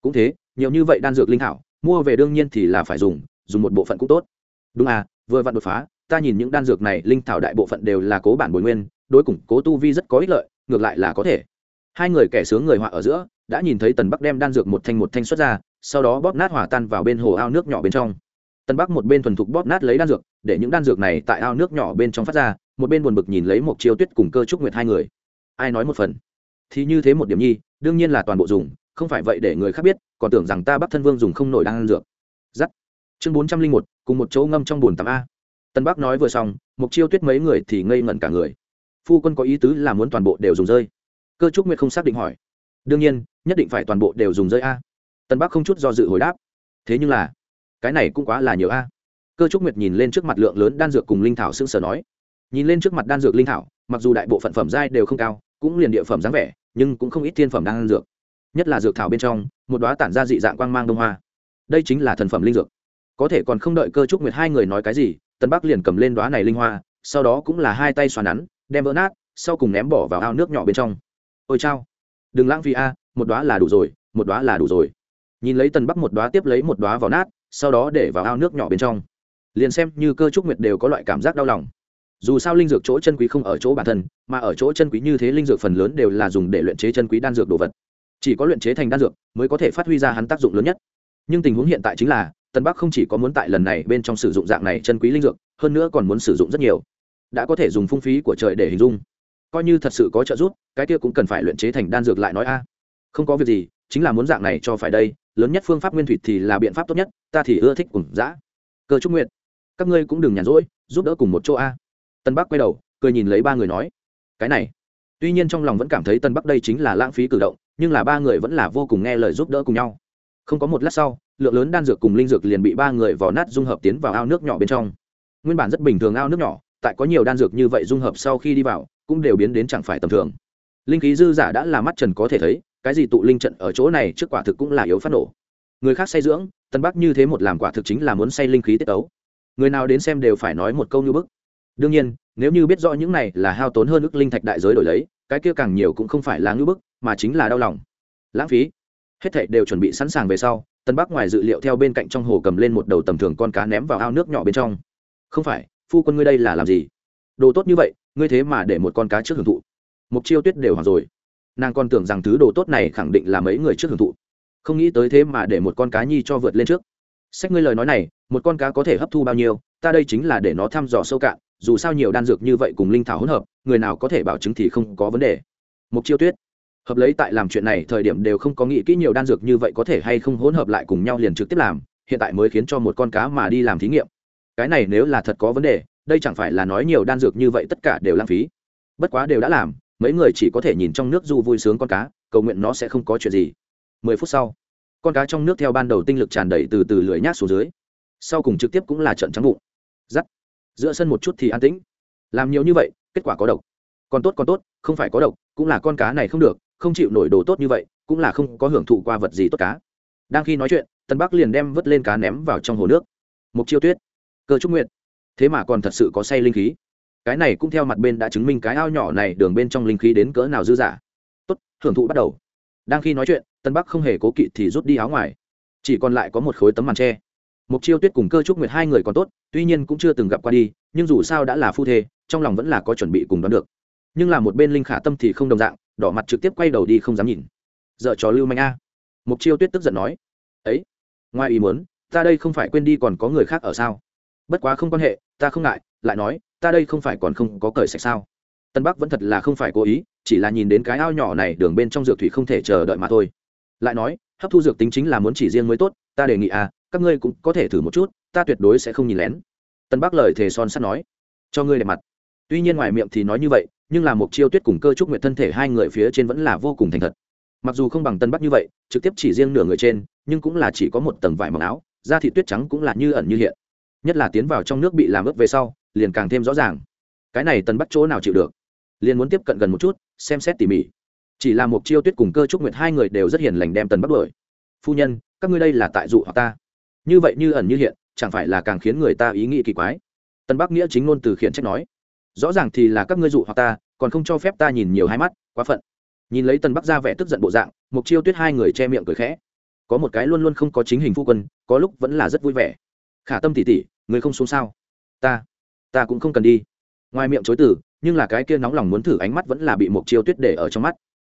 cũng thế, nhiều như vậy đan dược linh thảo, mua về đương nhiên thì là phải dùng dùng một bộ phận cũng tốt. Đúng à vừa vặn đột phá, ta nhìn những đan dược này, linh thảo đại bộ phận đều là cố bản bồi nguyên, đối củng cố tu vi rất có ích lợi, ngược lại là có thể. Hai người kẻ sướng người họa ở giữa, đã nhìn thấy tần bắc đem đan dược một thanh một thanh xuất ra, sau đó bóp nát hỏa tan vào bên hồ ao nước nhỏ bên trong. Tần bắc một bên thuần thục bóp nát lấy đan dược, để những đan dược này tại ao nước nhỏ bên trong phát ra, một bên buồn bực nhìn lấy một chiêu tuyết cùng cơ trúc nguyệt hai người. Ai nói một phần? Thì như thế một điểm nhi, đương nhiên là toàn bộ dùng không phải vậy để người khác biết, còn tưởng rằng ta bắc thân vương dùng không nổi đang ăn dược. Giắt. Chương bốn trăm linh một, cùng một chỗ ngâm trong bồn tắm a. Tân bắc nói vừa xong một chiêu tuyết mấy người thì ngây ngẩn cả người. Phu quân có ý tứ là muốn toàn bộ đều dùng rơi. Cơ trúc nguyệt không xác định hỏi. Đương nhiên, nhất định phải toàn bộ đều dùng rơi a. Tân bắc không chút do dự hồi đáp. Thế nhưng là, cái này cũng quá là nhiều a. Cơ trúc nguyệt nhìn lên trước mặt lượng lớn đan dược cùng linh thảo xương sở nói. Nhìn lên trước mặt đan dược linh thảo, mặc dù đại bộ phận phẩm giai đều không cao, cũng liền địa phẩm dáng vẻ, nhưng cũng không ít thiên phẩm đan dược nhất là dược thảo bên trong, một đoá tản ra dị dạng quang mang đông hoa. Đây chính là thần phẩm linh dược. Có thể còn không đợi cơ trúc nguyệt hai người nói cái gì tân bắc liền cầm lên đoá này linh hoa, sau đó cũng là hai tay xoa nắn, đem vỡ nát, sau cùng ném bỏ vào ao nước nhỏ bên trong. Ôi chao! Đừng lãng phí a, một đoá là đủ rồi, một đoá là đủ rồi. Nhìn lấy tần bắc một đoá tiếp lấy một đoá vào nát, sau đó để vào ao nước nhỏ bên trong. Liền xem như cơ trúc nguyệt đều có loại cảm giác đau lòng. Dù sao linh dược chỗ chân quý không ở chỗ bản thân, mà ở chỗ chân quý như thế linh dược phần lớn đều là dùng để luyện chế chân quý đan dược đồ vật chỉ có luyện chế thành đan dược mới có thể phát huy ra hắn tác dụng lớn nhất. Nhưng tình huống hiện tại chính là tân bắc không chỉ có muốn tại lần này bên trong sử dụng dạng này chân quý linh dược, hơn nữa còn muốn sử dụng rất nhiều. Đã có thể dùng phung phí của trời để hình dung. Coi như thật sự có trợ giúp, cái kia cũng cần phải luyện chế thành đan dược lại nói a. Không có việc gì, chính là muốn dạng này cho phải đây, lớn nhất phương pháp nguyên thủy thì là biện pháp tốt nhất, ta thì ưa thích cùng dã. Cơ trúc nguyện các ngươi cũng đừng nhàn rỗi, giúp đỡ cùng một chỗ a. Tân bắc quay đầu, cười nhìn lấy ba người nói, cái này. Tuy nhiên trong lòng vẫn cảm thấy tân bắc đây chính là lãng phí cử động nhưng là ba người vẫn là vô cùng nghe lời giúp đỡ cùng nhau. Không có một lát sau, lượng lớn đan dược cùng linh dược liền bị ba người vò nát dung hợp tiến vào ao nước nhỏ bên trong. Nguyên bản rất bình thường ao nước nhỏ, tại có nhiều đan dược như vậy dung hợp sau khi đi vào, cũng đều biến đến chẳng phải tầm thường. Linh khí dư giả đã là mắt trần có thể thấy, cái gì tụ linh trận ở chỗ này trước quả thực cũng là yếu phát nổ. Người khác say dưỡng, tân bắc như thế một làm quả thực chính là muốn say linh khí tiết ấu. Người nào đến xem đều phải nói một câu như bức. Đương nhiên, nếu như biết rõ những này là hao tốn hơn ức linh thạch đại giới đổi lấy, cái kia càng nhiều cũng không phải là ngưỡng bức mà chính là đau lòng. Lãng phí. Hết thảy đều chuẩn bị sẵn sàng về sau, tân bắc ngoài dự liệu theo bên cạnh trong hồ cầm lên một đầu tầm thường con cá ném vào ao nước nhỏ bên trong. Không phải, phu quân ngươi đây là làm gì? Đồ tốt như vậy, ngươi thế mà để một con cá trước hưởng thụ. Mục chiêu tuyết đều hoặc rồi. Nàng còn tưởng rằng thứ đồ tốt này khẳng định là mấy người trước hưởng thụ. Không nghĩ tới thế mà để một con cá nhi cho vượt lên trước. Sách ngươi lời nói này, một con cá có thể hấp thu bao nhiêu, ta đây chính là để nó thăm dò sâu cạn, dù sao nhiều đan dược như vậy cùng linh thảo hỗn hợp, người nào có thể bảo chứng thì không có vấn đề. Mục chiêu tuyết hợp lấy tại làm chuyện này thời điểm đều không có nghĩ kỹ nhiều đan dược như vậy có thể hay không hỗn hợp lại cùng nhau liền trực tiếp làm, hiện tại mới khiến cho một con cá mà đi làm thí nghiệm. Cái này nếu là thật có vấn đề, đây chẳng phải là nói nhiều đan dược như vậy tất cả đều lãng phí. Bất quá đều đã làm, mấy người chỉ có thể nhìn trong nước du vui sướng con cá, cầu nguyện nó sẽ không có chuyện gì. Mười phút sau, con cá trong nước theo ban đầu tinh lực tràn đầy từ từ lưỡi nhát xuống dưới. Sau cùng trực tiếp cũng là trận trắng bụng. Giắt giữa sân một chút thì an tĩnh. Làm nhiều như vậy, kết quả có độc. Còn tốt còn tốt, không phải có độc, cũng là con cá này không được không chịu nổi đồ tốt như vậy, cũng là không có hưởng thụ qua vật gì tốt cá đang khi nói chuyện tân bắc liền đem vớt lên cá ném vào trong hồ nước. Mục chiêu tuyết, cơ trúc nguyện thế mà còn thật sự có say linh khí. Cái này cũng theo mặt bên đã chứng minh cái ao nhỏ này đường bên trong linh khí đến cỡ nào dư dả. Tốt, hưởng thụ bắt đầu. Đang khi nói chuyện tân bắc không hề cố kỵ thì rút đi áo ngoài. Chỉ còn lại có một khối tấm màn tre mục chiêu tuyết cùng cơ trúc nguyệt hai người còn tốt, tuy nhiên cũng chưa từng gặp qua đi, nhưng dù sao đã là phu thê, trong lòng vẫn là có chuẩn bị cùng đoán được. Nhưng là một bên linh khả tâm thì không đồng dạng đỏ mặt trực tiếp quay đầu đi không dám nhìn. Dợ trò lưu manh a. Mục chiêu tuyết tức giận nói, ấy, ngoài ý muốn, ta đây không phải quên đi còn có người khác ở sao? Bất quá không quan hệ, ta không ngại, lại nói, ta đây không phải còn không có cởi sạch sao? Tân bắc vẫn thật là không phải cố ý, chỉ là nhìn đến cái ao nhỏ này đường bên trong dược thủy không thể chờ đợi mà thôi. Lại nói, hấp thu dược tính chính là muốn chỉ riêng mới tốt, ta đề nghị à các ngươi cũng có thể thử một chút, ta tuyệt đối sẽ không nhìn lén. Tân bắc lời thề son sắt nói, cho ngươi đẹp mặt. Tuy nhiên ngoài miệng thì nói như vậy nhưng là một chiêu tuyết cùng cơ trúc nguyện thân thể hai người phía trên vẫn là vô cùng thành thật. Mặc dù không bằng tân bắc như vậy, trực tiếp chỉ riêng nửa người trên, nhưng cũng là chỉ có một tầng vải mỏng áo, da thị tuyết trắng cũng là như ẩn như hiện. Nhất là tiến vào trong nước bị làm ướp về sau, liền càng thêm rõ ràng. Cái này tân bắc chỗ nào chịu được? Liền muốn tiếp cận gần một chút, xem xét tỉ mỉ. Chỉ là một chiêu tuyết cùng cơ trúc nguyệt hai người đều rất hiền lành đem tần bắc đuổi. Phu nhân, các ngươi đây là tại dụ hoặc ta. Như vậy như ẩn như hiện, chẳng phải là càng khiến người ta ý nghĩ kỳ quái? Tân bắc nghĩa chính ngôn từ khiển trách nói rõ ràng thì là các ngươi dụ hoặc ta, còn không cho phép ta nhìn nhiều hai mắt, quá phận. Nhìn lấy Tần bắc ra vẻ tức giận bộ dạng mục chiêu tuyết hai người che miệng cười khẽ. Có một cái luôn luôn không có chính hình phu quân, có lúc vẫn là rất vui vẻ. Khả tâm tỉ tỉ người không xuống sao? Ta ta cũng không cần đi. Ngoài miệng chối từ, nhưng là cái kia nóng lòng muốn thử ánh mắt vẫn là bị mục chiêu tuyết để ở trong mắt.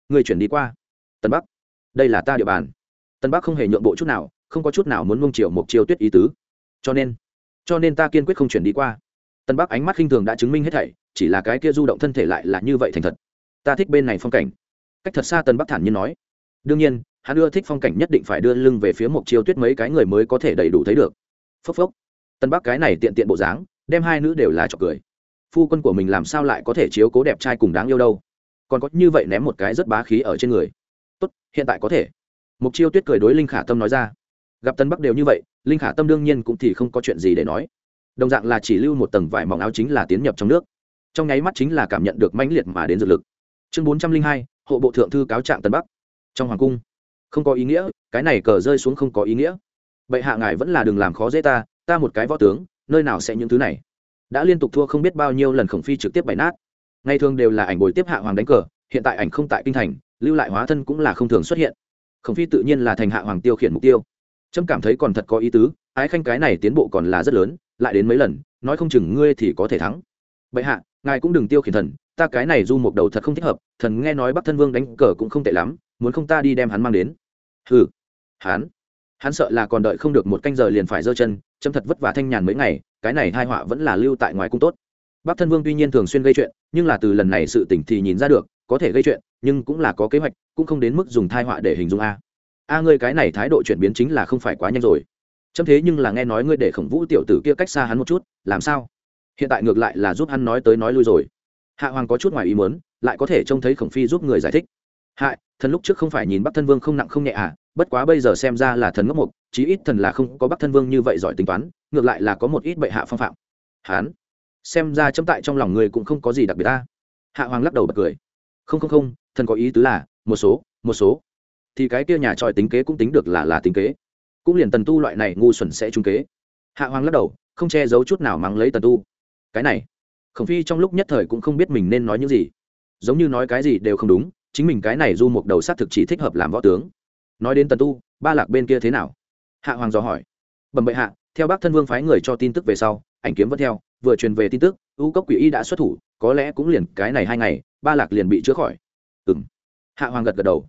Người chuyển đi qua. Tân bắc, đây là ta địa bàn. Tân bắc không hề nhượng bộ chút nào, không có chút nào muốn mông chiều mục chiêu tuyết ý tứ. Cho nên cho nên ta kiên quyết không chuyển đi qua tân bắc ánh mắt khinh thường đã chứng minh hết thảy, chỉ là cái kia du động thân thể lại là như vậy thành thật. Ta thích bên này phong cảnh. Cách thật xa tân bắc thản nhiên nói. Đương nhiên, hắn ưa thích phong cảnh nhất định phải đưa lưng về phía Mộc chiêu tuyết mấy cái người mới có thể đầy đủ thấy được. Phốc phốc. Tân bắc cái này tiện tiện bộ dáng, đem hai nữ đều là trọc cười. Phu quân của mình làm sao lại có thể chiếu cố đẹp trai cùng đáng yêu đâu? Còn có như vậy ném một cái rất bá khí ở trên người. Tốt, hiện tại có thể. Mục chiêu tuyết cười đối linh khả tâm nói ra. Gặp tân bắc đều như vậy, linh khả tâm đương nhiên cũng thì không có chuyện gì để nói đồng dạng là chỉ lưu một tầng vải mỏng áo chính là tiến nhập trong nước. Trong nháy mắt chính là cảm nhận được mãnh liệt mà đến dược lực. Chương bốn trăm linh hai, hộ bộ thượng thư cáo trạng tân bắc. Trong hoàng cung, không có ý nghĩa, cái này cờ rơi xuống không có ý nghĩa. Bệ hạ ngài vẫn là đừng làm khó dễ ta ta một cái võ tướng, nơi nào sẽ những thứ này? Đã liên tục thua không biết bao nhiêu lần khổng phi trực tiếp bày nát. Ngày thường đều là ảnh bồi tiếp hạ hoàng đánh cờ, hiện tại ảnh không tại kinh thành, lưu lại hóa thân cũng là không thường xuất hiện. Khổng phi tự nhiên là thành hạ hoàng tiêu khiển mục tiêu. Trâm cảm thấy còn thật có ý tứ, ái khanh cái này tiến bộ còn là rất lớn lại đến mấy lần, nói không chừng ngươi thì có thể thắng. Bệ hạ, ngài cũng đừng tiêu khiển thần, ta cái này du một đầu thật không thích hợp, thần nghe nói bắc thân vương đánh cờ cũng không tệ lắm, muốn không ta đi đem hắn mang đến. Ừ hắn. Hắn sợ là còn đợi không được một canh giờ liền phải giơ chân châm thật vất vả thanh nhàn mấy ngày, cái này hai họa vẫn là lưu tại ngoài cung tốt. Bắc thân vương tuy nhiên thường xuyên gây chuyện, nhưng là từ lần này sự tỉnh thì nhìn ra được, có thể gây chuyện, nhưng cũng là có kế hoạch, cũng không đến mức dùng thai họa để hình dung a. A ngươi cái này thái độ chuyển biến chính là không phải quá nhanh rồi chấm thế nhưng là nghe nói ngươi để khổng vũ tiểu tử kia cách xa hắn một chút, làm sao? Hiện tại ngược lại là giúp hắn nói tới nói lui rồi. Hạ hoàng có chút ngoài ý muốn, lại có thể trông thấy khổng phi giúp người giải thích. Hại thần lúc trước không phải nhìn bắc thân vương không nặng không nhẹ à bất quá bây giờ xem ra là thần ngốc mục, chí ít thần là không có bắc thân vương như vậy giỏi tính toán, ngược lại là có một ít bệ hạ phong phạm. Hán xem ra chấm tại trong lòng người cũng không có gì đặc biệt ta hạ hoàng lắc đầu bật cười. Không không không, thần có ý tứ là, một số một số. Thì cái kia nhà tròi tính kế cũng tính được là là tính kế cũng liền tần tu loại này ngu xuẩn sẽ trung kế. Hạ hoàng lắc đầu, không che giấu chút nào mắng lấy tần tu. Cái này, khổng phi trong lúc nhất thời cũng không biết mình nên nói những gì. Giống như nói cái gì đều không đúng, chính mình cái này du mục đầu xác thực chỉ thích hợp làm võ tướng. Nói đến tần tu, ba lạc bên kia thế nào? Hạ hoàng dò hỏi. Bẩm bệ hạ, theo bác thân vương phái người cho tin tức về sau, ảnh kiếm vẫn theo, vừa truyền về tin tức, u cốc quỷ y đã xuất thủ, có lẽ cũng liền cái này hai ngày, ba lạc liền bị chữa khỏi. Ừ m hạ hoàng gật gật đầu.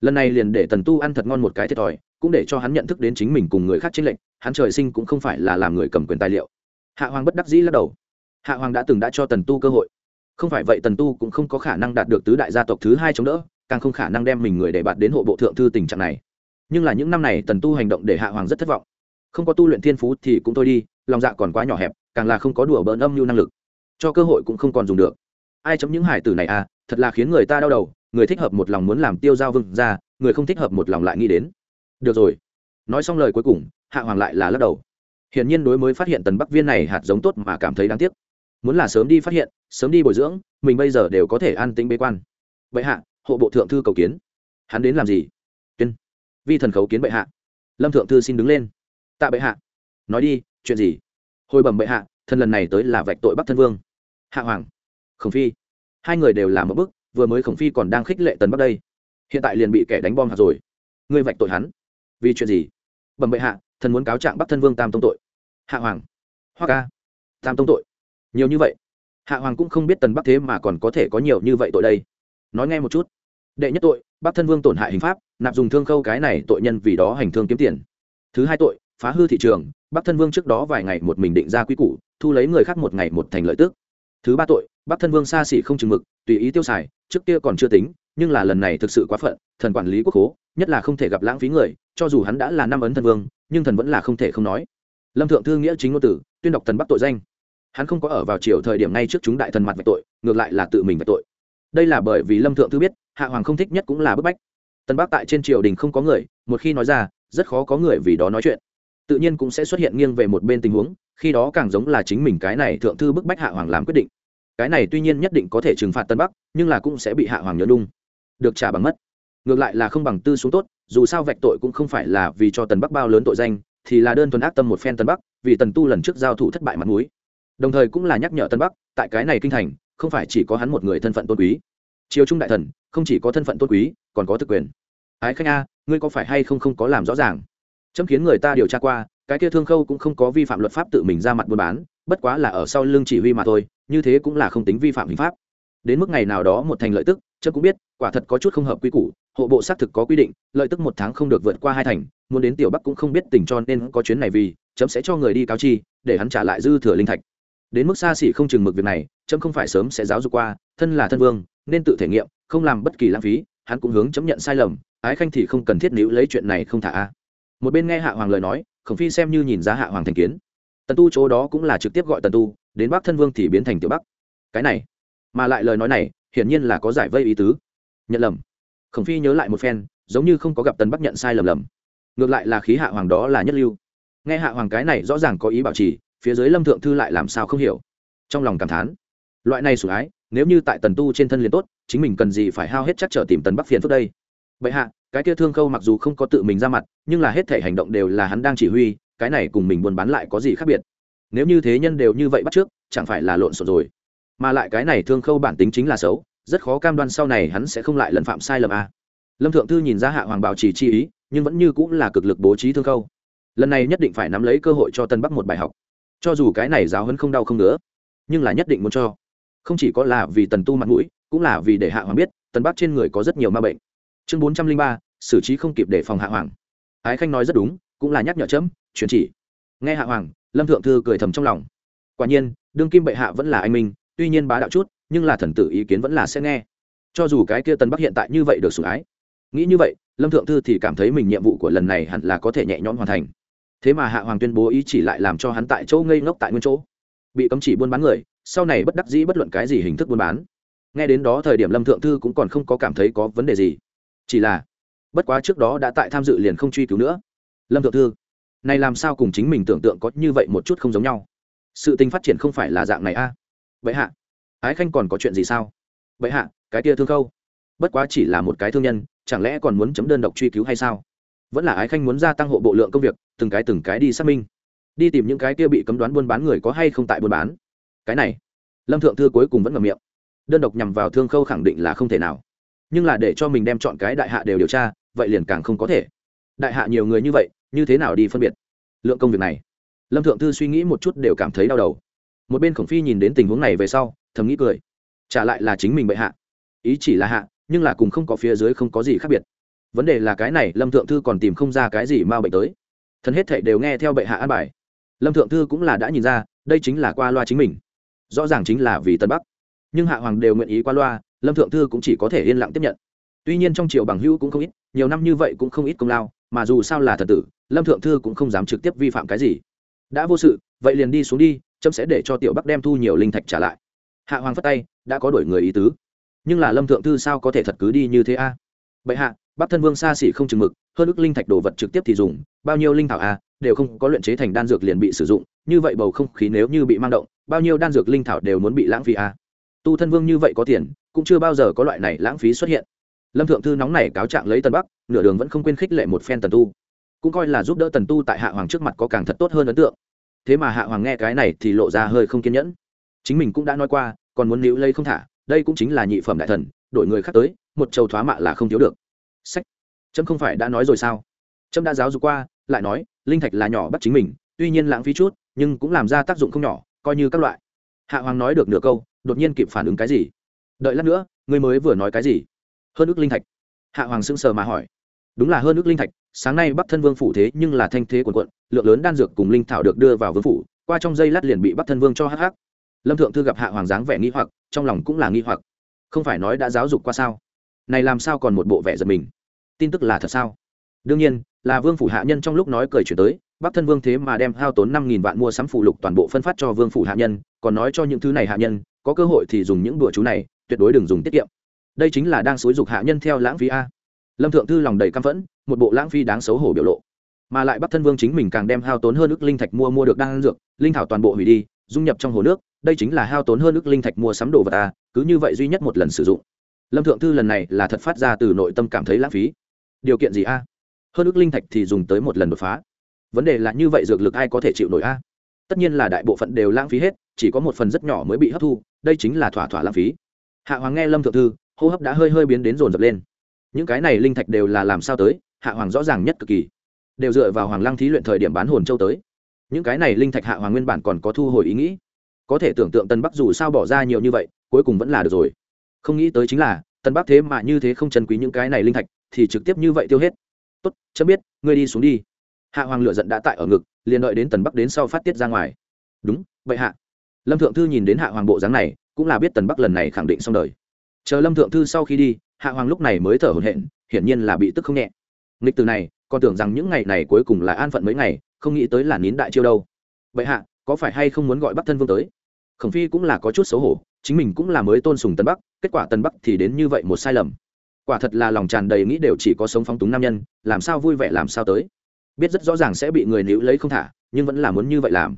Lần này liền để tần tu ăn thật ngon một cái thiệt thòi cũng để cho hắn nhận thức đến chính mình cùng người khác tranh lệnh hắn trời sinh cũng không phải là làm người cầm quyền tài liệu. Hạ hoàng bất đắc dĩ lắc đầu. Hạ hoàng đã từng đã cho tần tu cơ hội. Không phải vậy tần tu cũng không có khả năng đạt được tứ đại gia tộc thứ hai chống đỡ, càng không khả năng đem mình người để bạt đến hộ bộ thượng thư tình trạng này. Nhưng là những năm này tần tu hành động để hạ hoàng rất thất vọng. Không có tu luyện thiên phú thì cũng thôi đi, lòng dạ còn quá nhỏ hẹp, càng là không có đùa bỡn âm mưu năng lực. Cho cơ hội cũng không còn dùng được. Ai chấm những hải tử này à thật là khiến người ta đau đầu, người thích hợp một lòng muốn làm tiêu giao vừng ra người không thích hợp một lòng lại nghĩ đến được rồi. Nói xong lời cuối cùng, hạ hoàng lại là lắc đầu. Hiển nhiên đối mới phát hiện tần bắc viên này hạt giống tốt mà cảm thấy đáng tiếc. Muốn là sớm đi phát hiện, sớm đi bồi dưỡng, mình bây giờ đều có thể an tĩnh bế quan. Bệ hạ, hộ bộ thượng thư cầu kiến. Hắn đến làm gì? Tuyên. Vi thần khấu kiến bệ hạ. Lâm thượng thư xin đứng lên. Tạ bệ hạ. Nói đi, chuyện gì? Hồi bẩm bệ hạ thân lần này tới là vạch tội bắc thân vương. Hạ hoàng. Khổng phi. Hai người đều làm một bức, vừa mới khổng phi còn đang khích lệ tần bắc đây. Hiện tại liền bị kẻ đánh bom hạt rồi. Ngươi vạch tội hắn vì chuyện gì? Bẩm bệ hạ, thần muốn cáo trạng bắc thân vương tam tông tội. Hạ hoàng. Hoa ca. Tam tông tội. Nhiều như vậy. Hạ hoàng cũng không biết tần bắc thế mà còn có thể có nhiều như vậy tội đây. Nói nghe một chút. Đệ nhất tội, bắc thân vương tổn hại hình pháp, nạp dùng thương khâu cái này tội nhân vì đó hành thương kiếm tiền. Thứ hai tội, phá hư thị trường, bắc thân vương trước đó vài ngày một mình định ra quy củ, thu lấy người khác một ngày một thành lợi tức. Thứ ba tội, bắc thân vương xa xỉ không chừng mực, tùy ý tiêu xài, trước kia còn chưa tính, nhưng là lần này thực sự quá phận, thần quản lý quốc hố nhất là không thể gặp lãng phí người cho dù hắn đã là năm ấn thân vương, nhưng thần vẫn là không thể không nói. Lâm thượng thư nghĩa chính ngôn tử, tuyên đọc thần bắc tội danh. Hắn không có ở vào chiều thời điểm ngay trước chúng đại thần mặt về tội, ngược lại là tự mình về tội. Đây là bởi vì lâm thượng thư biết, hạ hoàng không thích nhất cũng là bức bách. Tân bắc tại trên triều đình không có người, một khi nói ra, rất khó có người vì đó nói chuyện. Tự nhiên cũng sẽ xuất hiện nghiêng về một bên tình huống, khi đó càng giống là chính mình cái này thượng thư bức bách hạ hoàng làm quyết định. Cái này tuy nhiên nhất định có thể trừng phạt tân bắc, nhưng là cũng sẽ bị hạ hoàng nhớ đung được trả bằng mất. Ngược lại là không bằng tư xuống tốt dù sao vạch tội cũng không phải là vì cho tần bắc bao lớn tội danh, thì là đơn thuần ác tâm một phen Tần bắc, vì tần tu lần trước giao thủ thất bại mặt mũi. Đồng thời cũng là nhắc nhở tân bắc, tại cái này kinh thành, không phải chỉ có hắn một người thân phận tôn quý. Triều trung đại thần, không chỉ có thân phận tôn quý, còn có thực quyền. Ái khanh a, ngươi có phải hay không không có làm rõ ràng? Chấm khiến người ta điều tra qua, cái kia thương khâu cũng không có vi phạm luật pháp tự mình ra mặt buôn bán, bất quá là ở sau lưng chỉ huy mà thôi, như thế cũng là không tính vi phạm hình pháp. Đến mức ngày nào đó một thành lợi tức, chấm cũng biết quả thật có chút không hợp quy củ, hộ bộ xác thực có quy định, lợi tức một tháng không được vượt qua hai thành, muốn đến tiểu bắc cũng không biết tình cho nên có chuyến này vì, chấm sẽ cho người đi cáo chi, để hắn trả lại dư thừa linh thạch. Đến mức xa xỉ không chừng mực việc này, chấm không phải sớm sẽ giáo dục qua, thân là thân vương, nên tự thể nghiệm, không làm bất kỳ lãng phí, hắn cũng hướng chấm nhận sai lầm, ái khanh thì không cần thiết níu lấy chuyện này không thả a. Một bên nghe hạ hoàng lời nói, khổng phi xem như nhìn ra hạ hoàng thành kiến. Tần tu chỗ đó cũng là trực tiếp gọi tần tu, đến bắc thân vương thì biến thành tiểu bắc. Cái này, mà lại lời nói này, hiển nhiên là có giải vây ý tứ nhận lầm. Khổng phi nhớ lại một phen, giống như không có gặp tần bắc nhận sai lầm lầm. Ngược lại là khí hạ hoàng đó là nhất lưu. Nghe hạ hoàng cái này rõ ràng có ý bảo trì, phía dưới lâm thượng thư lại làm sao không hiểu. Trong lòng cảm thán, loại này sủng ái, nếu như tại tần tu trên thân liền tốt, chính mình cần gì phải hao hết chắc trở tìm tần bắc phiền phức đây. Vậy hạ, cái kia thương khâu mặc dù không có tự mình ra mặt, nhưng là hết thể hành động đều là hắn đang chỉ huy, cái này cùng mình buôn bán lại có gì khác biệt? Nếu như thế nhân đều như vậy bắt trước, chẳng phải là lộn xộn rồi. Mà lại cái này thương khâu bản tính chính là xấu rất khó cam đoan sau này hắn sẽ không lại lần phạm sai lầm a. Lâm thượng thư nhìn ra hạ hoàng bảo trì chi ý, nhưng vẫn như cũng là cực lực bố trí thương khâu. Lần này nhất định phải nắm lấy cơ hội cho tân bắc một bài học. Cho dù cái này giáo hấn không đau không nữa nhưng là nhất định muốn cho. Không chỉ có là vì tần tu mặt mũi, cũng là vì để hạ hoàng biết, tần bắc trên người có rất nhiều ma bệnh. Chương bốn trăm linh ba, xử trí không kịp để phòng hạ hoàng. Ái khanh nói rất đúng, cũng là nhắc nhở chấm truyền chỉ. Nghe hạ hoàng, lâm thượng thư cười thầm trong lòng. Quả nhiên, đương kim bệ hạ vẫn là anh minh, tuy nhiên bá đạo chút nhưng là thần tử ý kiến vẫn là sẽ nghe. Cho dù cái kia tần bắc hiện tại như vậy được sủng ái. Nghĩ như vậy, lâm thượng thư thì cảm thấy mình nhiệm vụ của lần này hẳn là có thể nhẹ nhõm hoàn thành. Thế mà hạ hoàng tuyên bố ý chỉ lại làm cho hắn tại chỗ ngây ngốc tại nguyên chỗ. Bị cấm chỉ buôn bán người, sau này bất đắc dĩ bất luận cái gì hình thức buôn bán. Nghe đến đó thời điểm lâm thượng thư cũng còn không có cảm thấy có vấn đề gì. Chỉ là, bất quá trước đó đã tại tham dự liền không truy cứu nữa. Lâm thượng thư, này làm sao cùng chính mình tưởng tượng có như vậy một chút không giống nhau. Sự tình phát triển không phải là dạng này a. À? vậy hạ ái khanh còn có chuyện gì sao? Vậy hạ, cái kia thương khâu. Bất quá chỉ là một cái thương nhân, chẳng lẽ còn muốn chấm đơn độc truy cứu hay sao? Vẫn là ái khanh muốn gia tăng hộ bộ lượng công việc, từng cái từng cái đi xác minh. Đi tìm những cái kia bị cấm đoán buôn bán người có hay không tại buôn bán. Cái này, lâm thượng thư cuối cùng vẫn ngậm miệng. Đơn độc nhằm vào thương khâu khẳng định là không thể nào. Nhưng là để cho mình đem chọn cái đại hạ đều điều tra, vậy liền càng không có thể. Đại hạ nhiều người như vậy, như thế nào đi phân biệt? Lượng công việc này, lâm thượng thư suy nghĩ một chút đều cảm thấy đau đầu. Một bên khổng phi nhìn đến tình huống này về sau thầm nghĩ cười. Trả lại là chính mình bệ hạ. Ý chỉ là hạ, nhưng là cùng không có phía dưới không có gì khác biệt. Vấn đề là cái này, lâm thượng thư còn tìm không ra cái gì m bệnh tới. Thần hết thệ đều nghe theo bệ hạ an bài. Lâm thượng thư cũng là đã nhìn ra, đây chính là qua loa chính mình. Rõ ràng chính là vì tân bắc. Nhưng hạ hoàng đều nguyện ý qua loa, lâm thượng thư cũng chỉ có thể yên lặng tiếp nhận. Tuy nhiên trong triều bằng hữu cũng không ít, nhiều năm như vậy cũng không ít công lao, mà dù sao là thần tử, lâm thượng thư cũng không dám trực tiếp vi phạm cái gì. Đã vô sự, vậy liền đi xuống đi trâm sẽ để cho tiểu bắc đem thu nhiều linh thạch trả lại hạ hoàng phất tay, đã có đổi người ý tứ. Nhưng là lâm thượng thư sao có thể thật cứ đi như thế a? Bệ hạ, bắc thân vương xa xỉ không chừng mực, hơn ức linh thạch đồ vật trực tiếp thì dùng, bao nhiêu linh thảo a, đều không có luyện chế thành đan dược liền bị sử dụng, như vậy bầu không khí nếu như bị mang động, bao nhiêu đan dược linh thảo đều muốn bị lãng phí a. Tu thân vương như vậy có tiền, cũng chưa bao giờ có loại này lãng phí xuất hiện. Lâm thượng thư nóng này cáo trạng lấy tần bắc, nửa đường vẫn không quên khích lệ một phen tần tu. Cũng coi là giúp đỡ tần tu tại hạ hoàng trước mặt có càng thật tốt hơn ấn tượng. Thế mà hạ hoàng nghe cái này thì lộ ra hơi không kiên nhẫn chính mình cũng đã nói qua, còn muốn níu lây không thả, đây cũng chính là nhị phẩm đại thần, đổi người khác tới, một châu thoá mạ là không thiếu được. Sách. Trâm không phải đã nói rồi sao? Trâm đã giáo dục qua, lại nói, linh thạch là nhỏ bắt chính mình, tuy nhiên lãng phí chút, nhưng cũng làm ra tác dụng không nhỏ, coi như các loại. Hạ hoàng nói được nửa câu, đột nhiên kịp phản ứng cái gì? Đợi lát nữa, ngươi mới vừa nói cái gì? Hơn ước linh thạch. Hạ hoàng sững sờ mà hỏi. Đúng là hơn ước linh thạch, sáng nay bắc thân vương phủ thế nhưng là thanh thế quần quận lượng lớn đan dược cùng linh thảo được đưa vào vương phủ, qua trong dây lát liền bị bắc thân vương cho hắc hắc lâm thượng thư gặp hạ hoàng dáng vẻ nghi hoặc, trong lòng cũng là nghi hoặc. Không phải nói đã giáo dục qua sao? Này làm sao còn một bộ vẻ giật mình? Tin tức là thật sao? Đương nhiên, là vương phủ hạ nhân trong lúc nói cười chuyển tới, bắc thân vương thế mà đem hao tốn năm nghìn vạn mua sắm phụ lục toàn bộ phân phát cho vương phủ hạ nhân, còn nói cho những thứ này hạ nhân, có cơ hội thì dùng những đùa chú này, tuyệt đối đừng dùng tiết kiệm. Đây chính là đang xúi dục hạ nhân theo lãng phí a. Lâm thượng thư lòng đầy căm phẫn, một bộ lãng phí đáng xấu hổ biểu lộ. Mà lại bắc thân vương chính mình càng đem hao tốn hơn ức linh thạch mua mua được đan dược, linh thảo toàn bộ hủy đi, dung nhập trong hồ nước đây chính là hao tốn hơn ước linh thạch mua sắm đồ vật a cứ như vậy duy nhất một lần sử dụng. Lâm thượng thư lần này là thật phát ra từ nội tâm cảm thấy lãng phí. Điều kiện gì a? Hơn ước linh thạch thì dùng tới một lần đột phá. Vấn đề là như vậy dược lực ai có thể chịu nổi a? Tất nhiên là đại bộ phận đều lãng phí hết, chỉ có một phần rất nhỏ mới bị hấp thu, đây chính là thỏa thỏa lãng phí. Hạ hoàng nghe lâm thượng thư, hô hấp đã hơi hơi biến đến rồn rập lên. Những cái này linh thạch đều là làm sao tới, hạ hoàng rõ ràng nhất cực kỳ. Đều dựa vào hoàng lăng thí luyện thời điểm bán hồn châu tới. Những cái này linh thạch hạ hoàng nguyên bản còn có thu hồi ý nghĩ có thể tưởng tượng tân bắc dù sao bỏ ra nhiều như vậy, cuối cùng vẫn là được rồi. Không nghĩ tới chính là tân bắc thế mà như thế không trân quý những cái này linh thạch, thì trực tiếp như vậy tiêu hết. Tốt chớ biết, ngươi đi xuống đi. Hạ hoàng lựa giận đã tại ở ngực, liền đợi đến tần bắc đến sau phát tiết ra ngoài. Đúng, vậy hạ. Lâm thượng thư nhìn đến hạ hoàng bộ dáng này, cũng là biết tần bắc lần này khẳng định xong đời. Chờ lâm thượng thư sau khi đi, hạ hoàng lúc này mới thở hổn hển, hiển nhiên là bị tức không nhẹ. Nghịch từ này, còn tưởng rằng những ngày này cuối cùng là an phận mấy ngày, không nghĩ tới là nín đại chiêu đâu. Vậy hạ có phải hay không muốn gọi bắc thân vương tới? Khổng phi cũng là có chút xấu hổ, chính mình cũng là mới tôn sùng tân bắc, kết quả tân bắc thì đến như vậy một sai lầm. Quả thật là lòng tràn đầy nghĩ đều chỉ có sống phóng túng nam nhân, làm sao vui vẻ làm sao tới. Biết rất rõ ràng sẽ bị người níu lấy không thả, nhưng vẫn là muốn như vậy làm.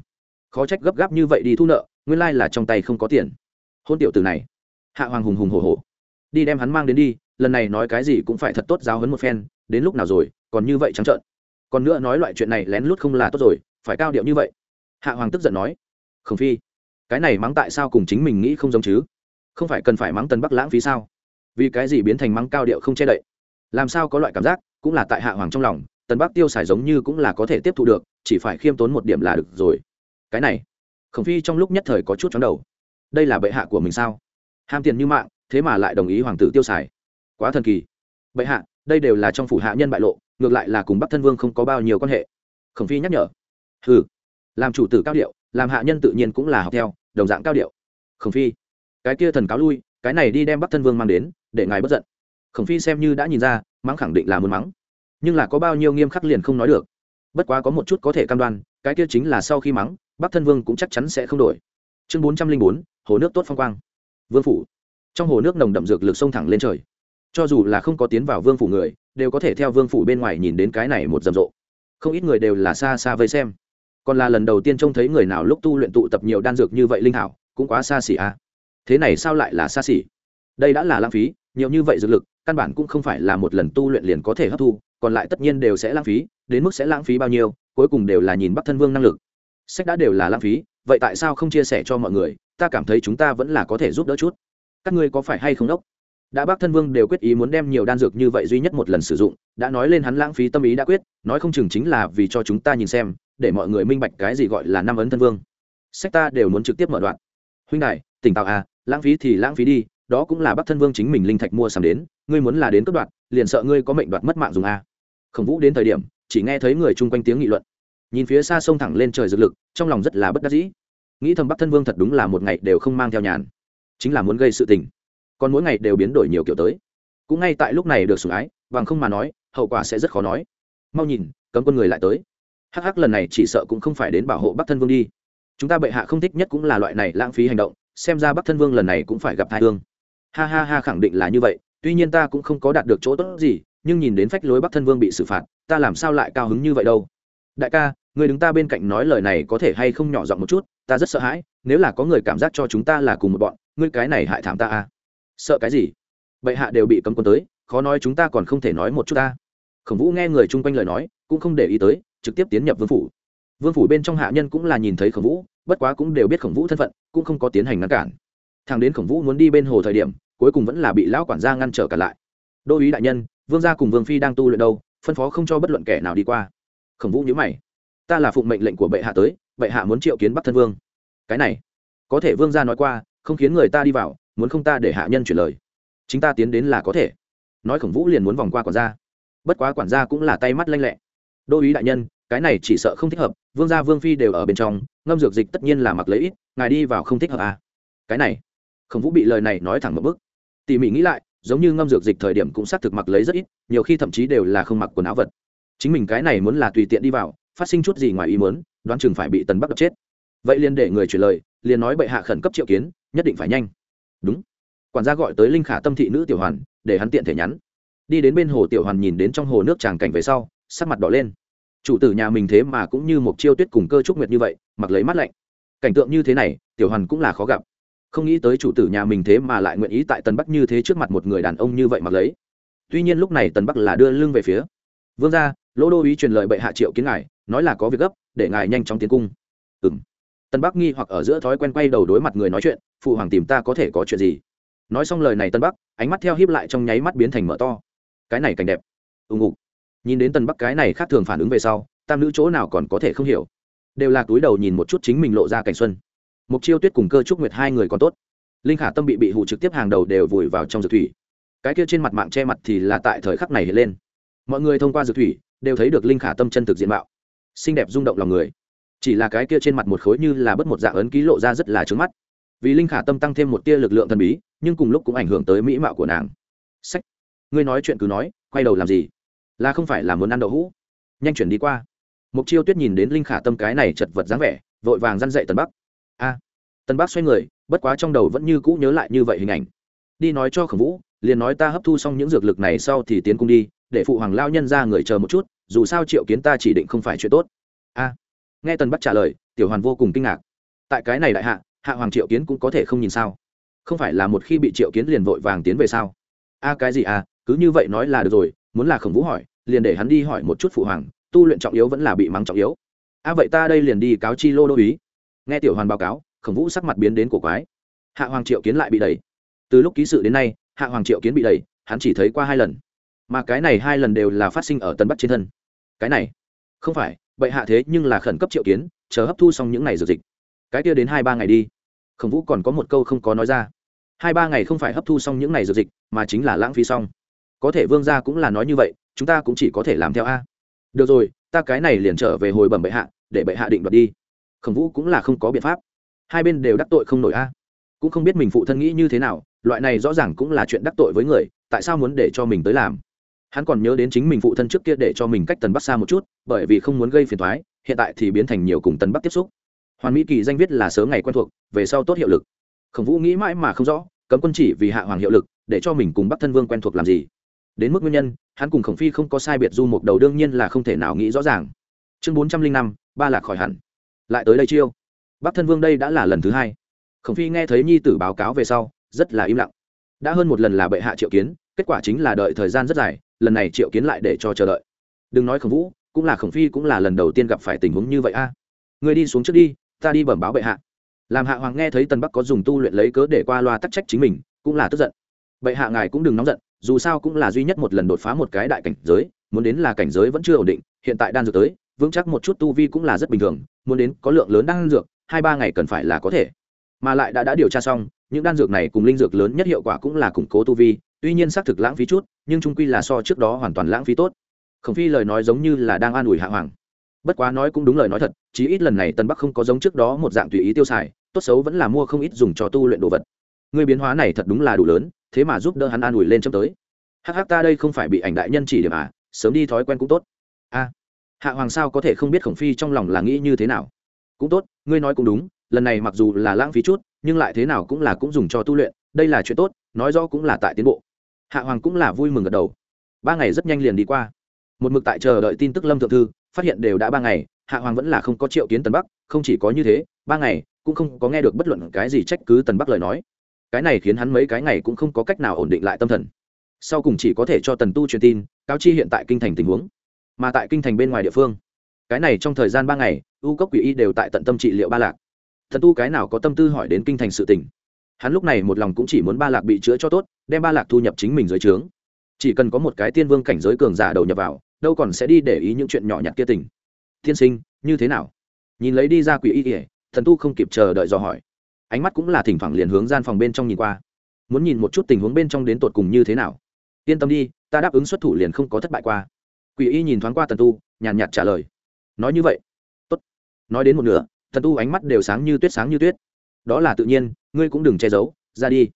Khó trách gấp gáp như vậy đi thu nợ, nguyên lai là trong tay không có tiền. Hôn tiểu từ này. Hạ hoàng hùng hùng hổ hổ. Đi đem hắn mang đến đi, lần này nói cái gì cũng phải thật tốt giáo hấn một phen, đến lúc nào rồi, còn như vậy trắng trợn. Còn nữa nói loại chuyện này lén lút không là tốt rồi, phải cao điệu như vậy hạ hoàng tức giận nói, khổng phi, cái này mắng tại sao cùng chính mình nghĩ không giống chứ? Không phải cần phải mắng tân bắc lãng phí sao? Vì cái gì biến thành mắng cao điệu không che đậy? Làm sao có loại cảm giác, cũng là tại hạ hoàng trong lòng tân bắc tiêu xài giống như cũng là có thể tiếp thu được, chỉ phải khiêm tốn một điểm là được rồi. Cái này, khổng phi trong lúc nhất thời có chút chóng đầu. Đây là bệ hạ của mình sao? Ham tiền như mạng, thế mà lại đồng ý hoàng tử tiêu xài. Quá thần kỳ. Bệ hạ, đây đều là trong phủ hạ nhân bại lộ, ngược lại là cùng bắc thân vương không có bao nhiêu quan hệ. Khổng phi nhắc nhở. Ừ làm chủ tử cao điệu, làm hạ nhân tự nhiên cũng là học theo, đồng dạng cao điệu. Khổng phi, cái kia thần cáo lui, cái này đi đem bắc thân vương mang đến, để ngài bất giận. Khổng phi xem như đã nhìn ra, mắng khẳng định là muốn mắng. Nhưng là có bao nhiêu nghiêm khắc liền không nói được. Bất quá có một chút có thể cam đoan, cái kia chính là sau khi mắng, bắc thân vương cũng chắc chắn sẽ không đổi. Chương bốn trăm linh bốn, hồ nước tốt phong quang. Vương phủ. Trong hồ nước nồng đậm dược lực sông thẳng lên trời. Cho dù là không có tiến vào vương phủ người, đều có thể theo vương phủ bên ngoài nhìn đến cái này một rầm rộ. Không ít người đều là xa xa vây xem còn là lần đầu tiên trông thấy người nào lúc tu luyện tụ tập nhiều đan dược như vậy linh hảo cũng quá xa xỉ à. Thế này sao lại là xa xỉ? Đây đã là lãng phí, nhiều như vậy dược lực, căn bản cũng không phải là một lần tu luyện liền có thể hấp thu, còn lại tất nhiên đều sẽ lãng phí, đến mức sẽ lãng phí bao nhiêu, cuối cùng đều là nhìn bắc thân vương năng lực. Sách đã đều là lãng phí, vậy tại sao không chia sẻ cho mọi người? Ta cảm thấy chúng ta vẫn là có thể giúp đỡ chút. Các ngươi có phải hay không đốc? Đã bác thân vương đều quyết ý muốn đem nhiều đan dược như vậy duy nhất một lần sử dụng, đã nói lên hắn lãng phí tâm ý đã quyết, nói không chừng chính là vì cho chúng ta nhìn xem để mọi người minh bạch cái gì gọi là năm ấn thân vương. Sách ta đều muốn trực tiếp mở đoạn. Huynh đại tỉnh táo à lãng phí thì lãng phí đi, đó cũng là bắc thân vương chính mình linh thạch mua sắm đến, ngươi muốn là đến cướp đoạt, liền sợ ngươi có mệnh đoạt mất mạng dùng a khổng vũ đến thời điểm, chỉ nghe thấy người chung quanh tiếng nghị luận. Nhìn phía xa sông thẳng lên trời dược lực, trong lòng rất là bất đắc dĩ. Nghĩ thầm bắc thân vương thật đúng là một ngày đều không mang theo nhàn. Chính là muốn gây sự tình. Còn mỗi ngày đều biến đổi nhiều kiểu tới. Cũng ngay tại lúc này được sủng ái, bằng không mà nói, hậu quả sẽ rất khó nói. Mau nhìn, cấm quân người lại tới hắc hắc, lần này chỉ sợ cũng không phải đến bảo hộ bắc thân vương đi. Chúng ta bệ hạ không thích nhất cũng là loại này lãng phí hành động, xem ra bắc thân vương lần này cũng phải gặp thai thương. ha ha ha, khẳng định là như vậy, tuy nhiên ta cũng không có đạt được chỗ tốt gì, nhưng nhìn đến phách lối bắc thân vương bị xử phạt, ta làm sao lại cao hứng như vậy đâu? Đại ca, người đứng ta bên cạnh nói lời này có thể hay không nhỏ giọng một chút, ta rất sợ hãi, nếu là có người cảm giác cho chúng ta là cùng một bọn, ngươi cái này hại thảm ta à? Sợ cái gì? Bệ hạ đều bị cấm quân tới, khó nói chúng ta còn không thể nói một chút ta. Khổng vũ nghe người chung quanh lời nói, cũng không để ý tới trực tiếp tiến nhập vương phủ. Vương phủ bên trong hạ nhân cũng là nhìn thấy khổng vũ, bất quá cũng đều biết khổng vũ thân phận, cũng không có tiến hành ngăn cản. Thằng đến khổng vũ muốn đi bên hồ thời điểm, cuối cùng vẫn là bị lão quản gia ngăn trở cả lại. Đô ý đại nhân, vương gia cùng vương phi đang tu luyện đâu, phân phó không cho bất luận kẻ nào đi qua. Khổng vũ nhớ mày. Ta là phụng mệnh lệnh của bệ hạ tới, bệ hạ muốn triệu kiến bắc thân vương. Cái này, có thể vương gia nói qua, không khiến người ta đi vào, muốn không ta để hạ nhân chuyển lời. Chính ta tiến đến là có thể. Nói khổng vũ liền muốn vòng qua quản gia. Bất quá quản gia cũng là tay mắt lanh lẹ. Đô ý đại nhân cái này chỉ sợ không thích hợp, vương gia vương phi đều ở bên trong, ngâm dược dịch tất nhiên là mặc lấy ít, ngài đi vào không thích hợp à. cái này, khổng vũ bị lời này nói thẳng một bức tỉ mỉ nghĩ lại, giống như ngâm dược dịch thời điểm cũng xác thực mặc lấy rất ít, nhiều khi thậm chí đều là không mặc quần áo vật. Chính mình cái này muốn là tùy tiện đi vào, phát sinh chút gì ngoài ý muốn, đoán chừng phải bị tần bắc đập chết. Vậy liền để người chuyển lời, liền nói bệ hạ khẩn cấp triệu kiến, nhất định phải nhanh. Đúng. Quản gia gọi tới linh khả tâm thị nữ tiểu hoàn, để hắn tiện thể nhắn. Đi đến bên hồ tiểu hoàn nhìn đến trong hồ nước tràng cảnh về sau, sắc mặt đỏ lên chủ tử nhà mình thế mà cũng như một chiêu tuyết cùng cơ trúc nguyệt như vậy, mặc lấy mắt lạnh. Cảnh tượng như thế này, tiểu hoàn cũng là khó gặp. Không nghĩ tới chủ tử nhà mình thế mà lại nguyện ý tại tân bắc như thế trước mặt một người đàn ông như vậy mặc lấy. Tuy nhiên lúc này tân bắc là đưa lưng về phía. Vương gia, lỗ đô ý truyền lời bệ hạ triệu kiến ngài, nói là có việc gấp, để ngài nhanh chóng tiến cung. Ừ m tân bắc nghi hoặc ở giữa thói quen quay đầu đối mặt người nói chuyện, phụ hoàng tìm ta có thể có chuyện gì? Nói xong lời này tân bắc, ánh mắt theo hiếp lại trong nháy mắt biến thành mở to. Cái này cảnh đẹp. Ưng ngục nhìn đến tần bắc cái này khác thường phản ứng về sau, tam nữ chỗ nào còn có thể không hiểu. Đều là túi đầu nhìn một chút chính mình lộ ra cảnh xuân. Mục chiêu tuyết cùng cơ trúc nguyệt hai người còn tốt. Linh khả tâm bị bị hụ trực tiếp hàng đầu đều vùi vào trong dược thủy. Cái kia trên mặt mạng che mặt thì là tại thời khắc này hiện lên. Mọi người thông qua dược thủy, đều thấy được linh khả tâm chân thực diện mạo. Xinh đẹp rung động lòng người. Chỉ là cái kia trên mặt một khối như là bất một dạng ấn ký lộ ra rất là trướng mắt. Vì linh khả tâm tăng thêm một tia lực lượng thần bí, nhưng cùng lúc cũng ảnh hưởng tới mỹ mạo của nàng. Sách. Ngươi nói chuyện cứ nói, quay đầu làm gì? Là không phải là muốn ăn đậu hũ. Nhanh chuyển đi qua. Mục chiêu tuyết nhìn đến linh khả tâm cái này chật vật dáng vẻ vội vàng răn dậy tần bắc. A. À, tần bắc xoay người bất quá trong đầu vẫn như cũ nhớ lại như vậy hình ảnh. Đi nói cho khổng vũ liền nói ta hấp thu xong những dược lực này sau thì tiến cung đi để phụ hoàng lao nhân ra người chờ một chút dù sao triệu kiến ta chỉ định không phải chuyện tốt. A. Nghe tần bắc trả lời tiểu hoàn vô cùng kinh ngạc. Tại cái này đại hạ hạ hoàng triệu kiến cũng có thể không nhìn sao? Không phải là một khi bị triệu kiến liền vội vàng tiến về sao? A cái gì à cứ như vậy nói là được rồi muốn là khổng vũ hỏi, liền để hắn đi hỏi một chút phụ hoàng, tu luyện trọng yếu vẫn là bị mắng trọng yếu. A vậy ta đây liền đi cáo chi lô đô ý. Nghe tiểu hoàn báo cáo, khổng vũ sắc mặt biến đến cổ quái. Hạ hoàng triệu kiến lại bị đẩy. Từ lúc ký sự đến nay, hạ hoàng triệu kiến bị đẩy, hắn chỉ thấy qua hai lần. Mà cái này hai lần đều là phát sinh ở tân bắc trên thân. Cái này, không phải, bệ hạ thế nhưng là khẩn cấp triệu kiến, chờ hấp thu xong những ngày dược dịch. Cái kia đến hai ba ngày đi. Khổng vũ còn có một câu không có nói ra. Hai ba ngày không phải hấp thu xong những ngày dược dịch, mà chính là lãng phí xong có thể vương gia cũng là nói như vậy, chúng ta cũng chỉ có thể làm theo a. Được rồi, ta cái này liền trở về hồi bẩm bệ hạ, để bệ hạ định đoạt đi. Khổng vũ cũng là không có biện pháp. Hai bên đều đắc tội không nổi a. Cũng không biết mình phụ thân nghĩ như thế nào, loại này rõ ràng cũng là chuyện đắc tội với người, tại sao muốn để cho mình tới làm? Hắn còn nhớ đến chính mình phụ thân trước kia để cho mình cách tần bắc xa một chút, bởi vì không muốn gây phiền thoái hiện tại thì biến thành nhiều cùng tần bắc tiếp xúc. Hoàn mỹ kỳ danh viết là sớm ngày quen thuộc, về sau tốt hiệu lực. Khổng vũ nghĩ mãi mà không rõ, cấm quân chỉ vì hạ hoàng hiệu lực, để cho mình cùng bắc thân vương quen thuộc làm gì? Đến mức nguyên nhân, hắn cùng khổng phi không có sai biệt du một đầu đương nhiên là không thể nào nghĩ rõ ràng. Chương bốn trăm linh năm, ba lạc khỏi hẳn. Lại tới đây chiêu. Bắc thân vương đây đã là lần thứ hai. Khổng phi nghe thấy nhi tử báo cáo về sau, rất là im lặng. Đã hơn một lần là bệ hạ triệu kiến, kết quả chính là đợi thời gian rất dài, lần này triệu kiến lại để cho chờ đợi. Đừng nói khổng vũ, cũng là khổng phi cũng là lần đầu tiên gặp phải tình huống như vậy a. À. người đi xuống trước đi, ta đi bẩm báo bệ hạ. Làm hạ hoàng nghe thấy tần bắc có dùng tu luyện lấy cớ để qua loa tắc trách chính mình, cũng là tức giận. Bệ hạ ngài cũng đừng nóng giận dù sao cũng là duy nhất một lần đột phá một cái đại cảnh giới, muốn đến là cảnh giới vẫn chưa ổn định, hiện tại đan dược tới, vững chắc một chút tu vi cũng là rất bình thường, muốn đến có lượng lớn đan dược, hai ba ngày cần phải là có thể. Mà lại đã đã điều tra xong, những đan dược này cùng linh dược lớn nhất hiệu quả cũng là củng cố tu vi, tuy nhiên xác thực lãng phí chút, nhưng trung quy là so trước đó hoàn toàn lãng phí tốt. Khổng phi lời nói giống như là đang an ủi hạ hoàng. Bất quá nói cũng đúng lời nói thật, chí ít lần này tân bắc không có giống trước đó một dạng tùy ý tiêu xài, tốt xấu vẫn là mua không ít dùng cho tu luyện đồ vật. Người biến hóa này thật đúng là đủ lớn thế mà giúp đỡ hắn an ủi lên chấm tới. Hắc hắc, ta đây không phải bị ảnh đại nhân chỉ điểm à sớm đi thói quen cũng tốt. A, hạ hoàng sao có thể không biết khổng phi trong lòng là nghĩ như thế nào? Cũng tốt, ngươi nói cũng đúng, lần này mặc dù là lãng phí chút, nhưng lại thế nào cũng là cũng dùng cho tu luyện, đây là chuyện tốt, nói rõ cũng là tại tiến bộ. Hạ hoàng cũng là vui mừng gật đầu. Ba ngày rất nhanh liền đi qua. Một mực tại chờ đợi tin tức lâm thượng thư, phát hiện đều đã ba ngày, hạ hoàng vẫn là không có triệu kiến tần bắc, không chỉ có như thế, ba ngày, cũng không có nghe được bất luận cái gì trách cứ tần bắc lời nói cái này khiến hắn mấy cái ngày cũng không có cách nào ổn định lại tâm thần. Sau cùng chỉ có thể cho tần tu truyền tin, cáo chi hiện tại kinh thành tình huống. Mà tại kinh thành bên ngoài địa phương, cái này trong thời gian ba ngày, u cốc quỷ y đều tại tận tâm trị liệu ba lạc. Thần tu cái nào có tâm tư hỏi đến kinh thành sự tình. Hắn lúc này một lòng cũng chỉ muốn ba lạc bị chữa cho tốt, đem ba lạc thu nhập chính mình dưới trướng. Chỉ cần có một cái tiên vương cảnh giới cường giả đầu nhập vào, đâu còn sẽ đi để ý những chuyện nhỏ nhặt kia tình. Tiên sinh, như thế nào? Nhìn lấy đi ra quỷ y ỉa thần tu không kịp chờ đợi dò hỏi ánh mắt cũng là thỉnh thoảng liền hướng gian phòng bên trong nhìn qua. Muốn nhìn một chút tình huống bên trong đến tột cùng như thế nào. Yên tâm đi, ta đáp ứng xuất thủ liền không có thất bại qua. Quỷ y nhìn thoáng qua tần tu, nhàn nhạt trả lời. Nói như vậy. Tốt. Nói đến một nửa, tần tu ánh mắt đều sáng như tuyết sáng như tuyết. Đó là tự nhiên, ngươi cũng đừng che giấu, ra đi.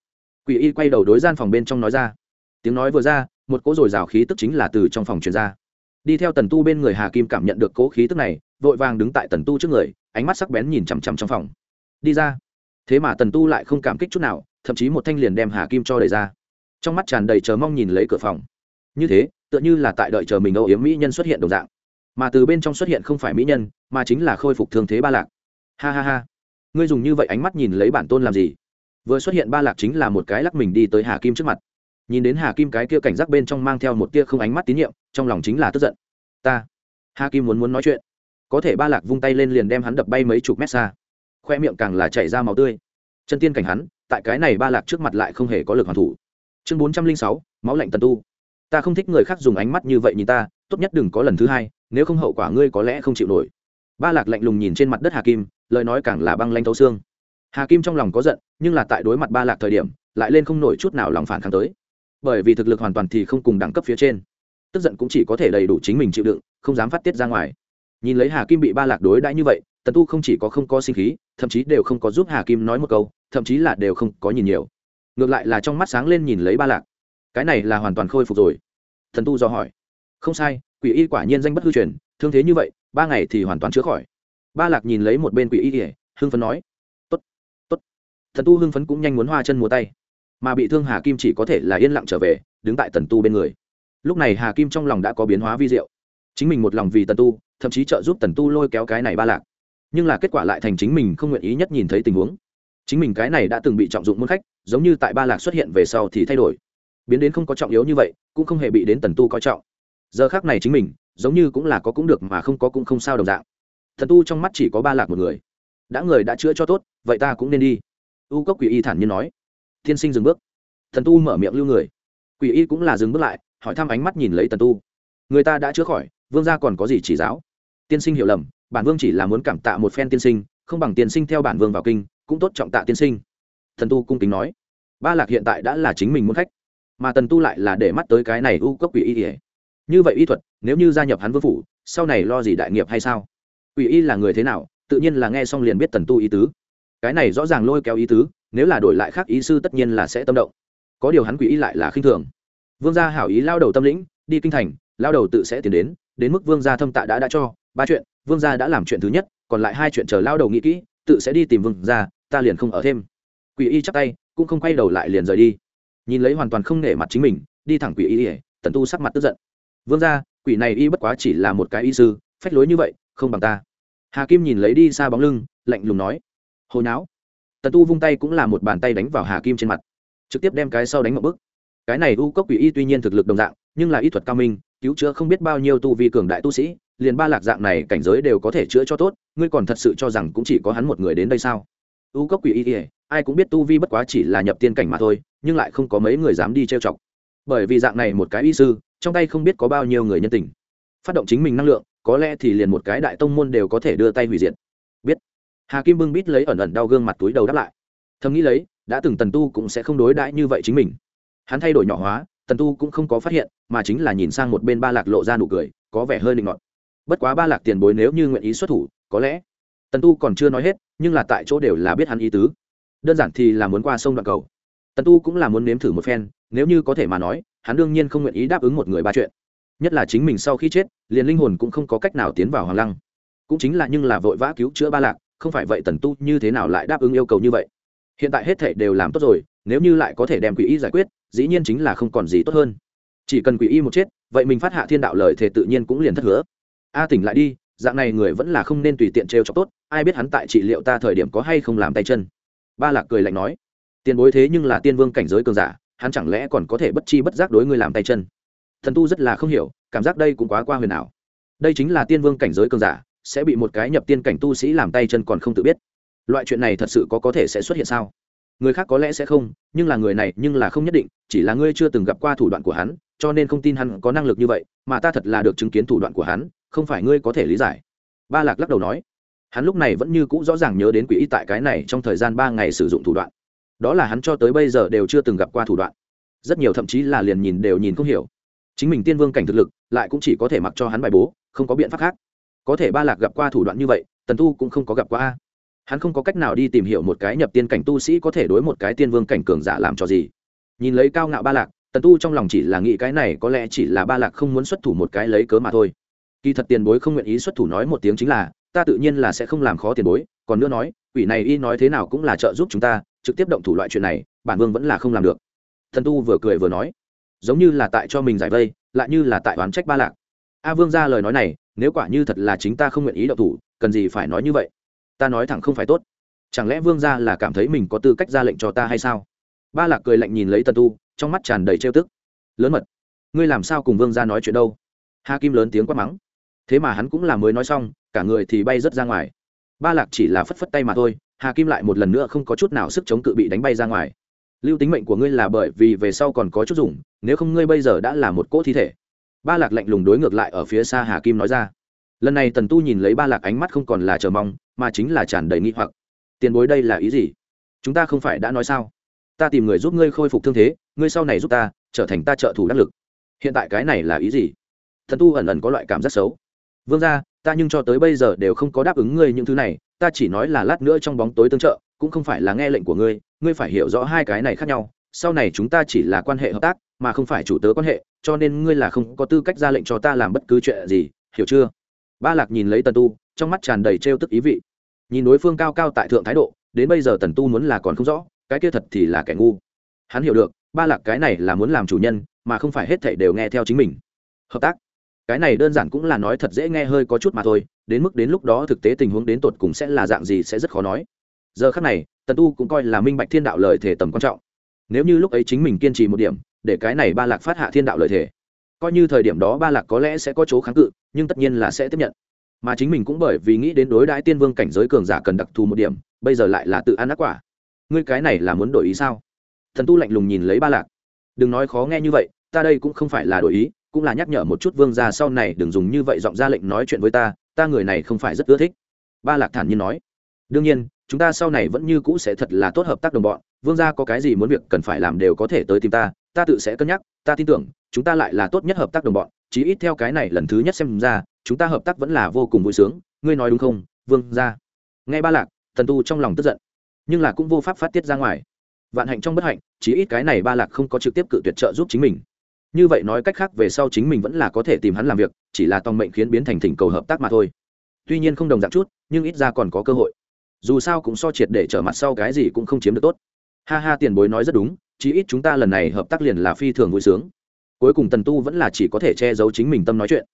Quỷ y quay đầu đối gian phòng bên trong nói ra. Tiếng nói vừa ra, một cỗ r ồ i r à o khí tức chính là từ trong phòng truyền ra. Đi theo tần tu bên người hà kim cảm nhận được cỗ khí tức này, vội vàng đứng tại tần tu trước người, ánh mắt sắc bén nhìn chằm chằm trong phòng. Đi ra thế mà tần tu lại không cảm kích chút nào, thậm chí một thanh liền đem hà kim cho đẩy ra. Trong mắt tràn đầy chờ mong nhìn lấy cửa phòng. Như thế, tựa như là tại đợi chờ mình âu yếm mỹ nhân xuất hiện đồng dạng. Mà từ bên trong xuất hiện không phải mỹ nhân, mà chính là khôi phục thương thế ba lạc. Ha ha ha. Ngươi dùng như vậy ánh mắt nhìn lấy bản tôn làm gì? Vừa xuất hiện ba lạc chính là một cái lắc mình đi tới hà kim trước mặt. Nhìn đến hà kim cái kia cảnh giác bên trong mang theo một tia không ánh mắt tín nhiệm, trong lòng chính là tức giận. Ta. Hà kim muốn muốn nói chuyện. Có thể ba lạc vung tay lên liền đem hắn đập bay mấy chục mét xa khoe miệng càng là chảy ra màu tươi. Chân tiên cảnh hắn, tại cái này ba lạc trước mặt lại không hề có lực hoàn thủ. Chương bốn trăm linh sáu, máu lạnh tần tu. Ta không thích người khác dùng ánh mắt như vậy nhìn ta, tốt nhất đừng có lần thứ hai, nếu không hậu quả ngươi có lẽ không chịu nổi. Ba lạc lạnh lùng nhìn trên mặt đất hà kim, lời nói càng là băng lanh thấu xương. Hà kim trong lòng có giận, nhưng là tại đối mặt ba lạc thời điểm, lại lên không nổi chút nào lòng phản kháng tới. Bởi vì thực lực hoàn toàn thì không cùng đẳng cấp phía trên. Tức giận cũng chỉ có thể đầy đủ chính mình chịu đựng, không dám phát tiết ra ngoài. Nhìn lấy hà kim bị ba lạc đối đãi như vậy, tần tu không chỉ có không có sinh khí thậm chí đều không có giúp hà kim nói một câu, thậm chí là đều không có nhìn nhiều. Ngược lại là trong mắt sáng lên nhìn lấy ba lạc. Cái này là hoàn toàn khôi phục rồi. Thần tu do hỏi. Không sai, quỷ y quả nhiên danh bất hư truyền, thương thế như vậy, ba ngày thì hoàn toàn chữa khỏi. Ba lạc nhìn lấy một bên quỷ y ỉa hưng phấn nói. Tốt tốt. Thần tu hưng phấn cũng nhanh muốn hoa chân múa tay. Mà bị thương hà kim chỉ có thể là yên lặng trở về, đứng tại tần tu bên người. Lúc này hà kim trong lòng đã có biến hóa vi diệu. Chính mình một lòng vì tần tu, thậm chí trợ giúp tần tu lôi kéo cái này ba lạc nhưng là kết quả lại thành chính mình không nguyện ý nhất nhìn thấy tình huống. Chính mình cái này đã từng bị trọng dụng môn khách, giống như tại ba lạc xuất hiện về sau thì thay đổi. Biến đến không có trọng yếu như vậy, cũng không hề bị đến tần tu coi trọng. Giờ khác này chính mình, giống như cũng là có cũng được mà không có cũng không sao đồng dạng. Thần tu trong mắt chỉ có ba lạc một người. Đã người đã chữa cho tốt, vậy ta cũng nên đi. U cốc quỷ y thản nhiên nói. Tiên sinh dừng bước. Thần tu mở miệng lưu người. Quỷ y cũng là dừng bước lại, hỏi thăm ánh mắt nhìn lấy tần tu. Người ta đã chữa khỏi, vương gia còn có gì chỉ giáo? Tiên sinh hiểu lầm bản vương chỉ là muốn cảm tạ một phen tiên sinh, không bằng tiên sinh theo bản vương vào kinh, cũng tốt trọng tạ tiên sinh. Thần tu cung kính nói. Ba lạc hiện tại đã là chính mình muốn khách, mà tần tu lại là để mắt tới cái này u cốc quỷ y ỉa như vậy y thuật, nếu như gia nhập hắn vương phủ, sau này lo gì đại nghiệp hay sao? Quỷ y là người thế nào? Tự nhiên là nghe xong liền biết tần tu ý tứ. Cái này rõ ràng lôi kéo ý tứ, nếu là đổi lại khác ý sư tất nhiên là sẽ tâm động. Có điều hắn quỷ y lại là khinh thường. Vương gia hảo ý lao đầu tâm lĩnh, đi kinh thành, lao đầu tự sẽ tiến đến đến mức vương gia thâm tạ đã đã cho, ba chuyện vương gia đã làm chuyện thứ nhất còn lại hai chuyện chờ lao đầu nghĩ kỹ tự sẽ đi tìm vương gia ta liền không ở thêm. Quỷ y chắc tay cũng không quay đầu lại liền rời đi. Nhìn lấy hoàn toàn không nể mặt chính mình đi thẳng quỷ y ỉa tần tu sắc mặt tức giận. Vương gia, quỷ này y bất quá chỉ là một cái y sư phách lối như vậy không bằng ta. Hà kim nhìn lấy đi xa bóng lưng lạnh lùng nói. Hồi não tần tu vung tay cũng là một bàn tay đánh vào hà kim trên mặt. Trực tiếp đem cái sau đánh một bức cái này u cốc quỷ y tuy nhiên thực lực đồng dạng nhưng là y thuật cao minh cứu chữa không biết bao nhiêu tu vi cường đại tu sĩ, liền ba lạc dạng này cảnh giới đều có thể chữa cho tốt, ngươi còn thật sự cho rằng cũng chỉ có hắn một người đến đây sao? U cốc quỷ y ỉa ai cũng biết tu vi bất quá chỉ là nhập tiên cảnh mà thôi, nhưng lại không có mấy người dám đi trêu chọc. Bởi vì dạng này một cái y sư, trong tay không biết có bao nhiêu người nhân tình. Phát động chính mình năng lượng, có lẽ thì liền một cái đại tông môn đều có thể đưa tay hủy diệt. Biết. Hà kim bưng bít lấy ẩn ẩn đau gương mặt túi đầu đáp lại. Thầm nghĩ lấy, đã từng tần tu cũng sẽ không đối đãi như vậy chính mình. Hắn thay đổi nhỏ hóa tần tu cũng không có phát hiện, mà chính là nhìn sang một bên ba lạc lộ ra nụ cười, có vẻ hơi linh ngọt bất quá ba lạc tiền bối nếu như nguyện ý xuất thủ, có lẽ tần tu còn chưa nói hết, nhưng là tại chỗ đều là biết hắn ý tứ. Đơn giản thì là muốn qua sông đoạn cầu. Tần tu cũng là muốn nếm thử một phen, nếu như có thể mà nói, hắn đương nhiên không nguyện ý đáp ứng một người ba chuyện. Nhất là chính mình sau khi chết, liền linh hồn cũng không có cách nào tiến vào hoàng lăng. Cũng chính là nhưng là vội vã cứu chữa ba lạc, không phải vậy tần tu như thế nào lại đáp ứng yêu cầu như vậy? Hiện tại hết thể đều làm tốt rồi nếu như lại có thể đem quỷ y giải quyết, dĩ nhiên chính là không còn gì tốt hơn. Chỉ cần quỷ y một chết, vậy mình phát hạ thiên đạo lời thể tự nhiên cũng liền thất hứa. A tỉnh lại đi, dạng này người vẫn là không nên tùy tiện trêu cho tốt, ai biết hắn tại trị liệu ta thời điểm có hay không làm tay chân. Ba lạc cười lạnh nói, tiền bối thế nhưng là tiên vương cảnh giới cường giả, hắn chẳng lẽ còn có thể bất chi bất giác đối ngươi làm tay chân? Thần tu rất là không hiểu, cảm giác đây cũng quá qua huyền ảo. Đây chính là tiên vương cảnh giới cường giả, sẽ bị một cái nhập tiên cảnh tu sĩ làm tay chân còn không tự biết. Loại chuyện này thật sự có có thể sẽ xuất hiện sao? Người khác có lẽ sẽ không, nhưng là người này nhưng là không nhất định, chỉ là ngươi chưa từng gặp qua thủ đoạn của hắn, cho nên không tin hắn có năng lực như vậy, mà ta thật là được chứng kiến thủ đoạn của hắn, không phải ngươi có thể lý giải. Ba lạc lắc đầu nói. Hắn lúc này vẫn như cũ rõ ràng nhớ đến quỹ tại cái này trong thời gian ba ngày sử dụng thủ đoạn. Đó là hắn cho tới bây giờ đều chưa từng gặp qua thủ đoạn. Rất nhiều thậm chí là liền nhìn đều nhìn không hiểu. Chính mình tiên vương cảnh thực lực, lại cũng chỉ có thể mặc cho hắn bài bố, không có biện pháp khác. Có thể ba lạc gặp qua thủ đoạn như vậy, tần tu cũng không có gặp qua hắn không có cách nào đi tìm hiểu một cái nhập tiên cảnh tu sĩ có thể đối một cái tiên vương cảnh cường giả làm cho gì. Nhìn lấy cao ngạo ba lạc, tần tu trong lòng chỉ là nghĩ cái này có lẽ chỉ là ba lạc không muốn xuất thủ một cái lấy cớ mà thôi. Kỳ thật tiền bối không nguyện ý xuất thủ nói một tiếng chính là, ta tự nhiên là sẽ không làm khó tiền bối, còn nữa nói, quỷ này y nói thế nào cũng là trợ giúp chúng ta, trực tiếp động thủ loại chuyện này, bản vương vẫn là không làm được. Thần tu vừa cười vừa nói, giống như là tại cho mình giải vây, lại như là tại oán trách ba lạc. A vương ra lời nói này, nếu quả như thật là chính ta không nguyện ý động thủ, cần gì phải nói như vậy? Ta nói thẳng không phải tốt. Chẳng lẽ vương gia là cảm thấy mình có tư cách ra lệnh cho ta hay sao? Ba lạc cười lạnh nhìn lấy tần tu, trong mắt tràn đầy trêu tức. Lớn mật, ngươi làm sao cùng vương gia nói chuyện đâu? Hà kim lớn tiếng quát mắng. Thế mà hắn cũng là mới nói xong, cả người thì bay rớt ra ngoài. Ba lạc chỉ là phất phất tay mà thôi, hà kim lại một lần nữa không có chút nào sức chống cự bị đánh bay ra ngoài. Lưu tính mệnh của ngươi là bởi vì về sau còn có chút dùng, nếu không ngươi bây giờ đã là một cỗ thi thể. Ba lạc lạnh lùng đối ngược lại ở phía xa hà kim nói ra. Lần này tần tu nhìn lấy ba lạc ánh mắt không còn là chờ mong mà chính là tràn đầy nghi hoặc. Tiền bối đây là ý gì? Chúng ta không phải đã nói sao? Ta tìm người giúp ngươi khôi phục thương thế, ngươi sau này giúp ta, trở thành ta trợ thủ đắc lực. Hiện tại cái này là ý gì? Thần tu ẩn ẩn có loại cảm giác xấu. Vương ra ta nhưng cho tới bây giờ đều không có đáp ứng ngươi những thứ này, ta chỉ nói là lát nữa trong bóng tối tương trợ, cũng không phải là nghe lệnh của ngươi ngươi phải hiểu rõ hai cái này khác nhau. Sau này chúng ta chỉ là quan hệ hợp tác, mà không phải chủ tớ quan hệ, cho nên ngươi là không có tư cách ra lệnh cho ta làm bất cứ chuyện gì, hiểu chưa? Ba lạc nhìn lấy tần tu, trong mắt tràn đầy trêu tức ý vị nhìn đối phương cao cao tại thượng thái độ, đến bây giờ tần tu muốn là còn không rõ, cái kia thật thì là kẻ ngu. Hắn hiểu được, ba lạc cái này là muốn làm chủ nhân, mà không phải hết thảy đều nghe theo chính mình. Hợp tác. Cái này đơn giản cũng là nói thật dễ nghe hơi có chút mà thôi, đến mức đến lúc đó thực tế tình huống đến tột cùng sẽ là dạng gì sẽ rất khó nói. Giờ khác này, tần tu cũng coi là minh bạch thiên đạo lời thể tầm quan trọng. Nếu như lúc ấy chính mình kiên trì một điểm, để cái này ba lạc phát hạ thiên đạo lời thể coi như thời điểm đó ba lạc có lẽ sẽ có chỗ kháng cự, nhưng tất nhiên là sẽ tiếp nhận mà chính mình cũng bởi vì nghĩ đến đối đãi tiên vương cảnh giới cường giả cần đặc thù một điểm, bây giờ lại là tự ăn ác quả. Ngươi cái này là muốn đổi ý sao? Thần tu lạnh lùng nhìn lấy ba lạc. Đừng nói khó nghe như vậy, ta đây cũng không phải là đổi ý, cũng là nhắc nhở một chút vương gia sau này đừng dùng như vậy giọng ra lệnh nói chuyện với ta ta người này không phải rất ưa thích. Ba lạc thản nhiên nói. Đương nhiên, chúng ta sau này vẫn như cũ sẽ thật là tốt hợp tác đồng bọn, vương gia có cái gì muốn việc cần phải làm đều có thể tới tìm ta ta tự sẽ cân nhắc, ta tin tưởng, chúng ta lại là tốt nhất hợp tác đồng bọn, chí ít theo cái này lần thứ nhất xem ra chúng ta hợp tác vẫn là vô cùng vui sướng, ngươi nói đúng không, vương gia? Nghe ba lạc thần tu trong lòng tức giận, nhưng là cũng vô pháp phát tiết ra ngoài. Vạn hạnh trong bất hạnh chỉ ít cái này ba lạc không có trực tiếp cự tuyệt trợ giúp chính mình. Như vậy nói cách khác về sau chính mình vẫn là có thể tìm hắn làm việc, chỉ là tòng mệnh khiến biến thành thỉnh cầu hợp tác mà thôi. Tuy nhiên không đồng dạng chút, nhưng ít ra còn có cơ hội. Dù sao cũng so triệt để trở mặt sau cái gì cũng không chiếm được tốt. Ha ha, tiền bối nói rất đúng, chí ít chúng ta lần này hợp tác liền là phi thường vui sướng. Cuối cùng tần tu vẫn là chỉ có thể che giấu chính mình tâm nói chuyện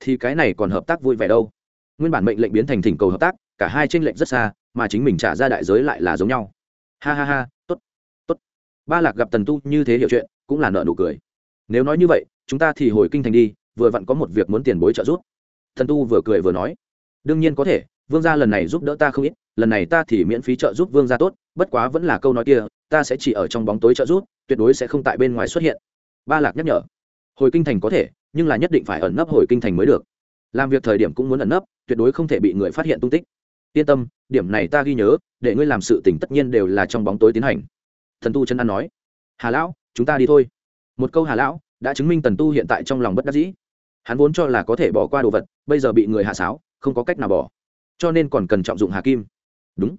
thì cái này còn hợp tác vui vẻ đâu. Nguyên bản mệnh lệnh biến thành thỉnh cầu hợp tác, cả hai tranh lệnh rất xa, mà chính mình trả ra đại giới lại là giống nhau. Ha ha ha t ố t t ố t ba lạc gặp tần tu như thế hiểu chuyện, cũng là nợ nụ cười. Nếu nói như vậy, chúng ta thì hồi kinh thành đi, vừa vặn có một việc muốn tiền bối trợ giúp. Thần tu vừa cười vừa nói, đương nhiên có thể, vương gia lần này giúp đỡ ta không ít, lần này ta thì miễn phí trợ giúp vương gia tốt, bất quá vẫn là câu nói kia, ta sẽ chỉ ở trong bóng tối trợ giúp, tuyệt đối sẽ không tại bên ngoài xuất hiện. Ba lạc nhắc nhở, hồi kinh thành có thể nhưng là nhất định phải ẩn nấp hồi kinh thành mới được. Làm việc thời điểm cũng muốn ẩn nấp, tuyệt đối không thể bị người phát hiện tung tích. Yên tâm, điểm này ta ghi nhớ, để ngươi làm sự tỉnh tất nhiên đều là trong bóng tối tiến hành. Thần tu chân ăn nói. Hà lão, chúng ta đi thôi. Một câu hà lão đã chứng minh tần tu hiện tại trong lòng bất đắc dĩ. Hắn vốn cho là có thể bỏ qua đồ vật, bây giờ bị người hạ sáo, không có cách nào bỏ. Cho nên còn cần trọng dụng hà kim. Đúng.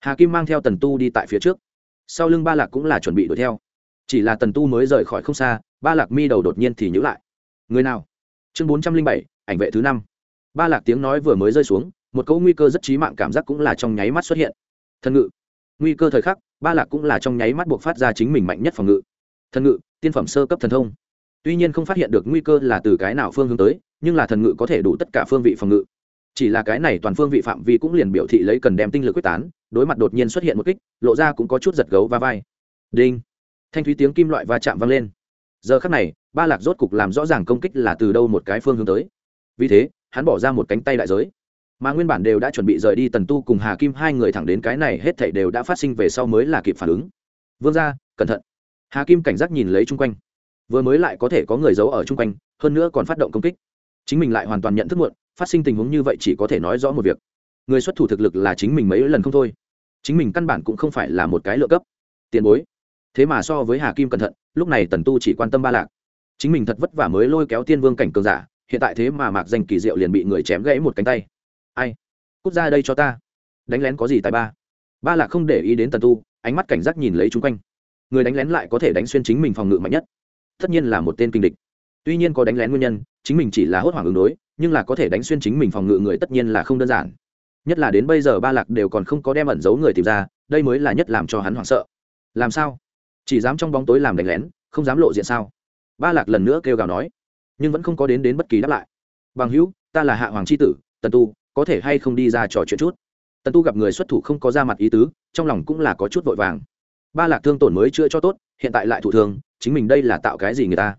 Hà kim mang theo tần tu đi tại phía trước. Sau lưng ba lạc cũng là chuẩn bị đuổi theo. Chỉ là tần tu mới rời khỏi không xa, ba lạc mi đầu đột nhiên thì nhữ lại người nào? Chương bốn trăm linh bảy, ảnh vệ thứ năm. Ba lạc tiếng nói vừa mới rơi xuống, một câu nguy cơ rất trí mạng cảm giác cũng là trong nháy mắt xuất hiện. Thần ngự. Nguy cơ thời khắc, ba lạc cũng là trong nháy mắt buộc phát ra chính mình mạnh nhất phòng ngự. Thần ngự, tiên phẩm sơ cấp thần thông. Tuy nhiên không phát hiện được nguy cơ là từ cái nào phương hướng tới, nhưng là thần ngự có thể đủ tất cả phương vị phòng ngự. Chỉ là cái này toàn phương vị phạm vi cũng liền biểu thị lấy cần đem tinh lực quyết tán, đối mặt đột nhiên xuất hiện một kích, lộ ra cũng có chút giật gấu và vai. Đinh. Thanh thúy tiếng kim loại va chạm vang lên giờ khắc này, ba lạc rốt cục làm rõ ràng công kích là từ đâu một cái phương hướng tới. Vì thế, hắn bỏ ra một cánh tay đại giới. Mà nguyên bản đều đã chuẩn bị rời đi tần tu cùng hà kim, hai người thẳng đến cái này hết thảy đều đã phát sinh về sau mới là kịp phản ứng. Vương ra cẩn thận. Hà kim cảnh giác nhìn lấy chung quanh. Vừa mới lại có thể có người giấu ở chung quanh, hơn nữa còn phát động công kích. Chính mình lại hoàn toàn nhận thức muộn, phát sinh tình huống như vậy chỉ có thể nói rõ một việc. Người xuất thủ thực lực là chính mình mấy lần không thôi. Chính mình căn bản cũng không phải là một cái lựa cấp. Tiền bối thế mà so với hà kim cẩn thận, lúc này tần tu chỉ quan tâm ba lạc. Chính mình thật vất vả mới lôi kéo tiên vương cảnh cường giả, hiện tại thế mà mạc danh kỳ diệu liền bị người chém gãy một cánh tay. Ai? Cút ra đây cho ta. Đánh lén có gì tại ba? Ba lạc không để ý đến tần tu, ánh mắt cảnh giác nhìn lấy chung quanh. Người đánh lén lại có thể đánh xuyên chính mình phòng ngự mạnh nhất. Tất nhiên là một tên kinh địch. Tuy nhiên có đánh lén nguyên nhân, chính mình chỉ là hốt hoảng ứng đối, nhưng là có thể đánh xuyên chính mình phòng ngự người tất nhiên là không đơn giản. Nhất là đến bây giờ ba lạc đều còn không có đem ẩn giấu người tìm ra, đây mới là nhất làm cho hắn hoảng sợ. Làm sao? Chỉ dám trong bóng tối làm đánh lén, không dám lộ diện sao? Ba lạc lần nữa kêu gào nói, nhưng vẫn không có đến đến bất kỳ đáp lại. Bằng hữu, ta là hạ hoàng c h i tử, tần tu, có thể hay không đi ra trò chuyện chút? Tần tu gặp người xuất thủ không có ra mặt ý tứ, trong lòng cũng là có chút vội vàng. Ba lạc thương tổn mới chữa cho tốt, hiện tại lại thụ thương chính mình đây là tạo cái gì người ta?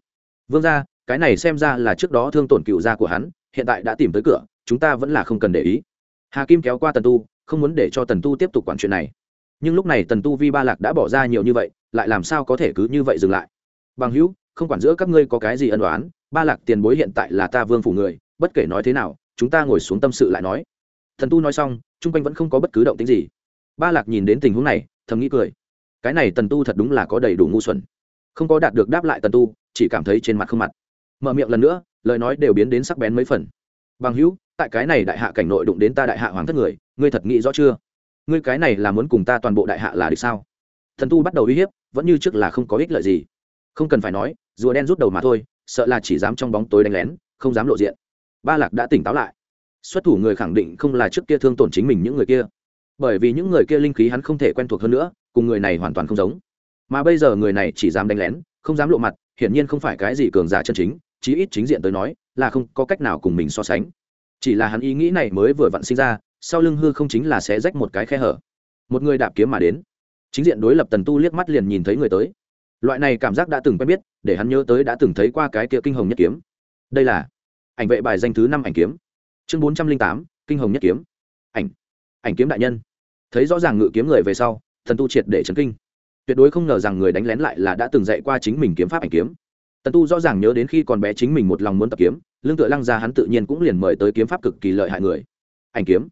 Vương ra cái này xem ra là trước đó thương tổn cựu gia của hắn, hiện tại đã tìm tới cửa, chúng ta vẫn là không cần để ý. Hà kim kéo qua tần tu, không muốn để cho tần tu tiếp tục quản chuyện này. Nhưng lúc này tần tu vi ba lạc đã bỏ ra nhiều như vậy lại làm sao có thể cứ như vậy dừng lại? Bằng hữu, không quản giữa các ngươi có cái gì ân đoán ba lạc tiền bối hiện tại là ta vương phủ người, bất kể nói thế nào, chúng ta ngồi xuống tâm sự lại nói. Thần tu nói xong, chung quanh vẫn không có bất cứ động tính gì. Ba lạc nhìn đến tình huống này, thầm nghĩ cười. Cái này tần tu thật đúng là có đầy đủ ngu xuẩn. Không có đạt được đáp lại tần tu, chỉ cảm thấy trên mặt không mặt. Mở miệng lần nữa, lời nói đều biến đến sắc bén mấy phần. Bằng hữu, tại cái này đại hạ cảnh nội đụng đến ta đại hạ hoàng thất người, ngươi thật nghĩ rõ chưa? Ngươi cái này là muốn cùng ta toàn bộ đại hạ là được sao? Thần tu bắt đầu uy hiếp vẫn như trước là không có ích lợi gì. Không cần phải nói, rùa đen rút đầu mà thôi, sợ là chỉ dám trong bóng tối đánh lén, không dám lộ diện. Ba lạc đã tỉnh táo lại. Xuất thủ người khẳng định không là trước kia thương tổn chính mình những người kia. Bởi vì những người kia linh khí hắn không thể quen thuộc hơn nữa, cùng người này hoàn toàn không giống. Mà bây giờ người này chỉ dám đánh lén, không dám lộ mặt, hiển nhiên không phải cái gì cường giả chân chính, chí ít chính diện tới nói, là không có cách nào cùng mình so sánh. Chỉ là hắn ý nghĩ này mới vừa vặn sinh ra, sau lưng hư không chính là sẽ rách một cái khe hở. Một người đạp kiếm mà đến chính diện đối lập tần tu liếc mắt liền nhìn thấy người tới. Loại này cảm giác đã từng quen biết, để hắn nhớ tới đã từng thấy qua cái kia kinh hồng nhất kiếm. Đây là ảnh vệ bài danh thứ năm ảnh kiếm. Chương bốn trăm linh tám, kinh hồng nhất kiếm. Ảnh. Ảnh kiếm đại nhân. Thấy rõ ràng ngự kiếm người về sau thần tu triệt để chấn kinh. Tuyệt đối không ngờ rằng người đánh lén lại là đã từng dạy qua chính mình kiếm pháp ảnh kiếm. Tần tu rõ ràng nhớ đến khi còn bé chính mình một lòng muốn tập kiếm lương tựa lăng ra hắn tự nhiên cũng liền mời tới kiếm pháp cực kỳ lợi hại người. Ảnh kiếm.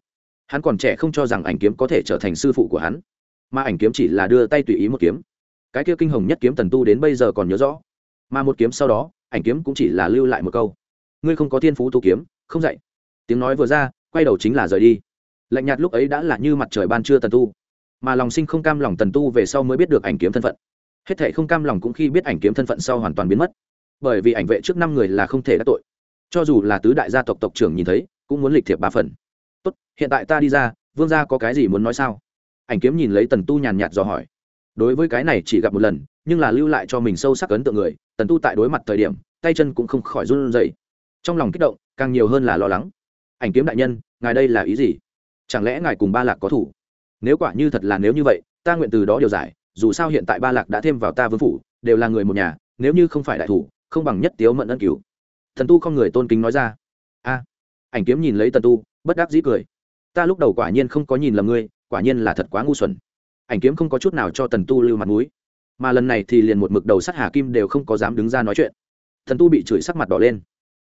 Hắn còn trẻ không cho rằng ảnh kiếm có thể trở thành sư phụ của hắn mà ảnh kiếm chỉ là đưa tay tùy ý một kiếm. Cái kia kinh hồng nhất kiếm tần tu đến bây giờ còn nhớ rõ. Mà một kiếm sau đó, ảnh kiếm cũng chỉ là lưu lại một câu. Ngươi không có thiên phú tu kiếm, không dạy. Tiếng nói vừa ra, quay đầu chính là rời đi. Lạnh nhạt lúc ấy đã là như mặt trời ban trưa tần tu. Mà lòng sinh không cam lòng tần tu về sau mới biết được ảnh kiếm thân phận. Hết thệ không cam lòng cũng khi biết ảnh kiếm thân phận sau hoàn toàn biến mất. Bởi vì ảnh vệ trước năm người là không thể đắc tội. Cho dù là tứ đại gia tộc tộc trưởng nhìn thấy, cũng muốn lịch thiệp ba phần. Tốt, hiện tại ta đi ra, vương gia có cái gì muốn nói sao? Ảnh kiếm nhìn lấy tần tu nhàn nhạt dò hỏi. Đối với cái này chỉ gặp một lần, nhưng là lưu lại cho mình sâu sắc ấn tượng người, tần tu tại đối mặt thời điểm, tay chân cũng không khỏi run rẩy. Trong lòng kích động, càng nhiều hơn là lo lắng. Ảnh kiếm đại nhân, ngài đây là ý gì? Chẳng lẽ ngài cùng ba lạc có thủ? Nếu quả như thật là nếu như vậy, ta nguyện từ đó điều giải, dù sao hiện tại ba lạc đã thêm vào ta vương phủ, đều là người một nhà, nếu như không phải đại thủ, không bằng nhất tiếu mận ân cứu thần tu không người tôn kính nói ra. A. Ảnh kiếm nhìn lấy tần tu, bất đắc dĩ cười. Ta lúc đầu quả nhiên không có nhìn lầm ngươi quả nhiên là thật quá ngu xuẩn. Ảnh kiếm không có chút nào cho tần tu lưu mặt mũi, mà lần này thì liền một mực đầu sắt hà kim đều không có dám đứng ra nói chuyện. Thần tu bị chửi sắc mặt đỏ lên.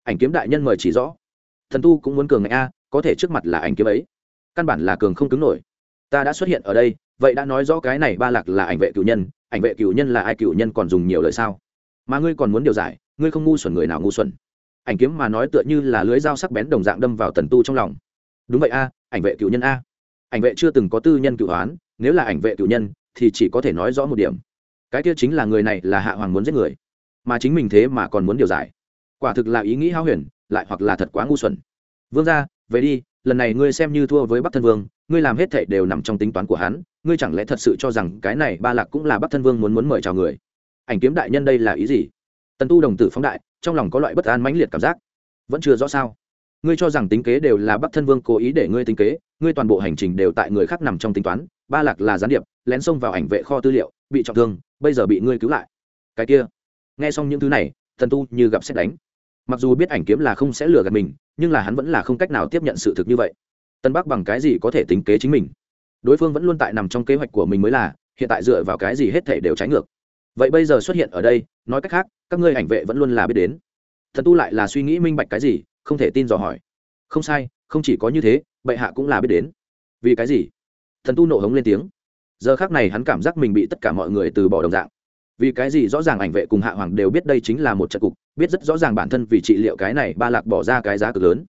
Ảnh kiếm đại nhân mời chỉ rõ. Thần tu cũng muốn cường ngạnh a, có thể trước mặt là ảnh kiếm ấy. Căn bản là cường không cứng nổi. Ta đã xuất hiện ở đây, vậy đã nói rõ cái này ba lạc là ảnh vệ cựu nhân, ảnh vệ cựu nhân là ai cựu nhân còn dùng nhiều lời sao? Mà ngươi còn muốn điều giải, ngươi không ngu xuẩn người nào ngu xuẩn. Ảnh kiếm mà nói tựa như là lưới dao sắc bén đồng dạng đâm vào tần tu trong lòng. Đúng vậy a, ảnh vệ cựu nhân a ảnh vệ chưa từng có tư nhân cựu hoán, nếu là ảnh vệ cựu nhân, thì chỉ có thể nói rõ một điểm. Cái kia chính là người này là hạ hoàng muốn giết người, mà chính mình thế mà còn muốn điều giải. Quả thực là ý nghĩ hao huyền, lại hoặc là thật quá ngu xuẩn. Vương ra về đi, lần này ngươi xem như thua với bắc thân vương, ngươi làm hết thệ đều nằm trong tính toán của hắn, ngươi chẳng lẽ thật sự cho rằng cái này ba lạc cũng là bắc thân vương muốn muốn mời chào người? Ảnh kiếm đại nhân đây là ý gì? Tần tu đồng tử phóng đại, trong lòng có loại bất an mãnh liệt cảm giác. Vẫn chưa rõ sao? Ngươi cho rằng tính kế đều là bắc thân vương cố ý để ngươi tính kế, ngươi toàn bộ hành trình đều tại người khác nằm trong tính toán, ba lạc là gián điệp, lén xông vào ảnh vệ kho tư liệu, bị trọng thương, bây giờ bị ngươi cứu lại. Cái kia. Nghe xong những thứ này, thần tu như gặp xét đánh. Mặc dù biết ảnh kiếm là không sẽ lừa gạt mình, nhưng là hắn vẫn là không cách nào tiếp nhận sự thực như vậy. Tân bắc bằng cái gì có thể tính kế chính mình? Đối phương vẫn luôn tại nằm trong kế hoạch của mình mới là, hiện tại dựa vào cái gì hết thể đều trái ngược. Vậy bây giờ xuất hiện ở đây, nói cách khác, các ngươi ảnh vệ vẫn luôn là biết đến. Thần tu lại là suy nghĩ minh bạch cái gì không thể tin dò hỏi. Không sai, không chỉ có như thế, bệ hạ cũng là biết đến. Vì cái gì? Thần tu nộ hống lên tiếng. Giờ khác này hắn cảm giác mình bị tất cả mọi người từ bỏ đồng dạng. Vì cái gì rõ ràng ảnh vệ cùng hạ hoàng đều biết đây chính là một trận cục, biết rất rõ ràng bản thân vì trị liệu cái này ba lạc bỏ ra cái giá cực lớn.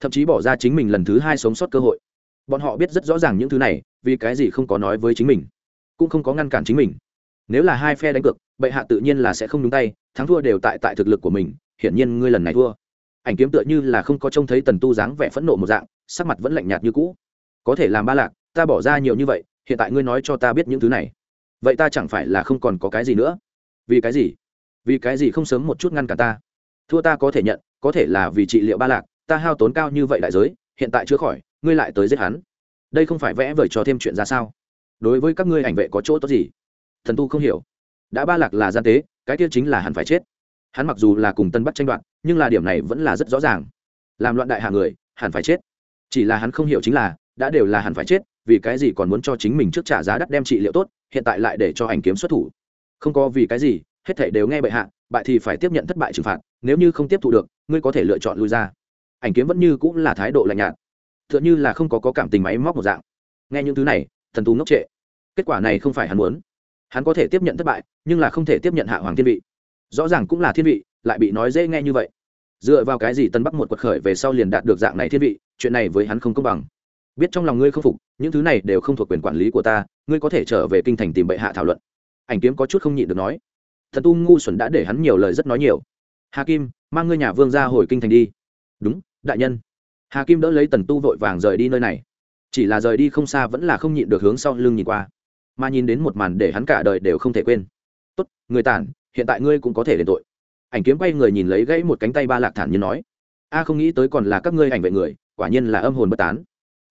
Thậm chí bỏ ra chính mình lần thứ hai sống sót cơ hội. Bọn họ biết rất rõ ràng những thứ này, vì cái gì không có nói với chính mình, cũng không có ngăn cản chính mình. Nếu là hai phe đánh cược, bệ hạ tự nhiên là sẽ không đúng tay, thắng thua đều tại tại thực lực của mình, hiển nhiên ngươi lần này thua ảnh kiếm tựa như là không có trông thấy tần tu dáng vẻ phẫn nộ một dạng, sắc mặt vẫn lạnh nhạt như cũ. Có thể làm ba lạc, ta bỏ ra nhiều như vậy, hiện tại ngươi nói cho ta biết những thứ này. Vậy ta chẳng phải là không còn có cái gì nữa? Vì cái gì? Vì cái gì không sớm một chút ngăn cả ta? Thua ta có thể nhận, có thể là vì trị liệu ba lạc, ta hao tốn cao như vậy đại giới, hiện tại chữa khỏi, ngươi lại tới giết hắn. Đây không phải vẽ vời cho thêm chuyện ra sao? Đối với các ngươi ảnh vệ có chỗ tốt gì? Thần tu không hiểu. Đã ba lạc là gian tế, cái kia chính là hắn phải chết. Hắn mặc dù là cùng tân bắt tranh đoạt nhưng là điểm này vẫn là rất rõ ràng. Làm loạn đại hạ người hẳn phải chết. Chỉ là hắn không hiểu chính là đã đều là hẳn phải chết vì cái gì còn muốn cho chính mình trước trả giá đắt đem trị liệu tốt hiện tại lại để cho ảnh kiếm xuất thủ. Không có vì cái gì hết thể đều nghe bệ hạ bại thì phải tiếp nhận thất bại trừng phạt nếu như không tiếp thu được ngươi có thể lựa chọn lui ra. Ảnh kiếm vẫn như cũng là thái độ lạnh nhạt. T h ư ợ n h ư là không có, có cảm tình máy móc một dạng. Nghe những thứ này thần tú ngốc trệ. Kết quả này không phải hắn muốn. Hắn có thể tiếp nhận thất bại nhưng là không thể tiếp nhận hạ hoàng thiên vị. Rõ ràng cũng là thiên vị lại bị nói dễ nghe như vậy. Dựa vào cái gì tân bắc một quật khởi về sau liền đạt được dạng này thiên vị, chuyện này với hắn không công bằng. Biết trong lòng ngươi không phục, những thứ này đều không thuộc quyền quản lý của ta, ngươi có thể trở về kinh thành tìm bệ hạ thảo luận. Ảnh kiếm có chút không nhịn được nói. Thần tu ngu xuẩn đã để hắn nhiều lời rất nói nhiều. Hà kim, mang ngươi nhà vương ra hồi kinh thành đi. Đúng, đại nhân. Hà kim đỡ lấy tần tu vội vàng rời đi nơi này. Chỉ là rời đi không xa vẫn là không nhịn được hướng sau lưng nhìn qua. Mà nhìn đến một màn để hắn cả đời đều không thể quên. Tốt, người tản, hiện tại ngươi cũng có thể đền tội ảnh kiếm quay người nhìn lấy gãy một cánh tay ba lạc thản nhiên nói, a, không nghĩ tới còn là các ngươi ảnh vệ người, quả nhiên là âm hồn bất tán.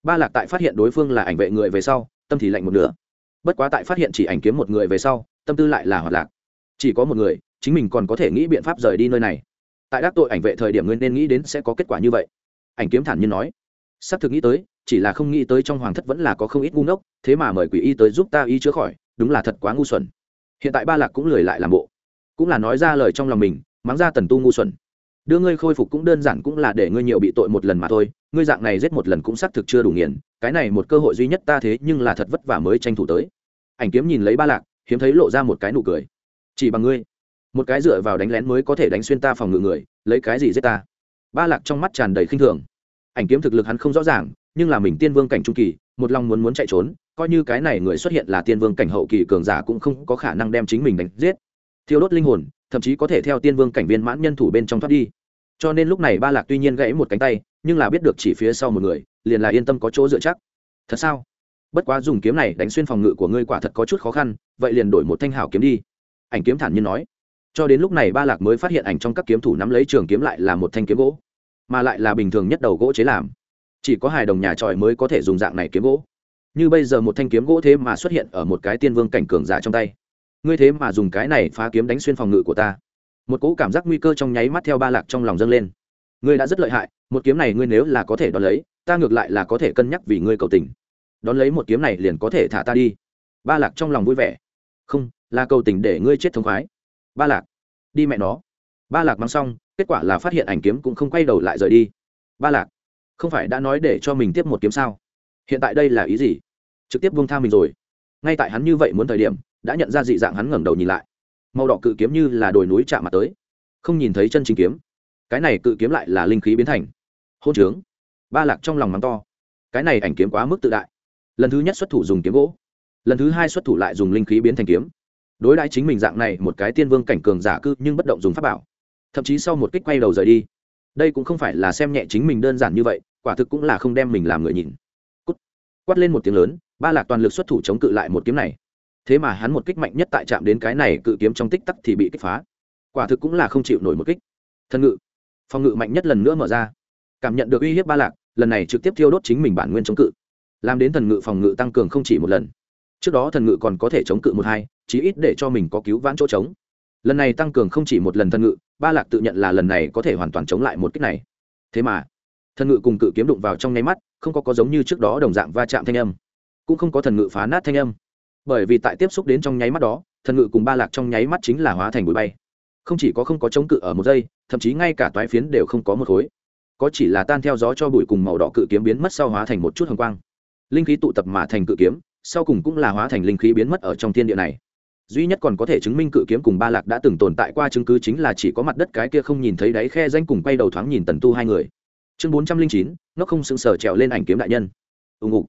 Ba lạc tại phát hiện đối phương là ảnh vệ người về sau, tâm thì lạnh một nửa. Bất quá tại phát hiện chỉ ảnh kiếm một người về sau, tâm tư lại là hoạt lạc. Chỉ có một người, chính mình còn có thể nghĩ biện pháp rời đi nơi này. Tại đắc tội ảnh vệ thời điểm nguyên nên nghĩ đến sẽ có kết quả như vậy. Ảnh kiếm thản nhiên nói xác thực nghĩ tới, chỉ là không nghĩ tới trong hoàng thất vẫn là có không ít ngu ngốc, thế mà mời quỷ y tới giúp ta y chữa khỏi, đúng là thật quá ngu xuẩn. Hiện tại ba lạc cũng lười lại làm bộ. Cũng là nói ra lời trong lòng mình mắng ra tần tu ngu xuẩn. Đưa ngươi khôi phục cũng đơn giản cũng là để ngươi nhiều bị tội một lần mà thôi, ngươi dạng này giết một lần cũng xác thực chưa đủ nghiền, cái này một cơ hội duy nhất ta thế nhưng là thật vất vả mới tranh thủ tới. Ảnh kiếm nhìn lấy ba lạc, hiếm thấy lộ ra một cái nụ cười. Chỉ bằng ngươi, một cái dựa vào đánh lén mới có thể đánh xuyên ta phòng ngự người, lấy cái gì giết ta? Ba lạc trong mắt tràn đầy khinh thường. Ảnh kiếm thực lực hắn không rõ ràng, nhưng là mình tiên vương cảnh trung kỳ, một lòng muốn muốn chạy trốn, coi như cái này người xuất hiện là tiên vương cảnh hậu kỳ cường giả cũng không có khả năng đem chính mình đánh giết. Thiêu đốt linh hồn thậm chí có thể theo tiên vương cảnh viên mãn nhân thủ bên trong thoát đi. Cho nên lúc này ba lạc tuy nhiên gãy một cánh tay, nhưng là biết được chỉ phía sau một người, liền là yên tâm có chỗ dựa chắc. Thật sao? Bất quá dùng kiếm này đánh xuyên phòng ngự của ngươi quả thật có chút khó khăn, vậy liền đổi một thanh hảo kiếm đi. Ảnh kiếm thản nhiên nói. Cho đến lúc này ba lạc mới phát hiện ảnh trong các kiếm thủ nắm lấy trường kiếm lại là một thanh kiếm gỗ, mà lại là bình thường nhất đầu gỗ chế làm. Chỉ có hài đồng nhà tròi mới có thể dùng dạng này kiếm gỗ. Như bây giờ một thanh kiếm gỗ thế mà xuất hiện ở một cái tiên vương cảnh cường giả trong tay ngươi thế mà dùng cái này phá kiếm đánh xuyên phòng ngự của ta. Một cỗ cảm giác nguy cơ trong nháy mắt theo ba lạc trong lòng dâng lên. Ngươi đã rất lợi hại, một kiếm này ngươi nếu là có thể đo lấy, ta ngược lại là có thể cân nhắc vì ngươi cầu tình. Đón lấy một kiếm này liền có thể thả ta đi. Ba lạc trong lòng vui vẻ. Không, là cầu tình để ngươi chết thống khoái. Ba lạc, đi mẹ nó. Ba lạc mang xong, kết quả là phát hiện ảnh kiếm cũng không quay đầu lại rời đi. Ba lạc, không phải đã nói để cho mình tiếp một kiếm sao? Hiện tại đây là ý gì? Trực tiếp buông tha mình rồi. Ngay tại hắn như vậy muốn thời điểm đã nhận ra dị dạng hắn ngẩng đầu nhìn lại. Màu đỏ cự kiếm như là đồi núi chạm mặt tới. Không nhìn thấy chân chính kiếm. Cái này cự kiếm lại là linh khí biến thành. Hôn trướng. Ba lạc trong lòng mắng to. Cái này ảnh kiếm quá mức tự đại. Lần thứ nhất xuất thủ dùng kiếm gỗ. Lần thứ hai xuất thủ lại dùng linh khí biến thành kiếm. Đối đãi chính mình dạng này, một cái tiên vương cảnh cường giả cư nhưng bất động dùng pháp bảo. Thậm chí sau một kích quay đầu rời đi. Đây cũng không phải là xem nhẹ chính mình đơn giản như vậy, quả thực cũng là không đem mình làm người nhìn. Cút. quát lên một tiếng lớn, ba lạc toàn lực xuất thủ chống cự lại một kiếm này thế mà hắn một kích mạnh nhất tại chạm đến cái này cự kiếm trong tích tắc thì bị kích phá. Quả thực cũng là không chịu nổi một kích. Thân ngự. Phòng ngự mạnh nhất lần nữa mở ra. Cảm nhận được uy hiếp ba lạc, lần này trực tiếp thiêu đốt chính mình bản nguyên chống cự. Làm đến thần ngự phòng ngự tăng cường không chỉ một lần. Trước đó thần ngự còn có thể chống cự một hai, chí ít để cho mình có cứu vãn chỗ trống. Lần này tăng cường không chỉ một lần thần ngự, ba lạc tự nhận là lần này có thể hoàn toàn chống lại một kích này. Thế mà, thần ngự cùng cự kiếm đụng vào trong nháy mắt, không có có giống như trước đó đồng dạng va chạm thanh âm. Cũng không có thần ngự phá nát thanh âm bởi vì tại tiếp xúc đến trong nháy mắt đó, thần ngự cùng ba lạc trong nháy mắt chính là hóa thành bụi bay. Không chỉ có không có chống cự ở một giây, thậm chí ngay cả toái phiến đều không có một khối. Có chỉ là tan theo gió cho bụi cùng màu đỏ cự kiếm biến mất sau hóa thành một chút hồng quang. Linh khí tụ tập mà thành cự kiếm, sau cùng cũng là hóa thành linh khí biến mất ở trong thiên địa này. Duy nhất còn có thể chứng minh cự kiếm cùng ba lạc đã từng tồn tại qua chứng cứ chính là chỉ có mặt đất cái kia không nhìn thấy đáy khe danh cùng quay đầu thoáng nhìn tần tu hai người. Chương bốn trăm linh chín, nó không sững sờ trèo lên ảnh kiếm đại nhân. Ùng ục